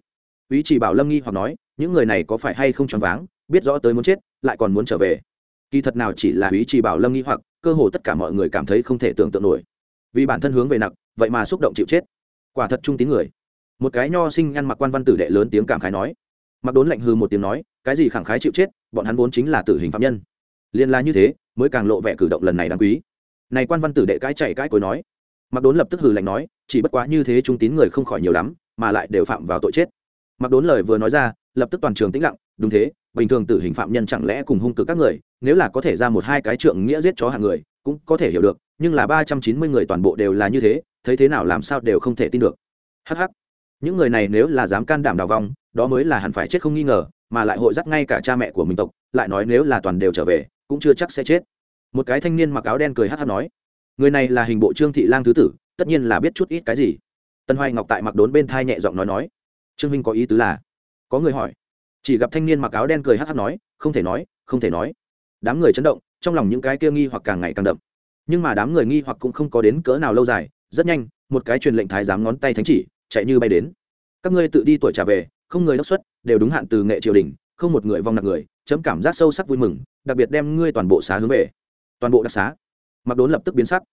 Ý chỉ bảo lâm nghi hoặc nói, những người này có phải hay không choáng váng, biết rõ tới muốn chết, lại còn muốn trở về. Kỳ thật nào chỉ là ý chỉ bảo lâm nghi hoặc, cơ hồ tất cả mọi người cảm thấy không thể tưởng tượng nổi. Vì bản thân hướng về nặng, vậy mà xúc động chịu chết. Quả thật trung tín người. Một cái nho sinh ăn mặc quan văn tử đệ lớn tiếng cảm khái nói. Mặc đốn lạnh hư một tiếng nói, cái gì khẳng khái chịu chết, bọn hắn vốn chính là tử hình phạm nhân. Liên la như thế, mới càng lộ vẻ cử động lần này đáng quý. Này quan văn tử đệ cái chạy cái cối nói mặc đốn lập tức hừ lạnh nói, chỉ bất quá như thế trung tín người không khỏi nhiều lắm, mà lại đều phạm vào tội chết. Mặc đốn lời vừa nói ra, lập tức toàn trường tĩnh lặng, đúng thế, bình thường tử hình phạm nhân chẳng lẽ cùng hung cực các người, nếu là có thể ra một hai cái trượng nghĩa giết chó hàng người, cũng có thể hiểu được, nhưng là ba trăm chín mươi người toàn bộ đều là như thế, thấy thế nào làm sao đều không thể tin được. Hh những người này nếu là dám can đảm đào vong, đó mới là hẳn phải chết không nghi ngờ, mà lại hội dắt ngay cả cha mẹ của mình tộc, lại nói nếu là toàn đều trở về, cũng chưa chắc sẽ chết. Một cái thanh niên mặc áo đen cười hh nói người này là hình bộ trương thị lang thứ tử, tất nhiên là biết chút ít cái gì. Tân hoài ngọc tại mặc đốn bên thai nhẹ giọng nói nói. Trương minh có ý tứ là, có người hỏi. Chỉ gặp thanh niên mặc áo đen cười hát hát nói, không thể nói, không thể nói. Đám người chấn động, trong lòng những cái kia nghi hoặc càng ngày càng đậm. Nhưng mà đám người nghi hoặc cũng không có đến cỡ nào lâu dài, rất nhanh, một cái truyền lệnh thái giám ngón tay thánh chỉ, chạy như bay đến. Các ngươi tự đi tuổi trả về, không người đốc xuất, đều đúng hạn từ nghệ triều đình, không một người vong nặng người, chấm cảm giác sâu sắc vui mừng, đặc biệt đem ngươi toàn bộ xá hướng về. Toàn bộ đặc xá mặc đốn lập tức biến sắc.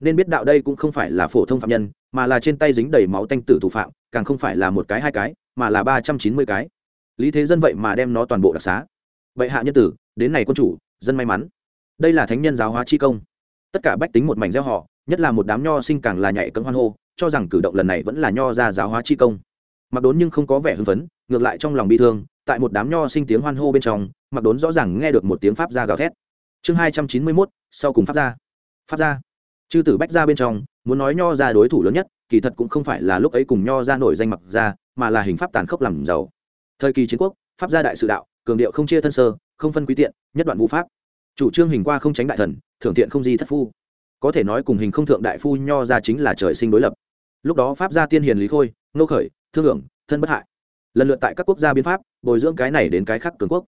Nên biết đạo đây cũng không phải là phổ thông phạm nhân, mà là trên tay dính đầy máu tanh tử thủ phạm, càng không phải là một cái hai cái, mà là ba trăm chín mươi cái. Lý thế dân vậy mà đem nó toàn bộ đặc xá. Vậy hạ nhân tử, đến này quân chủ, dân may mắn. Đây là thánh nhân giáo hóa chi công. Tất cả bách tính một mảnh gieo họ, nhất là một đám nho sinh càng là nhảy cấm hoan hô, cho rằng cử động lần này vẫn là nho ra giáo hóa chi công. Mặc đốn nhưng không có vẻ hưng phấn, ngược lại trong lòng bi thương, tại một đám nho sinh tiếng hoan hô bên trong, mặc đốn rõ ràng nghe được một tiếng pháp gia gào thét. Chương hai trăm chín mươi mốt, sau cùng pháp gia pháp gia chư tử bách gia bên trong, muốn nói nho ra đối thủ lớn nhất, kỳ thật cũng không phải là lúc ấy cùng nho ra nổi danh mặc ra mà là hình pháp tàn khốc làm giàu. Thời kỳ chiến quốc, pháp gia đại sự đạo, cường điệu không chia thân sơ, không phân quý tiện, nhất đoạn vũ pháp. Chủ trương hình qua không tránh đại thần, thưởng thiện không di thất phu. Có thể nói cùng hình không thượng đại phu nho ra chính là trời sinh đối lập. Lúc đó pháp gia tiên hiền lý khôi, nô khởi, thương hưởng, thân bất hại. Lần lượt tại các quốc gia biên pháp, bồi dưỡng cái này đến cái khác cường quốc.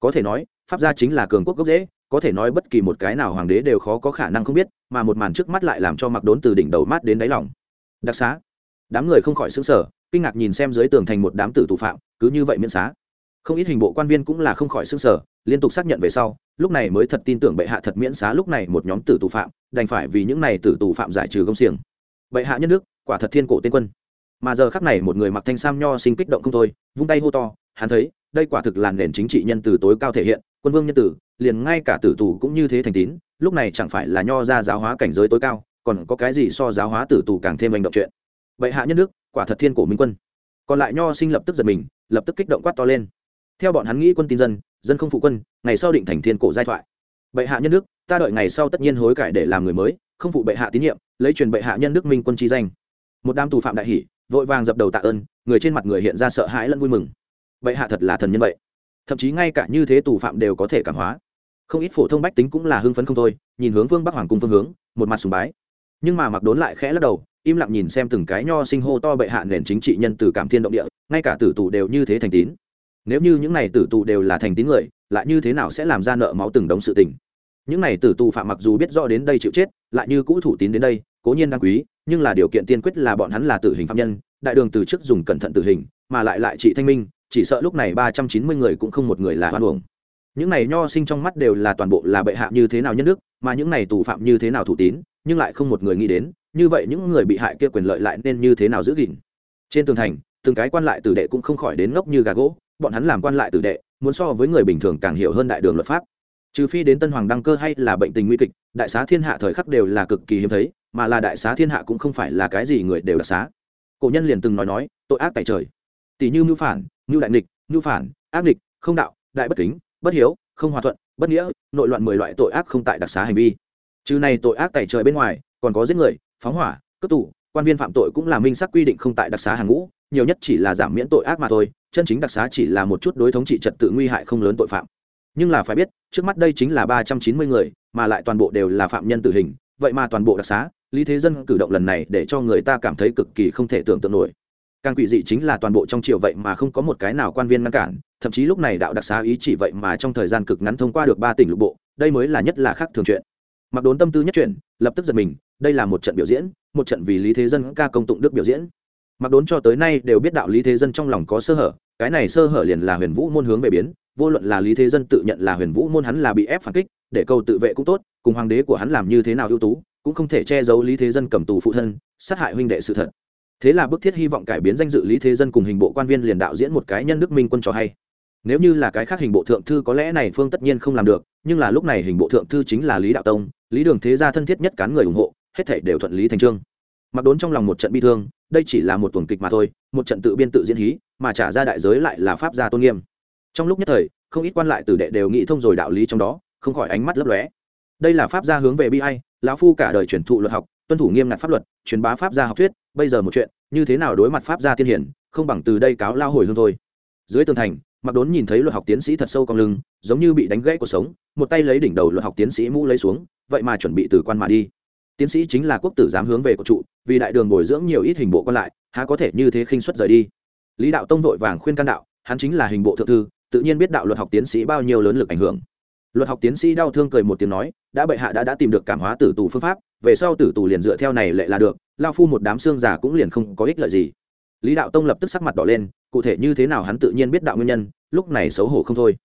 Có thể nói, pháp gia chính là cường quốc gốc dễ có thể nói bất kỳ một cái nào hoàng đế đều khó có khả năng không biết, mà một màn trước mắt lại làm cho mặc đốn từ đỉnh đầu mát đến đáy lòng. Đặc xá. Đám người không khỏi xứng sở kinh ngạc nhìn xem dưới tường thành một đám tử tù phạm, cứ như vậy miễn xá. Không ít hình bộ quan viên cũng là không khỏi xứng sở liên tục xác nhận về sau, lúc này mới thật tin tưởng bệ hạ thật miễn xá lúc này một nhóm tử tù phạm, đành phải vì những này tử tù phạm giải trừ công xiềng. Bệ hạ nhất nước quả thật thiên cổ tên quân. Mà giờ khắc này một người mặc thanh sam nho sinh kích động không thôi, vung tay hô to, hắn thấy, đây quả thực là nền chính trị nhân từ tối cao thể hiện quân vương nhân tử liền ngay cả tử tù cũng như thế thành tín lúc này chẳng phải là nho ra giáo hóa cảnh giới tối cao còn có cái gì so giáo hóa tử tù càng thêm hành động chuyện. Vậy hạ nhân đức, quả thật thiên cổ minh quân. Còn lại nho sinh lập tức giật mình lập tức kích động quát to lên. Theo bọn hắn nghĩ quân tin dân dân không phụ quân ngày sau định thành thiên cổ giai thoại. Bệ hạ nhân đức ta đợi ngày sau tất nhiên hối cải để làm người mới không phụ bệ hạ tín nhiệm lấy truyền bệ hạ nhân đức minh quân chi danh. Một đám tù phạm đại hỷ vội vàng dập đầu tạ ơn người trên mặt người hiện ra sợ hãi lẫn vui mừng. Bệ hạ thật là thần nhân vậy thậm chí ngay cả như thế tù phạm đều có thể cảm hóa. Không ít phổ thông bách tính cũng là hưng phấn không thôi, nhìn hướng vương bắc hoàng cung phương hướng, một mặt sùng bái. Nhưng mà mặc đốn lại khẽ lắc đầu, im lặng nhìn xem từng cái nho sinh hô to bệ hạ nền chính trị nhân từ cảm thiên động địa, ngay cả tử tù đều như thế thành tín. Nếu như những này tử tù đều là thành tín người, lại như thế nào sẽ làm ra nợ máu từng đống sự tình? Những này tử tù phạm mặc dù biết rõ đến đây chịu chết, lại như cũ thủ tín đến đây, cố nhiên đáng quý, nhưng là điều kiện tiên quyết là bọn hắn là tử hình phạm nhân, đại đường từ chức dùng cẩn thận tử hình, mà lại lại trị thanh minh chỉ sợ lúc này ba trăm chín mươi người cũng không một người là hoan uổng. Những này nho sinh trong mắt đều là toàn bộ là bệ hạ như thế nào nhân đức, mà những này tù phạm như thế nào thủ tín, nhưng lại không một người nghĩ đến, như vậy những người bị hại kia quyền lợi lại nên như thế nào giữ gìn. Trên tường thành, từng cái quan lại tử đệ cũng không khỏi đến ngốc như gà gỗ, bọn hắn làm quan lại tử đệ, muốn so với người bình thường càng hiểu hơn đại đường luật pháp. Trừ phi đến tân hoàng đăng cơ hay là bệnh tình nguy kịch, đại xá thiên hạ thời khắc đều là cực kỳ hiếm thấy, mà là đại xá thiên hạ cũng không phải là cái gì người đều đặc xá. Cổ nhân liền từng nói nói, tội ác tại trời. Tỷ như mưu phản như đại nghịch mưu phản, ác nghịch, không đạo, đại bất kính, bất hiếu, không hòa thuận, bất nghĩa, nội loạn mười loại tội ác không tại đặc xá hành vi. Trừ này tội ác tại trời bên ngoài, còn có giết người, phóng hỏa, cướp tủ quan viên phạm tội cũng là minh xác quy định không tại đặc xá hàng ngũ, nhiều nhất chỉ là giảm miễn tội ác mà thôi, chân chính đặc xá chỉ là một chút đối thống trị trật tự nguy hại không lớn tội phạm. Nhưng là phải biết, trước mắt đây chính là ba trăm chín mươi người, mà lại toàn bộ đều là phạm nhân tử hình, vậy mà toàn bộ đặc xá, lý thế dân cử động lần này để cho người ta cảm thấy cực kỳ không thể tưởng tượng nổi càng quỷ dị chính là toàn bộ trong triều vậy mà không có một cái nào quan viên ngăn cản, thậm chí lúc này đạo đặc xá ý chỉ vậy mà trong thời gian cực ngắn thông qua được ba tỉnh lục bộ, đây mới là nhất là khác thường chuyện. Mặc đốn tâm tư nhất chuyện lập tức giật mình, đây là một trận biểu diễn, một trận vì lý thế dân ca công tụng đức biểu diễn. Mặc đốn cho tới nay đều biết đạo lý thế dân trong lòng có sơ hở, cái này sơ hở liền là huyền vũ môn hướng về biến, vô luận là lý thế dân tự nhận là huyền vũ môn hắn là bị ép phản kích, để cầu tự vệ cũng tốt, cùng hoàng đế của hắn làm như thế nào ưu tú, cũng không thể che giấu lý thế dân cầm tù phụ thân, sát hại huynh đệ sự thật thế là bức thiết hy vọng cải biến danh dự lý thế dân cùng hình bộ quan viên liền đạo diễn một cái nhân đức minh quân cho hay. Nếu như là cái khác hình bộ thượng thư có lẽ này phương tất nhiên không làm được, nhưng là lúc này hình bộ thượng thư chính là lý đạo tông, lý đường thế gia thân thiết nhất cán người ủng hộ, hết thể đều thuận lý thành trương mặc đốn trong lòng một trận bi thương, đây chỉ là một tuần kịch mà thôi, một trận tự biên tự diễn hí, mà trả ra đại giới lại là pháp gia tôn nghiêm. Trong lúc nhất thời, không ít quan lại tử đệ đều nghĩ thông rồi đạo lý trong đó, không khỏi ánh mắt lấp lóe. Đây là pháp gia hướng về bi ai, lão phu cả đời truyền thụ luật học, tuân thủ nghiêm ngặt pháp luật, truyền bá pháp gia học thuyết bây giờ một chuyện, như thế nào đối mặt pháp gia tiên hiển, không bằng từ đây cáo lao hồi hương thôi. Dưới tường thành mặc đốn nhìn thấy luật học tiến sĩ thật sâu cong lưng, giống như bị đánh gãy cuộc sống, một tay lấy đỉnh đầu luật học tiến sĩ mũ lấy xuống, vậy mà chuẩn bị từ quan mà đi. Tiến sĩ chính là quốc tử giám hướng về của trụ, vì đại đường bồi dưỡng nhiều ít hình bộ còn lại, há có thể như thế khinh suất rời đi. Lý đạo tông vội vàng khuyên can đạo, hắn chính là hình bộ thượng thư, tự nhiên biết đạo luật học tiến sĩ bao nhiêu lớn lực ảnh hưởng luật học tiến sĩ đau thương cười một tiếng nói, đã bệ hạ đã đã tìm được cảm hóa tử tù phương pháp, về sau tử tù liền dựa theo này lệ là được, lao phu một đám xương già cũng liền không có ích lợi gì. Lý đạo tông lập tức sắc mặt đỏ lên, cụ thể như thế nào hắn tự nhiên biết đạo nguyên nhân, lúc này xấu hổ không thôi.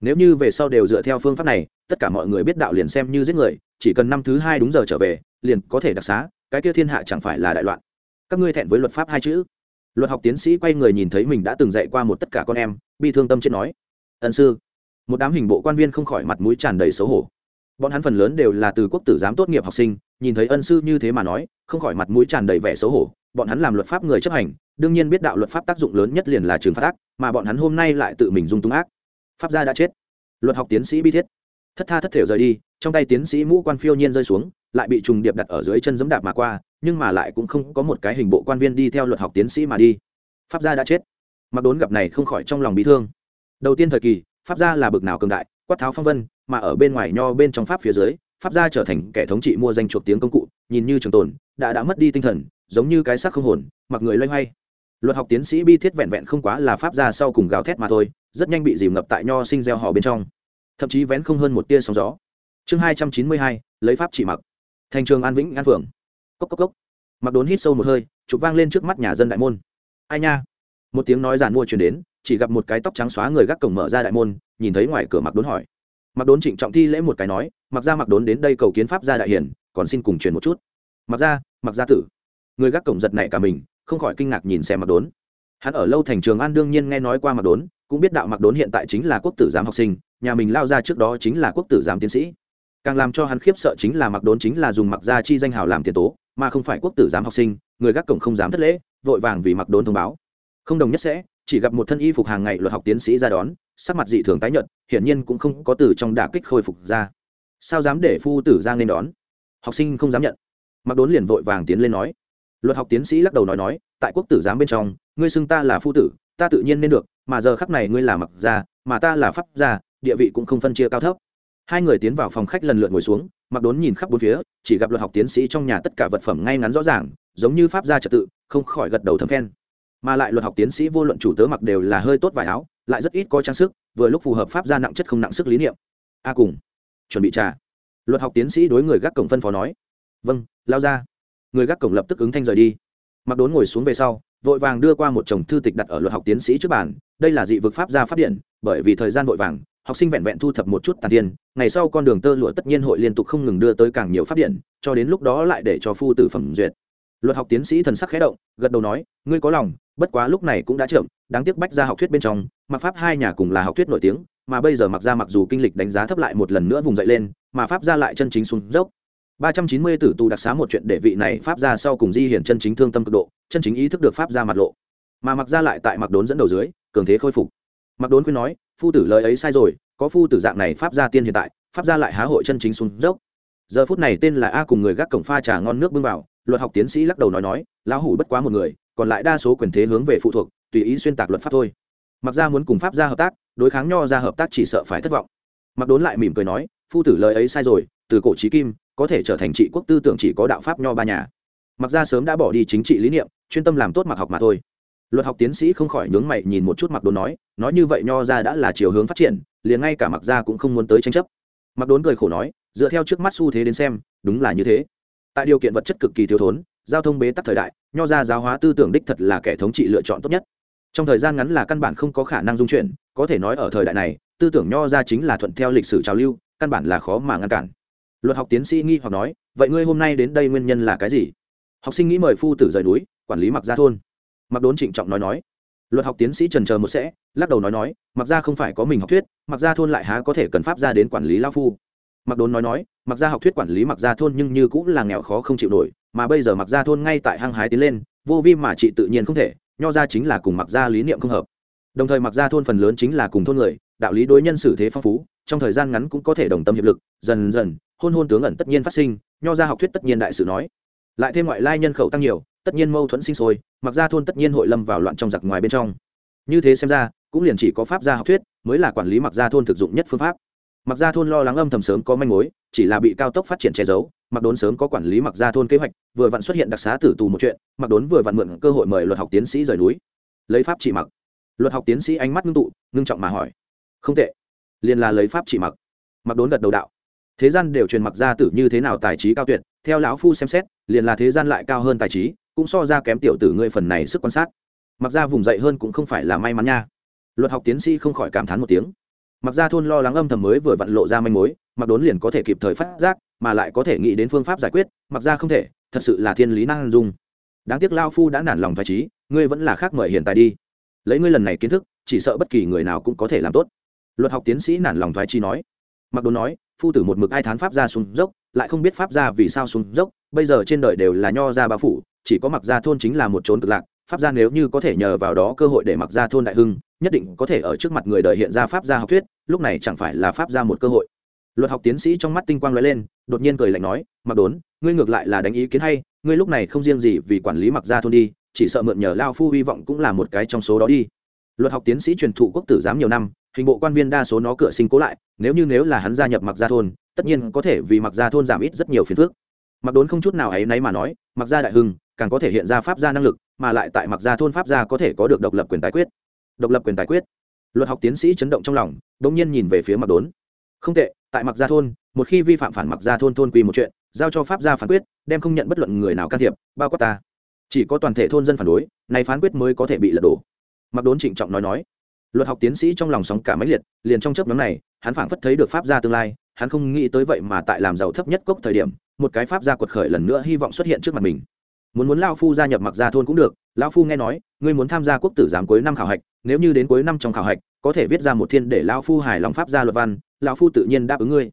Nếu như về sau đều dựa theo phương pháp này, tất cả mọi người biết đạo liền xem như giết người, chỉ cần năm thứ hai đúng giờ trở về, liền có thể đặc xá, cái kia thiên hạ chẳng phải là đại loạn. Các ngươi thẹn với luật pháp hai chữ. Luật học tiến sĩ quay người nhìn thấy mình đã từng dạy qua một tất cả con em, bi thương tâm chết nói, ân sư một đám hình bộ quan viên không khỏi mặt mũi tràn đầy xấu hổ. Bọn hắn phần lớn đều là từ quốc tử giám tốt nghiệp học sinh, nhìn thấy ân sư như thế mà nói, không khỏi mặt mũi tràn đầy vẻ xấu hổ. Bọn hắn làm luật pháp người chấp hành, đương nhiên biết đạo luật pháp tác dụng lớn nhất liền là trường phát ác, mà bọn hắn hôm nay lại tự mình dung túng ác. Pháp gia đã chết. Luật học tiến sĩ bi thiết. Thất tha thất thể rời đi, trong tay tiến sĩ mũ quan phiêu nhiên rơi xuống, lại bị trùng điệp đặt ở dưới chân giấm đạp mà qua, nhưng mà lại cũng không có một cái hình bộ quan viên đi theo luật học tiến sĩ mà đi. Pháp gia đã chết. Mặc đốn gặp này không khỏi trong lòng bị thương. Đầu tiên thời kỳ pháp gia là bực nào cường đại, quát tháo phong vân, mà ở bên ngoài nho bên trong pháp phía dưới, pháp gia trở thành kẻ thống trị mua danh chuộc tiếng công cụ, nhìn như trường tồn, đã đã mất đi tinh thần, giống như cái xác không hồn, mặc người loay hoay. Luật học tiến sĩ bi thiết vẹn vẹn không quá là pháp gia sau cùng gào thét mà thôi, rất nhanh bị dìm ngập tại nho sinh gieo họ bên trong. Thậm chí vén không hơn một tia sóng gió. Chương hai trăm chín mươi hai, lấy pháp chỉ mặc. Thành trường an vĩnh an phượng. Cốc cốc cốc. Mặc đốn hít sâu một hơi, chụp vang lên trước mắt nhà dân đại môn. Ai nha? Một tiếng nói giàn mua chuyển đến chỉ gặp một cái tóc trắng xóa người gác cổng mở ra đại môn, nhìn thấy ngoài cửa mặc đốn hỏi. Mặc đốn trịnh trọng thi lễ một cái nói mặc ra mặc đốn đến đây cầu kiến pháp gia đại hiển, còn xin cùng truyền một chút. Mặc ra mặc gia tử. Người gác cổng giật nảy cả mình, không khỏi kinh ngạc nhìn xem mặc đốn. Hắn ở lâu thành trường an đương nhiên nghe nói qua mặc đốn, cũng biết đạo mặc đốn hiện tại chính là quốc tử giám học sinh, nhà mình lao ra trước đó chính là quốc tử giám tiến sĩ. Càng làm cho hắn khiếp sợ chính là mặc đốn chính là dùng mặc gia chi danh hào làm tiền tố, mà không phải quốc tử giám học sinh, người gác cổng không dám thất lễ, vội vàng vì mặc đốn thông báo. Không đồng nhất sẽ chỉ gặp một thân y phục hàng ngày luật học tiến sĩ ra đón, sắc mặt dị thường tái nhợt, hiển nhiên cũng không có từ trong đả kích khôi phục ra. Sao dám để phu tử ra nên đón? Học sinh không dám nhận. Mặc đốn liền vội vàng tiến lên nói. Luật học tiến sĩ lắc đầu nói nói, tại quốc tử giám bên trong, ngươi xưng ta là phu tử, ta tự nhiên nên được, mà giờ khắc này ngươi là mặc gia, mà ta là pháp gia, địa vị cũng không phân chia cao thấp. Hai người tiến vào phòng khách lần lượt ngồi xuống, mặc đốn nhìn khắp bốn phía, chỉ gặp luật học tiến sĩ trong nhà tất cả vật phẩm ngay ngắn rõ ràng, giống như pháp gia trật tự, không khỏi gật đầu thấm khen mà lại luật học tiến sĩ vô luận chủ tớ mặc đều là hơi tốt vải áo, lại rất ít có trang sức, vừa lúc phù hợp pháp gia nặng chất không nặng sức lý niệm. A cùng, chuẩn bị trà. Luật học tiến sĩ đối người gác cổng phân phó nói. Vâng lao ra. Người gác cổng lập tức ứng thanh rời đi. Mặc đốn ngồi xuống về sau, vội vàng đưa qua một chồng thư tịch đặt ở luật học tiến sĩ trước bàn. Đây là dị vực pháp gia phát điện, bởi vì thời gian vội vàng, học sinh vẹn vẹn thu thập một chút tàn tiền, ngày sau con đường tơ lụa tất nhiên hội liên tục không ngừng đưa tới càng nhiều phát điện, cho đến lúc đó lại để cho phu tử phẩm duyệt. Luật học tiến sĩ thần sắc khẽ động, gật đầu nói, ngươi có lòng bất quá lúc này cũng đã chậm, đáng tiếc bách ra học thuyết bên trong mặc pháp hai nhà cùng là học thuyết nổi tiếng, mà bây giờ mặc ra mặc dù kinh lịch đánh giá thấp lại một lần nữa vùng dậy lên, mà pháp ra lại chân chính xuống dốc. ba trăm chín mươi tử tù đặc xá một chuyện để vị này pháp ra sau cùng di hiển chân chính thương tâm cực độ, chân chính ý thức được pháp ra mặt lộ. Mà mặc ra lại tại mặc đốn dẫn đầu dưới, cường thế khôi phục. Mặc đốn khuyên nói, phu tử lời ấy sai rồi, có phu tử dạng này pháp gia tiên hiện tại, pháp gia lại há hội chân chính xuống dốc. Giờ phút này tên là a cùng người gác cổng pha trà ngon nước bưng vào, luật học tiến sĩ lắc đầu nói nói, lão hủ bất quá một người còn lại đa số quyền thế hướng về phụ thuộc, tùy ý xuyên tạc luật pháp thôi. Mặc ra muốn cùng pháp gia hợp tác, đối kháng nho ra hợp tác chỉ sợ phải thất vọng. Mặc đốn lại mỉm cười nói, phu tử lời ấy sai rồi, từ cổ trí kim, có thể trở thành trị quốc tư tưởng chỉ có đạo pháp nho ba nhà. Mặc ra sớm đã bỏ đi chính trị lý niệm, chuyên tâm làm tốt mặc học mà thôi. Luật học tiến sĩ không khỏi nhướng mày nhìn một chút mặc đốn nói nói như vậy nho ra đã là chiều hướng phát triển, liền ngay cả mặc ra cũng không muốn tới tranh chấp. Mặc đốn cười khổ nói, dựa theo trước mắt xu thế đến xem, đúng là như thế. Tại điều kiện vật chất cực kỳ thiếu thốn giao thông bế tắc thời đại, nho ra giáo hóa tư tưởng đích thật là kẻ thống trị lựa chọn tốt nhất. Trong thời gian ngắn là căn bản không có khả năng dung chuyển, có thể nói ở thời đại này, tư tưởng nho ra chính là thuận theo lịch sử trào lưu, căn bản là khó mà ngăn cản. Luật học tiến sĩ nghi hoặc nói, vậy ngươi hôm nay đến đây nguyên nhân là cái gì? Học sinh nghĩ mời phu tử rời núi, quản lý mặc gia thôn. Mặc đốn trịnh trọng nói nói. Luật học tiến sĩ trần chờ một sẽ, lắc đầu nói nói mặc ra không phải có mình học thuyết mặc ra thôn lại há có thể cần pháp ra đến quản lý lao phu? Mặc đốn nói nói mặc ra học thuyết quản lý mặc ra thôn nhưng như cũng là nghèo khó không chịu nổi mà bây giờ mặc ra thôn ngay tại hang hái tiến lên, vô vi mà chị tự nhiên không thể, nho ra chính là cùng mặc ra lý niệm không hợp. Đồng thời mặc ra thôn phần lớn chính là cùng thôn người, đạo lý đối nhân xử thế phong phú, trong thời gian ngắn cũng có thể đồng tâm hiệp lực, dần dần, hôn hôn tướng ẩn tất nhiên phát sinh, nho ra học thuyết tất nhiên đại sự nói. Lại thêm ngoại lai nhân khẩu tăng nhiều, tất nhiên mâu thuẫn sinh sôi, mặc ra thôn tất nhiên hội lâm vào loạn trong giặc ngoài bên trong. Như thế xem ra, cũng liền chỉ có pháp gia học thuyết mới là quản lý mặc gia thôn thực dụng nhất phương pháp. Mặc gia thôn lo lắng âm thầm sớm có manh mối, chỉ là bị cao tốc phát triển che giấu mặc đốn sớm có quản lý mặc gia thôn kế hoạch, vừa vặn xuất hiện đặc xá tử tù một chuyện mặc đốn vừa vặn mượn cơ hội mời luật học tiến sĩ rời núi. Lấy pháp chỉ mặc. Luật học tiến sĩ ánh mắt ngưng tụ, ngưng trọng mà hỏi. Không tệ. Liền là lấy pháp chỉ mặc. Mặc đốn gật đầu đạo. Thế gian đều truyền mặc gia tử như thế nào tài trí cao tuyệt, theo lão phu xem xét, liền là thế gian lại cao hơn tài trí, cũng so ra kém tiểu tử ngươi phần này sức quan sát. Mặc ra vùng dậy hơn cũng không phải là may mắn nha. Luật học tiến sĩ không khỏi cảm thán một tiếng mặc ra thôn lo lắng âm thầm mới vừa vặn lộ ra manh mối, mặc đốn liền có thể kịp thời phát giác, mà lại có thể nghĩ đến phương pháp giải quyết, mặc ra không thể, thật sự là thiên lý năng dung. Đáng tiếc lao phu đã nản lòng phải trí, ngươi vẫn là khác mời hiện tại đi. Lấy ngươi lần này kiến thức, chỉ sợ bất kỳ người nào cũng có thể làm tốt. Luật học tiến sĩ nản lòng thoái chi nói. Mặc đốn nói, phu tử một mực ai thán pháp ra xuống dốc, lại không biết pháp ra vì sao xuống dốc, bây giờ trên đời đều là nho ra bao phủ, chỉ có mặc gia thôn chính là một trốn cực lạc, pháp gia nếu như có thể nhờ vào đó cơ hội để mặc gia thôn đại hưng nhất định có thể ở trước mặt người đời hiện ra pháp gia học thuyết, lúc này chẳng phải là pháp gia một cơ hội. Luật học tiến sĩ trong mắt tinh quang lóe lên, đột nhiên cười lạnh nói, mặc đốn, ngươi ngược lại là đánh ý kiến hay, ngươi lúc này không riêng gì vì quản lý mặc gia thôn đi, chỉ sợ mượn nhờ lao phu hy vọng cũng là một cái trong số đó đi. Luật học tiến sĩ truyền thụ quốc tử giám nhiều năm, hình bộ quan viên đa số nó cửa sinh cố lại, nếu như nếu là hắn gia nhập mặc gia thôn, tất nhiên có thể vì mặc gia thôn giảm ít rất nhiều phiền phức. Mặc đốn không chút nào ấy nấy mà nói, mặc gia đại hưng, càng có thể hiện ra pháp gia năng lực, mà lại tại mặc gia thôn pháp gia có thể có được độc lập quyền tái quyết độc lập quyền tài quyết. Luật học tiến sĩ chấn động trong lòng đ ỗ n g nhiên nhìn về phía mặc đốn. Không tệ, tại mặc gia thôn, một khi vi phạm phản mặc gia thôn thôn quy một chuyện, giao cho pháp gia phán quyết, đem không nhận bất luận người nào can thiệp, bao quát ta. Chỉ có toàn thể thôn dân phản đối này phán quyết mới có thể bị lật đổ. Mặc đốn trịnh trọng nói nói. Luật học tiến sĩ trong lòng sóng cả máy liệt, liền trong chấp nhóm này, hắn phảng phất thấy được pháp gia tương lai, hắn không nghĩ tới vậy mà tại làm giàu thấp nhất cốc thời điểm, một cái pháp gia quật khởi lần nữa hy vọng xuất hiện trước mặt mình muốn muốn lao phu gia nhập mặc gia thôn cũng được. Lao phu nghe nói, ngươi muốn tham gia quốc tử giám cuối năm khảo hạch, nếu như đến cuối năm trong khảo hạch, có thể viết ra một thiên để lao phu hài lòng pháp gia luật văn, lao phu tự nhiên đáp ứng ngươi.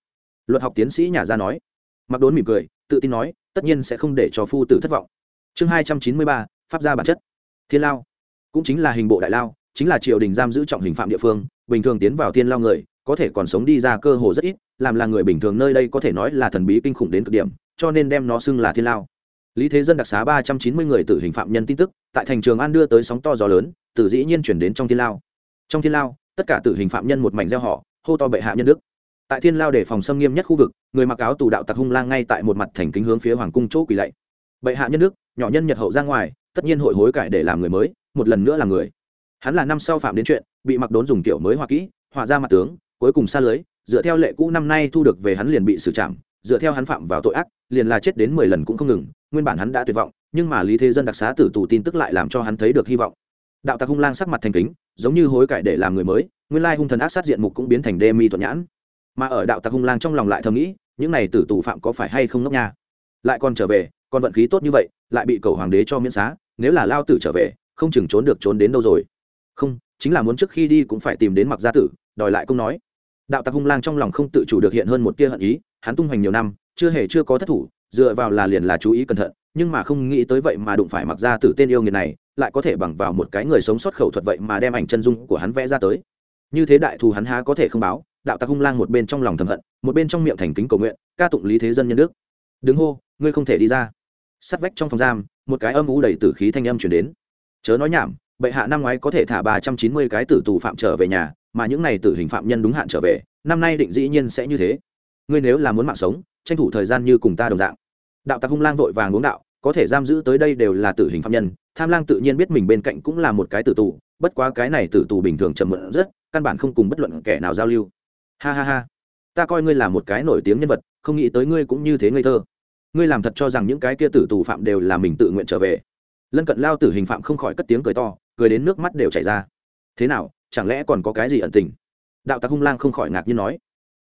Luật học tiến sĩ nhà gia nói. Mặc đốn mỉm cười, tự tin nói, tất nhiên sẽ không để cho phu tử thất vọng. Chương hai trăm chín mươi ba, pháp gia bản chất. Thiên lao. Cũng chính là hình bộ đại lao, chính là triều đình giam giữ trọng hình phạm địa phương, bình thường tiến vào thiên lao người, có thể còn sống đi ra cơ hồ rất ít, làm là người bình thường nơi đây có thể nói là thần bí kinh khủng đến cực điểm, cho nên đem nó xưng là thiên lao lý thế dân đặc xá ba trăm chín mươi người tử hình phạm nhân tin tức, tại thành trường an đưa tới sóng to gió lớn từ dĩ nhiên chuyển đến trong thiên lao. Trong thiên lao, tất cả tử hình phạm nhân một mảnh gieo họ, hô to bệ hạ nhân đức. Tại thiên lao để phòng xâm nghiêm nhất khu vực, người mặc áo tù đạo tặc hung lang ngay tại một mặt thành kính hướng phía hoàng cung chỗ quỳ lạy. Bệ hạ nhân đức, nhỏ nhân nhật hậu ra ngoài, tất nhiên hội hối cải để làm người mới, một lần nữa là người. Hắn là năm sau phạm đến chuyện, bị mặc đốn dùng kiểu mới hoa kỹ họa ra mặt tướng, cuối cùng xa lưới, dựa theo lệ cũ năm nay thu được về hắn liền bị xử trảm dựa theo hắn phạm vào tội ác, liền là chết đến mười lần cũng không ngừng, nguyên bản hắn đã tuyệt vọng, nhưng mà lý thế dân đặc xá tử tù tin tức lại làm cho hắn thấy được hy vọng. Đạo tặc hung lang sắc mặt thành kính, giống như hối cải để làm người mới, nguyên lai hung thần ác sát diện mục cũng biến thành đê mi thuận nhãn. Mà ở đạo tặc hung lang trong lòng lại thầm nghĩ, những này tử tù phạm có phải hay không ngốc nha? Lại còn trở về, còn vận khí tốt như vậy, lại bị cầu hoàng đế cho miễn xá, nếu là lao tử trở về, không chừng trốn được trốn đến đâu rồi. Không, chính là muốn trước khi đi cũng phải tìm đến mặc gia tử, đòi lại công nói. Đạo tặc hung lang trong lòng không tự chủ được hiện hơn một tia hận ý hắn tung hoành nhiều năm, chưa hề chưa có thất thủ, dựa vào là liền là chú ý cẩn thận, nhưng mà không nghĩ tới vậy mà đụng phải mặc ra từ tên yêu nghiệt này, lại có thể bằng vào một cái người sống sót khẩu thuật vậy mà đem ảnh chân dung của hắn vẽ ra tới. Như thế đại thù hắn há có thể không báo, đạo tặc hung lang một bên trong lòng thầm hận, một bên trong miệng thành kính cầu nguyện, ca tụng lý thế dân nhân đức. Đứng hô, ngươi không thể đi ra. Sắt vách trong phòng giam, một cái âm u đầy tử khí thanh âm chuyển đến. Chớ nói nhảm, bệ hạ năm ngoái có thể thả ba trăm chín mươi cái tử tù phạm trở về nhà, mà những này tử hình phạm nhân đúng hạn trở về, năm nay định dĩ nhiên sẽ như thế ngươi nếu là muốn mạng sống, tranh thủ thời gian như cùng ta đồng dạng. Đạo tặc hung lang vội vàng uống đạo, có thể giam giữ tới đây đều là tử hình phạm nhân, tham lang tự nhiên biết mình bên cạnh cũng là một cái tử tù, bất quá cái này tử tù bình thường trầm mượn rất, căn bản không cùng bất luận kẻ nào giao lưu. Ha ha ha, ta coi ngươi là một cái nổi tiếng nhân vật, không nghĩ tới ngươi cũng như thế ngây thơ. Ngươi làm thật cho rằng những cái kia tử tù phạm đều là mình tự nguyện trở về. Lân cận lao tử hình phạm không khỏi cất tiếng cười to, cười đến nước mắt đều chảy ra. Thế nào, chẳng lẽ còn có cái gì ẩn tình? Đạo tặc hung lang không khỏi ngạc nhiên nói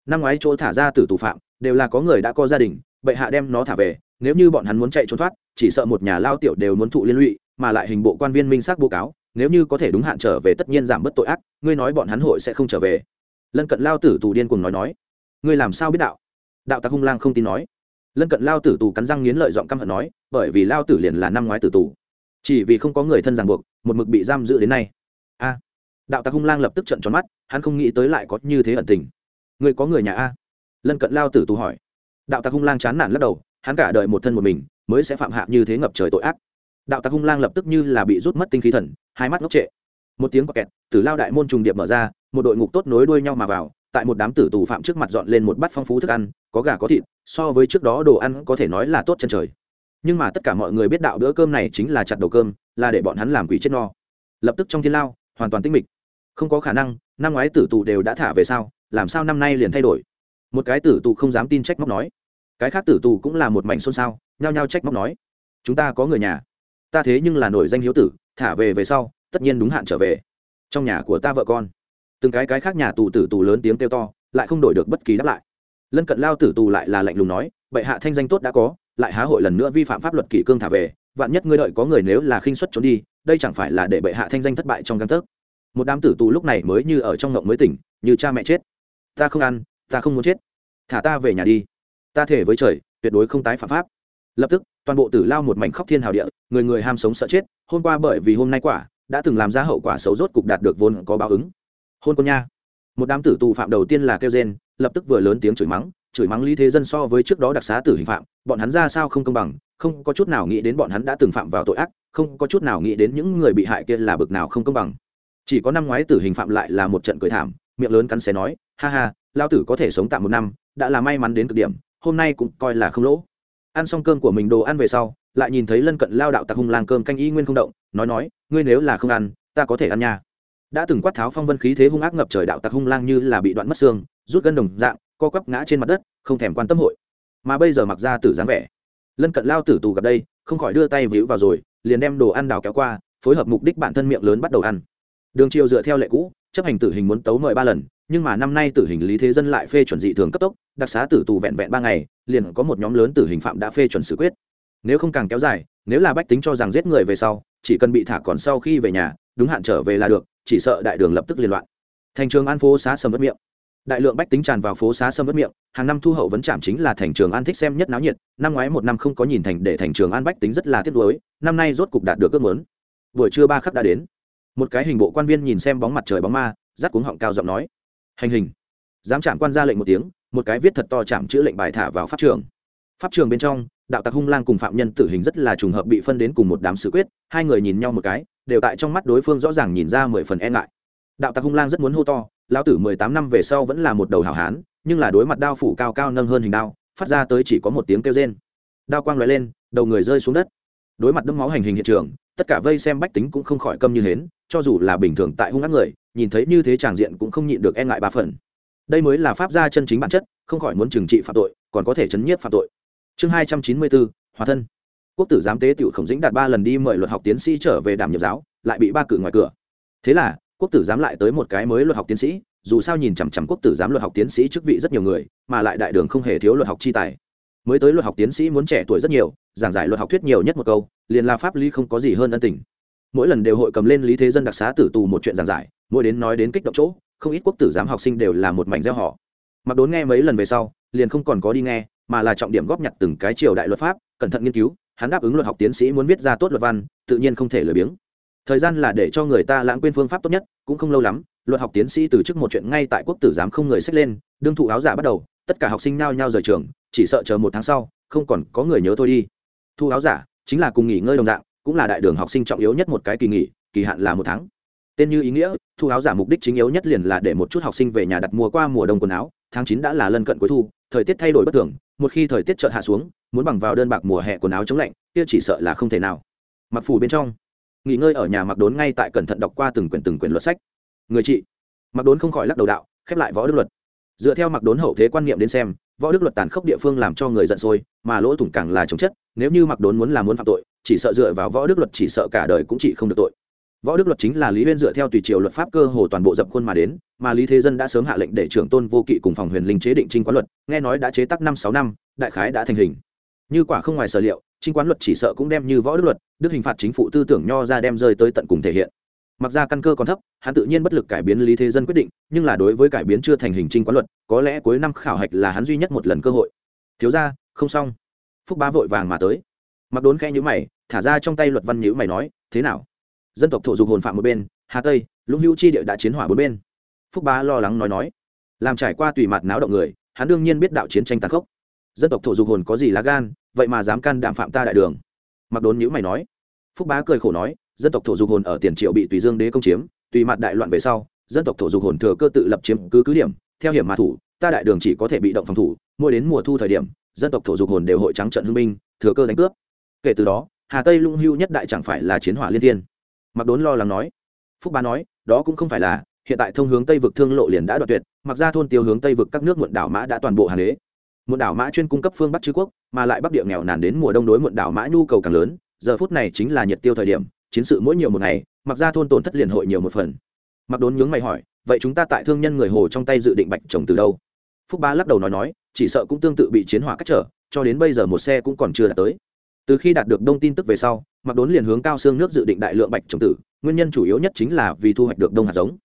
năm ngoái chỗ thả ra tử tù phạm, đều là có người đã có gia đình, bệ hạ đem nó thả về, nếu như bọn hắn muốn chạy trốn thoát, chỉ sợ một nhà lao tiểu đều muốn thụ liên lụy, mà lại hình bộ quan viên minh xác bố cáo, nếu như có thể đúng hạn trở về tất nhiên giảm bớt tội ác, ngươi nói bọn hắn hội sẽ không trở về. Lân cận lao tử tù điên cùng nói nói. Ngươi làm sao biết đạo? Đạo tặc hung lang không tin nói. Lân cận lao tử tù cắn răng nghiến lợi giọng căm hận nói, bởi vì lao tử liền là năm ngoái tử tù. Chỉ vì không có người thân ràng buộc, một mực bị giam giữ đến nay. A. Đạo tặc hung lang lập tức trận tròn mắt, hắn không nghĩ tới lại có như thế ẩn tình người có người nhà a? Lân cận lao tử tù hỏi. Đạo tặc hung lang chán nản lắc đầu, hắn cả đợi một thân một mình, mới sẽ phạm hạ như thế ngập trời tội ác. Đạo tặc hung lang lập tức như là bị rút mất tinh khí thần, hai mắt ngốc trệ. Một tiếng quạt kẹt, tử lao đại môn trùng điệp mở ra, một đội ngục tốt nối đuôi nhau mà vào, tại một đám tử tù phạm trước mặt dọn lên một bát phong phú thức ăn, có gà có thịt, so với trước đó đồ ăn có thể nói là tốt chân trời. Nhưng mà tất cả mọi người biết đạo bữa cơm này chính là chặt đầu cơm, là để bọn hắn làm quỷ chết no. Lập tức trong thiên lao, hoàn toàn tinh mịch. Không có khả năng, năm ngoái tử tù đều đã thả về sao? Làm sao năm nay liền thay đổi? Một cái tử tù không dám tin trách móc nói. Cái khác tử tù cũng là một mảnh xôn xao, nhao nhao trách móc nói. Chúng ta có người nhà. Ta thế nhưng là nổi danh hiếu tử, thả về về sau, tất nhiên đúng hạn trở về. Trong nhà của ta vợ con. Từng cái cái khác nhà tù tử tù lớn tiếng kêu to, lại không đổi được bất kỳ đáp lại. Lân cận lao tử tù lại là lạnh lùng nói, bệ hạ thanh danh tốt đã có, lại há hội lần nữa vi phạm pháp luật kỷ cương thả về, vạn nhất ngươi đợi có người nếu là khinh xuất trốn đi, đây chẳng phải là để bệ hạ thanh danh thất bại trong căn tấc. Một đám tử tù lúc này mới như ở trong ngộng mới tỉnh, như cha mẹ chết ta không ăn, ta không muốn chết. Thả ta về nhà đi. Ta thể với trời, tuyệt đối không tái phạm pháp. Lập tức, toàn bộ tử lao một mảnh khóc thiên hào địa, người người ham sống sợ chết, hôm qua bởi vì hôm nay quả, đã từng làm ra hậu quả xấu rốt cục đạt được vốn có báo ứng. Hôn con nha. Một đám tử tù phạm đầu tiên là kêu gen lập tức vừa lớn tiếng chửi mắng chửi mắng lý thế dân so với trước đó đặc xá tử hình phạm, bọn hắn ra sao không công bằng, không có chút nào nghĩ đến bọn hắn đã từng phạm vào tội ác, không có chút nào nghĩ đến những người bị hại kia là bực nào không công bằng. Chỉ có năm ngoái tử hình phạm lại là một trận cười thảm miệng lớn cắn xé nói, ha ha lao tử có thể sống tạm một năm, đã là may mắn đến cực điểm, hôm nay cũng coi là không lỗ. Ăn xong cơm của mình đồ ăn về sau, lại nhìn thấy lân cận lao đạo tặc hung lang cơm canh y nguyên không động, nói nói, ngươi nếu là không ăn, ta có thể ăn nha. Đã từng quát tháo phong vân khí thế hung ác ngập trời đạo tặc hung lang như là bị đoạn mất xương, rút gân đồng dạng, co quắp ngã trên mặt đất, không thèm quan tâm hội. Mà bây giờ mặc ra tử dáng vẻ. Lân cận lao tử tù gặp đây, không khỏi đưa tay víu vào rồi, liền đem đồ ăn đào kéo qua, phối hợp mục đích bản thân miệng lớn bắt đầu ăn. Đường chiều dựa theo lệ cũ chấp hành tử hình muốn tấu mời ba lần, nhưng mà năm nay tử hình lý thế dân lại phê chuẩn dị thường cấp tốc, đặc xá tử tù vẹn vẹn ba ngày, liền có một nhóm lớn tử hình phạm đã phê chuẩn xử quyết. Nếu không càng kéo dài, nếu là bách tính cho rằng giết người về sau, chỉ cần bị thả còn sau khi về nhà, đúng hạn trở về là được, chỉ sợ đại đường lập tức liên loạn. Thành trường an phố xá sầm mất miệng. Đại lượng bách tính tràn vào phố xá sâm mất miệng, hàng năm thu hậu vấn chạm chính là thành trường an thích xem nhất náo nhiệt, năm ngoái một năm không có nhìn thành để thành trường an bách tính rất là tiếc nuối, năm nay rốt cục đạt được ước muốn. Buổi trưa ba khắc đã đến một cái hình bộ quan viên nhìn xem bóng mặt trời bóng ma rắt cuống họng cao giọng nói, hành hình. Dám chạm quan ra lệnh một tiếng, một cái viết thật to chạm chữ lệnh bài thả vào pháp trường. Pháp trường bên trong, đạo tặc hung lang cùng phạm nhân tử hình rất là trùng hợp bị phân đến cùng một đám sự quyết, hai người nhìn nhau một cái, đều tại trong mắt đối phương rõ ràng nhìn ra mười phần e ngại. Đạo tặc hung lang rất muốn hô to, lão tử mười tám năm về sau vẫn là một đầu hảo hán, nhưng là đối mặt đao phủ cao cao nâng hơn hình đao, phát ra tới chỉ có một tiếng kêu rên. Đao quang loại lên, đầu người rơi xuống đất. Đối mặt đẫm máu hành hình hiện trường, tất cả vây xem bách tính cũng không khỏi câm như hến cho dù là bình thường tại hung ác người, nhìn thấy như thế tràng diện cũng không nhịn được e ngại ba phần. Đây mới là pháp gia chân chính bản chất, không khỏi muốn trừng trị phạm tội, còn có thể chấn nhiếp phạm tội. Chương hai trăm chín mươi bốn, hòa thân. Quốc tử giám tế tiểu khổng dĩnh đạt ba lần đi mời luật học tiến sĩ trở về đảm nhiệm giáo, lại bị ba cử ngoài cửa. Thế là, quốc tử giám lại tới một cái mới luật học tiến sĩ, dù sao nhìn chằm chằm quốc tử giám luật học tiến sĩ chức vị rất nhiều người, mà lại đại đường không hề thiếu luật học chi tài. Mới tới luật học tiến sĩ muốn trẻ tuổi rất nhiều, giảng giải luật học thuyết nhiều nhất một câu, liền là pháp lý không có gì hơn ân tình mỗi lần đều hội cầm lên lý thế dân đặc xá tử tù một chuyện giảng giải, mỗi đến nói đến kích động chỗ, không ít quốc tử giám học sinh đều là một mảnh gieo họ. Mặc đốn nghe mấy lần về sau, liền không còn có đi nghe, mà là trọng điểm góp nhặt từng cái triều đại luật pháp, cẩn thận nghiên cứu, hắn đáp ứng luật học tiến sĩ muốn viết ra tốt luật văn, tự nhiên không thể lười biếng. Thời gian là để cho người ta lãng quên phương pháp tốt nhất, cũng không lâu lắm, luật học tiến sĩ từ chức một chuyện ngay tại quốc tử giám không người sách lên, đương thụ áo giả bắt đầu, tất cả học sinh nao nhao rời trường, chỉ sợ chờ một tháng sau, không còn có người nhớ thôi đi. Thu áo giả chính là cùng nghỉ ngơi đồng dạng cũng là đại đường học sinh trọng yếu nhất một cái kỳ nghỉ, kỳ hạn là một tháng. Tên như ý nghĩa, thu áo giả mục đích chính yếu nhất liền là để một chút học sinh về nhà đặt mua qua mùa đông quần áo. Tháng chín đã là lân cận cuối thu, thời tiết thay đổi bất thường, một khi thời tiết chợt hạ xuống, muốn bằng vào đơn bạc mùa hè quần áo chống lạnh, kia chỉ sợ là không thể nào. Mặc phủ bên trong, nghỉ ngơi ở nhà mặc đốn ngay tại cẩn thận đọc qua từng quyển từng quyển luật sách. Người chị mặc đốn không khỏi lắc đầu đạo, khép lại võ đức luật. Dựa theo mặc đốn hậu thế quan niệm đến xem, võ đức luật tàn khốc địa phương làm cho người giận sôi, mà lỗ thủng càng là chống chất, nếu như mặc đốn muốn làm muốn phạm tội chỉ sợ dựa vào võ đức luật chỉ sợ cả đời cũng chỉ không được tội. Võ đức luật chính là lý huyên dựa theo tùy triều luật pháp cơ hồ toàn bộ dập khuôn mà đến, mà lý thế dân đã sớm hạ lệnh để trưởng tôn vô kỵ cùng phòng huyền linh chế định trinh quán luật, nghe nói đã chế tắc năm sáu năm, đại khái đã thành hình. Như quả không ngoài sở liệu, trinh quán luật chỉ sợ cũng đem như võ đức luật, đức hình phạt chính phủ tư tưởng nho ra đem rơi tới tận cùng thể hiện. Mặc ra căn cơ còn thấp, hắn tự nhiên bất lực cải biến lý thế dân quyết định, nhưng là đối với cải biến chưa thành hình trinh quán luật, có lẽ cuối năm khảo hạch là hắn duy nhất một lần cơ hội. Thiếu ra không xong. Phúc ba vội vàng mà tới. Mặc đốn khe nhữ mày thả ra trong tay luật văn nhữ mày nói, thế nào? Dân tộc thổ dục hồn phạm một bên, hà tây, lũng hữu chi địa đã chiến hỏa bốn bên. Phúc bá lo lắng nói nói, làm trải qua tùy mặt náo động người, hắn đương nhiên biết đạo chiến tranh tàn khốc. Dân tộc thổ dục hồn có gì lá gan, vậy mà dám can đảm phạm ta đại đường. Mặc đốn nhữ mày nói. Phúc bá cười khổ nói, dân tộc thổ dục hồn ở tiền triệu bị tùy dương đế công chiếm, tùy mặt đại loạn về sau, dân tộc thổ dục hồn thừa cơ tự lập chiếm cứ cứ điểm, theo hiểm mà thủ, ta đại đường chỉ có thể bị động phòng thủ, mỗi đến mùa thu thời điểm, dân tộc thổ dục hồn đều hội trắng trận hưng binh, thừa cơ đánh cướp. Kể từ đó hà tây lũng hưu nhất đại chẳng phải là chiến hỏa liên thiên. Mặc đốn lo lắng nói. Phúc bá nói, đó cũng không phải là, hiện tại thông hướng tây vực thương lộ liền đã đoạt tuyệt, mặc ra thôn tiêu hướng tây vực các nước muộn đảo mã đã toàn bộ hàng đế. Muộn đảo mã chuyên cung cấp phương bắc chư quốc, mà lại bắc địa nghèo nàn đến mùa đông đối muộn đảo mã nhu cầu càng lớn, giờ phút này chính là nhiệt tiêu thời điểm, chiến sự mỗi nhiều một ngày, mặc ra thôn tổn thất liền hội nhiều một phần. Mặc đốn nhướng mày hỏi, vậy chúng ta tại thương nhân người hồ trong tay dự định bạch trồng từ đâu? Phúc ba lắc đầu nói nói, chỉ sợ cũng tương tự bị chiến hỏa cắt trở, cho đến bây giờ một xe cũng còn chưa đạt tới từ khi đạt được đông tin tức về sau mặc đốn liền hướng cao xương nước dự định đại lượng bạch trồng tử, nguyên nhân chủ yếu nhất chính là vì thu hoạch được đông hạt giống.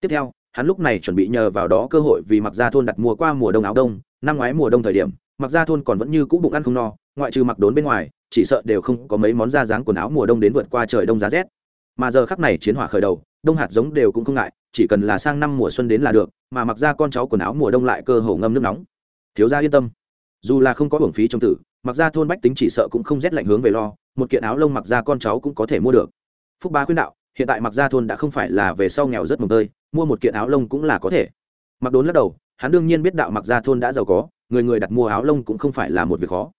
Tiếp theo, hắn lúc này chuẩn bị nhờ vào đó cơ hội vì mặc Gia thôn đặt mua qua mùa đông áo đông, năm ngoái mùa đông thời điểm mặc Gia thôn còn vẫn như cũ bụng ăn không no, ngoại trừ mặc đốn bên ngoài, chỉ sợ đều không có mấy món da dáng quần áo mùa đông đến vượt qua trời đông giá rét. Mà giờ khắc này chiến hỏa khởi đầu, đông hạt giống đều cũng không ngại, chỉ cần là sang năm mùa xuân đến là được, mà mặc ra con cháu quần áo mùa đông lại cơ hồ ngâm nước nóng. Thiếu gia yên tâm. Dù là không có hưởng phí trong tử mặc ra thôn bách tính chỉ sợ cũng không rét lạnh hướng về lo, một kiện áo lông mặc ra con cháu cũng có thể mua được. Phúc ba khuyên đạo, hiện tại mặc ra thôn đã không phải là về sau nghèo rất mồng tơi, mua một kiện áo lông cũng là có thể. Mặc đốn lắc đầu, hắn đương nhiên biết đạo mặc ra thôn đã giàu có, người người đặt mua áo lông cũng không phải là một việc khó.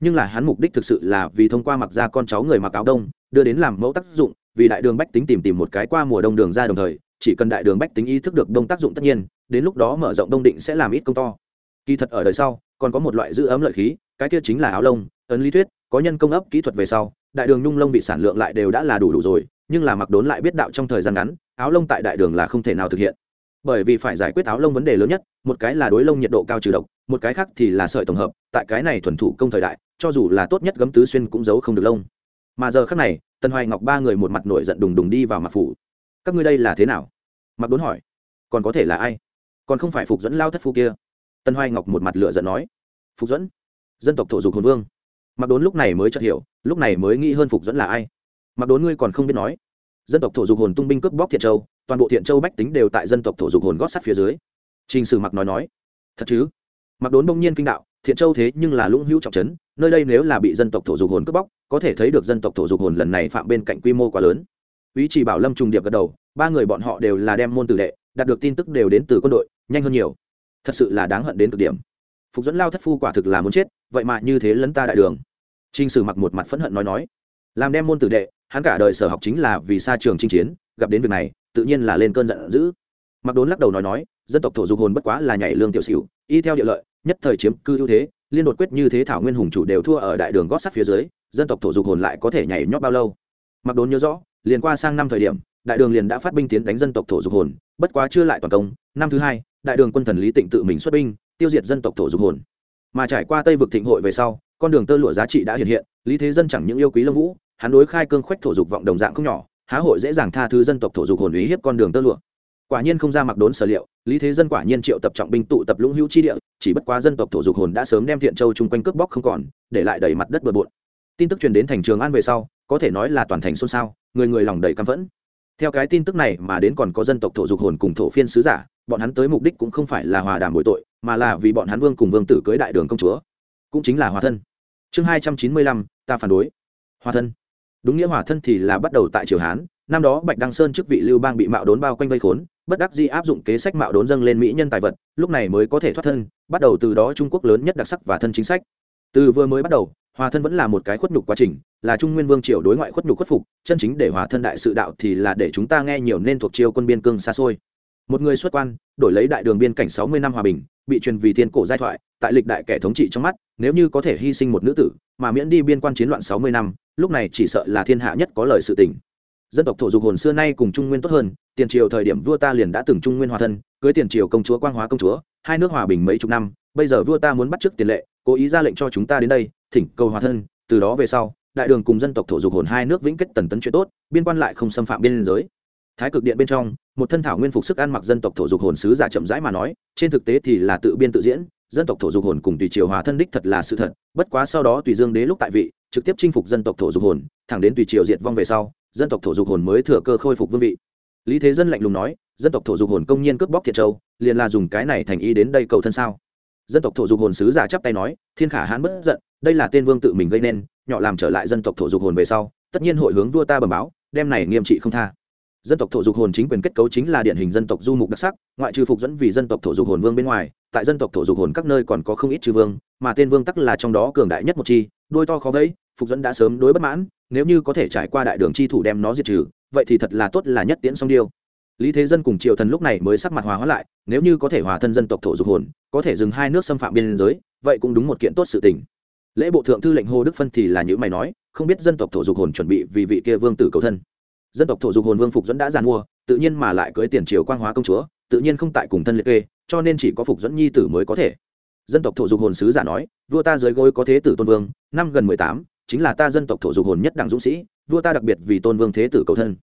Nhưng là hắn mục đích thực sự là vì thông qua mặc ra con cháu người mặc áo đông, đưa đến làm mẫu tác dụng, vì đại đường bách tính tìm tìm một cái qua mùa đông đường ra đồng thời, chỉ cần đại đường bách tính ý thức được đông tác dụng tất nhiên, đến lúc đó mở rộng đông định sẽ làm ít công to. Kỳ thật ở đời sau, còn có một loại giữ ấm lợi khí cái kia chính là áo lông, ấn lý thuyết, có nhân công ấp kỹ thuật về sau, đại đường nhung lông bị sản lượng lại đều đã là đủ đủ rồi, nhưng là mặc đốn lại biết đạo trong thời gian ngắn, áo lông tại đại đường là không thể nào thực hiện. Bởi vì phải giải quyết áo lông vấn đề lớn nhất, một cái là đối lông nhiệt độ cao trừ độc, một cái khác thì là sợi tổng hợp, tại cái này thuần thủ công thời đại, cho dù là tốt nhất gấm tứ xuyên cũng giấu không được lông. Mà giờ khác này, tần hoài ngọc ba người một mặt nổi giận đùng đùng đi vào mặt phủ. Các ngươi đây là thế nào? Mặc đốn hỏi. Còn có thể là ai? Còn không phải phục dẫn lao thất phu kia? Tân hoài ngọc một mặt lựa giận nói. Phục dẫn dân tộc thổ dục hồn vương. Mặc đốn lúc này mới chợt hiểu, lúc này mới nghĩ hơn phục dẫn là ai. Mặc đốn ngươi còn không biết nói. Dân tộc thổ dục hồn tung binh cướp bóc thiện châu, toàn bộ thiện châu bách tính đều tại dân tộc thổ dục hồn gót sắt phía dưới. Trình sử mặc nói nói, thật chứ? Mặc đốn bỗng nhiên kinh đạo, thiện châu thế nhưng là lũng hữu trọng trấn, nơi đây nếu là bị dân tộc thổ dục hồn cướp bóc, có thể thấy được dân tộc thổ dục hồn lần này phạm bên cạnh quy mô quá lớn. Ý chỉ bảo lâm trùng điệp gật đầu, ba người bọn họ đều là đem môn tử đệ, đạt được tin tức đều đến từ quân đội, nhanh hơn nhiều. Thật sự là đáng hận đến cực điểm. Phục dẫn lao thất phu quả thực là muốn chết vậy mà như thế lấn ta đại đường trinh Sử mặc một mặt phẫn hận nói nói, làm đem môn tử đệ, hắn cả đời sở học chính là vì xa trường chinh chiến, gặp đến việc này, tự nhiên là lên cơn giận dữ. Mặc Đốn lắc đầu nói nói, dân tộc thổ dục hồn bất quá là nhảy lương tiểu xỉu, y theo địa lợi, nhất thời chiếm cư ưu thế, liên đột quyết như thế thảo nguyên hùng chủ đều thua ở đại đường gót sắt phía dưới, dân tộc thổ dục hồn lại có thể nhảy nhót bao lâu? Mặc Đốn nhớ rõ, liền qua sang năm thời điểm, đại đường liền đã phát binh tiến đánh dân tộc thổ dục hồn, bất quá chưa lại toàn công, năm thứ hai, đại đường quân thần Lý Tịnh tự mình xuất binh, tiêu diệt dân tộc thổ dục hồn. Mà trải qua Tây vực thịnh hội về sau, con đường tơ lụa giá trị đã hiện hiện lý thế dân chẳng những yêu quý lâm vũ hắn đối khai cương khoách thổ dục vọng đồng dạng không nhỏ há hội dễ dàng tha thứ dân tộc thổ dục hồn ý hiếp con đường tơ lụa. Quả nhiên không ra mặc đốn sở liệu lý thế dân quả nhiên triệu tập trọng binh tụ tập lũng hữu chi địa chỉ bất quá dân tộc thổ dục hồn đã sớm đem thiện châu chung quanh cướp bóc không còn để lại đầy mặt đất bừa bộn. Tin tức truyền đến thành trường an về sau có thể nói là toàn thành xôn xao người người lòng đầy căm phẫn. Theo cái tin tức này mà đến còn có dân tộc thổ dục hồn cùng thổ phiên sứ giả bọn hắn tới mục đích cũng không phải là hòa đàm bồi tội, mà là vì bọn hắn vương cùng vương tử cưới đại đường công chúa, cũng chính là hòa thân. Chương hai trăm chín mươi lăm, ta phản đối. Hòa thân. Đúng nghĩa hòa thân thì là bắt đầu tại triều hán, năm đó bạch đăng sơn chức vị lưu bang bị mạo đốn bao quanh vây khốn, bất đắc dĩ áp dụng kế sách mạo đốn dâng lên mỹ nhân tài vật, lúc này mới có thể thoát thân, bắt đầu từ đó trung quốc lớn nhất đặc sắc và thân chính sách. Từ vừa mới bắt đầu, hòa thân vẫn là một cái khuất nhục quá trình, là trung nguyên vương triều đối ngoại khuất nhục khuất phục, chân chính để hòa thân đại sự đạo thì là để chúng ta nghe nhiều nên thuộc chiêu quân biên cương xa xôi một người xuất quan, đổi lấy đại đường biên cảnh sáu mươi năm hòa bình, bị truyền vì thiên cổ giai thoại, tại lịch đại kẻ thống trị trong mắt, nếu như có thể hy sinh một nữ tử, mà miễn đi biên quan chiến loạn sáu mươi năm, lúc này chỉ sợ là thiên hạ nhất có lời sự tình. Dân tộc thổ dục hồn xưa nay cùng trung nguyên tốt hơn, tiền triều thời điểm vua ta liền đã từng trung nguyên hòa thân, cưới tiền triều công chúa, quang hóa công chúa, hai nước hòa bình mấy chục năm, bây giờ vua ta muốn bắt trước tiền lệ, cố ý ra lệnh cho chúng ta đến đây, thỉnh cầu hòa thân, từ đó về sau, đại đường cùng dân tộc thổ dục hồn hai nước vĩnh kết tần tấn chuyện tốt, biên quan lại không xâm phạm biên giới. Thái cực điện bên trong một thân thảo nguyên phục sức ăn mặc dân tộc thổ dục hồn sứ giả chậm rãi mà nói, trên thực tế thì là tự biên tự diễn, dân tộc thổ dục hồn cùng tùy triều hòa thân đích thật là sự thật, bất quá sau đó tùy dương đế lúc tại vị, trực tiếp chinh phục dân tộc thổ dục hồn, thẳng đến tùy triều diệt vong về sau, dân tộc thổ dục hồn mới thừa cơ khôi phục vương vị. Lý thế dân lạnh lùng nói, dân tộc thổ dục hồn công nhiên cướp bóc thiệt châu, liền là dùng cái này thành ý đến đây cầu thân sao? Dân tộc thổ dục hồn sứ giả chắp tay nói, thiên khả hãn bất giận, đây là tên vương tự mình gây nên, nhỏ làm trở lại dân tộc thổ dục hồn về sau, tất nhiên hội hướng vua ta bẩm báo, đem này nghiêm trị không tha dân tộc thổ dục hồn chính quyền kết cấu chính là điển hình dân tộc du mục đặc sắc, ngoại trừ phục dẫn vì dân tộc thổ dục hồn vương bên ngoài, tại dân tộc thổ dục hồn các nơi còn có không ít chư vương, mà tên vương tắc là trong đó cường đại nhất một chi, đôi to khó vẫy, phục dẫn đã sớm đối bất mãn, nếu như có thể trải qua đại đường chi thủ đem nó diệt trừ, vậy thì thật là tốt là nhất tiễn song điêu. Lý thế dân cùng triều thần lúc này mới sắc mặt hòa hóa lại, nếu như có thể hòa thân dân tộc thổ dục hồn, có thể dừng hai nước xâm phạm biên giới, vậy cũng đúng một kiện tốt sự tình. Lễ bộ thượng thư lệnh hô đức phân thì là những mày nói, không biết dân tộc thổ dục hồn chuẩn bị vì vị kia vương tử cầu thân dân tộc thổ dục hồn vương phục dẫn đã giàn mua, tự nhiên mà lại cưới tiền triều quang hóa công chúa, tự nhiên không tại cùng thân liệt kê, cho nên chỉ có phục dẫn nhi tử mới có thể. Dân tộc thổ dục hồn sứ giả nói, vua ta dưới gối có thế tử tôn vương, năm gần mười tám, chính là ta dân tộc thổ dục hồn nhất đảng dũng sĩ, vua ta đặc biệt vì tôn vương thế tử cầu thân.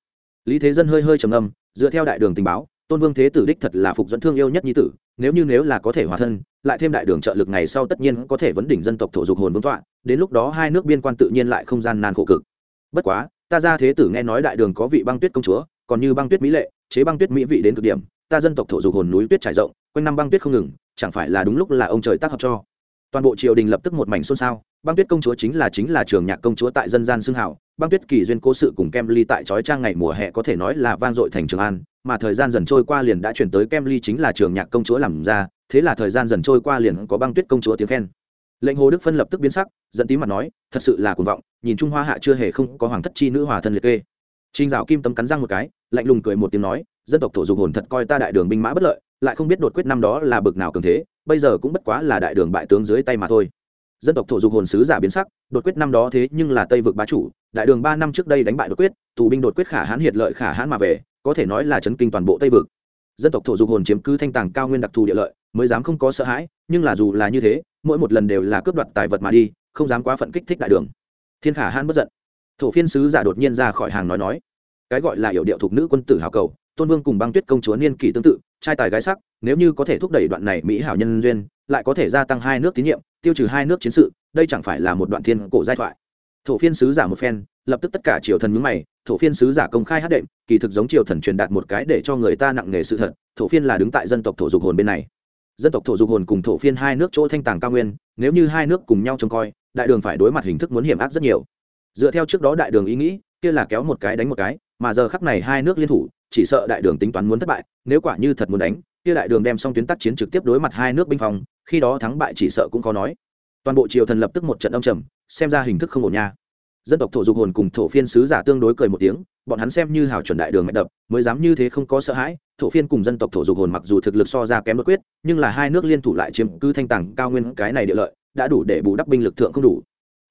Lý thế dân hơi hơi trầm âm dựa theo đại đường tình báo, tôn vương thế tử đích thật là phục dẫn thương yêu nhất nhi tử, nếu như nếu là có thể hòa thân, lại thêm đại đường trợ lực ngày sau tất nhiên có thể vấn đỉnh dân tộc thổ dục hồn vương tọa, đến lúc đó hai nước biên quan tự nhiên lại không gian nan khổ cực. Bất quá ta ra thế tử nghe nói đại đường có vị băng tuyết công chúa, còn như băng tuyết mỹ lệ, chế băng tuyết mỹ vị đến cực điểm, ta dân tộc thổ dục hồn núi tuyết trải rộng, quanh năm băng tuyết không ngừng, chẳng phải là đúng lúc là ông trời tác hợp cho. Toàn bộ triều đình lập tức một mảnh xôn xao, băng tuyết công chúa chính là chính là trường nhạc công chúa tại dân gian xưng hảo băng tuyết kỳ duyên cố sự cùng kem ly tại trói trang ngày mùa hè có thể nói là vang dội thành trường an, mà thời gian dần trôi qua liền đã chuyển tới kem ly chính là trường nhạc công chúa làm ra, thế là thời gian dần trôi qua liền có băng tuyết công chúa tiếng khen lệnh hồ đức phân lập tức biến sắc dẫn tí mặt nói, thật sự là cuồng vọng, nhìn trung hoa hạ chưa hề không có hoàng thất chi nữ hòa thân liệt kê. Trinh dạo kim tấm cắn răng một cái, lạnh lùng cười một tiếng nói, dân tộc thổ dục hồn thật coi ta đại đường binh mã bất lợi, lại không biết đột quyết năm đó là bực nào cường thế, bây giờ cũng bất quá là đại đường bại tướng dưới tay mà thôi. Dân tộc thổ dục hồn sứ giả biến sắc, đột quyết năm đó thế nhưng là tây vực bá chủ, đại đường ba năm trước đây đánh bại đột quyết, tù binh đột quyết khả hãn hiệt lợi khả hãn mà về, có thể nói là chấn kinh toàn bộ tây vực. Dân tộc thổ dục hồn chiếm cứ thanh tàng cao nguyên đặc thù địa lợi mới dám không có sợ hãi, nhưng là dù là như thế, mỗi một lần đều là cướp đoạt tài vật mà đi, không dám quá phận kích thích đại đường. Thiên khả hãn bất giận. Thổ phiên sứ giả đột nhiên ra khỏi hàng nói nói. Cái gọi là hiệu điệu thuộc nữ quân tử hào cầu, tôn vương cùng băng tuyết công chúa niên kỷ tương tự, trai tài gái sắc, nếu như có thể thúc đẩy đoạn này mỹ hảo nhân duyên, lại có thể gia tăng hai nước tín nhiệm, tiêu trừ hai nước chiến sự, đây chẳng phải là một đoạn thiên cổ giai thoại. Thổ phiên sứ giả một phen, lập tức tất cả triều thần mướn mày, thổ phiên sứ giả công khai hát đệm, kỳ thực giống triều thần truyền đạt một cái để cho người ta nặng nề sự thật, thổ phiên là đứng tại dân tộc thổ dục hồn bên này dân tộc thổ dục hồn cùng thổ phiên hai nước chỗ thanh tàng cao nguyên, nếu như hai nước cùng nhau trông coi, đại đường phải đối mặt hình thức muốn hiểm ác rất nhiều. Dựa theo trước đó đại đường ý nghĩ, kia là kéo một cái đánh một cái, mà giờ khắc này hai nước liên thủ, chỉ sợ đại đường tính toán muốn thất bại, nếu quả như thật muốn đánh, kia đại đường đem xong tuyến tác chiến trực tiếp đối mặt hai nước binh phòng, khi đó thắng bại chỉ sợ cũng khó nói. Toàn bộ triều thần lập tức một trận âm trầm, xem ra hình thức không ổn nha dân tộc thổ dục hồn cùng thổ phiên sứ giả tương đối cười một tiếng, bọn hắn xem như hào chuẩn đại đường mạch đập, mới dám như thế không có sợ hãi, thổ phiên cùng dân tộc thổ dục hồn mặc dù thực lực so ra kém bất quyết, nhưng là hai nước liên thủ lại chiếm cứ thanh tàng cao nguyên cái này địa lợi, đã đủ để bù đắp binh lực thượng không đủ.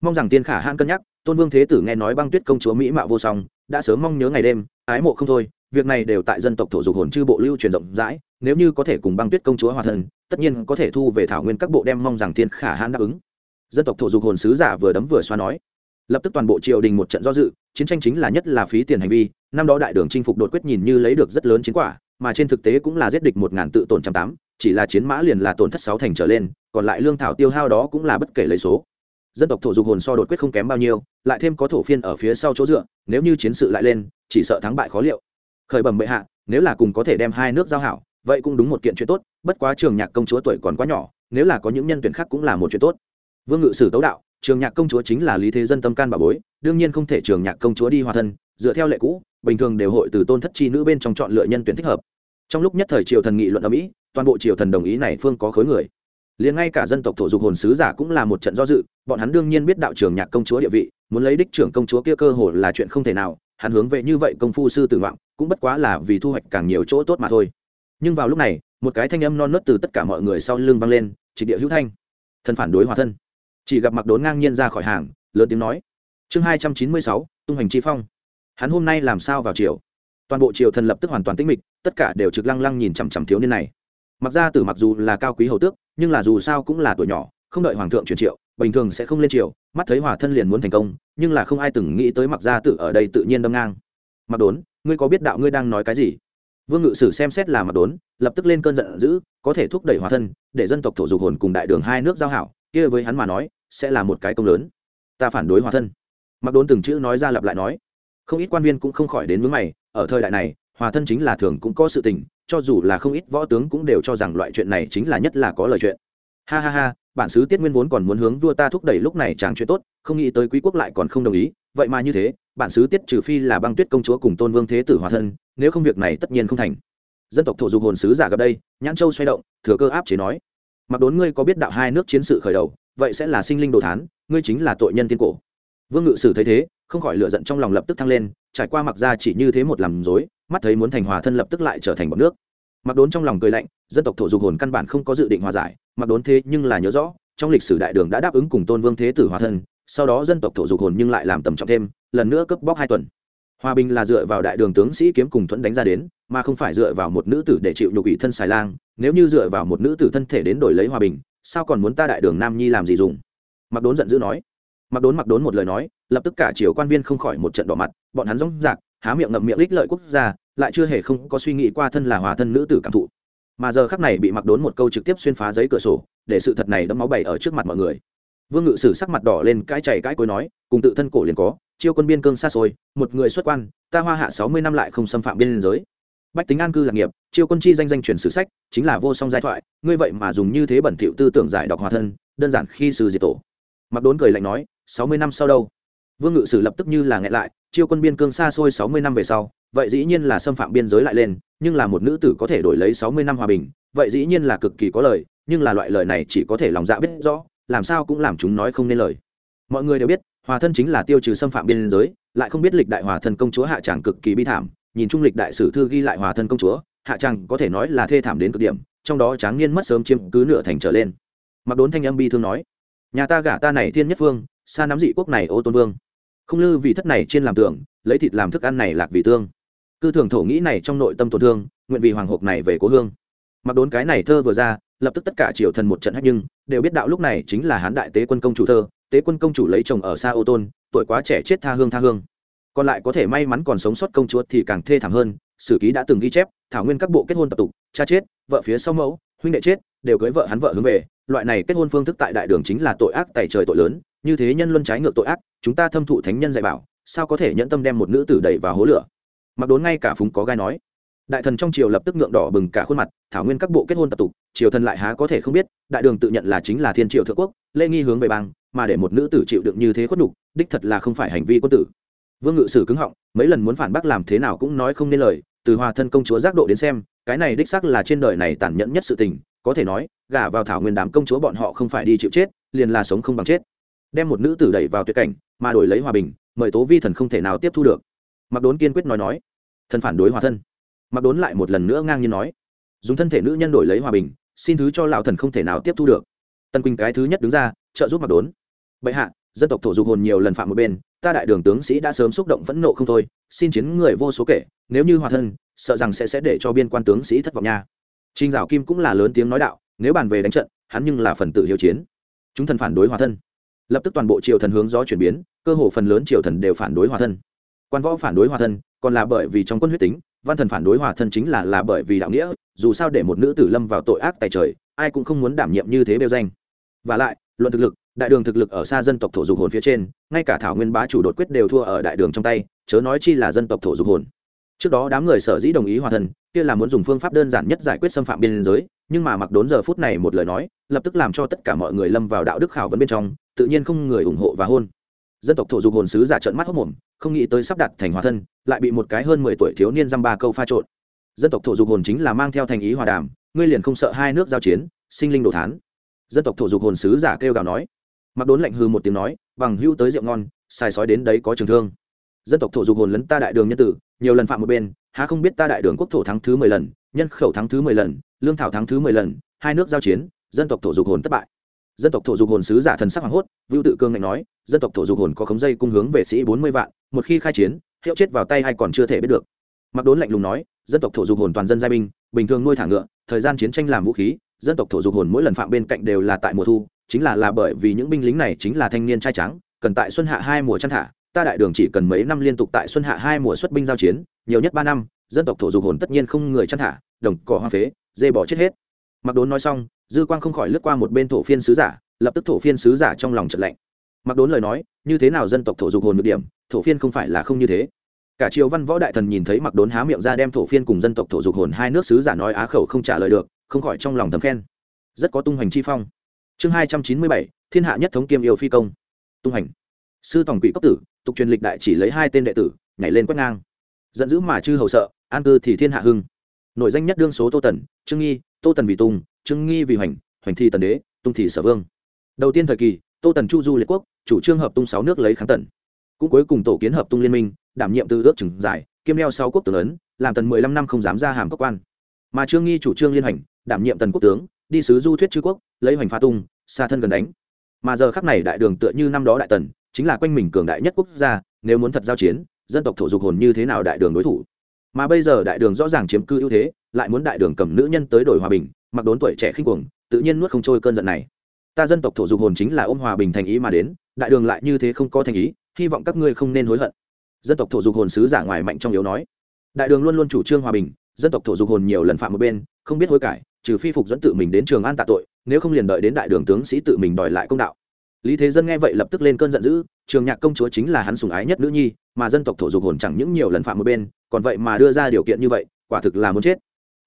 Mong rằng tiên khả hãn cân nhắc, tôn vương thế tử nghe nói băng tuyết công chúa mỹ mạo vô song, đã sớm mong nhớ ngày đêm, ái mộ không thôi, việc này đều tại dân tộc thổ dục hồn chư bộ lưu truyền rộng rãi, nếu như có thể cùng băng tuyết công chúa hòa thân, tất nhiên có thể thu về thảo nguyên các bộ đem mong rằng tiên khả hãn đáp ứng. Dân tộc thổ dục hồn sứ giả vừa đấm vừa xoa nói lập tức toàn bộ triều đình một trận do dự, chiến tranh chính là nhất là phí tiền hành vi, năm đó đại đường chinh phục đột quyết nhìn như lấy được rất lớn chiến quả, mà trên thực tế cũng là giết địch một ngàn tự tổn trăm tám, chỉ là chiến mã liền là tổn thất sáu thành trở lên, còn lại lương thảo tiêu hao đó cũng là bất kể lấy số. Dân tộc thổ dục hồn so đột quyết không kém bao nhiêu, lại thêm có thổ phiên ở phía sau chỗ dựa, nếu như chiến sự lại lên, chỉ sợ thắng bại khó liệu. Khởi bẩm bệ hạ, nếu là cùng có thể đem hai nước giao hảo, vậy cũng đúng một kiện chuyện tốt, bất quá trường nhạc công chúa tuổi còn quá nhỏ, nếu là có những nhân tuyển khác cũng là một chuyện tốt. Vương ngự sử tấu đạo trường nhạc công chúa chính là lý thế dân tâm can bà bối, đương nhiên không thể trường nhạc công chúa đi hòa thân, dựa theo lệ cũ, bình thường đều hội từ tôn thất chi nữ bên trong chọn lựa nhân tuyển thích hợp. Trong lúc nhất thời triều thần nghị luận ở mỹ toàn bộ triều thần đồng ý này phương có khối người. Liền ngay cả dân tộc thổ dục hồn sứ giả cũng là một trận do dự, bọn hắn đương nhiên biết đạo trường nhạc công chúa địa vị, muốn lấy đích trưởng công chúa kia cơ hồ là chuyện không thể nào, hắn hướng về như vậy công phu sư tử ngoạn, cũng bất quá là vì thu hoạch càng nhiều chỗ tốt mà thôi. Nhưng vào lúc này, một cái thanh âm non nớt từ tất cả mọi người sau lưng vang lên trịch địa hữu thanh thân phản đối hòa thân chỉ gặp mặc đốn ngang nhiên ra khỏi hàng, lớn tiếng nói, chương hai trăm chín mươi sáu, tung hành chi phong. Hắn hôm nay làm sao vào chiều toàn bộ triều thần lập tức hoàn toàn tĩnh mịch, tất cả đều trực lăng lăng nhìn chằm chằm thiếu niên này. Mặc ra tử mặc dù là cao quý hầu tước, nhưng là dù sao cũng là tuổi nhỏ, không đợi hoàng thượng truyền triệu, bình thường sẽ không lên triều, mắt thấy hòa thân liền muốn thành công, nhưng là không ai từng nghĩ tới mặc gia tử ở đây tự nhiên đâm ngang. Mặc đốn, ngươi có biết đạo ngươi đang nói cái gì? Vương ngự sử xem xét là mặc đốn, lập tức lên cơn giận dữ, có thể thúc đẩy hòa thân, để dân tộc thổ dục hồn cùng đại đường hai nước giao hảo, kia với hắn mà nói sẽ là một cái công lớn. Ta phản đối hòa thân. Mặc đốn từng chữ nói ra lặp lại nói. Không ít quan viên cũng không khỏi đến mướn mày, ở thời đại này, hòa thân chính là thường cũng có sự tình, cho dù là không ít võ tướng cũng đều cho rằng loại chuyện này chính là nhất là có lời chuyện. Ha ha ha, bản sứ tiết nguyên vốn còn muốn hướng vua ta thúc đẩy lúc này chẳng chuyện tốt, không nghĩ tới quý quốc lại còn không đồng ý, vậy mà như thế, bản sứ tiết trừ phi là băng tuyết công chúa cùng tôn vương thế tử hòa thân, nếu không việc này tất nhiên không thành. Dân tộc thổ dục hồn sứ giả gặp đây, nhãn châu xoay động, thừa cơ áp chế nói. Mặc đốn ngươi có biết đạo hai nước chiến sự khởi đầu vậy sẽ là sinh linh đồ thán, ngươi chính là tội nhân tiên cổ. Vương ngự sử thấy thế, không khỏi lựa giận trong lòng lập tức thăng lên, trải qua mặc ra chỉ như thế một làm dối mắt thấy muốn thành hòa thân lập tức lại trở thành bọc nước. Mặc đốn trong lòng cười lạnh, dân tộc thổ dục hồn căn bản không có dự định hòa giải, mặc đốn thế nhưng là nhớ rõ, trong lịch sử đại đường đã đáp ứng cùng tôn vương thế tử hòa thân, sau đó dân tộc thổ dục hồn nhưng lại làm tầm trọng thêm, lần nữa cướp bóc hai tuần. Hòa bình là dựa vào đại đường tướng sĩ kiếm cùng thuẫn đánh ra đến, mà không phải dựa vào một nữ tử để chịu nhục ủy thân xài lang, nếu như dựa vào một nữ tử thân thể đến đổi lấy hòa bình sao còn muốn ta đại đường nam nhi làm gì dùng? Mặc đốn giận dữ nói. Mặc đốn mặc đốn một lời nói, lập tức cả triều quan viên không khỏi một trận đỏ mặt, bọn hắn rong rạc, há miệng ngậm miệng lích lợi quốc gia, lại chưa hề không có suy nghĩ qua thân là hòa thân nữ tử cảm thụ. Mà giờ khắc này bị mặc đốn một câu trực tiếp xuyên phá giấy cửa sổ, để sự thật này đẫm máu bày ở trước mặt mọi người. Vương ngự sử sắc mặt đỏ lên cãi chảy cãi cối nói, cùng tự thân cổ liền có, chiêu quân biên cương xa xôi, một người xuất quan, ta hoa hạ sáu mươi năm lại không xâm phạm biên giới bách tính an cư lạc nghiệp, chiêu quân chi danh danh truyền sử sách, chính là vô song giai thoại, ngươi vậy mà dùng như thế bẩn thỉu tư tưởng giải đọc hòa thân, đơn giản khi sử diệt tổ. Mặc đốn cười lạnh nói, sáu mươi năm sau đâu? Vương ngự sử lập tức như là nghẹn lại, chiêu quân biên cương xa xôi sáu mươi năm về sau, vậy dĩ nhiên là xâm phạm biên giới lại lên, nhưng là một nữ tử có thể đổi lấy sáu mươi năm hòa bình, vậy dĩ nhiên là cực kỳ có lời, nhưng là loại lời này chỉ có thể lòng dạ biết rõ, làm sao cũng làm chúng nói không nên lời. Mọi người đều biết, hòa thân chính là tiêu trừ xâm phạm biên giới, lại không biết lịch đại hòa thân công chúa hạ tràng cực kỳ bi thảm nhìn trung lịch đại sử thư ghi lại hòa thân công chúa, hạ tràng có thể nói là thê thảm đến cực điểm, trong đó tráng niên mất sớm chiếm cứ nửa thành trở lên. Mặc đốn thanh âm bi thương nói, nhà ta gả ta này thiên nhất phương xa nắm dị quốc này ô tôn vương. Không lư vì thất này trên làm tưởng lấy thịt làm thức ăn này lạc vì tương. Cư thường thổ nghĩ này trong nội tâm tổn thương, nguyện vì hoàng hộp này về cố hương. Mặc đốn cái này thơ vừa ra, lập tức tất cả triều thần một trận hách nhưng, đều biết đạo lúc này chính là hán đại tế quân công chủ thơ, tế quân công chủ lấy chồng ở xa ô tôn, tuổi quá trẻ chết tha hương tha hương còn lại có thể may mắn còn sống sót công chúa thì càng thê thảm hơn, sử ký đã từng ghi chép, thảo nguyên các bộ kết hôn tập tục, cha chết, vợ phía sau mẫu, huynh đệ chết, đều cưới vợ hắn vợ hướng về, loại này kết hôn phương thức tại đại đường chính là tội ác tày trời tội lớn, như thế nhân luân trái ngược tội ác, chúng ta thâm thụ thánh nhân dạy bảo, sao có thể nhẫn tâm đem một nữ tử đẩy vào hố lửa? Mặc đốn ngay cả phúng có gai nói. Đại thần trong triều lập tức ngượng đỏ bừng cả khuôn mặt, thảo nguyên các bộ kết hôn tập tục, triều thần lại há có thể không biết, đại đường tự nhận là chính là thiên triều thượng quốc, lễ nghi hướng về bang, mà để một nữ tử chịu đựng như thế khuất đục đích thật là không phải hành vi quân tử vương ngự sử cứng họng, mấy lần muốn phản bác làm thế nào cũng nói không nên lời, từ hòa thân công chúa giác độ đến xem, cái này đích xác là trên đời này tàn nhẫn nhất sự tình, có thể nói, gả vào thảo nguyên đám công chúa bọn họ không phải đi chịu chết, liền là sống không bằng chết. Đem một nữ tử đẩy vào tuyệt cảnh, mà đổi lấy hòa bình, mời tố vi thần không thể nào tiếp thu được. Mặc đốn kiên quyết nói nói, thần phản đối hòa thân. Mặc đốn lại một lần nữa ngang nhiên nói, dùng thân thể nữ nhân đổi lấy hòa bình, xin thứ cho lão thần không thể nào tiếp thu được. Tân quỳnh cái thứ nhất đứng ra, trợ giúp mặc đốn. Bệ hạ, dân tộc thổ dục hồn nhiều lần phạm một bên ta đại đường tướng sĩ đã sớm xúc động phẫn nộ không thôi, xin chiến người vô số kể, nếu như hòa thân, sợ rằng sẽ sẽ để cho biên quan tướng sĩ thất vọng nha. Trinh dạo kim cũng là lớn tiếng nói đạo, nếu bàn về đánh trận, hắn nhưng là phần tự hiếu chiến. Chúng thần phản đối hòa thân. Lập tức toàn bộ triều thần hướng gió chuyển biến, cơ hồ phần lớn triều thần đều phản đối hòa thân. Quan võ phản đối hòa thân, còn là bởi vì trong quân huyết tính, văn thần phản đối hòa thân chính là là bởi vì đạo nghĩa, dù sao để một nữ tử lâm vào tội ác tại trời, ai cũng không muốn đảm nhiệm như thế bêu danh. Và lại, luận thực lực đại đường thực lực ở xa dân tộc thổ dục hồn phía trên, ngay cả thảo nguyên bá chủ đột quyết đều thua ở đại đường trong tay, chớ nói chi là dân tộc thổ dục hồn. Trước đó đám người sở dĩ đồng ý hòa thân, kia là muốn dùng phương pháp đơn giản nhất giải quyết xâm phạm biên giới, nhưng mà mặc đốn giờ phút này một lời nói, lập tức làm cho tất cả mọi người lâm vào đạo đức khảo vấn bên trong, tự nhiên không người ủng hộ và hôn. Dân tộc thổ dục hồn sứ giả trợn mắt hốc mồm, không nghĩ tới sắp đặt thành hòa thân, lại bị một cái hơn mười tuổi thiếu niên dăm ba câu pha trộn. Dân tộc thổ dục hồn chính là mang theo thành ý hòa đàm, ngươi liền không sợ hai nước giao chiến, sinh linh đồ thán. Dân tộc thổ dục hồn sứ giả kêu gào nói mặc đốn lạnh hư một tiếng nói, bằng hữu tới rượu ngon, xài sói đến đấy có trường thương. Dân tộc thổ dục hồn lấn ta đại đường nhân tử, nhiều lần phạm một bên, há không biết ta đại đường quốc thổ thắng thứ mười lần, nhân khẩu thắng thứ mười lần, lương thảo thắng thứ mười lần, hai nước giao chiến, dân tộc thổ dục hồn thất bại. Dân tộc thổ dục hồn sứ giả thần sắc hoàng hốt, vưu tự cương ngạnh nói, dân tộc thổ dục hồn có khống dây cung hướng vệ sĩ bốn mươi vạn, một khi khai chiến, hiệu chết vào tay hay còn chưa thể biết được. Mặc đốn lạnh lùng nói, dân tộc thổ dục hồn toàn dân giai binh, bình thường nuôi thả ngựa, thời gian chiến tranh làm vũ khí, dân tộc thổ dục hồn mỗi lần phạm bên cạnh đều là tại mùa thu chính là là bởi vì những binh lính này chính là thanh niên trai trắng cần tại xuân hạ hai mùa chăn thả. Ta đại đường chỉ cần mấy năm liên tục tại xuân hạ hai mùa xuất binh giao chiến, nhiều nhất ba năm, dân tộc thổ dục hồn tất nhiên không người chăn thả, đồng cỏ hoang phế, dê bỏ chết hết. Mặc đốn nói xong, dư quang không khỏi lướt qua một bên thổ phiên sứ giả, lập tức thổ phiên sứ giả trong lòng trận lạnh. Mặc đốn lời nói, như thế nào dân tộc thổ dục hồn được điểm, thổ phiên không phải là không như thế. Cả triều văn võ đại thần nhìn thấy mặc đốn há miệng ra đem thổ phiên cùng dân tộc thổ dục hồn hai nước sứ giả nói á khẩu không trả lời được, không khỏi trong lòng thầm khen. Rất có tung hoành chi phong chương hai trăm chín mươi bảy thiên hạ nhất thống kiêm yêu phi công. Tung hành. Sư tổng quỷ cốc tử tục truyền lịch đại chỉ lấy hai tên đệ tử nhảy lên quét ngang. Giận dữ mà chư hầu sợ an cư thì thiên hạ hưng. Nội danh nhất đương số tô tần trương nghi tô tần vì tung trương nghi vì hoành hoành thi tần đế tung thì sở vương. Đầu tiên thời kỳ tô tần chu du liệt quốc chủ trương hợp tung sáu nước lấy kháng tần. Cũng cuối cùng tổ kiến hợp tung liên minh đảm nhiệm từ ước trừng giải kiêm đeo sáu quốc tướng lớn, làm tần mười lăm năm không dám ra hàm cấp quan. Mà trương nghi chủ trương liên hành đảm nhiệm tần quốc tướng đi sứ du thuyết chư quốc, lấy hoành pha tung, xa thân gần đánh. Mà giờ khắc này đại đường tựa như năm đó đại tần, chính là quanh mình cường đại nhất quốc gia, nếu muốn thật giao chiến, dân tộc thổ dục hồn như thế nào đại đường đối thủ. Mà bây giờ đại đường rõ ràng chiếm cư ưu thế, lại muốn đại đường cầm nữ nhân tới đổi hòa bình, mặc đốn tuổi trẻ khinh cuồng, tự nhiên nuốt không trôi cơn giận này. Ta dân tộc thổ dục hồn chính là ôm hòa bình thành ý mà đến, đại đường lại như thế không có thành ý, hy vọng các ngươi không nên hối hận. Dân tộc thổ dục hồn sứ giả ngoài mạnh trong yếu nói. Đại đường luôn luôn chủ trương hòa bình, dân tộc thổ dục hồn nhiều lần phạm một bên, không biết hối cải trừ phi phục dẫn tự mình đến trường an tạ tội, nếu không liền đợi đến đại đường tướng sĩ tự mình đòi lại công đạo. Lý thế dân nghe vậy lập tức lên cơn giận dữ, trường nhạc công chúa chính là hắn sùng ái nhất nữ nhi, mà dân tộc thổ dục hồn chẳng những nhiều lần phạm một bên, còn vậy mà đưa ra điều kiện như vậy, quả thực là muốn chết.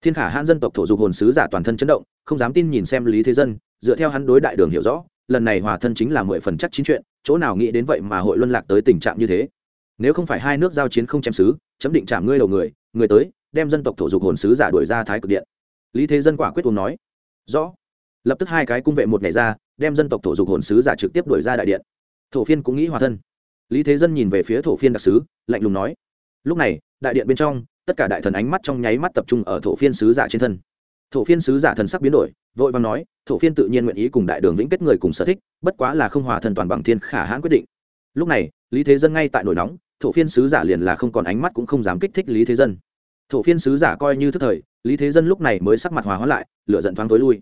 Thiên khả hãn dân tộc thổ dục hồn sứ giả toàn thân chấn động, không dám tin nhìn xem lý thế dân, dựa theo hắn đối đại đường hiểu rõ, lần này hòa thân chính là mười phần chắc chín chuyện, chỗ nào nghĩ đến vậy mà hội luân lạc tới tình trạng như thế. Nếu không phải hai nước giao chiến không chém sứ, chấm định chạm ngươi đầu người người tới, đem dân tộc thổ dục hồn sứ giả đuổi ra thái cực điện lý thế dân quả quyết uống nói, rõ. Lập tức hai cái cung vệ một ngày ra, đem dân tộc thổ dục hồn sứ giả trực tiếp đuổi ra đại điện. Thổ phiên cũng nghĩ hòa thân. Lý thế dân nhìn về phía thổ phiên đặc sứ, lạnh lùng nói, lúc này, đại điện bên trong, tất cả đại thần ánh mắt trong nháy mắt tập trung ở thổ phiên sứ giả trên thân. Thổ phiên sứ giả thần sắc biến đổi, vội vàng nói, thổ phiên tự nhiên nguyện ý cùng đại đường vĩnh kết người cùng sở thích, bất quá là không hòa thần toàn bằng thiên khả hãn quyết định. Lúc này, lý thế dân ngay tại nổi nóng, thổ phiên sứ giả liền là không còn ánh mắt cũng không dám kích thích lý thế dân thổ phiên sứ giả coi như thức thời, lý thế dân lúc này mới sắc mặt hòa hóa lại lựa giận thoáng tối lui.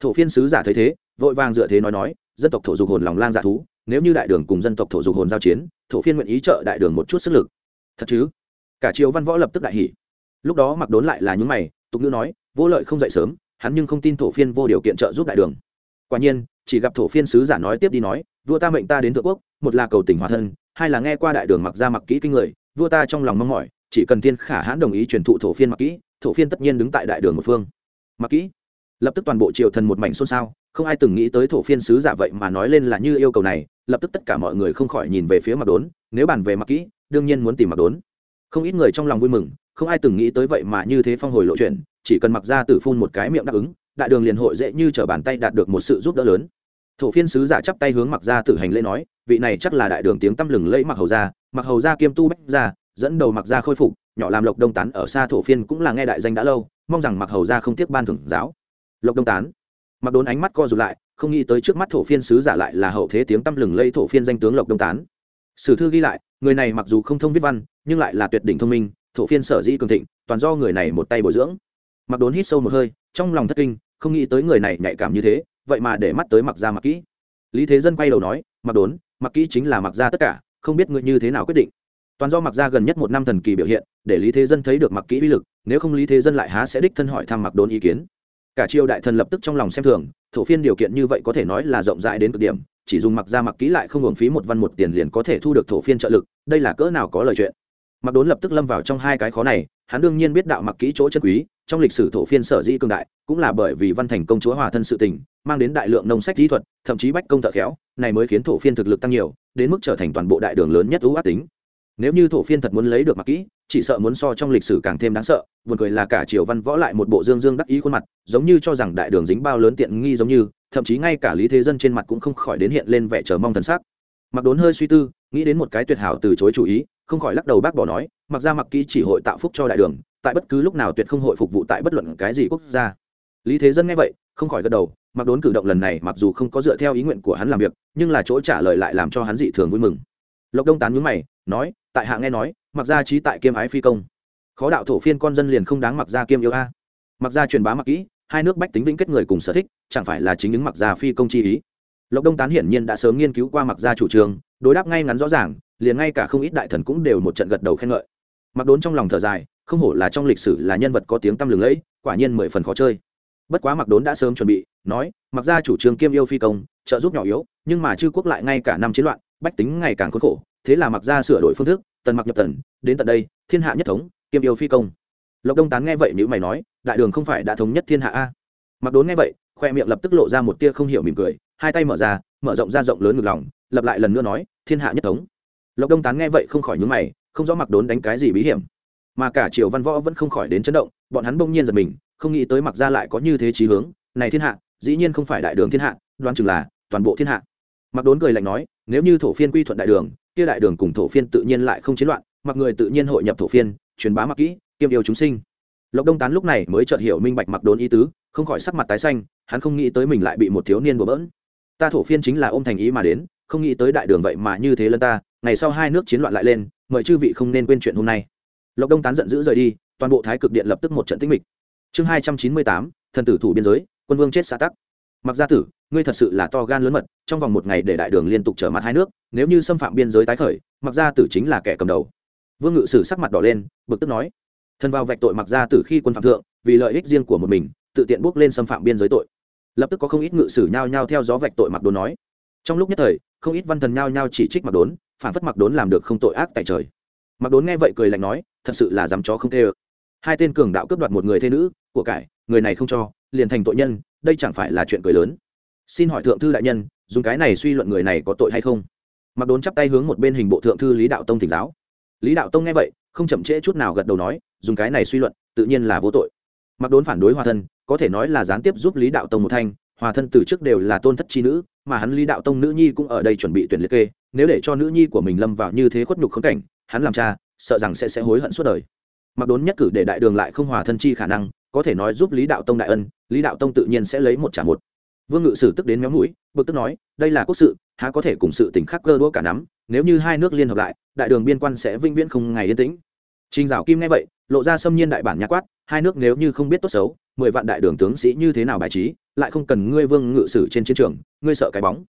Thổ phiên sứ giả thấy thế, vội vàng dựa thế nói nói, dân tộc thổ dục hồn lòng lang giả thú, nếu như đại đường cùng dân tộc thổ dục hồn giao chiến, thổ phiên nguyện ý trợ đại đường một chút sức lực. Thật chứ? Cả triều văn võ lập tức đại hỉ. Lúc đó mặc đốn lại là những mày, tục ngữ nói, vô lợi không dậy sớm, hắn nhưng không tin thổ phiên vô điều kiện trợ giúp đại đường. Quả nhiên, chỉ gặp thổ phiên sứ giả nói tiếp đi nói, vua ta mệnh ta đến thượng quốc, một là cầu tình hòa thân, hai là nghe qua đại đường mặc ra mặc kỹ kinh người, vua ta trong lòng mong mỏi chỉ cần thiên khả hãn đồng ý truyền thụ thổ phiên mặc kỹ, thổ phiên tất nhiên đứng tại đại đường một phương. Mặc kỹ. Lập tức toàn bộ triều thần một mảnh xôn xao, không ai từng nghĩ tới thổ phiên sứ giả vậy mà nói lên là như yêu cầu này, lập tức tất cả mọi người không khỏi nhìn về phía mặc đốn, nếu bàn về mặc kỹ, đương nhiên muốn tìm mặc đốn. Không ít người trong lòng vui mừng, không ai từng nghĩ tới vậy mà như thế phong hồi lộ chuyện, chỉ cần mặc ra tử phun một cái miệng đáp ứng, đại đường liền hội dễ như t bàn tay đạt được một sự giúp đỡ lớn. Thổ phiên sứ giả chắp tay hướng mặc ra tử hành lễ nói, vị này chắc là đại đường tiếng tăm lừng lẫy mặc hầu gia mặc hầu gia kiêm tu bách gia dẫn đầu mặc gia khôi phục, nhỏ làm lộc đông tán ở xa thổ phiên cũng là nghe đại danh đã lâu, mong rằng mặc hầu gia không tiếc ban thưởng giáo. Lộc đông tán. Mặc đốn ánh mắt co rụt lại, không nghĩ tới trước mắt thổ phiên sứ giả lại là hậu thế tiếng tăm lừng lây thổ phiên danh tướng lộc đông tán. Sử thư ghi lại, người này mặc dù không thông viết văn, nhưng lại là tuyệt đỉnh thông minh, thổ phiên sở dĩ cường thịnh, toàn do người này một tay bồi dưỡng. Mặc đốn hít sâu một hơi, trong lòng thất kinh, không nghĩ tới người này nhạy cảm như thế, vậy mà để mắt tới mặc ra mặc kỹ. Lý thế dân quay đầu nói mặc đốn mặc kỹ chính là mặc ra tất cả, không biết ngươi như thế nào quyết định toàn do mặc ra gần nhất một năm thần kỳ biểu hiện, để lý thế dân thấy được mặc kỹ uy lực, nếu không lý thế dân lại há sẽ đích thân hỏi thăm mặc đốn ý kiến. Cả triều đại thần lập tức trong lòng xem thường, thổ phiên điều kiện như vậy có thể nói là rộng rãi đến cực điểm, chỉ dùng mặc ra mặc kỹ lại không hưởng phí một văn một tiền liền có thể thu được thổ phiên trợ lực, đây là cỡ nào có lời chuyện. Mặc đốn lập tức lâm vào trong hai cái khó này, hắn đương nhiên biết đạo mặc kỹ chỗ chân quý, trong lịch sử thổ phiên sở dĩ cương đại, cũng là bởi vì văn thành công chúa hòa thân sự tình, mang đến đại lượng nông sách kỹ thuật, thậm chí bách công thợ khéo, này mới khiến thổ phiên thực lực tăng nhiều, đến mức trở thành toàn bộ đại đường lớn nhất ưu ác tính nếu như thổ phiên thật muốn lấy được mặc kỹ, chỉ sợ muốn so trong lịch sử càng thêm đáng sợ, buồn cười là cả triều văn võ lại một bộ dương dương đắc ý khuôn mặt, giống như cho rằng đại đường dính bao lớn tiện nghi giống như, thậm chí ngay cả lý thế dân trên mặt cũng không khỏi đến hiện lên vẻ chờ mong thần sắc. Mặc đốn hơi suy tư, nghĩ đến một cái tuyệt hảo từ chối chủ ý, không khỏi lắc đầu bác bỏ nói, mặc ra mặc kỹ chỉ hội tạo phúc cho đại đường, tại bất cứ lúc nào tuyệt không hội phục vụ tại bất luận cái gì quốc gia. Lý thế dân nghe vậy, không khỏi gật đầu, mặc đốn cử động lần này mặc dù không có dựa theo ý nguyện của hắn làm việc, nhưng là chỗ trả lời lại làm cho hắn dị thường vui mừng lộc đông tán nhúng mày, nói, tại hạ nghe nói, mặc gia trí tại kiêm ái phi công. Khó đạo thổ phiên con dân liền không đáng mặc gia kiêm yêu a. Mặc gia truyền bá mặc kỹ, hai nước bách tính vĩnh kết người cùng sở thích, chẳng phải là chính những mặc gia phi công chi ý. Lộc đông tán hiển nhiên đã sớm nghiên cứu qua mặc gia chủ trương, đối đáp ngay ngắn rõ ràng, liền ngay cả không ít đại thần cũng đều một trận gật đầu khen ngợi. Mặc đốn trong lòng thở dài, không hổ là trong lịch sử là nhân vật có tiếng tăm lừng lẫy, quả nhiên mười phần khó chơi. Bất quá mặc đốn đã sớm chuẩn bị, nói, mặc gia chủ trương kiêm yêu phi công, trợ giúp nhỏ yếu, nhưng mà chư quốc lại ngay cả năm chiến loạn bách tính ngày càng khốn khổ, thế là mặc gia sửa đổi phương thức, tần mặc nhập tần, đến tận đây, thiên hạ nhất thống, kiêm yêu phi công. Lộc đông tán nghe vậy nữ mày nói, đại đường không phải đã thống nhất thiên hạ a? Mặc đốn nghe vậy, khoe miệng lập tức lộ ra một tia không hiểu mỉm cười, hai tay mở ra, mở rộng ra rộng lớn ngực lòng lập lại lần nữa nói, thiên hạ nhất thống. Lộc đông tán nghe vậy không khỏi nhướng mày, không rõ mặc đốn đánh cái gì bí hiểm. Mà cả triều văn võ vẫn không khỏi đến chấn động, bọn hắn bỗng nhiên giật mình, không nghĩ tới mặc ra lại có như thế trí hướng, này thiên hạ, dĩ nhiên không phải đại đường thiên hạ, đoán chừng là toàn bộ thiên hạ mặc đốn cười lạnh nói, nếu như thổ phiên quy thuận đại đường, kia đại đường cùng thổ phiên tự nhiên lại không chiến loạn, mặc người tự nhiên hội nhập thổ phiên, truyền bá mặc kỹ, kiêm yêu chúng sinh. Lộc đông tán lúc này mới chợt hiểu minh bạch mặc đốn ý tứ, không khỏi sắc mặt tái xanh, hắn không nghĩ tới mình lại bị một thiếu niên bừa bỡn. Ta thổ phiên chính là ôm thành ý mà đến, không nghĩ tới đại đường vậy mà như thế lân ta, ngày sau hai nước chiến loạn lại lên, mời chư vị không nên quên chuyện hôm nay. Lộc đông tán giận dữ rời đi, toàn bộ thái cực điện lập tức một trận tích mịch. Chương hai trăm chín mươi tám, thần tử thủ biên giới, quân vương chết xã tắc mặc gia tử, ngươi thật sự là to gan lớn mật, trong vòng một ngày để đại đường liên tục trở mặt hai nước, nếu như xâm phạm biên giới tái khởi, mặc gia tử chính là kẻ cầm đầu. Vương ngự sử sắc mặt đỏ lên, bực tức nói, thần vào vạch tội mặc gia tử khi quân phạm thượng, vì lợi ích riêng của một mình, tự tiện bước lên xâm phạm biên giới tội. Lập tức có không ít ngự sử nhao nhao theo gió vạch tội mặc đốn nói. Trong lúc nhất thời, không ít văn thần nhao nhao chỉ trích mặc đốn, phản phất mặc đốn làm được không tội ác tại trời. Mặc đốn nghe vậy cười lạnh nói, thật sự là dám chó không tê ơ. Hai tên cường đạo cướp đoạt một người thê nữ, của cải, người này không cho liền thành tội nhân, đây chẳng phải là chuyện cười lớn. Xin hỏi thượng thư đại nhân, dùng cái này suy luận người này có tội hay không? Mặc đốn chắp tay hướng một bên hình bộ thượng thư lý đạo tông thỉnh giáo. Lý đạo tông nghe vậy, không chậm trễ chút nào gật đầu nói, dùng cái này suy luận, tự nhiên là vô tội. Mặc đốn phản đối hòa thân, có thể nói là gián tiếp giúp lý đạo tông một thanh, hòa thân từ trước đều là tôn thất chi nữ, mà hắn lý đạo tông nữ nhi cũng ở đây chuẩn bị tuyển liệt kê, nếu để cho nữ nhi của mình lâm vào như thế khuất nhục khống cảnh, hắn làm cha, sợ rằng sẽ sẽ hối hận suốt đời. Mặc đốn nhất cử để đại đường lại không hòa thân chi khả năng, có thể nói giúp lý đạo tông đại ân lý đạo tông tự nhiên sẽ lấy một trả một. Vương ngự sử tức đến méo mũi, bực tức nói, đây là quốc sự, há có thể cùng sự tình khắc cơ đũa cả nắm, nếu như hai nước liên hợp lại, đại đường biên quan sẽ vĩnh viễn không ngày yên tĩnh. Trình dạo kim nghe vậy, lộ ra xâm nhiên đại bản nhã quát, hai nước nếu như không biết tốt xấu, mười vạn đại đường tướng sĩ như thế nào bài trí, lại không cần ngươi vương ngự sử trên chiến trường, ngươi sợ cái bóng.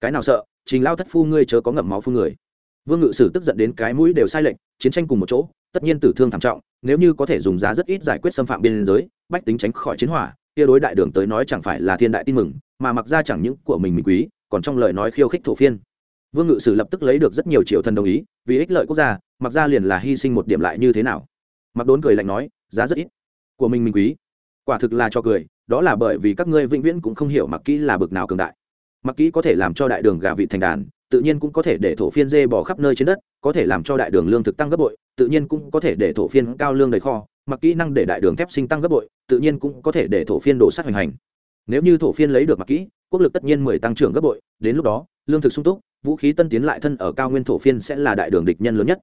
Cái nào sợ? Trình lao thất phu ngươi chớ có ngậm máu phu người. Vương ngự sử tức giận đến cái mũi đều sai lệch, chiến tranh cùng một chỗ, tất nhiên tử thương thảm trọng, nếu như có thể dùng giá rất ít giải quyết xâm phạm biên giới, bách tính tránh khỏi chiến hỏa kia đối đại đường tới nói chẳng phải là thiên đại tin mừng, mà mặc ra chẳng những của mình mình quý, còn trong lời nói khiêu khích thổ phiên. Vương ngự sử lập tức lấy được rất nhiều triệu thần đồng ý, vì ích lợi quốc gia, mặc ra liền là hy sinh một điểm lại như thế nào. Mặc đốn cười lạnh nói, giá rất ít. Của mình mình quý. Quả thực là cho cười, đó là bởi vì các ngươi vĩnh viễn cũng không hiểu mặc kỹ là bực nào cường đại. Mặc kỹ có thể làm cho đại đường gà vị thành đàn, tự nhiên cũng có thể để thổ phiên dê bỏ khắp nơi trên đất, có thể làm cho đại đường lương thực tăng gấp bội, tự nhiên cũng có thể để thổ phiên cao lương đầy kho mặc kỹ năng để đại đường thép sinh tăng gấp bội, tự nhiên cũng có thể để thổ phiên đổ sát hoành hành. Nếu như thổ phiên lấy được mặc kỹ, quốc lực tất nhiên mười tăng trưởng gấp bội, đến lúc đó, lương thực sung túc, vũ khí tân tiến lại thân ở cao nguyên thổ phiên sẽ là đại đường địch nhân lớn nhất.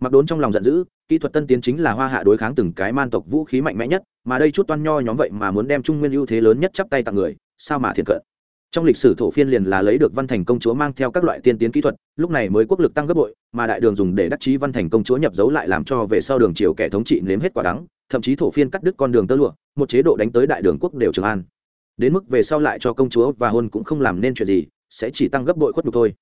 Mặc đốn trong lòng giận dữ, kỹ thuật tân tiến chính là hoa hạ đối kháng từng cái man tộc vũ khí mạnh mẽ nhất, mà đây chút toan nho nhóm vậy mà muốn đem trung nguyên ưu thế lớn nhất chắp tay tặng người, sao mà thiệt cận? Trong lịch sử thổ phiên liền là lấy được văn thành công chúa mang theo các loại tiên tiến kỹ thuật, lúc này mới quốc lực tăng gấp bội, mà đại đường dùng để đắc chí văn thành công chúa nhập dấu lại làm cho về sau đường triều kẻ thống trị nếm hết quả đắng, thậm chí thổ phiên cắt đứt con đường tơ lụa, một chế độ đánh tới đại đường quốc đều trường an. Đến mức về sau lại cho công chúa và hôn cũng không làm nên chuyện gì, sẽ chỉ tăng gấp bội khuất nhục thôi.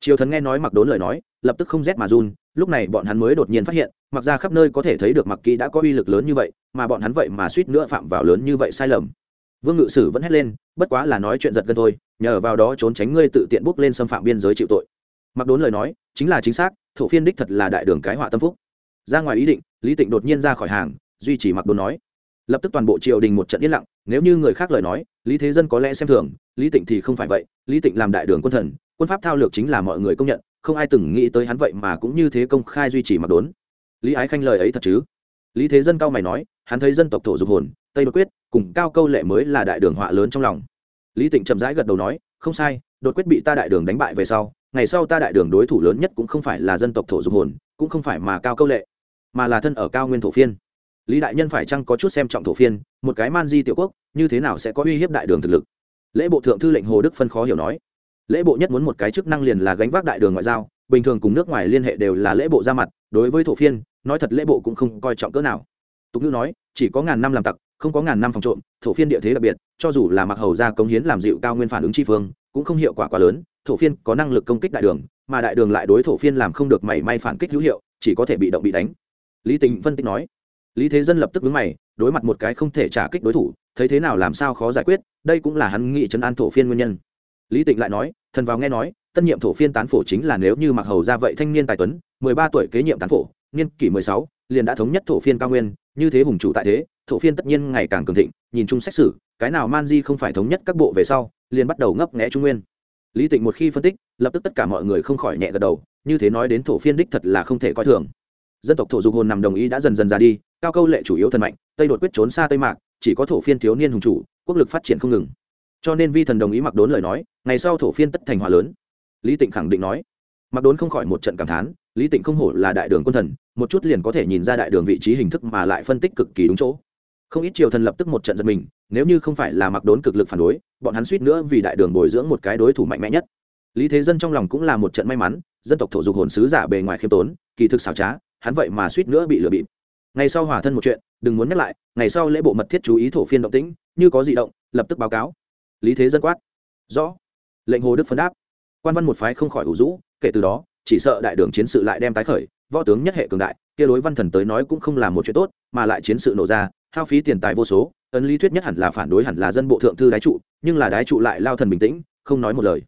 Triều thần nghe nói mặc đốn lời nói, lập tức không rét mà run, lúc này bọn hắn mới đột nhiên phát hiện, mặc ra khắp nơi có thể thấy được mặc kỹ đã có uy lực lớn như vậy, mà bọn hắn vậy mà suýt nữa phạm vào lớn như vậy sai lầm vương ngự sử vẫn hét lên, bất quá là nói chuyện giật gân thôi, nhờ vào đó trốn tránh ngươi tự tiện bước lên xâm phạm biên giới chịu tội. Mặc đốn lời nói, chính là chính xác, thổ phiên đích thật là đại đường cái họa tâm phúc. Ra ngoài ý định, lý tịnh đột nhiên ra khỏi hàng, duy trì mặc đốn nói. Lập tức toàn bộ triều đình một trận yên lặng, nếu như người khác lời nói, lý thế dân có lẽ xem thường, lý tịnh thì không phải vậy, lý tịnh làm đại đường quân thần, quân pháp thao lược chính là mọi người công nhận, không ai từng nghĩ tới hắn vậy mà cũng như thế công khai duy trì mặc đốn. Lý ái khanh lời ấy thật chứ? Lý thế dân cao mày nói, hắn thấy dân tộc thổ dục hồn tây đột quyết, cùng cao câu lệ mới là đại đường họa lớn trong lòng. Lý tịnh chậm rãi gật đầu nói, không sai, đột quyết bị ta đại đường đánh bại về sau, ngày sau ta đại đường đối thủ lớn nhất cũng không phải là dân tộc thổ dục hồn, cũng không phải mà cao câu lệ, mà là thân ở cao nguyên thổ phiên. Lý đại nhân phải chăng có chút xem trọng thổ phiên, một cái man di tiểu quốc, như thế nào sẽ có uy hiếp đại đường thực lực? Lễ bộ thượng thư lệnh hồ đức phân khó hiểu nói, lễ bộ nhất muốn một cái chức năng liền là gánh vác đại đường ngoại giao, bình thường cùng nước ngoài liên hệ đều là lễ bộ ra mặt, đối với thổ phiên, nói thật lễ bộ cũng không coi trọng cỡ nào. Tục ngữ nói, chỉ có ngàn năm làm tặc không có ngàn năm phòng trộm, thổ phiên địa thế đặc biệt, cho dù là mặc hầu ra cống hiến làm dịu cao nguyên phản ứng tri phương, cũng không hiệu quả quá lớn, thổ phiên có năng lực công kích đại đường, mà đại đường lại đối thổ phiên làm không được mảy may phản kích hữu hiệu, chỉ có thể bị động bị đánh. Lý tính phân tích nói, lý thế dân lập tức vướng mày, đối mặt một cái không thể trả kích đối thủ, thấy thế nào làm sao khó giải quyết, đây cũng là hắn nghị chấn an thổ phiên nguyên nhân. Lý tịnh lại nói, thần vào nghe nói, tân nhiệm thổ phiên tán phổ chính là nếu như mặc hầu ra vậy thanh niên tài tuấn, mười ba tuổi kế nhiệm tán phổ, niên kỷ mười sáu, liền đã thống nhất thổ phiên cao nguyên, như thế hùng chủ tại thế thổ phiên tất nhiên ngày càng cường thịnh, nhìn chung xét xử cái nào man di không phải thống nhất các bộ về sau, liền bắt đầu ngấp nghẽ trung nguyên. Lý tịnh một khi phân tích, lập tức tất cả mọi người không khỏi nhẹ gật đầu, như thế nói đến thổ phiên đích thật là không thể coi thường. Dân tộc thổ dục hồn nằm đồng ý đã dần dần ra đi, cao câu lệ chủ yếu thần mạnh, tây đột quyết trốn xa tây mạc, chỉ có thổ phiên thiếu niên hùng chủ, quốc lực phát triển không ngừng. Cho nên vi thần đồng ý mặc đốn lời nói, ngày sau thổ phiên tất thành hòa lớn. Lý tịnh khẳng định nói. Mặc đốn không khỏi một trận cảm thán, lý tịnh không hổ là đại đường quân thần, một chút liền có thể nhìn ra đại đường vị trí hình thức mà lại phân tích cực kỳ đúng chỗ không ít triều thần lập tức một trận giật mình, nếu như không phải là mặc đốn cực lực phản đối, bọn hắn suýt nữa vì đại đường bồi dưỡng một cái đối thủ mạnh mẽ nhất. Lý thế dân trong lòng cũng là một trận may mắn, dân tộc thổ dục hồn sứ giả bề ngoài khiêm tốn, kỳ thực xảo trá, hắn vậy mà suýt nữa bị lừa bịp. Ngày sau hòa thân một chuyện, đừng muốn nhắc lại, ngày sau lễ bộ mật thiết chú ý thổ phiên động tĩnh, như có di động, lập tức báo cáo. Lý thế dân quát. Rõ. Lệnh hồ đức phấn đáp. Quan văn một phái không khỏi ủ rũ, kể từ đó, chỉ sợ đại đường chiến sự lại đem tái khởi, võ tướng nhất hệ cường đại, kia đối văn thần tới nói cũng không là một chuyện tốt, mà lại chiến sự nổ ra hao phí tiền tài vô số, ấn lý thuyết nhất hẳn là phản đối hẳn là dân bộ thượng thư đái trụ, nhưng là đái trụ lại lao thần bình tĩnh, không nói một lời.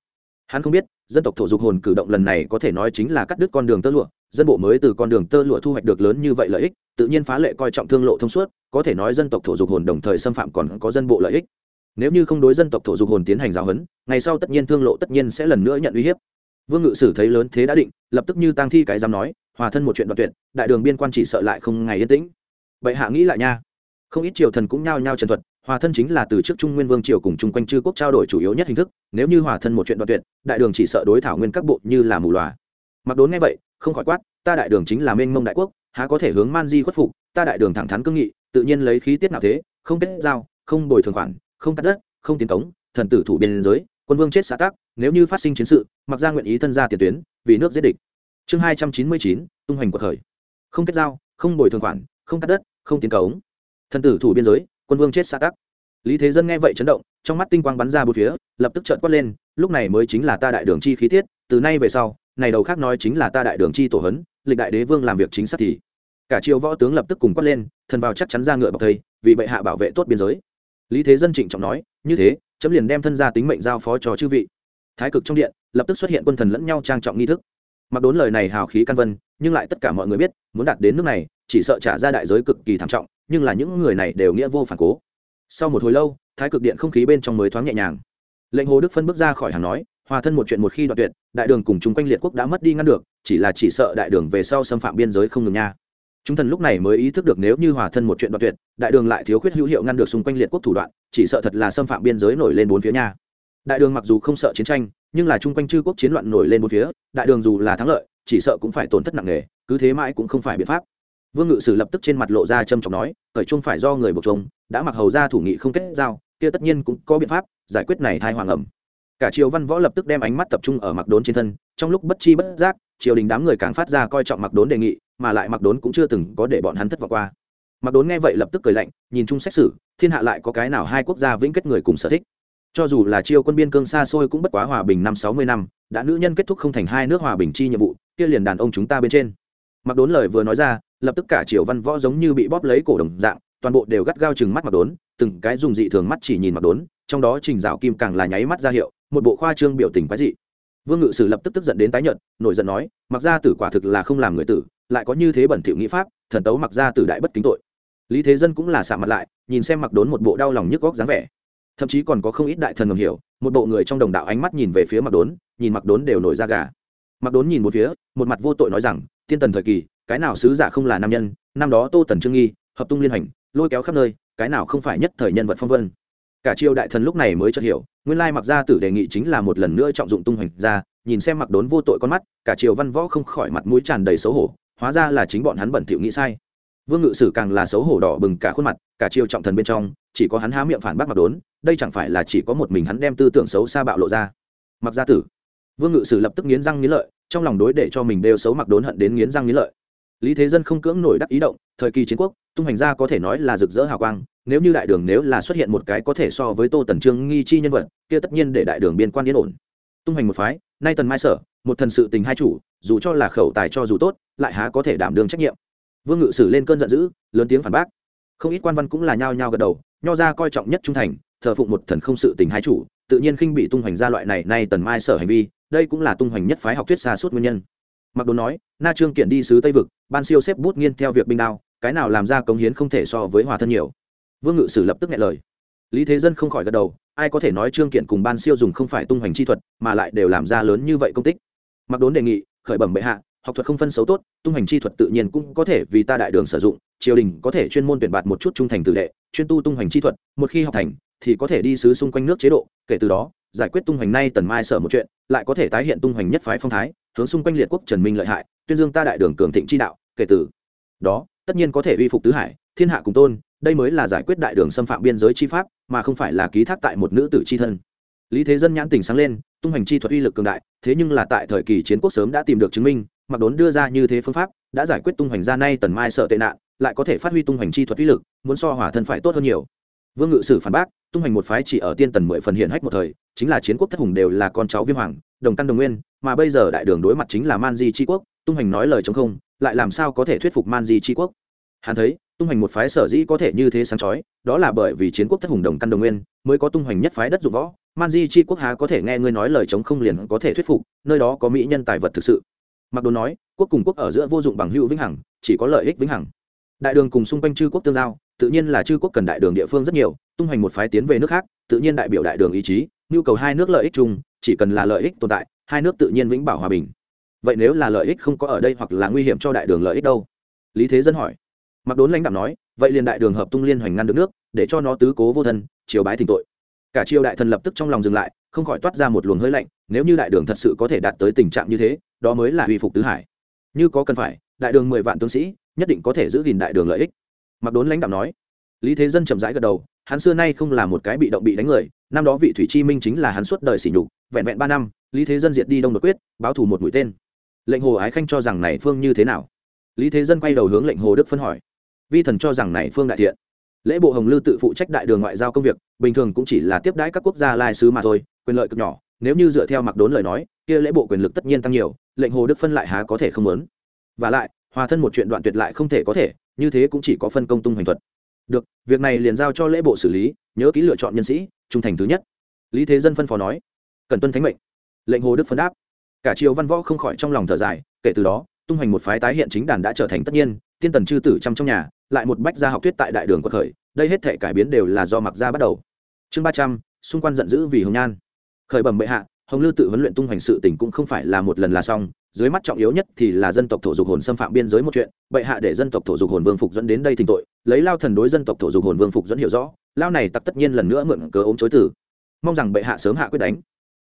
Hắn không biết, dân tộc thổ dục hồn cử động lần này có thể nói chính là cắt đứt con đường tơ lụa, dân bộ mới từ con đường tơ lụa thu hoạch được lớn như vậy lợi ích, tự nhiên phá lệ coi trọng thương lộ thông suốt, có thể nói dân tộc thổ dục hồn đồng thời xâm phạm còn có dân bộ lợi ích. Nếu như không đối dân tộc thổ dục hồn tiến hành giáo huấn, ngày sau tất nhiên thương lộ tất nhiên sẽ lần nữa nhận uy hiếp. Vương ngự sử thấy lớn thế đã định, lập tức như tăng thi cái dám nói, hòa thân một chuyện đoạn tuyệt, đại đường biên quan chỉ sợ lại không ngày yên tĩnh. Vậy hạ nghĩ lại nha không ít triều thần cũng nhao nhao trần thuật, hòa thân chính là từ trước trung nguyên vương triều cùng chung quanh chư quốc trao đổi chủ yếu nhất hình thức, nếu như hòa thân một chuyện đoạn tuyệt, đại đường chỉ sợ đối thảo nguyên các bộ như là mù loà. Mặc đốn nghe vậy, không khỏi quát, ta đại đường chính là mênh mông đại quốc, há có thể hướng man di khuất phục, ta đại đường thẳng thắn cương nghị, tự nhiên lấy khí tiết nào thế, không kết giao, không bồi thường khoản, không cắt đất, không tiến cống, thần tử thủ biên giới, quân vương chết xã tác nếu như phát sinh chiến sự, mặc ra nguyện ý thân ra tiền tuyến, vì nước giết địch. Chương hai trăm chín mươi chín, tung hoành của thời. Không kết giao, không bồi thường khoản, không cắt đất, không tiến cống thần tử thủ biên giới, quân vương chết xã tác lý thế dân nghe vậy chấn động, trong mắt tinh quang bắn ra bốn phía, lập tức trợn quát lên, lúc này mới chính là ta đại đường chi khí tiết, từ nay về sau, này đầu khác nói chính là ta đại đường chi tổ hấn lịch đại đế vương làm việc chính xác thì. Cả triều võ tướng lập tức cùng quát lên, thần vào chắc chắn ra ngựa bọc thầy vì bệ hạ bảo vệ tốt biên giới. Lý thế dân trịnh trọng nói, như thế, chấm liền đem thân gia tính mệnh giao phó cho chư vị. Thái cực trong điện, lập tức xuất hiện quân thần lẫn nhau trang trọng nghi thức. Mặc đốn lời này hào khí căn vân, nhưng lại tất cả mọi người biết, muốn đạt đến nước này, chỉ sợ trả ra đại giới cực kỳ thảm trọng nhưng là những người này đều nghĩa vô phản cố. Sau một hồi lâu, thái cực điện không khí bên trong mới thoáng nhẹ nhàng. Lệnh hồ đức phân bước ra khỏi hàng nói, hòa thân một chuyện một khi đoạn tuyệt, đại đường cùng chung quanh liệt quốc đã mất đi ngăn được, chỉ là chỉ sợ đại đường về sau xâm phạm biên giới không ngừng nha. Chúng thần lúc này mới ý thức được nếu như hòa thân một chuyện đoạn tuyệt, đại đường lại thiếu khuyết hữu hiệu ngăn được xung quanh liệt quốc thủ đoạn, chỉ sợ thật là xâm phạm biên giới nổi lên bốn phía nha. Đại đường mặc dù không sợ chiến tranh, nhưng là chung quanh chư quốc chiến loạn nổi lên bốn phía, đại đường dù là thắng lợi, chỉ sợ cũng phải tổn thất nặng nề, cứ thế mãi cũng không phải biện pháp vương ngự sử lập tức trên mặt lộ ra trâm trọng nói, khởi chung phải do người buộc chung đã mặc hầu ra thủ nghị không kết giao, kia tất nhiên cũng có biện pháp, giải quyết này thai hoàng ẩm. Cả triều văn võ lập tức đem ánh mắt tập trung ở mặc đốn trên thân, trong lúc bất chi bất giác, triều đình đám người càng phát ra coi trọng mặc đốn đề nghị, mà lại mặc đốn cũng chưa từng có để bọn hắn thất vọng qua. Mặc đốn nghe vậy lập tức cười lạnh, nhìn chung xét xử, thiên hạ lại có cái nào hai quốc gia vĩnh kết người cùng sở thích. Cho dù là chiêu quân biên cương xa xôi cũng bất quá hòa bình năm sáu mươi năm, đã nữ nhân kết thúc không thành hai nước hòa bình chi nhiệm vụ, kia liền đàn ông chúng ta bên trên. Mặc đốn lời vừa nói ra lập tức cả triều văn võ giống như bị bóp lấy cổ đồng dạng, toàn bộ đều gắt gao chừng mắt mặc đốn, từng cái dùng dị thường mắt chỉ nhìn mặc đốn, trong đó trình dạo kim càng là nháy mắt ra hiệu, một bộ khoa trương biểu tình quái dị. Vương ngự sử lập tức tức giận đến tái nhợt, nổi giận nói, mặc ra tử quả thực là không làm người tử, lại có như thế bẩn thỉu nghĩ pháp, thần tấu mặc ra tử đại bất kính tội. Lý thế dân cũng là xả mặt lại, nhìn xem mặc đốn một bộ đau lòng nhức góc dáng vẻ. Thậm chí còn có không ít đại thần ngầm hiểu, một bộ người trong đồng đạo ánh mắt nhìn về phía mặc đốn, nhìn mặc đốn đều nổi ra gà. Mặc đốn nhìn một phía, một mặt vô tội nói rằng, tiên tần thời kỳ cái nào sứ giả không là nam nhân, năm đó tô tần trương nghi, hợp tung liên hành, lôi kéo khắp nơi, cái nào không phải nhất thời nhân vật phong vân. Cả triều đại thần lúc này mới chợt hiểu, nguyên lai mặc gia tử đề nghị chính là một lần nữa trọng dụng tung hoành ra, nhìn xem mặc đốn vô tội con mắt, cả triều văn võ không khỏi mặt mũi tràn đầy xấu hổ, hóa ra là chính bọn hắn bẩn thỉu nghĩ sai. Vương ngự sử càng là xấu hổ đỏ bừng cả khuôn mặt, cả triều trọng thần bên trong, chỉ có hắn há miệng phản bác mặc đốn, đây chẳng phải là chỉ có một mình hắn đem tư tưởng xấu xa bạo lộ ra. Mặc gia tử. Vương ngự sử lập tức nghiến răng nghiến lợi, trong lòng đối để cho mình đều xấu mặc đốn hận đến nghiến răng nghiến lợi lý thế dân không cưỡng nổi đắc ý động, thời kỳ chiến quốc, tung hành gia có thể nói là rực rỡ hào quang, nếu như đại đường nếu là xuất hiện một cái có thể so với tô tần trương nghi chi nhân vật, kia tất nhiên để đại đường biên quan yên ổn. Tung hành một phái, nay tần mai sở, một thần sự tình hai chủ, dù cho là khẩu tài cho dù tốt, lại há có thể đảm đương trách nhiệm. Vương ngự sử lên cơn giận dữ, lớn tiếng phản bác. Không ít quan văn cũng là nhao nhao gật đầu, nho ra coi trọng nhất trung thành, thờ phụng một thần không sự tình hai chủ, tự nhiên khinh bị tung hoành gia loại này nay tần mai sở hành vi, đây cũng là tung hoành nhất phái học thuyết xa suốt nguyên nhân. Mặc đồ nói, na trương kiện đi sứ tây vực ban siêu xếp bút nghiên theo việc binh đao, cái nào làm ra cống hiến không thể so với hòa thân nhiều. Vương ngự sử lập tức nghe lời. Lý thế dân không khỏi gật đầu, ai có thể nói trương kiện cùng ban siêu dùng không phải tung hoành chi thuật, mà lại đều làm ra lớn như vậy công tích. Mặc đốn đề nghị, khởi bẩm bệ hạ, học thuật không phân xấu tốt, tung hoành chi thuật tự nhiên cũng có thể vì ta đại đường sử dụng, triều đình có thể chuyên môn tuyển bạt một chút trung thành tử đệ, chuyên tu tung hoành chi thuật, một khi học thành, thì có thể đi sứ xung quanh nước chế độ, kể từ đó, giải quyết tung hoành nay tần mai sở một chuyện, lại có thể tái hiện tung hoành nhất phái phong thái, hướng xung quanh liệt quốc trần minh lợi hại, tuyên dương ta đại đường cường thịnh chi đạo kể từ đó, tất nhiên có thể uy phục tứ hải, thiên hạ cùng tôn, đây mới là giải quyết đại đường xâm phạm biên giới chi pháp, mà không phải là ký thác tại một nữ tử chi thân. Lý thế dân nhãn tình sáng lên, tung hành chi thuật uy lực cường đại, thế nhưng là tại thời kỳ chiến quốc sớm đã tìm được chứng minh, mặc đốn đưa ra như thế phương pháp, đã giải quyết tung hoành ra nay tần mai sợ tệ nạn, lại có thể phát huy tung hoành chi thuật uy lực, muốn so hỏa thân phải tốt hơn nhiều. Vương ngự sử phản bác, tung hoành một phái chỉ ở tiên tần mười phần hiển hách một thời, chính là chiến quốc thất hùng đều là con cháu viêm hoàng, đồng căn đồng nguyên, mà bây giờ đại đường đối mặt chính là man di tri quốc tung hoành nói lời chống không, lại làm sao có thể thuyết phục man di tri quốc? Hắn thấy, tung hoành một phái sở dĩ có thể như thế sáng chói, đó là bởi vì chiến quốc thất hùng đồng căn đồng nguyên, mới có tung hoành nhất phái đất dụng võ. Man di chi quốc há có thể nghe ngươi nói lời chống không liền có thể thuyết phục, nơi đó có mỹ nhân tài vật thực sự. Mặc đồ nói, quốc cùng quốc ở giữa vô dụng bằng hữu vĩnh hằng, chỉ có lợi ích vĩnh hằng. Đại đường cùng xung quanh chư quốc tương giao, tự nhiên là chư quốc cần đại đường địa phương rất nhiều, tung hoành một phái tiến về nước khác, tự nhiên đại biểu đại đường ý chí, nhu cầu hai nước lợi ích chung, chỉ cần là lợi ích tồn tại, hai nước tự nhiên vĩnh bảo hòa bình vậy nếu là lợi ích không có ở đây hoặc là nguy hiểm cho đại đường lợi ích đâu? Lý thế dân hỏi. Mặc đốn lãnh đạo nói, vậy liền đại đường hợp tung liên hoành ngăn được nước, để cho nó tứ cố vô thân chiều bái thỉnh tội. Cả triều đại thần lập tức trong lòng dừng lại, không khỏi toát ra một luồng hơi lạnh, nếu như đại đường thật sự có thể đạt tới tình trạng như thế, đó mới là uy phục tứ hải. Như có cần phải, đại đường mười vạn tướng sĩ, nhất định có thể giữ gìn đại đường lợi ích. Mặc đốn lãnh đạo nói. Lý thế dân chậm rãi gật đầu, hắn xưa nay không là một cái bị động bị đánh người, năm đó vị thủy chi minh chính là hắn suốt đời sỉ nhục, vẹn vẹn ba năm, lý thế dân diệt đi đông đột quyết, báo thù một mũi tên lệnh hồ ái khanh cho rằng này phương như thế nào? Lý thế dân quay đầu hướng lệnh hồ đức phân hỏi. Vi thần cho rằng này phương đại thiện. Lễ bộ hồng lư tự phụ trách đại đường ngoại giao công việc, bình thường cũng chỉ là tiếp đãi các quốc gia lai sứ mà thôi, quyền lợi cực nhỏ, nếu như dựa theo mặc đốn lời nói, kia lễ bộ quyền lực tất nhiên tăng nhiều, lệnh hồ đức phân lại há có thể không lớn và lại, hòa thân một chuyện đoạn tuyệt lại không thể có thể, như thế cũng chỉ có phân công tung hoành thuật. Được, việc này liền giao cho lễ bộ xử lý, nhớ ký lựa chọn nhân sĩ, trung thành thứ nhất. Lý thế dân phân phó nói. Cần tuân thánh mệnh. Lệnh hồ đức phân đáp cả triều văn võ không khỏi trong lòng thở dài, kể từ đó, tung hoành một phái tái hiện chính đàn đã trở thành tất nhiên, tiên tần chư tử chăm trong nhà, lại một bách gia học thuyết tại đại đường quật khởi, đây hết thể cải biến đều là do mặc gia bắt đầu. Chương ba trăm, xung quanh giận dữ vì hồng nhan. Khởi bẩm bệ hạ, hồng lư tự huấn luyện tung hoành sự tình cũng không phải là một lần là xong, dưới mắt trọng yếu nhất thì là dân tộc thổ dục hồn xâm phạm biên giới một chuyện, bệ hạ để dân tộc thổ dục hồn vương phục dẫn đến đây thỉnh tội, lấy lao thần đối dân tộc thổ dục hồn vương phục dẫn hiểu rõ, lao này tặc tất nhiên lần nữa mượn cớ ống chối tử. Mong rằng bệ hạ sớm hạ quyết đánh.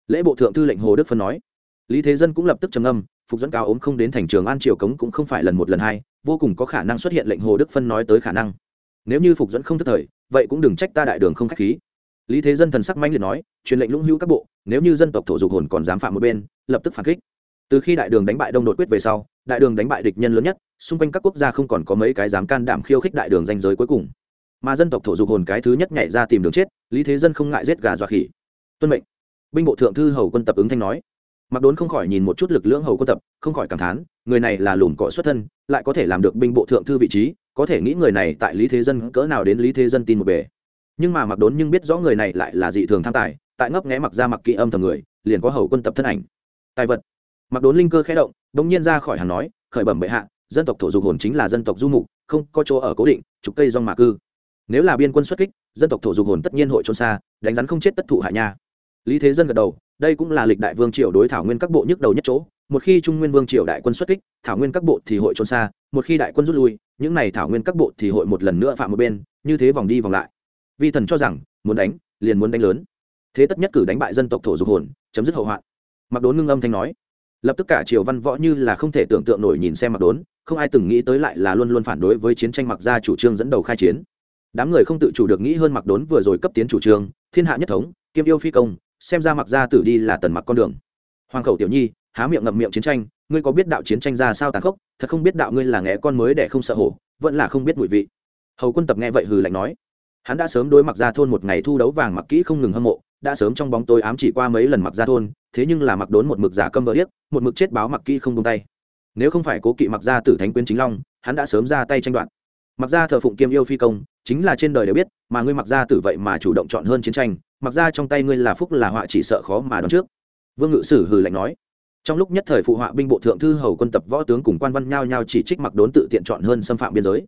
Lễ bộ thượng thư lệnh hồ đức phân nói lý thế dân cũng lập tức trầm âm phục dẫn cao ốm không đến thành trường an triều cống cũng không phải lần một lần hai, vô cùng có khả năng xuất hiện lệnh hồ đức phân nói tới khả năng. Nếu như phục dẫn không thức thời, vậy cũng đừng trách ta đại đường không k h á c h khí. Lý thế dân thần sắc manh liệt nói, truyền lệnh lũng hữu các bộ, nếu như dân tộc thổ dục hồn còn dám phạm một bên, lập tức phản kích. Từ khi đại đường đánh bại đông đột quyết về sau, đại đường đánh bại địch nhân lớn nhất, xung quanh các quốc gia không còn có mấy cái dám can đảm khiêu khích đại đường danh giới cuối cùng. Mà dân tộc thổ dục hồn cái thứ nhất nhảy ra tìm đường chết, lý thế dân không ngại giết gà dọa khỉ. Tuân mệnh. Binh bộ thượng thư hầu quân tập ứng thanh nói mặc đốn không khỏi nhìn một chút lực lượng hầu quân tập, không khỏi cảm thán, người này là lùm cọ xuất thân, lại có thể làm được binh bộ thượng thư vị trí, có thể nghĩ người này tại lý thế dân cỡ nào đến lý thế dân tin một bề. Nhưng mà mặc đốn nhưng biết rõ người này lại là dị thường tham tài, tại ngấp nghé mặc ra mặc kỵ âm thầm người, liền có hầu quân tập thân ảnh. Tài vật. Mặc đốn linh cơ khẽ động bỗng nhiên ra khỏi hàng nói, khởi bẩm bệ hạ, dân tộc thổ dục hồn chính là dân tộc du mục, không có chỗ ở cố định, trục cây rong mạ cư. Nếu là biên quân xuất kích, dân tộc thổ dục hồn tất nhiên hội trôn xa, đánh rắn không chết tất thụ hạ nha. Lý thế dân gật đầu đây cũng là lịch đại vương triều đối thảo nguyên các bộ nhức đầu nhất chỗ. Một khi trung nguyên vương triều đại quân xuất kích, thảo nguyên các bộ thì hội trốn xa, một khi đại quân rút lui, những n à y thảo nguyên các bộ thì hội một lần nữa phạm một bên, như thế vòng đi vòng lại. Vi thần cho rằng, muốn đánh, liền muốn đánh lớn. Thế tất nhất cử đánh bại dân tộc thổ dục hồn, chấm dứt hậu hoạn. Mặc đốn ngưng âm thanh nói. Lập tức cả triều văn võ như là không thể tưởng tượng nổi nhìn xem mặc đốn, không ai từng nghĩ tới lại là luôn luôn phản đối với chiến tranh mặc ra chủ trương dẫn đầu khai chiến. Đám người không tự chủ được nghĩ hơn mặc đốn vừa rồi cấp tiến chủ trương, thiên hạ nhất thống, kiêm yêu phi công xem ra mặc ra tử đi là tần mặc con đường. Hoàng khẩu tiểu nhi, há miệng ngậm miệng chiến tranh, ngươi có biết đạo chiến tranh ra sao tàn khốc? Thật không biết đạo ngươi là nghe con mới để không sợ hổ, vẫn là không biết mùi vị. Hầu quân tập nghe vậy hừ lạnh nói. Hắn đã sớm đối mặc ra thôn một ngày thu đấu vàng mặc kỹ không ngừng hâm mộ, đã sớm trong bóng tối ám chỉ qua mấy lần mặc ra thôn, thế nhưng là mặc đốn một mực giả câm vỡ điếc, một mực chết báo mặc kỹ không tung tay. Nếu không phải cố kỵ mặc ra tử thánh quyến chính long, hắn đã sớm ra tay tranh đoạt. Mặc ra thờ phụng kiêm yêu phi công, chính là trên đời đều biết, mà ngươi mặc ra tử vậy mà chủ động chọn hơn chiến tranh mặc ra trong tay ngươi là phúc là họa chỉ sợ khó mà đoán trước. Vương ngự sử hừ lạnh nói. Trong lúc nhất thời phụ họa binh bộ thượng thư hầu quân tập võ tướng cùng quan văn nhao nhao chỉ trích mặc đốn tự tiện chọn hơn xâm phạm biên giới.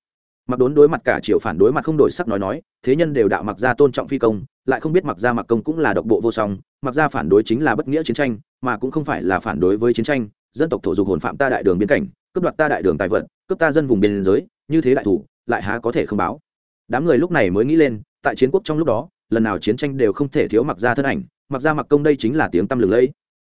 Mặc đốn đối mặt cả triều phản đối mặt không đổi sắc nói nói, thế nhân đều đạo mặc ra tôn trọng phi công, lại không biết mặc ra mặc công cũng là độc bộ vô song mặc ra phản đối chính là bất nghĩa chiến tranh, mà cũng không phải là phản đối với chiến tranh. Dân tộc thổ dục hồn phạm ta đại đường biên cảnh, cướp đoạt ta đại đường tài vận cướp ta dân vùng biên giới, như thế đại thủ, lại há có thể không báo? Đám người lúc này mới nghĩ lên, tại chiến quốc trong lúc đó lần nào chiến tranh đều không thể thiếu mặc ra thân ảnh, mặc ra mặc công đây chính là tiếng tăm lừng lẫy.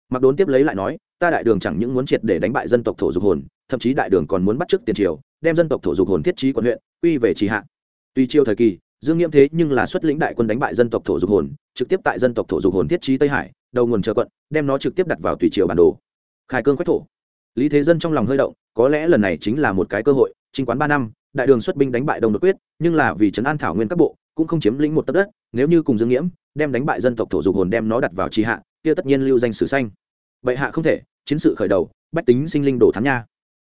Mặc đốn tiếp lấy lại nói, ta đại đường chẳng những muốn triệt để đánh bại dân tộc thổ dục hồn, thậm chí đại đường còn muốn bắt chước tiền triều, đem dân tộc thổ dục hồn thiết trí quận huyện, quy về trì hạ. Tuy chiêu thời kỳ, dương nghiễm thế nhưng là xuất lĩnh đại quân đánh bại dân tộc thổ dục hồn, trực tiếp tại dân tộc thổ dục hồn thiết trí tây hải, đầu nguồn chờ quận, đem nó trực tiếp đặt vào tùy triều bản đồ. Khai cương quách thổ. Lý thế dân trong lòng hơi động, có lẽ lần này chính là một cái cơ hội chính quán ba năm, đại đường xuất binh đánh bại đông đột quyết, nhưng là vì trấn an thảo nguyên các bộ cũng không chiếm lĩnh một tấc đất, nếu như cùng dương nghiễm đem đánh bại dân tộc thổ dục hồn đem nó đặt vào tri hạ, kia tất nhiên lưu danh sử xanh bệ hạ không thể, chiến sự khởi đầu, bách tính sinh linh đổ thắng nha.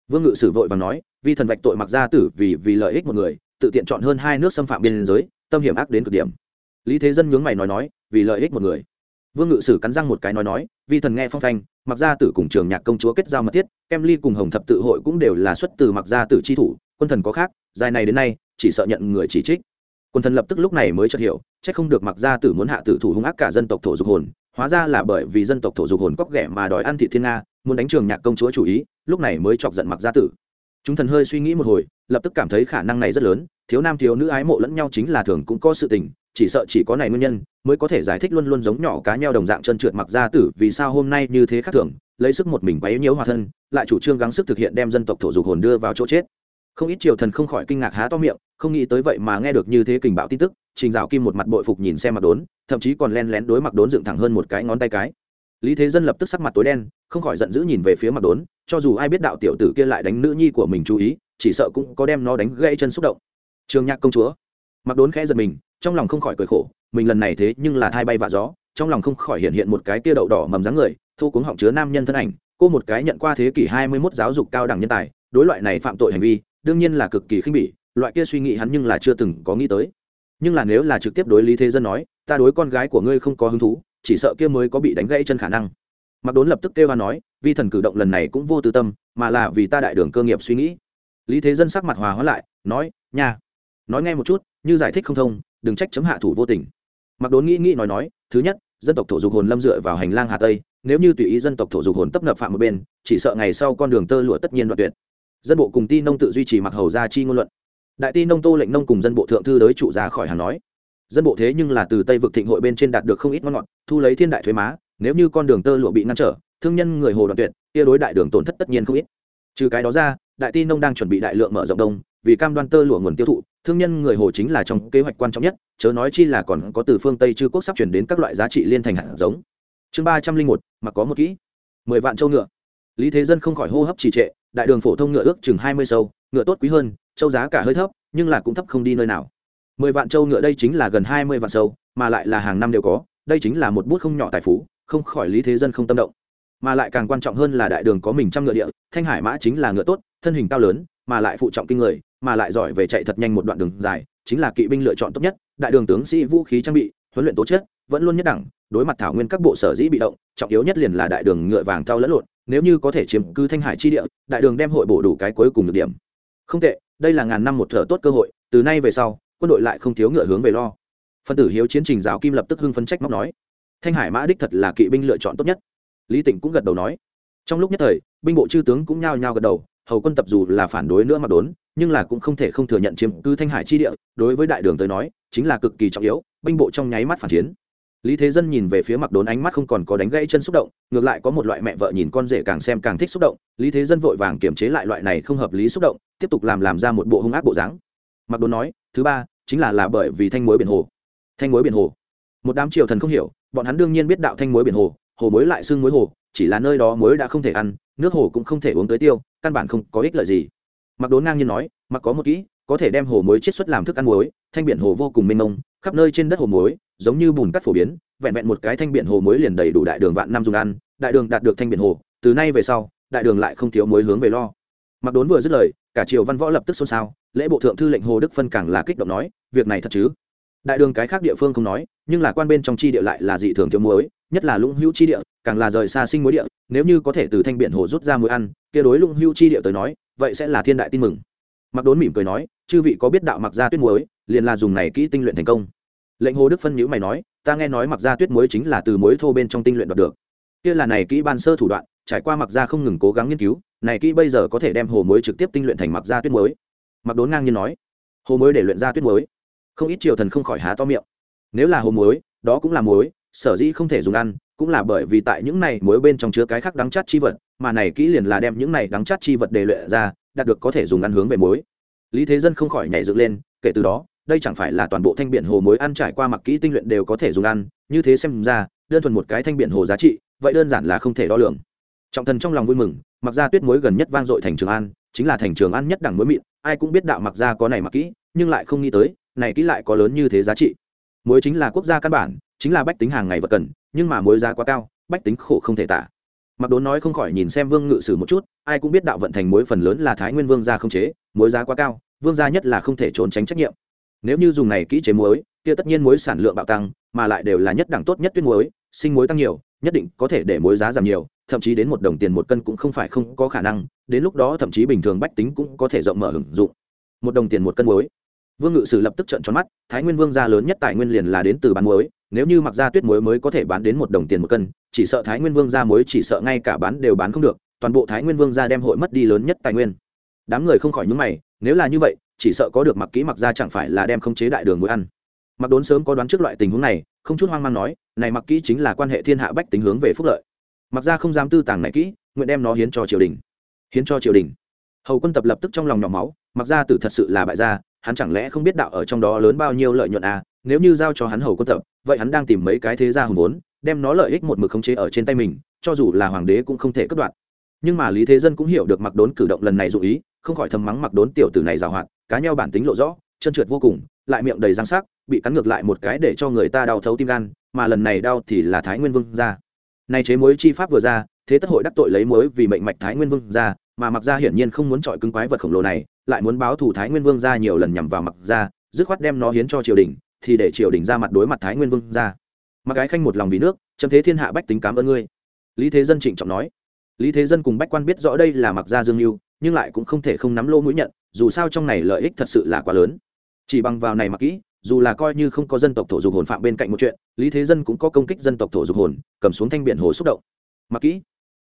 Vương ngự sử vội và nói vi thần vạch tội mặc gia tử vì vì lợi ích một người, tự tiện chọn hơn hai nước xâm phạm biên giới, tâm hiểm ác đến cực điểm. Lý thế dân nhướng mày nói nói, vì lợi ích một người. Vương ngự sử cắn răng một cái nói nói vi thần nghe phong thanh, mặc gia tử cùng trường nhạc công chúa kết giao mật thiết, kem ly cùng hồng thập tự hội cũng đều là xuất từ mặc gia tử chi thủ, quân thần có khác, dài này đến nay, chỉ sợ nhận người chỉ trích quần thần lập tức lúc này mới chợt hiểu trách không được mặc gia tử muốn hạ tử thủ hung ác cả dân tộc thổ dục hồn, hóa ra là bởi vì dân tộc thổ dục hồn cóc ghẻ mà đòi ăn thị thiên nga, muốn đánh trường nhạc công chúa chủ ý, lúc này mới chọc giận mặc gia tử. Chúng thần hơi suy nghĩ một hồi, lập tức cảm thấy khả năng này rất lớn, thiếu nam thiếu nữ ái mộ lẫn nhau chính là thường cũng có sự tình, chỉ sợ chỉ có này nguyên nhân, mới có thể giải thích luôn luôn giống nhỏ cá nheo đồng dạng chân trượt mặc gia tử, vì sao hôm nay như thế khác thường, lấy sức một mình quấy nhiễu hòa thân, lại chủ trương gắng sức thực hiện đem dân tộc thổ dục hồn đưa vào chỗ chết không ít triều thần không khỏi kinh ngạc há to miệng, không nghĩ tới vậy mà nghe được như thế kình bạo tin tức, trình dạo kim một mặt bội phục nhìn xem mặc đốn, thậm chí còn len lén đối mặc đốn dựng thẳng hơn một cái ngón tay cái. Lý thế dân lập tức sắc mặt tối đen, không khỏi giận dữ nhìn về phía mặc đốn, cho dù ai biết đạo tiểu tử kia lại đánh nữ nhi của mình chú ý, chỉ sợ cũng có đem nó đánh gãy chân xúc động. Trường nhạc công chúa. Mặc đốn khẽ giật mình, trong lòng không khỏi cười khổ, mình lần này thế nhưng là thai bay vạ gió, trong lòng không khỏi hiện hiện một cái tia đậu đỏ mầm dáng người thu cuống họng chứa nam nhân thân ảnh, cô một cái nhận qua thế kỷ hai mươi 21 giáo dục cao đẳng nhân tài, đối loại này phạm tội hành vi đương nhiên là cực kỳ khinh bỉ, loại kia suy nghĩ hắn nhưng là chưa từng có nghĩ tới. Nhưng là nếu là trực tiếp đối lý thế dân nói, ta đối con gái của ngươi không có hứng thú, chỉ sợ kia mới có bị đánh gãy chân khả năng. Mặc đốn lập tức kêu hoa nói, vi thần cử động lần này cũng vô tư tâm, mà là vì ta đại đường cơ nghiệp suy nghĩ. Lý thế dân sắc mặt hòa hóa lại, nói, nha, nói nghe một chút, như giải thích không thông, đừng trách chấm hạ thủ vô tình. Mặc đốn nghĩ nghĩ nói nói, thứ nhất, dân tộc thổ dục hồn lâm dựa vào hành lang hà tây, nếu như tùy ý dân tộc thổ dục hồn tấp nập phạm một bên, chỉ sợ ngày sau con đường tơ lụa tất nhiên đoạn tuyệt dân bộ cùng ti nông tự duy trì mặc hầu gia chi ngôn luận. Đại ti nông tô lệnh nông cùng dân bộ thượng thư đới trụ ra khỏi hàng nói. Dân bộ thế nhưng là từ tây vực thịnh hội bên trên đạt được không ít ngon ngọt, thu lấy thiên đại thuế má, nếu như con đường tơ lụa bị ngăn trở, thương nhân người hồ đoạn tuyệt, kia đối đại đường tổn thất tất nhiên không ít. Trừ cái đó ra, đại ti nông đang chuẩn bị đại lượng mở rộng đông, vì cam đoan tơ lụa nguồn tiêu thụ, thương nhân người hồ chính là trong kế hoạch quan trọng nhất, chớ nói chi là còn có từ phương tây chư quốc sắp chuyển đến các loại giá trị liên thành hạt giống. Chương ba trăm linh một, mà có một kỹ. Mười vạn châu ngựa. Lý thế dân không khỏi hô hấp trì trệ đại đường phổ thông ngựa ước chừng hai mươi sâu, ngựa tốt quý hơn, châu giá cả hơi thấp, nhưng là cũng thấp không đi nơi nào. Mười vạn châu ngựa đây chính là gần hai mươi vạn sâu, mà lại là hàng năm đều có, đây chính là một bút không nhỏ tài phú, không khỏi lý thế dân không tâm động. Mà lại càng quan trọng hơn là đại đường có mình trăm ngựa địa, thanh hải mã chính là ngựa tốt, thân hình cao lớn, mà lại phụ trọng kinh người, mà lại giỏi về chạy thật nhanh một đoạn đường dài, chính là kỵ binh lựa chọn tốt nhất, đại đường tướng sĩ vũ khí trang bị, huấn luyện tố chất, vẫn luôn nhất đẳng đối mặt thảo nguyên các bộ sở dĩ bị động, trọng yếu nhất liền là đại đường ngựa vàng thao lẫn lộn, nếu như có thể chiếm cứ thanh hải chi địa, đại đường đem hội bổ đủ cái cuối cùng được điểm. Không tệ, đây là ngàn năm một thở tốt cơ hội, từ nay về sau, quân đội lại không thiếu ngựa hướng về lo. Phân tử hiếu chiến trình giáo kim lập tức hưng phân trách móc nói, thanh hải mã đích thật là kỵ binh lựa chọn tốt nhất. Lý tịnh cũng gật đầu nói. Trong lúc nhất thời, binh bộ chư tướng cũng nhao nhao gật đầu, hầu quân tập dù là phản đối nữa mà đốn, nhưng là cũng không thể không thừa nhận chiếm cứ thanh hải chi địa, đối với đại đường tới nói, chính là cực kỳ trọng yếu, binh bộ trong nháy mắt phản chiến lý thế dân nhìn về phía mặc đốn ánh mắt không còn có đánh gãy chân xúc động, ngược lại có một loại mẹ vợ nhìn con rể càng xem càng thích xúc động. Lý thế dân vội vàng kiềm chế lại loại này không hợp lý xúc động, tiếp tục làm làm ra một bộ hung ác bộ dáng. Mặc đốn nói, thứ ba, chính là là bởi vì thanh muối biển hồ. Thanh muối biển hồ. Một đám triều thần không hiểu, bọn hắn đương nhiên biết đạo thanh muối biển hồ hồ muối lại xưng muối hồ, chỉ là nơi đó muối đã không thể ăn, nước hồ cũng không thể uống tới tiêu, căn bản không có ích lợi gì. Mặc đốn ngang nhiên nói mặc có một kỹ, có thể đem hồ muối chiết xuất làm thức ăn muối, thanh biển hồ vô cùng mênh mông khắp nơi trên đất hồ muối, giống như bùn cắt phổ biến, vẹn vẹn một cái thanh biển hồ muối liền đầy đủ đại đường vạn năm dùng ăn, đại đường đạt được thanh biển hồ, từ nay về sau, đại đường lại không thiếu muối hướng về lo. Mặc đốn vừa dứt lời, cả triều văn võ lập tức xôn xao, lễ bộ thượng thư lệnh hồ đức phân càng là kích động nói, việc này thật chứ? Đại đường cái khác địa phương không nói, nhưng là quan bên trong chi địa lại là dị thường thiếu muối, nhất là lũng hữu chi địa, càng là rời xa sinh muối địa, nếu như có thể từ thanh biển hồ rút ra muối ăn, kia đối lũng hữu chi địa tới nói, vậy sẽ là thiên đại tin mừng. Mặc đốn mỉm cười nói, chư vị có biết đạo mặc ra tuyết muối liền là dùng này kỹ tinh luyện thành công. Lệnh hồ đức phân nhữ mày nói, ta nghe nói mặc ra tuyết muối chính là từ muối thô bên trong tinh luyện đoạt được. Kia là này kỹ ban sơ thủ đoạn, trải qua mặc ra không ngừng cố gắng nghiên cứu, này kỹ bây giờ có thể đem hồ muối trực tiếp tinh luyện thành mặc ra tuyết muối. Mặc đốn ngang nhiên nói, hồ muối để luyện ra tuyết muối. Không ít triều thần không khỏi há to miệng. Nếu là hồ muối, đó cũng là muối, sở dĩ không thể dùng ăn, cũng là bởi vì tại những này muối bên trong chứa cái khác đắng chát chi vật, mà này kỹ liền là đem những này đắng chát chi vật để luyện ra, đạt được có thể dùng ăn hướng về muối. Lý thế dân không khỏi nhảy dựng lên, kể từ đó đây chẳng phải là toàn bộ thanh biển hồ muối ăn trải qua mặc kỹ tinh luyện đều có thể dùng ăn, như thế xem ra, đơn thuần một cái thanh biển hồ giá trị, vậy đơn giản là không thể đo lường. Trọng thần trong lòng vui mừng, mặc ra tuyết muối gần nhất vang dội thành trường an, chính là thành trường an nhất đẳng muối mịn, ai cũng biết đạo mặc ra có này mặc kỹ, nhưng lại không nghĩ tới, này kỹ lại có lớn như thế giá trị. Muối chính là quốc gia căn bản, chính là bách tính hàng ngày vật cần, nhưng mà muối giá quá cao, bách tính khổ không thể tả. Mặc đốn nói không khỏi nhìn xem vương ngự sử một chút, ai cũng biết đạo vận thành muối phần lớn là thái nguyên vương gia không chế, muối giá quá cao, vương gia nhất là không thể trốn tránh trách nhiệm nếu như dùng này kỹ chế muối, kia tất nhiên muối sản lượng bạo tăng, mà lại đều là nhất đẳng tốt nhất tuyết muối, sinh muối tăng nhiều, nhất định có thể để muối giá giảm nhiều, thậm chí đến một đồng tiền một cân cũng không phải không có khả năng, đến lúc đó thậm chí bình thường bách tính cũng có thể rộng mở hưởng dụng. Một đồng tiền một cân muối. Vương ngự sử lập tức trợn tròn mắt, thái nguyên vương gia lớn nhất tài nguyên liền là đến từ bán muối, nếu như mặc ra tuyết muối mới có thể bán đến một đồng tiền một cân, chỉ sợ thái nguyên vương gia muối chỉ sợ ngay cả bán đều bán không được, toàn bộ thái nguyên vương gia đem hội mất đi lớn nhất tài nguyên. Đám người không khỏi nhúng mày, nếu là như vậy chỉ sợ có được mặc kỹ mặc ra chẳng phải là đem không chế đại đường muối ăn. Mặc đốn sớm có đoán trước loại tình huống này, không chút hoang mang nói, này mặc kỹ chính là quan hệ thiên hạ bách tính hướng về phúc lợi. Mặc ra không dám tư tàng này kỹ, nguyện đem nó hiến cho triều đình. Hiến cho triều đình. Hầu quân tập lập tức trong lòng nhỏ máu, mặc ra tử thật sự là bại gia, hắn chẳng lẽ không biết đạo ở trong đó lớn bao nhiêu lợi nhuận à nếu như giao cho hắn hầu quân tập, vậy hắn đang tìm mấy cái thế gia hùng vốn, đem nó lợi ích một mực khống chế ở trên tay mình, cho dù là hoàng đế cũng không thể cất đoạn. Nhưng mà lý thế dân cũng hiểu được mặc đốn cử động lần này dụ ý, không khỏi thầm mắng mặc đốn tiểu tử này giàu hoạt cá nheo bản tính lộ rõ, chân trượt vô cùng, lại miệng đầy răng sắc, bị cắn ngược lại một cái để cho người ta đau thấu tim gan, mà lần này đau thì là thái nguyên vương ra nay chế mối chi pháp vừa ra, thế tất hội đắc tội lấy mối vì mệnh mạch thái nguyên vương ra mà mặc ra hiển nhiên không muốn chọi cứng quái vật khổng lồ này, lại muốn báo thủ thái nguyên vương ra nhiều lần nhằm vào mặc ra dứt khoát đem nó hiến cho triều đình, thì để triều đình ra mặt đối mặt thái nguyên vương ra mặc ái khanh một lòng vì nước, chấm thế thiên hạ bách tính cảm ơn ngươi. Lý thế dân trịnh trọng nói. Lý thế dân cùng bách quan biết rõ đây là mặc gia dương mưu, nhưng lại cũng không thể không nắm lô mũi nhận dù sao trong này lợi ích thật sự là quá lớn. Chỉ bằng vào này mặc kỹ, dù là coi như không có dân tộc thổ dục hồn phạm bên cạnh một chuyện, lý thế dân cũng có công kích dân tộc thổ dục hồn, cầm xuống thanh biển hồ xúc động. Mặc kỹ.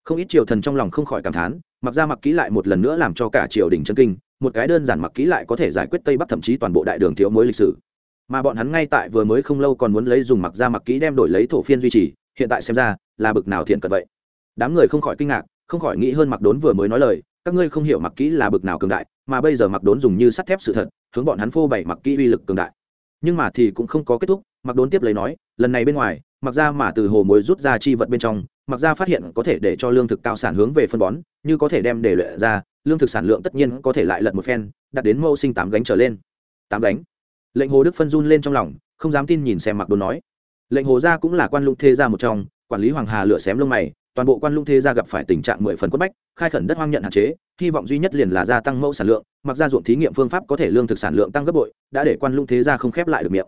Không ít triều thần trong lòng không khỏi cảm thán, mặc ra mặc kỹ lại một lần nữa làm cho cả triều đình chân kinh, một cái đơn giản mặc kỹ lại có thể giải quyết tây bắc thậm chí toàn bộ đại đường thiếu mối lịch sử. Mà bọn hắn ngay tại vừa mới không lâu còn muốn lấy dùng mặc ra mặc kỹ đem đổi lấy thổ phiên duy trì, hiện tại xem ra là bực nào thiện cận vậy. Đám người không khỏi kinh ngạc, không khỏi nghĩ hơn mặc đốn vừa mới nói lời, các ngươi không hiểu mặc kỹ là bực nào cường đại mà bây giờ mặc đốn dùng như sắt thép sự thật, hướng bọn hắn phô bày mặc kỹ uy lực cường đại. Nhưng mà thì cũng không có kết thúc, mặc đốn tiếp lấy nói, lần này bên ngoài, mặc ra mà từ hồ mối rút ra chi vật bên trong, mặc ra phát hiện có thể để cho lương thực cao sản hướng về phân bón, như có thể đem để luyện ra, lương thực sản lượng tất nhiên có thể lại lật một phen, đạt đến mẫu sinh tám gánh trở lên. Tám gánh? Lệnh hồ đức phân run lên trong lòng, không dám tin nhìn xem mặc đốn nói. Lệnh hồ gia cũng là quan lũng thế gia một trong, quản lý hoàng hà lửa xém lông mày toàn bộ quan lũng thế gia gặp phải tình trạng mười phần quất bách, khai khẩn đất hoang nhận hạn chế, hy vọng duy nhất liền là gia tăng mẫu sản lượng, mặc ra ruộng thí nghiệm phương pháp có thể lương thực sản lượng tăng gấp bội, đã để quan lũng thế gia không khép lại được miệng.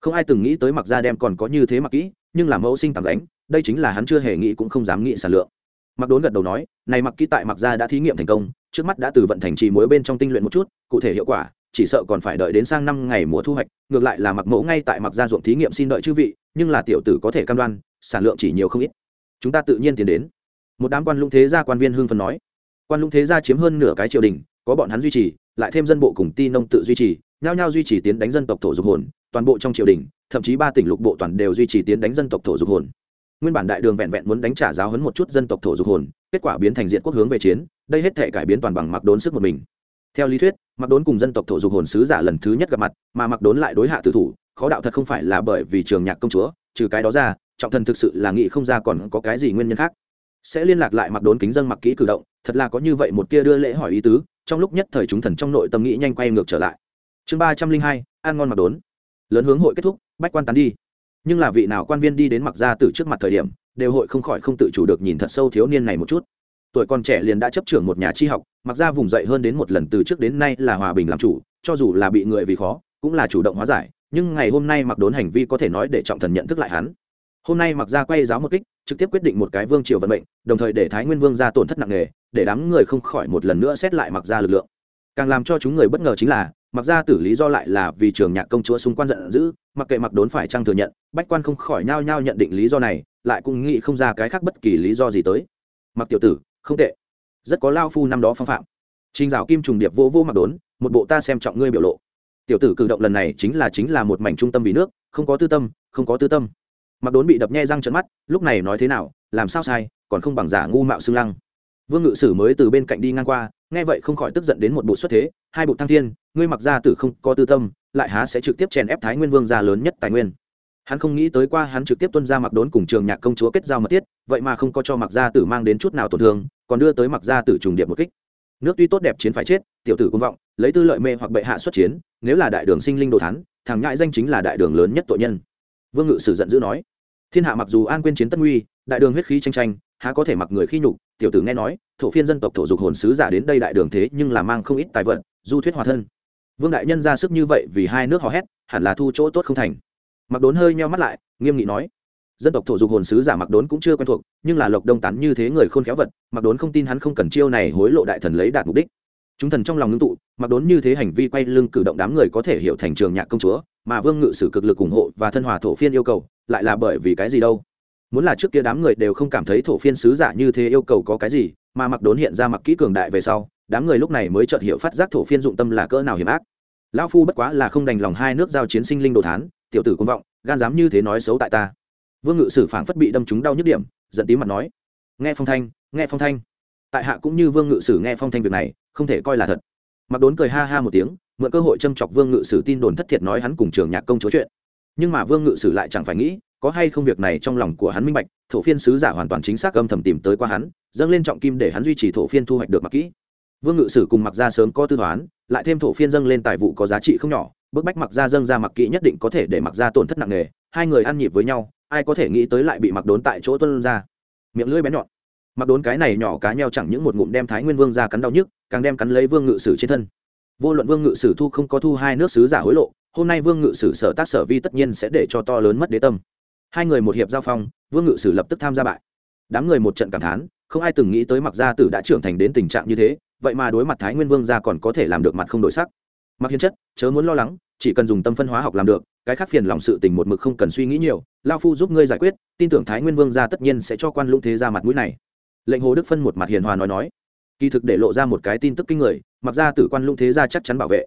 Không ai từng nghĩ tới mặc ra đem còn có như thế mặc kỹ, nhưng làm mẫu sinh tặng đánh đây chính là hắn chưa hề nghĩ cũng không dám nghĩ sản lượng. Mặc đốn gật đầu nói, này mặc kỹ tại mặc ra đã thí nghiệm thành công, trước mắt đã từ vận thành trì muối bên trong tinh luyện một chút, cụ thể hiệu quả, chỉ sợ còn phải đợi đến sang năm ngày mùa thu hoạch, ngược lại là mặc mẫu ngay tại mặc gia ruộng thí nghiệm xin đợi chư vị, nhưng là tiểu tử có thể cam đoan, sản lượng chỉ nhiều không ít chúng ta tự nhiên tiến đến. Một đám quan lũng thế gia quan viên hưng phần nói. Quan lũng thế gia chiếm hơn nửa cái triều đình, có bọn hắn duy trì, lại thêm dân bộ cùng ti nông tự duy trì, nhao nhao duy trì tiến đánh dân tộc thổ dục hồn, toàn bộ trong triều đình, thậm chí ba tỉnh lục bộ toàn đều duy trì tiến đánh dân tộc thổ dục hồn. Nguyên bản đại đường vẹn vẹn muốn đánh trả giáo hấn một chút dân tộc thổ dục hồn, kết quả biến thành diện quốc hướng về chiến, đây hết thể cải biến toàn bằng mặc đốn sức một mình. Theo lý thuyết mặc đốn cùng dân tộc thổ dục hồn sứ giả lần thứ nhất gặp mặt, mà mặc đốn lại đối hạ tử thủ, khó đạo thật không phải là bởi vì trường nhạc công chúa, trừ cái đó ra trọng thần thực sự là nghĩ không ra còn có cái gì nguyên nhân khác. Sẽ liên lạc lại mặc đốn kính dân mặc kỹ cử động, thật là có như vậy một tia đưa lễ hỏi ý tứ, trong lúc nhất thời chúng thần trong nội tâm nghĩ nhanh quay ngược trở lại. Chương ba trăm linh hai, ăn ngon mặc đốn. Lớn hướng hội kết thúc, bách quan tán đi. Nhưng là vị nào quan viên đi đến mặc ra từ trước mặt thời điểm, đều hội không khỏi không tự chủ được nhìn thật sâu thiếu niên này một chút. Tuổi còn trẻ liền đã chấp trưởng một nhà tri học, mặc ra vùng dậy hơn đến một lần từ trước đến nay là hòa bình làm chủ, cho dù là bị người vì khó, cũng là chủ động hóa giải, nhưng ngày hôm nay mặc đốn hành vi có thể nói để trọng thần nhận thức lại hắn hôm nay mặc ra quay giáo một kích, trực tiếp quyết định một cái vương triều vận mệnh, đồng thời để thái nguyên vương ra tổn thất nặng nề, để đám người không khỏi một lần nữa xét lại mặc ra lực lượng. Càng làm cho chúng người bất ngờ chính là mặc ra tử lý do lại là vì trường nhạc công chúa xung quan giận dữ, mặc kệ mặc đốn phải trăng thừa nhận, bách quan không khỏi nhao nhao nhận định lý do này, lại cũng nghĩ không ra cái khác bất kỳ lý do gì tới. Mặc tiểu tử, không tệ. Rất có lao phu năm đó phong phạm. Trình dạo kim trùng điệp vô vô mặc đốn, một bộ ta xem trọng ngươi biểu lộ. Tiểu tử cử động lần này chính là chính là một mảnh trung tâm vì nước, không có tư tâm, không có tư tâm mặc đốn bị đập nhe răng trận mắt, lúc này nói thế nào, làm sao sai, còn không bằng giả ngu mạo xương lăng. Vương ngự sử mới từ bên cạnh đi ngang qua, nghe vậy không khỏi tức giận đến một bộ xuất thế, hai bộ thăng thiên, ngươi mặc ra tử không có tư tâm, lại há sẽ trực tiếp chèn ép thái nguyên vương gia lớn nhất tài nguyên. Hắn không nghĩ tới qua hắn trực tiếp tuân ra mặc đốn cùng trường nhạc công chúa kết giao mật thiết, vậy mà không có cho mặc gia tử mang đến chút nào tổn thương, còn đưa tới mặc gia tử trùng điệp một kích. Nước tuy tốt đẹp chiến phải chết, tiểu tử công vọng, lấy tư lợi mê hoặc bệ hạ xuất chiến, nếu là đại đường sinh linh đồ thắn thằng ngại danh chính là đại đường lớn nhất tội nhân vương ngự sử giận dữ nói, thiên hạ mặc dù an quên chiến tất nguy, đại đường huyết khí tranh tranh há có thể mặc người khi nhục? Tiểu tử nghe nói, thổ phiên dân tộc thổ dục hồn sứ giả đến đây đại đường thế nhưng là mang không ít tài vận du thuyết hòa thân. Vương đại nhân ra sức như vậy vì hai nước hò hét, hẳn là thu chỗ tốt không thành. Mặc đốn hơi nheo mắt lại, nghiêm nghị nói, dân tộc thổ dục hồn sứ giả mặc đốn cũng chưa quen thuộc, nhưng là lộc đông tán như thế người khôn khéo vật, mặc đốn không tin hắn không cần chiêu này hối lộ đại thần lấy đạt mục đích chúng thần trong lòng ngưng tụ, mặc đốn như thế hành vi quay lưng cử động đám người có thể hiểu thành trường nhạc công chúa, mà vương ngự sử cực lực ủng hộ và thân hòa thổ phiên yêu cầu, lại là bởi vì cái gì đâu? Muốn là trước kia đám người đều không cảm thấy thổ phiên sứ giả như thế yêu cầu có cái gì, mà mặc đốn hiện ra mặc kỹ cường đại về sau, đám người lúc này mới chợt hiểu phát giác thổ phiên dụng tâm là cỡ nào hiểm ác. Lão phu bất quá là không đành lòng hai nước giao chiến sinh linh đồ thán, tiểu tử công vọng, gan dám như thế nói xấu tại ta. Vương ngự sử phảng phất bị đâm trúng đau nhức điểm, giận tím mặt nói. Nghe phong thanh, nghe phong thanh tại hạ cũng như vương ngự sử nghe phong thanh việc này, không thể coi là thật. Mặc đốn cười ha ha một tiếng, mượn cơ hội châm chọc vương ngự sử tin đồn thất thiệt nói hắn cùng trường nhạc công chúa chuyện. Nhưng mà vương ngự sử lại chẳng phải nghĩ, có hay không việc này trong lòng của hắn minh bạch, thổ phiên sứ giả hoàn toàn chính xác âm thầm tìm tới qua hắn, dâng lên trọng kim để hắn duy trì thổ phiên thu hoạch được mặc kỹ. Vương ngự sử cùng mặc ra sớm có tư toán, lại thêm thổ phiên dâng lên tài vụ có giá trị không nhỏ, bức bách mặc ra dâng ra mặc kỹ nhất định có thể để mặc ra tổn thất nặng nề, hai người ăn nhịp với nhau, ai có thể nghĩ tới lại bị mặc đốn tại chỗ tuân ra. Miệng lưỡi bén nhọn mặc đốn cái này nhỏ cá nheo chẳng những một ngụm đem thái nguyên vương ra cắn đau nhức, càng đem cắn lấy vương ngự sử trên thân. Vô luận vương ngự sử thu không có thu hai nước sứ giả hối lộ, hôm nay vương ngự sử sở tác sở vi tất nhiên sẽ để cho to lớn mất đế tâm. Hai người một hiệp giao phong, vương ngự sử lập tức tham gia bại. Đám người một trận cảm thán, không ai từng nghĩ tới mặc gia tử đã trưởng thành đến tình trạng như thế, vậy mà đối mặt thái nguyên vương gia còn có thể làm được mặt không đổi sắc. Mặc hiến chất, chớ muốn lo lắng, chỉ cần dùng tâm phân hóa học làm được, cái khác phiền lòng sự tình một mực không cần suy nghĩ nhiều, lao phu giúp ngươi giải quyết, tin tưởng thái nguyên vương gia tất nhiên sẽ cho quan lũng thế ra mặt mũi này lệnh hồ đức phân một mặt hiền hòa nói nói. Kỳ thực để lộ ra một cái tin tức kinh người, mặc ra tử quan lũng thế gia chắc chắn bảo vệ.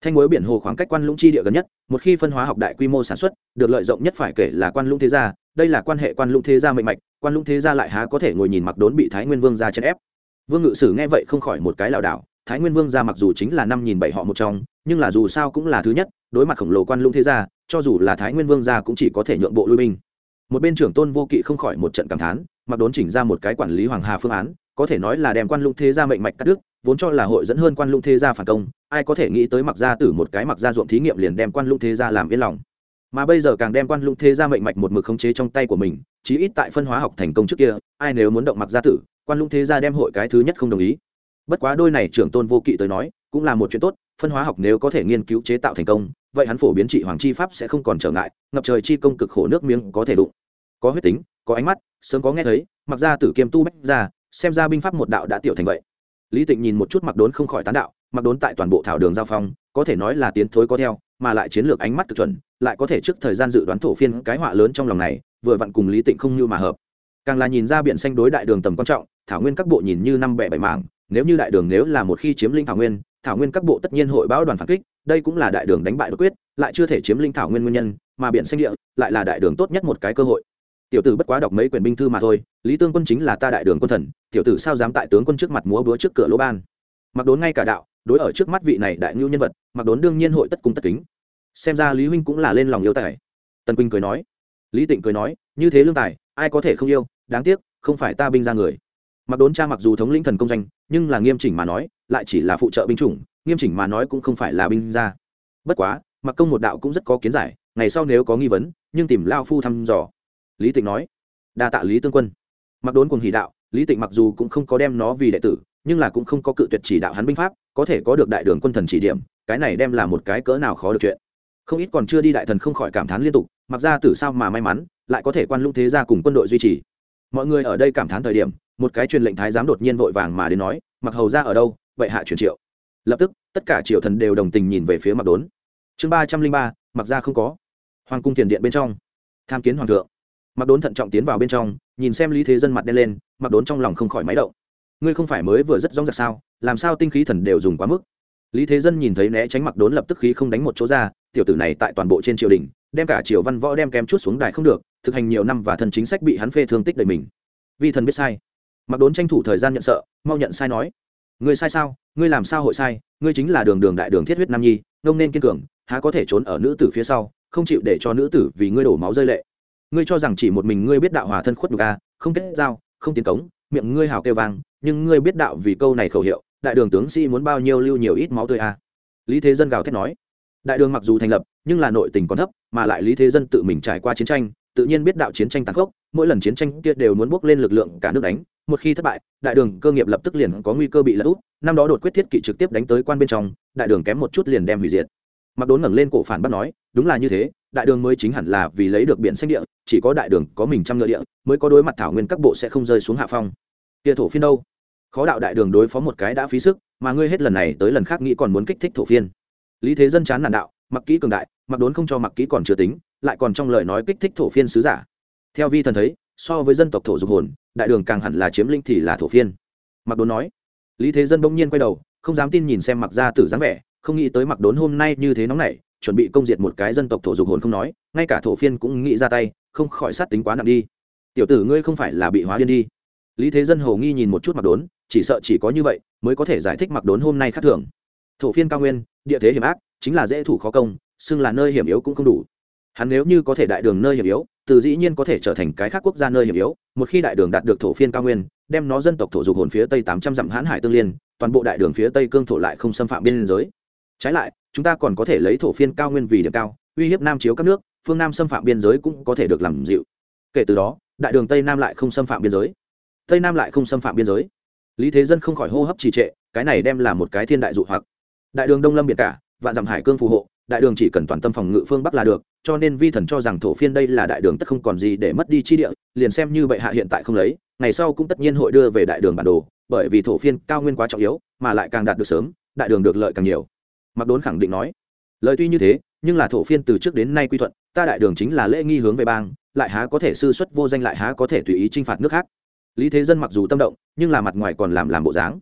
Thanh mối biển hồ khoảng cách quan lũng chi địa gần nhất, một khi phân hóa học đại quy mô sản xuất, được lợi rộng nhất phải kể là quan lũng thế gia, đây là quan hệ quan lũng thế gia mạnh mạch, quan lũng thế gia lại há có thể ngồi nhìn mặc đốn bị thái nguyên vương gia chèn ép. Vương ngự sử nghe vậy không khỏi một cái lảo đảo, thái nguyên vương gia mặc dù chính là năm nghìn bảy họ một trong, nhưng là dù sao cũng là thứ nhất, đối mặt khổng lồ quan lũng thế gia, cho dù là thái nguyên vương gia cũng chỉ có thể nhượng bộ lui binh. Một bên trưởng tôn vô kỵ không khỏi một trận cảm thán mặc đốn chỉnh ra một cái quản lý hoàng hà phương án, có thể nói là đem quan lũng thế gia mệnh mạch cắt đứt, vốn cho là hội dẫn hơn quan lũng thế gia phản công, ai có thể nghĩ tới mặc gia tử một cái mặc gia ruộng thí nghiệm liền đem quan lũng thế gia làm yên lòng. Mà bây giờ càng đem quan lũng thế gia mệnh mạch một mực khống chế trong tay của mình, chí ít tại phân hóa học thành công trước kia, ai nếu muốn động mặc gia tử, quan lũng thế gia đem hội cái thứ nhất không đồng ý. Bất quá đôi này trưởng tôn vô kỵ tới nói, cũng là một chuyện tốt, phân hóa học nếu có thể nghiên cứu chế tạo thành công, vậy hắn phổ biến trị hoàng chi pháp sẽ không còn trở ngại, ngập trời chi công cực khổ nước miếng có thể đụng. Có huyết tính có ánh mắt, sớm có nghe thấy, mặc ra tử kiêm tu bách ra, xem ra binh pháp một đạo đã tiểu thành vậy. Lý tịnh nhìn một chút mặc đốn không khỏi tán đạo mặc đốn tại toàn bộ thảo đường giao phong, có thể nói là tiến thối có theo, mà lại chiến lược ánh mắt cực chuẩn, lại có thể trước thời gian dự đoán thổ phiên cái họa lớn trong lòng này, vừa vặn cùng lý tịnh không như mà hợp. Càng là nhìn ra biển xanh đối đại đường tầm quan trọng, thảo nguyên các bộ nhìn như năm bẻ bảy mảng, nếu như đại đường nếu là một khi chiếm linh thảo nguyên thảo nguyên các bộ tất nhiên hội báo đoàn phản kích, đây cũng là đại đường đánh bại đột quyết, lại chưa thể chiếm linh thảo nguyên nguyên nhân, mà biển xanh địa lại là đại đường tốt nhất một cái cơ hội tiểu tử bất quá đọc mấy quyển binh thư mà thôi, lý tương quân chính là ta đại đường quân thần, tiểu tử sao dám tại tướng quân trước mặt múa búa trước cửa lỗ ban? Mặc đốn ngay cả đạo, đối ở trước mắt vị này đại ngưu nhân vật, mặc đốn đương nhiên hội tất cung tất kính. Xem ra lý huynh cũng là lên lòng yêu tài. Tần quỳnh cười nói. Lý tịnh cười nói, như thế lương tài, ai có thể không yêu, đáng tiếc, không phải ta binh ra người. Mặc đốn cha mặc dù thống lĩnh thần công danh nhưng là nghiêm chỉnh mà nói, lại chỉ là phụ trợ binh chủng, nghiêm chỉnh mà nói cũng không phải là binh gia. Bất quá, mặc công một đạo cũng rất có kiến giải, ngày sau nếu có nghi vấn, nhưng tìm lao phu thăm dò lý tịnh nói, đa tạ lý tương quân. Mặc đốn cùng hỷ đạo, lý tịnh mặc dù cũng không có đem nó vì đệ tử, nhưng là cũng không có cự tuyệt chỉ đạo hắn binh pháp, có thể có được đại đường quân thần chỉ điểm, cái này đem là một cái cỡ nào khó được chuyện. Không ít còn chưa đi đại thần không khỏi cảm thán liên tục, mặc ra tử sao mà may mắn, lại có thể quan lũng thế ra cùng quân đội duy trì. Mọi người ở đây cảm thán thời điểm, một cái truyền lệnh thái giám đột nhiên vội vàng mà đến nói, mặc hầu ra ở đâu, vậy hạ truyền triệu. Lập tức, tất cả triều thần đều đồng tình nhìn về phía mặc đốn. Chương ba trăm linh ba, mặc ra không có. Hoàng cung tiền điện bên trong. Tham kiến hoàng thượng mặc đốn thận trọng tiến vào bên trong, nhìn xem lý thế dân mặt đen lên mặc đốn trong lòng không khỏi máy động. Ngươi không phải mới vừa rất rõ ràng sao, làm sao tinh khí thần đều dùng quá mức? Lý thế dân nhìn thấy né tránh mặc đốn lập tức khí không đánh một chỗ ra, tiểu tử này tại toàn bộ trên triều đình, đem cả triều văn võ đem kém chút xuống đài không được, thực hành nhiều năm và thần chính sách bị hắn phê thương tích đầy mình. Vi thần biết sai. Mặc đốn tranh thủ thời gian nhận sợ, mau nhận sai nói. Ngươi sai sao? Ngươi làm sao hội sai? Ngươi chính là đường đường đại đường thiết huyết nam nhi, ngông nên kiên cường, há có thể trốn ở nữ tử phía sau, không chịu để cho nữ tử vì ngươi đổ máu rơi lệ ngươi cho rằng chỉ một mình ngươi biết đạo hòa thân khuất nhục a, không kết giao, không tiến cống, miệng ngươi hào kêu vang, nhưng ngươi biết đạo vì câu này khẩu hiệu, đại đường tướng sĩ muốn bao nhiêu lưu nhiều ít máu tươi a. Lý thế dân gào thét nói, đại đường mặc dù thành lập, nhưng là nội tình còn thấp, mà lại lý thế dân tự mình trải qua chiến tranh, tự nhiên biết đạo chiến tranh tàn khốc, mỗi lần chiến tranh kia đều muốn bước lên lực lượng cả nước đánh, một khi thất bại, đại đường cơ nghiệp lập tức liền có nguy cơ bị lật úp, năm đó đột quyết thiết kỵ trực tiếp đánh tới quan bên trong, đại đường kém một chút liền đem hủy diệt. Mặc đốn ngẩng lên cổ phản bắt nói đúng là như thế, đại đường mới chính hẳn là vì lấy được biển xanh địa, chỉ có đại đường có mình trăm ngựa địa, mới có đối mặt thảo nguyên các bộ sẽ không rơi xuống hạ phong. Kia thổ phiên đâu? Khó đạo đại đường đối phó một cái đã phí sức, mà ngươi hết lần này tới lần khác nghĩ còn muốn kích thích thổ phiên. Lý thế dân chán nản đạo, mặc kỹ cường đại, mặc đốn không cho mặc kỹ còn chưa tính, lại còn trong lời nói kích thích thổ phiên sứ giả. Theo vi thần thấy, so với dân tộc thổ dục hồn, đại đường càng hẳn là chiếm linh thì là thổ phiên. Mặc đốn nói. Lý thế dân bỗng nhiên quay đầu, không dám tin nhìn xem mặc ra tử dáng vẻ, không nghĩ tới mặc đốn hôm nay như thế nóng nảy chuẩn bị công diệt một cái dân tộc thổ dục hồn không nói, ngay cả thổ phiên cũng nghĩ ra tay, không khỏi sát tính quá nặng đi. Tiểu tử ngươi không phải là bị hóa điên đi. Lý thế dân hồ nghi nhìn một chút mặc đốn, chỉ sợ chỉ có như vậy mới có thể giải thích mặc đốn hôm nay khác thường. Thổ phiên cao nguyên, địa thế hiểm ác, chính là dễ thủ khó công, xưng là nơi hiểm yếu cũng không đủ. Hắn nếu như có thể đại đường nơi hiểm yếu, từ dĩ nhiên có thể trở thành cái khác quốc gia nơi hiểm yếu, một khi đại đường đạt được thổ phiên cao nguyên, đem nó dân tộc thổ dục hồn phía tây tám trăm dặm hãn hải tương liên, toàn bộ đại đường phía tây cương thổ lại không xâm phạm biên giới. Trái lại chúng ta còn có thể lấy thổ phiên cao nguyên vì điểm cao, uy hiếp nam chiếu các nước, phương nam xâm phạm biên giới cũng có thể được làm dịu. Kể từ đó, đại đường tây nam lại không xâm phạm biên giới. Tây nam lại không xâm phạm biên giới. Lý thế dân không khỏi hô hấp trì trệ, cái này đem là một cái thiên đại dụ hoặc. Đại đường đông lâm biển cả, vạn dặm hải cương phù hộ, đại đường chỉ cần toàn tâm phòng ngự phương bắc là được, cho nên vi thần cho rằng thổ phiên đây là đại đường tất không còn gì để mất đi chi địa, liền xem như bệ hạ hiện tại không lấy, ngày sau cũng tất nhiên hội đưa về đại đường bản đồ, bởi vì thổ phiên cao nguyên quá trọng yếu, mà lại càng đạt được sớm, đại đường được lợi càng nhiều mặc đốn khẳng định nói, lời tuy như thế, nhưng là thổ phiên từ trước đến nay quy thuận, ta đại đường chính là lễ nghi hướng về bang, lại há có thể sư xuất vô danh lại há có thể tùy ý t r i n h phạt nước khác. Lý thế dân mặc dù tâm động, nhưng là mặt ngoài còn làm làm bộ dáng.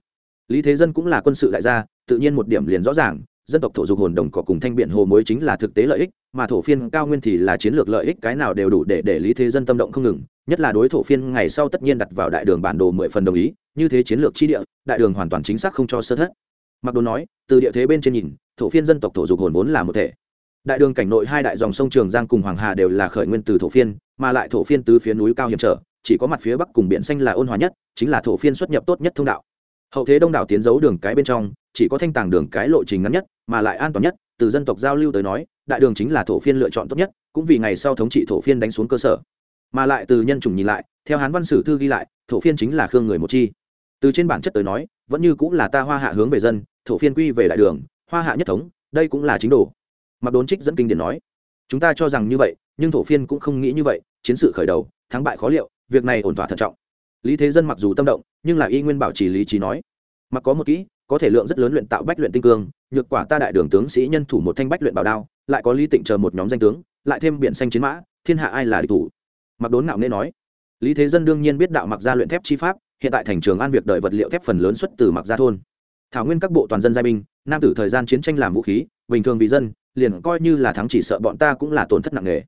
Lý thế dân cũng là quân sự đại gia, tự nhiên một điểm liền rõ ràng, dân tộc thổ dục hồn đồng cỏ cùng thanh biện hồ mối chính là thực tế lợi ích, mà thổ phiên cao nguyên thì là chiến lược lợi ích, cái nào đều đủ để để lý thế dân tâm động không ngừng, nhất là đối thổ phiên ngày sau tất nhiên đặt vào đại đường bản đồ mười phần đồng ý, như thế chiến lược chi địa, đại đường hoàn toàn chính xác không cho sơ thất mặc đồ nói, từ địa thế bên trên nhìn, thổ phiên dân tộc thổ dục hồn vốn là một thể. Đại đường cảnh nội hai đại dòng sông trường giang cùng hoàng hà đều là khởi nguyên từ thổ phiên, mà lại thổ phiên từ phía núi cao hiểm trở, chỉ có mặt phía bắc cùng biển xanh là ôn hòa nhất, chính là thổ phiên xuất nhập tốt nhất thông đạo. Hậu thế đông đảo tiến dấu đường cái bên trong, chỉ có thanh tàng đường cái lộ trình ngắn nhất, mà lại an toàn nhất, từ dân tộc giao lưu tới nói, đại đường chính là thổ phiên lựa chọn tốt nhất, cũng vì ngày sau thống trị thổ phiên đánh xuống cơ sở. Mà lại từ nhân chủng nhìn lại, theo hán văn sử thư ghi lại, thổ phiên chính là khương người một chi. Từ trên bản chất tới nói, vẫn như cũng là ta hoa hạ hướng về dân thổ phiên quy về đại đường, hoa hạ nhất thống, đây cũng là chính đồ. Mặc đốn trích dẫn kinh điển nói, chúng ta cho rằng như vậy, nhưng thổ phiên cũng không nghĩ như vậy, chiến sự khởi đầu, thắng bại khó liệu, việc này ổn thỏa thận trọng. Lý thế dân mặc dù tâm động, nhưng là y nguyên bảo trì lý trí nói mặc có một kỹ, có thể lượng rất lớn luyện tạo bách luyện tinh cương, nhược quả ta đại đường tướng sĩ nhân thủ một thanh bách luyện bảo đao, lại có lý tịnh chờ một nhóm danh tướng, lại thêm biển xanh chiến mã, thiên hạ ai là địch thủ? Mặc đốn ngạo nên nói, lý thế dân đương nhiên biết đạo mặc gia luyện thép chi pháp, hiện tại thành trường an việc đợi vật liệu thép phần lớn xuất từ mặc gia thôn thảo nguyên các bộ toàn dân giai binh, nam tử thời gian chiến tranh làm vũ khí, bình thường vì dân, liền coi như là thắng chỉ sợ bọn ta cũng là tổn thất nặng nề.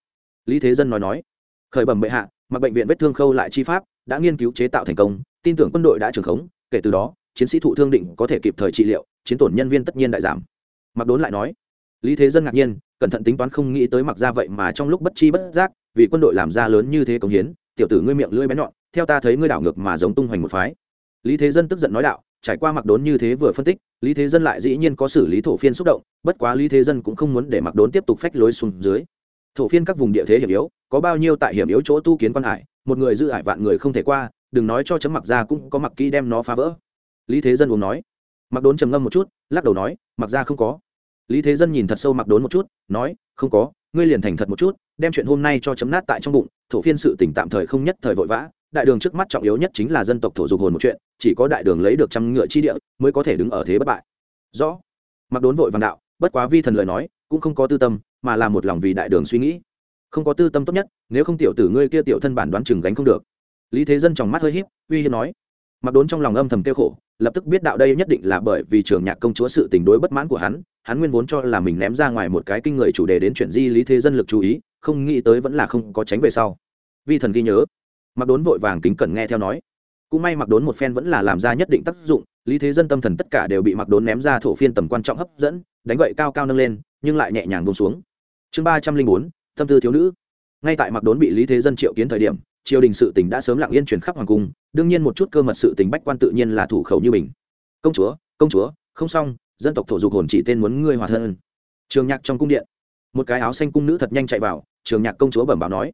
Lý thế dân nói nói, khởi bẩm bệ hạ, mặc bệnh viện vết thương khâu lại chi pháp, đã nghiên cứu chế tạo thành công, tin tưởng quân đội đã trưởng khống, kể từ đó, chiến sĩ thụ thương định có thể kịp thời trị liệu, chiến tổn nhân viên tất nhiên đại giảm. Mặc đốn lại nói, lý thế dân ngạc nhiên, cẩn thận tính toán không nghĩ tới mặc ra vậy mà trong lúc bất chi bất giác, vì quân đội làm ra lớn như thế công hiến, tiểu tử ngươi miệng lưỡi bén nhọn, theo ta thấy ngươi đảo ngược mà giống tung hoành một phái. Lý thế dân tức giận nói đạo trải qua mặc đốn như thế vừa phân tích, lý thế dân lại dĩ nhiên có xử lý thổ phiên xúc động, bất quá lý thế dân cũng không muốn để mặc đốn tiếp tục phách lối xuống dưới. Thổ phiên các vùng địa thế hiểm yếu, có bao nhiêu tại hiểm yếu chỗ tu kiến quan hải, một người giữ hải vạn người không thể qua, đừng nói cho chấm mặc ra cũng có mặc kỹ đem nó phá vỡ. Lý thế dân uống nói. Mặc đốn trầm ngâm một chút, lắc đầu nói, mặc ra không có. Lý thế dân nhìn thật sâu mặc đốn một chút, nói, không có, ngươi liền thành thật một chút, đem chuyện hôm nay cho chấm nát tại trong bụng, thổ phiên sự tỉnh tạm thời không nhất thời vội vã đại đường trước mắt trọng yếu nhất chính là dân tộc thổ dục hồn một chuyện, chỉ có đại đường lấy được trăm ngựa chi địa mới có thể đứng ở thế bất bại. Rõ. Mặc đốn vội vàng đạo, bất quá vi thần lời nói, cũng không có tư tâm, mà là một lòng vì đại đường suy nghĩ. Không có tư tâm tốt nhất, nếu không tiểu tử ngươi kia tiểu thân bản đoán chừng gánh không được. Lý thế dân trong mắt hơi híp, uy hiếp nói. Mặc đốn trong lòng âm thầm kêu khổ, lập tức biết đạo đây nhất định là bởi vì trưởng nhạc công chúa sự tình đối bất mãn của hắn hắn nguyên vốn cho là mình ném ra ngoài một cái kinh người chủ đề đến chuyện di lý thế dân lực chú ý, không nghĩ tới vẫn là không có tránh về sau. Vi thần ghi nhớ mặc đốn vội vàng kính cẩn nghe theo nói. Cũng may mặc đốn một phen vẫn là làm ra nhất định tác dụng, lý thế dân tâm thần tất cả đều bị mặc đốn ném ra thổ phiên tầm quan trọng hấp dẫn, đánh gậy cao cao nâng lên, nhưng lại nhẹ nhàng bông xuống. Chương ba trăm linh bốn, tâm tư thiếu nữ. Ngay tại mặc đốn bị lý thế dân triệu kiến thời điểm, triều đình sự tỉnh đã sớm lặng yên chuyển khắp hoàng cung, đương nhiên một chút cơ mật sự tình bách quan tự nhiên là thủ khẩu như mình. Công chúa công chúa, không xong, dân tộc thổ dục hồn chỉ tên muốn ngươi hòa thân. Trường nhạc trong cung điện, một cái áo xanh cung nữ thật nhanh chạy vào, trường nhạc công chúa bẩm báo nói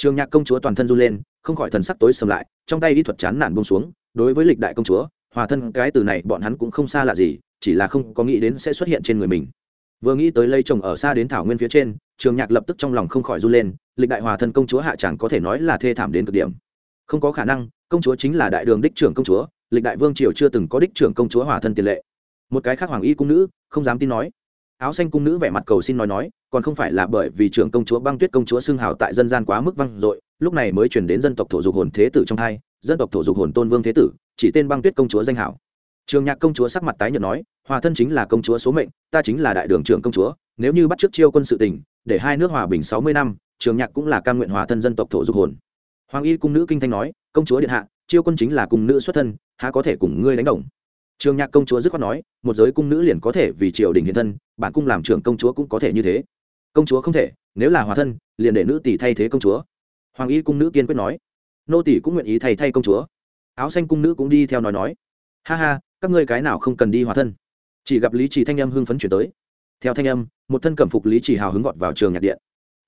trường nhạc công chúa toàn thân run lên, không khỏi thần sắc tối sầm lại, trong tay đi thuật chán nản bông xuống, đối với lịch đại công chúa, hòa thân cái từ này bọn hắn cũng không xa lạ gì, chỉ là không có nghĩ đến sẽ xuất hiện trên người mình. Vừa nghĩ tới lây chồng ở xa đến thảo nguyên phía trên, trường nhạc lập tức trong lòng không khỏi run lên, lịch đại hòa thân công chúa hạ chẳng có thể nói là thê thảm đến cực điểm. Không có khả năng, công chúa chính là đại đường đích trưởng công chúa, lịch đại vương triều chưa từng có đích trưởng công chúa hòa thân tiền lệ. Một cái khác hoàng y cung nữ, không dám tin nói áo xanh cung nữ vẻ mặt cầu xin nói nói, còn không phải là bởi vì trưởng công chúa băng tuyết công chúa xưng hào tại dân gian quá mức văng dội, lúc này mới chuyển đến dân tộc thổ dục hồn thế tử trong hai dân tộc thổ dục hồn tôn vương thế tử, chỉ tên băng tuyết công chúa danh hảo trường nhạc công chúa sắc mặt tái nhợt nói, hòa thân chính là công chúa số mệnh, ta chính là đại đường trưởng công chúa, nếu như bắt trước chiêu quân sự tình, để hai nước hòa bình sáu mươi năm, trường nhạc cũng là cam nguyện hòa thân dân tộc thổ dục hồn. Hoàng y cung nữ kinh thanh nói, công chúa điện hạ, chiêu quân chính là cung nữ xuất thân, há có thể cùng ngươi đánh đồng? Trường nhạc công chúa dứt khoát nói, một giới cung nữ liền có thể vì triều đình hiện thân, bản cung làm trưởng công chúa cũng có thể như thế. Công chúa không thể, nếu là hòa thân, liền để nữ tỷ thay thế công chúa. Hoàng y cung nữ kiên quyết nói. Nô tỷ cũng nguyện ý thay thay công chúa. Áo xanh cung nữ cũng đi theo nói nói. Ha ha, các ngươi cái nào không cần đi hòa thân? Chỉ gặp lý trì thanh âm hưng phấn chuyển tới. Theo thanh âm, một thân cẩm phục lý trì hào hứng vọt vào trường nhạc điện.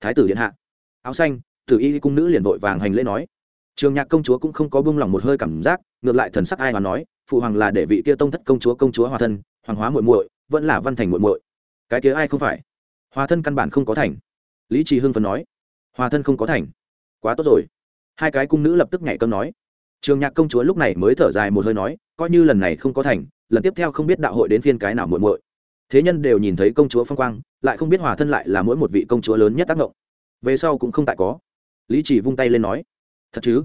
Thái tử điện hạ. Áo xanh, tử y cung nữ liền vội vàng hành lễ nói. Trường nhạc công chúa cũng không có bông lòng một hơi cảm giác, ngược lại thần sắc ai mà nói phụ hoàng là để vị kia tông thất công chúa công chúa hòa thân, hoàng hóa muội muội, vẫn là văn thành muội muội. Cái kia ai không phải? Hòa thân căn bản không có thành. Lý trì hưng phấn nói. Hòa thân không có thành. Quá tốt rồi. Hai cái cung nữ lập tức nhảy cơm nói. Trường nhạc công chúa lúc này mới thở dài một hơi nói, coi như lần này không có thành, lần tiếp theo không biết đạo hội đến phiên cái nào muội muội. Thế nhân đều nhìn thấy công chúa phong quang, lại không biết hòa thân lại là mỗi một vị công chúa lớn nhất tác động về sau cũng không tại có. Lý chỉ vung tay lên nói. Thật chứ?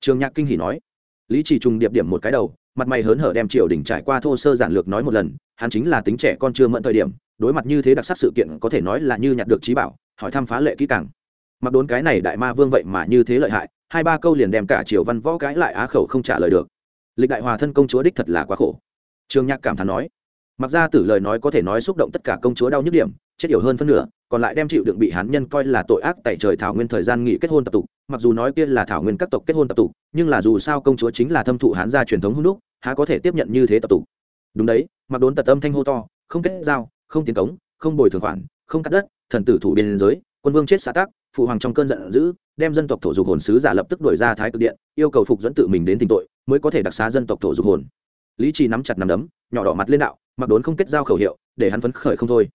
Trường nhạc kinh hỉ nói. Lý chỉ trùng điệp điểm một cái đầu mặt mày hớn hở đem triều đình trải qua thô sơ giản lược nói một lần, hắn chính là tính trẻ con chưa mẫn thời điểm, đối mặt như thế đặc sắc sự kiện có thể nói là như nhặt được trí bảo, hỏi thăm phá lệ kỹ càng. Mặc đốn cái này đại ma vương vậy mà như thế lợi hại, hai ba câu liền đem cả triều văn võ cãi lại á khẩu không trả lời được. Lịch đại hòa thân công chúa đích thật là quá khổ. Trường nhạc cảm thán nói mặc ra tử lời nói có thể nói xúc động tất cả công chúa đau nhức điểm, chết yểu hơn phân nửa, còn lại đem chịu đựng bị hán nhân coi là tội ác tại trời thảo nguyên thời gian nghỉ kết hôn tập tục. Mặc dù nói kia là thảo nguyên các tộc kết hôn tập tục, nhưng là dù sao công chúa chính là thâm thụ hán gia truyền thống hung đúc, há có thể tiếp nhận như thế tập tục? Đúng đấy, mặc đốn tật âm thanh hô to, không kết giao, không tiến cống, không bồi thường khoản, không cắt đất, thần tử thủ biên giới, quân vương chết xã tác phụ hoàng trong cơn giận dữ, đem dân tộc thổ dục hồn sứ giả lập tức đuổi ra thái cực điện, yêu cầu phục dẫn tự mình đến tình tội, mới có thể đặc xá dân tộc thổ dục hồn. Lý trì nắm chặt nắm đấm, nhỏ đỏ mặt lên đạo mặc đốn không kết giao khẩu hiệu, để hắn phấn khởi không thôi.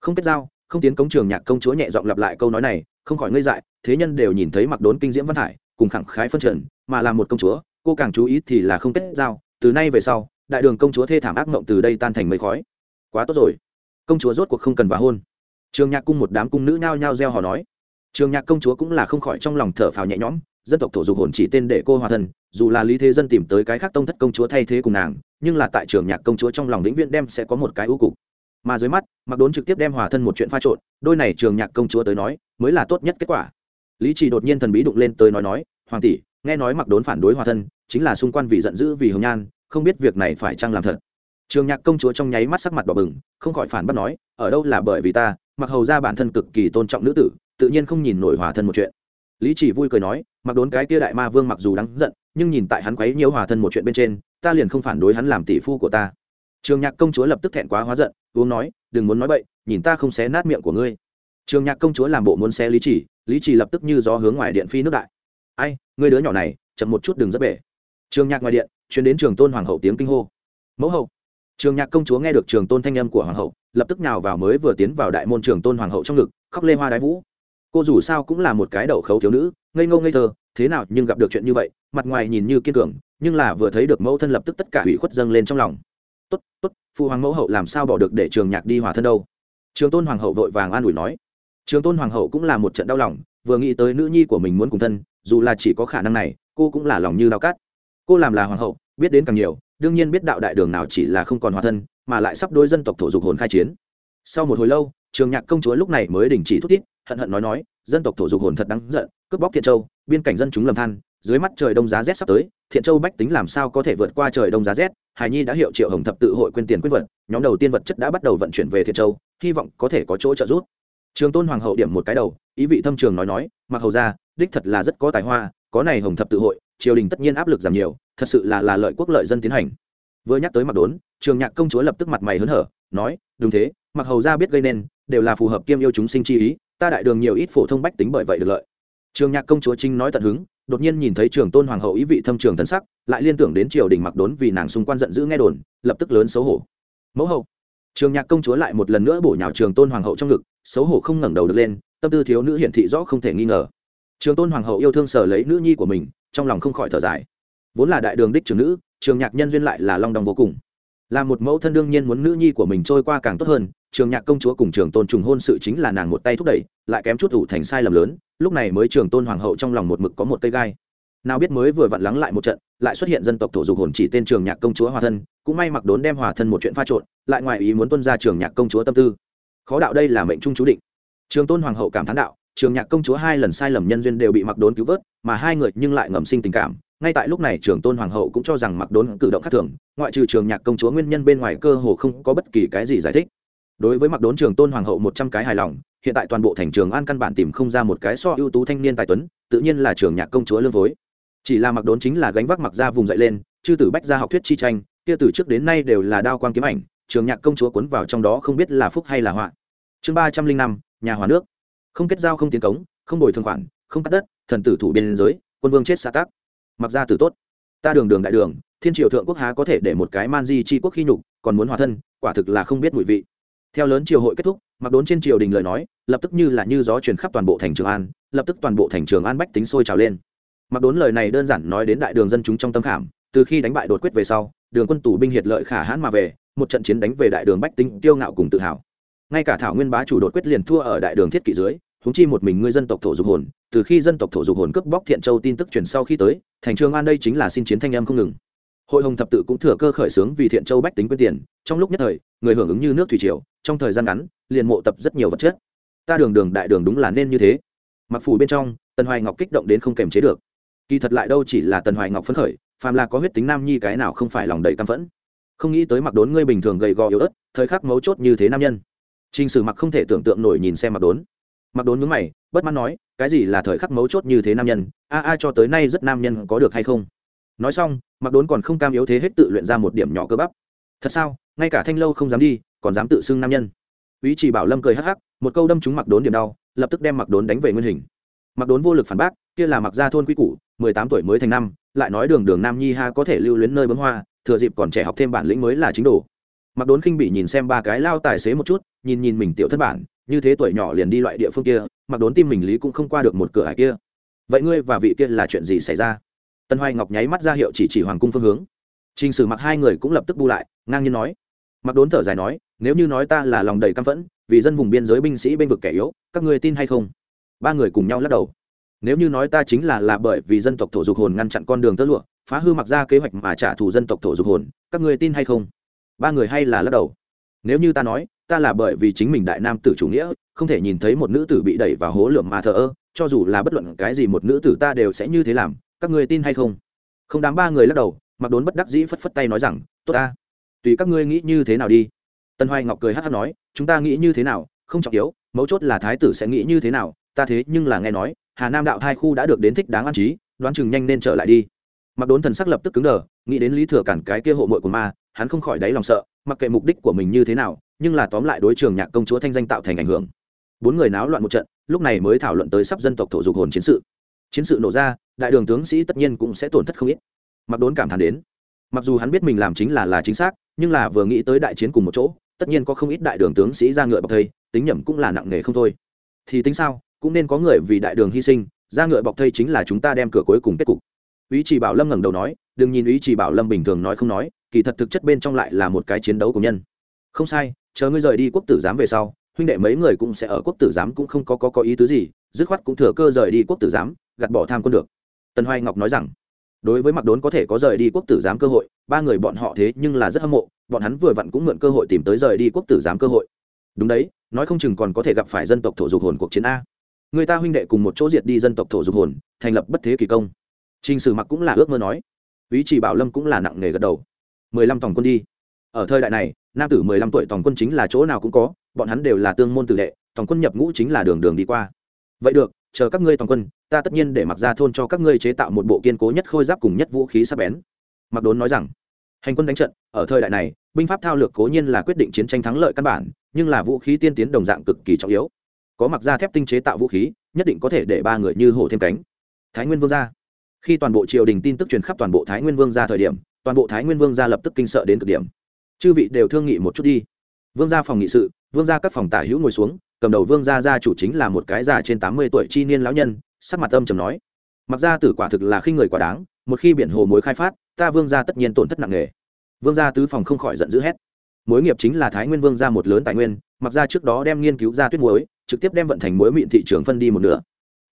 Không kết giao, không tiến công trường nhạc công chúa nhẹ giọng lặp lại câu nói này, không khỏi ngây dại, thế nhân đều nhìn thấy mặc đốn kinh diễm văn hải, cùng khẳng khái phân trần, mà là một công chúa, cô càng chú ý thì là không kết giao, từ nay về sau, đại đường công chúa thê thảm ác mộng từ đây tan thành mây khói. Quá tốt rồi. Công chúa rốt cuộc không cần vào hôn. Trường nhạc cung một đám cung nữ nhao nhao reo hò nói. Trường nhạc công chúa cũng là không khỏi trong lòng thở phào nhẹ nhõm dân tộc thổ dục hồn chỉ tên để cô hòa thân, dù là lý thế dân tìm tới cái khác tông thất công chúa thay thế cùng nàng, nhưng là tại trường nhạc công chúa trong lòng vĩnh viễn đem sẽ có một cái ưu cục. Mà dưới mắt mặc đốn trực tiếp đem hòa thân một chuyện pha trộn, đôi này trường nhạc công chúa tới nói, mới là tốt nhất kết quả. Lý trì đột nhiên thần bí đụng lên tới nói nói, hoàng tỷ, nghe nói mặc đốn phản đối hòa thân, chính là xung quanh vì giận dữ vì hồng nhan, không biết việc này phải chăng làm thật? Trường nhạc công chúa trong nháy mắt sắc mặt đỏ bừng, không khỏi phản bác nói, ở đâu là bởi vì ta mặc hầu ra bản thân cực kỳ tôn trọng nữ tử, tự nhiên không nhìn nổi hòa thân một chuyện. Lý chỉ vui cười nói mặc đốn cái kia đại ma vương mặc dù đáng giận, nhưng nhìn tại hắn quấy nhiễu hòa thân một chuyện bên trên, ta liền không phản đối hắn làm tỷ phu của ta. Trường nhạc công chúa lập tức thẹn quá hóa giận, uống nói, đừng muốn nói bậy, nhìn ta không xé nát miệng của ngươi. Trường nhạc công chúa làm bộ muốn xé lý chỉ lý chỉ lập tức như gió hướng ngoài điện phi nước đại. Ai, ngươi đứa nhỏ này, chậm một chút đừng rất bể. Trường nhạc ngoài điện chuyến đến trường tôn hoàng hậu tiếng kinh hô. Mẫu hậu. Trường nhạc công chúa nghe được trường tôn thanh âm của hoàng hậu, lập tức nào vào mới vừa tiến vào đại môn trường tôn hoàng hậu trong ngực, khóc lê hoa đái vũ cô dù sao cũng là một cái đầu khấu thiếu nữ, ngây ngô ngây thơ, thế nào nhưng gặp được chuyện như vậy, mặt ngoài nhìn như kiên cường, nhưng là vừa thấy được mẫu thân lập tức tất cả hủy khuất dâng lên trong lòng. Tốt tốt, phụ hoàng mẫu hậu làm sao bỏ được để trường nhạc đi hòa thân đâu? Trường tôn hoàng hậu vội vàng an ủi nói. Trường tôn hoàng hậu cũng là một trận đau lòng, vừa nghĩ tới nữ nhi của mình muốn cùng thân, dù là chỉ có khả năng này, cô cũng là lòng như đau cát. Cô làm là hoàng hậu, biết đến càng nhiều, đương nhiên biết đạo đại đường nào chỉ là không còn hòa thân, mà lại sắp đôi dân tộc thổ dục hồn khai chiến. Sau một hồi lâu trường nhạc công chúa lúc này mới đình chỉ thúc tiết hận hận nói nói, dân tộc thổ dục hồn thật đáng giận, cướp bóc thiện châu, biên cảnh dân chúng lầm than, dưới mắt trời đông giá rét sắp tới, thiện châu bách tính làm sao có thể vượt qua trời đông giá rét? Hải nhi đã hiệu triệu hồng thập tự hội quyên tiền quyên vật, nhóm đầu tiên vật chất đã bắt đầu vận chuyển về thiện châu, hy vọng có thể có chỗ trợ giúp. Trường tôn hoàng hậu điểm một cái đầu, ý vị thâm trường nói nói, mặc hầu ra, đích thật là rất có tài hoa, có này hồng thập tự hội, triều đình tất nhiên áp lực giảm nhiều, thật sự là là lợi quốc lợi dân tiến hành. Vừa nhắc tới mặc đốn, trường nhạc công chúa lập tức mặt mày hớn hở, nói, đúng thế, mặc hầu ra biết gây nên đều là phù hợp kiêm yêu chúng sinh chi ý, ta đại đường nhiều ít phổ thông bách tính bởi vậy được lợi. Trường nhạc công chúa trinh nói tận hứng, đột nhiên nhìn thấy trường tôn hoàng hậu ý vị thâm trường thân sắc, lại liên tưởng đến triều đình mặc đốn vì nàng xung quanh giận dữ nghe đồn, lập tức lớn xấu hổ. Mẫu hậu, trường nhạc công chúa lại một lần nữa bổ nhào trường tôn hoàng hậu trong ngực, xấu hổ không ngẩng đầu được lên, tâm tư thiếu nữ hiển thị rõ không thể nghi ngờ. Trường tôn hoàng hậu yêu thương sở lấy nữ nhi của mình, trong lòng không khỏi thở dài. Vốn là đại đường đích trưởng nữ, trường nhạc nhân duyên lại là long đong vô cùng. Là một mẫu thân đương nhiên muốn nữ nhi của mình trôi qua càng tốt hơn trường nhạc công chúa cùng trường tôn trùng hôn sự chính là nàng một tay thúc đẩy, lại kém chút ủ thành sai lầm lớn, lúc này mới trường tôn hoàng hậu trong lòng một mực có một cây gai. Nào biết mới vừa vặn lắng lại một trận, lại xuất hiện dân tộc thổ dục hồn chỉ tên trường nhạc công chúa hòa thân, cũng may mặc đốn đem hòa thân một chuyện pha trộn, lại ngoài ý muốn tuân ra trường nhạc công chúa tâm tư. Khó đạo đây là mệnh trung chú định. Trường tôn hoàng hậu cảm thán đạo, trường nhạc công chúa hai lần sai lầm nhân duyên đều bị mặc đốn cứu vớt, mà hai người nhưng lại ngầm sinh tình cảm. Ngay tại lúc này trường tôn hoàng hậu cũng cho rằng mặc đốn cử động khác thường, ngoại trừ trường nhạc công chúa nguyên nhân bên ngoài cơ hồ không có bất kỳ cái gì giải thích đối với mặc đốn trường tôn hoàng hậu một trăm cái hài lòng, hiện tại toàn bộ thành trường an căn bản tìm không ra một cái so ưu tú thanh niên tài tuấn, tự nhiên là trường nhạc công chúa lương phối. Chỉ là mặc đốn chính là gánh vác mặc ra vùng dậy lên, chư tử bách ra học thuyết chi tranh, kia từ trước đến nay đều là đao quan kiếm ảnh trường nhạc công chúa cuốn vào trong đó không biết là phúc hay là họa. Chương ba trăm linh năm, nhà hòa nước. Không kết giao không tiến cống, không bồi thường khoản, không cắt đất, thần tử thủ biên giới, quân vương chết xã tác mặc ra tử tốt. Ta đường đường đại đường, thiên triều thượng quốc há có thể để một cái man di chi quốc khi nhục, còn muốn hòa thân, quả thực là không biết mùi vị theo lớn triều hội kết thúc mặc đốn trên triều đình lời nói, lập tức như là như gió truyền khắp toàn bộ thành trường an, lập tức toàn bộ thành trường an bách tính sôi trào lên. Mặc đốn lời này đơn giản nói đến đại đường dân chúng trong tâm khảm, từ khi đánh bại đột quyết về sau, đường quân tù binh hiệt lợi khả hãn mà về, một trận chiến đánh về đại đường bách tính tiêu ngạo cùng tự hào. Ngay cả thảo nguyên bá chủ đột quyết liền thua ở đại đường thiết kỷ dưới húng chi một mình ngươi dân tộc thổ dục hồn, từ khi dân tộc thổ dục hồn cướp bóc thiện châu tin tức truyền sau khi tới, thành trường an đây chính là xin chiến thanh em không ngừng. Hội hồng thập tự cũng thừa cơ khởi xướng vì thiện châu bách tính quyên tiền, trong lúc nhất thời, người hưởng ứng như nước thủy triều trong thời gian ngắn liền mộ tập rất nhiều vật chất. Ta đường đường đại đường đúng là nên như thế. Mặc phủ bên trong tần hoài ngọc kích động đến không kềm chế được. Kỳ thật lại đâu chỉ là tần hoài ngọc phấn khởi phàm là có huyết tính nam nhi cái nào không phải lòng đầy căm phẫn. Không nghĩ tới mặc đốn ngươi bình thường gầy gò yếu ớt thời khắc mấu chốt như thế nam nhân. Trình Sử Mặc không thể tưởng tượng nổi nhìn xem Mặc Đốn. Mặc Đốn nhướng mày, bất mãn nói, cái gì là thời khắc mấu chốt như thế nam nhân, a a cho tới nay rất nam nhân có được hay không? Nói xong, Mặc Đốn còn không cam yếu thế hết tự luyện ra một điểm nhỏ cơ bắp. Thật sao, ngay cả Thanh lâu không dám đi, còn dám tự xưng nam nhân. ý chỉ bảo lâm cười hắc hắc, một câu đâm trúng mặc đốn điểm đau, lập tức đem mặc đốn đánh về nguyên hình. Mặc đốn vô lực phản bác, kia là mặc gia thôn quy củ, mười tám tuổi mới thành năm, lại nói đường đường nam nhi ha có thể lưu luyến nơi bấm hoa, thừa dịp còn trẻ học thêm bản lĩnh mới là chính đồ. Mặc đốn khinh bị nhìn xem ba cái lao tài xế một chút, nhìn nhìn mình tiểu thất bản, như thế tuổi nhỏ liền đi loại địa phương kia mặc đốn tim mình lý cũng không qua được một cửa hải kia. Vậy ngươi và vị kia là chuyện gì xảy ra? Tân hoài ngọc nháy mắt ra hiệu chỉ chỉ hoàng cung phương hướng. Trình sử mặc hai người cũng lập tức bu lại, ngang nhiên nói mặc đốn thở dài nói, nếu như nói ta là lòng đầy căm phẫn, vì dân vùng biên giới binh sĩ bên vực kẻ yếu, các ngươi tin hay không? Ba người cùng nhau lắc đầu. Nếu như nói ta chính là là bởi vì dân tộc thổ dục hồn ngăn chặn con đường tơ lụa, phá hư mặc ra kế hoạch mà trả thù dân tộc thổ dục hồn, các ngươi tin hay không? Ba người hay là lắc đầu. Nếu như ta nói, ta là bởi vì chính mình đại nam tử chủ nghĩa, không thể nhìn thấy một nữ tử bị đẩy vào hố lượm mà thờ ơ, cho dù là bất luận cái gì một nữ tử ta đều sẽ như thế làm, các ngươi tin hay không? Không đám ba người lắc đầu, mặc đốn bất đắc dĩ phất phất tay nói rằng, tốt ta tùy các ngươi nghĩ như thế nào đi. Tân hoài ngọc cười hát hát nói, chúng ta nghĩ như thế nào, không trọng yếu, mấu chốt là thái tử sẽ nghĩ như thế nào, ta thế nhưng là nghe nói, hà nam đạo hai khu đã được đến thích đáng an trí, đoán chừng nhanh nên trở lại đi. Mặc đốn thần sắc lập tức cứng đờ, nghĩ đến lý thừa cản cái kia hộ mội của ma, hắn không khỏi đáy lòng sợ, mặc kệ mục đích của mình như thế nào, nhưng là tóm lại đối trường nhạc công chúa thanh danh tạo thành ảnh hưởng. Bốn người náo loạn một trận, lúc này mới thảo luận tới sắp dân tộc thổ dục hồn chiến sự. Chiến sự nổ ra, đại đường tướng sĩ tất nhiên cũng sẽ tổn thất không ít. Mặc đốn cảm thán đến mặc dù hắn biết mình làm chính là là chính xác nhưng là vừa nghĩ tới đại chiến cùng một chỗ tất nhiên có không ít đại đường tướng sĩ ra ngựa bọc thây tính nhẩm cũng là nặng nề không thôi. Thì tính sao cũng nên có người vì đại đường hy sinh ra ngựa bọc thây chính là chúng ta đem cửa cuối cùng kết cục. Ý chỉ bảo lâm ngẩng đầu nói đừng nhìn ý chỉ bảo lâm bình thường nói không nói kỳ thật thực chất bên trong lại là một cái chiến đấu của nhân. Không sai chờ ngươi rời đi quốc tử giám về sau huynh đệ mấy người cũng sẽ ở quốc tử giám cũng không có, có có ý tứ gì dứt khoát cũng thừa cơ rời đi quốc tử giám gạt bỏ tham quân được. Tần hoài ngọc nói rằng đối với mặc đốn có thể có rời đi quốc tử giám cơ hội, ba người bọn họ thế nhưng là rất hâm mộ, bọn hắn vừa vặn cũng mượn cơ hội tìm tới rời đi quốc tử giám cơ hội. Đúng đấy, nói không chừng còn có thể gặp phải dân tộc thổ dục hồn cuộc chiến a. Người ta huynh đệ cùng một chỗ diệt đi dân tộc thổ dục hồn, thành lập bất thế kỳ công. Trình sử mặc cũng là ước mơ nói. Ý chỉ bảo lâm cũng là nặng nề gật đầu. Mười lăm tổng quân đi. Ở thời đại này, nam tử mười lăm tuổi tổng quân chính là chỗ nào cũng có, bọn hắn đều là tương môn tử đệ, tổng quân nhập ngũ chính là đường đường đi qua. Vậy được chờ các ngươi toàn quân, ta tất nhiên để mặc ra thôn cho các ngươi chế tạo một bộ kiên cố nhất khôi giáp cùng nhất vũ khí sắc bén. Mặc đốn nói rằng. Hành quân đánh trận, ở thời đại này, binh pháp thao lược cố nhiên là quyết định chiến tranh thắng lợi căn bản, nhưng là vũ khí tiên tiến đồng dạng cực kỳ trọng yếu. Có mặc ra thép tinh chế tạo vũ khí, nhất định có thể để ba người như hổ thêm cánh. Thái nguyên vương gia. Khi toàn bộ triều đình tin tức truyền khắp toàn bộ thái nguyên vương gia thời điểm, toàn bộ thái nguyên vương gia lập tức kinh sợ đến cực điểm. Chư vị đều thương nghị một chút đi. Vương gia phòng nghị sự, vương gia các phòng tả hữu ngồi xuống cầm đầu vương gia gia chủ chính là một cái già trên tám mươi tuổi chi niên lão nhân, sắc mặt âm trầm nói. Mặc ra tử quả thực là khi người quả đáng, một khi biển hồ mối khai phát, ta vương gia tất nhiên tổn thất nặng nề. Vương gia tứ phòng không khỏi giận dữ hét. Mối nghiệp chính là thái nguyên vương gia một lớn tài nguyên, mặc ra trước đó đem nghiên cứu ra tuyết muối, trực tiếp đem vận thành muối mịn thị trường phân đi một nửa.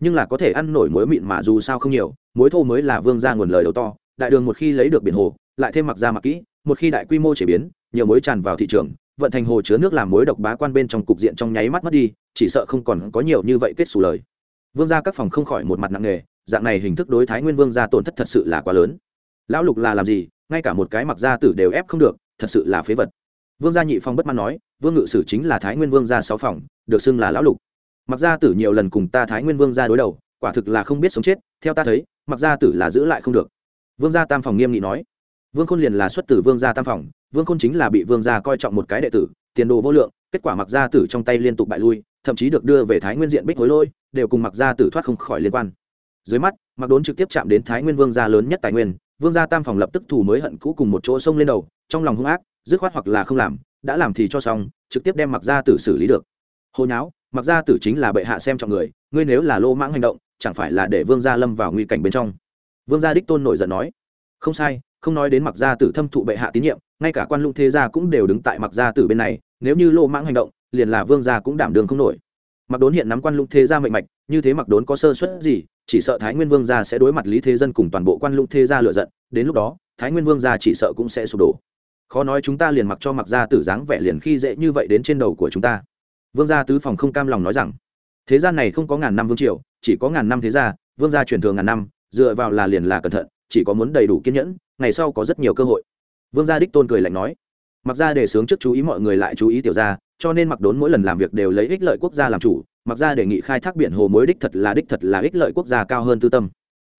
Nhưng là có thể ăn nổi muối mịn mà dù sao không nhiều, muối thô mới là vương gia nguồn lời đầu to, đại đường một khi lấy được biển hồ, lại thêm mặc ra mặc kỹ, một khi đại quy mô chế biến, nhiều muối tràn vào thị trường vận thành hồ chứa nước làm muối độc bá quan bên trong cục diện trong nháy mắt mất đi, chỉ sợ không còn có nhiều như vậy kết xù lời. Vương gia các phòng không khỏi một mặt nặng nề, dạng này hình thức đối thái nguyên vương gia tổn thất thật sự là quá lớn. Lão lục là làm gì, ngay cả một cái mặc gia tử đều ép không được, thật sự là phế vật. Vương gia nhị phong bất mãn nói, vương ngự sử chính là thái nguyên vương gia sáu phòng, được xưng là lão lục. Mặc gia tử nhiều lần cùng ta thái nguyên vương gia đối đầu, quả thực là không biết sống chết, theo ta thấy, mặc gia tử là giữ lại không được. Vương gia tam phòng nghiêm nghị nói vương khôn liền là xuất từ vương gia tam phòng, vương khôn chính là bị vương gia coi trọng một cái đệ tử, tiền đồ vô lượng, kết quả mặc gia tử trong tay liên tục bại lui, thậm chí được đưa về thái nguyên diện bích hối lôi, đều cùng mặc gia tử thoát không khỏi liên quan. Dưới mắt mặc đốn trực tiếp chạm đến thái nguyên vương gia lớn nhất tài nguyên, vương gia tam phòng lập tức thủ mới hận cũ cùng một chỗ sông lên đầu, trong lòng hung ác, dứt khoát hoặc là không làm, đã làm thì cho xong, trực tiếp đem mặc gia tử xử lý được. Hồi nháo mặc gia tử chính là bệ hạ xem trọng người, ngươi nếu là lô mãng hành động, chẳng phải là để vương gia lâm vào nguy cảnh bên trong. Vương gia đích tôn nổi giận nói, không sai không nói đến mặc gia tử thâm thụ bệ hạ tín nhiệm, ngay cả quan lũng thế gia cũng đều đứng tại mặc gia tử bên này, nếu như lô mãng hành động, liền là vương gia cũng đảm đường không nổi. Mặc đốn hiện nắm quan lũng thế gia mệnh mạch, như thế mặc đốn có sơ suất gì, chỉ sợ thái nguyên vương gia sẽ đối mặt lý thế dân cùng toàn bộ quan lũng thế gia lựa giận, đến lúc đó, thái nguyên vương gia chỉ sợ cũng sẽ sụp đổ. Khó nói chúng ta liền mặc cho mặc gia tử dáng vẻ liền khi dễ như vậy đến trên đầu của chúng ta. Vương gia tứ phòng không cam lòng nói rằng, thế gian này không có ngàn năm vương triều, chỉ có ngàn năm thế gia, vương gia truyền thường ngàn năm, dựa vào là liền là cẩn thận, chỉ có muốn đầy đủ kiên nhẫn ngày sau có rất nhiều cơ hội. Vương gia đích tôn cười lạnh nói, mặc ra để sướng trước chú ý mọi người lại chú ý tiểu gia, cho nên mặc đốn mỗi lần làm việc đều lấy ích lợi quốc gia làm chủ, mặc ra đề nghị khai thác biển hồ mối đích thật là đích thật là ích lợi quốc gia cao hơn tư tâm.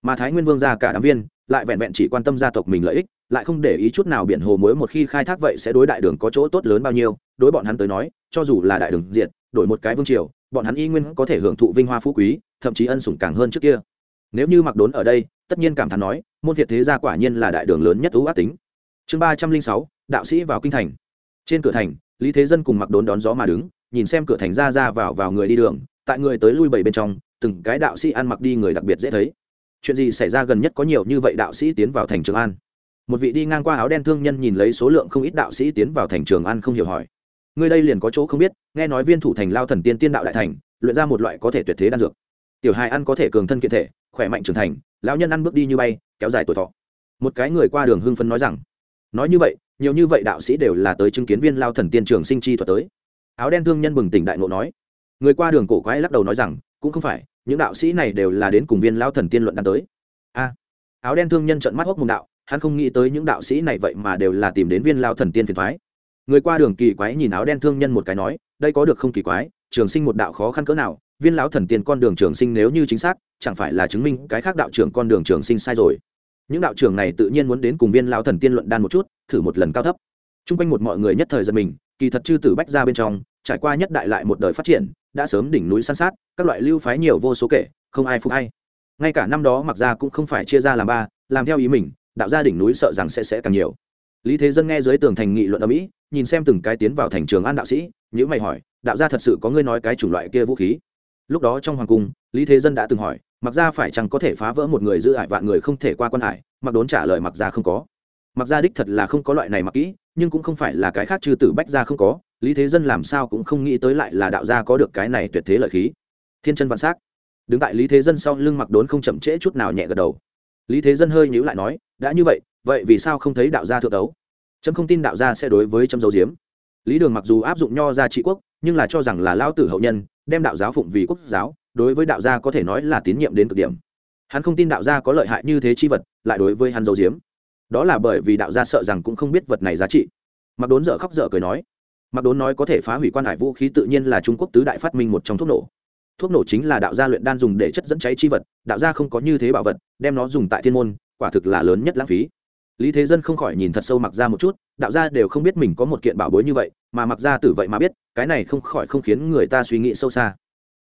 Mà thái nguyên vương gia cả đám viên, lại vẹn vẹn chỉ quan tâm gia tộc mình lợi ích, lại không để ý chút nào biển hồ muối một khi khai thác vậy sẽ đối đại đường có chỗ tốt lớn bao nhiêu, đối bọn hắn tới nói, cho dù là đại đường diệt, đổi một cái vương triều, bọn hắn y nguyên có thể hưởng thụ vinh hoa phú quý, thậm chí ân sủng càng hơn trước kia. Nếu như mặc đốn ở đây, tất nhiên cảm thán nói môn việt thế gia quả nhiên là đại đường lớn nhất ưu ác tính. Chương ba trăm linh sáu, đạo sĩ vào kinh thành. Trên cửa thành, lý thế dân cùng mặc đốn đón gió mà đứng, nhìn xem cửa thành ra ra vào vào người đi đường, tại người tới lui bảy bên trong, từng cái đạo sĩ ăn mặc đi người đặc biệt dễ thấy. Chuyện gì xảy ra gần nhất có nhiều như vậy đạo sĩ tiến vào thành trường an? Một vị đi ngang qua áo đen thương nhân nhìn lấy số lượng không ít đạo sĩ tiến vào thành trường an không hiểu hỏi. Người đây liền có chỗ không biết, nghe nói viên thủ thành lao thần tiên tiên đạo đại thành, luyện ra một loại có thể tuyệt thế đan dược. Tiểu hài ăn có thể cường thân kiện thể khỏe mạnh trưởng thành, lão nhân ăn bước đi như bay, kéo dài tuổi thọ. Một cái người qua đường hưng phấn nói rằng, nói như vậy, nhiều như vậy đạo sĩ đều là tới chứng kiến viên lao thần tiên trường sinh chi thuật tới. Áo đen thương nhân bừng tỉnh đại ngộ nói. Người qua đường cổ quái lắc đầu nói rằng, cũng không phải, những đạo sĩ này đều là đến cùng viên lao thần tiên luận đan tới. A. Áo đen thương nhân trận mắt hốc mùng đạo, hắn không nghĩ tới những đạo sĩ này vậy mà đều là tìm đến viên lao thần tiên phiền thoái người qua đường kỳ quái nhìn áo đen thương nhân một cái nói, đây có được không kỳ quái, trường sinh một đạo khó khăn cỡ nào viên lão thần tiên con đường trường sinh nếu như chính xác, chẳng phải là chứng minh cái khác đạo trưởng con đường trường sinh sai rồi. Những đạo trưởng này tự nhiên muốn đến cùng viên lão thần tiên luận đan một chút, thử một lần cao thấp. T r u n g quanh một mọi người nhất thời giật mình, kỳ thật chư tử bách ra bên trong, trải qua nhất đại lại một đời phát triển, đã sớm đỉnh núi san sát, các loại lưu phái nhiều vô số kể, không ai phục hay ngay cả năm đó mặc ra cũng không phải chia ra làm ba, làm theo ý mình, đạo gia đỉnh núi sợ rằng sẽ sẽ càng nhiều. Lý thế dân nghe dưới tường thành nghị luận ở mỹ, nhìn xem từng cái tiến vào thành trường an đạo sĩ nhữ mày hỏi, đạo gia thật sự có ngươi nói cái chủng loại kia vũ khí? Lúc đó trong hoàng cung, lý thế dân đã từng hỏi, mặc ra phải chăng có thể phá vỡ một người giữ ải vạn người không thể qua quan hải? Mặc đốn trả lời, mặc ra không có. Mặc ra đích thật là không có loại này mặc kỹ, nhưng cũng không phải là cái khác chư tử bách ra không có. Lý thế dân làm sao cũng không nghĩ tới lại là đạo gia có được cái này tuyệt thế lợi khí. Thiên chân vạn s á c đứng tại lý thế dân sau lưng mặc đốn không chậm trễ chút nào nhẹ gật đầu. Lý thế dân hơi nhữ lại nói, đã như vậy vậy vì sao không thấy đạo gia thượng đấu? Trâm không tin đạo gia sẽ đối với trâm dấu diếm lý đường mặc dù áp dụng nho ra trị quốc nhưng là cho rằng là lao tử hậu nhân, đem đạo giáo phụng vì quốc giáo, đối với đạo gia có thể nói là tín nhiệm đến cực điểm. Hắn không tin đạo gia có lợi hại như thế chi vật, lại đối với hắn giấu diếm đó là bởi vì đạo gia sợ rằng cũng không biết vật này giá trị. Mặc đốn dở khóc dở cười nói. Mặc đốn nói có thể phá hủy quan hải vũ khí tự nhiên là trung quốc tứ đại phát minh một trong thuốc nổ. Thuốc nổ chính là đạo gia luyện đan dùng để chất dẫn cháy chi vật, đạo gia không có như thế bảo vật, đem nó dùng tại thiên môn, quả thực là lớn nhất lãng phí lý thế dân không khỏi nhìn thật sâu mặc ra một chút, đạo gia đều không biết mình có một kiện bảo bối như vậy, mà mặc ra tử vậy mà biết, cái này không khỏi không khiến người ta suy nghĩ sâu xa.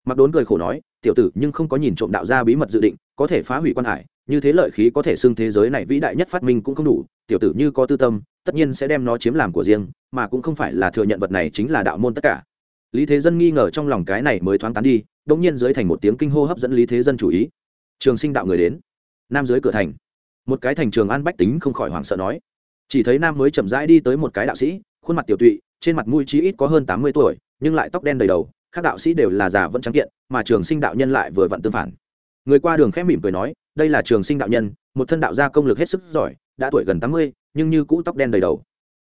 Mặc đốn cười khổ nói, tiểu tử, nhưng không có nhìn trộm đạo gia bí mật dự định, có thể phá hủy quan hải, như thế lợi khí có thể xưng thế giới này vĩ đại nhất phát minh cũng không đủ, tiểu tử như có tư tâm, tất nhiên sẽ đem nó chiếm làm của riêng, mà cũng không phải là thừa nhận vật này chính là đạo môn tất cả. Lý thế dân nghi ngờ trong lòng cái này mới thoáng tán đi đ ỗ n g nhiên dưới thành một tiếng kinh hô hấp dẫn lý thế dân chủ ý. Trường sinh đạo người đến. Nam dưới cửa thành một cái thành trường an bách tính không khỏi hoảng sợ nói. Chỉ thấy nam mới chậm rãi đi tới một cái đạo sĩ, khuôn mặt tiểu tụy, trên mặt mũi chí ít có hơn tám mươi tuổi, nhưng lại tóc đen đầy đầu, các đạo sĩ đều là già vẫn trắng kiện, mà trường sinh đạo nhân lại vừa vặn tương phản. Người qua đường khẽ mỉm cười nói, đây là trường sinh đạo nhân, một thân đạo gia công lực hết sức giỏi, đã tuổi gần tám mươi, nhưng như cũ tóc đen đầy đầu.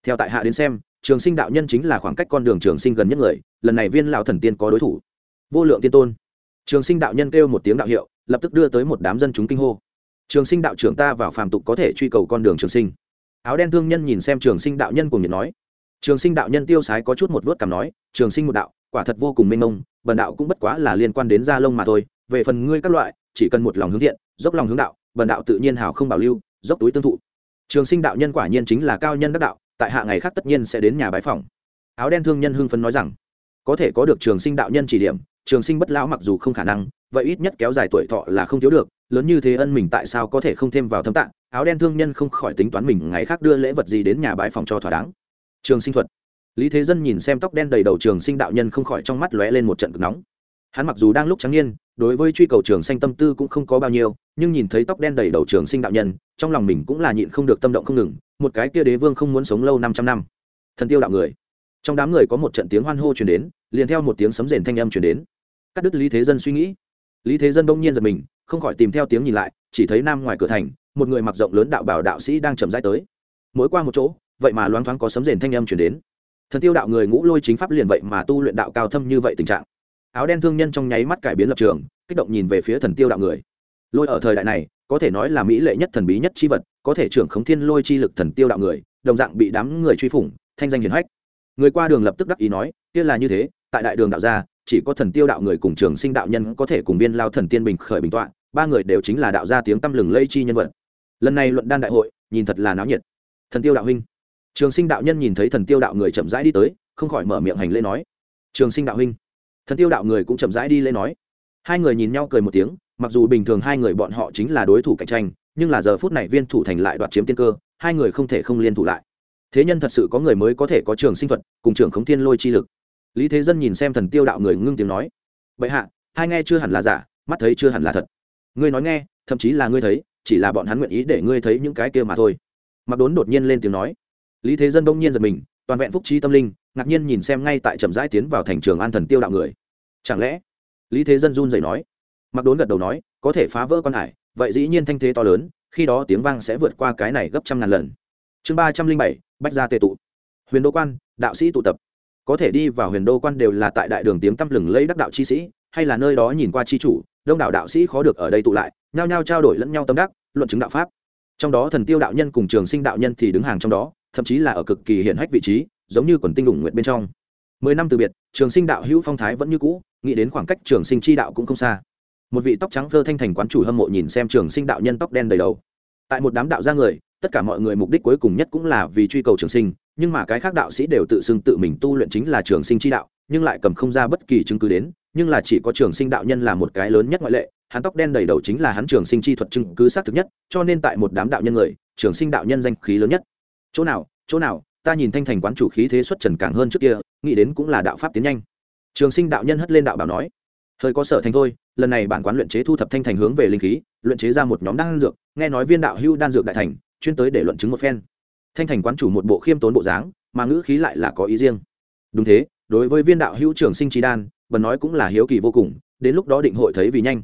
Theo tại hạ đến xem, trường sinh đạo nhân chính là khoảng cách con đường trường sinh gần nhất người, lần này viên lão thần tiên có đối thủ. Vô lượng tiên tôn. Trường sinh đạo nhân kêu một tiếng đạo hiệu, lập tức đưa tới một đám dân chúng kinh hô trường sinh đạo trưởng ta vào phàm tục có thể truy cầu con đường trường sinh. Áo đen thương nhân nhìn xem trường sinh đạo nhân cùng nhiệt nói. Trường sinh đạo nhân tiêu sái có chút một vớt cảm nói, trường sinh một đạo, quả thật vô cùng mênh mông, bần đạo cũng bất quá là liên quan đến gia lông mà thôi, về phần ngươi các loại, chỉ cần một lòng hướng thiện, dốc lòng hướng đạo, bần đạo tự nhiên hào không bảo lưu, dốc túi tương thụ. Trường sinh đạo nhân quả nhiên chính là cao nhân đắc đạo, tại hạ ngày khác tất nhiên sẽ đến nhà bái phòng áo đen thương nhân hưng phấn nói rằng, có thể có được trường sinh đạo nhân chỉ điểm, trường sinh bất lão mặc dù không khả năng, vậy ít nhất kéo dài tuổi thọ là không thiếu được lớn như thế ân mình tại sao có thể không thêm vào thâm tạng? Áo đen thương nhân không khỏi tính toán mình, ngày khác đưa lễ vật gì đến nhà bãi phòng cho thỏa đáng. Trường sinh thuật. Lý thế dân nhìn xem tóc đen đầy đầu trường sinh đạo nhân không khỏi trong mắt lóe lên một trận cực nóng. Hắn mặc dù đang lúc trắng niên, đối với truy cầu trường sanh tâm tư cũng không có bao nhiêu, nhưng nhìn thấy tóc đen đầy đầu trường sinh đạo nhân, trong lòng mình cũng là nhịn không được tâm động không ngừng, một cái kia đế vương không muốn sống lâu năm trăm năm. Thần tiêu đạo người. Trong đám người có một trận tiếng hoan hô chuyển đến, liền theo một tiếng sấm rền thanh âm chuyển đến. Cắt đứt lý thế dân suy nghĩ. Lý thế dân bỗng nhiên giật mình không khỏi tìm theo tiếng nhìn lại, chỉ thấy nam ngoài cửa thành, một người mặc rộng lớn đạo bảo đạo sĩ đang chậm rãi tới. Mỗi qua một chỗ, vậy mà loáng thoáng có sấm rền thanh âm chuyển đến. Thần tiêu đạo người ngũ lôi chính pháp liền vậy mà tu luyện đạo cao thâm như vậy tình trạng. Áo đen thương nhân trong nháy mắt cải biến lập trường, kích động nhìn về phía thần tiêu đạo người. Lôi ở thời đại này, có thể nói là mỹ lệ nhất thần bí nhất chi vật, có thể trưởng khống thiên lôi chi lực thần tiêu đạo người, đồng dạng bị đám người truy phủng, thanh danh hiền hách. Người qua đường lập tức đắc ý nói, kia là như thế, tại đại đường đạo gia, chỉ có thần tiêu đạo người cùng trường sinh đạo nhân có thể cùng viên lao thần tiên bình khởi bình tọa ba người đều chính là đạo gia tiếng tăm lừng lây chi nhân vật. Lần này luận đan đại hội, nhìn thật là náo nhiệt. Thần tiêu đạo huynh. Trường sinh đạo nhân nhìn thấy thần tiêu đạo người chậm rãi đi tới, không khỏi mở miệng hành lễ nói. Trường sinh đạo huynh. Thần tiêu đạo người cũng chậm rãi đi lễ nói. Hai người nhìn nhau cười một tiếng, mặc dù bình thường hai người bọn họ chính là đối thủ cạnh tranh, nhưng là giờ phút này viên thủ thành lại đoạt chiếm tiên cơ, hai người không thể không liên thủ lại. Thế nhân thật sự có người mới có thể có trường sinh thuật, cùng trường khống thiên lôi chi lực. Lý thế dân nhìn xem thần tiêu đạo người ngưng tiếng nói. Bệ hạ, hai nghe chưa hẳn là giả, mắt thấy chưa hẳn là thật ngươi nói nghe, thậm chí là ngươi thấy, chỉ là bọn hắn nguyện ý để ngươi thấy những cái kia mà thôi. Mặc đốn đột nhiên lên tiếng nói. Lý thế dân đông nhiên giật mình, toàn vẹn phúc trí tâm linh, ngạc nhiên nhìn xem ngay tại trầm rãi tiến vào thành trường an thần tiêu đạo người. Chẳng lẽ? Lý thế dân run dậy nói. Mặc đốn gật đầu nói, có thể phá vỡ con hải, vậy dĩ nhiên thanh thế to lớn, khi đó tiếng vang sẽ vượt qua cái này gấp trăm ngàn lần. Chương ba trăm linh bảy, bách gia tề tụ. Huyền đô quan, đạo sĩ tụ tập. Có thể đi vào huyền đô quan đều là tại đại đường tiếng tăm lừng lấy đắc đạo chi sĩ, hay là nơi đó nhìn qua chi chủ đông đảo đạo sĩ khó được ở đây tụ lại, nhao nhao trao đổi lẫn nhau tâm đắc, luận chứng đạo pháp. Trong đó thần tiêu đạo nhân cùng trường sinh đạo nhân thì đứng hàng trong đó, thậm chí là ở cực kỳ hiển hách vị trí, giống như quần tinh đủng nguyện bên trong. Mười năm từ biệt, trường sinh đạo hữu phong thái vẫn như cũ, nghĩ đến khoảng cách trường sinh chi đạo cũng không xa. Một vị tóc trắng phơ thanh thành quán chủ hâm mộ nhìn xem trường sinh đạo nhân tóc đen đầy đầu. Tại một đám đạo gia người, tất cả mọi người mục đích cuối cùng nhất cũng là vì truy cầu trường sinh, nhưng mà cái khác đạo sĩ đều tự xưng tự mình tu luyện chính là trường sinh chi đạo, nhưng lại cầm không ra bất kỳ chứng cứ đến nhưng là chỉ có trường sinh đạo nhân là một cái lớn nhất ngoại lệ, hắn tóc đen đầy đầu chính là hắn trường sinh chi thuật chứng cứ xác thực nhất, cho nên tại một đám đạo nhân người, trường sinh đạo nhân danh khí lớn nhất. Chỗ nào chỗ nào, ta nhìn thanh thành quán chủ khí thế xuất trần càng hơn trước kia, nghĩ đến cũng là đạo pháp tiến nhanh. Trường sinh đạo nhân hất lên đạo bảo nói, hơi có sở thành thôi, lần này bản quán luyện chế thu thập thanh thành hướng về linh khí, luyện chế ra một nhóm đan dược, nghe nói viên đạo hưu đan dược đại thành, chuyên tới để luận chứng một phen. Thanh thành quán chủ một bộ khiêm tốn bộ dáng, mà ngữ khí lại là có ý riêng. Đúng thế, đối với viên đạo hữu trường sinh trí đan bần nói cũng là hiếu kỳ vô cùng, đến lúc đó định hội thấy vì nhanh.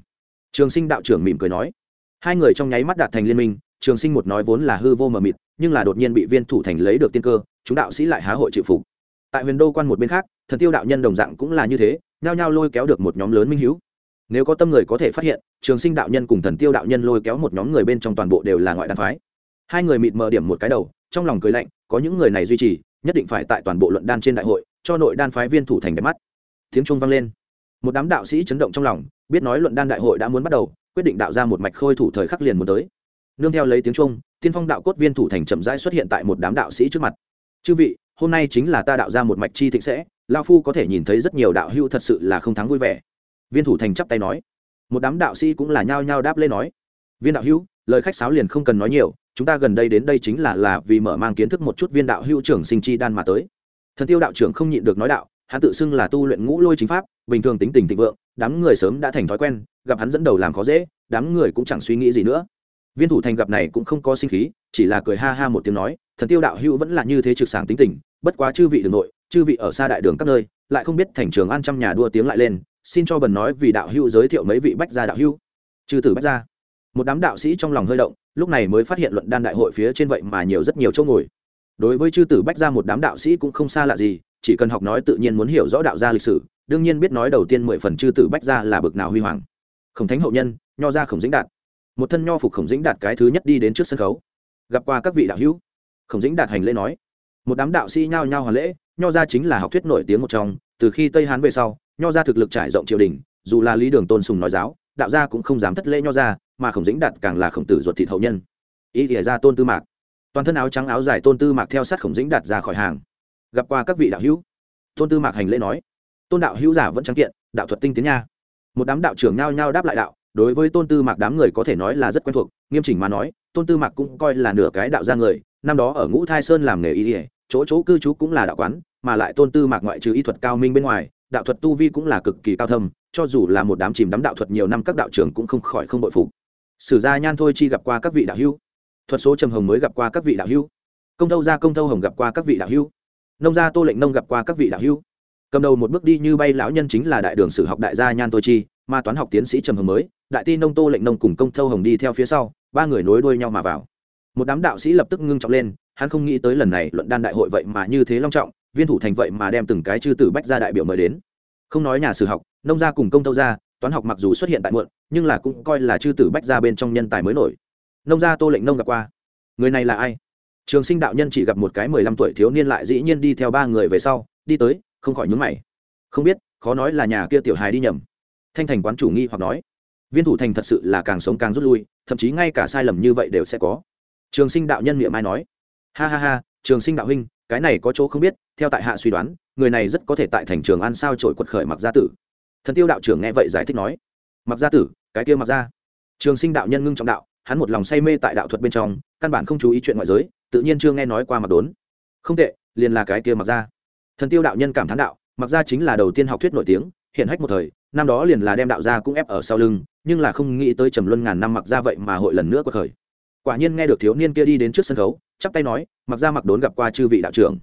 Trường sinh đạo trưởng mỉm cười nói. Hai người trong nháy mắt đạt thành liên minh, trường sinh một nói vốn là hư vô mờ mịt, nhưng là đột nhiên bị viên thủ thành lấy được tiên cơ, chúng đạo sĩ lại há hội chịu phục. Tại huyền đô quan một bên khác, thần tiêu đạo nhân đồng dạng cũng là như thế, nhao nhao lôi kéo được một nhóm lớn minh hữu. Nếu có tâm người có thể phát hiện, trường sinh đạo nhân cùng thần tiêu đạo nhân lôi kéo một nhóm người bên trong toàn bộ đều là ngoại đàn phái. Hai người mịt mờ điểm một cái đầu, trong lòng cười lạnh, có những người này duy trì, nhất định phải tại toàn bộ luận đan trên đại hội, cho nội đan phái viên thủ thành đẹp mắt tiếng trung vang lên. Một đám đạo sĩ chấn động trong lòng, biết nói luận đan đại hội đã muốn bắt đầu, quyết định đạo ra một mạch khôi thủ thời khắc liền muốn tới. Nương theo lấy tiếng trung tiên phong đạo cốt viên thủ thành chậm rãi xuất hiện tại một đám đạo sĩ trước mặt. Chư vị, hôm nay chính là ta đạo ra một mạch chi thịnh sẽ lao phu có thể nhìn thấy rất nhiều đạo hữu thật sự là không thắng vui vẻ. Viên thủ thành chắp tay nói. Một đám đạo sĩ cũng là nhao nhao đáp lên nói. Viên đạo hữu, lời khách sáo liền không cần nói nhiều, chúng ta gần đây đến đây chính là là vì mở mang kiến thức một chút viên đạo hữu trưởng sinh chi đan mà tới. Thần tiêu đạo trưởng không nhịn được nói đạo hắn tự xưng là tu luyện ngũ lôi chính pháp, bình thường tính tình thịnh vượng, đám người sớm đã thành thói quen, gặp hắn dẫn đầu làm khó dễ, đám người cũng chẳng suy nghĩ gì nữa. Viên thủ thành gặp này cũng không có sinh khí, chỉ là cười ha ha một tiếng nói, thần tiêu đạo hữu vẫn là như thế trực sảng tính tình, bất quá chư vị đường nội, chư vị ở xa đại đường các nơi, lại không biết thành trường an trăm nhà đua tiếng lại lên, xin cho bần nói vì đạo hữu giới thiệu mấy vị bách gia đạo hữu. Chư tử bách gia. Một đám đạo sĩ trong lòng hơi động, lúc này mới phát hiện luận đan đại hội phía trên vậy mà nhiều rất nhiều chỗ ngồi. Đối với chư tử bách gia một đám đạo sĩ cũng không xa lạ gì chỉ cần học nói tự nhiên muốn hiểu rõ đạo gia lịch sử, đương nhiên biết nói đầu tiên mười phần chư tử bách gia là bực nào huy hoàng. Khổng thánh hậu nhân, nho gia khổng dĩnh đạt. Một thân nho phục khổng dĩnh đạt cái thứ nhất đi đến trước sân khấu. Gặp qua các vị đạo hữu. Khổng dĩnh đạt hành lễ nói, một đám đạo sĩ nhao nhao hoàn lễ, nho gia chính là học thuyết nổi tiếng một trong, từ khi tây hán về sau, nho gia thực lực trải rộng triều đình, dù là lý đường tôn sùng nói giáo, đạo gia cũng không dám thất lễ nho gia, mà khổng dĩnh đạt càng là khổng tử ruột thịt hậu nhân. Ý ỉa ra tôn tư mạc. Toàn thân áo trắng áo dài tôn tư mạc theo sát khổng dĩnh đạt ra khỏi hàng gặp qua các vị đạo hữu. Tôn tư mạc hành lễ nói, tôn đạo hữu giả vẫn trắng kiện, đạo thuật tinh tiến nha. Một đám đạo trưởng nhao nhao đáp lại đạo, đối với tôn tư mạc đám người có thể nói là rất quen thuộc, nghiêm chỉnh mà nói, tôn tư mạc cũng coi là nửa cái đạo gia người, năm đó ở ngũ thai sơn làm nghề y ỉa chỗ chỗ cư trú cũng là đạo quán, mà lại tôn tư mạc ngoại trừ y thuật cao minh bên ngoài, đạo thuật tu vi cũng là cực kỳ cao thâm, cho dù là một đám chìm đắm đạo thuật nhiều năm các đạo trưởng cũng không khỏi không bội phục. Sử gia nhan thôi chi gặp qua các vị đạo hữu. Thuật số trầm hồng mới gặp qua các vị đạo hữu. Công thâu gia công thâu hồng gặp qua các vị đạo hữu nông gia tô lệnh nông gặp qua các vị đạo hữu. Cầm đầu một bước đi như bay lão nhân chính là đại đường sử học đại gia nhan tô chi, mà toán học tiến sĩ trầm hồng mới, đại ti nông tô lệnh nông cùng công thâu hồng đi theo phía sau, ba người nối đuôi nhau mà vào. Một đám đạo sĩ lập tức ngưng trọng lên, hắn không nghĩ tới lần này luận đan đại hội vậy mà như thế long trọng, viên thủ thành vậy mà đem từng cái chư tử bách ra đại biểu mời đến. Không nói nhà sử học, nông gia cùng công thâu gia, toán học mặc dù xuất hiện tại muộn, nhưng là cũng coi là chư tử bách ra bên trong nhân tài mới nổi. Nông gia tô lệnh nông gặp qua. Người này là ai? Trường sinh đạo nhân chỉ gặp một cái mười lăm tuổi thiếu niên lại dĩ nhiên đi theo ba người về sau, đi tới, không khỏi nhúng mày. Không biết, khó nói là nhà kia tiểu hài đi nhầm. Thanh thành quán chủ nghi hoặc nói. Viên thủ thành thật sự là càng sống càng rút lui, thậm chí ngay cả sai lầm như vậy đều sẽ có. Trường sinh đạo nhân miệng mai nói. Ha ha ha, trường sinh đạo huynh, cái này có chỗ không biết, theo tại hạ suy đoán, người này rất có thể tại thành trường ăn sao trổi quật khởi mặc gia tử. Thần tiêu đạo trưởng nghe vậy giải thích nói. Mặc gia tử, cái kia mặc gia. Trường sinh đạo nhân ngưng trọng đạo, hắn một lòng say mê tại đạo thuật bên trong, căn bản không chú ý chuyện ngoại giới tự nhiên chưa nghe nói qua mặc đốn. Không tệ, liền là cái kia mặc ra. thần tiêu đạo nhân cảm thán đạo mặc ra chính là đầu tiên học thuyết nổi tiếng, hiện hách một thời, năm đó liền là đem đạo gia cũng ép ở sau lưng, nhưng là không nghĩ tới trầm luân ngàn năm mặc ra vậy mà hội lần nữa cuộc khởi quả nhiên nghe được thiếu niên kia đi đến trước sân khấu, chắp tay nói mặc ra mặc đốn gặp qua chư vị đạo trưởng.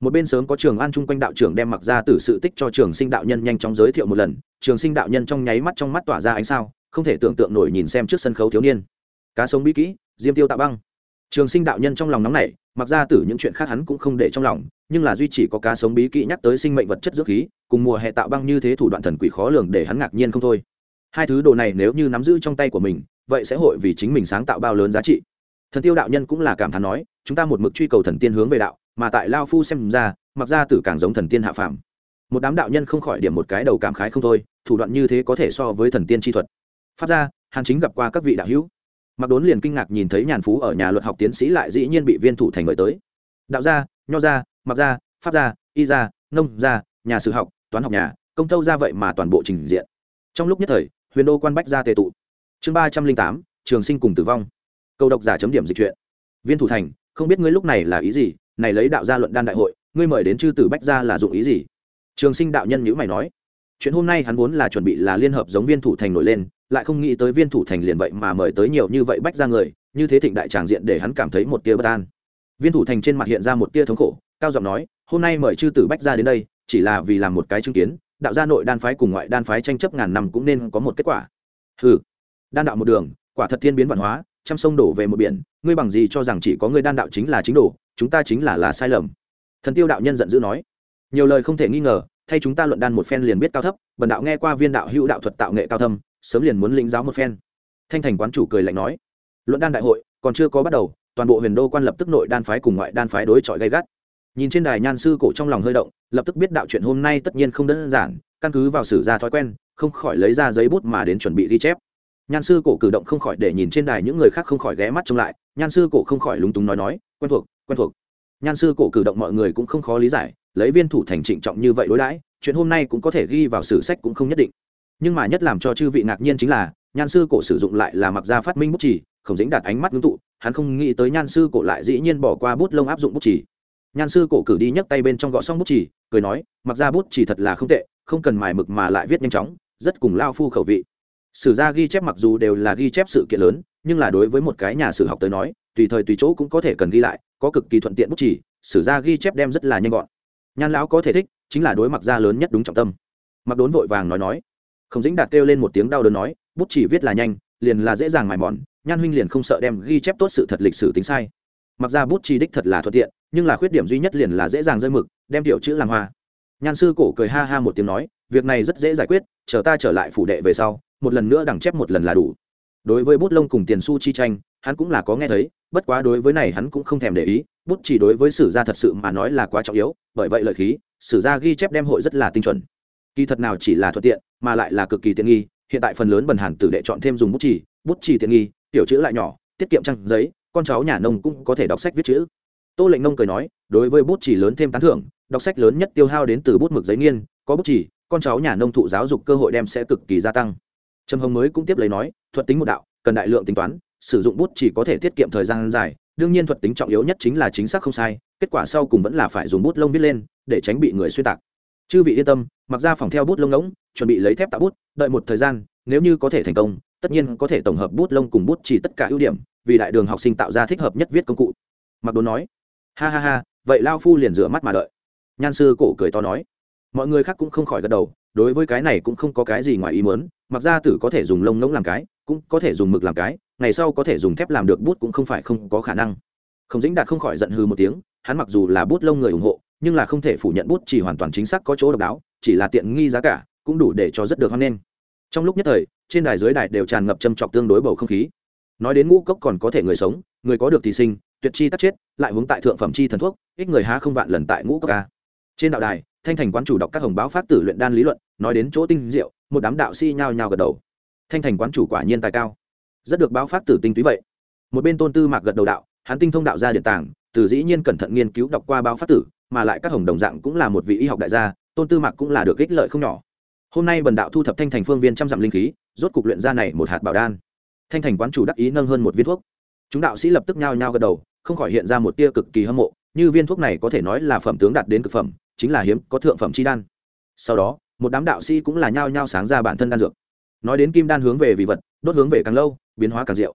Một bên sớm có trường an chung quanh đạo trưởng đem mặc ra từ sự tích cho trường sinh đạo nhân nhanh chóng giới thiệu một lần. Trường sinh đạo nhân trong nháy mắt trong mắt tỏa ra ánh sao, không thể tưởng tượng nổi nhìn xem trước sân khấu thiếu niên. Cá sống bí kỹ, diêm tiêu tạo băng trường sinh đạo nhân trong lòng nóng nảy, mặc ra từ những chuyện khác hắn cũng không để trong lòng, nhưng là duy chỉ có cá sống bí kỹ nhắc tới sinh mệnh vật chất dưỡng khí, cùng mùa hè tạo băng như thế thủ đoạn thần quỷ khó lường để hắn ngạc nhiên không thôi. Hai thứ đồ này nếu như nắm giữ trong tay của mình, vậy sẽ hội vì chính mình sáng tạo bao lớn giá trị. Thần tiêu đạo nhân cũng là cảm thán nói, chúng ta một mực truy cầu thần tiên hướng về đạo, mà tại lao phu xem ra, mặc ra tử càng giống thần tiên hạ phàm. Một đám đạo nhân không khỏi điểm một cái đầu cảm khái không thôi, thủ đoạn như thế có thể so với thần tiên chi thuật. Phát ra, hàn chính gặp qua các vị đạo hữu mặc đốn liền kinh ngạc nhìn thấy nhàn phú ở nhà luật học tiến sĩ lại dĩ nhiên bị viên thủ thành mời tới. Đạo gia, nho gia, mặc gia, pháp gia, y gia, nông gia, nhà sử học, toán học nhà, công tâu ra vậy mà toàn bộ trình diện. Trong lúc nhất thời, huyền đô quan bách gia tề tụ. Chương ba trăm linh tám, trường sinh cùng tử vong. Câu độc giả chấm điểm dịch chuyện viên thủ thành, không biết ngươi lúc này là ý gì, này lấy đạo gia luận đan đại hội, ngươi mời đến chư tử bách gia là dụng ý gì? Trường sinh đạo nhân nhữ mày nói chuyện hôm nay hắn vốn là chuẩn bị là liên hợp giống viên thủ thành nổi lên, lại không nghĩ tới viên thủ thành liền vậy mà mời tới nhiều như vậy bách ra người, như thế thịnh đại tràng diện để hắn cảm thấy một tia bất an. Viên thủ thành trên mặt hiện ra một tia thống khổ, cao giọng nói, hôm nay mời chư tử bách ra đến đây, chỉ là vì làm một cái chứng kiến, đạo gia nội đan phái cùng ngoại đan phái tranh chấp ngàn năm cũng nên có một kết quả. Ừ đan đạo một đường, quả thật thiên biến văn hóa, trăm sông đổ về một biển, ngươi bằng gì cho rằng chỉ có ngươi đan đạo chính là chính đồ, chúng ta chính là là sai lầm. Thần tiêu đạo nhân giận dữ nói. Nhiều lời không thể nghi ngờ thay chúng ta luận đan một phen liền biết cao thấp, bần đạo nghe qua viên đạo hữu đạo thuật tạo nghệ cao thâm, sớm liền muốn lĩnh giáo một phen. Thanh thành quán chủ cười lạnh nói. Luận đan đại hội, còn chưa có bắt đầu, toàn bộ huyền đô quan lập tức nội đan phái cùng ngoại đan phái đối chọi gay gắt. Nhìn trên đài nhan sư cổ trong lòng hơi động, lập tức biết đạo chuyện hôm nay tất nhiên không đơn giản, căn cứ vào sử gia thói quen, không khỏi lấy ra giấy bút mà đến chuẩn bị ghi chép. Nhan sư cổ cử động không khỏi để nhìn trên đài những người khác không khỏi ghé mắt trông lại, nhan sư cổ không khỏi lúng túng nói nói, quen thuộc quen thuộc. Nhan sư cổ cử động mọi người cũng không khó lý giải lấy viên thủ thành trịnh trọng như vậy đối đãi, chuyện hôm nay cũng có thể ghi vào sử sách cũng không nhất định. Nhưng mà nhất làm cho chư vị ngạc nhiên chính là, nhan sư cổ sử dụng lại là mặc gia phát minh bút chỉ không dính đạt ánh mắt ngưng tụ, hắn không nghĩ tới nhan sư cổ lại dĩ nhiên bỏ qua bút lông áp dụng bút chỉ nhan sư cổ cử đi nhấc tay bên trong gõ xong bút chỉ cười nói, mặc ra bút chỉ thật là không tệ, không cần mài mực mà lại viết nhanh chóng, rất cùng lao phu khẩu vị. Sử gia ghi chép mặc dù đều là ghi chép sự kiện lớn, nhưng là đối với một cái nhà sử học tới nói, tùy thời tùy chỗ cũng có thể cần ghi lại, có cực kỳ thuận tiện bút chỉ sử gia ghi chép đem rất là nhanh gọn nhan lão có thể thích, chính là đối mặt gia lớn nhất đúng trọng tâm. Mặc đốn vội vàng nói nói. Không dính đạt kêu lên một tiếng đau đớn nói, bút chỉ viết là nhanh, liền là dễ dàng mài mòn, nhan huynh liền không sợ đem ghi chép tốt sự thật lịch sử tính sai. Mặc ra bút chỉ đích thật là thuận tiện, nhưng là khuyết điểm duy nhất liền là dễ dàng rơi mực, đem tiểu chữ làm hoa. Nhan sư cổ cười ha ha một tiếng nói, việc này rất dễ giải quyết, chờ ta trở lại phủ đệ về sau, một lần nữa đằng chép một lần là đủ. Đối với bút lông cùng tiền su chi tranh, hắn cũng là có nghe thấy, bất quá đối với này hắn cũng không thèm để ý bút chỉ đối với sử gia thật sự mà nói là quá trọng yếu, bởi vậy lợi khí, sử gia ghi chép đem hội rất là tinh chuẩn. Kỳ thật nào chỉ là thuận tiện, mà lại là cực kỳ tiện nghi, hiện tại phần lớn bần hàn tử đệ chọn thêm dùng bút chỉ bút chỉ tiện nghi, tiểu chữ lại nhỏ, tiết kiệm trang giấy, con cháu nhà nông cũng có thể đọc sách viết chữ. Tô lệnh nông cười nói, đối với bút chỉ lớn thêm tán thưởng, đọc sách lớn nhất tiêu hao đến từ bút mực giấy nghiên, có bút chỉ, con cháu nhà nông thụ giáo dục cơ hội đem sẽ cực kỳ gia tăng. Trầm hồng mới cũng tiếp lấy nói, thuật tính một đạo, cần đại lượng tính toán, sử dụng bút chỉ có thể tiết kiệm thời gian dài đương nhiên thuật tính trọng yếu nhất chính là chính xác không sai, kết quả sau cùng vẫn là phải dùng bút lông viết lên, để tránh bị người xuyên tạc. Chư vị yên tâm, mặc ra phòng theo bút lông ngỗng, chuẩn bị lấy thép tạo bút, đợi một thời gian, nếu như có thể thành công, tất nhiên có thể tổng hợp bút lông cùng bút chỉ tất cả ưu điểm, vì đại đường học sinh tạo ra thích hợp nhất viết công cụ. Mặc đốn nói, ha ha ha, vậy lao phu liền rửa mắt mà đợi. Nhan sư cổ cười to nói. Mọi người khác cũng không khỏi gật đầu, đối với cái này cũng không có cái gì ngoài ý mớn mặc ra tử có thể dùng lông ngỗng làm cái, cũng có thể dùng mực làm cái ngày sau có thể dùng thép làm được bút cũng không phải không có khả năng. Không dĩnh đạt không khỏi giận hư một tiếng, hắn mặc dù là bút lông người ủng hộ, nhưng là không thể phủ nhận bút chỉ hoàn toàn chính xác có chỗ độc đáo, chỉ là tiện nghi giá cả, cũng đủ để cho rất được hoan nghênh. Trong lúc nhất thời, trên đài dưới đài đều tràn ngập châm trọc tương đối bầu không khí. Nói đến ngũ cốc còn có thể người sống, người có được thì sinh, tuyệt chi tắt chết, lại hướng tại thượng phẩm chi thần thuốc, ít người há không vạn lần tại ngũ cốc ca. Trên đạo đài, thanh thành quán chủ đọc các hồng báo phát tử luyện đan lý luận, nói đến chỗ tinh diệu, một đám đạo sĩ nhao nhao gật đầu. Thanh thành quán chủ quả nhiên tài cao rất được báo phát tử tinh túy vậy. Một bên tôn tư mạc gật đầu đạo, hắn tinh thông đạo gia điện tàng, từ dĩ nhiên cẩn thận nghiên cứu đọc qua báo phát tử, mà lại các hồng đồng dạng cũng là một vị y học đại gia, tôn tư mạc cũng là được ích lợi không nhỏ. Hôm nay bần đạo thu thập thanh thành phương viên trăm dặm linh khí, rốt cục luyện ra này một hạt bảo đan. Thanh thành quán chủ đắc ý nâng hơn một viên thuốc. Chúng đạo sĩ lập tức nhao nhao gật đầu, không khỏi hiện ra một tia cực kỳ hâm mộ, như viên thuốc này có thể nói là phẩm tướng đạt đến cực phẩm, chính là hiếm, có thượng phẩm chi đan. Sau đó, một đám đạo sĩ cũng là nhao nhao sáng ra bản thân đan dược. Nói đến kim đan hướng về vị vật đốt hướng về càng lâu, biến hóa càng rượu.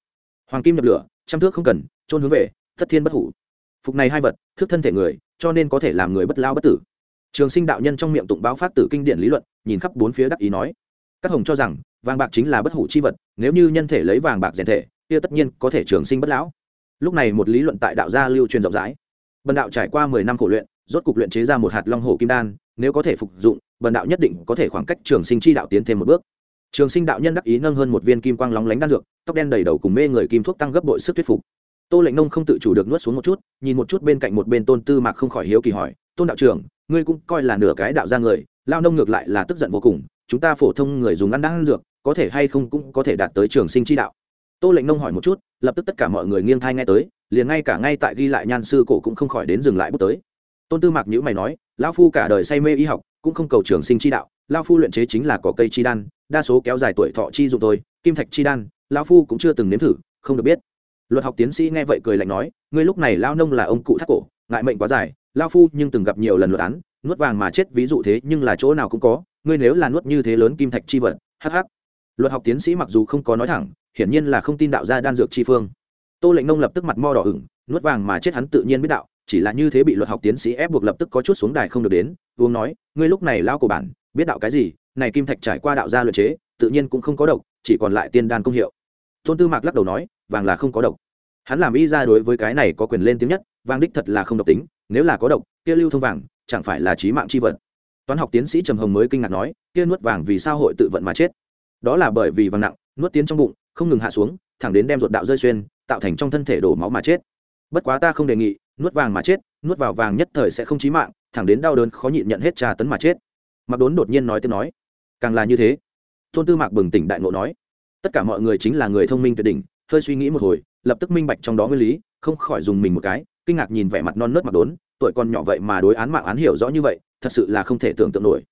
hoàng kim nhập lửa, trăm thước không cần trôn hướng về, thất thiên bất hủ. Phục này hai vật, thước thân thể người, cho nên có thể làm người bất lao bất tử. Trường sinh đạo nhân trong miệng tụng báo phát tử kinh điển lý luận, nhìn khắp bốn phía đắc ý nói. Các hồng cho rằng, vàng bạc chính là bất hủ chi vật, nếu như nhân thể lấy vàng bạc rèn thể, kia tất nhiên có thể trường sinh bất lão. Lúc này một lý luận tại đạo gia lưu truyền rộng rãi. Bần đạo trải qua mười năm khổ luyện, rốt cục luyện chế ra một hạt long hồ kim đan, nếu có thể phục dụng, bần đạo nhất định có thể khoảng cách trường sinh chi đạo tiến thêm một bước trường sinh đạo nhân đắc ý nâng hơn một viên kim quang lóng lánh đan dược, tóc đen đầy đầu cùng mê người kim thuốc tăng gấp bội sức thuyết phục. Tô lệnh nông không tự chủ được nuốt xuống một chút, nhìn một chút bên cạnh một bên tôn tư mạc không khỏi hiếu kỳ hỏi, tôn đạo trưởng, ngươi cũng coi là nửa cái đạo ra người, lao nông ngược lại là tức giận vô cùng, chúng ta phổ thông người dùng ăn đan dược, có thể hay không cũng có thể đạt tới trường sinh chi đạo? Tô lệnh nông hỏi một chút, lập tức tất cả mọi người nghiêng thai nghe tới, liền ngay cả ngay tại ghi lại nhan sư cổ cũng không khỏi đến dừng lại bước tới. Tôn tư mạc nhữ mày nói lao phu cả đời say mê y học, cũng không cầu trường sinh chi đạo lao phu luyện chế chính là có cây chi đan đa số kéo dài tuổi thọ chi dụng thôi, kim thạch chi đan lao phu cũng chưa từng nếm thử, không được biết. Luật học tiến sĩ nghe vậy cười lạnh nói, ngươi lúc này lao nông là ông cụ thác cổ, ngại mệnh quá dài lao phu nhưng từng gặp nhiều lần luật án, nuốt vàng mà chết ví dụ thế nhưng là chỗ nào cũng có, ngươi nếu là nuốt như thế lớn kim thạch chi vật hh luật học tiến sĩ mặc dù không có nói thẳng, hiển nhiên là không tin đạo gia đan dược chi phương. Tô lệnh nông lập tức mặt mo đỏ ửng, nuốt vàng mà chết hắn tự nhiên biết đạo, chỉ là như thế bị luật học tiến sĩ ép buộc lập tức có chút xuống đài không được đến, uống nói, ngươi lúc này lao cổ bản, biết đạo cái gì này kim thạch trải qua đạo gia luyện chế, tự nhiên cũng không có độc, chỉ còn lại tiên đan công hiệu. Tôn tư mạc lắc đầu nói, vàng là không có độc. Hắn làm y ra đối với cái này có quyền lên tiếng nhất, vàng đích thật là không độc tính, nếu là có độc, kia lưu thông vàng, chẳng phải là trí mạng chi vật. Toán học tiến sĩ trầm hồng mới kinh ngạc nói, kia nuốt vàng vì sao hội tự vận mà chết? Đó là bởi vì vàng nặng, nuốt tiến trong bụng, không ngừng hạ xuống, thẳng đến đem ruột đạo rơi xuyên, tạo thành trong thân thể đổ máu mà chết. Bất quá ta không đề nghị, nuốt vàng mà chết, nuốt vào vàng nhất thời sẽ không chí mạng, thẳng đến đau đớn khó nhịn nhận hết trà tấn mà chết mặc đốn đột nhiên nói tiếp nói, càng là như thế. Thôn tư mạc bừng tỉnh đại ngộ nói, tất cả mọi người chính là người thông minh tuyệt đỉnh, hơi suy nghĩ một hồi, lập tức minh bạch trong đó nguyên lý, không khỏi dùng mình một cái, kinh ngạc nhìn vẻ mặt non nớt mặc đốn, tuổi còn nhỏ vậy mà đối án mạng án hiểu rõ như vậy, thật sự là không thể tưởng tượng nổi.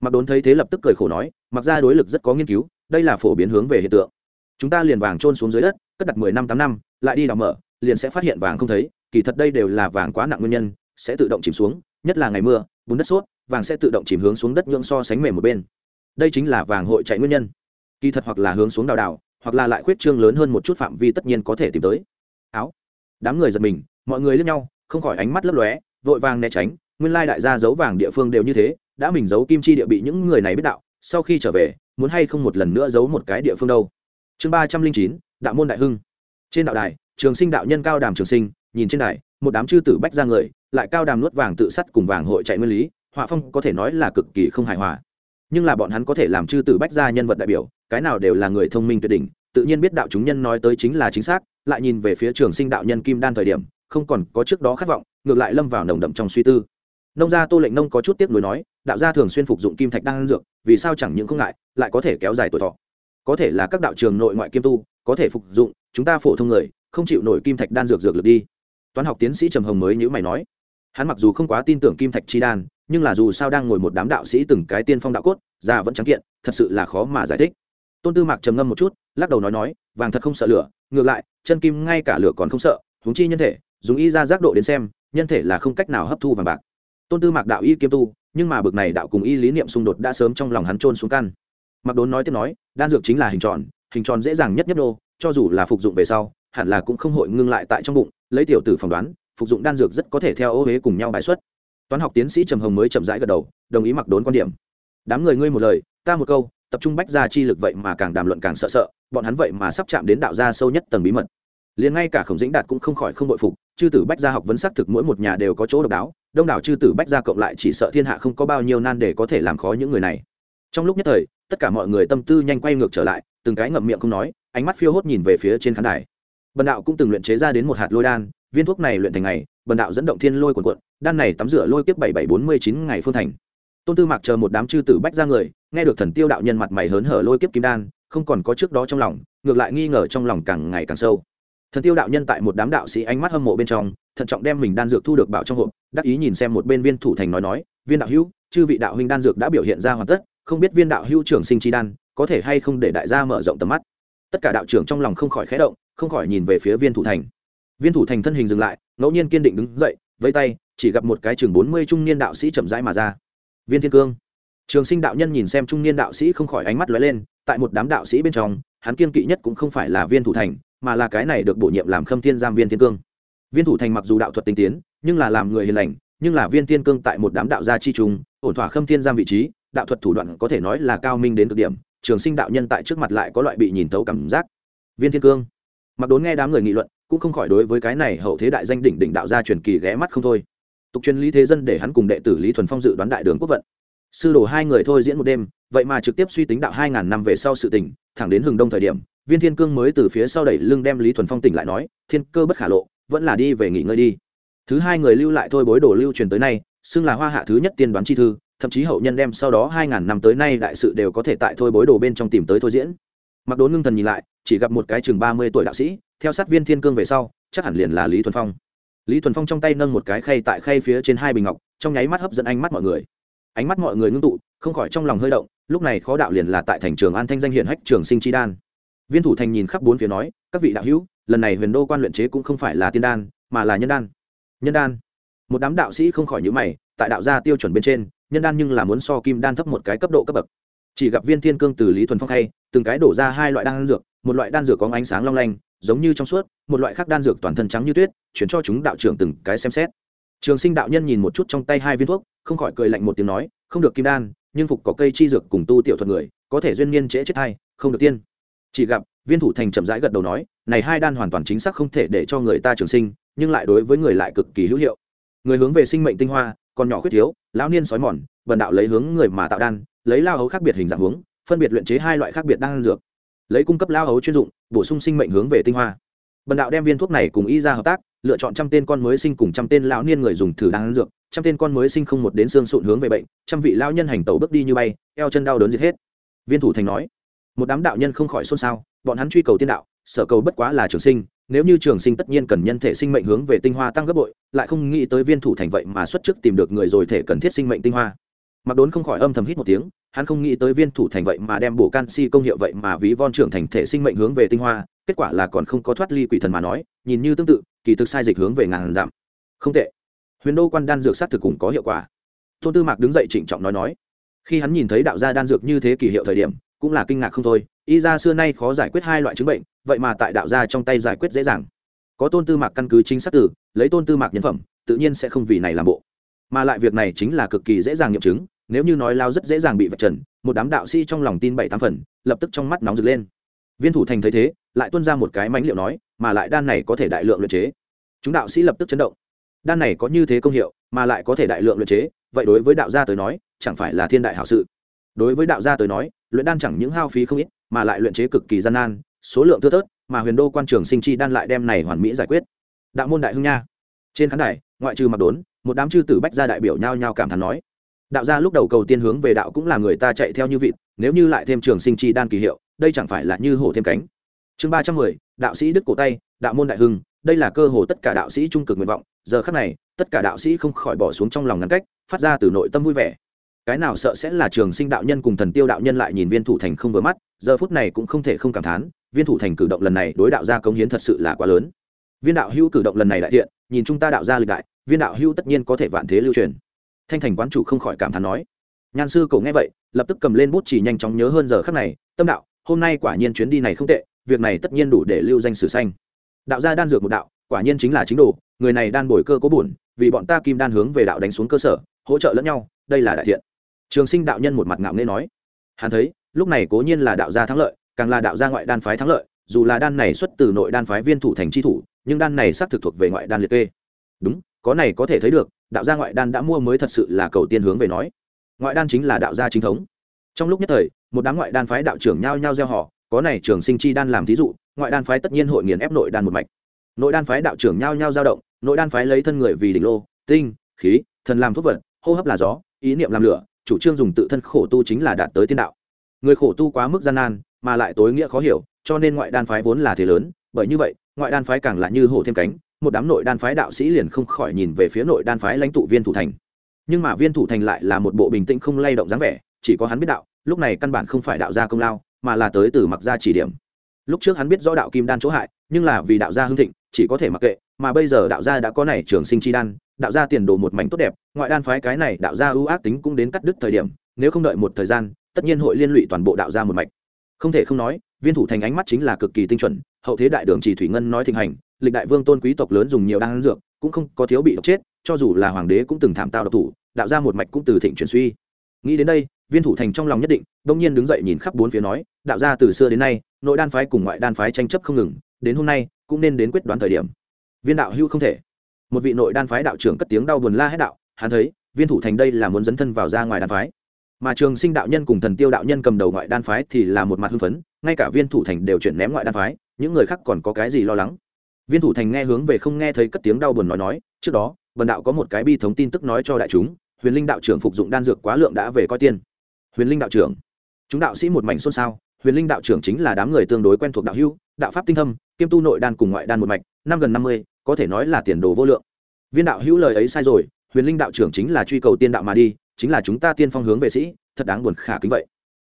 Mặc đốn thấy thế lập tức cười khổ nói, mặc ra đối lực rất có nghiên cứu, đây là phổ biến hướng về hiện tượng. Chúng ta liền vàng trôn xuống dưới đất, cất đặt mười năm tám năm, lại đi đào mở, liền sẽ phát hiện vàng không thấy, kỳ thật đây đều là vàng quá nặng nguyên nhân, sẽ tự động chìm xuống, nhất là ngày mưa, bùn đất sốt vàng sẽ tự động chìm hướng xuống đất nhượng so sánh mềm một bên. Đây chính là vàng hội chạy nguyên nhân. Kỳ thật hoặc là hướng xuống đào đào, hoặc là lại khuyết trương lớn hơn một chút phạm vi tất nhiên có thể tìm tới. Áo. Đám người giật mình, mọi người lướt nhau, không khỏi ánh mắt lấp lóe, vội vàng né tránh, nguyên lai đại gia giấu vàng địa phương đều như thế, đã mình giấu kim chi địa bị những người này biết đạo, sau khi trở về, muốn hay không một lần nữa giấu một cái địa phương đâu. Chương ba trăm linh chín, đạo môn đại hưng. Trên đạo đài, trường sinh đạo nhân cao đàm trường sinh, nhìn trên đài, một đám chư tử bách ra người, lại cao đàm nuốt vàng tự sắt cùng vàng hội chạy nguyên lý họa phong có thể nói là cực kỳ không hài hòa. Nhưng là bọn hắn có thể làm chư tử bách ra nhân vật đại biểu, cái nào đều là người thông minh tuyệt đỉnh, tự nhiên biết đạo chúng nhân nói tới chính là chính xác, lại nhìn về phía trường sinh đạo nhân kim đan thời điểm, không còn có trước đó khát vọng, ngược lại lâm vào nồng đậm trong suy tư. Nông gia tô lệnh nông có chút tiếc nuối nói, đạo gia thường xuyên phục dụng kim thạch đan dược, vì sao chẳng những không ngại, lại có thể kéo dài tuổi thọ. Có thể là các đạo trường nội ngoại kim tu, có thể phục dụng, chúng ta phổ thông người, không chịu nổi kim thạch đan dược dược lực đi. Toán học tiến sĩ trầm hồng mới nhữ mày nói, hắn mặc dù không quá tin tưởng kim thạch chi đan nhưng là dù sao đang ngồi một đám đạo sĩ từng cái tiên phong đạo cốt, già vẫn trắng kiện, thật sự là khó mà giải thích. Tôn tư mạc trầm ngâm một chút, lắc đầu nói nói, vàng thật không sợ lửa, ngược lại, chân kim ngay cả lửa còn không sợ húng chi nhân thể, dùng y ra giác độ đến xem, nhân thể là không cách nào hấp thu vàng bạc. Tôn tư mạc đạo y kiêm tu, nhưng mà bực này đạo cùng y lý niệm xung đột đã sớm trong lòng hắn trôn xuống căn. Mặc đốn nói tiếp nói, đan dược chính là hình tròn hình tròn dễ dàng nhất nhất đô cho dù là phục dụng về sau, hẳn là cũng không hội ngưng lại tại trong bụng, lấy tiểu tử phỏng đoán, phục dụng đan dược rất có thể theo ô huế cùng nhau bài xuất toán học tiến sĩ trầm hồng mới chậm rãi gật đầu, đồng ý mặc đốn quan điểm. Đám người ngươi một lời, ta một câu, tập trung bách ra chi lực vậy mà càng đàm luận càng sợ sợ, bọn hắn vậy mà sắp chạm đến đạo gia sâu nhất tầng bí mật. Liền ngay cả khổng dĩnh đạt cũng không khỏi không bội phục, chư tử bách gia học vấn xác thực mỗi một nhà đều có chỗ độc đáo, đông đảo chư tử bách gia cộng lại chỉ sợ thiên hạ không có bao nhiêu nan để có thể làm khó những người này. Trong lúc nhất thời, tất cả mọi người tâm tư nhanh quay ngược trở lại, từng cái ngậm miệng không nói, ánh mắt phiêu hốt nhìn về phía trên khán đài. Bần đạo cũng từng luyện chế ra đến một hạt lôi đan viên thuốc này luyện thành ngày, bần đạo dẫn động thiên lôi quần quận đan này tắm rửa lôi kiếp bảy bảy bốn mươi chín ngày phương thành. Tôn tư mạc chờ một đám chư tử bách ra người, nghe được thần tiêu đạo nhân mặt mày hớn hở lôi kiếp kim đan, không còn có trước đó trong lòng, ngược lại nghi ngờ trong lòng càng ngày càng sâu. Thần tiêu đạo nhân tại một đám đạo sĩ ánh mắt hâm mộ bên trong, thận trọng đem mình đan dược thu được bảo trong hộp, đắc ý nhìn xem một bên viên thủ thành nói nói, viên đạo hữu, chư vị đạo huynh đan dược đã biểu hiện ra hoàn tất, không biết viên đạo hữu trưởng sinh chi đan, có thể hay không để đại gia mở rộng tầm mắt? Tất cả đạo trưởng trong lòng không khỏi khẽ động, không khỏi nhìn về phía viên thủ thành viên thủ thành thân hình dừng lại, ngẫu nhiên kiên định đứng dậy, vẫy tay, chỉ gặp một cái chừng bốn mươi trung niên đạo sĩ chậm rãi mà ra. Viên thiên cương. Trường sinh đạo nhân nhìn xem trung niên đạo sĩ không khỏi ánh mắt lóe lên, tại một đám đạo sĩ bên trong, hắn kiên kỵ nhất cũng không phải là viên thủ thành, mà là cái này được bổ nhiệm làm khâm thiên giam viên thiên cương. Viên thủ thành mặc dù đạo thuật tinh tiến, nhưng là làm người hiền lành, nhưng là viên thiên cương tại một đám đạo gia chi trung, ổn thỏa khâm thiên giam vị trí, đạo thuật thủ đoạn có thể nói là cao minh đến cực điểm, trường sinh đạo nhân tại trước mặt lại có loại bị nhìn tấu cảm giác. Viên thiên cương. Mặc đốn nghe đám người nghị luận cũng không khỏi đối với cái này hậu thế đại danh đỉnh đỉnh đạo gia truyền kỳ ghé mắt không thôi. Tục truyền lý thế dân để hắn cùng đệ tử lý thuần phong dự đoán đại đường quốc vận. Sư đồ hai người thôi diễn một đêm, vậy mà trực tiếp suy tính đạo hai ngàn năm về sau sự tỉnh thẳng đến hừng đông thời điểm, viên thiên cương mới từ phía sau đẩy lưng đem lý thuần phong tỉnh lại nói, thiên cơ bất khả lộ, vẫn là đi về nghỉ ngơi đi. Thứ hai người lưu lại thôi bối đồ lưu truyền tới nay, xưng là hoa hạ thứ nhất tiên đoán chi thư, thậm chí hậu nhân đem sau đó hai ngàn năm tới nay đại sự đều có thể tại thôi bối đồ bên trong tìm tới thôi diễn. Mặc đốn ngưng thần nhìn lại, chỉ gặp một cái chừng ba mươi tuổi đạo sĩ theo sát viên thiên cương về sau, chắc hẳn liền là lý thuần phong. Lý thuần phong trong tay nâng một cái khay tại khay phía trên hai bình ngọc, trong nháy mắt hấp dẫn ánh mắt mọi người. Ánh mắt mọi người ngưng tụ, không khỏi trong lòng hơi động, lúc này khó đạo liền là tại thành trường an thanh danh hiển hách trường sinh chi đan. Viên thủ thành nhìn khắp bốn phía nói, các vị đạo hữu, lần này huyền đô quan luyện chế cũng không phải là tiên đan, mà là nhân đan. Nhân đan? Một đám đạo sĩ không khỏi nhữ mày, tại đạo gia tiêu chuẩn bên trên, nhân đan nhưng là muốn so kim đan thấp một cái cấp độ cấp bậc. Chỉ gặp viên thiên cương từ lý thuần phong hay từng cái đổ ra hai loại đan dược, một loại đan dược có ánh sáng long lanh giống như trong suốt, một loại khác đan dược toàn thân trắng như tuyết, chuyển cho chúng đạo trưởng từng cái xem xét. Trường sinh đạo nhân nhìn một chút trong tay hai viên thuốc, không khỏi cười lạnh một tiếng nói, không được kim đan, nhưng phục có cây chi dược cùng tu tiểu thuật người, có thể duyên niên trễ chết hay không được tiên. Chỉ gặp, viên thủ thành chậm rãi gật đầu nói, này hai đan hoàn toàn chính xác không thể để cho người ta trường sinh, nhưng lại đối với người lại cực kỳ hữu hiệu. Người hướng về sinh mệnh tinh hoa, còn nhỏ khuyết thiếu, lão niên sói mòn bần đạo lấy hướng người mà tạo đan, lấy lao hấu khác biệt hình dạng hướng, phân biệt luyện chế hai loại khác biệt đan dược lấy cung cấp lao hấu chuyên dụng, bổ sung sinh mệnh hướng về tinh hoa. Bần đạo đem viên thuốc này cùng y ra hợp tác, lựa chọn trăm tên con mới sinh cùng trăm tên lão niên người dùng thử đan dược, trăm tên con mới sinh không một đến xương sụn hướng về bệnh, trăm vị lão nhân hành tẩu bước đi như bay, eo chân đau đớn giết hết. Viên thủ thành nói, một đám đạo nhân không khỏi xôn xao, bọn hắn truy cầu tiên đạo, sở cầu bất quá là trường sinh, nếu như trường sinh tất nhiên cần nhân thể sinh mệnh hướng về tinh hoa tăng gấp bội, lại không nghĩ tới viên thủ thành vậy mà xuất chức tìm được người rồi thể cần thiết sinh mệnh tinh hoa. Mặc đốn không khỏi âm thầm hít một tiếng hắn không nghĩ tới viên thủ thành vậy mà đem bổ canxi công hiệu vậy mà ví von trưởng thành thể sinh mệnh hướng về tinh hoa, kết quả là còn không có thoát ly quỷ thần mà nói, nhìn như tương tự, kỳ thực sai dịch hướng về ngàn giảm. Không tệ. Huyền đô quan đan dược s á t thực cùng có hiệu quả. Tôn tư mạc đứng dậy trịnh trọng nói nói. Khi hắn nhìn thấy đạo gia đan dược như thế kỳ hiệu thời điểm, cũng là kinh ngạc không thôi. Y ra xưa nay khó giải quyết hai loại chứng bệnh, vậy mà tại đạo gia trong tay giải quyết dễ dàng. Có tôn tư mạc căn cứ chính xác từ, lấy tôn tư mạc nhân phẩm, tự nhiên sẽ không vì này làm bộ. Mà lại việc này chính là cực kỳ dễ dàng nghiệm chứng nếu như nói lao rất dễ dàng bị vạch trần, một đám đạo sĩ trong lòng tin bảy tám phần, lập tức trong mắt nóng rực lên. Viên thủ thành thấy thế, lại tuân ra một cái mánh liệu nói, mà lại đan này có thể đại lượng luyện chế. Chúng đạo sĩ lập tức chấn động. Đan này có như thế công hiệu, mà lại có thể đại lượng luyện chế, vậy đối với đạo gia tới nói, chẳng phải là thiên đại hảo sự. Đối với đạo gia tới nói, luyện đan chẳng những hao phí không ít, mà lại luyện chế cực kỳ gian nan, số lượng thưa thớt, mà huyền đô quan trường sinh chi đan lại đem này hoàn mỹ giải quyết. Đạo môn đại hưng nha. Trên khán đài, ngoại trừ mặc đốn, một đám chư tử bách gia đại biểu nhao nhao cảm thán nói đạo gia lúc đầu cầu tiên hướng về đạo cũng là người ta chạy theo như vịt, nếu như lại thêm trường sinh chi đan kỳ hiệu, đây chẳng phải là như hổ thêm cánh. Chương ba trăm mười, đạo sĩ đức cổ tay, đạo môn đại hưng, đây là cơ hồ tất cả đạo sĩ trung cực nguyện vọng, giờ khắc này, tất cả đạo sĩ không khỏi bỏ xuống trong lòng ngắn cách, phát ra từ nội tâm vui vẻ. Cái nào sợ sẽ là trường sinh đạo nhân cùng thần tiêu đạo nhân lại nhìn viên thủ thành không vừa mắt, giờ phút này cũng không thể không cảm thán, viên thủ thành cử động lần này đối đạo gia công hiến thật sự là quá lớn. Viên đạo hữu cử động lần này đại thiện, nhìn chúng ta đạo gia lịch đại, viên đạo hữu tất nhiên có thể vạn thế lưu truyền thanh thành quán chủ không khỏi cảm thán nói nhan sư cổ nghe vậy lập tức cầm lên bút chỉ nhanh chóng nhớ hơn giờ khắc này tâm đạo hôm nay quả nhiên chuyến đi này không tệ việc này tất nhiên đủ để lưu danh sử xanh đạo gia đan dược một đạo quả nhiên chính là chính đồ người này đan bồi cơ có bổn, vì bọn ta kim đan hướng về đạo đánh xuống cơ sở hỗ trợ lẫn nhau đây là đại thiện. Trường sinh đạo nhân một mặt ngạo nghễ nói hắn thấy lúc này cố nhiên là đạo gia thắng lợi càng là đạo gia ngoại đan phái thắng lợi dù là đan này xuất từ nội đan phái viên thủ thành tri thủ nhưng đan này xác thực thuộc về ngoại đan liệt kê. Đúng có này có thể thấy được, đạo gia ngoại đan đã mua mới thật sự là cầu tiên hướng về nói. Ngoại đan chính là đạo gia chính thống. Trong lúc nhất thời, một đám ngoại đan phái đạo trưởng nhao nhao gieo họ, có này trường sinh chi đan làm thí dụ, ngoại đan phái tất nhiên hội nghiền ép nội đan một mạch. Nội đan phái đạo trưởng nhao nhao dao động, nội đan phái lấy thân người vì đỉnh lô, tinh, khí, thần làm thuốc vật, hô hấp là gió, ý niệm làm lửa, chủ trương dùng tự thân khổ tu chính là đạt tới tiên đạo. Người khổ tu quá mức gian nan, mà lại tối nghĩa khó hiểu, cho nên ngoại đan phái vốn là thế lớn, bởi như vậy, ngoại đan phái càng là như hổ thêm cánh một đám nội đan phái đạo sĩ liền không khỏi nhìn về phía nội đan phái lãnh tụ viên thủ thành. Nhưng mà viên thủ thành lại là một bộ bình tĩnh không lay động dáng vẻ, chỉ có hắn biết đạo, lúc này căn bản không phải đạo gia công lao, mà là tới từ mặc gia chỉ điểm. Lúc trước hắn biết rõ đạo kim đan chỗ hại, nhưng là vì đạo gia hưng thịnh, chỉ có thể mặc kệ, mà bây giờ đạo gia đã có này trường sinh chi đan, đạo gia tiền đồ một mảnh tốt đẹp, ngoại đan phái cái này đạo gia ưu ác tính cũng đến cắt đứt thời điểm, nếu không đợi một thời gian, tất nhiên hội liên lụy toàn bộ đạo gia một mạch. Không thể không nói viên thủ thành ánh mắt chính là cực kỳ tinh chuẩn, hậu thế đại đường chỉ thủy ngân nói thịnh hành, lịch đại vương tôn quý tộc lớn dùng nhiều đan dược, cũng không có thiếu bị độc chết, cho dù là hoàng đế cũng từng thảm tao độc thủ, đạo ra một mạch cũng từ thịnh chuyển suy. Nghĩ đến đây, viên thủ thành trong lòng nhất định đông nhiên đứng dậy nhìn khắp bốn phía nói, đạo ra từ xưa đến nay, nội đan phái cùng ngoại đan phái tranh chấp không ngừng, đến hôm nay, cũng nên đến quyết đoán thời điểm. Viên đạo hưu không thể. Một vị nội đan phái đạo trưởng cất tiếng đau buồn la hết đạo, hắn thấy, viên thủ thành đây là muốn dấn thân vào ra ngoài đan phái. Mà trường sinh đạo nhân cùng thần tiêu đạo nhân cầm đầu ngoại đan phái thì là một mặt hưng phấn ngay cả viên thủ thành đều chuyển ném ngoại đan phái, những người khác còn có cái gì lo lắng? Viên thủ thành nghe hướng về không nghe thấy cất tiếng đau buồn nói nói, trước đó vần đạo có một cái bi thống tin tức nói cho đại chúng, huyền linh đạo trưởng phục dụng đan dược quá lượng đã về coi tiên. Huyền linh đạo trưởng, chúng đạo sĩ một mảnh xôn xao, huyền linh đạo trưởng chính là đám người tương đối quen thuộc đạo hưu đạo pháp tinh thâm, kiêm tu nội đan cùng ngoại đan một mạch, năm gần năm mươi, có thể nói là tiền đồ vô lượng. Viên đạo hữu lời ấy sai rồi, huyền linh đạo trưởng chính là truy cầu tiên đạo mà đi, chính là chúng ta tiên phong hướng vệ sĩ, thật đáng buồn khả kính vậy.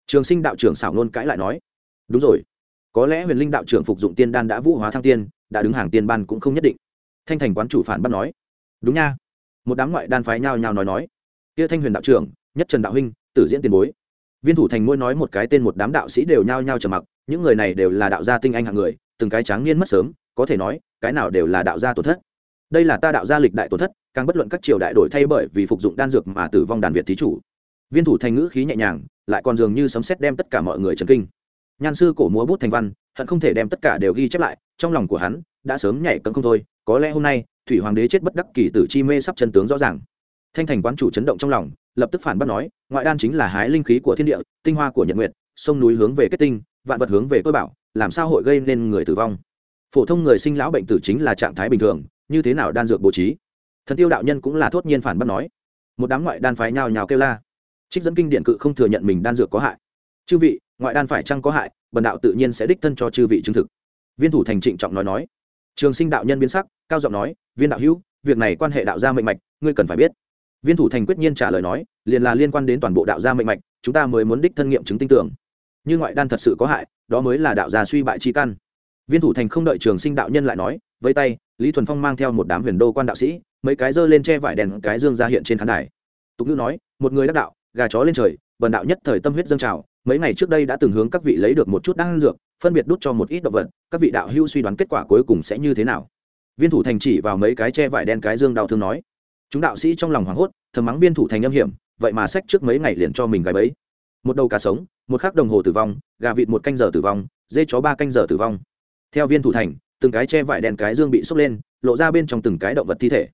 Trường sinh đạo trưởng xảo nôn cãi lại nói đúng rồi. Có lẽ huyền linh đạo trưởng phục dụng tiên đan đã vũ hóa thăng tiên, đã đứng hàng tiên ban cũng không nhất định. Thanh thành quán chủ phản bắt nói. Đúng nha. Một đám ngoại đan phái nhao nhao nói nói. Kia thanh huyền đạo trưởng, nhất trần đạo huynh, tử diễn tiền bối. Viên thủ thành mỗi nói một cái tên một đám đạo sĩ đều nhao nhao trầm mặc, những người này đều là đạo gia tinh anh hạng người, từng cái tráng niên mất sớm, có thể nói, cái nào đều là đạo gia tổn thất. Đây là ta đạo gia lịch đại tổn thất, càng bất luận các triều đại đổi thay bởi vì phục dụng đan dược mà tử vong đàn việt thí chủ. Viên thủ thành ngữ khí nhẹ nhàng, lại còn dường như sấm xét đem tất cả mọi người trần kinh nhan sư cổ múa bút thành văn, hận không thể đem tất cả đều ghi chép lại, trong lòng của hắn đã sớm nhảy cấm không thôi, có lẽ hôm nay, thủy hoàng đế chết bất đắc kỳ tử chi mê sắp chân tướng rõ ràng. Thanh thành quán chủ chấn động trong lòng, lập tức phản bác nói, ngoại đan chính là hái linh khí của thiên địa, tinh hoa của nhật nguyệt, sông núi hướng về kết tinh, vạn vật hướng về cơ bảo, làm sao hội gây nên người tử vong? Phổ thông người sinh lão bệnh tử chính là trạng thái bình thường, như thế nào đan dược bố trí? Thần tiêu đạo nhân cũng là thốt nhiên phản bác nói, một đám ngoại đan phái nhào nhào kêu la. Trích dẫn kinh điện cự không thừa nhận mình đan dược có hại. Chư vị ngoại đan phải chăng có hại, bần đạo tự nhiên sẽ đích thân cho chư vị chứng thực. Viên thủ thành trịnh trọng nói nói. Trường sinh đạo nhân biến sắc, cao giọng nói, viên đạo hữu, việc này quan hệ đạo gia mệnh mạch, ngươi cần phải biết. Viên thủ thành quyết nhiên trả lời nói, liền là liên quan đến toàn bộ đạo gia mệnh mạch, chúng ta mới muốn đích thân nghiệm chứng tin tưởng. Như ngoại đan thật sự có hại, đó mới là đạo gia suy bại chi căn. Viên thủ thành không đợi trường sinh đạo nhân lại nói với tay, lý thuần phong mang theo một đám huyền đô quan đạo sĩ, mấy cái dơ lên che vải đèn cái dương ra hiện trên khán đài. Tục ngữ nói, một người đắc đạo, gà chó lên trời bần đạo nhất thời tâm huyết dâng trào, mấy ngày trước đây đã từng hướng các vị lấy được một chút đan dược, phân biệt đút cho một ít động vật, các vị đạo hưu suy đoán kết quả cuối cùng sẽ như thế nào? Viên thủ thành chỉ vào mấy cái che vải đen cái dương đau thương nói. Chúng đạo sĩ trong lòng hoảng hốt, thầm mắng viên thủ thành âm hiểm, vậy mà sách trước mấy ngày liền cho mình gái bấy một đầu cá sống, một khắc đồng hồ tử vong, gà vịt một canh giờ tử vong, dê chó ba canh giờ tử vong. Theo viên thủ thành, từng cái che vải đèn cái dương bị sốc lên, lộ ra bên trong từng cái động vật thi thể.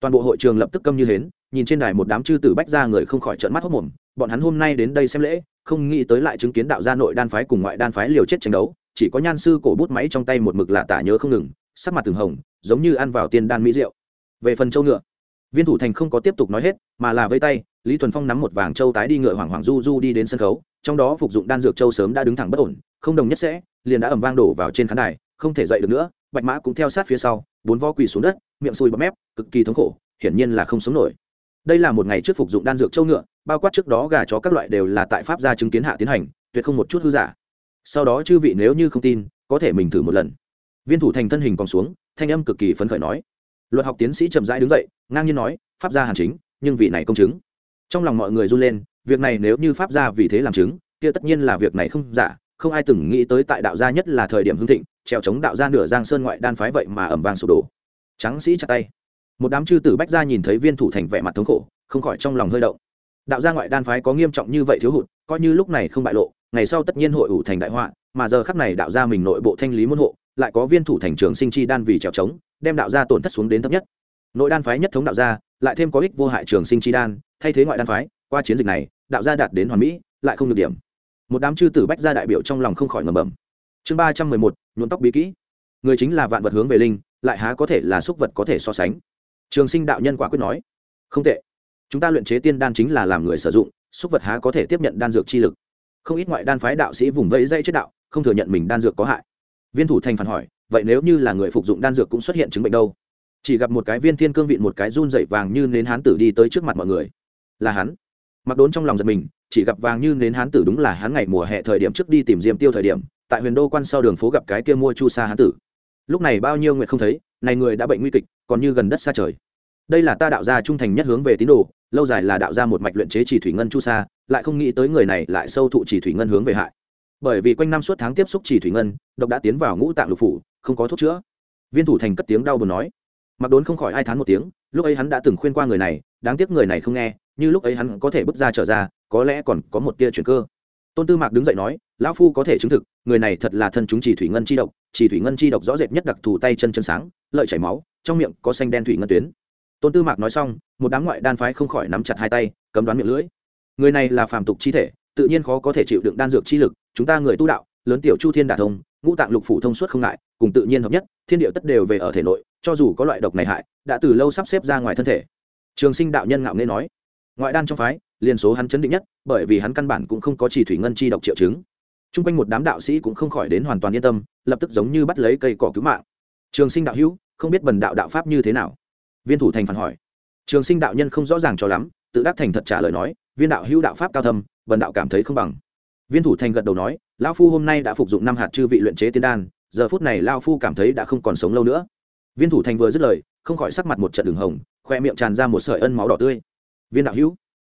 Toàn bộ hội trường lập tức câm như hến nhìn trên đài một đám chư tử bách ra người không khỏi trợn mắt hốc mồm, bọn hắn hôm nay đến đây xem lễ, không nghĩ tới lại chứng kiến đạo gia nội đan phái cùng ngoại đan phái liều chết tranh đấu, chỉ có nhan sư cổ bút máy trong tay một mực lạ tả nhớ không ngừng, sắc mặt từng hồng, giống như ăn vào tiên đan mỹ rượu. Về phần châu ngựa, viên thủ thành không có tiếp tục nói hết, mà là vây tay, lý thuần phong nắm một vàng châu tái đi ngựa hoàng hoàng du du đi đến sân khấu, trong đó phục dụng đan dược châu sớm đã đứng thẳng bất ổn, không đồng nhất sẽ, liền đã ẩm vang đổ vào trên khán đài, không thể dậy được nữa, bạch mã cũng theo sát phía sau, bốn vo quỳ xuống đất, miệng sùi bọt mép, cực kỳ thống khổ, hiển nhiên là không sống nổi đây là một ngày trước phục dụng đan dược châu ngựa, bao quát trước đó gà chó các loại đều là tại pháp gia chứng kiến hạ tiến hành, tuyệt không một chút hư giả. Sau đó chư vị nếu như không tin, có thể mình thử một lần. Viên thủ thành thân hình còn xuống, thanh âm cực kỳ phấn khởi nói. Luật học tiến sĩ chậm rãi đứng dậy, ngang nhiên nói, pháp gia hàn chính, nhưng vị này công chứng. Trong lòng mọi người run lên, việc này nếu như pháp gia vì thế làm chứng, kia tất nhiên là việc này không giả, không ai từng nghĩ tới tại đạo gia nhất là thời điểm hưng thịnh, trèo chống đạo gia nửa giang sơn ngoại đan phái vậy mà ẩm vang sụp đổ. Trắng sĩ chặt tay một đám chư tử bách gia nhìn thấy viên thủ thành vẻ mặt thống khổ, không khỏi trong lòng hơi động. Đạo gia ngoại đan phái có nghiêm trọng như vậy thiếu hụt, coi như lúc này không bại lộ, ngày sau tất nhiên hội ủ thành đại họa, mà giờ khắc này đạo gia mình nội bộ thanh lý môn hộ, lại có viên thủ thành trường sinh chi đan vì trèo trống, đem đạo gia tổn thất xuống đến thấp nhất. Nội đan phái nhất thống đạo gia, lại thêm có ích vô hại trường sinh chi đan, thay thế ngoại đan phái, qua chiến dịch này, đạo gia đạt đến hoàn mỹ, lại không được điểm. Một đám chư tử bách gia đại biểu trong lòng không khỏi ngầm bầm chương ba trăm mười một, nhuộm tóc bí kỹ. Người chính là vạn vật hướng về linh, lại há có thể là xúc vật có thể so sánh trường sinh đạo nhân quả quyết nói, không tệ. Chúng ta luyện chế tiên đan chính là làm người sử dụng, xúc vật há có thể tiếp nhận đan dược chi lực. Không ít ngoại đan phái đạo sĩ vùng vẫy dây chết đạo, không thừa nhận mình đan dược có hại. Viên thủ thành phản hỏi, vậy nếu như là người phục dụng đan dược cũng xuất hiện chứng bệnh đâu? Chỉ gặp một cái viên thiên cương vịn một cái run dậy vàng như nến hán tử đi tới trước mặt mọi người. Là hắn. Mặc đốn trong lòng giật mình, chỉ gặp vàng như nến hán tử đúng là hắn ngày mùa hè thời điểm trước đi tìm diêm tiêu thời điểm, tại huyền đô quan sau đường phố gặp cái kia mua chu sa hán tử lúc này bao nhiêu nguyện không thấy, này người đã bệnh nguy kịch, còn như gần đất xa trời. Đây là ta đạo gia trung thành nhất hướng về tín đồ, lâu dài là đạo gia một mạch luyện chế chỉ thủy ngân chu sa, lại không nghĩ tới người này lại sâu thụ chỉ thủy ngân hướng về hại. Bởi vì quanh năm suốt tháng tiếp xúc chỉ thủy ngân, độc đã tiến vào ngũ tạng lục phủ, không có thuốc chữa. Viên thủ thành cất tiếng đau buồn nói. Mặc đốn không khỏi ai thán một tiếng, lúc ấy hắn đã từng khuyên qua người này, đáng tiếc người này không nghe, như lúc ấy hắn có thể bước ra trở ra, có lẽ còn có một tia chuyển cơ tôn tư mạc đứng dậy nói, lão phu có thể chứng thực, người này thật là thân chúng chỉ thủy ngân chi độc, chỉ thủy ngân chi độc rõ rệt nhất đặc thù tay chân chân sáng, lợi chảy máu, trong miệng có xanh đen thủy ngân tuyến. Tôn tư mạc nói xong, một đám ngoại đan phái không khỏi nắm chặt hai tay, cấm đoán miệng lưỡi. Người này là phàm tục chi thể, tự nhiên khó có thể chịu đựng đan dược chi lực, chúng ta người tu đạo, lớn tiểu chu thiên đả thông, ngũ tạng lục phủ thông suốt không ngại, cùng tự nhiên hợp nhất, thiên điệu tất đều về ở thể nội, cho dù có loại độc này hại, đã từ lâu sắp xếp ra ngoài thân thể. Trường sinh đạo nhân ngạo nghê nói. Ngoại đan trong phái liên số hắn chấn định nhất, bởi vì hắn căn bản cũng không có chỉ thủy ngân chi độc triệu chứng. T r u n g quanh một đám đạo sĩ cũng không khỏi đến hoàn toàn yên tâm, lập tức giống như bắt lấy cây cỏ cứu mạng. Trường sinh đạo hữu, không biết bần đạo đạo pháp như thế nào? Viên thủ thành phản hỏi. Trường sinh đạo nhân không rõ ràng cho lắm, tự đắc thành thật trả lời nói, viên đạo hữu đạo pháp cao thâm, bần đạo cảm thấy không bằng. Viên thủ thành gật đầu nói, lão phu hôm nay đã phục dụng năm hạt chư vị luyện chế tiên đan, giờ phút này lao phu cảm thấy đã không còn sống lâu nữa. Viên thủ thành vừa dứt lời, không khỏi sắc mặt một trận đường hồng, khoe miệng tràn ra một sợi ân máu đỏ tươi. Viên đạo hữu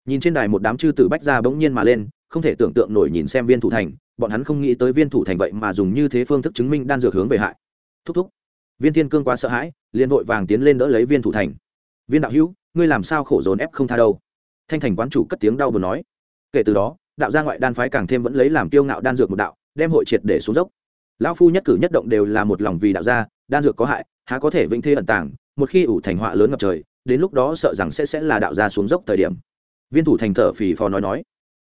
nhìn trên đài một đám chư tử bách ra bỗng nhiên mà lên, không thể tưởng tượng nổi nhìn xem viên thủ thành, bọn hắn không nghĩ tới viên thủ thành vậy mà dùng như thế phương thức chứng minh đan dược hướng về hại. Thúc thúc, viên thiên cương quá sợ hãi, liền vội vàng tiến lên đỡ lấy viên thủ thành. Viên đạo hữu, ngươi làm sao khổ dồn ép không tha đâu? Thanh thành quán chủ cất tiếng đau buồn nói. Kể từ đó, đạo gia ngoại đan phái càng thêm vẫn lấy làm tiêu ngạo đan dược một đạo, đem hội triệt để xuống dốc. Lão phu nhất cử nhất động đều là một lòng vì đạo gia, đan dược có hại, há có thể vĩnh thê ẩn tàng, một khi ủ thành họa lớn ngập trời, đến lúc đó sợ rằng sẽ sẽ là đạo gia xuống dốc thời điểm viên thủ thành thở phì phò nói nói.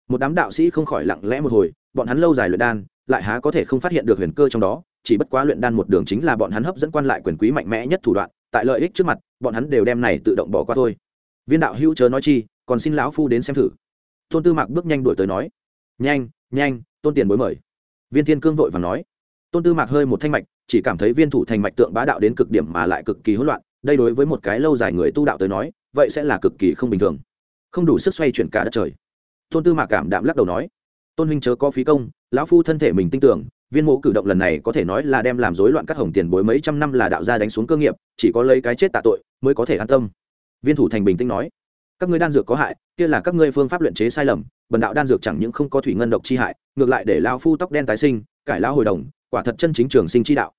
Một đám đạo sĩ không khỏi lặng lẽ một hồi, bọn hắn lâu dài luyện đan, lại há có thể không phát hiện được huyền cơ trong đó, chỉ bất quá luyện đan một đường chính là bọn hắn hấp dẫn quan lại quyền quý mạnh mẽ nhất thủ đoạn, tại lợi ích trước mặt, bọn hắn đều đem này tự động bỏ qua thôi. Viên đạo hữu chớ nói chi, còn xin lão phu đến xem thử. Tôn tư mạc bước nhanh đuổi tới nói. Nhanh nhanh, tôn tiền bối mời. Viên thiên cương vội và nói. Tôn tư mạc hơi một thanh mạch, chỉ cảm thấy viên thủ thành mạch tượng bá đạo đến cực điểm mà lại cực kỳ hỗn loạn, đây đối với một cái lâu dài người tu đạo tới nói, vậy sẽ là cực kỳ không bình thường không đủ sức xoay chuyển cả đất trời. Tôn tư mạc cảm đạm lắc đầu nói, tôn huynh chớ có phí công, lão phu thân thể mình tin tưởng viên mộ cử động lần này có thể nói là đem làm rối loạn các hồng tiền bối mấy trăm năm là đạo gia đánh xuống cơ nghiệp, chỉ có lấy cái chết tạ tội mới có thể an tâm. Viên thủ thành bình tĩnh nói, các ngươi đan dược có hại, kia là các ngươi phương pháp luyện chế sai lầm, bần đạo đan dược chẳng những không có thủy ngân độc chi hại, ngược lại để lao phu tóc đen tái sinh, cải lao hồi đồng, quả thật chân chính trường sinh chi đạo.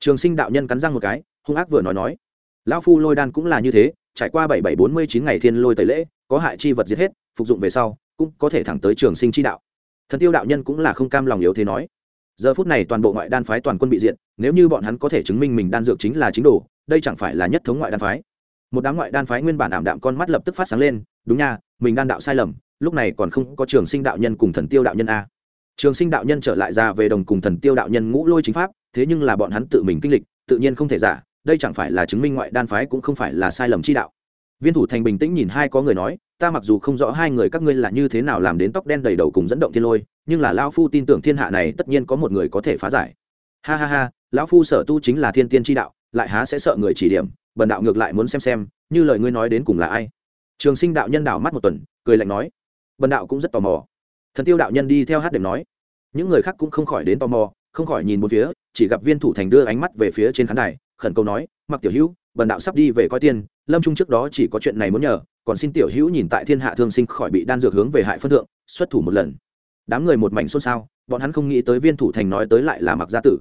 Trường sinh đạo nhân cắn răng một cái, hung ác vừa nói nói, lão phu lôi đan cũng là như thế, trải qua bảy bảy bốn mươi chín ngày thiên lôi tẩy lễ có hại chi vật giết hết, phục dụng về sau, cũng có thể thẳng tới trường sinh chi đạo. Thần tiêu đạo nhân cũng là không cam lòng yếu thế nói. Giờ phút này toàn bộ ngoại đan phái toàn quân bị diện nếu như bọn hắn có thể chứng minh mình đan dược chính là chính đồ, đây chẳng phải là nhất thống ngoại đan phái. Một đám ngoại đan phái nguyên bản ảm đạm con mắt lập tức phát sáng lên, đúng nha, mình đan đạo sai lầm, lúc này còn không có trường sinh đạo nhân cùng thần tiêu đạo nhân a. Trường sinh đạo nhân trở lại ra về đồng cùng thần tiêu đạo nhân ngũ lôi chính pháp, thế nhưng là bọn hắn tự mình kinh lịch, tự nhiên không thể giả, đây chẳng phải là chứng minh ngoại đan phái cũng không phải là sai lầm chi đạo viên thủ thành bình tĩnh nhìn hai có người nói, ta mặc dù không rõ hai người các ngươi là như thế nào làm đến tóc đen đầy đầu cùng dẫn động thiên lôi, nhưng là lao phu tin tưởng thiên hạ này tất nhiên có một người có thể phá giải. Ha ha ha, lão phu sở tu chính là thiên tiên tri đạo, lại há sẽ sợ người chỉ điểm, bần đạo ngược lại muốn xem xem, như lời ngươi nói đến cùng là ai. Trường sinh đạo nhân đảo mắt một tuần, cười lạnh nói, bần đạo cũng rất tò mò. Thần tiêu đạo nhân đi theo hát đệm nói, những người khác cũng không khỏi đến tò mò, không khỏi nhìn một phía, chỉ gặp viên thủ thành đưa ánh mắt về phía trên khán đài, khẩn cầu nói mặc tiểu hữu, bần đạo sắp đi về coi tiên lâm trung trước đó chỉ có chuyện này muốn nhờ, còn xin tiểu hữu nhìn tại thiên hạ thương sinh khỏi bị đan dược hướng về hại phân thượng, xuất thủ một lần. Đám người một mảnh xôn xao, bọn hắn không nghĩ tới viên thủ thành nói tới lại là mặc gia tử.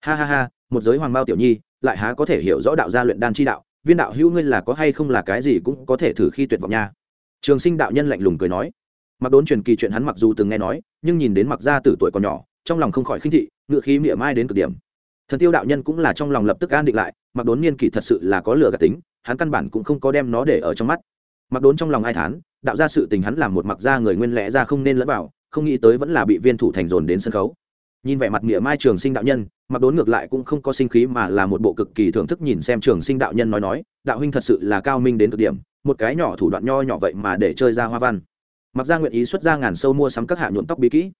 Ha ha ha, một giới hoàng bao tiểu nhi, lại há có thể hiểu rõ đạo gia luyện đan chi đạo, viên đạo hữu ngươi là có hay không là cái gì cũng có thể thử khi tuyệt vọng nha. Trường sinh đạo nhân lạnh lùng cười nói. Mặc đốn truyền kỳ chuyện hắn mặc dù từng nghe nói, nhưng nhìn đến mặc gia tử tuổi còn nhỏ, trong lòng không khỏi khinh thị, ngựa khí mỉa mai đến cực điểm. Thần tiêu đạo nhân cũng là trong lòng lập tức an định lại mặc đốn niên kỷ thật sự là có lửa cả tính, hắn căn bản cũng không có đem nó để ở trong mắt. Mặc đốn trong lòng ai thán, đạo ra sự tình hắn làm một mặc ra người nguyên lẽ ra không nên lẫn vào, không nghĩ tới vẫn là bị viên thủ thành dồn đến sân khấu. Nhìn vẻ mặt nghĩa mai trường sinh đạo nhân mặc đốn ngược lại cũng không có sinh khí mà là một bộ cực kỳ thưởng thức nhìn xem trường sinh đạo nhân nói nói, đạo huynh thật sự là cao minh đến cực điểm, một cái nhỏ thủ đoạn nho nhỏ vậy mà để chơi ra hoa văn. Mặc ra nguyện ý xuất ra ngàn sâu mua sắm các hạ nhuộm tóc bí kỹ.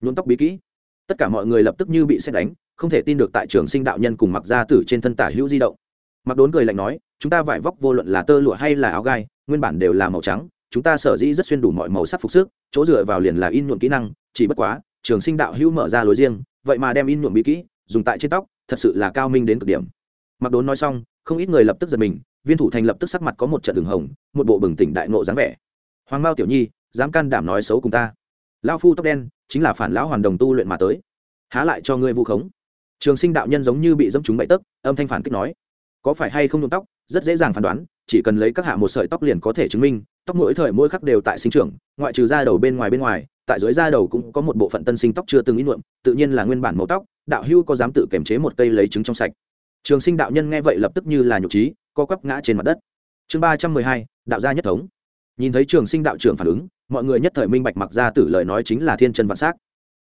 Nhuộm tóc bí kỹ? Tất cả mọi người lập tức như bị xét đánh không thể tin được tại trường sinh đạo nhân cùng mặc gia tử trên thân tả hữu di động. Mặc đốn cười lạnh nói, chúng ta vải vóc vô luận là tơ lụa hay là áo gai, nguyên bản đều là màu trắng, chúng ta sở dĩ rất xuyên đủ mọi màu sắc phục sức, chỗ dựa vào liền là in nhuộm kỹ năng, chỉ bất quá, trường sinh đạo hữu mở ra lối riêng, vậy mà đem in nhuộm bí kỹ, dùng tại trên tóc, thật sự là cao minh đến cực điểm. Mặc đốn nói xong, không ít người lập tức giật mình, viên thủ thành lập tức sắc mặt có một trận đường hồng, một bộ bừng tỉnh đại nộ dáng vẻ. Hoàng mao tiểu nhi, dám can đảm nói xấu cùng ta. Lao phu tóc đen, chính là phản lão hoàn đồng tu luyện mà tới. Há lại cho ngươi vu khống trường sinh đạo nhân giống như bị dâm chúng bậy tấc, âm thanh phản kích nói, có phải hay không nhuộm tóc? Rất dễ dàng phán đoán, chỉ cần lấy các hạ một sợi tóc liền có thể chứng minh, tóc mỗi thời mỗi khắc đều tại sinh trưởng, ngoại trừ da đầu bên ngoài bên ngoài, tại dưới da đầu cũng có một bộ phận tân sinh tóc chưa từng in nhuộm, tự nhiên là nguyên bản màu tóc, đạo hưu có dám tự kiềm chế một cây lấy trứng trong sạch. Trường sinh đạo nhân nghe vậy lập tức như là nhục trí, co quắp ngã trên mặt đất. Chương ba trăm mười hai, đạo gia nhất thống. Nhìn thấy trường sinh đạo trưởng phản ứng, mọi người nhất thời minh bạch mặc ra tử lời nói chính là thiên chân vạn s á c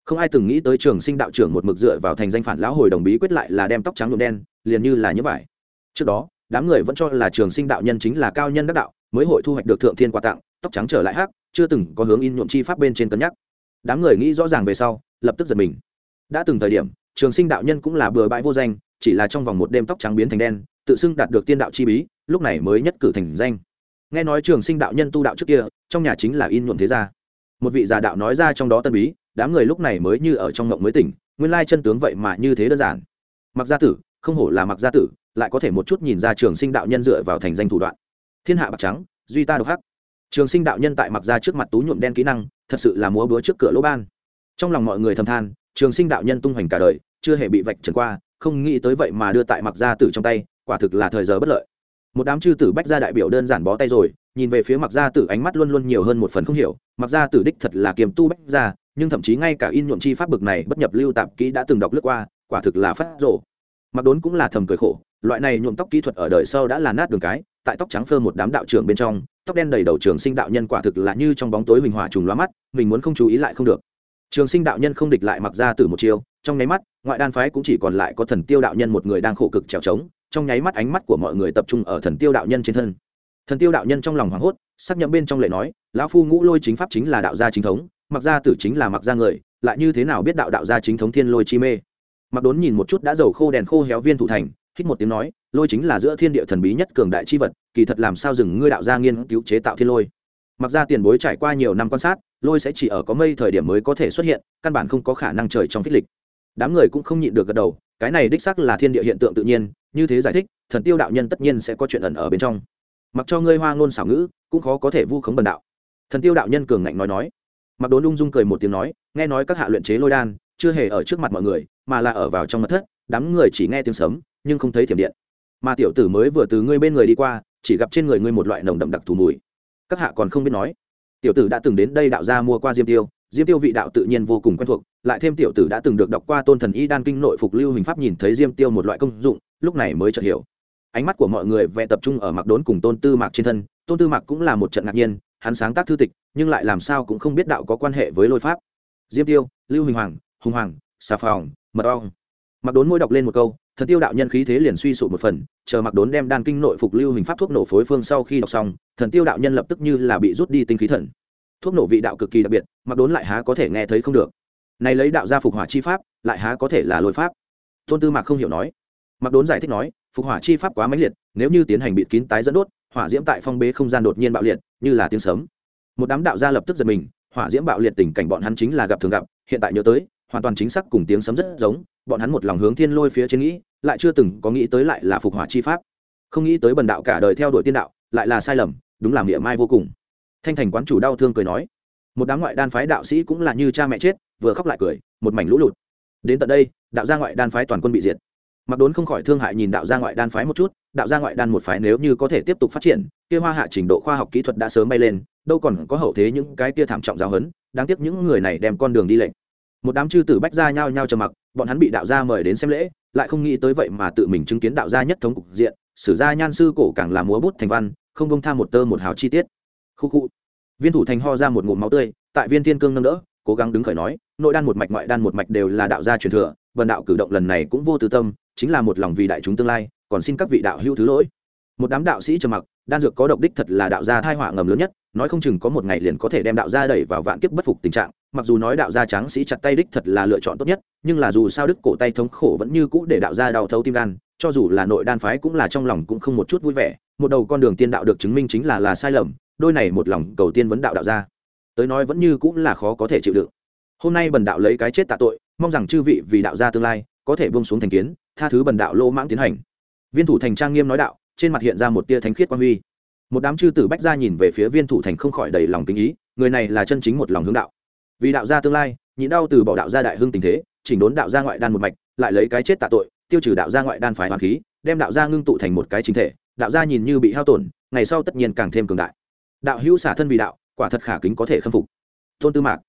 không ai từng nghĩ tới trường sinh đạo trưởng một mực dựa vào thành danh phản lão hồi đồng bí quyết lại là đem tóc trắng nhuộm đen, liền như là như vải. Trước đó, đám người vẫn cho là trường sinh đạo nhân chính là cao nhân đắc đạo, mới hội thu hoạch được thượng thiên quà tặng, tóc trắng trở lại hắc, chưa từng có hướng in nhuộm chi pháp bên trên cân nhắc. Đám người nghĩ rõ ràng về sau, lập tức giật mình. Đã từng thời điểm, trường sinh đạo nhân cũng là bừa bãi vô danh, chỉ là trong vòng một đêm tóc trắng biến thành đen, tự xưng đạt được tiên đạo chi bí, lúc này mới nhất cử thành danh. Nghe nói trường sinh đạo nhân tu đạo trước kia, trong nhà chính là in nhuộm thế gia. Một vị già đạo nói ra trong đó tân bí đám người lúc này mới như ở trong ngộng mới tỉnh, nguyên lai chân tướng vậy mà như thế đơn giản. Mặc gia tử, không hổ là mặc gia tử, lại có thể một chút nhìn ra trường sinh đạo nhân dựa vào thành danh thủ đoạn. Thiên hạ bạc trắng, duy ta độc hắc. Trường sinh đạo nhân tại mặc gia trước mặt tú nhuộm đen kỹ năng, thật sự là múa búa trước cửa lỗ ban. Trong lòng mọi người thầm than, trường sinh đạo nhân tung hoành cả đời, chưa hề bị vạch trần qua, không nghĩ tới vậy mà đưa tại mặc gia tử trong tay, quả thực là thời giờ bất lợi. Một đám chư tử bách gia đại biểu đơn giản bó tay rồi, nhìn về phía mặc gia tử ánh mắt luôn luôn nhiều hơn một phần không hiểu, mặc gia tử đích thật là kiềm tu bách gia nhưng thậm chí ngay cả in nhuộm chi pháp bực này bất nhập lưu tạp kỹ đã từng đọc lướt qua, quả thực là phát rộ mặc đốn cũng là thầm cười khổ, loại này nhuộm tóc kỹ thuật ở đời sau đã là nát đường cái, tại tóc trắng phơ một đám đạo trưởng bên trong, tóc đen đầy đầu trường sinh đạo nhân quả thực là như trong bóng tối huỳnh hỏa trùng loa mắt, mình muốn không chú ý lại không được. Trường sinh đạo nhân không địch lại mặc ra từ một chiều trong nháy mắt, ngoại đan phái cũng chỉ còn lại có thần tiêu đạo nhân một người đang khổ cực trèo trống, trong nháy mắt ánh mắt của mọi người tập trung ở thần tiêu đạo nhân trên thân. Thần tiêu đạo nhân trong lòng hoảng hốt sắc nhậm bên trong lệ nói, lão phu ngũ lôi chính pháp chính là đạo gia chính thống mặc gia tử chính là mặc gia người, lại như thế nào biết đạo đạo gia chính thống thiên lôi chi mê? Mặc đốn nhìn một chút đã dầu khô đèn khô héo viên thủ thành, hít một tiếng nói, lôi chính là giữa thiên địa thần bí nhất cường đại chi vật, kỳ thật làm sao dừng ngươi đạo gia nghiên cứu chế tạo thiên lôi? Mặc ra tiền bối trải qua nhiều năm quan sát, lôi sẽ chỉ ở có mây thời điểm mới có thể xuất hiện, căn bản không có khả năng trời trong phích lịch. Đám người cũng không nhịn được gật đầu, cái này đích sắc là thiên địa hiện tượng tự nhiên, như thế giải thích, thần tiêu đạo nhân tất nhiên sẽ có chuyện ẩn ở bên trong. Mặc cho ngươi hoa ngôn xảo ngữ, cũng khó có thể vu khống bần đạo. Thần tiêu đạo nhân cường ngạnh nói nói mặc đốn ung dung cười một tiếng nói, nghe nói các hạ luyện chế lôi đan, chưa hề ở trước mặt mọi người, mà là ở vào trong mật thất, đám người chỉ nghe tiếng sấm, nhưng không thấy thiểm điện. Mà tiểu tử mới vừa từ ngươi bên người đi qua, chỉ gặp trên người ngươi một loại nồng đậm đặc thù mùi. Các hạ còn không biết nói. Tiểu tử đã từng đến đây đạo gia mua qua diêm tiêu diêm tiêu vị đạo tự nhiên vô cùng quen thuộc, lại thêm tiểu tử đã từng được đọc qua tôn thần y đan kinh nội phục lưu hình pháp nhìn thấy diêm tiêu một loại công dụng, lúc này mới chợt hiểu. Ánh mắt của mọi người vẽ tập trung ở mặc đốn cùng tôn tư mạc trên thân, tôn tư mạc cũng là một trận ngạc nhiên hắn sáng tác thư tịch, nhưng lại làm sao cũng không biết đạo có quan hệ với lôi pháp. Diêm tiêu, lưu huỳnh hoàng, hùng hoàng, xà phòng, mật ong. Mặc đốn môi đọc lên một câu thần tiêu đạo nhân khí thế liền suy sụp một phần, chờ mặc đốn đem đan kinh nội phục lưu hình pháp thuốc nổ phối phương sau khi đọc xong, thần tiêu đạo nhân lập tức như là bị rút đi tinh khí thần. Thuốc nổ vị đạo cực kỳ đặc biệt mặc đốn lại há có thể nghe thấy không được. Này lấy đạo ra phục hỏa chi pháp, lại há có thể là lôi pháp? Tôn tư mạc không hiểu nói. Mặc đốn giải thích nói, phục hỏa chi pháp quá mãnh liệt, nếu như tiến hành bịt kín tái dẫn đốt hỏa diễm tại phong bế không gian đột nhiên bạo liệt, như là tiếng sấm. Một đám đạo gia lập tức giật mình, hỏa diễm bạo liệt tình cảnh bọn hắn chính là gặp thường gặp, hiện tại nhớ tới, hoàn toàn chính xác cùng tiếng sấm rất giống, bọn hắn một lòng hướng thiên lôi phía trên nghĩ, lại chưa từng có nghĩ tới lại là phục hỏa chi pháp. Không nghĩ tới bần đạo cả đời theo đuổi tiên đạo, lại là sai lầm, đúng là miệng mai vô cùng. Thanh thành quán chủ đau thương cười nói, một đám ngoại đan phái đạo sĩ cũng là như cha mẹ chết, vừa khóc lại cười, một mảnh lũ lụt. Đến tận đây, đạo gia ngoại đan phái toàn quân bị diệt mặc đốn không khỏi thương hại nhìn đạo gia ngoại đan phái một chút, đạo gia ngoại đan một phái nếu như có thể tiếp tục phát triển, kia hoa hạ trình độ khoa học kỹ thuật đã sớm bay lên, đâu còn có hậu thế những cái kia thảm trọng giáo hấn đáng tiếc những người này đem con đường đi lệnh. Một đám chư tử bách gia nhao nhao trầm mặc, bọn hắn bị đạo gia mời đến xem lễ, lại không nghĩ tới vậy mà tự mình chứng kiến đạo gia nhất thống cục diện, sử gia nhan sư cổ càng là múa bút thành văn, không bông tham một tơ một hào chi tiết. Khu khu. Viên thủ thành ho ra một ngụm máu tươi, tại viên thiên cương nâng đỡ, cố gắng đứng khởi nói, nội đan một mạch ngoại đan một mạch đều là đạo gia truyền thừa, vần đạo cử động lần này cũng vô tư tâm chính là một lòng vì đại chúng tương lai, còn xin các vị đạo hữu thứ lỗi. Một đám đạo sĩ trầm mặc, đan dược có độc đích thật là đạo gia thai họa ngầm lớn nhất, nói không chừng có một ngày liền có thể đem đạo gia đẩy vào vạn kiếp bất phục tình trạng, mặc dù nói đạo gia tráng sĩ chặt tay đích thật là lựa chọn tốt nhất, nhưng là dù sao đức cổ tay thống khổ vẫn như cũ để đạo gia đau thấu tim gan, cho dù là nội đan phái cũng là trong lòng cũng không một chút vui vẻ, một đầu con đường tiên đạo được chứng minh chính là là sai lầm, đôi này một lòng cầu tiên vấn đạo đạo gia, tới nói vẫn như cũng là khó có thể chịu đựng. Hôm nay bần đạo lấy cái chết tạ tội, mong rằng chư vị vì đạo gia tương lai có thể buông xuống thành kiến, tha thứ bần đạo lô mãng tiến hành. Viên thủ thành trang nghiêm nói đạo, trên mặt hiện ra một tia thánh khiết quan huy. Một đám chư tử bách gia nhìn về phía viên thủ thành không khỏi đầy lòng kính ý, người này là chân chính một lòng hướng đạo. Vì đạo gia tương lai, nhịn đau từ bỏ đạo gia đại hưng tình thế, chỉnh đốn đạo gia ngoại đan một mạch, lại lấy cái chết tạ tội, tiêu trừ đạo gia ngoại đan phái hoàn khí, đem đạo gia ngưng tụ thành một cái chính thể, đạo gia nhìn như bị hao tổn, ngày sau tất nhiên càng thêm cường đại. Đạo hữu xả thân vì đạo, quả thật khả kính có thể khâm phục. Tôn tư mạc,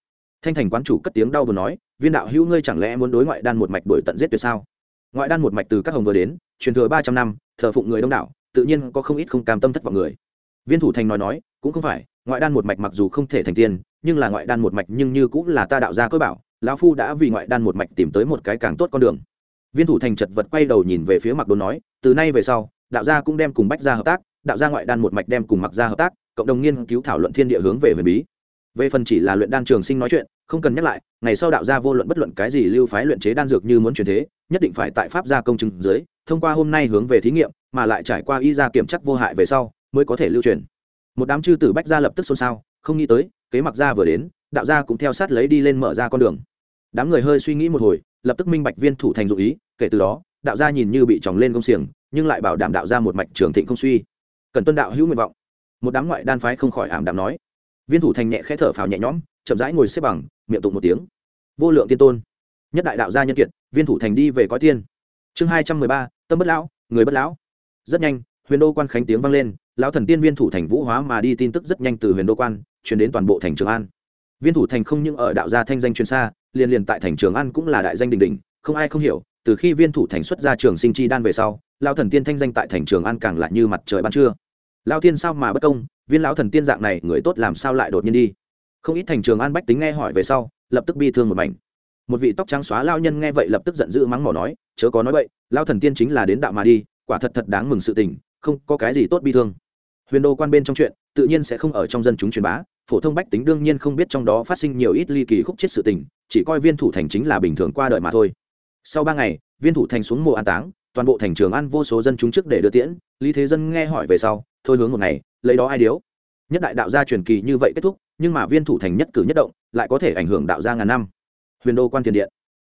thanh thành quán chủ cất tiếng đau vừa nói viên đạo hữu ngươi chẳng lẽ muốn đối ngoại đan một mạch đổi tận giết tuyệt sao? Ngoại đan một mạch từ các hồng vừa đến, truyền thừa ba trăm năm, thờ phụng người đông đảo, tự nhiên có không ít không cam tâm thất vọng người. Viên thủ thành nói nói, cũng không phải, ngoại đan một mạch mặc dù không thể thành tiên, nhưng là ngoại đan một mạch nhưng như cũng là ta đạo gia cơ bảo, lão phu đã vì ngoại đan một mạch tìm tới một cái càng tốt con đường. Viên thủ thành chật vật quay đầu nhìn về phía mặc đồn nói, từ nay về sau, đạo gia cũng đem cùng bách gia hợp tác, đạo gia ngoại đan một mạch đem cùng mặc gia hợp tác, cộng đồng nghiên cứu thảo luận thiên địa hướng về huyền bí về phần chỉ là luyện đan trường sinh nói chuyện, không cần nhắc lại, ngày sau đạo gia vô luận bất luận cái gì lưu phái luyện chế đan dược như muốn truyền thế, nhất định phải tại pháp gia công chứng dưới, thông qua hôm nay hướng về thí nghiệm, mà lại trải qua y gia kiểm chắc vô hại về sau, mới có thể lưu truyền. Một đám chư tử bách gia lập tức xôn xao, không nghĩ tới, kế mặc gia vừa đến, đạo gia cũng theo sát lấy đi lên mở ra con đường. Đám người hơi suy nghĩ một hồi, lập tức minh bạch viên thủ thành dụ ý, kể từ đó, đạo gia nhìn như bị tròng lên công xiềng, nhưng lại bảo đảm đạo gia một mạch trường thịnh không suy. Cần tuân đạo hữu nguyện vọng. Một đám ngoại đan phái không khỏi ảm đạm nói viên thủ thành nhẹ khẽ thở phào nhẹ nhõm, chậm rãi ngồi xếp bằng, miệng tụng một tiếng. Vô lượng tiên tôn. Nhất đại đạo gia nhân kiệt, viên thủ thành đi về cõi tiên chương hai trăm mười ba, tâm bất lão, người bất lão. Rất nhanh, huyền đô quan khánh tiếng vang lên, lão thần tiên viên thủ thành vũ hóa mà đi tin tức rất nhanh từ huyền đô quan, chuyển đến toàn bộ thành trường an. Viên thủ thành không những ở đạo gia thanh danh truyền xa, liền liền tại thành trường an cũng là đại danh đình đình không ai không hiểu, từ khi viên thủ thành xuất ra trường sinh chi đan về sau, lão thần tiên thanh danh tại thành trường an càng lại như mặt trời ban trưa. Lao tiên sao mà bất công viên lão thần tiên dạng này, người tốt làm sao lại đột nhiên đi? Không ít thành trường an bách tính nghe hỏi về sau, lập tức bi thương một mảnh. Một vị tóc trắng xóa lao nhân nghe vậy lập tức giận dữ mắng mỏ nói, chớ có nói vậy lao thần tiên chính là đến đạo mà đi, quả thật thật đáng mừng sự tình, không có cái gì tốt bi thương. Huyền đô quan bên trong chuyện, tự nhiên sẽ không ở trong dân chúng truyền bá, phổ thông bách tính đương nhiên không biết trong đó phát sinh nhiều ít ly kỳ khúc chết sự tình, chỉ coi viên thủ thành chính là bình thường qua đời mà thôi. Sau ba ngày, viên thủ thành xuống mộ an táng, toàn bộ thành trường an vô số dân chúng trước để đưa tiễn, lý thế dân nghe hỏi về sau, thôi hướng một ngày lấy đó ai điếu. Nhất đại đạo gia truyền kỳ như vậy kết thúc, nhưng mà viên thủ thành nhất cử nhất động, lại có thể ảnh hưởng đạo gia ngàn năm. Huyền đô quan tiền điện.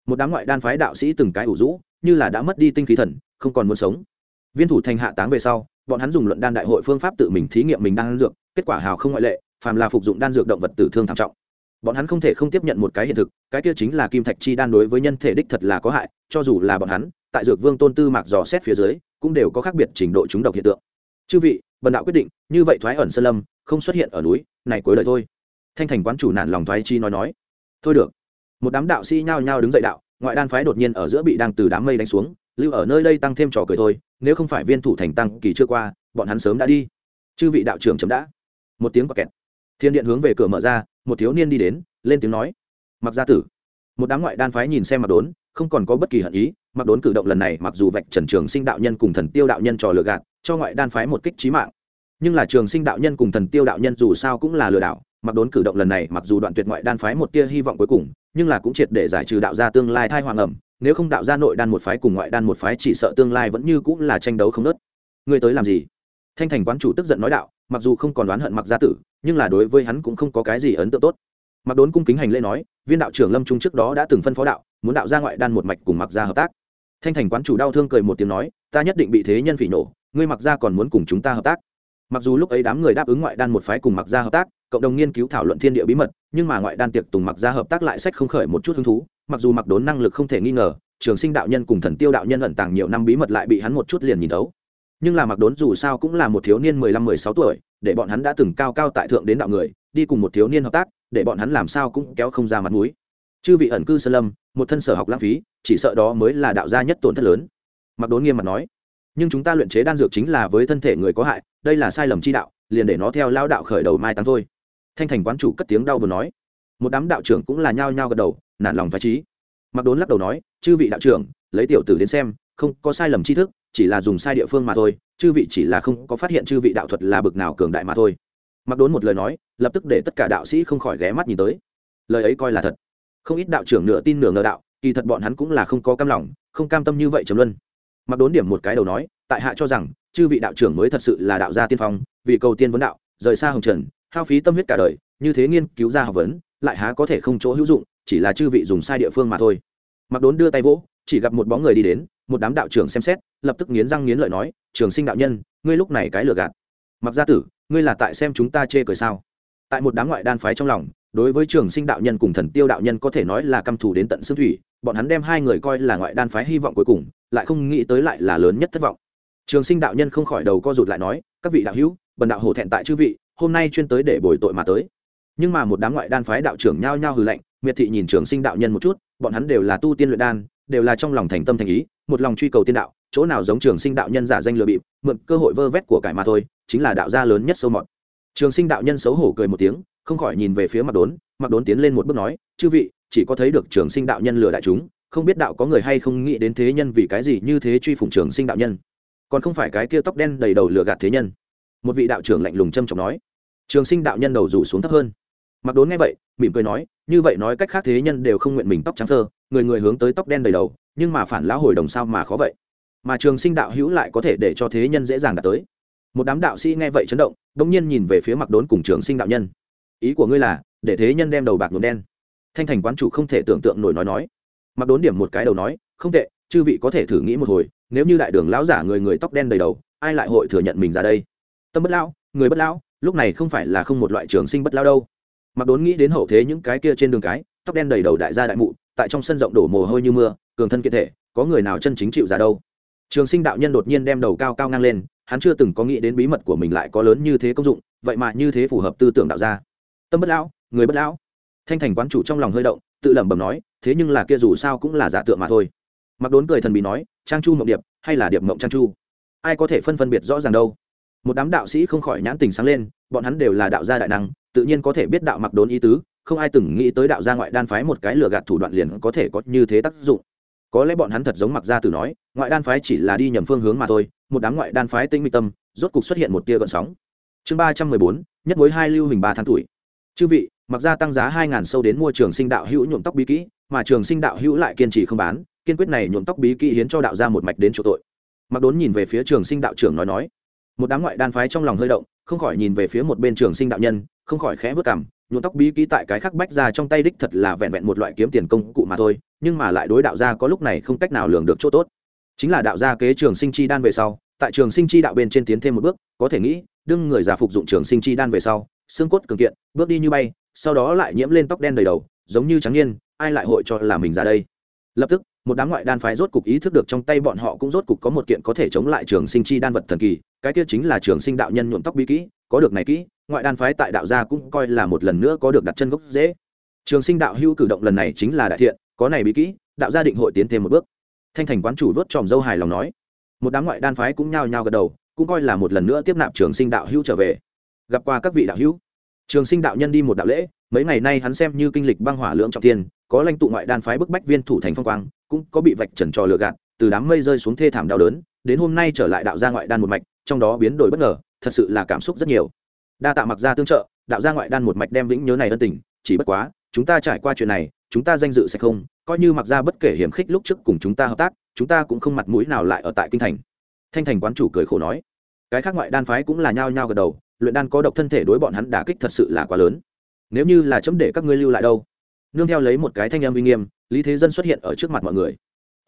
Một đám ngoại đan phái đạo sĩ từng cái ủ rũ, như là đã mất đi tinh khí thần, không còn muốn sống. Viên thủ thành hạ táng về sau, bọn hắn dùng luận đan đại hội phương pháp tự mình thí nghiệm mình đan dược, kết quả hào không ngoại lệ, phàm là phục dụng đan dược động vật tử thương thảm trọng. Bọn hắn không thể không tiếp nhận một cái hiện thực, cái kia chính là kim thạch chi đan đối với nhân thể đích thật là có hại, cho dù là bọn hắn, tại dược vương tôn tư mạc dò xét phía dưới, cũng đều có khác biệt trình độ chúng độc hiện tượng chư vị, bần đạo quyết định, như vậy thoái ẩn sơn lâm, không xuất hiện ở núi, này cuối đời thôi. Thanh thành quán chủ nản lòng thoái chi nói nói. Thôi được. Một đám đạo sĩ nhao nhao đứng dậy đạo, ngoại đan phái đột nhiên ở giữa bị đang từ đám mây đánh xuống, lưu ở nơi đây tăng thêm trò cười thôi, nếu không phải viên thủ thành tăng kỳ chưa qua, bọn hắn sớm đã đi. Chư vị đạo trưởng chấm đã. Một tiếng quả kẹt. Thiên điện hướng về cửa mở ra, một thiếu niên đi đến, lên tiếng nói. Mặc gia tử. Một đám ngoại đan phái nhìn xem mặc đốn, không còn có bất kỳ hận ý mặc đốn cử động lần này mặc dù vạch trần trường sinh đạo nhân cùng thần tiêu đạo nhân trò lừa gạt cho ngoại đan phái một kích trí mạng. Nhưng là trường sinh đạo nhân cùng thần tiêu đạo nhân dù sao cũng là lừa đảo, mặc đốn cử động lần này mặc dù đoạn tuyệt ngoại đan phái một tia hy vọng cuối cùng, nhưng là cũng triệt để giải trừ đạo gia tương lai thai hoàng ẩm. Nếu không đạo gia nội đan một phái cùng ngoại đan một phái chỉ sợ tương lai vẫn như cũng là tranh đấu không nớt. Ngươi tới làm gì? Thanh thành quán chủ tức giận nói đạo, mặc dù không còn đoán hận mặc gia tử, nhưng là đối với hắn cũng không có cái gì ấn tượng tốt. Mặc đốn cung kính hành lễ nói, viên đạo trưởng lâm trung trước đó đã từng phân phó đạo, muốn đạo gia ngoại đan một mạch cùng mặc gia hợp tác. Thanh thành quán chủ đau thương cười một tiếng nói, ta nhất định bị thế nhân phỉ nổ ngươi mặc gia còn muốn cùng chúng ta hợp tác. Mặc dù lúc ấy đám người đáp ứng ngoại đan một phái cùng mặc gia hợp tác, cộng đồng nghiên cứu thảo luận thiên địa bí mật, nhưng mà ngoại đan tiệc tùng mặc gia hợp tác lại sách không khởi một chút hứng thú, mặc dù mặc đốn năng lực không thể nghi ngờ, trường sinh đạo nhân cùng thần tiêu đạo nhân ẩn tàng nhiều năm bí mật lại bị hắn một chút liền nhìn thấu. Nhưng là mặc đốn dù sao cũng là một thiếu niên mười lăm, mười sáu tuổi, để bọn hắn đã từng cao cao tại thượng đến đạo người, đi cùng một thiếu niên hợp tác, để bọn hắn làm sao cũng kéo không ra mặt mũi. Chư vị ẩn cư sơn lâm, một thân sở học lãng phí, chỉ sợ đó mới là đạo gia nhất tổn thất lớn. Mặc đốn nghiêm mặt nói nhưng chúng ta luyện chế đan dược chính là với thân thể người có hại, đây là sai lầm chi đạo, liền để nó theo lao đạo khởi đầu mai táng thôi. Thanh thành quán chủ cất tiếng đau buồn nói. Một đám đạo trưởng cũng là nhao nhao gật đầu, nản lòng phải trí. Mặc đốn lắc đầu nói, chư vị đạo trưởng, lấy tiểu tử đến xem, không có sai lầm tri thức, chỉ là dùng sai địa phương mà thôi, chư vị chỉ là không có phát hiện chư vị đạo thuật là bực nào cường đại mà thôi. Mặc đốn một lời nói, lập tức để tất cả đạo sĩ không khỏi ghé mắt nhìn tới. Lời ấy coi là thật. Không ít đạo trưởng nửa tin nửa ngờ đạo, kỳ thật bọn hắn cũng là không có cam lòng, không cam tâm như vậy trầm luân mặc đốn điểm một cái đầu nói, tại hạ cho rằng, chư vị đạo trưởng mới thật sự là đạo gia tiên phong, vì cầu tiên vấn đạo, rời xa hồng trần, hao phí tâm huyết cả đời, như thế nghiên cứu ra học vấn, lại há có thể không chỗ hữu dụng, chỉ là chư vị dùng sai địa phương mà thôi. Mặc đốn đưa tay vỗ, chỉ gặp một bóng người đi đến, một đám đạo trưởng xem xét, lập tức nghiến răng nghiến lợi nói, trường sinh đạo nhân, ngươi lúc này cái lừa gạt. Mặc gia tử, ngươi là tại xem chúng ta chê cười sao? Tại một đám ngoại đan phái trong lòng đối với trường sinh đạo nhân cùng thần tiêu đạo nhân có thể nói là căm thù đến tận xương thủy, bọn hắn đem hai người coi là ngoại đan phái hy vọng cuối cùng, lại không nghĩ tới lại là lớn nhất thất vọng. Trường sinh đạo nhân không khỏi đầu co rụt lại nói, các vị đạo hữu, bần đạo hổ thẹn tại chư vị, hôm nay chuyên tới để bồi tội mà tới. Nhưng mà một đám ngoại đan phái đạo trưởng nhao nhao hừ lạnh, miệt thị nhìn trường sinh đạo nhân một chút, bọn hắn đều là tu tiên luyện đan, đều là trong lòng thành tâm thành ý, một lòng truy cầu tiên đạo, chỗ nào giống trường sinh đạo nhân giả danh lừa bịp, mượn cơ hội vơ vét của cải mà thôi, chính là đạo gia lớn nhất sâu mọt. Trường sinh đạo nhân xấu hổ cười một tiếng không khỏi nhìn về phía mặt đốn mặt đốn tiến lên một bước nói, chư vị, chỉ có thấy được trường sinh đạo nhân lừa đại chúng, không biết đạo có người hay không nghĩ đến thế nhân vì cái gì như thế truy phủng trường sinh đạo nhân. Còn không phải cái kia tóc đen đầy đầu lừa gạt thế nhân. Một vị đạo trưởng lạnh lùng châm trọng nói. Trường sinh đạo nhân đầu rủ xuống thấp hơn. Mặc đốn nghe vậy, mỉm cười nói, như vậy nói cách khác thế nhân đều không nguyện mình tóc trắng thơ, người người hướng tới tóc đen đầy đầu, nhưng mà phản lão hồi đồng sao mà khó vậy? Mà trường sinh đạo hữu lại có thể để cho thế nhân dễ dàng đạt tới. Một đám đạo sĩ nghe vậy chấn động đ ỗ n g nhiên nhìn về phía mặc đốn cùng trường sinh đạo nhân ý của ngươi là, để thế nhân đem đầu bạc nhuộm đen. Thanh thành quán chủ không thể tưởng tượng nổi nói nói. Mặc đốn điểm một cái đầu nói, không tệ, chư vị có thể thử nghĩ một hồi, nếu như đại đường lão giả người người tóc đen đầy đầu, ai lại hội thừa nhận mình ra đây? Tâm bất lão, người bất lão, lúc này không phải là không một loại trường sinh bất lão đâu. Mặc đốn nghĩ đến hậu thế những cái kia trên đường cái, tóc đen đầy đầu đại gia đại mụ, tại trong sân rộng đổ mồ hôi như mưa, cường thân kiện thể, có người nào chân chính chịu ra đâu? Trường sinh đạo nhân đột nhiên đem đầu cao cao ngang lên, hắn chưa từng có nghĩ đến bí mật của mình lại có lớn như thế công dụng, vậy mà như thế phù hợp tư tưởng đạo gia tâm bất lão, người bất lão. Thanh thành quán chủ trong lòng hơi động, tự lẩm bẩm nói, thế nhưng là kia dù sao cũng là giả tượng mà thôi. Mặc đốn cười thần bí nói, trang chu mộng điệp hay là điệp mộng trang chu? Ai có thể phân phân biệt rõ ràng đâu. Một đám đạo sĩ không khỏi nhãn tình sáng lên, bọn hắn đều là đạo gia đại năng, tự nhiên có thể biết đạo mặc đốn ý tứ, không ai từng nghĩ tới đạo gia ngoại đan phái một cái lừa gạt thủ đoạn liền có thể có như thế tác dụng. Có lẽ bọn hắn thật giống mặc gia tử nói, ngoại đan phái chỉ là đi nhầm phương hướng mà thôi, một đám ngoại đan phái tinh mỹ tâm, rốt cục xuất hiện một tia gợn sóng. Chương ba trăm mười bốn, nhất mối hai lưu hình ba tháng tuổi chư vị, mặc gia tăng giá hai ngàn sâu đến mua trường sinh đạo hữu nhuộm tóc bí kỹ, mà trường sinh đạo hữu lại kiên trì không bán, kiên quyết này nhuộm tóc bí kỹ hiến cho đạo gia một mạch đến chỗ tội. Mặc đốn nhìn về phía trường sinh đạo trưởng nói nói. Một đám ngoại đan phái trong lòng hơi động, không khỏi nhìn về phía một bên trường sinh đạo nhân, không khỏi khẽ vớt cảm nhuộm tóc bí kỹ tại cái khắc bách ra trong tay đích thật là vẹn vẹn một loại kiếm tiền công cụ mà thôi, nhưng mà lại đối đạo gia có lúc này không cách nào lường được chỗ tốt. Chính là đạo gia kế trường sinh chi đan về sau, tại trường sinh chi đạo bên trên tiến thêm một bước, có thể nghĩ, đương người già phục dụng trường sinh chi đan về sau xương cốt cường kiện, bước đi như bay, sau đó lại nhiễm lên tóc đen đầy đầu, giống như trắng niên, ai lại hội cho là mình ra đây? Lập tức, một đám ngoại đan phái rốt cục ý thức được trong tay bọn họ cũng rốt cục có một kiện có thể chống lại trường sinh chi đan vật thần kỳ, cái kia chính là trường sinh đạo nhân nhuộm tóc bí kỹ, có được này kỹ, ngoại đan phái tại đạo gia cũng coi là một lần nữa có được đặt chân gốc dễ trường sinh đạo hưu cử động lần này chính là đại thiện, có này bí kỹ, đạo gia định hội tiến thêm một bước. Thanh thành quán chủ vớt tròm dâu hài lòng nói. Một đám ngoại đan phái cũng nhao nhao gật đầu, cũng coi là một lần nữa tiếp nạp trường sinh đạo hưu trở về gặp qua các vị đạo hữu. Trường sinh đạo nhân đi một đạo lễ mấy ngày nay hắn xem như kinh lịch băng hỏa lưỡng trọng thiên, có lãnh tụ ngoại đan phái bức bách viên thủ thành phong quang cũng có bị vạch trần trò lừa gạt từ đám mây rơi xuống thê thảm đau đớn đến hôm nay trở lại đạo gia ngoại đan một mạch trong đó biến đổi bất ngờ thật sự là cảm xúc rất nhiều. Đa tạ mặc gia tương trợ đạo gia ngoại đan một mạch đem vĩnh nhớ này ân tình chỉ bất quá chúng ta trải qua chuyện này chúng ta danh dự sẽ không coi như mặc gia bất kể hiểm khích lúc trước cùng chúng ta hợp tác chúng ta cũng không mặt mũi nào lại ở tại kinh thành. Thanh thành quán chủ cười khổ nói. Cái khác ngoại đan phái cũng là nhao nhao gật đầu luyện đan có độc thân thể đối bọn hắn đả kích thật sự là quá lớn. Nếu như là chấm để các ngươi lưu lại đâu? Nương theo lấy một cái thanh âm uy nghiêm, lý thế dân xuất hiện ở trước mặt mọi người.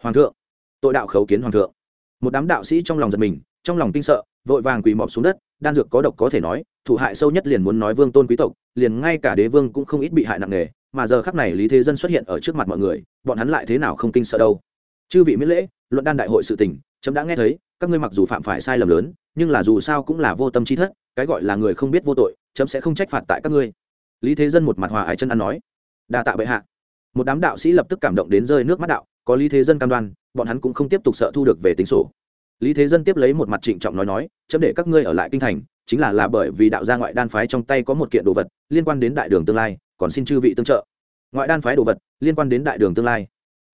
Hoàng thượng, tội đạo khấu kiến hoàng thượng. Một đám đạo sĩ trong lòng giật mình, trong lòng kinh sợ, vội vàng quỳ mọp xuống đất, đan dược có độc có thể nói, thủ hại sâu nhất liền muốn nói vương tôn quý tộc, liền ngay cả đế vương cũng không ít bị hại nặng nề, mà giờ khắc này lý thế dân xuất hiện ở trước mặt mọi người, bọn hắn lại thế nào không kinh sợ đâu. Chư vị miễn lễ, luận đan đại hội sự tình, chấm đã nghe thấy, các ngươi mặc dù phạm phải sai lầm lớn nhưng là dù sao cũng là vô tâm trí thất, cái gọi là người không biết vô tội, chấm sẽ không trách phạt tại các ngươi. Lý thế dân một mặt hòa ái chân ăn nói. Đa tạ bệ hạ. Một đám đạo sĩ lập tức cảm động đến rơi nước mắt đạo, có lý thế dân cam đoan, bọn hắn cũng không tiếp tục sợ thu được về tính sổ. Lý thế dân tiếp lấy một mặt trịnh trọng nói nói, chấm để các ngươi ở lại kinh thành, chính là là bởi vì đạo gia ngoại đan phái trong tay có một kiện đồ vật, liên quan đến đại đường tương lai, còn xin chư vị tương trợ. Ngoại đan phái đồ vật, liên quan đến đại đường tương lai.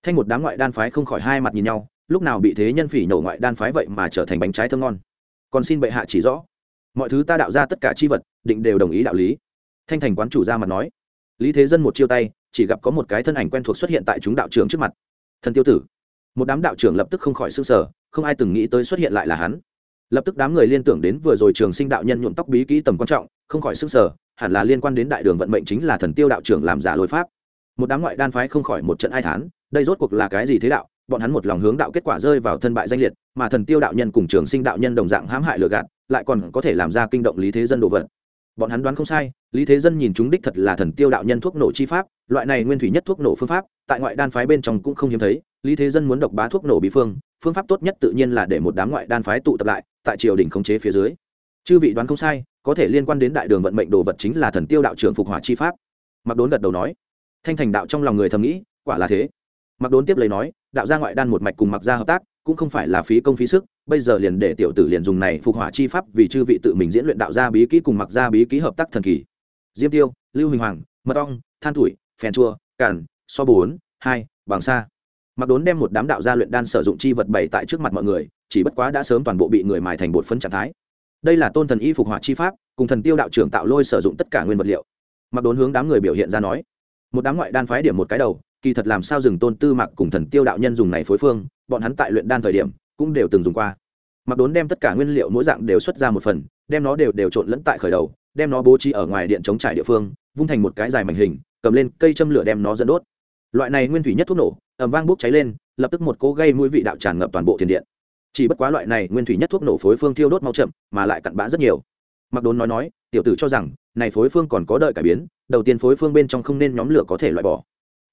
Thanh một đám ngoại đan phái không khỏi hai mặt nhìn nhau, lúc nào bị thế nhân phỉ nổ ngoại đan phái vậy mà trở thành bánh trái thơm ngon còn xin bệ hạ chỉ rõ. Mọi thứ ta đạo ra tất cả chi vật, định đều đồng ý đạo lý. Thanh thành quán chủ ra mặt nói. Lý thế dân một chiêu tay, chỉ gặp có một cái thân ảnh quen thuộc xuất hiện tại chúng đạo trưởng trước mặt. Thần tiêu tử. Một đám đạo trưởng lập tức không khỏi s ư n g sở không ai từng nghĩ tới xuất hiện lại là hắn. Lập tức đám người liên tưởng đến vừa rồi trường sinh đạo nhân nhuộm tóc bí kỹ tầm quan trọng, không khỏi s ư n g sở hẳn là liên quan đến đại đường vận mệnh chính là thần tiêu đạo trưởng làm giả lối pháp. Một đám ngoại đan phái không khỏi một trận ai thán, đây rốt cuộc là cái gì thế đạo? Bọn hắn một lòng hướng đạo kết quả rơi vào thân bại danh liệt, mà thần tiêu đạo nhân cùng trường sinh đạo nhân đồng dạng hãm hại lừa gạt, lại còn có thể làm ra kinh động lý thế dân đồ vật. Bọn hắn đoán không sai, lý thế dân nhìn chúng đích thật là thần tiêu đạo nhân thuốc nổ chi pháp, loại này nguyên thủy nhất thuốc nổ phương pháp, tại ngoại đan phái bên trong cũng không hiếm thấy, lý thế dân muốn độc bá thuốc nổ bí phương phương pháp tốt nhất tự nhiên là để một đám ngoại đan phái tụ tập lại, tại triều đình khống chế phía dưới. Chư vị đoán không sai, có thể liên quan đến đại đường vận mệnh đồ vật chính là thần tiêu đạo trưởng phục hỏa chi pháp. Mặc đốn gật đầu nói. Thanh thành đạo trong lòng người thầm nghĩ, quả là thế. Mặc đốn tiếp lấy nói đạo gia ngoại đan một mạch cùng mặc gia hợp tác, cũng không phải là phí công phí sức, bây giờ liền để tiểu tử liền dùng này phục hỏa chi pháp vì chư vị tự mình diễn luyện đạo gia bí kỹ cùng mặc gia bí kỹ hợp tác thần kỳ. Diêm tiêu, lưu huỳnh hoàng, mật ong, than thủi phèn chua cản so bốn, hai, bằng xa mặc đốn đem một đám đạo gia luyện đan sử dụng chi vật bày tại trước mặt mọi người, chỉ bất quá đã sớm toàn bộ bị người mài thành bột phấn trạng thái. Đây là tôn thần y phục hỏa chi pháp, cùng thần tiêu đạo trưởng tạo lôi sử dụng tất cả nguyên vật liệu. Mặc đốn hướng đám người biểu hiện ra nói, một đám ngoại đan phái điểm một cái đầu kỳ thật làm sao dừng tôn tư mặc cùng thần tiêu đạo nhân dùng này phối phương, bọn hắn tại luyện đan thời điểm cũng đều từng dùng qua. Mặc đốn đem tất cả nguyên liệu mỗi dạng đều xuất ra một phần, đem nó đều đều trộn lẫn tại khởi đầu, đem nó bố trí ở ngoài điện chống trải địa phương, vung thành một cái dài mảnh hình, cầm lên cây châm lửa đem nó dẫn đốt. Loại này nguyên thủy nhất thuốc nổ ẩm vang bốc cháy lên, lập tức một cỗ gây mũi vị đạo tràn ngập toàn bộ tiền điện. Chỉ bất quá loại này nguyên thủy nhất thuốc nổ phối phương thiêu đốt mau chậm, mà lại cặn bã rất nhiều. Mặc đốn nói nói, tiểu tử cho rằng, này phối phương còn có đợi cải biến, đầu tiên phối phương bên trong không nên nhóm lửa có thể loại bỏ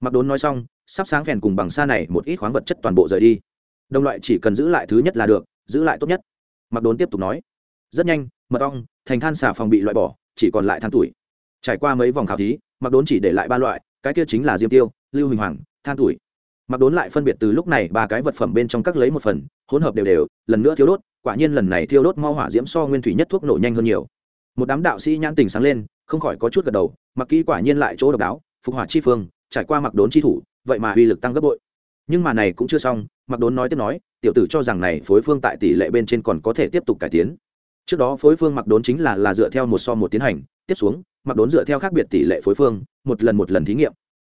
mặc đốn nói xong, sắp sáng phèn cùng bằng xa này một ít khoáng vật chất toàn bộ rời đi. Đồng loại chỉ cần giữ lại thứ nhất là được, giữ lại tốt nhất. Mặc đốn tiếp tục nói. Rất nhanh, mật ong, thành than xà phòng bị loại bỏ, chỉ còn lại than tuổi. Trải qua mấy vòng khảo thí, mặc đốn chỉ để lại ba loại, cái kia chính là diêm tiêu, lưu huỳnh hoàng, than tuổi. Mặc đốn lại phân biệt từ lúc này ba cái vật phẩm bên trong các lấy một phần, hỗn hợp đều đều, lần nữa thiêu đốt, quả nhiên lần này thiêu đốt mau hỏa diễm so nguyên thủy nhất thuốc nổ nhanh hơn nhiều. Một đám đạo sĩ nhãn tình sáng lên, không khỏi có chút gật đầu, mặc kỹ quả nhiên lại chỗ độc đáo, phục hỏa chi phương trải qua mặc đốn chi thủ, vậy mà uy lực tăng gấp bội. Nhưng mà này cũng chưa xong mặc đốn nói tiếp nói, tiểu tử cho rằng này phối phương tại tỷ lệ bên trên còn có thể tiếp tục cải tiến. Trước đó phối phương mặc đốn chính là là dựa theo một so một tiến hành, tiếp xuống mặc đốn dựa theo khác biệt tỷ lệ phối phương, một lần một lần thí nghiệm.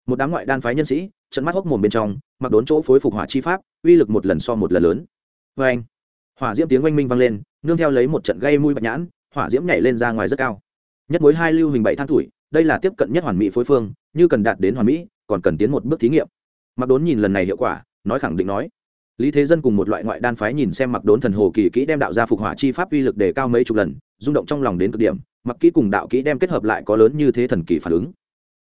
Một đám ngoại đan phái nhân sĩ, trận mắt hốc mồm bên trong mặc đốn chỗ phối phục hỏa chi pháp, uy lực một lần so một lần lớn. Vê anh, hỏa diễm tiếng oanh minh vang lên, nương theo lấy một trận gây mùi bạch nhãn, hỏa diễm nhảy lên ra ngoài rất cao. Nhất mối hai lưu hình bảy than tuổi đây là tiếp cận nhất hoàn mỹ phối phương, như cần đạt đến hoàn mỹ, còn cần tiến một bước thí nghiệm. Mặc đốn nhìn lần này hiệu quả, nói khẳng định nói. Lý thế dân cùng một loại ngoại đan phái nhìn xem mặc đốn thần hồ kỳ kỹ đem đạo ra phục hỏa chi pháp uy lực đề cao mấy chục lần, rung động trong lòng đến cực điểm. Mặc kỹ cùng đạo kỹ đem kết hợp lại có lớn như thế thần kỳ phản ứng.